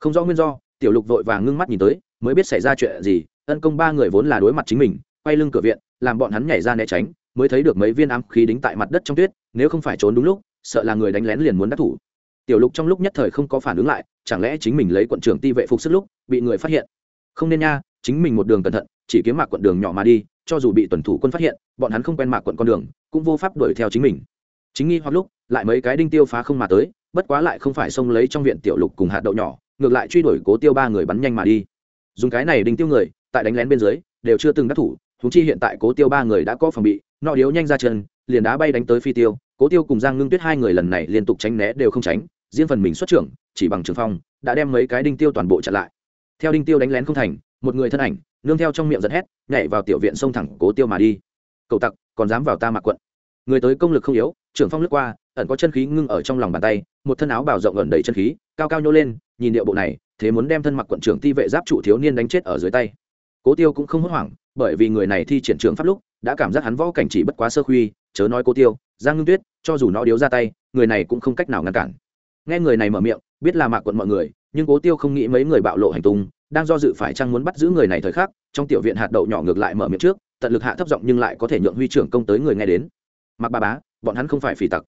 Không rõ nguyên do, tiểu lục vội vàng ngưng mắt nhìn tới, mới biết xảy ra chuyện gì, ân công ba người vốn là đối mặt chính mình, quay lưng cửa viện, làm bọn hắn nhảy ra né tránh, mới thấy được mấy viên ám khí đính tại mặt đất trong tuyết, nếu không phải trốn đúng lúc, sợ là người đánh lén liền muốn đắc thủ. Tiểu lục trong lúc nhất thời không có phản ứng lại, chẳng lẽ chính mình lấy quận trưởng ti vệ phục sức lúc, bị người phát hiện? Không nên nha, chính mình một đường cẩn thận, chỉ kiếm mạc quận đường nhỏ mà đi, cho dù bị tuần thủ quân phát hiện, bọn hắn không quen mạc quận con đường, cũng vô pháp đuổi theo chính mình. Chính nghi hoặc lúc lại mấy cái đinh tiêu phá không mà tới, bất quá lại không phải xông lấy trong viện tiểu lục cùng hạt đậu nhỏ, ngược lại truy đuổi cố tiêu ba người bắn nhanh mà đi. Dùng cái này đinh tiêu người, tại đánh lén bên dưới, đều chưa từng đắc thủ thúng chi hiện tại cố tiêu ba người đã có phòng bị, nọ điếu nhanh ra chân, liền đá bay đánh tới phi tiêu, cố tiêu cùng giang ngưng tuyết hai người lần này liên tục tránh né đều không tránh, riêng phần mình xuất trưởng, chỉ bằng trường phong, đã đem mấy cái đinh tiêu toàn bộ chặn lại. Theo đinh tiêu đánh lén không thành, một người thân ảnh, nương theo trong miệng giật hét, nhảy vào tiểu viện xông thẳng cố tiêu mà đi. Cậu tặc, còn dám vào ta mặc quận? Người tới công lực không yếu trưởng phong lướt qua, ẩn có chân khí ngưng ở trong lòng bàn tay, một thân áo bào rộng ẩn đầy chân khí, cao cao nhô lên, nhìn điệu bộ này, thế muốn đem thân mặc quận trưởng ti vệ giáp trụ thiếu niên đánh chết ở dưới tay. Cố tiêu cũng không hốt hoảng, bởi vì người này thi triển trường pháp lúc, đã cảm giác hắn võ cảnh chỉ bất quá sơ khuy, chớ nói cố tiêu, giang ngưng tuyết, cho dù nó điếu ra tay, người này cũng không cách nào ngăn cản. Nghe người này mở miệng, biết là mạc quận mọi người, nhưng cố tiêu không nghĩ mấy người bạo lộ hành tung, đang do dự phải chăng muốn bắt giữ người này thời khắc, trong tiểu viện hạt đậu nhỏ ngược lại mở miệng trước, tận lực hạ thấp giọng nhưng lại có thể nhượng huy trưởng công tới người nghe đến. Mặc ba bá bọn hắn không phải phỉ tặc.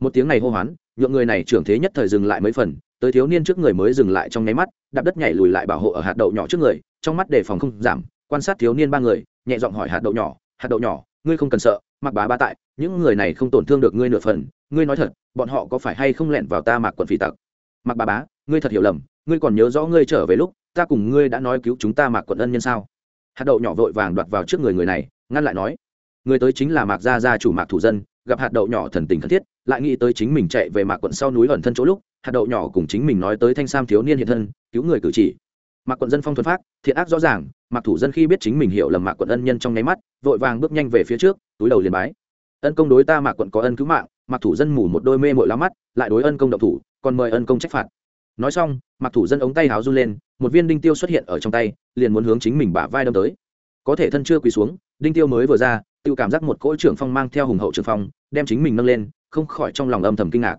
Một tiếng này hô hoán, nhượng người này trưởng thế nhất thời dừng lại mấy phần, tới thiếu niên trước người mới dừng lại trong nháy mắt, đạp đất nhảy lùi lại bảo hộ ở hạt đậu nhỏ trước người, trong mắt đề phòng không giảm, quan sát thiếu niên ba người, nhẹ giọng hỏi hạt đậu nhỏ, hạt đậu nhỏ, ngươi không cần sợ, mặc bá ba tại, những người này không tổn thương được ngươi nửa phần, ngươi nói thật, bọn họ có phải hay không lẹn vào ta mặc quận phỉ tặc? Mặc bá bá, ngươi thật hiểu lầm, ngươi còn nhớ rõ ngươi trở về lúc, ta cùng ngươi đã nói cứu chúng ta mặc quận ân nhân sao? Hạt đậu nhỏ vội vàng đoạt vào trước người người này, ngăn lại nói người tới chính là mạc gia gia chủ mạc thủ dân, gặp hạt đậu nhỏ thần tình thân thiết, lại nghĩ tới chính mình chạy về mạc quận sau núi ẩn thân chỗ lúc, hạt đậu nhỏ cùng chính mình nói tới thanh sam thiếu niên hiện thân, cứu người cử chỉ. Mạc quận dân phong thuần phát thiện ác rõ ràng, mạc thủ dân khi biết chính mình hiểu lầm mạc quận ân nhân trong nháy mắt, vội vàng bước nhanh về phía trước, túi đầu liền bái. Ân công đối ta mạc quận có ân cứu mạng. Mạc thủ dân mù một đôi mê mội lá mắt, lại đối ân công động thủ, còn mời ân công trách phạt. Nói xong, mạc thủ dân ống tay háo run lên, một viên đinh tiêu xuất hiện ở trong tay, liền muốn hướng chính mình bả vai đâm tới. Có thể thân chưa quỳ xuống, đinh tiêu mới vừa ra tự cảm giác một cỗ trưởng phong mang theo hùng hậu trưởng phong, đem chính mình nâng lên, không khỏi trong lòng âm thầm kinh ngạc.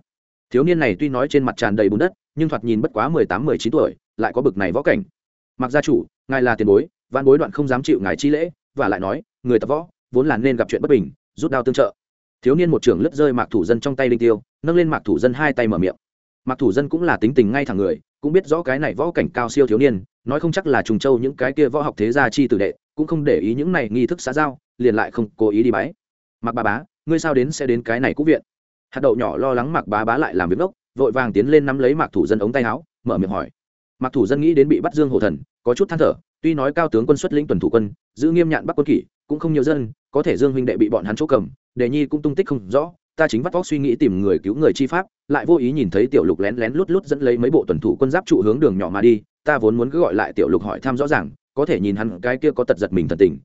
Thiếu niên này tuy nói trên mặt tràn đầy bùn đất, nhưng thoạt nhìn bất quá mười tám, mười chín tuổi, lại có bực này võ cảnh. Mặc gia chủ, ngài là tiền bối văn bối đoạn không dám chịu ngài chi lễ, và lại nói, người tập võ, vốn là nên gặp chuyện bất bình, rút đao tương trợ. Thiếu niên một trưởng lướt rơi mạc thủ dân trong tay linh tiêu, nâng lên mạc thủ dân hai tay mở miệng. Mạc thủ dân cũng là tính tình ngay thẳng người, cũng biết rõ cái này võ cảnh cao siêu thiếu niên, nói không chắc là trùng châu những cái kia võ học thế gia chi tử đệ, cũng không để ý những này nghi thức xã giao liền lại không cố ý đi bái. Mặc bà bá, ngươi sao đến sẽ đến cái này cũng viện? Hạt đậu nhỏ lo lắng mặc bá bá lại làm việc ngốc, vội vàng tiến lên nắm lấy mạc thủ dân ống tay áo, mở miệng hỏi. Mạc thủ dân nghĩ đến bị bắt dương hổ thần, có chút than thở, tuy nói cao tướng quân xuất lĩnh tuần thủ quân, giữ nghiêm nhạn bắc quân kỷ, cũng không nhiều dân, có thể dương huynh đệ bị bọn hắn chỗ cầm đề nhi cũng tung tích không rõ, ta chính vắt vóc suy nghĩ tìm người cứu người chi pháp, lại vô ý nhìn thấy tiểu lục lén lén lút lút dẫn lấy mấy bộ tuần thủ quân giáp trụ hướng đường nhỏ mà đi, ta vốn muốn cứ gọi lại tiểu lục hỏi thăm rõ ràng, có thể nhìn hắn cái kia có tật giật mình thần tình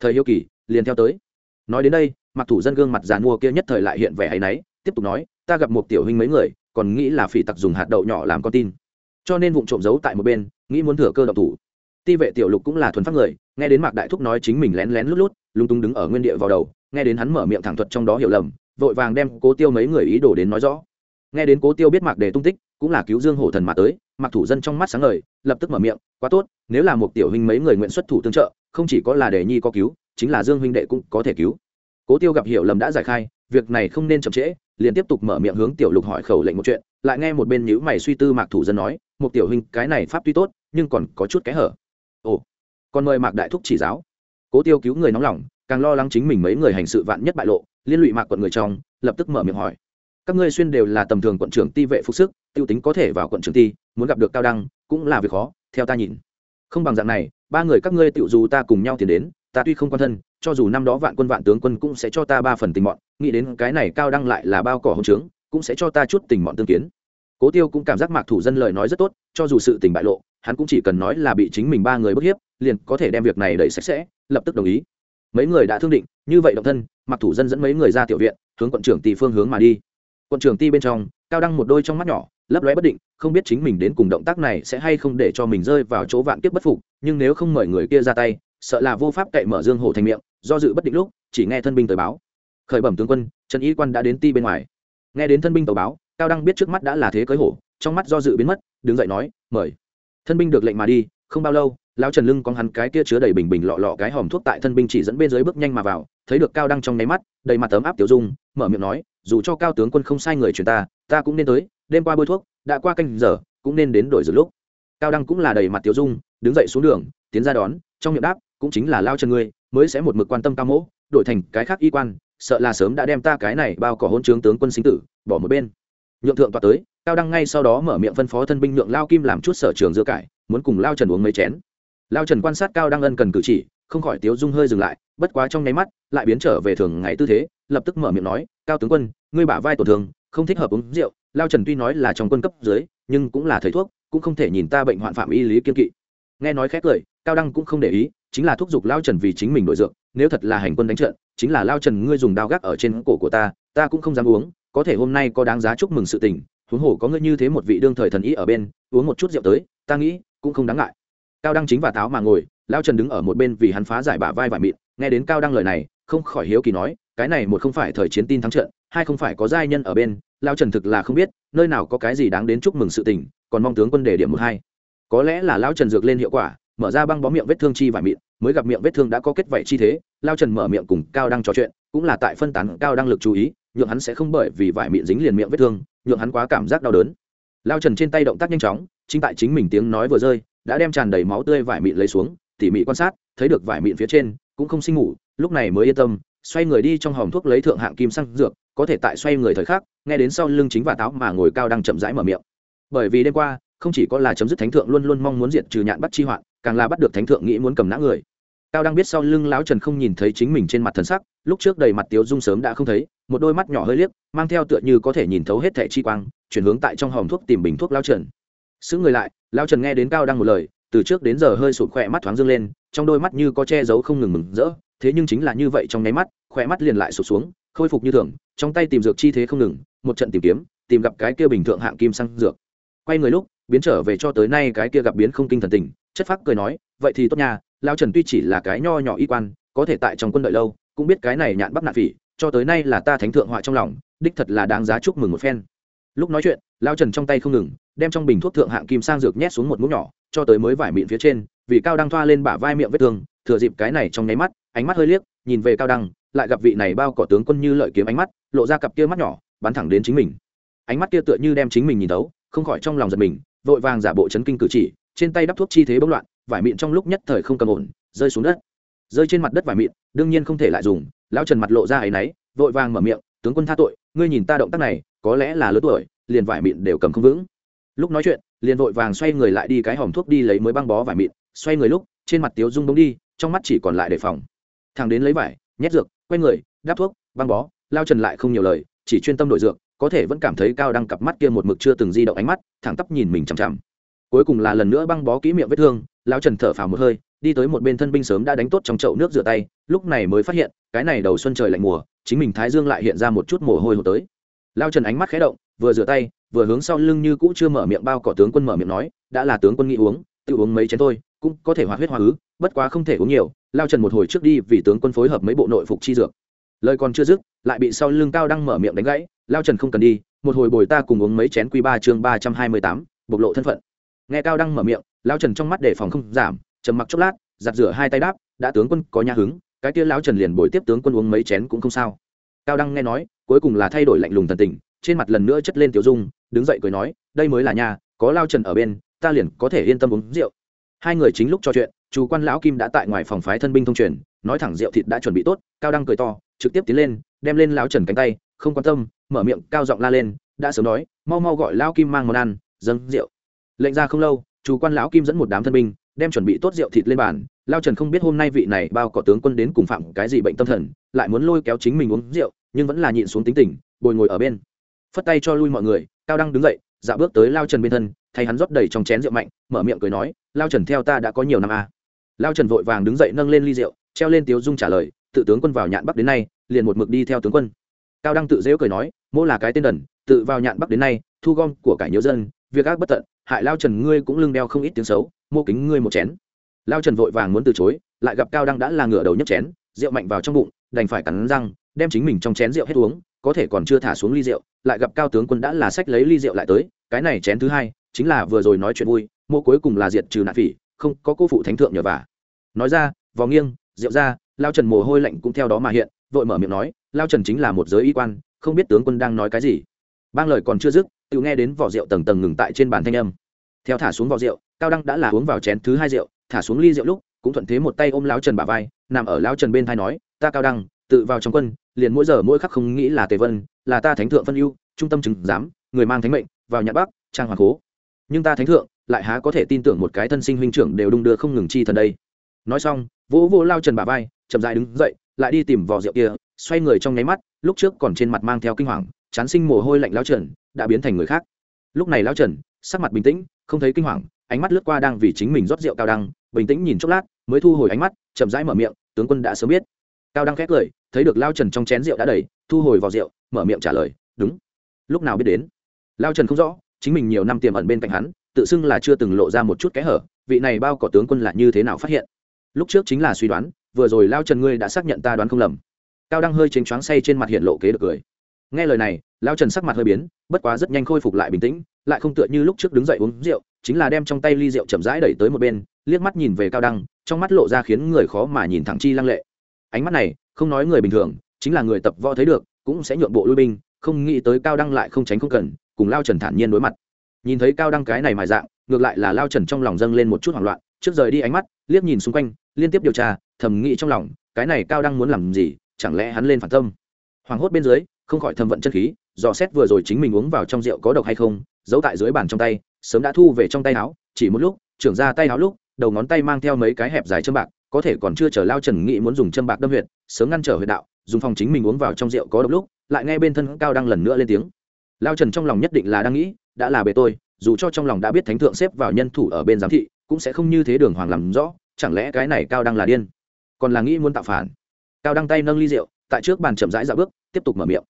thời hiếu kỳ, liền theo tới. Nói đến đây mặc thủ dân gương mặt giàn mua kia nhất thời lại hiện vẻ hay náy, tiếp tục nói, ta gặp một tiểu huynh mấy người, còn nghĩ là phỉ tặc dùng hạt đậu nhỏ làm con tin. Cho nên vụ trộm giấu tại một bên, nghĩ muốn thừa cơ độc thủ. Ti vệ tiểu lục cũng là thuần phát người, nghe đến mạc đại thúc nói chính mình lén lén lút lút, lúng túng đứng ở nguyên địa vào đầu, nghe đến hắn mở miệng thẳng thuật trong đó hiểu lầm, vội vàng đem cố tiêu mấy người ý đồ đến nói rõ. Nghe đến cố tiêu biết mạc đề tung tích, cũng là cứu dương hổ thần mà tới mặc thủ dân trong mắt sáng ngời, lập tức mở miệng, quá tốt, nếu là một tiểu huynh mấy người nguyện xuất thủ tương trợ không chỉ có là đề nhi có cứu, chính là dương huynh đệ cũng có thể cứu. Cố tiêu gặp hiểu lầm đã giải khai, việc này không nên chậm trễ, liền tiếp tục mở miệng hướng tiểu lục hỏi khẩu lệnh một chuyện, lại nghe một bên nhữ mày suy tư mạc thủ dân nói một tiểu huynh, cái này pháp tuy tốt, nhưng còn có chút cái hở. Ồ còn mời mạc đại thúc chỉ giáo. Cố tiêu cứu người nóng lòng, càng lo lắng chính mình mấy người hành sự vạn nhất bại lộ, liên lụy mạc quận người trong, lập tức mở miệng hỏi. Các ngươi xuyên đều là tầm thường quận trưởng ti vệ phục sức, tiêu tính có thể vào quận trưởng ti, muốn gặp được cao đăng, cũng là việc khó, theo ta nhìn. Không bằng dạng này ba người các ngươi tựu dù ta cùng nhau tiền đến, ta tuy không quan thân, cho dù năm đó vạn quân vạn tướng quân cũng sẽ cho ta ba phần tình mọn, nghĩ đến cái này cao đăng lại là bao cỏ hậu trướng, cũng sẽ cho ta chút tình mọn tương kiến. Cố tiêu cũng cảm giác mạc thủ dân lời nói rất tốt, cho dù sự tình bại lộ, hắn cũng chỉ cần nói là bị chính mình ba người bức hiếp, liền có thể đem việc này đẩy sạch sẽ, lập tức đồng ý. Mấy người đã thương định, như vậy động thân mặc thủ dân dẫn mấy người ra tiểu viện, hướng quận trưởng tỷ phương hướng mà đi quận trưởng ti bên trong, cao đăng một đôi trong mắt nhỏ, lấp lóe bất định, không biết chính mình đến cùng động tác này sẽ hay không để cho mình rơi vào chỗ vạn kiếp bất phục, nhưng nếu không mời người kia ra tay, sợ là vô pháp cậy mở dương hồ thành miệng, do dự bất định lúc, chỉ nghe thân binh tới báo. Khởi bẩm tướng quân, trần y quan đã đến ti bên ngoài. Nghe đến thân binh tàu báo, cao đăng biết trước mắt đã là thế cưới hổ, trong mắt do dự biến mất, đứng dậy nói, mời. Thân binh được lệnh mà đi, không bao lâu, lão trần lưng con hắn cái kia chứa đầy bình bình lọ lọ cái hòm thuốc tại thân binh chỉ dẫn bên dưới bước nhanh mà vào, thấy được cao đăng trong nháy mắt, đầy mặt tấm áp tiểu dung, mở miệng nói dù cho cao tướng quân không sai người truyền ta ta cũng nên tới, đêm qua bôi thuốc, đã qua canh giờ, cũng nên đến đổi giờ lúc. Cao đăng cũng là đầy mặt tiểu dung, đứng dậy xuống đường, tiến ra đón, trong miệng đáp, cũng chính là lao trần ngươi, mới sẽ một mực quan tâm cao mỗ, đổi thành cái khác y quan, sợ là sớm đã đem ta cái này bao cỏ hôn trướng tướng quân sinh tử, bỏ một bên. Nhượng thượng tọa tới, cao đăng ngay sau đó mở miệng phân phó thân binh nhượng lao kim làm chút sở trường dưa cải, muốn cùng lao trần uống mấy chén. Lao trần quan sát cao đăng ân cần cử chỉ không khỏi tiếu dung hơi dừng lại, bất quá trong nháy mắt, lại biến trở về thường ngày tư thế, lập tức mở miệng nói, cao tướng quân, ngươi bả vai tổn thương, không thích hợp uống rượu, lao trần tuy nói là trong quân cấp dưới, nhưng cũng là thầy thuốc, cũng không thể nhìn ta bệnh hoạn phạm y lý kiên kỵ. Nghe nói khét cười, cao đăng cũng không để ý, chính là thúc giục lao trần vì chính mình đổi dược, nếu thật là hành quân đánh trận, chính là lao trần ngươi dùng đao gác ở trên cổ của ta ta cũng không dám uống, có thể hôm nay có đáng giá chúc mừng sự tình, huống hồ có ngươi như thế một vị đương thời thần ý ở bên, uống một chút rượu tới, ta nghĩ cũng không đáng ngại cao đăng chính và táo mà ngồi, lao trần đứng ở một bên vì hắn phá giải bả vai vải mịn. Nghe đến cao đăng lời này, không khỏi hiếu kỳ nói, cái này một không phải thời chiến tin thắng trận, hai không phải có giai nhân ở bên, lao trần thực là không biết, nơi nào có cái gì đáng đến chúc mừng sự tình, còn mong tướng quân đề điểm một hai. Có lẽ là lao trần dược lên hiệu quả, mở ra băng bó miệng vết thương chi vải mịn, mới gặp miệng vết thương đã có kết vảy chi thế, lao trần mở miệng cùng cao đăng trò chuyện, cũng là tại phân tán cao đăng lực chú ý, nhượng hắn sẽ không bởi vì vải mịn dính liền miệng vết thương, nhượng hắn quá cảm giác đau đớn. Lao trần trên tay động tác nhanh chóng, chính tại chính mình tiếng nói vừa rơi đã đem tràn đầy máu tươi vải mịn lấy xuống, tỉ mỉ quan sát, thấy được vải mịn phía trên cũng không sinh ngủ, lúc này mới yên tâm, xoay người đi trong hòm thuốc lấy thượng hạng kim xăng dược, có thể tại xoay người thời khắc, nghe đến sau lưng chính và táo mà ngồi cao đang chậm rãi mở miệng. Bởi vì đêm qua, không chỉ có là chấm dứt thánh thượng luôn luôn mong muốn diệt trừ nhạn bắt chi hoạn, càng là bắt được thánh thượng nghĩ muốn cầm nã người. Cao đang biết sau lưng lão trần không nhìn thấy chính mình trên mặt thần sắc, lúc trước đầy mặt tiếu dung sớm đã không thấy, một đôi mắt nhỏ hơi liếc, mang theo tựa như có thể nhìn thấu hết thẻ chi quang, chuyển hướng tại trong hòm thuốc tìm bình thuốc lão trần. Xứ người lại lão trần nghe đến cao đang một lời, từ trước đến giờ hơi sụt khỏe mắt thoáng dâng lên, trong đôi mắt như có che giấu không ngừng mừng rỡ, thế nhưng chính là như vậy trong nháy mắt, khỏe mắt liền lại sụt xuống, khôi phục như thường, trong tay tìm dược chi thế không ngừng, một trận tìm kiếm, tìm gặp cái kia bình thượng hạng kim xăng dược. Quay người lúc, biến trở về cho tới nay cái kia gặp biến không kinh thần tình, chất phác cười nói, vậy thì tốt nha lao trần tuy chỉ là cái nho nhỏ y quan, có thể tại trong quân đợi lâu, cũng biết cái này nhạn bắc nạn phỉ, cho tới nay là ta thánh thượng họa trong lòng, đích thật là đáng giá chúc mừng một phen. Lúc nói chuyện lao trần trong tay không ngừng đem trong bình thuốc thượng hạng kim sang dược nhét xuống một mũ nhỏ, cho tới mới vải mịn phía trên, vì cao đăng thoa lên bả vai miệng vết thương, thừa dịp cái này trong nháy mắt, ánh mắt hơi liếc, nhìn về cao đăng, lại gặp vị này bao cỏ tướng quân như lợi kiếm ánh mắt, lộ ra cặp kia mắt nhỏ, bắn thẳng đến chính mình. Ánh mắt kia tựa như đem chính mình nhìn thấu, không khỏi trong lòng giật mình, vội vàng giả bộ chấn kinh cử chỉ, trên tay đắp thuốc chi thế bỗng loạn, vải mịn trong lúc nhất thời không cầm ổn, rơi xuống đất. Rơi trên mặt đất vải mịn, đương nhiên không thể lại dùng, lão trần mặt lộ ra áy náy, vội vàng mở miệng, tướng quân tha tội, ngươi nhìn ta động tác này, có lẽ là lớn tuổi, liền vải mịn đều cầm không vững lúc nói chuyện, liền vội vàng xoay người lại đi cái hòm thuốc đi lấy mới băng bó vải mịn, xoay người lúc, trên mặt tiếu dung bóng đi, trong mắt chỉ còn lại đề phòng. Thằng đến lấy vải, nhét dược, quay người, đáp thuốc, băng bó, lao trần lại không nhiều lời, chỉ chuyên tâm đổi dược, có thể vẫn cảm thấy cao đăng cặp mắt kia một mực chưa từng di động ánh mắt, thẳng tắp nhìn mình chằm chằm. Cuối cùng là lần nữa băng bó kỹ miệng vết thương lão trần thở phào một hơi, đi tới một bên thân binh sớm đã đánh tốt trong chậu nước rửa tay, lúc này mới phát hiện, cái này đầu xuân trời lạnh mùa, chính mình thái dương lại hiện ra một chút mồ hôi hồ tới lao trần ánh mắt khé động, vừa rửa tay, vừa hướng sau lưng như cũ chưa mở miệng bao cỏ tướng quân mở miệng nói, đã là tướng quân nghĩ uống, tự uống mấy chén thôi, cũng có thể hoạt huyết hoa ứ, bất quá không thể uống nhiều. Lao trần một hồi trước đi vì tướng quân phối hợp mấy bộ nội phục chi dược. Lời còn chưa dứt, lại bị sau lưng cao đang mở miệng đánh gãy, lao trần không cần đi, một hồi bồi ta cùng uống mấy chén q ba chương ba trăm hai mươi tám, bộc lộ thân phận. Nghe cao đăng mở miệng, lao trần trong mắt đề phòng không giảm, trầm mặc chốc lát, giặt rửa hai tay đáp, đã tướng quân có nhà hứng, cái kia lão trần liền bồi tiếp tướng quân uống mấy chén cũng không sao cao đăng nghe nói cuối cùng là thay đổi lạnh lùng thần tình trên mặt lần nữa chất lên tiểu dung đứng dậy cười nói đây mới là nhà có lao trần ở bên ta liền có thể yên tâm uống rượu. Hai người chính lúc trò chuyện chú quan lão kim đã tại ngoài phòng phái thân binh thông truyền nói thẳng rượu thịt đã chuẩn bị tốt cao đăng cười to trực tiếp tiến lên đem lên lão trần cánh tay không quan tâm mở miệng cao giọng la lên đã sớm nói, mau mau gọi lão kim mang món ăn dâng rượu. Lệnh ra không lâu chú quan lão kim dẫn một đám thân binh đem chuẩn bị tốt rượu thịt lên bàn lao trần không biết hôm nay vị này bao cỏ tướng quân đến cùng phạm cái gì bệnh tâm thần, lại muốn lôi kéo chính mình uống rượu, nhưng vẫn là nhịn xuống tính tình, bồi ngồi ở bên. Phất tay cho lui mọi người, cao đăng đứng dậy dạ bước tới lao trần bên thân, thay hắn rót đầy trong chén rượu mạnh, mở miệng cười nói, lao trần theo ta đã có nhiều năm a à. lao trần vội vàng đứng dậy nâng lên ly rượu, treo lên tiếu dung trả lời, tự tướng quân vào nhạn bắc đến nay, liền một mực đi theo tướng quân. Cao đăng tự dễu cười nói, mỗ là cái tên đần, tự vào nhạn bắc đến nay, thu gom của cải nhớ dân, việc ác bất tận, hại lao trần ngươi cũng lưng đeo không ít tiếng xấu mô kính ngươi một chén lao trần vội vàng muốn từ chối, lại gặp cao đăng đã là ngửa đầu nhấc chén, rượu mạnh vào trong bụng, đành phải cắn răng, đem chính mình trong chén rượu hết uống, có thể còn chưa thả xuống ly rượu, lại gặp cao tướng quân đã là sách lấy ly rượu lại tới, cái này chén thứ hai, chính là vừa rồi nói chuyện vui mô cuối cùng là diệt trừ nạn phỉ, không, có cô phụ thánh thượng nhờ vả. Nói ra, vò nghiêng, rượu ra. Lao trần mồ hôi lạnh cũng theo đó mà hiện, vội mở miệng nói, lao trần chính là một giới y quan, không biết tướng quân đang nói cái gì. Bang lời còn chưa dứt, tự nghe đến vỏ rượu tầng tầng ngừng tại trên bàn thanh âm. Theo thả xuống vỏ rượu, cao đăng đã là uống vào chén thứ hai rượu thả xuống ly rượu lúc, cũng thuận thế một tay ôm lão trần bả vai, nằm ở lão trần bên thai nói, ta cao đăng tự vào trong quân, liền mỗi giờ mỗi khắc không nghĩ là tề vân, là ta thánh thượng phân ưu, trung tâm chứng giám, người mang thánh mệnh, vào nhạc bắc, trang hoàng cố nhưng ta thánh thượng, lại há có thể tin tưởng một cái thân sinh huynh trưởng đều đung đưa không ngừng chi thần đây. Nói xong, vỗ vỗ lao trần bả vai, chậm dại đứng dậy, lại đi tìm vò rượu kia, xoay người trong nháy mắt, lúc trước còn trên mặt mang theo kinh hoàng, chán sinh mồ hôi lạnh lao trần, đã biến thành người khác. Lúc này lao trần, sắc mặt bình tĩnh, không thấy kinh hoàng ánh mắt lướt qua đang vì chính mình rót rượu cao đăng, bình tĩnh nhìn chốc lát, mới thu hồi ánh mắt, chậm rãi mở miệng, tướng quân đã sớm biết. Cao đăng khét cười thấy được lao trần trong chén rượu đã đầy, thu hồi vào rượu, mở miệng trả lời, đúng. Lúc nào biết đến? Lao trần không rõ, chính mình nhiều năm tiềm ẩn bên cạnh hắn, tự xưng là chưa từng lộ ra một chút kẽ hở, vị này bao cỏ tướng quân là như thế nào phát hiện? Lúc trước chính là suy đoán, vừa rồi lao trần ngươi đã xác nhận ta đoán không lầm. Cao đăng hơi chênh choáng say trên mặt hiện lộ kế được cười. Nghe lời này, lao trần sắc mặt hơi biến, bất quá rất nhanh khôi phục lại bình tĩnh, lại không tựa như lúc trước đứng dậy uống rượu chính là đem trong tay ly rượu chậm rãi đẩy tới một bên, liếc mắt nhìn về cao đăng, trong mắt lộ ra khiến người khó mà nhìn thẳng chi lăng lệ. Ánh mắt này, không nói người bình thường, chính là người tập võ thấy được, cũng sẽ nhượng bộ lui binh, không nghĩ tới cao đăng lại không tránh không cần, cùng lao trần thản nhiên đối mặt. Nhìn thấy cao đăng cái này mài dạng, ngược lại là lao trần trong lòng dâng lên một chút hoảng loạn, trước rời đi ánh mắt, liếc nhìn xung quanh, liên tiếp điều tra, thầm nghĩ trong lòng, cái này cao đăng muốn làm gì, chẳng lẽ hắn lên phản tâm? Hoảng hốt bên dưới, không khỏi thầm vận chân khí, dò xét vừa rồi chính mình uống vào trong rượu có độc hay không giấu tại dưới bàn trong tay, sớm đã thu về trong tay áo, chỉ một lúc, trưởng ra tay áo lúc, đầu ngón tay mang theo mấy cái hẹp dài châm bạc, có thể còn chưa chờ lao trần nghĩ muốn dùng châm bạc đâm huyệt, sớm ngăn trở huyệt đạo, dùng phòng chính mình uống vào trong rượu có độc lúc, lại nghe bên thân cao đang lần nữa lên tiếng. Lao trần trong lòng nhất định là đang nghĩ, đã là bề tôi, dù cho trong lòng đã biết thánh thượng xếp vào nhân thủ ở bên giám thị, cũng sẽ không như thế đường hoàng làm rõ, chẳng lẽ cái này cao đang là điên? Còn là nghĩ muốn tạo phản. Cao đăng tay nâng ly rượu, tại trước bàn chậm rãi dạo bước, tiếp tục mở miệng.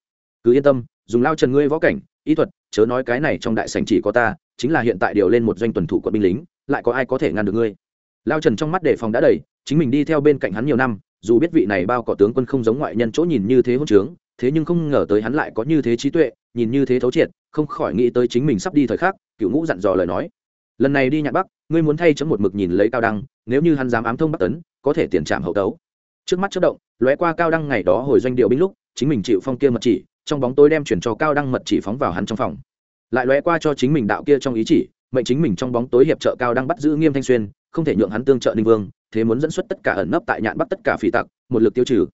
Cứ yên tâm, dùng lao trần ngươi võ cảnh ý thuật chớ nói cái này trong đại sảnh chỉ có ta, chính là hiện tại điều lên một doanh tuần thủ quận binh lính, lại có ai có thể ngăn được ngươi? Lao trần trong mắt đề phòng đã đầy, chính mình đi theo bên cạnh hắn nhiều năm, dù biết vị này bao cỏ tướng quân không giống ngoại nhân chỗ nhìn như thế hôn trướng, thế nhưng không ngờ tới hắn lại có như thế trí tuệ, nhìn như thế thấu triệt, không khỏi nghĩ tới chính mình sắp đi thời khắc, cựu ngũ dặn dò lời nói. Lần này đi nhạn bắc, ngươi muốn thay chấm một mực nhìn lấy cao đăng, nếu như hắn dám ám thông bắc tấn, có thể tiền trạm hậu tấu. Trước mắt chất động, lóe qua cao đăng ngày đó hồi doanh điều binh lúc, chính mình chịu phong kia mật chỉ trong bóng tối đem chuyển cho cao đăng mật chỉ phóng vào hắn trong phòng. Lại lóe qua cho chính mình đạo kia trong ý chỉ, mệnh chính mình trong bóng tối hiệp trợ cao đăng bắt giữ nghiêm thanh xuyên, không thể nhượng hắn tương trợ ninh vương, thế muốn dẫn xuất tất cả ẩn nấp tại nhạn bắt tất cả phỉ tặc, một lực tiêu trừ.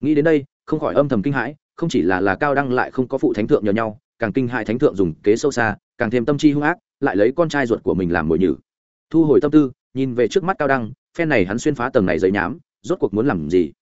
Nghĩ đến đây, không khỏi âm thầm kinh hãi, không chỉ là là cao đăng lại không có phụ thánh thượng nhờ nhau, càng kinh hại thánh thượng dùng kế sâu xa, càng thêm tâm chi hung ác, lại lấy con trai ruột của mình làm mồi nhử. Thu hồi tâm tư, nhìn về trước mắt cao đăng, phen này hắn xuyên phá tầng này giấy nhám, rốt cuộc muốn làm gì?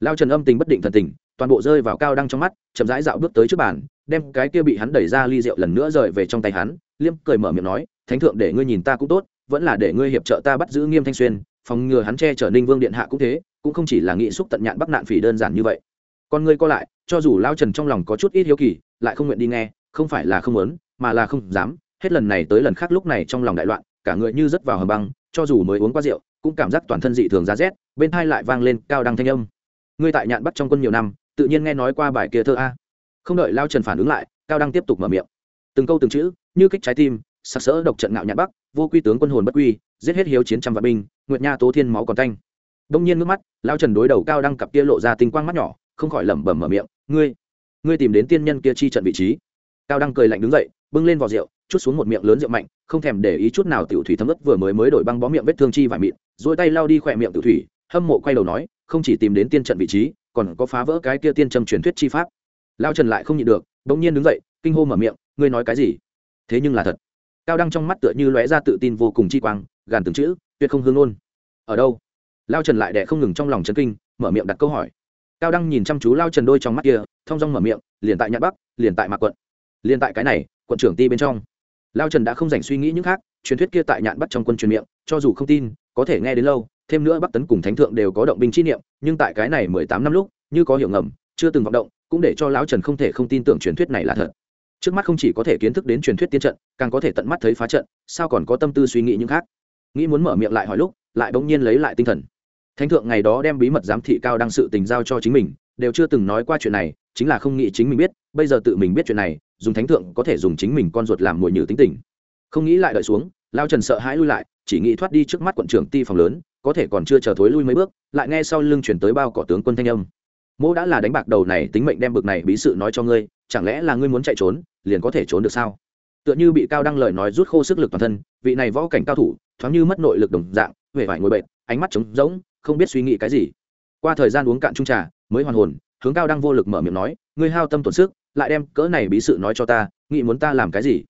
Lao trần âm tình bất định thần tình toàn bộ rơi vào cao đăng trong mắt, chậm rãi dạo bước tới trước bàn, đem cái kia bị hắn đẩy ra ly rượu lần nữa rời về trong tay hắn, liêm cười mở miệng nói, thánh thượng để ngươi nhìn ta cũng tốt, vẫn là để ngươi hiệp trợ ta bắt giữ nghiêm thanh xuyên, phòng ngừa hắn che chở ninh vương điện hạ cũng thế, cũng không chỉ là nghị xúc tận nhạn bắc nạn phỉ đơn giản như vậy. Con ngươi co lại, cho dù lao trần trong lòng có chút ít hiếu kỳ, lại không nguyện đi nghe, không phải là không muốn, mà là không dám, hết lần này tới lần khác lúc này trong lòng đại loạn, cả người như rớt vào hầm băng, cho dù mới uống qua rượu, cũng cảm giác toàn thân dị thường giá rét, bên thai lại vang lên cao đăng thanh âm. Ngươi tại nhạn bắc trong quân nhiều năm tự nhiên nghe nói qua bài kia thơ a. Không đợi lao trần phản ứng lại, cao đăng tiếp tục mở miệng. Từng câu từng chữ, như kích trái tim, sặc sỡ độc trận ngạo nhạn bắc, vô quy tướng quân hồn bất quy, giết hết hiếu chiến trăm vạn binh, nguyệt nha tố thiên máu còn tanh. Đông nhiên ngước mắt, lao trần đối đầu cao đăng cặp kia lộ ra tinh quang mắt nhỏ, không khỏi lẩm bẩm mở miệng, ngươi ngươi tìm đến tiên nhân kia chi trận vị trí. Cao đăng cười lạnh đứng dậy, bưng lên vò rượu, chút xuống một miệng lớn rượu mạnh, không thèm để ý chút nào tiểu thủy thấm ướt vừa mới mới đổi băng bó miệng vết thương chi vải mịn dỗi tay lao đi khỏe miệng tiểu thủy, hâm mộ quay đầu nói, không chỉ tìm đến tiên trận vị trí còn có phá vỡ cái kia tiên trầm truyền thuyết chi pháp. Lao trần lại không nhịn được, bỗng nhiên đứng dậy, kinh hô mở miệng, ngươi nói cái gì? Thế nhưng là thật. Cao đăng trong mắt tựa như lóe ra tự tin vô cùng chi quang, gàn từng chữ, tuyệt không hương ôn ở đâu? Lao trần lại đẻ không ngừng trong lòng trấn kinh, mở miệng đặt câu hỏi. Cao đăng nhìn chăm chú lao trần đôi trong mắt kia thong dong mở miệng, liền tại nhạn bắc, liền tại mạc quận, liền tại cái này, quận trưởng ti bên trong. Lao trần đã không dành suy nghĩ những khác, truyền thuyết kia tại nhạn bắc trong quân truyền miệng, cho dù không tin, có thể nghe đến lâu thêm nữa bắc tấn cùng thánh thượng đều có động binh chi niệm, nhưng tại cái này mười tám năm lúc, như có hiểu ngầm, chưa từng vọng động, cũng để cho lão trần không thể không tin tưởng truyền thuyết này là thật. Trước mắt không chỉ có thể kiến thức đến truyền thuyết tiên trận, càng có thể tận mắt thấy phá trận, sao còn có tâm tư suy nghĩ những khác? Nghĩ muốn mở miệng lại hỏi lúc, lại bỗng nhiên lấy lại tinh thần. Thánh thượng ngày đó đem bí mật giám thị cao đăng sự tình giao cho chính mình, đều chưa từng nói qua chuyện này, chính là không nghĩ chính mình biết, bây giờ tự mình biết chuyện này, dùng thánh thượng có thể dùng chính mình con ruột làm mồi nhử tính tình. Không nghĩ lại đợi xuống lao trần sợ hãi lui lại, chỉ nghĩ thoát đi trước mắt quận trưởng ti phòng lớn có thể còn chưa chờ thối lui mấy bước, lại nghe sau lưng chuyển tới bao cỏ tướng quân thanh âm. Mỗ đã là đánh bạc đầu này, tính mệnh đem bực này bí sự nói cho ngươi, chẳng lẽ là ngươi muốn chạy trốn, liền có thể trốn được sao? Tựa như bị cao đăng lời nói rút khô sức lực toàn thân, vị này võ cảnh cao thủ, thoáng như mất nội lực đồng dạng huệ vải ngồi bệnh ánh mắt trống rỗng, không biết suy nghĩ cái gì. Qua thời gian uống cạn chung trà, mới hoàn hồn, hướng cao đăng vô lực mở miệng nói, ngươi hao tâm tổn sức, lại đem cỡ này bí sự nói cho ta, nghĩ muốn ta làm cái gì?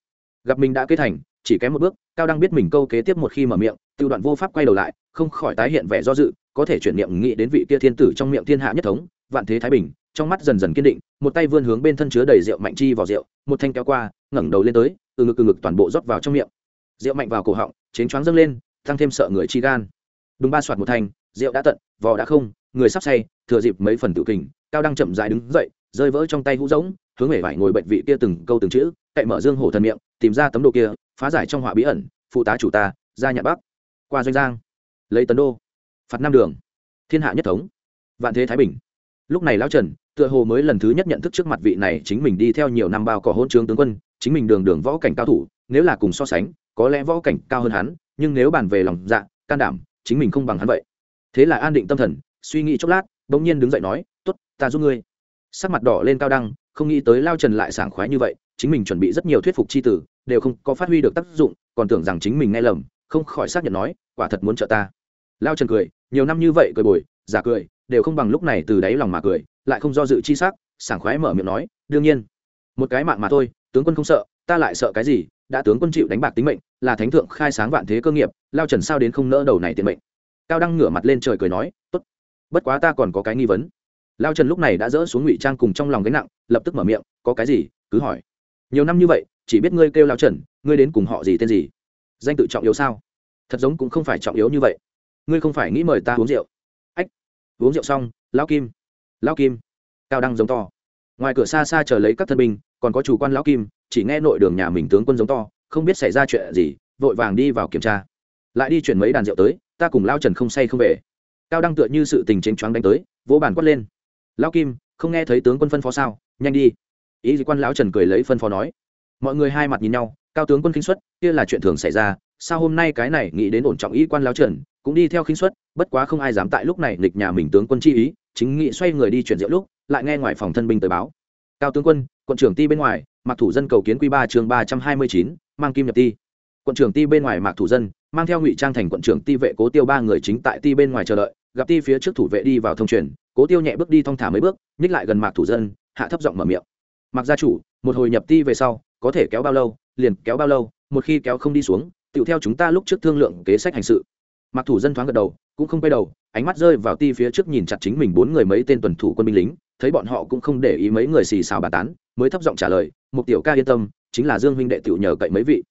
Gặp mình đã kết thành, chỉ kém một bước cao đăng biết mình câu kế tiếp một khi mở miệng tự đoạn vô pháp quay đầu lại, không khỏi tái hiện vẻ do dự, có thể chuyển niệm nghĩ đến vị kia thiên tử trong miệng thiên hạ nhất thống, vạn thế thái bình, trong mắt dần dần kiên định, một tay vươn hướng bên thân chứa đầy rượu mạnh chi vào rượu, một thanh kéo qua, ngẩng đầu lên tới, từ ngực từ ngực toàn bộ rót vào trong miệng. Rượu mạnh vào cổ họng chén choáng dâng lên, tăng thêm sợ người chi gan. Đúng ba soạt một thanh, rượu đã tận, vò đã không, người sắp say, thừa dịp mấy phần tự kình, cao đăng chậm dài đứng dậy, rơi vỡ trong tay hũ rỗng, hướng hể vải ngồi bệnh vị kia từng câu từng chữ, cậy mở dương hổ thần miệng, tìm ra tấm đồ kia phá giải trong họa bí ẩn, phụ tá chủ ta ra nhạn bắc. Qua doanh giang, lấy tấn đô, phạt năm đường, thiên hạ nhất thống, vạn thế thái bình. Lúc này lão trần, tựa hồ mới lần thứ nhất nhận thức trước mặt vị này chính mình đi theo nhiều năm bao cỏ hôn trướng tướng quân, chính mình đường đường võ cảnh cao thủ, nếu là cùng so sánh, có lẽ võ cảnh cao hơn hắn, nhưng nếu bàn về lòng dạ can đảm, chính mình không bằng hắn vậy. Thế là an định tâm thần, suy nghĩ chốc lát, bỗng nhiên đứng dậy nói t ố t ta giúp ngươi. Sắc mặt đỏ lên cao đăng không nghĩ tới lao trần lại sảng khoái như vậy, chính mình chuẩn bị rất nhiều thuyết phục c h i tử, đều không có phát huy được tác dụng, còn tưởng rằng chính mình nghe lầm, không khỏi xác nhận nói, quả thật muốn trợ ta. Lao trần cười, nhiều năm như vậy cười bồi, giả cười, đều không bằng lúc này từ đáy lòng mà cười, lại không do dự chi sắc, sảng khoái mở miệng nói, đương nhiên, một cái mạng mà thôi, tướng quân không sợ, ta lại sợ cái gì, đã tướng quân chịu đánh bạc tính mệnh, là thánh thượng khai sáng vạn thế cơ nghiệp, lao trần sao đến không nỡ đầu này tiền mệnh? Cao đăng ngửa mặt lên trời cười nói, tốt, bất quá ta còn có cái nghi vấn lao trần lúc này đã dỡ xuống ngụy trang cùng trong lòng gánh nặng, lập tức mở miệng, có cái gì? cứ hỏi. Nhiều năm như vậy, chỉ biết ngươi kêu lao trần, ngươi đến cùng họ gì tên gì? Danh tự trọng yếu sao? Thật giống cũng không phải trọng yếu như vậy. Ngươi không phải nghĩ mời ta uống rượu. Ách, uống rượu xong lao kim lao kim. Cao đăng giống to. Ngoài cửa xa xa chờ lấy các thân binh, còn có chủ quan lão kim, chỉ nghe nội đường nhà mình tướng quân giống to, không biết xảy ra chuyện gì, vội vàng đi vào kiểm tra. Lại đi chuyển mấy đàn rượu tới, ta cùng lao trần không say không về. Cao đăng tựa như sự tình chênh choáng đánh tới, vỗ bàn quát lên. Lão kim, không nghe thấy tướng quân phân phó sao? Nhanh đi. Ý gì quan lão trần cười lấy phân phó nói. Mọi người hai mặt nhìn nhau, cao tướng quân khinh xuất kia là chuyện thường xảy ra. Sao hôm nay cái này nghĩ đến ổn trọng ý quan lão trần, cũng đi theo khinh xuất bất quá không ai dám tại lúc này nghịch nhà mình tướng quân chi ý, chính nghị xoay người đi chuyển rượu lúc, lại nghe ngoài phòng thân binh tới báo. Cao tướng quân, quận trưởng ti bên ngoài, mặc thủ dân cầu kiến quy ba chương ba trăm hai mươi chín, mang kim nhập ti. Quận trưởng ti bên ngoài mạc thủ dân mang theo ngụy trang thành quận trưởng ti vệ cố tiêu ba người chính tại ti bên ngoài chờ đợi, gặp ti phía trước thủ vệ đi vào thông truyền, cố tiêu nhẹ bước đi thong thả mấy bước, nhích lại gần mạc thủ dân, hạ thấp giọng mở miệng. Mặc gia chủ, một hồi nhập ti về sau, có thể kéo bao lâu, liền kéo bao lâu, một khi kéo không đi xuống, tựu theo chúng ta lúc trước thương lượng kế sách hành sự. Mặc thủ dân thoáng gật đầu, cũng không quay đầu, ánh mắt rơi vào ti phía trước nhìn chặt chính mình bốn người mấy tên tuần thủ quân binh lính, thấy bọn họ cũng không để ý mấy người xì xào bà tán, mới thấp giọng trả lời một tiểu ca yên tâm, chính là dương huynh đệ tiểu nhờ cậy mấy vị.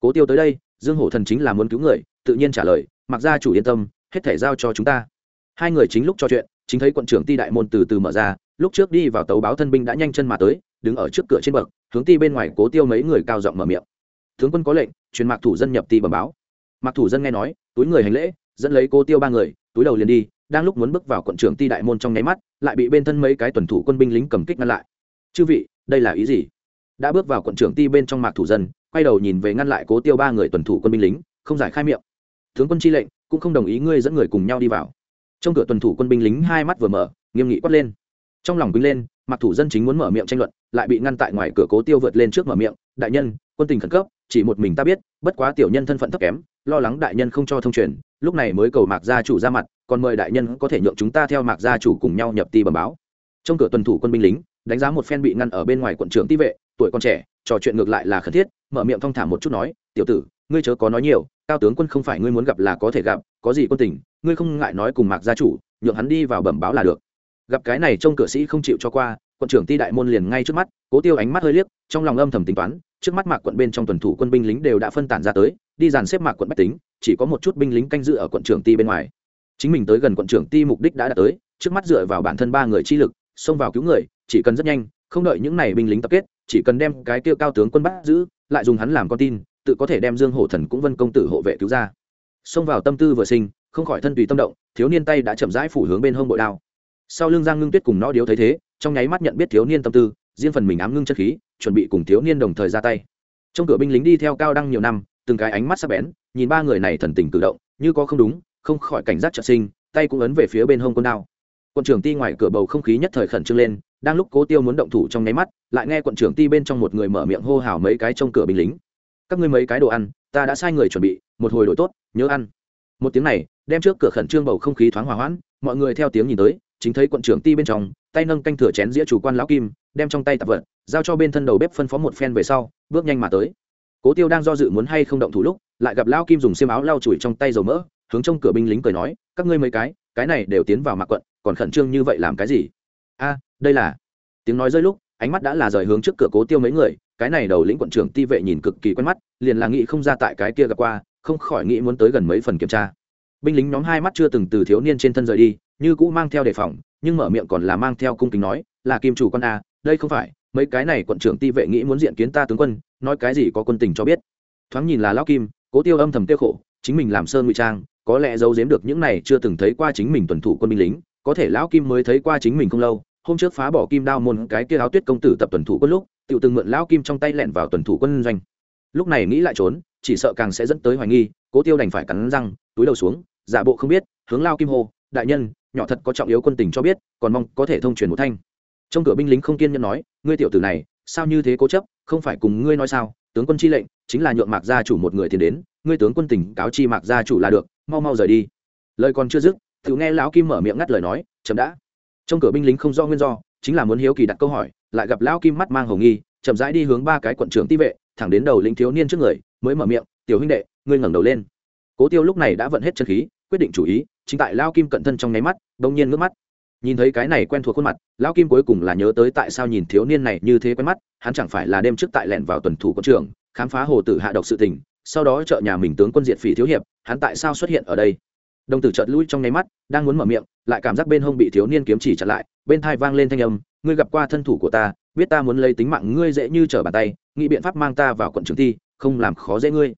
Cố tiêu tới đây dương hổ thần chính là muốn cứu người, tự nhiên trả lời, mặc ra chủ yên tâm, hết thể giao cho chúng ta. Hai người chính lúc trò chuyện, chính thấy quận trưởng ti đại môn từ từ mở ra, lúc trước đi vào tấu báo thân binh đã nhanh chân mà tới, đứng ở trước cửa trên bậc, hướng ti bên ngoài cố tiêu mấy người cao giọng mở miệng. Tướng quân có lệnh, truyền mạc thủ dân nhập ti bẩm báo. Mạc thủ dân nghe nói, túi người hành lễ, dẫn lấy cố tiêu ba người, túi đầu liền đi, đang lúc muốn bước vào quận trưởng ti đại môn trong nháy mắt, lại bị bên thân mấy cái tuần thủ quân binh lính cầm kích ngăn lại. Chư vị, đây là ý gì? Đã bước vào quận trưởng ti bên trong mạc thủ dân quay đầu nhìn về ngăn lại cố tiêu ba người tuần thủ quân binh lính, không giải khai miệng. Tướng quân chi lệnh, cũng không đồng ý ngươi dẫn người cùng nhau đi vào. Trong cửa tuần thủ quân binh lính hai mắt vừa mở, nghiêm nghị quát lên. Trong lòng quýnh lên, mặc thủ dân chính muốn mở miệng tranh luận, lại bị ngăn tại ngoài cửa cố tiêu vượt lên trước mở miệng, đại nhân, quân tình khẩn cấp, chỉ một mình ta biết, bất quá tiểu nhân thân phận thấp kém, lo lắng đại nhân không cho thông truyền, lúc này mới cầu mạc gia chủ ra mặt, còn mời đại nhân có thể nhượng chúng ta theo mạc gia chủ cùng nhau nhập ti bẩm báo. Trong cửa tuần thủ quân binh lính, đánh giá một phen bị ngăn ở bên ngoài quận trưởng ti vệ, tuổi còn trẻ trò chuyện ngược lại là khẩn thiết, mở miệng thong thả một chút nói, tiểu tử, ngươi chớ có nói nhiều, cao tướng quân không phải ngươi muốn gặp là có thể gặp, có gì quân tình, ngươi không ngại nói cùng mạc gia chủ, nhượng hắn đi vào bẩm báo là được. Gặp cái này trông cửa sĩ không chịu cho qua, quận trưởng ti đại môn liền ngay trước mắt, cố tiêu ánh mắt hơi liếc, trong lòng âm thầm tính toán, trước mắt mạc quận bên trong tuần thủ quân binh lính đều đã phân tản ra tới, đi dàn xếp mạc quận bách tính, chỉ có một chút binh lính canh giữ ở quận trưởng ti bên ngoài. Chính mình tới gần quận trưởng ti mục đích đã đạt tới, trước mắt dựa vào bản thân ba người chi lực, xông vào cứu người, chỉ cần rất nhanh, không đợi những này binh lính tập kết chỉ cần đem cái tiêu cao tướng quân bắt giữ, lại dùng hắn làm con tin, tự có thể đem dương hổ thần cũng vân công tử hộ vệ cứu ra. Xông vào tâm tư vừa sinh, không khỏi thân tùy tâm động, thiếu niên tay đã chậm rãi phủ hướng bên hông bội đao. Sau lưng giang ngưng tuyết cùng nó điếu thấy thế, trong nháy mắt nhận biết thiếu niên tâm tư, riêng phần mình ám ngưng chất khí, chuẩn bị cùng thiếu niên đồng thời ra tay. Trong cửa binh lính đi theo cao đăng nhiều năm, từng cái ánh mắt sắc bén, nhìn ba người này thần tình cử động, như có không đúng, không khỏi cảnh giác trợ sinh, tay cũng ấn về phía bên hông quân đao. Quân trưởng ti ngoài cửa bầu không khí nhất thời khẩn trương lên đang lúc cố tiêu muốn động thủ trong nháy mắt, lại nghe quận trưởng ti bên trong một người mở miệng hô hào mấy cái trong cửa binh lính. Các ngươi mấy cái đồ ăn, ta đã sai người chuẩn bị, một hồi đổi tốt, nhớ ăn. Một tiếng này, đem trước cửa khẩn trương bầu không khí thoáng hòa hoãn, mọi người theo tiếng nhìn tới, chính thấy quận trưởng ti bên trong, tay nâng canh thừa chén dĩa chủ quan lão kim, đem trong tay tạp vật, giao cho bên thân đầu bếp phân phó một phen về sau, bước nhanh mà tới. Cố tiêu đang do dự muốn hay không động thủ lúc, lại gặp lão kim dùng xiêm áo lau chùi trong tay dầu mỡ, hướng trong cửa binh lính cười nói, các ngươi mấy cái cái này đều tiến vào mạc quận, còn khẩn trương như vậy làm cái gì? A đây là tiếng nói rơi lúc ánh mắt đã là rời hướng trước cửa cố tiêu mấy người cái này đầu lĩnh quận trưởng ti vệ nhìn cực kỳ quen mắt liền là nghĩ không ra tại cái kia gặp qua không khỏi nghĩ muốn tới gần mấy phần kiểm tra binh lính nhóm hai mắt chưa từng từ thiếu niên trên thân rời đi như cũ mang theo đề phòng nhưng mở miệng còn là mang theo cung kính nói là kim chủ con a đây không phải mấy cái này quận trưởng ti vệ nghĩ muốn diện kiến ta tướng quân nói cái gì có quân tình cho biết thoáng nhìn là lão kim cố tiêu âm thầm tiêu khổ chính mình làm sơn ngụy trang có lẽ giấu giếm được những này chưa từng thấy qua chính mình tuần thủ quân binh lính có thể lão kim mới thấy qua chính mình không lâu hôm trước phá bỏ kim đao môn cái kia áo tuyết công tử tập tuần thủ quân lúc tự từng mượn lão kim trong tay lẹn vào tuần thủ quân doanh. Lúc này nghĩ lại trốn, chỉ sợ càng sẽ dẫn tới hoài nghi, cố tiêu đành phải cắn răng, túi đầu xuống, giả bộ không biết, hướng lao kim hô, đại nhân, nhỏ thật có trọng yếu quân tình cho biết, còn mong có thể thông truyền một thanh. Trong cửa binh lính không kiên nhẫn nói, ngươi tiểu tử này, sao như thế cố chấp, không phải cùng ngươi nói sao, tướng quân chi lệnh, chính là nhượng mạc gia chủ một người tiền đến, ngươi tướng quân tình cáo chi mạc gia chủ là được, mau mau rời đi. Lời còn chưa dứt tự nghe lão kim mở miệng ngắt lời nói, chậm đã trong cửa binh lính không do nguyên do, chính là muốn hiếu kỳ đặt câu hỏi, lại gặp lão kim mắt mang hồng nghi, chậm rãi đi hướng ba cái quận trưởng ti vệ, thẳng đến đầu lính thiếu niên trước người, mới mở miệng, tiểu huynh đệ, ngươi ngẩng đầu lên. Cố tiêu lúc này đã vận hết chân khí, quyết định chủ ý, chính tại lao kim cận thân trong nháy mắt, bỗng nhiên ngước mắt. Nhìn thấy cái này quen thuộc khuôn mặt lao kim cuối cùng là nhớ tới tại sao nhìn thiếu niên này như thế quen mắt, hắn chẳng phải là đêm trước tại lẻn vào tuần thủ quân trường khám phá hồ tử hạ độc sự tình, sau đó trợ nhà mình tướng quân diệt phỉ thiếu hiệp, hắn tại sao xuất hiện ở đây? Đồng tử chợt lui trong nháy mắt, đang muốn mở miệng, lại cảm giác bên hông bị thiếu niên kiếm chỉ chặn lại, bên thai vang lên thanh âm, ngươi gặp qua thân thủ của ta, biết ta muốn lấy tính mạng ngươi dễ như trở bàn tay, nghĩ biện pháp mang ta vào quận trường thi, không làm khó dễ ngươi.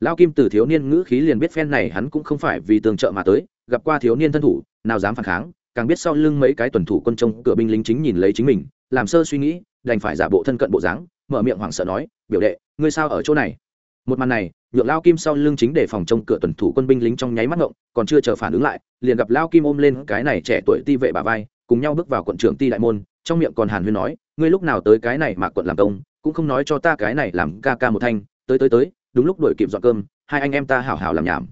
Lao kim từ thiếu niên ngữ khí liền biết phen này hắn cũng không phải vì tường trợ mà tới, gặp qua thiếu niên thân thủ, nào dám phản kháng, càng biết sau lưng mấy cái tuần thủ quân trông cửa binh lính chính nhìn lấy chính mình, làm sơ suy nghĩ, đành phải giả bộ thân cận bộ dáng, mở miệng hoảng sợ nói, biểu đệ, ngươi sao ở chỗ này? Một màn này, nhượng lao kim sau lưng chính để phòng trông cửa tuần thủ quân binh lính trong nháy mắt ngộng, còn chưa chờ phản ứng lại, liền gặp lao kim ôm lên cái này trẻ tuổi ti vệ bà vai, cùng nhau bước vào quận trưởng ti đại môn, trong miệng còn hàn huyên nói, ngươi lúc nào tới cái này mà quận làm công, cũng không nói cho ta cái này làm ca ca một thanh, tới tới tới, đúng lúc đuổi kịp dọn cơm, hai anh em ta hảo hảo làm nhảm.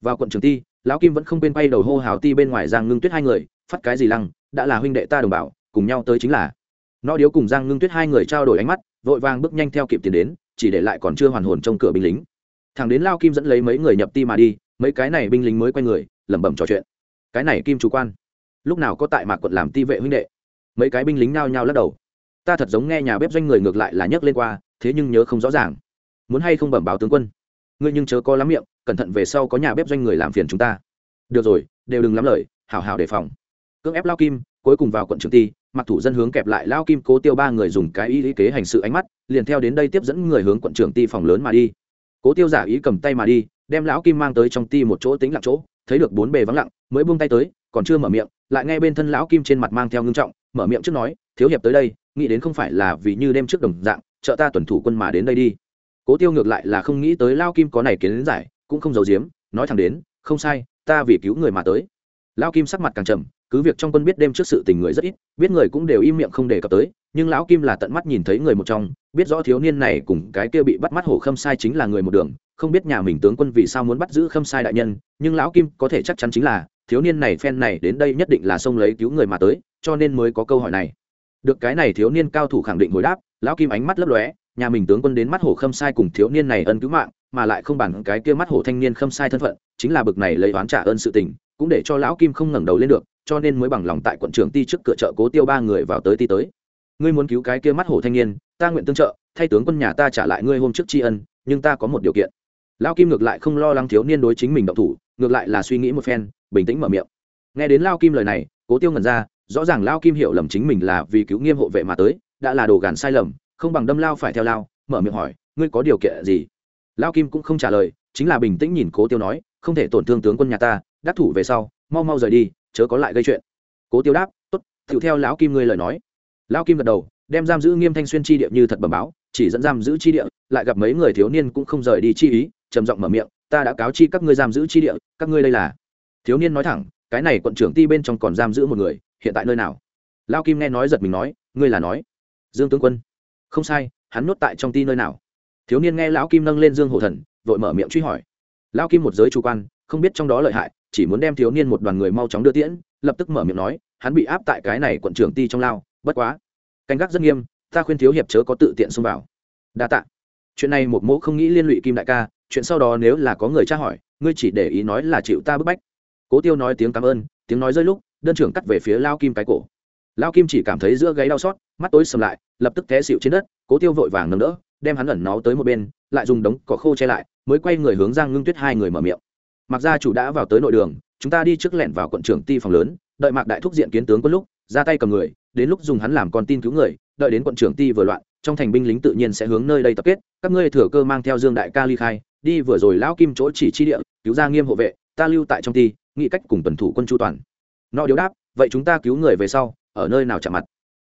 Vào quận trưởng ti lão kim vẫn không bên bay đầu hô hào ti bên ngoài giang ngưng tuyết hai người, phát cái gì lăng, đã là huynh đệ ta đồng bào, cùng nhau tới chính là. Nó điếu cùng giang ngưng tuyết hai người trao đổi ánh mắt, vội vàng bước nhanh theo kịp tiền đến chỉ để lại còn chưa hoàn hồn trong cửa binh lính. Thằng đến lao kim dẫn lấy mấy người nhập ti mà đi, mấy cái này binh lính mới quay người, lẩm bẩm trò chuyện. Cái này kim chủ quan, lúc nào có tại mạc quận làm ti vệ huynh đệ? Mấy cái binh lính nao nhao lắc đầu. Ta thật giống nghe nhà bếp doanh người ngược lại là nhấc lên qua, thế nhưng nhớ không rõ ràng. Muốn hay không bẩm báo tướng quân? Ngươi nhưng chớ có lắm miệng, cẩn thận về sau có nhà bếp doanh người làm phiền chúng ta. Được rồi, đều đừng lắm lời hào hào đề phòng. Cưỡng ép lao kim, cuối cùng vào quận trường ti mặc thủ dân hướng kẹp lại lao kim cố tiêu ba người dùng cái ý lý kế hành sự ánh mắt, liền theo đến đây tiếp dẫn người hướng quận trưởng ti phòng lớn mà đi. Cố tiêu giả ý cầm tay mà đi, đem lão kim mang tới trong ti một chỗ tính lặng chỗ, thấy được bốn bề vắng lặng, mới buông tay tới, còn chưa mở miệng, lại nghe bên thân lão kim trên mặt mang theo ngưng trọng, mở miệng trước nói, thiếu hiệp tới đây, nghĩ đến không phải là vì như đêm trước đồng dạng, trợ ta tuần thủ quân mà đến đây đi. Cố tiêu ngược lại là không nghĩ tới lao kim có này kiến giải, cũng không giấu giếm, nói thẳng đến, không sai, ta vì cứu người mà tới. Lao kim sắc mặt càng trầm cứ việc trong quân biết đêm trước sự tình người rất ít, biết người cũng đều im miệng không đề cập tới, nhưng lão kim là tận mắt nhìn thấy người một trong, biết rõ thiếu niên này cùng cái kia bị bắt mắt hổ khâm sai chính là người một đường, không biết nhà mình tướng quân vì sao muốn bắt giữ khâm sai đại nhân, nhưng lão kim có thể chắc chắn chính là, thiếu niên này phen này đến đây nhất định là xông lấy cứu người mà tới, cho nên mới có câu hỏi này. Được cái này thiếu niên cao thủ khẳng định hồi đáp, lão kim ánh mắt lấp lóe, nhà mình tướng quân đến mắt hổ khâm sai cùng thiếu niên này ân cứu mạng, mà lại không bằng cái kia mắt hổ thanh niên khâm sai thân phận, chính là bực này lấy oán trả ơn sự tình, cũng để cho lão kim không ngẩng đầu lên được cho nên mới bằng lòng tại quận trưởng ti trước cửa chợ cố tiêu ba người vào tới ti tới. Ngươi muốn cứu cái kia mắt hổ thanh niên, ta nguyện tương trợ, thay tướng quân nhà ta trả lại ngươi hôm trước tri ân, nhưng ta có một điều kiện. Lão kim ngược lại không lo lắng thiếu niên đối chính mình động thủ, ngược lại là suy nghĩ một phen, bình tĩnh mở miệng. Nghe đến lao kim lời này, cố tiêu ngẩn ra, rõ ràng lao kim hiểu lầm chính mình là vì cứu nghiêm hộ vệ mà tới, đã là đồ gàn sai lầm, không bằng đâm lao phải theo lao, mở miệng hỏi, ngươi có điều kiện gì? Lao kim cũng không trả lời, chính là bình tĩnh nhìn cố tiêu nói, không thể tổn thương tướng quân nhà ta, đắc thủ về sau, mau mau rời đi chớ có lại gây chuyện. Cố tiêu đáp t ố t tự theo lão kim ngươi lời nói. Lão kim gật đầu, đem giam giữ nghiêm thanh xuyên chi địa như thật bẩm báo, chỉ dẫn giam giữ chi địa, lại gặp mấy người thiếu niên cũng không rời đi chi ý, trầm giọng mở miệng, ta đã cáo chi các ngươi giam giữ chi địa, các ngươi đây là thiếu niên nói thẳng, cái này quận trưởng ti bên trong còn giam giữ một người, hiện tại nơi nào? Lao kim nghe nói giật mình nói, ngươi là nói. Dương tướng quân, không sai, hắn nuốt tại trong ti nơi nào? Thiếu niên nghe lão kim nâng lên dương Hổ thần, vội mở miệng truy hỏi. Lão kim một giới chủ quan, không biết trong đó lợi hại chỉ muốn đem thiếu niên một đoàn người mau chóng đưa tiễn, lập tức mở miệng nói, hắn bị áp tại cái này quận trưởng ti trong lao, bất quá. Canh gác rất nghiêm, ta khuyên thiếu hiệp chớ có tự tiện xông vào. Đa tạ. Chuyện này một mẫu không nghĩ liên lụy kim đại ca, chuyện sau đó nếu là có người tra hỏi, ngươi chỉ để ý nói là chịu ta bức bách. Cố tiêu nói tiếng cảm ơn, tiếng nói rơi lúc, đơn trưởng cắt về phía lao kim cái cổ. Lao kim chỉ cảm thấy giữa gáy đau xót, mắt tối sầm lại, lập tức té xịu trên đất, cố tiêu vội vàng nâng đỡ, đem hắn ẩn nó tới một bên, lại dùng đống cỏ khô che lại, mới quay người hướng giang ngưng tuyết hai người mở miệng mặc gia chủ đã vào tới nội đường, chúng ta đi trước lẻn vào quận trưởng ti phòng lớn, đợi mạc đại thúc diện kiến tướng có lúc, ra tay cầm người, đến lúc dùng hắn làm con tin cứu người, đợi đến quận trưởng ti vừa loạn, trong thành binh lính tự nhiên sẽ hướng nơi đây tập kết, các ngươi thừa cơ mang theo dương đại ca ly khai, đi vừa rồi lão kim chỗ chỉ chi địa, cứu ra nghiêm hộ vệ, ta lưu tại trong ti, nghĩ cách cùng tuần thủ quân chu toàn. Nọ điếu đáp, vậy chúng ta cứu người về sau, ở nơi nào chạm mặt?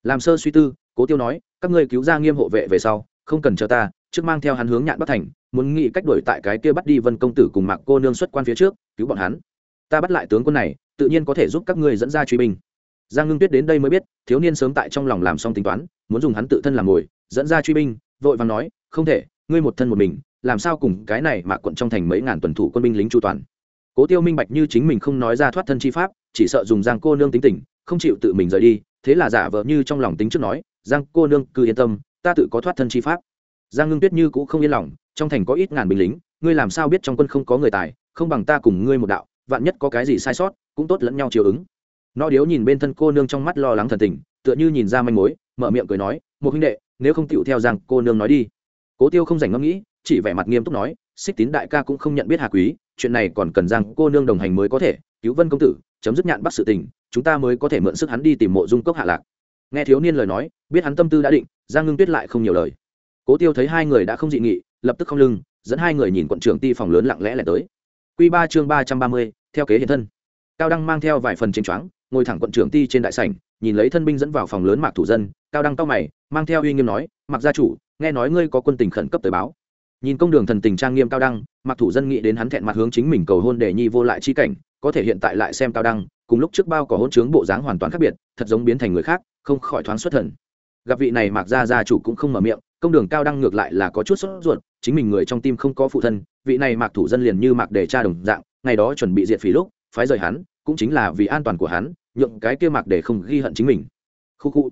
Làm sơ suy tư, cố tiêu nói, các ngươi cứu ra nghiêm hộ vệ về sau, không cần chờ ta, trước mang theo hắn hướng nhạn bắc thành muốn nghĩ cách đổi tại cái kia bắt đi vân công tử cùng mạc cô nương xuất quan phía trước, cứu bọn hắn. Ta bắt lại tướng quân này, tự nhiên có thể giúp các ngươi dẫn ra truy binh. Giang ngưng tuyết đến đây mới biết, thiếu niên sớm tại trong lòng làm xong tính toán, muốn dùng hắn tự thân làm mồi, dẫn ra truy binh, vội vàng nói, không thể, ngươi một thân một mình, làm sao cùng cái này mà quận trong thành mấy ngàn tuần thủ quân binh lính chu toàn? Cố tiêu minh bạch như chính mình không nói ra thoát thân chi pháp, chỉ sợ dùng giang cô nương tính tình, không chịu tự mình rời đi, thế là giả vờ như trong lòng tính trước nói, giang cô nương, cứ yên tâm, ta tự có thoát thân chi pháp. Giang ngưng tuyết như cũng không yên lòng trong thành có ít ngàn binh lính, ngươi làm sao biết trong quân không có người tài, không bằng ta cùng ngươi một đạo, vạn nhất có cái gì sai sót, cũng tốt lẫn nhau chiều ứng. Nó điếu nhìn bên thân cô nương trong mắt lo lắng thần tình, tựa như nhìn ra manh mối, mở miệng cười nói, một huynh đệ, nếu không tựu theo rằng cô nương nói đi. Cố tiêu không dành ngẫm nghĩ, chỉ vẻ mặt nghiêm túc nói, xích tín đại ca cũng không nhận biết hà quý, chuyện này còn cần rằng cô nương đồng hành mới có thể, cứu vân công tử, chấm dứt nhạn bắt sự tình, chúng ta mới có thể mượn sức hắn đi tìm mộ dung cốc hạ lạc. Nghe thiếu niên lời nói, biết hắn tâm tư đã định, giang ngưng tuyết lại không nhiều lời. Cố tiêu thấy hai người đã không dị nghị lập tức không lưng, dẫn hai người nhìn quận trưởng ti phòng lớn lặng lẽ lại tới. Q ba chương ba trăm ba mươi, theo kế hiện thân. Cao đăng mang theo vài phần chênh choáng, ngồi thẳng quận trưởng ti trên đại sảnh, nhìn lấy thân binh dẫn vào phòng lớn mạc thủ dân, cao đăng cao mày, mang theo uy nghiêm nói mặc gia chủ, nghe nói ngươi có quân tình khẩn cấp tới báo. Nhìn công đường thần tình trang nghiêm cao đăng mặc thủ dân nghĩ đến hắn thẹn mặt hướng chính mình cầu hôn để nhi vô lại chi cảnh, có thể hiện tại lại xem cao đăng, cùng lúc trước bao có hôn trướng bộ dáng hoàn toàn khác biệt, thật giống biến thành người khác, không khỏi thoáng xuất thần gặp vị này mặc gia gia chủ cũng không mở miệng, công đường cao đăng ngược lại là có chút sốt ruột, chính mình người trong tim không có phụ thân, vị này mặc thủ dân liền như mặc để cha đồng dạng, ngày đó chuẩn bị diệt phỉ lúc, phái rời hắn, cũng chính là vì an toàn của hắn, nhượng cái kia mặc để không ghi hận chính mình. Khu khu.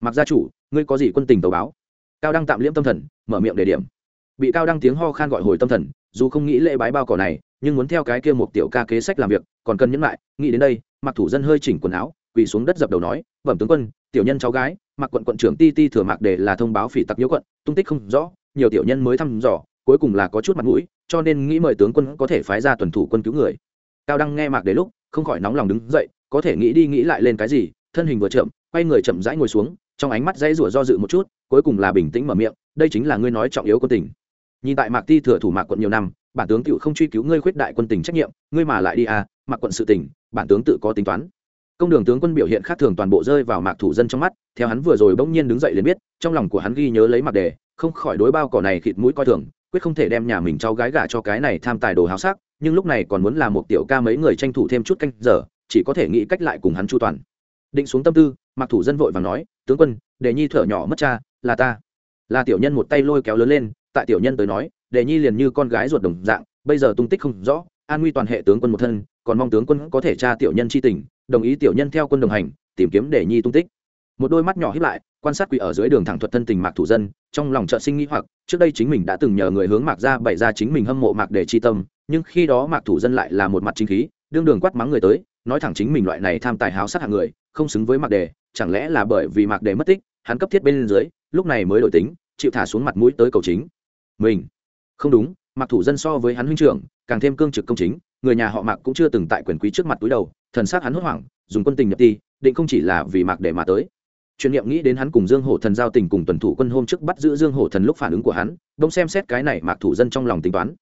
Mặc gia chủ, ngươi có gì quân tình tàu báo? Cao đăng tạm liễm tâm thần, mở miệng đề điểm. Bị cao đăng tiếng ho khan gọi hồi tâm thần, dù không nghĩ lễ bái bao cỏ này, nhưng muốn theo cái kia một tiểu ca kế sách làm việc, còn cần nhẫn lại, nghĩ đến đây mặc thủ dân hơi chỉnh quần áo, quỳ xuống đất dập đầu nói, bẩm tướng quân tiểu nhân cháu gái, mặc quận quận trưởng ti ti thừa mạc để là thông báo phỉ tặc nhiễu quận, tung tích không rõ, nhiều tiểu nhân mới thăm dò, cuối cùng là có chút mặt mũi, cho nên nghĩ mời tướng quân có thể phái ra tuần thủ quân cứu người. Cao đăng nghe mạc đế lúc, không khỏi nóng lòng đứng dậy, có thể nghĩ đi nghĩ lại lên cái gì, thân hình vừa chậm, quay người chậm rãi ngồi xuống, trong ánh mắt dãy rủa do dự một chút, cuối cùng là bình tĩnh mở miệng, đây chính là ngươi nói trọng yếu quân tình. Nhìn tại mạc ti thừa thủ mạc quận nhiều năm, bản tướng tự không truy cứu ngươi khuyết đại quân tình trách nhiệm, ngươi mà lại đi à mạc quận sự tình, bản tướng tự có tính toán công đường tướng quân biểu hiện khác thường toàn bộ rơi vào mạc thủ dân trong mắt, theo hắn vừa rồi bỗng nhiên đứng dậy liền biết, trong lòng của hắn ghi nhớ lấy mặc đề, không khỏi đối bao cỏ này khịt mũi coi thường, quyết không thể đem nhà mình cháu gái gả cho cái này tham tài đồ háo sắc, nhưng lúc này còn muốn làm một tiểu ca mấy người tranh thủ thêm chút canh giờ, chỉ có thể nghĩ cách lại cùng hắn chu toàn. Định xuống tâm tư, mạc thủ dân vội và nói, tướng quân, đề nhi thở nhỏ mất cha, là ta. Là tiểu nhân một tay lôi kéo lớn lên, tại tiểu nhân tới nói, đề nhi liền như con gái ruột đồng dạng, bây giờ tung tích không rõ, an nguy toàn hệ tướng quân một thân, còn mong tướng quân có thể tra tiểu nhân c h i tình đồng ý tiểu nhân theo quân đồng hành, tìm kiếm để nhi tung tích. Một đôi mắt nhỏ hiếp lại, quan sát quỷ ở dưới đường thẳng thuật thân tình mạc thủ dân, trong lòng trợ sinh nghĩ hoặc, trước đây chính mình đã từng nhờ người hướng mạc ra bày ra chính mình hâm mộ mạc để chi tâm, nhưng khi đó mạc thủ dân lại là một mặt chính khí, đương đường quát mắng người tới, nói thẳng chính mình loại này tham tài háo sát hạng người, không xứng với mạc đề, chẳng lẽ là bởi vì mạc đề mất tích, hắn cấp thiết bên dưới, lúc này mới đổi tính, chịu thả xuống mặt mũi tới cầu chính. Mình. Không đúng, mạc thủ dân so với hắn huynh trưởng, càng thêm cương trực công chính người nhà họ mạc cũng chưa từng tại quyền quý trước mặt túi đầu, thần s á c hắn hốt hoảng, dùng quân tình nhập ti, định không chỉ là vì mạc để mà tới. Truyền niệm nghĩ đến hắn cùng dương hổ thần giao tình cùng tuần thủ quân hôm trước bắt giữ dương hổ thần lúc phản ứng của hắn đông xem xét cái này mạc thủ dân trong lòng tính toán.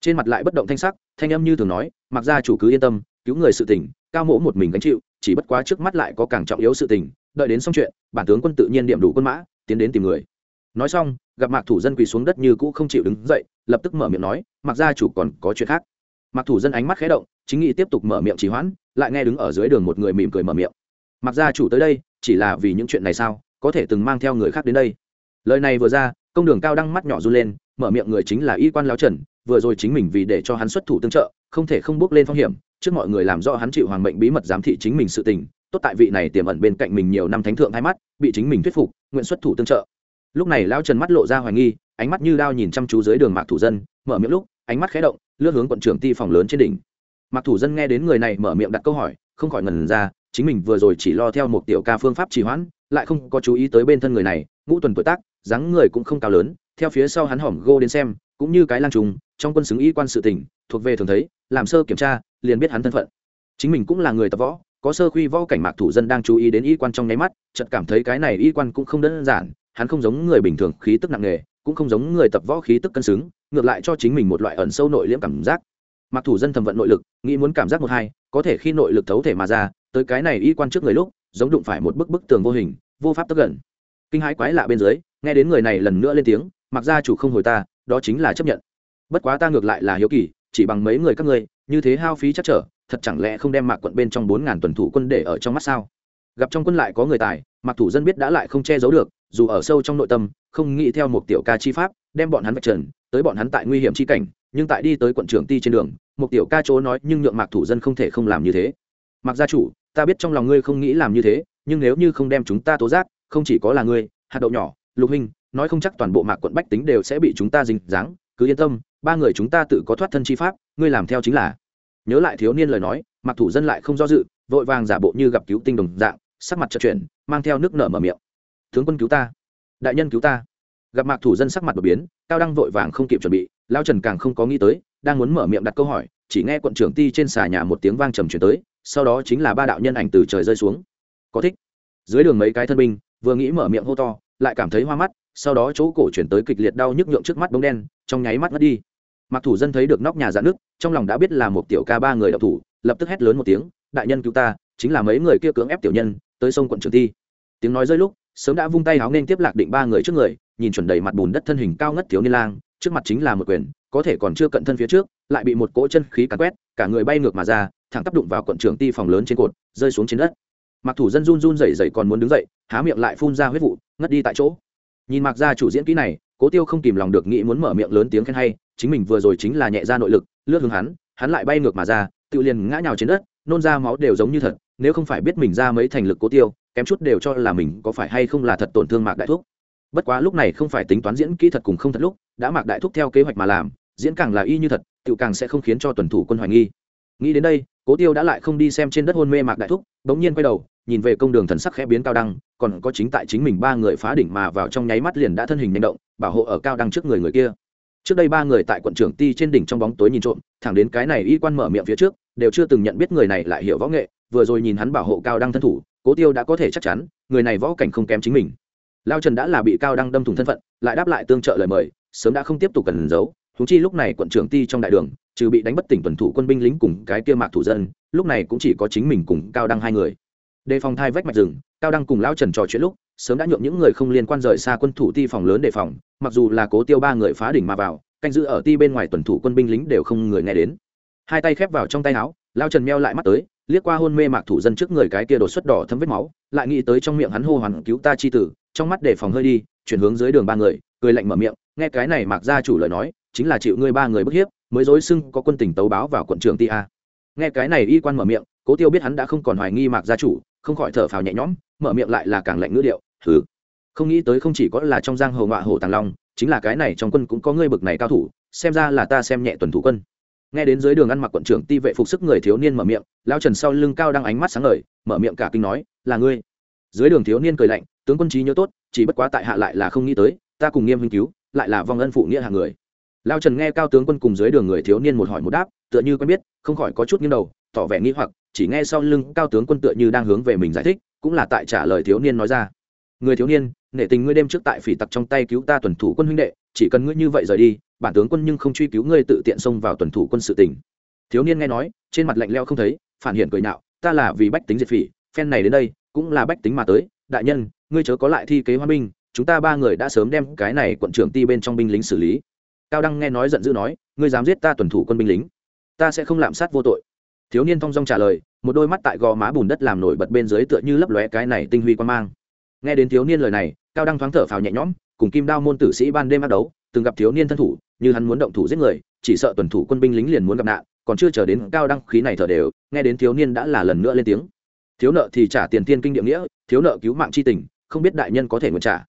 Trên mặt lại bất động thanh sắc, thanh âm như thường nói mặc ra chủ cứ yên tâm, cứu người sự tình, cao mỗ một mình gánh chịu, chỉ bất quá trước mắt lại có càng trọng yếu sự tình, đợi đến xong chuyện, bản tướng quân tự nhiên điểm đủ quân mã, tiến đến tìm người. Nói xong, gặp mạc thủ dân quỳ xuống đất như cũ không chịu đứng dậy, lập tức mở miệng nói mặc gia chủ còn có chuyện khác. Mặc thủ dân ánh mắt khé động, chính nghị tiếp tục mở miệng trì hoãn, lại nghe đứng ở dưới đường một người mỉm cười mở miệng. Mặc gia chủ tới đây, chỉ là vì những chuyện này sao, có thể từng mang theo người khác đến đây. Lời này vừa ra, công đường cao đăng mắt nhỏ run lên, mở miệng người chính là y quan lão trần, vừa rồi chính mình vì để cho hắn xuất thủ tương trợ, không thể không bước lên phong hiểm, trước mọi người làm rõ hắn chịu hoàng mệnh bí mật giám thị chính mình sự tình, tốt tại vị này tiềm ẩn bên cạnh mình nhiều năm thánh thượng hai mắt, bị chính mình thuyết phục, nguyện xuất thủ tương trợ. Lúc này lão trần mắt lộ ra hoài nghi, ánh mắt như đao nhìn chăm chú dưới đường mạc thủ dân, mở miệng lúc, ánh mắt khé động lướt hướng quận trưởng ti phòng lớn trên đỉnh. Mặc thủ dân nghe đến người này mở miệng đặt câu hỏi, không khỏi ngần ra, chính mình vừa rồi chỉ lo theo một tiểu ca phương pháp trì hoãn, lại không có chú ý tới bên thân người này, ngũ tuần tuổi tác, dáng người cũng không cao lớn, theo phía sau hắn hỏm gô đến xem, cũng như cái lang trùng, trong quân xứng y quan sự tỉnh thuộc về thường thấy, làm sơ kiểm tra, liền biết hắn thân phận. Chính mình cũng là người tập võ, có sơ khuy võ cảnh mạc thủ dân đang chú ý đến y quan trong nháy mắt, chợt cảm thấy cái này y quan cũng không đơn giản, hắn không giống người bình thường khí tức nặng nề, cũng không giống người tập võ khí tức cân xứng ngược lại cho chính mình một loại ẩn sâu nội liễm cảm giác. Mặc thủ dân thầm vận nội lực, nghĩ muốn cảm giác một hai, có thể khi nội lực thấu thể mà ra, tới cái này y quan trước người lúc, giống đụng phải một bức bức tường vô hình, vô pháp tức gần. Kinh hãi quái lạ bên dưới, nghe đến người này lần nữa lên tiếng, mặc ra chủ không hồi ta, đó chính là chấp nhận. Bất quá ta ngược lại là hiếu kỳ, chỉ bằng mấy người các ngươi, như thế hao phí chắc trở, thật chẳng lẽ không đem mạc quận bên trong bốn ngàn tuần thủ quân để ở trong mắt sao? Gặp trong quân lại có người tài mặc thủ dân biết đã lại không che giấu được, dù ở sâu trong nội tâm, không nghĩ theo một tiểu ca chi pháp, đem bọn hắn vạch trần tới bọn hắn tại nguy hiểm chi cảnh, nhưng tại đi tới quận trưởng ti trên đường, một tiểu ca chỗ nói nhưng nhượng mạc thủ dân không thể không làm như thế. Mặc gia chủ, ta biết trong lòng ngươi không nghĩ làm như thế, nhưng nếu như không đem chúng ta tố giác, không chỉ có là ngươi, hạt đậu nhỏ, lục hình, nói không chắc toàn bộ mạc quận bách tính đều sẽ bị chúng ta dính dáng, cứ yên tâm, ba người chúng ta tự có thoát thân chi pháp, ngươi làm theo chính là. Nhớ lại thiếu niên lời nói mặc thủ dân lại không do dự, vội vàng giả bộ như gặp cứu tinh đồng dạng, sắc mặt trật chuyển, mang theo nước nở mở miệng. Tướng quân cứu ta. Đại nhân cứu ta gặp mạc thủ dân sắc mặt đột biến, cao đăng vội vàng không kịp chuẩn bị, lao trần càng không có nghĩ tới, đang muốn mở miệng đặt câu hỏi, chỉ nghe quận trưởng ti trên xà nhà một tiếng vang trầm chuyển tới, sau đó chính là ba đạo nhân ảnh từ trời rơi xuống. Có thích. Dưới đường mấy cái thân binh, vừa nghĩ mở miệng hô to, lại cảm thấy hoa mắt, sau đó chỗ cổ chuyển tới kịch liệt đau nhức nhượng trước mắt bóng đen, trong nháy mắt mất đi. Mặc thủ dân thấy được nóc nhà dạn nước trong lòng đã biết là một tiểu ca ba người đậu thủ, lập tức hét lớn một tiếng, đại nhân cứu ta, chính là mấy người kia cưỡng ép tiểu nhân, tới sông quận trường thi tiếng nói rơi lúc sớm đã vung tay háo nên tiếp lạc định ba người trước người, nhìn chuẩn đầy mặt bùn đất thân hình cao ngất thiếu niên lang, trước mặt chính là một quyền, có thể còn chưa cận thân phía trước, lại bị một cỗ chân khí cắn quét, cả người bay ngược mà ra, thẳng tác đụng vào quận trưởng ti phòng lớn trên cột, rơi xuống trên đất. Mặc thủ dân run run rẩy rẩy còn muốn đứng dậy, há miệng lại phun ra huyết vụ, ngất đi tại chỗ. Nhìn mặc ra chủ diễn kỹ này, cố tiêu không kìm lòng được nghĩ muốn mở miệng lớn tiếng khen hay, chính mình vừa rồi chính là nhẹ ra nội lực, lướt hướng hắn hắn lại bay ngược mà ra, tự liền ngã nhào trên đất, nôn ra máu đều giống như thật, nếu không phải biết mình ra mấy thành lực cố tiêu kém chút đều cho là mình có phải hay không là thật tổn thương mạc đại thúc. Bất quá lúc này không phải tính toán diễn kỹ thật cùng không thật lúc, đã mạc đại thúc theo kế hoạch mà làm, diễn càng là y như thật tự càng sẽ không khiến cho tuần thủ quân hoài nghi. Nghĩ đến đây, cố tiêu đã lại không đi xem trên đất hôn mê mạc đại thúc, bỗng nhiên quay đầu, nhìn về công đường thần sắc khẽ biến cao đăng, còn có chính tại chính mình ba người phá đỉnh mà vào trong nháy mắt liền đã thân hình nhanh động, bảo hộ ở cao đăng trước người người kia. Trước đây ba người tại quận trưởng ti trên đỉnh trong bóng tối nhìn trộm, thẳng đến cái này y quan mở miệng phía trước, đều chưa từng nhận biết người này lại hiểu võ nghệ, vừa rồi nhìn hắn bảo hộ cao đăng thân thủ cố tiêu đã có thể chắc chắn, người này võ cảnh không kém chính mình. Lao trần đã là bị cao đăng đâm thủng thân phận, lại đáp lại tương trợ lời mời, sớm đã không tiếp tục cần giấu. Thúng chi lúc này quận trưởng ti trong đại đường, trừ bị đánh bất tỉnh tuần thủ quân binh lính cùng cái kia mạc thủ dân, lúc này cũng chỉ có chính mình cùng cao đăng hai người. Đề phòng thai vách mạch rừng, cao đăng cùng lao trần trò chuyện lúc, sớm đã nhượng những người không liên quan rời xa quân thủ ti phòng lớn đề phòng, mặc dù là cố tiêu ba người phá đỉnh mà vào, canh giữ ở ti bên ngoài tuần thủ quân binh lính đều không người nghe đến. Hai tay khép vào trong tay áo, lao trần meo lại mắt tới liếc qua hôn mê mạc thủ dân trước người cái kia đột xuất đỏ thấm vết máu, lại nghĩ tới trong miệng hắn hô hoàn cứu ta chi tử, trong mắt để phòng hơi đi, chuyển hướng dưới đường ba người, cười lạnh mở miệng, nghe cái này mạc gia chủ lời nói, chính là chịu ngươi ba người bức hiếp, mới dối xưng có quân tình tấu báo vào quận trường ti a. Nghe cái này y quan mở miệng, cố tiêu biết hắn đã không còn hoài nghi mạc gia chủ, không khỏi thở phào nhẹ nhõm, mở miệng lại là càng lạnh ngữ điệu thứ không nghĩ tới không chỉ có là trong giang hồ ngọa hồ tàng long, chính là cái này trong quân cũng có ngươi bực này cao thủ, xem ra là ta xem nhẹ tuần thủ quân nghe đến dưới đường ăn mặc quận trưởng ti vệ phục sức người thiếu niên mở miệng lao trần sau lưng cao đang ánh mắt sáng ngời, mở miệng cả kinh nói, là ngươi. Dưới đường thiếu niên cười lạnh, tướng quân trí nhớ tốt, chỉ bất quá tại hạ lại là không nghĩ tới, ta cùng nghiêm huynh cứu, lại là vong ân phụ nghĩa hàng người. Lao trần nghe cao tướng quân cùng dưới đường người thiếu niên một hỏi một đáp, tựa như quen biết, không khỏi có chút nghiêng đầu, tỏ vẻ nghĩ hoặc, chỉ nghe sau lưng cao tướng quân tựa như đang hướng về mình giải thích, cũng là tại trả lời thiếu niên nói ra. Người thiếu niên, nể tình ngươi đêm trước tại phỉ tặc trong tay cứu ta tuần thủ quân huynh đệ, chỉ cần ngươi như vậy rời đi bản tướng quân nhưng không truy cứu ngươi tự tiện xông vào tuần thủ quân sự tỉnh. Thiếu niên nghe nói, trên mặt lạnh leo không thấy, phản hiện cười nạo ta là vì bách tính diệt phỉ, phen này đến đây, cũng là bách tính mà tới. Đại nhân, ngươi chớ có lại thi kế hoa binh, chúng ta ba người đã sớm đem cái này quận trưởng ti bên trong binh lính xử lý. Cao đăng nghe nói giận dữ nói, ngươi dám giết ta tuần thủ quân binh lính? Ta sẽ không lạm sát vô tội. Thiếu niên thong dong trả lời, một đôi mắt tại gò má bùn đất làm nổi bật bên dưới tựa như lấp lóe cái này tinh huy quan mang. Nghe đến thiếu niên lời này, cao đăng thoáng thở phào nhẹ nhõm, cùng kim đao môn tử sĩ ban đêm bắt đấu từng gặp thiếu niên thân thủ, như hắn muốn động thủ giết người, chỉ sợ tuần thủ quân binh lính liền muốn gặp nạn, còn chưa chờ đến cao đăng khí này thở đều, nghe đến thiếu niên đã là lần nữa lên tiếng. Thiếu nợ thì trả tiền tiên kinh địa nghĩa, thiếu nợ cứu mạng c h i tình, không biết đại nhân có thể nguyện trả.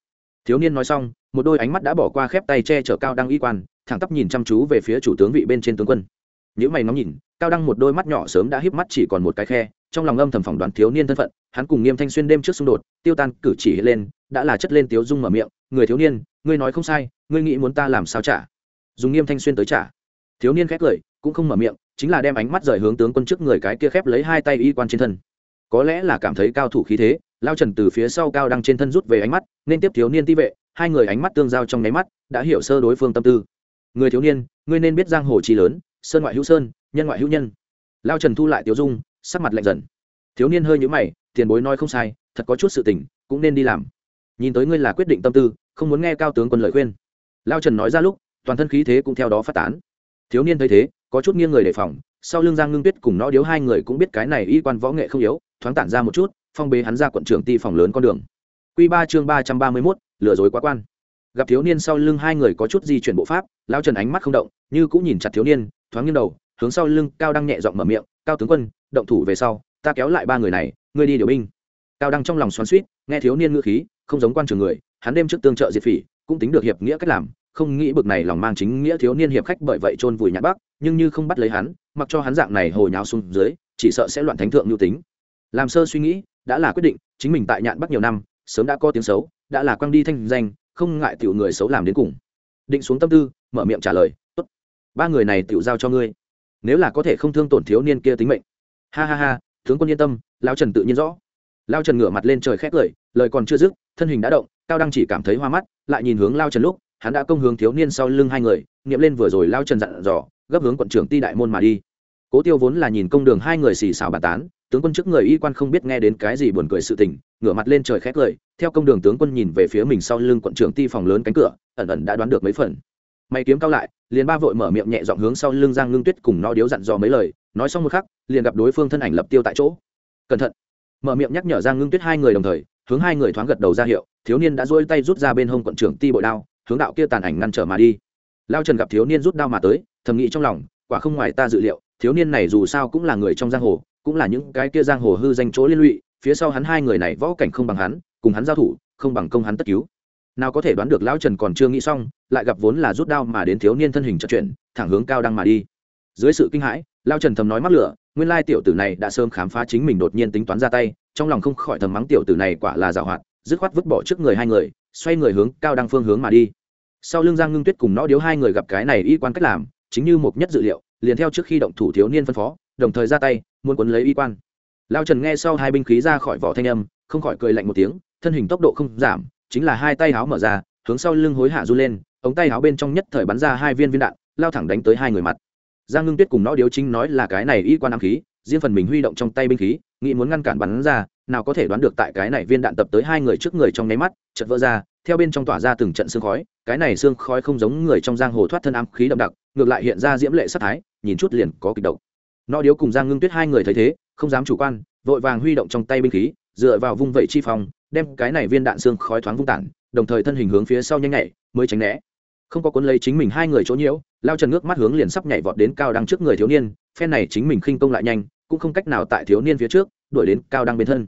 Thiếu niên nói xong, một đôi ánh mắt đã bỏ qua khép tay che chở cao đăng y quan, thẳng tắp nhìn chăm chú về phía chủ tướng vị bên trên tướng quân. Những mày nóng nhìn, cao đăng một đôi mắt nhỏ sớm đã híp mắt chỉ còn một cái khe, trong lòng âm thầm phỏng đoán thiếu niên thân phận, hắn cùng nghiêm thanh xuyên đêm trước xung đột, tiêu tan cử chỉ lên, đã là chất lên tiếu dung mở miệng, người thiếu niên ngươi nói không sai, ngươi nghĩ muốn ta làm sao trả? Dùng nghiêm thanh xuyên tới trả. Thiếu niên khép lời, cũng không mở miệng, chính là đem ánh mắt rời hướng tướng quân trước người cái kia khép lấy hai tay y quan trên thân. Có lẽ là cảm thấy cao thủ khí thế, lao trần từ phía sau cao đăng trên thân rút về ánh mắt, nên tiếp thiếu niên ti vệ, hai người ánh mắt tương giao trong nháy mắt, đã hiểu sơ đối phương tâm tư. Người thiếu niên, ngươi nên biết giang hồ chi lớn, sơn ngoại hữu sơn, nhân ngoại hữu nhân. Lao trần thu lại tiểu dung, sắc mặt lạnh dần. Thiếu niên hơi nhũ mày, tiền bối nói không sai, thật có chút sự tình, cũng nên đi làm. Nhìn tới ngươi là quyết định tâm tư không muốn nghe cao tướng quân lời khuyên. Lao trần nói ra lúc, toàn thân khí thế cũng theo đó phát tán. Thiếu niên thấy thế, có chút nghiêng người đề phòng, sau lưng giang ngưng tuyết cùng nó điếu hai người cũng biết cái này y quan võ nghệ không yếu, thoáng tản ra một chút, phong bế hắn ra quận trưởng ti phòng lớn con đường. Q ba chương ba trăm ba mươi mốt, lừa dối quá quan. Gặp thiếu niên sau lưng hai người có chút di chuyển bộ pháp, lao trần ánh mắt không động, như cũng nhìn chặt thiếu niên, thoáng nghiêng đầu, hướng sau lưng cao đăng nhẹ giọng mở miệng, cao tướng quân, động thủ về sau, ta kéo lại ba người này, ngươi đi điều binh. Cao đăng trong lòng xoắn suýt nghe thiếu niên ngữ khí, không giống quan trường người hắn đêm trước tương trợ diệt phỉ, cũng tính được hiệp nghĩa cách làm, không nghĩ bực này lòng mang chính nghĩa thiếu niên hiệp khách bởi vậy chôn vùi nhãn bắc, nhưng như không bắt lấy hắn, mặc cho hắn dạng này hồi nháo xuống dưới, chỉ sợ sẽ loạn thánh thượng nhu tính. Làm sơ suy nghĩ, đã là quyết định, chính mình tại nhạn bắc nhiều năm, sớm đã có tiếng xấu, đã là quăng đi thanh danh, không ngại tiểu người xấu làm đến cùng. Định xuống tâm tư, mở miệng trả lời, tốt, ba người này tiểu giao cho ngươi, nếu là có thể không thương tổn thiếu niên kia tính mệnh. Ha ha ha, tướng quân yên tâm, lão trần tự nhiên rõ lao trần ngửa mặt lên trời khét lời lời còn chưa dứt, thân hình đã động, cao đăng chỉ cảm thấy hoa mắt, lại nhìn hướng lao trần lúc, hắn đã công hướng thiếu niên sau lưng hai người nghiệm lên vừa rồi lao trần dặn dò, gấp hướng quận trưởng ti đại môn mà đi. Cố tiêu vốn là nhìn công đường hai người xì xào bàn tán, tướng quân trước người y quan không biết nghe đến cái gì buồn cười sự tình, ngửa mặt lên trời khét cười, theo công đường tướng quân nhìn về phía mình sau lưng quận trưởng ti phòng lớn cánh cửa, ẩn ẩn đã đoán được mấy phần. Mày kiếm cao lại, liền ba vội mở miệng nhẹ giọng hướng sau lưng giang ngưng tuyết cùng nó điếu dặn dò mấy lời, nói xong một khắc, liền gặp đối phương thân ảnh lập tiêu tại chỗ. Cẩn thận mở miệng nhắc nhở giang ngưng tuyết hai người đồng thời, hướng hai người thoáng gật đầu ra hiệu, thiếu niên đã dôi tay rút ra bên hông quận trưởng ti bội đao, hướng đạo kia tàn ảnh ngăn trở mà đi. Lao trần gặp thiếu niên rút đao mà tới, thầm nghĩ trong lòng, quả không ngoài ta dự liệu, thiếu niên này dù sao cũng là người trong giang hồ, cũng là những cái kia giang hồ hư danh chỗ liên lụy, phía sau hắn hai người này võ cảnh không bằng hắn, cùng hắn giao thủ, không bằng công hắn tất cứu. Nào có thể đoán được lão trần còn chưa nghĩ xong, lại gặp vốn là rút đao mà đến thiếu niên thân hình trật chuyển, thẳng hướng cao đăng mà đi. Dưới sự kinh hãi lao trần thầm nói mắc lửa, nguyên lai tiểu tử này đã sớm khám phá chính mình đột nhiên tính toán ra tay, trong lòng không khỏi thầm mắng tiểu tử này quả là giảo hoạt, dứt khoát vứt bỏ trước người hai người, xoay người hướng cao đăng phương hướng mà đi. Sau lưng giang ngưng tuyết cùng nó điếu hai người gặp cái này y quan cách làm, chính như một nhất dự liệu, liền theo trước khi động thủ thiếu niên phân phó, đồng thời ra tay, muốn quấn lấy y quan. Lao trần nghe sau hai binh khí ra khỏi vỏ thanh âm, không khỏi cười lạnh một tiếng, thân hình tốc độ không giảm, chính là hai tay háo mở ra, hướng sau lưng hối hạ r u lên, ống tay háo bên trong nhất thời bắn ra hai viên viên đạn, lao thẳng đánh tới hai người mặt giang ngưng tuyết cùng nó điếu chính nói là cái này y quan ám khí riêng phần mình huy động trong tay binh khí nghĩ muốn ngăn cản bắn ra nào có thể đoán được tại cái này viên đạn tập tới hai người trước người trong nháy mắt chật vỡ ra theo bên trong tỏa ra từng trận xương khói cái này xương khói không giống người trong giang hồ thoát thân ám khí đậm đặc ngược lại hiện ra diễm lệ sắc thái nhìn chút liền có kịch độc. Nó điếu cùng giang ngưng tuyết hai người thấy thế không dám chủ quan vội vàng huy động trong tay binh khí dựa vào vung vẩy chi phòng, đem cái này viên đạn xương khói thoáng vung tản đồng thời thân hình hướng phía sau nhanh nhạy mới tránh né không có cuốn lấy chính mình hai người chỗ nhiễu, lao trần ngước mắt hướng liền sắp nhảy vọt đến cao đăng trước người thiếu niên, phen này chính mình khinh công lại nhanh, cũng không cách nào tại thiếu niên phía trước, đuổi đến cao đăng bên thân.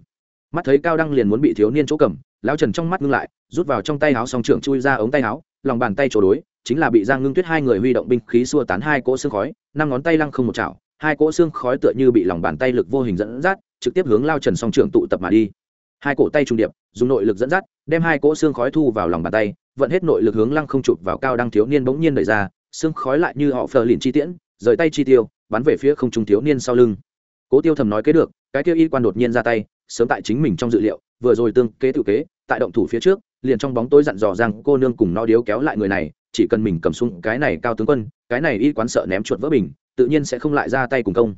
Mắt thấy cao đăng liền muốn bị thiếu niên chỗ cầm, lao trần trong mắt ngưng lại, rút vào trong tay áo song trưởng chui ra ống tay áo, lòng bàn tay chỗ đối, chính là bị giang ngưng tuyết hai người huy động binh khí xua tán hai cỗ xương khói, năm ngón tay lăng không một chảo, hai cỗ xương khói tựa như bị lòng bàn tay lực vô hình dẫn dắt, trực tiếp hướng lao trần song trưởng tụ tập mà đi. Hai cổ tay trung điệp, dùng nội lực dẫn dắt, đem hai cỗ xương khói thu vào lòng bàn tay vận hết nội lực hướng lăng không chụp vào cao đăng thiếu niên bỗng nhiên đẩy ra, xương khói lại như họ phờ lìn chi tiễn, rời tay chi tiêu, bắn về phía không trung thiếu niên sau lưng. Cố tiêu thầm nói kế được, cái tiêu y quan đột nhiên ra tay, sớm tại chính mình trong dự liệu, vừa rồi tương kế tự kế, tại động thủ phía trước, liền trong bóng tối dặn dò rằng cô nương cùng no điếu kéo lại người này, chỉ cần mình cầm xuống cái này cao tướng quân, cái này y quán sợ ném chuột vỡ bình, tự nhiên sẽ không lại ra tay cùng công.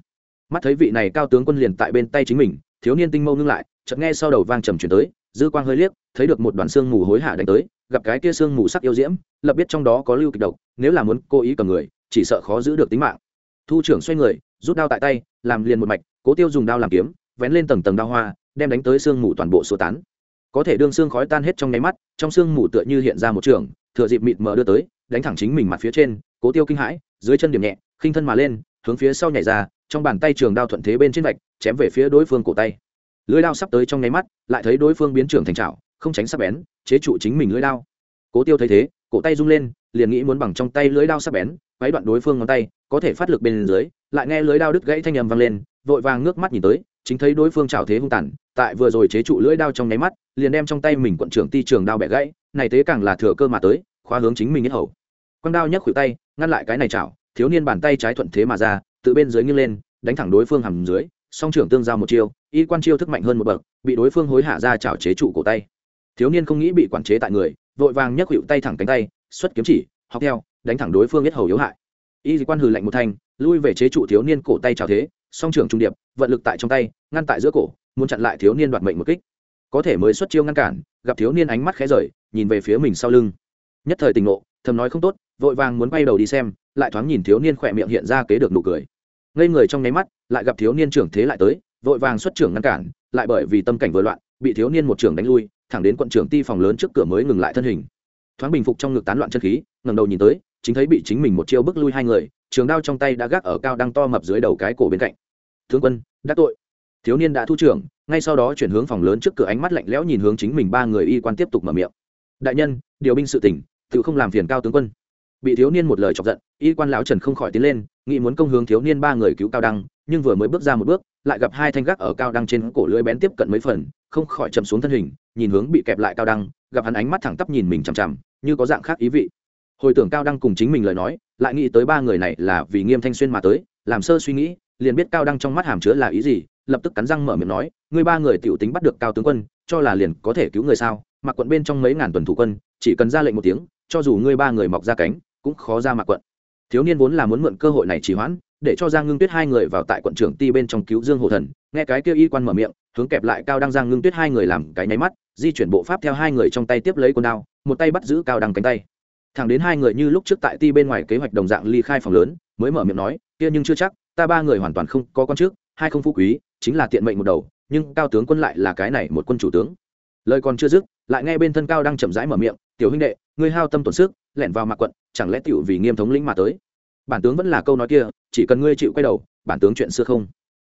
Mắt thấy vị này cao tướng quân liền tại bên tay chính mình, thiếu niên tinh mâu ngưng lại, chợt nghe sau đầu vang trầm chuyển tới dư quang hơi liếc, thấy được một đoàn xương mù hối hả đánh tới, gặp cái kia xương mù sắc yêu diễm, lập biết trong đó có lưu kịch độc, nếu là muốn cố ý cầm người, chỉ sợ khó giữ được tính mạng. Thu trưởng xoay người, rút đao tại tay, làm liền một mạch, cố tiêu dùng đao làm kiếm, vén lên tầng tầng đao hoa, đem đánh tới xương mù toàn bộ sơ tán. Có thể đương xương khói tan hết trong nháy mắt, trong xương mù tựa như hiện ra một trường, thừa dịp mịt mờ đưa tới, đánh thẳng chính mình mặt phía trên, cố tiêu kinh hãi, dưới chân điểm nhẹ, khinh thân mà lên, hướng phía sau nhảy ra, trong bàn tay trường đao thuận thế bên trên vạch, chém về phía đối phương cổ tay lưới đao sắp tới trong nháy mắt, lại thấy đối phương biến trưởng thành trào không tránh sắp bén, chế trụ chính mình lưới đao. Cố tiêu thấy thế, cổ tay rung lên, liền nghĩ muốn bằng trong tay lưới đao sắp bén, quấy đoạn đối phương ngón tay, có thể phát lực bên dưới, lại nghe lưới đao đứt gãy thanh nhầm vang lên, vội vàng ngước mắt nhìn tới, chính thấy đối phương trào thế hung tàn, tại vừa rồi chế trụ lưỡi đao trong nháy mắt, liền đem trong tay mình quận trưởng ti trường đao bẻ gãy, này thế càng là thừa cơ mà tới, khóa hướng chính mình nhất hầu. Quăng đao nhấc khuỷu tay, ngăn lại cái này chảo thiếu niên bàn tay trái thuận thế mà ra, tự bên dưới nghiêng lên, đánh thẳng đối phương hầm dưới song trưởng tương giao một chiêu, y quan chiêu thức mạnh hơn một bậc, bị đối phương hối hạ ra chảo chế trụ cổ tay. Thiếu niên không nghĩ bị quản chế tại người, vội vàng nhấc hữu tay thẳng cánh tay, xuất kiếm chỉ, học theo, đánh thẳng đối phương biết hầu yếu hại. Y quan hừ lạnh một thanh, lui về chế trụ thiếu niên cổ tay chảo thế, song trưởng trung điệp, vận lực tại trong tay, ngăn tại giữa cổ, muốn chặn lại thiếu niên đoạt mệnh một kích. Có thể mới xuất chiêu ngăn cản, gặp thiếu niên ánh mắt khẽ rời, nhìn về phía mình sau lưng. Nhất thời tình ngộ, thầm nói không tốt, vội vàng muốn bay đầu đi xem, lại thoáng nhìn thiếu niên khỏe miệng hiện ra kế được nụ cười ngây người trong nháy mắt, lại gặp thiếu niên trưởng thế lại tới, vội vàng xuất trưởng ngăn cản, lại bởi vì tâm cảnh vừa loạn, bị thiếu niên một trưởng đánh lui, thẳng đến quận trưởng ti phòng lớn trước cửa mới ngừng lại thân hình. Thoáng bình phục trong ngực tán loạn chân khí, ngẩng đầu nhìn tới, chính thấy bị chính mình một chiêu bức lui hai người, trường đao trong tay đã gác ở cao đang to mập dưới đầu cái cổ bên cạnh. Tướng quân đắc tội. Thiếu niên đã thu trưởng, ngay sau đó chuyển hướng phòng lớn trước cửa ánh mắt lạnh lẽo nhìn hướng chính mình ba người y quan tiếp tục mở miệng. Đại nhân, điều binh sự tỉnh, tự không làm phiền cao tướng quân bị thiếu niên một lời chọc giận, y quan lão trần không khỏi tiến lên, nghĩ muốn công hướng thiếu niên ba người cứu cao đăng, nhưng vừa mới bước ra một bước, lại gặp hai thanh gác ở cao đăng trên cổ lưỡi bén tiếp cận mấy phần, không khỏi chậm xuống thân hình, nhìn hướng bị kẹp lại cao đăng, gặp hắn ánh mắt thẳng tắp nhìn mình chằm chằm, như có dạng khác ý vị. Hồi tưởng cao đăng cùng chính mình lời nói, lại nghĩ tới ba người này là vì nghiêm thanh xuyên mà tới, làm sơ suy nghĩ, liền biết cao đăng trong mắt hàm chứa là ý gì, lập tức cắn răng mở miệng nói, ngươi ba người tiểu tính bắt được cao tướng quân, cho là liền có thể cứu người sao? Mặc quận bên trong mấy ngàn tuần thủ quân, chỉ cần ra lệnh một tiếng, cho dù ngươi ba người mọc ra cánh cũng khó ra mặt quận. Thiếu niên vốn là muốn mượn cơ hội này trì hoãn, để cho giang ngưng tuyết hai người vào tại quận trưởng ti bên trong cứu dương hồ thần, nghe cái kêu y quan mở miệng, hướng kẹp lại cao đăng giang ngưng tuyết hai người làm cái nháy mắt, di chuyển bộ pháp theo hai người trong tay tiếp lấy quần đao, một tay bắt giữ cao đăng cánh tay. Thẳng đến hai người như lúc trước tại ti bên ngoài kế hoạch đồng dạng ly khai phòng lớn, mới mở miệng nói, kia nhưng chưa chắc, ta ba người hoàn toàn không có con trước, hai không phú quý, chính là tiện mệnh một đầu, nhưng cao tướng quân lại là cái này một quân chủ tướng. Lời còn chưa dứt, lại nghe bên thân cao đang chậm rãi mở miệng, tiểu huynh đệ, ngươi hao tâm tổn sức lẻn vào mạc quận, chẳng lẽ tiểu vì nghiêm thống lĩnh mà tới? Bản tướng vẫn là câu nói kia, chỉ cần ngươi chịu quay đầu, bản tướng chuyện xưa không?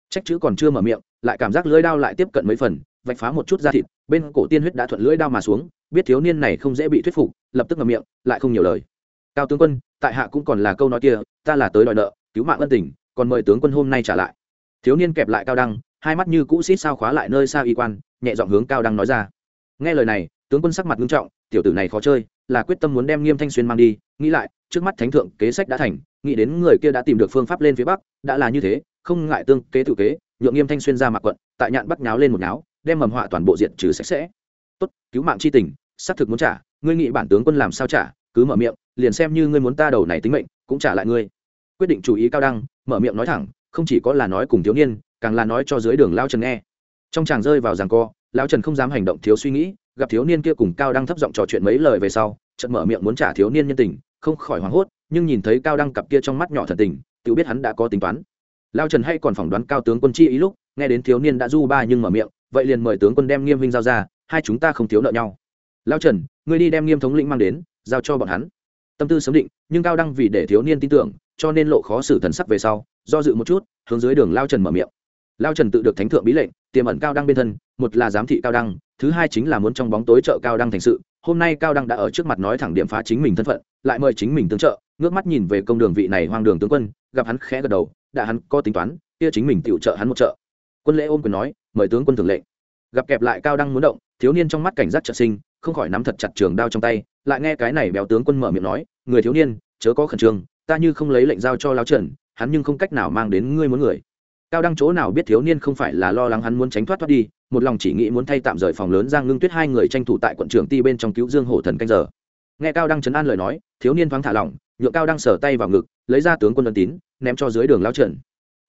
Trách chữ còn chưa mở miệng, lại cảm giác lưỡi đao lại tiếp cận mấy phần, vạch phá một chút da thịt, bên cổ tiên huyết đã thuận lưỡi đao mà xuống, biết thiếu niên này không dễ bị thuyết phục, lập tức ngậm miệng, lại không nhiều lời. Cao tướng quân, tại hạ cũng còn là câu nói kia, ta là tới đòi nợ, cứu mạng ân tình, còn mời tướng quân hôm nay trả lại. Thiếu niên kẹp lại cao đăng, hai mắt như cũ xít sao khóa lại nơi xa y quan, nhẹ giọng hướng cao đăng nói ra. Nghe lời này, tướng quân sắc mặt nghiêm trọng, tiểu tử này khó chơi là quyết tâm muốn đem nghiêm thanh xuyên mang đi, nghĩ lại, trước mắt thánh thượng kế sách đã thành, nghĩ đến người kia đã tìm được phương pháp lên phía bắc, đã là như thế, không ngại tương kế tự kế, nhượng nghiêm thanh xuyên ra mặc quận, tại nhạn bắt nháo lên một nháo, đem mầm họa toàn bộ diện trừ sạch sẽ. Tốt, cứu mạng chi tình, xác thực muốn trả, ngươi nghĩ bản tướng quân làm sao trả, cứ mở miệng, liền xem như ngươi muốn ta đầu này tính mệnh, cũng trả lại ngươi. Quyết định chú ý cao đăng, mở miệng nói thẳng, không chỉ có là nói cùng thiếu niên, càng là nói cho dưới đường lao trần nghe. Trong chàng rơi vào giằng co lao trần không dám hành động thiếu suy nghĩ gặp thiếu niên kia cùng cao đăng thấp giọng trò chuyện mấy lời về sau, chợt mở miệng muốn trả thiếu niên nhân tình, không khỏi hoảng hốt, nhưng nhìn thấy cao đăng cặp kia trong mắt nhỏ thần tình, tự biết hắn đã có tính toán. Lao trần hay còn phỏng đoán cao tướng quân chi ý lúc, nghe đến thiếu niên đã du ba nhưng mở miệng, vậy liền mời tướng quân đem nghiêm vinh giao ra, hai chúng ta không thiếu nợ nhau. Lao trần, ngươi đi đem nghiêm thống lĩnh mang đến, giao cho bọn hắn. Tâm tư sớm định, nhưng cao đăng vì để thiếu niên tin tưởng, cho nên lộ khó xử thần sắc về sau, do dự một chút, hướng dưới đường lao trần mở miệng lao trần tự được thánh thượng bí lệnh, tiềm ẩn cao đăng bên thân, một là giám thị cao đăng, thứ hai chính là muốn trong bóng tối trợ cao đăng thành sự. Hôm nay cao đăng đã ở trước mặt nói thẳng điểm phá chính mình thân phận, lại mời chính mình tương trợ, ngước mắt nhìn về công đường vị này hoang đường tướng quân, gặp hắn khẽ gật đầu, đã hắn có tính toán, kia chính mình tự trợ hắn một trợ. Quân lễ ôm quyền nói, mời tướng quân thường lệnh. Gặp kẹp lại cao đăng muốn động, thiếu niên trong mắt cảnh giác trợ sinh, không khỏi nắm thật chặt trường đao trong tay, lại nghe cái này béo tướng quân mở miệng nói, người thiếu niên, chớ có khẩn trương, ta như không lấy lệnh giao cho lao trần, hắn nhưng không cách nào mang đến ngươi muốn người cao đăng chỗ nào biết thiếu niên không phải là lo lắng hắn muốn tránh thoát thoát đi, một lòng chỉ nghĩ muốn thay tạm rời phòng lớn giang ngưng tuyết hai người tranh thủ tại quận trưởng ti bên trong cứu dương hổ thần canh giờ. Nghe cao đăng chấn an lời nói, thiếu niên thoáng thả lỏng nhựa cao đăng sở tay vào ngực, lấy ra tướng quân ân tín, ném cho dưới đường lao trần.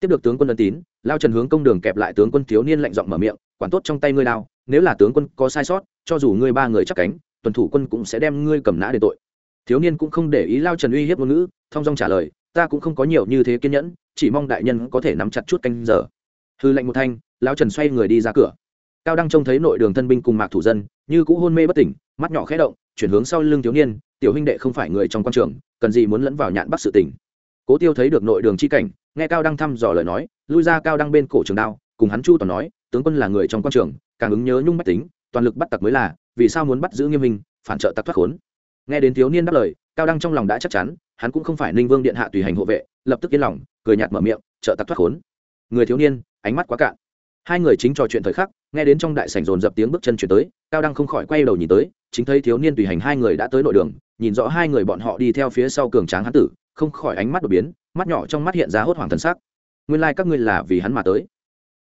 Tiếp được tướng quân ân tín, lao trần hướng công đường kẹp lại tướng quân thiếu niên lạnh giọng mở miệng, quản tốt trong tay ngươi lao nếu là tướng quân có sai sót, cho dù ngươi ba người chắc cánh, tuần thủ quân cũng sẽ đem ngươi cầm nã để tội. Thiếu niên cũng không để ý lao trần uy hiếp ngôn ngữ, thong dong trả lời ta cũng không có nhiều như thế kiên nhẫn, chỉ mong đại nhân có thể nắm chặt chút canh giờ. Hư lệnh một thanh lao trần xoay người đi ra cửa. Cao đăng trông thấy nội đường thân binh cùng mạc thủ dân, như cũ hôn mê bất tỉnh, mắt nhỏ khẽ động, chuyển hướng sau lưng thiếu niên, tiểu huynh đệ không phải người trong quan trường, cần gì muốn lẫn vào nhạn bắt sự tỉnh cố tiêu thấy được nội đường chi cảnh, nghe cao đăng thăm dò lời nói, lui ra cao đăng bên cổ trường đao, cùng hắn chu toàn nói, tướng quân là người trong quan trường, càng ứng nhớ nhung bách tính, toàn lực bắt tặc mới là, vì sao muốn bắt giữ nghiêm minh, phản trợ tặc thoát khốn? Nghe đến thiếu niên đáp lời, cao đăng trong lòng đã chắc chắn hắn cũng không phải ninh vương điện hạ tùy hành hộ vệ, lập tức yên lòng, cười nhạt mở miệng, trợ tặc thoát khốn. Người thiếu niên, ánh mắt quá cạn. Hai người chính trò chuyện thời khắc, nghe đến trong đại sảnh dồn dập tiếng bước chân chuyển tới, cao đăng không khỏi quay đầu nhìn tới, chính thấy thiếu niên tùy hành hai người đã tới nội đường, nhìn rõ hai người bọn họ đi theo phía sau cường tráng hán tử, không khỏi ánh mắt đột biến, mắt nhỏ trong mắt hiện ra hốt hoảng thần sắc. Nguyên lai các ngươi là vì hắn mà tới.